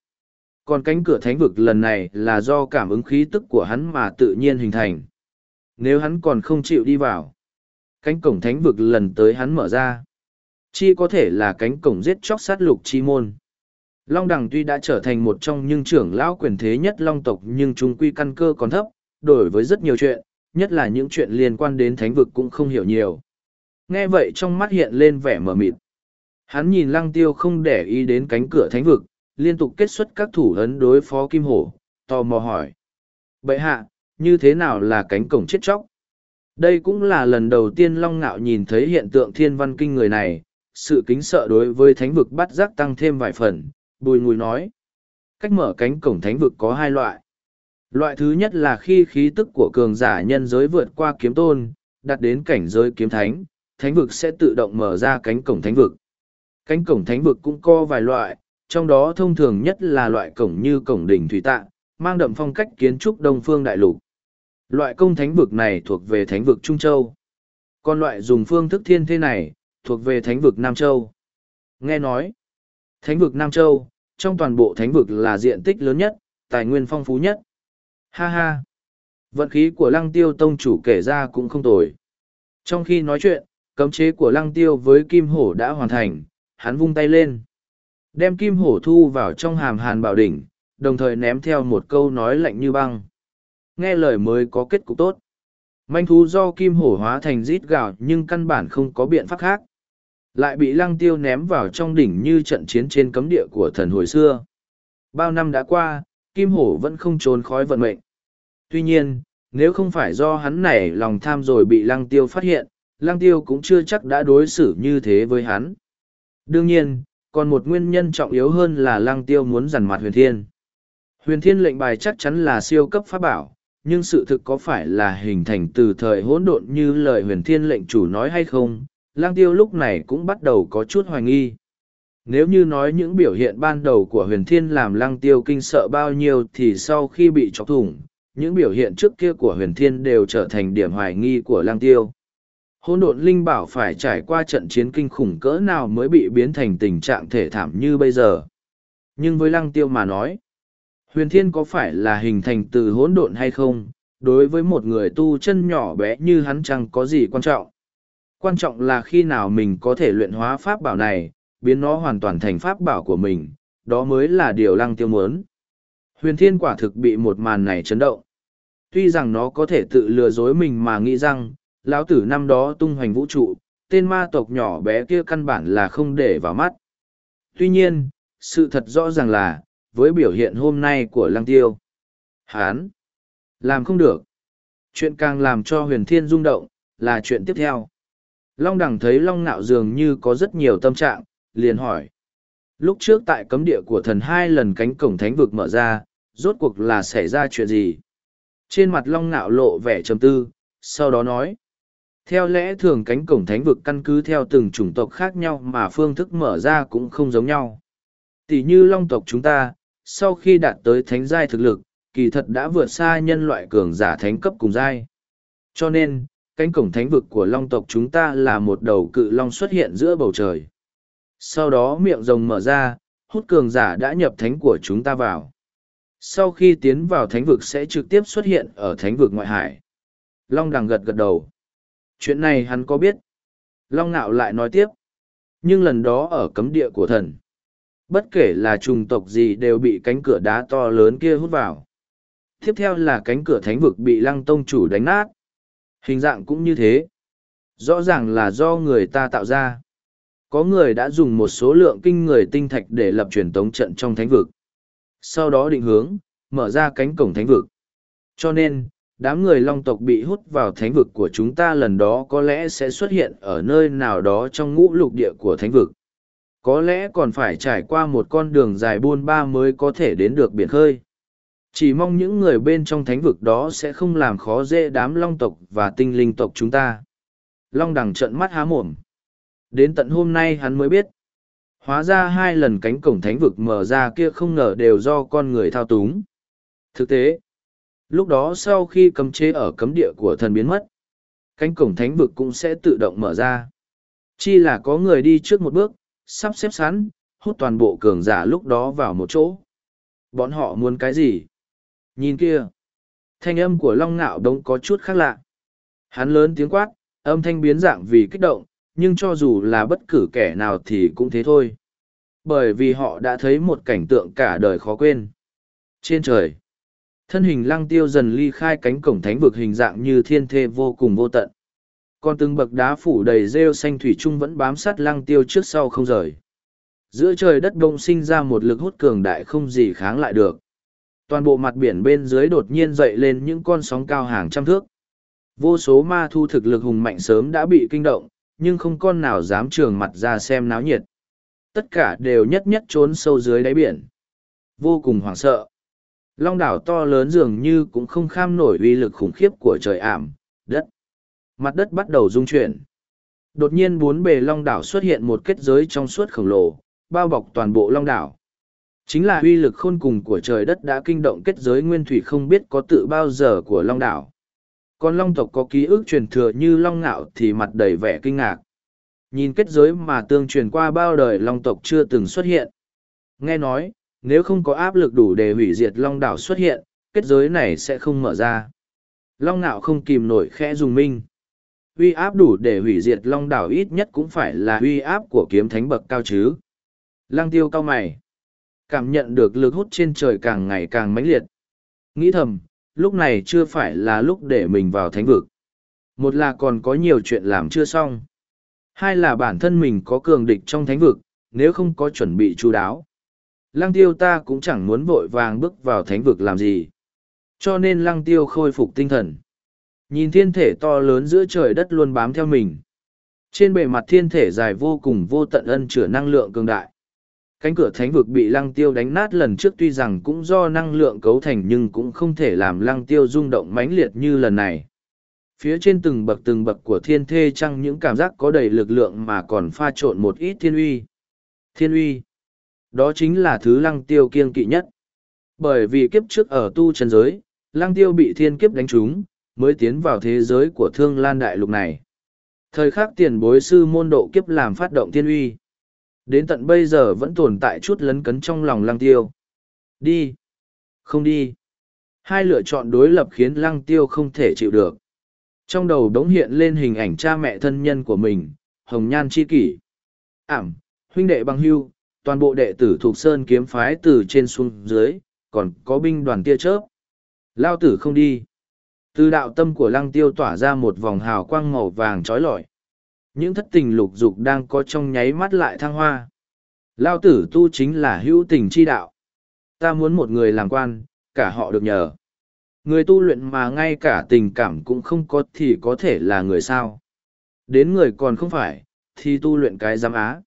Còn cánh cửa thánh vực lần này là do cảm ứng khí tức của hắn mà tự nhiên hình thành. Nếu hắn còn không chịu đi vào, cánh cổng thánh vực lần tới hắn mở ra. Chi có thể là cánh cổng giết chóc sát lục chi môn. Long Đằng tuy đã trở thành một trong những trưởng lão quyền thế nhất long tộc nhưng chúng quy căn cơ còn thấp, đổi với rất nhiều chuyện, nhất là những chuyện liên quan đến thánh vực cũng không hiểu nhiều. Nghe vậy trong mắt hiện lên vẻ mờ mịt. Hắn nhìn lăng tiêu không để ý đến cánh cửa thánh vực, liên tục kết xuất các thủ ấn đối phó kim hổ, tò mò hỏi. Bậy hạ, như thế nào là cánh cổng chết chóc? Đây cũng là lần đầu tiên Long Ngạo nhìn thấy hiện tượng thiên văn kinh người này, sự kính sợ đối với thánh vực bắt giác tăng thêm vài phần, bùi ngùi nói. Cách mở cánh cổng thánh vực có hai loại. Loại thứ nhất là khi khí tức của cường giả nhân giới vượt qua kiếm tôn, đặt đến cảnh giới kiếm thánh, thánh vực sẽ tự động mở ra cánh cổng thánh vực. Cánh cổng thánh vực cũng có vài loại, trong đó thông thường nhất là loại cổng như cổng đỉnh thủy tạ, mang đậm phong cách kiến trúc đông phương đại lục. Loại công thánh vực này thuộc về thánh vực Trung Châu. Còn loại dùng phương thức thiên thế này, thuộc về thánh vực Nam Châu. Nghe nói, thánh vực Nam Châu, trong toàn bộ thánh vực là diện tích lớn nhất, tài nguyên phong phú nhất. Ha ha! Vận khí của lăng tiêu tông chủ kể ra cũng không tồi. Trong khi nói chuyện, cấm chế của lăng tiêu với kim hổ đã hoàn thành, hắn vung tay lên. Đem kim hổ thu vào trong hàm hàn bảo đỉnh, đồng thời ném theo một câu nói lạnh như băng. Nghe lời mới có kết cục tốt. Manh thú do kim hổ hóa thành rít gạo nhưng căn bản không có biện pháp khác. Lại bị lăng tiêu ném vào trong đỉnh như trận chiến trên cấm địa của thần hồi xưa. Bao năm đã qua, kim hổ vẫn không trốn khói vận mệnh. Tuy nhiên, nếu không phải do hắn nảy lòng tham rồi bị lăng tiêu phát hiện, lăng tiêu cũng chưa chắc đã đối xử như thế với hắn. Đương nhiên, còn một nguyên nhân trọng yếu hơn là lăng tiêu muốn dằn mặt huyền thiên. Huyền thiên lệnh bài chắc chắn là siêu cấp pháp bảo, nhưng sự thực có phải là hình thành từ thời hỗn độn như lời huyền thiên lệnh chủ nói hay không, lang tiêu lúc này cũng bắt đầu có chút hoài nghi. Nếu như nói những biểu hiện ban đầu của huyền thiên làm lang tiêu kinh sợ bao nhiêu thì sau khi bị chọc thủng, những biểu hiện trước kia của huyền thiên đều trở thành điểm hoài nghi của lang tiêu. Hôn độn linh bảo phải trải qua trận chiến kinh khủng cỡ nào mới bị biến thành tình trạng thể thảm như bây giờ. Nhưng với lăng tiêu mà nói, huyền thiên có phải là hình thành từ hỗn độn hay không, đối với một người tu chân nhỏ bé như hắn chẳng có gì quan trọng. Quan trọng là khi nào mình có thể luyện hóa pháp bảo này, biến nó hoàn toàn thành pháp bảo của mình, đó mới là điều lăng tiêu muốn. Huyền thiên quả thực bị một màn này chấn động. Tuy rằng nó có thể tự lừa dối mình mà nghĩ rằng, lão tử năm đó tung hoành vũ trụ, tên ma tộc nhỏ bé kia căn bản là không để vào mắt. Tuy nhiên, sự thật rõ ràng là, với biểu hiện hôm nay của lăng tiêu, hán, làm không được. Chuyện càng làm cho huyền thiên rung động, là chuyện tiếp theo. Long đẳng thấy long nạo dường như có rất nhiều tâm trạng, liền hỏi. Lúc trước tại cấm địa của thần hai lần cánh cổng thánh vực mở ra, rốt cuộc là xảy ra chuyện gì? Trên mặt long nạo lộ vẻ trầm tư, sau đó nói. Theo lẽ thường cánh cổng thánh vực căn cứ theo từng chủng tộc khác nhau mà phương thức mở ra cũng không giống nhau. Tỷ như long tộc chúng ta, sau khi đạt tới thánh giai thực lực, kỳ thật đã vượt xa nhân loại cường giả thánh cấp cùng giai. Cho nên, cánh cổng thánh vực của long tộc chúng ta là một đầu cự long xuất hiện giữa bầu trời. Sau đó miệng rồng mở ra, hút cường giả đã nhập thánh của chúng ta vào. Sau khi tiến vào thánh vực sẽ trực tiếp xuất hiện ở thánh vực ngoại hải. Long đằng gật gật đầu. Chuyện này hắn có biết. Long nạo lại nói tiếp. Nhưng lần đó ở cấm địa của thần, bất kể là trùng tộc gì đều bị cánh cửa đá to lớn kia hút vào. Tiếp theo là cánh cửa thánh vực bị lăng tông chủ đánh nát. Hình dạng cũng như thế. Rõ ràng là do người ta tạo ra. Có người đã dùng một số lượng kinh người tinh thạch để lập truyền tống trận trong thánh vực. Sau đó định hướng, mở ra cánh cổng thánh vực. Cho nên, đám người long tộc bị hút vào thánh vực của chúng ta lần đó có lẽ sẽ xuất hiện ở nơi nào đó trong ngũ lục địa của thánh vực. Có lẽ còn phải trải qua một con đường dài buôn ba mới có thể đến được biển khơi. Chỉ mong những người bên trong thánh vực đó sẽ không làm khó dễ đám long tộc và tinh linh tộc chúng ta. Long đằng trận mắt há mồm. Đến tận hôm nay hắn mới biết. Hóa ra hai lần cánh cổng thánh vực mở ra kia không ngờ đều do con người thao túng. Thực tế, lúc đó sau khi cấm chế ở cấm địa của thần biến mất, cánh cổng thánh vực cũng sẽ tự động mở ra. Chi là có người đi trước một bước, sắp xếp sẵn, hút toàn bộ cường giả lúc đó vào một chỗ. Bọn họ muốn cái gì? Nhìn kia! Thanh âm của Long Ngạo Đông có chút khác lạ. Hắn lớn tiếng quát, âm thanh biến dạng vì kích động, nhưng cho dù là bất cứ kẻ nào thì cũng thế thôi. Bởi vì họ đã thấy một cảnh tượng cả đời khó quên. Trên trời, thân hình lăng tiêu dần ly khai cánh cổng thánh vực hình dạng như thiên thê vô cùng vô tận. Còn từng bậc đá phủ đầy rêu xanh thủy chung vẫn bám sát lăng tiêu trước sau không rời. Giữa trời đất đông sinh ra một lực hút cường đại không gì kháng lại được. Toàn bộ mặt biển bên dưới đột nhiên dậy lên những con sóng cao hàng trăm thước. Vô số ma thu thực lực hùng mạnh sớm đã bị kinh động, nhưng không con nào dám trường mặt ra xem náo nhiệt. Tất cả đều nhất nhất trốn sâu dưới đáy biển. Vô cùng hoảng sợ. Long đảo to lớn dường như cũng không kham nổi uy lực khủng khiếp của trời ảm, đất. Mặt đất bắt đầu rung chuyển. Đột nhiên bốn bề long đảo xuất hiện một kết giới trong suốt khổng lồ, bao bọc toàn bộ long đảo. Chính là uy lực khôn cùng của trời đất đã kinh động kết giới nguyên thủy không biết có tự bao giờ của long đảo. Còn long tộc có ký ức truyền thừa như long ngạo thì mặt đầy vẻ kinh ngạc. Nhìn kết giới mà tương truyền qua bao đời long tộc chưa từng xuất hiện. Nghe nói, nếu không có áp lực đủ để hủy diệt long đảo xuất hiện, kết giới này sẽ không mở ra. Long ngạo không kìm nổi khẽ dùng minh. Uy áp đủ để hủy diệt long đảo ít nhất cũng phải là uy áp của kiếm thánh bậc cao chứ. Lăng tiêu cao mày. Cảm nhận được lực hút trên trời càng ngày càng mãnh liệt. Nghĩ thầm, lúc này chưa phải là lúc để mình vào thánh vực. Một là còn có nhiều chuyện làm chưa xong. Hai là bản thân mình có cường địch trong thánh vực, nếu không có chuẩn bị chú đáo. Lăng tiêu ta cũng chẳng muốn vội vàng bước vào thánh vực làm gì. Cho nên lăng tiêu khôi phục tinh thần. Nhìn thiên thể to lớn giữa trời đất luôn bám theo mình. Trên bề mặt thiên thể dài vô cùng vô tận ân chữa năng lượng cường đại. Cánh cửa thánh vực bị lăng tiêu đánh nát lần trước tuy rằng cũng do năng lượng cấu thành nhưng cũng không thể làm lăng tiêu rung động mãnh liệt như lần này. Phía trên từng bậc từng bậc của thiên thê trăng những cảm giác có đầy lực lượng mà còn pha trộn một ít thiên uy. Thiên uy. Đó chính là thứ lăng tiêu kiêng kỵ nhất. Bởi vì kiếp trước ở tu chân giới, lăng tiêu bị thiên kiếp đánh trúng, mới tiến vào thế giới của thương lan đại lục này. Thời khắc tiền bối sư môn độ kiếp làm phát động thiên uy. Đến tận bây giờ vẫn tồn tại chút lấn cấn trong lòng lăng tiêu. Đi. Không đi. Hai lựa chọn đối lập khiến lăng tiêu không thể chịu được. Trong đầu đống hiện lên hình ảnh cha mẹ thân nhân của mình, hồng nhan chi kỷ. Ảm, huynh đệ băng hưu, toàn bộ đệ tử thuộc sơn kiếm phái từ trên xuống dưới, còn có binh đoàn tia chớp. Lao tử không đi. Từ đạo tâm của lăng tiêu tỏa ra một vòng hào quang màu vàng trói lọi. Những thất tình lục dục đang có trong nháy mắt lại thăng hoa. Lao tử tu chính là hữu tình chi đạo. Ta muốn một người làm quan, cả họ được nhờ. Người tu luyện mà ngay cả tình cảm cũng không có thì có thể là người sao. Đến người còn không phải, thì tu luyện cái giám á.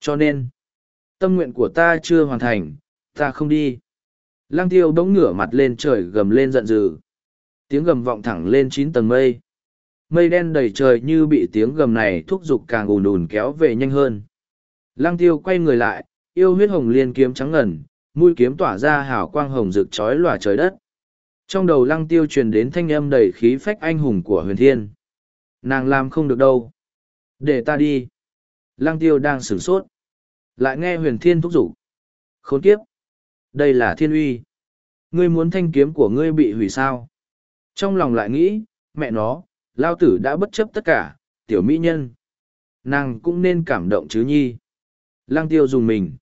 Cho nên, tâm nguyện của ta chưa hoàn thành, ta không đi. Lăng tiêu bỗng ngửa mặt lên trời gầm lên giận dữ. Tiếng gầm vọng thẳng lên chín tầng mây mây đen đầy trời như bị tiếng gầm này thúc giục càng ùn ùn kéo về nhanh hơn. Lăng tiêu quay người lại, yêu huyết hồng liên kiếm trắng ngần, mũi kiếm tỏa ra hào quang hồng rực trói lòa trời đất. Trong đầu lăng tiêu truyền đến thanh âm đầy khí phách anh hùng của huyền thiên. Nàng làm không được đâu. Để ta đi. Lăng tiêu đang sửng sốt. Lại nghe huyền thiên thúc giục. Khốn kiếp. Đây là thiên uy. Ngươi muốn thanh kiếm của ngươi bị hủy sao? Trong lòng lại nghĩ, mẹ nó lao tử đã bất chấp tất cả, tiểu mỹ nhân. nàng cũng nên cảm động chứ nhi. Lăng tiêu dùng mình.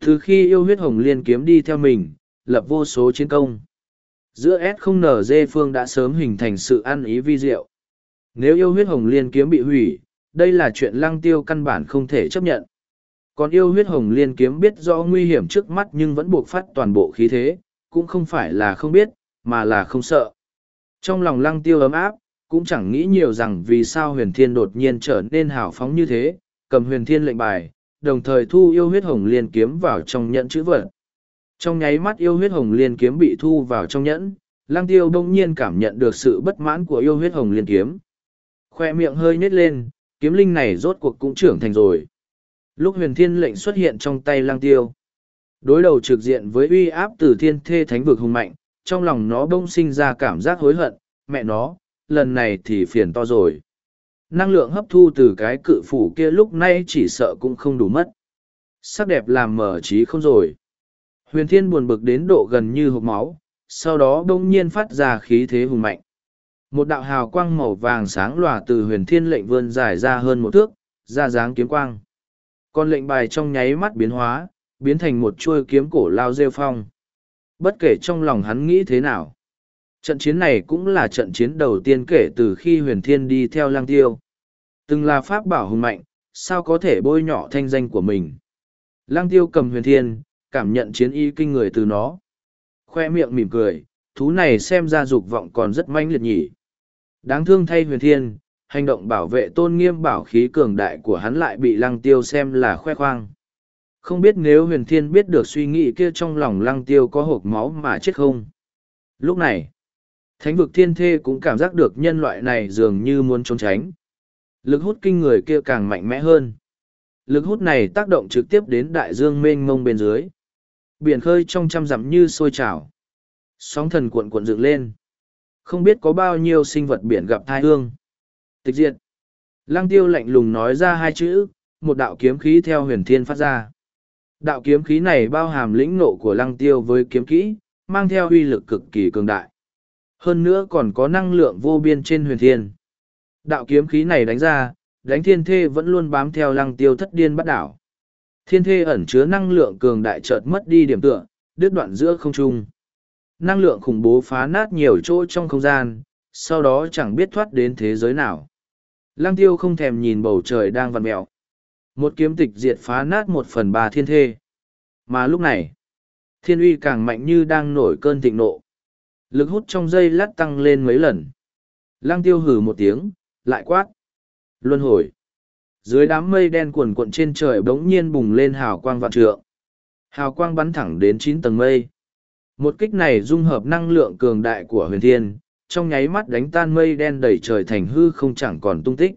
Từ khi yêu huyết hồng liên kiếm đi theo mình lập vô số chiến công. Giữa s không nz phương đã sớm hình thành sự ăn ý vi diệu. Nếu yêu huyết hồng liên kiếm bị hủy đây là chuyện lăng tiêu căn bản không thể chấp nhận. Còn yêu huyết hồng liên kiếm biết rõ nguy hiểm trước mắt nhưng vẫn buộc phát toàn bộ khí thế cũng không phải là không biết mà là không sợ. Trong lòng lăng tiêu ấm áp cũng chẳng nghĩ nhiều rằng vì sao huyền thiên đột nhiên trở nên hào phóng như thế, cầm huyền thiên lệnh bài, đồng thời thu yêu huyết hồng liên kiếm vào trong nhẫn chữ vật. Trong nháy mắt yêu huyết hồng liên kiếm bị thu vào trong nhẫn, lăng tiêu đông nhiên cảm nhận được sự bất mãn của yêu huyết hồng liên kiếm. Khoe miệng hơi nhếch lên, kiếm linh này rốt cuộc cũng trưởng thành rồi. Lúc huyền thiên lệnh xuất hiện trong tay lăng tiêu, đối đầu trực diện với uy áp từ thiên thê thánh vực hùng mạnh, trong lòng nó bông sinh ra cảm giác hối hận, mẹ nó lần này thì phiền to rồi. Năng lượng hấp thu từ cái cự phủ kia lúc nay chỉ sợ cũng không đủ mất. Sắc đẹp làm mở trí không rồi. Huyền thiên buồn bực đến độ gần như hộp máu, sau đó bỗng nhiên phát ra khí thế hùng mạnh. Một đạo hào quang màu vàng sáng lòa từ huyền thiên lệnh vươn dài ra hơn một thước, ra dáng kiếm quang. Còn lệnh bài trong nháy mắt biến hóa, biến thành một chuôi kiếm cổ lao rêu phong. Bất kể trong lòng hắn nghĩ thế nào trận chiến này cũng là trận chiến đầu tiên kể từ khi huyền thiên đi theo lang tiêu. Từng là pháp bảo hùng mạnh, sao có thể bôi nhọ thanh danh của mình? Lang tiêu cầm huyền thiên, cảm nhận chiến y kinh người từ nó. Khoe miệng mỉm cười, thú này xem ra dục vọng còn rất manh liệt nhỉ. Đáng thương thay huyền thiên, hành động bảo vệ tôn nghiêm bảo khí cường đại của hắn lại bị lăng tiêu xem là khoe khoang. Không biết nếu huyền thiên biết được suy nghĩ kia trong lòng lăng tiêu có hộp máu mà chết không? Lúc này thánh vực thiên thê cũng cảm giác được nhân loại này dường như muốn trốn tránh. Lực hút kinh người kia càng mạnh mẽ hơn. Lực hút này tác động trực tiếp đến đại dương mênh mông bên dưới. Biển khơi trong trăm dặm như sôi trào. Sóng thần cuộn cuộn dựng lên. Không biết có bao nhiêu sinh vật biển gặp thai hương. Tịch diệt. Lăng tiêu lạnh lùng nói ra hai chữ, một đạo kiếm khí theo huyền thiên phát ra. Đạo kiếm khí này bao hàm lĩnh nộ của lăng tiêu với kiếm kỹ, mang theo uy lực cực kỳ cường đại hơn nữa còn có năng lượng vô biên trên huyền thiên. Đạo kiếm khí này đánh ra, đánh thiên thê vẫn luôn bám theo lăng tiêu thất điên bắt đảo. Thiên thê ẩn chứa năng lượng cường đại chợt mất đi điểm tựa, đứt đoạn giữa không trung. Năng lượng khủng bố phá nát nhiều chỗ trong không gian, sau đó chẳng biết thoát đến thế giới nào. Lăng tiêu không thèm nhìn bầu trời đang vặn mẹo một kiếm tịch diệt phá nát một phần ba thiên thê. Mà lúc này, thiên uy càng mạnh như đang nổi cơn thịnh nộ lực hút trong dây lát tăng lên mấy lần. Lăng tiêu hử một tiếng, lại quát. Luân hồi. Dưới đám mây đen cuồn cuộn trên trời bỗng nhiên bùng lên hào quang vạn trượng. Hào quang bắn thẳng đến chín tầng mây. Một kích này dung hợp năng lượng cường đại của huyền thiên, trong nháy mắt đánh tan mây đen đầy trời thành hư không chẳng còn tung tích.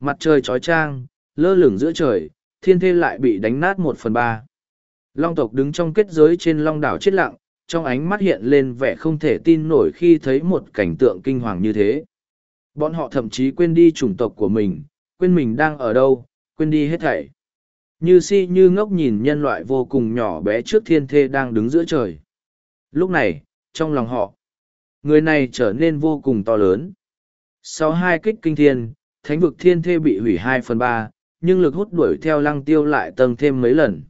Mặt trời trói trang lơ lửng giữa trời, thiên thê lại bị đánh nát một phần ba. Long tộc đứng trong kết giới trên long đảo chết lặng trong ánh mắt hiện lên vẻ không thể tin nổi khi thấy một cảnh tượng kinh hoàng như thế. Bọn họ thậm chí quên đi chủng tộc của mình, quên mình đang ở đâu, quên đi hết thảy. Như si như ngốc nhìn nhân loại vô cùng nhỏ bé trước thiên thê đang đứng giữa trời. Lúc này, trong lòng họ, người này trở nên vô cùng to lớn. Sau hai kích kinh thiên, thánh vực thiên thê bị hủy hai phần ba, nhưng lực hút đuổi theo lăng tiêu lại tầng thêm mấy lần.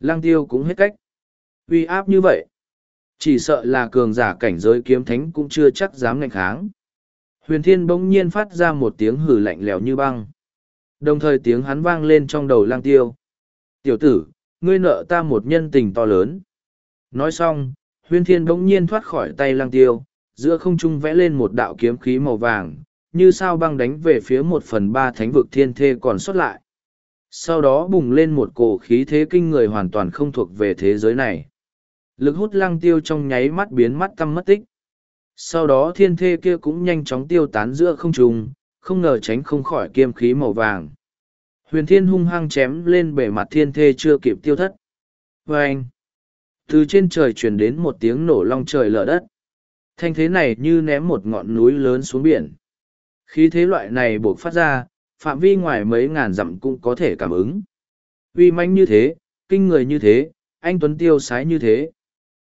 Lăng tiêu cũng hết cách. Uy áp như vậy chỉ sợ là cường giả cảnh giới kiếm thánh cũng chưa chắc dám ngạnh kháng. Huyền thiên bỗng nhiên phát ra một tiếng hử lạnh lẽo như băng. Đồng thời tiếng hắn vang lên trong đầu lang tiêu. Tiểu tử, ngươi nợ ta một nhân tình to lớn. Nói xong, huyền thiên bỗng nhiên thoát khỏi tay lang tiêu, giữa không trung vẽ lên một đạo kiếm khí màu vàng, như sao băng đánh về phía một phần ba thánh vực thiên thê còn xuất lại. Sau đó bùng lên một cổ khí thế kinh người hoàn toàn không thuộc về thế giới này lực hút lăng tiêu trong nháy mắt biến mắt tăm mất tích. Sau đó thiên thê kia cũng nhanh chóng tiêu tán giữa không trung, không ngờ tránh không khỏi kiêm khí màu vàng. Huyền thiên hung hăng chém lên bề mặt thiên thê chưa kịp tiêu thất. Vê anh từ trên trời truyền đến một tiếng nổ long trời lở đất. Thanh thế này như ném một ngọn núi lớn xuống biển. Khí thế loại này buộc phát ra, phạm vi ngoài mấy ngàn dặm cũng có thể cảm ứng. Uy manh như thế, kinh người như thế, anh tuấn tiêu sái như thế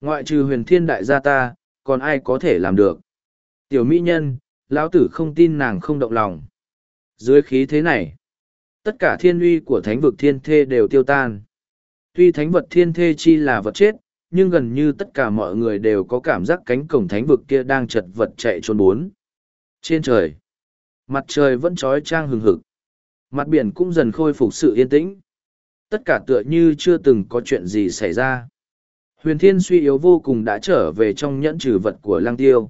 ngoại trừ huyền thiên đại gia ta còn ai có thể làm được tiểu mỹ nhân lão tử không tin nàng không động lòng dưới khí thế này Tất cả thiên uy của thánh vực thiên thê đều tiêu tan. Tuy thánh vật thiên thê chi là vật chết, nhưng gần như tất cả mọi người đều có cảm giác cánh cổng thánh vực kia đang chật vật chạy trốn bốn. Trên trời, mặt trời vẫn trói trang hừng hực. Mặt biển cũng dần khôi phục sự yên tĩnh. Tất cả tựa như chưa từng có chuyện gì xảy ra. Huyền thiên suy yếu vô cùng đã trở về trong nhẫn trừ vật của lang tiêu.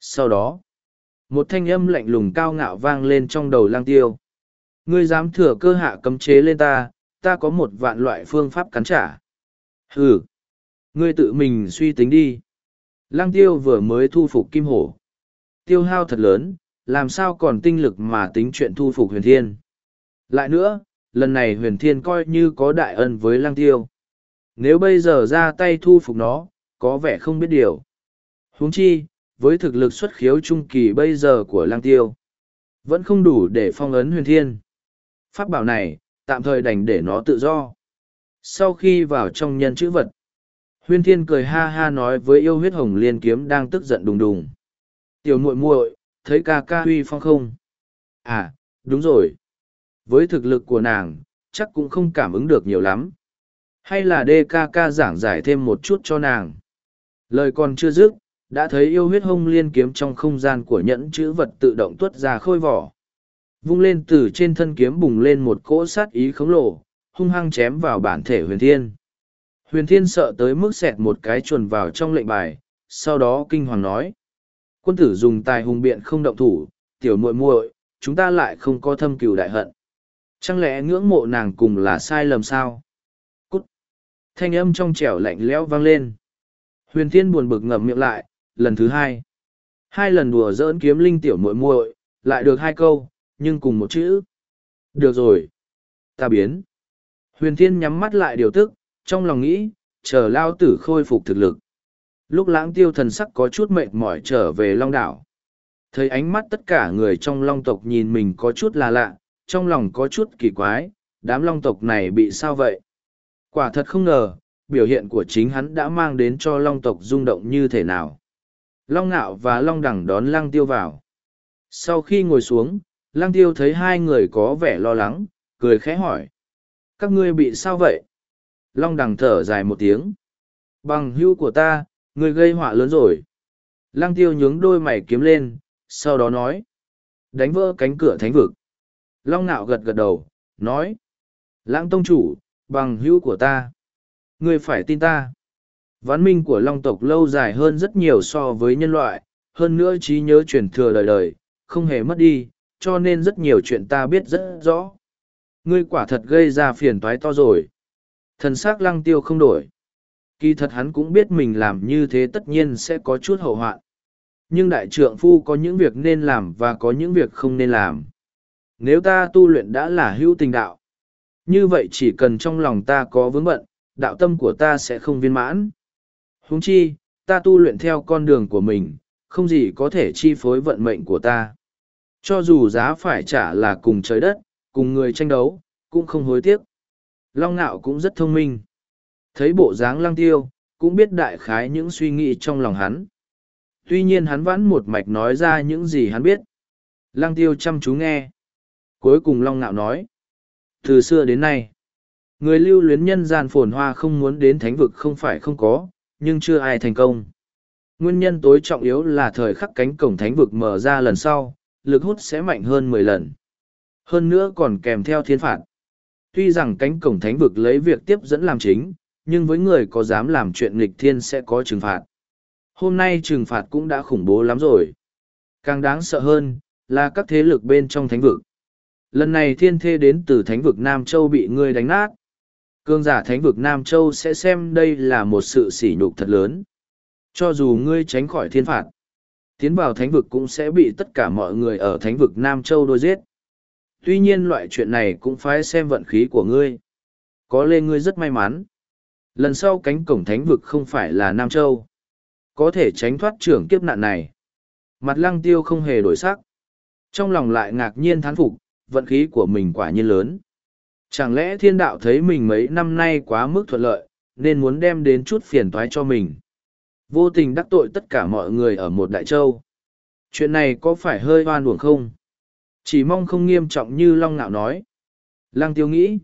Sau đó, một thanh âm lạnh lùng cao ngạo vang lên trong đầu lang tiêu. Ngươi dám thừa cơ hạ cấm chế lên ta, ta có một vạn loại phương pháp cắn trả. Hừ, ngươi tự mình suy tính đi. Lang tiêu vừa mới thu phục kim hổ. Tiêu hao thật lớn, làm sao còn tinh lực mà tính chuyện thu phục huyền thiên. Lại nữa, lần này huyền thiên coi như có đại ân với lang tiêu. Nếu bây giờ ra tay thu phục nó, có vẻ không biết điều. huống chi, với thực lực xuất khiếu trung kỳ bây giờ của lang tiêu, vẫn không đủ để phong ấn huyền thiên. Pháp bảo này, tạm thời đành để nó tự do. Sau khi vào trong nhân chữ vật, huyền thiên cười ha ha nói với yêu huyết hồng liên kiếm đang tức giận đùng đùng. Tiểu muội muội, thấy ca ca huy phong không? À, đúng rồi. Với thực lực của nàng, chắc cũng không cảm ứng được nhiều lắm. Hay là DKK giảng giải thêm một chút cho nàng. Lời còn chưa dứt, đã thấy yêu huyết hông liên kiếm trong không gian của nhẫn chữ vật tự động tuốt ra khôi vỏ. Vung lên từ trên thân kiếm bùng lên một cỗ sát ý khổng lồ, hung hăng chém vào bản thể huyền thiên. Huyền thiên sợ tới mức xẹt một cái chuồn vào trong lệnh bài, sau đó kinh hoàng nói. Quân tử dùng tài hùng biện không động thủ, tiểu muội muội, chúng ta lại không có thâm cừu đại hận. Chẳng lẽ ngưỡng mộ nàng cùng là sai lầm sao? Thanh âm trong trẻo lạnh lẽo vang lên. Huyền Thiên buồn bực ngậm miệng lại, lần thứ hai. Hai lần đùa giỡn kiếm linh tiểu muội muội, lại được hai câu, nhưng cùng một chữ. Được rồi. Ta biến. Huyền Thiên nhắm mắt lại điều tức, trong lòng nghĩ, chờ lao tử khôi phục thực lực. Lúc lãng tiêu thần sắc có chút mệt mỏi trở về long đảo. Thấy ánh mắt tất cả người trong long tộc nhìn mình có chút là lạ, trong lòng có chút kỳ quái, đám long tộc này bị sao vậy? Quả thật không ngờ, biểu hiện của chính hắn đã mang đến cho long tộc rung động như thế nào. Long ngạo và long đẳng đón lăng tiêu vào. Sau khi ngồi xuống, lăng tiêu thấy hai người có vẻ lo lắng, cười khẽ hỏi. Các ngươi bị sao vậy? Long đẳng thở dài một tiếng. Bằng hưu của ta, người gây họa lớn rồi. Lăng tiêu nhướng đôi mày kiếm lên, sau đó nói. Đánh vỡ cánh cửa thánh vực. Long nạo gật gật đầu, nói. Lãng tông chủ, bằng hữu của ta. Ngươi phải tin ta. Ván minh của long tộc lâu dài hơn rất nhiều so với nhân loại, hơn nữa trí nhớ truyền thừa đời đời, không hề mất đi, cho nên rất nhiều chuyện ta biết rất rõ. Ngươi quả thật gây ra phiền toái to rồi. Thần sắc lăng tiêu không đổi. Kỳ thật hắn cũng biết mình làm như thế tất nhiên sẽ có chút hậu hoạn. Nhưng đại trượng phu có những việc nên làm và có những việc không nên làm. Nếu ta tu luyện đã là hữu tình đạo, như vậy chỉ cần trong lòng ta có vướng bận, đạo tâm của ta sẽ không viên mãn. Huống chi, ta tu luyện theo con đường của mình, không gì có thể chi phối vận mệnh của ta. Cho dù giá phải trả là cùng trời đất, cùng người tranh đấu, cũng không hối tiếc. Long Nạo cũng rất thông minh. Thấy bộ dáng lăng tiêu, cũng biết đại khái những suy nghĩ trong lòng hắn. Tuy nhiên hắn vẫn một mạch nói ra những gì hắn biết. Lăng tiêu chăm chú nghe. Cuối cùng Long Nạo nói. Từ xưa đến nay, người lưu luyến nhân gian phồn hoa không muốn đến thánh vực không phải không có, nhưng chưa ai thành công. Nguyên nhân tối trọng yếu là thời khắc cánh cổng thánh vực mở ra lần sau, lực hút sẽ mạnh hơn mười lần. Hơn nữa còn kèm theo thiên phạt. Tuy rằng cánh cổng thánh vực lấy việc tiếp dẫn làm chính, nhưng với người có dám làm chuyện nghịch thiên sẽ có trừng phạt. Hôm nay trừng phạt cũng đã khủng bố lắm rồi. Càng đáng sợ hơn, là các thế lực bên trong thánh vực lần này thiên thê đến từ thánh vực nam châu bị ngươi đánh nát. Cương giả thánh vực nam châu sẽ xem đây là một sự sỉ nhục thật lớn. Cho dù ngươi tránh khỏi thiên phạt, tiến vào thánh vực cũng sẽ bị tất cả mọi người ở thánh vực nam châu đôi giết. Tuy nhiên loại chuyện này cũng phải xem vận khí của ngươi. Có lẽ ngươi rất may mắn. Lần sau cánh cổng thánh vực không phải là nam châu. Có thể tránh thoát trưởng kiếp nạn này. Mặt lăng tiêu không hề đổi sắc. Trong lòng lại ngạc nhiên thán phục vận khí của mình quả nhiên lớn. Chẳng lẽ thiên đạo thấy mình mấy năm nay quá mức thuận lợi, nên muốn đem đến chút phiền toái cho mình. Vô tình đắc tội tất cả mọi người ở một đại châu. Chuyện này có phải hơi oan uổng không? Chỉ mong không nghiêm trọng như Long Nạo nói. Lăng tiêu nghĩ.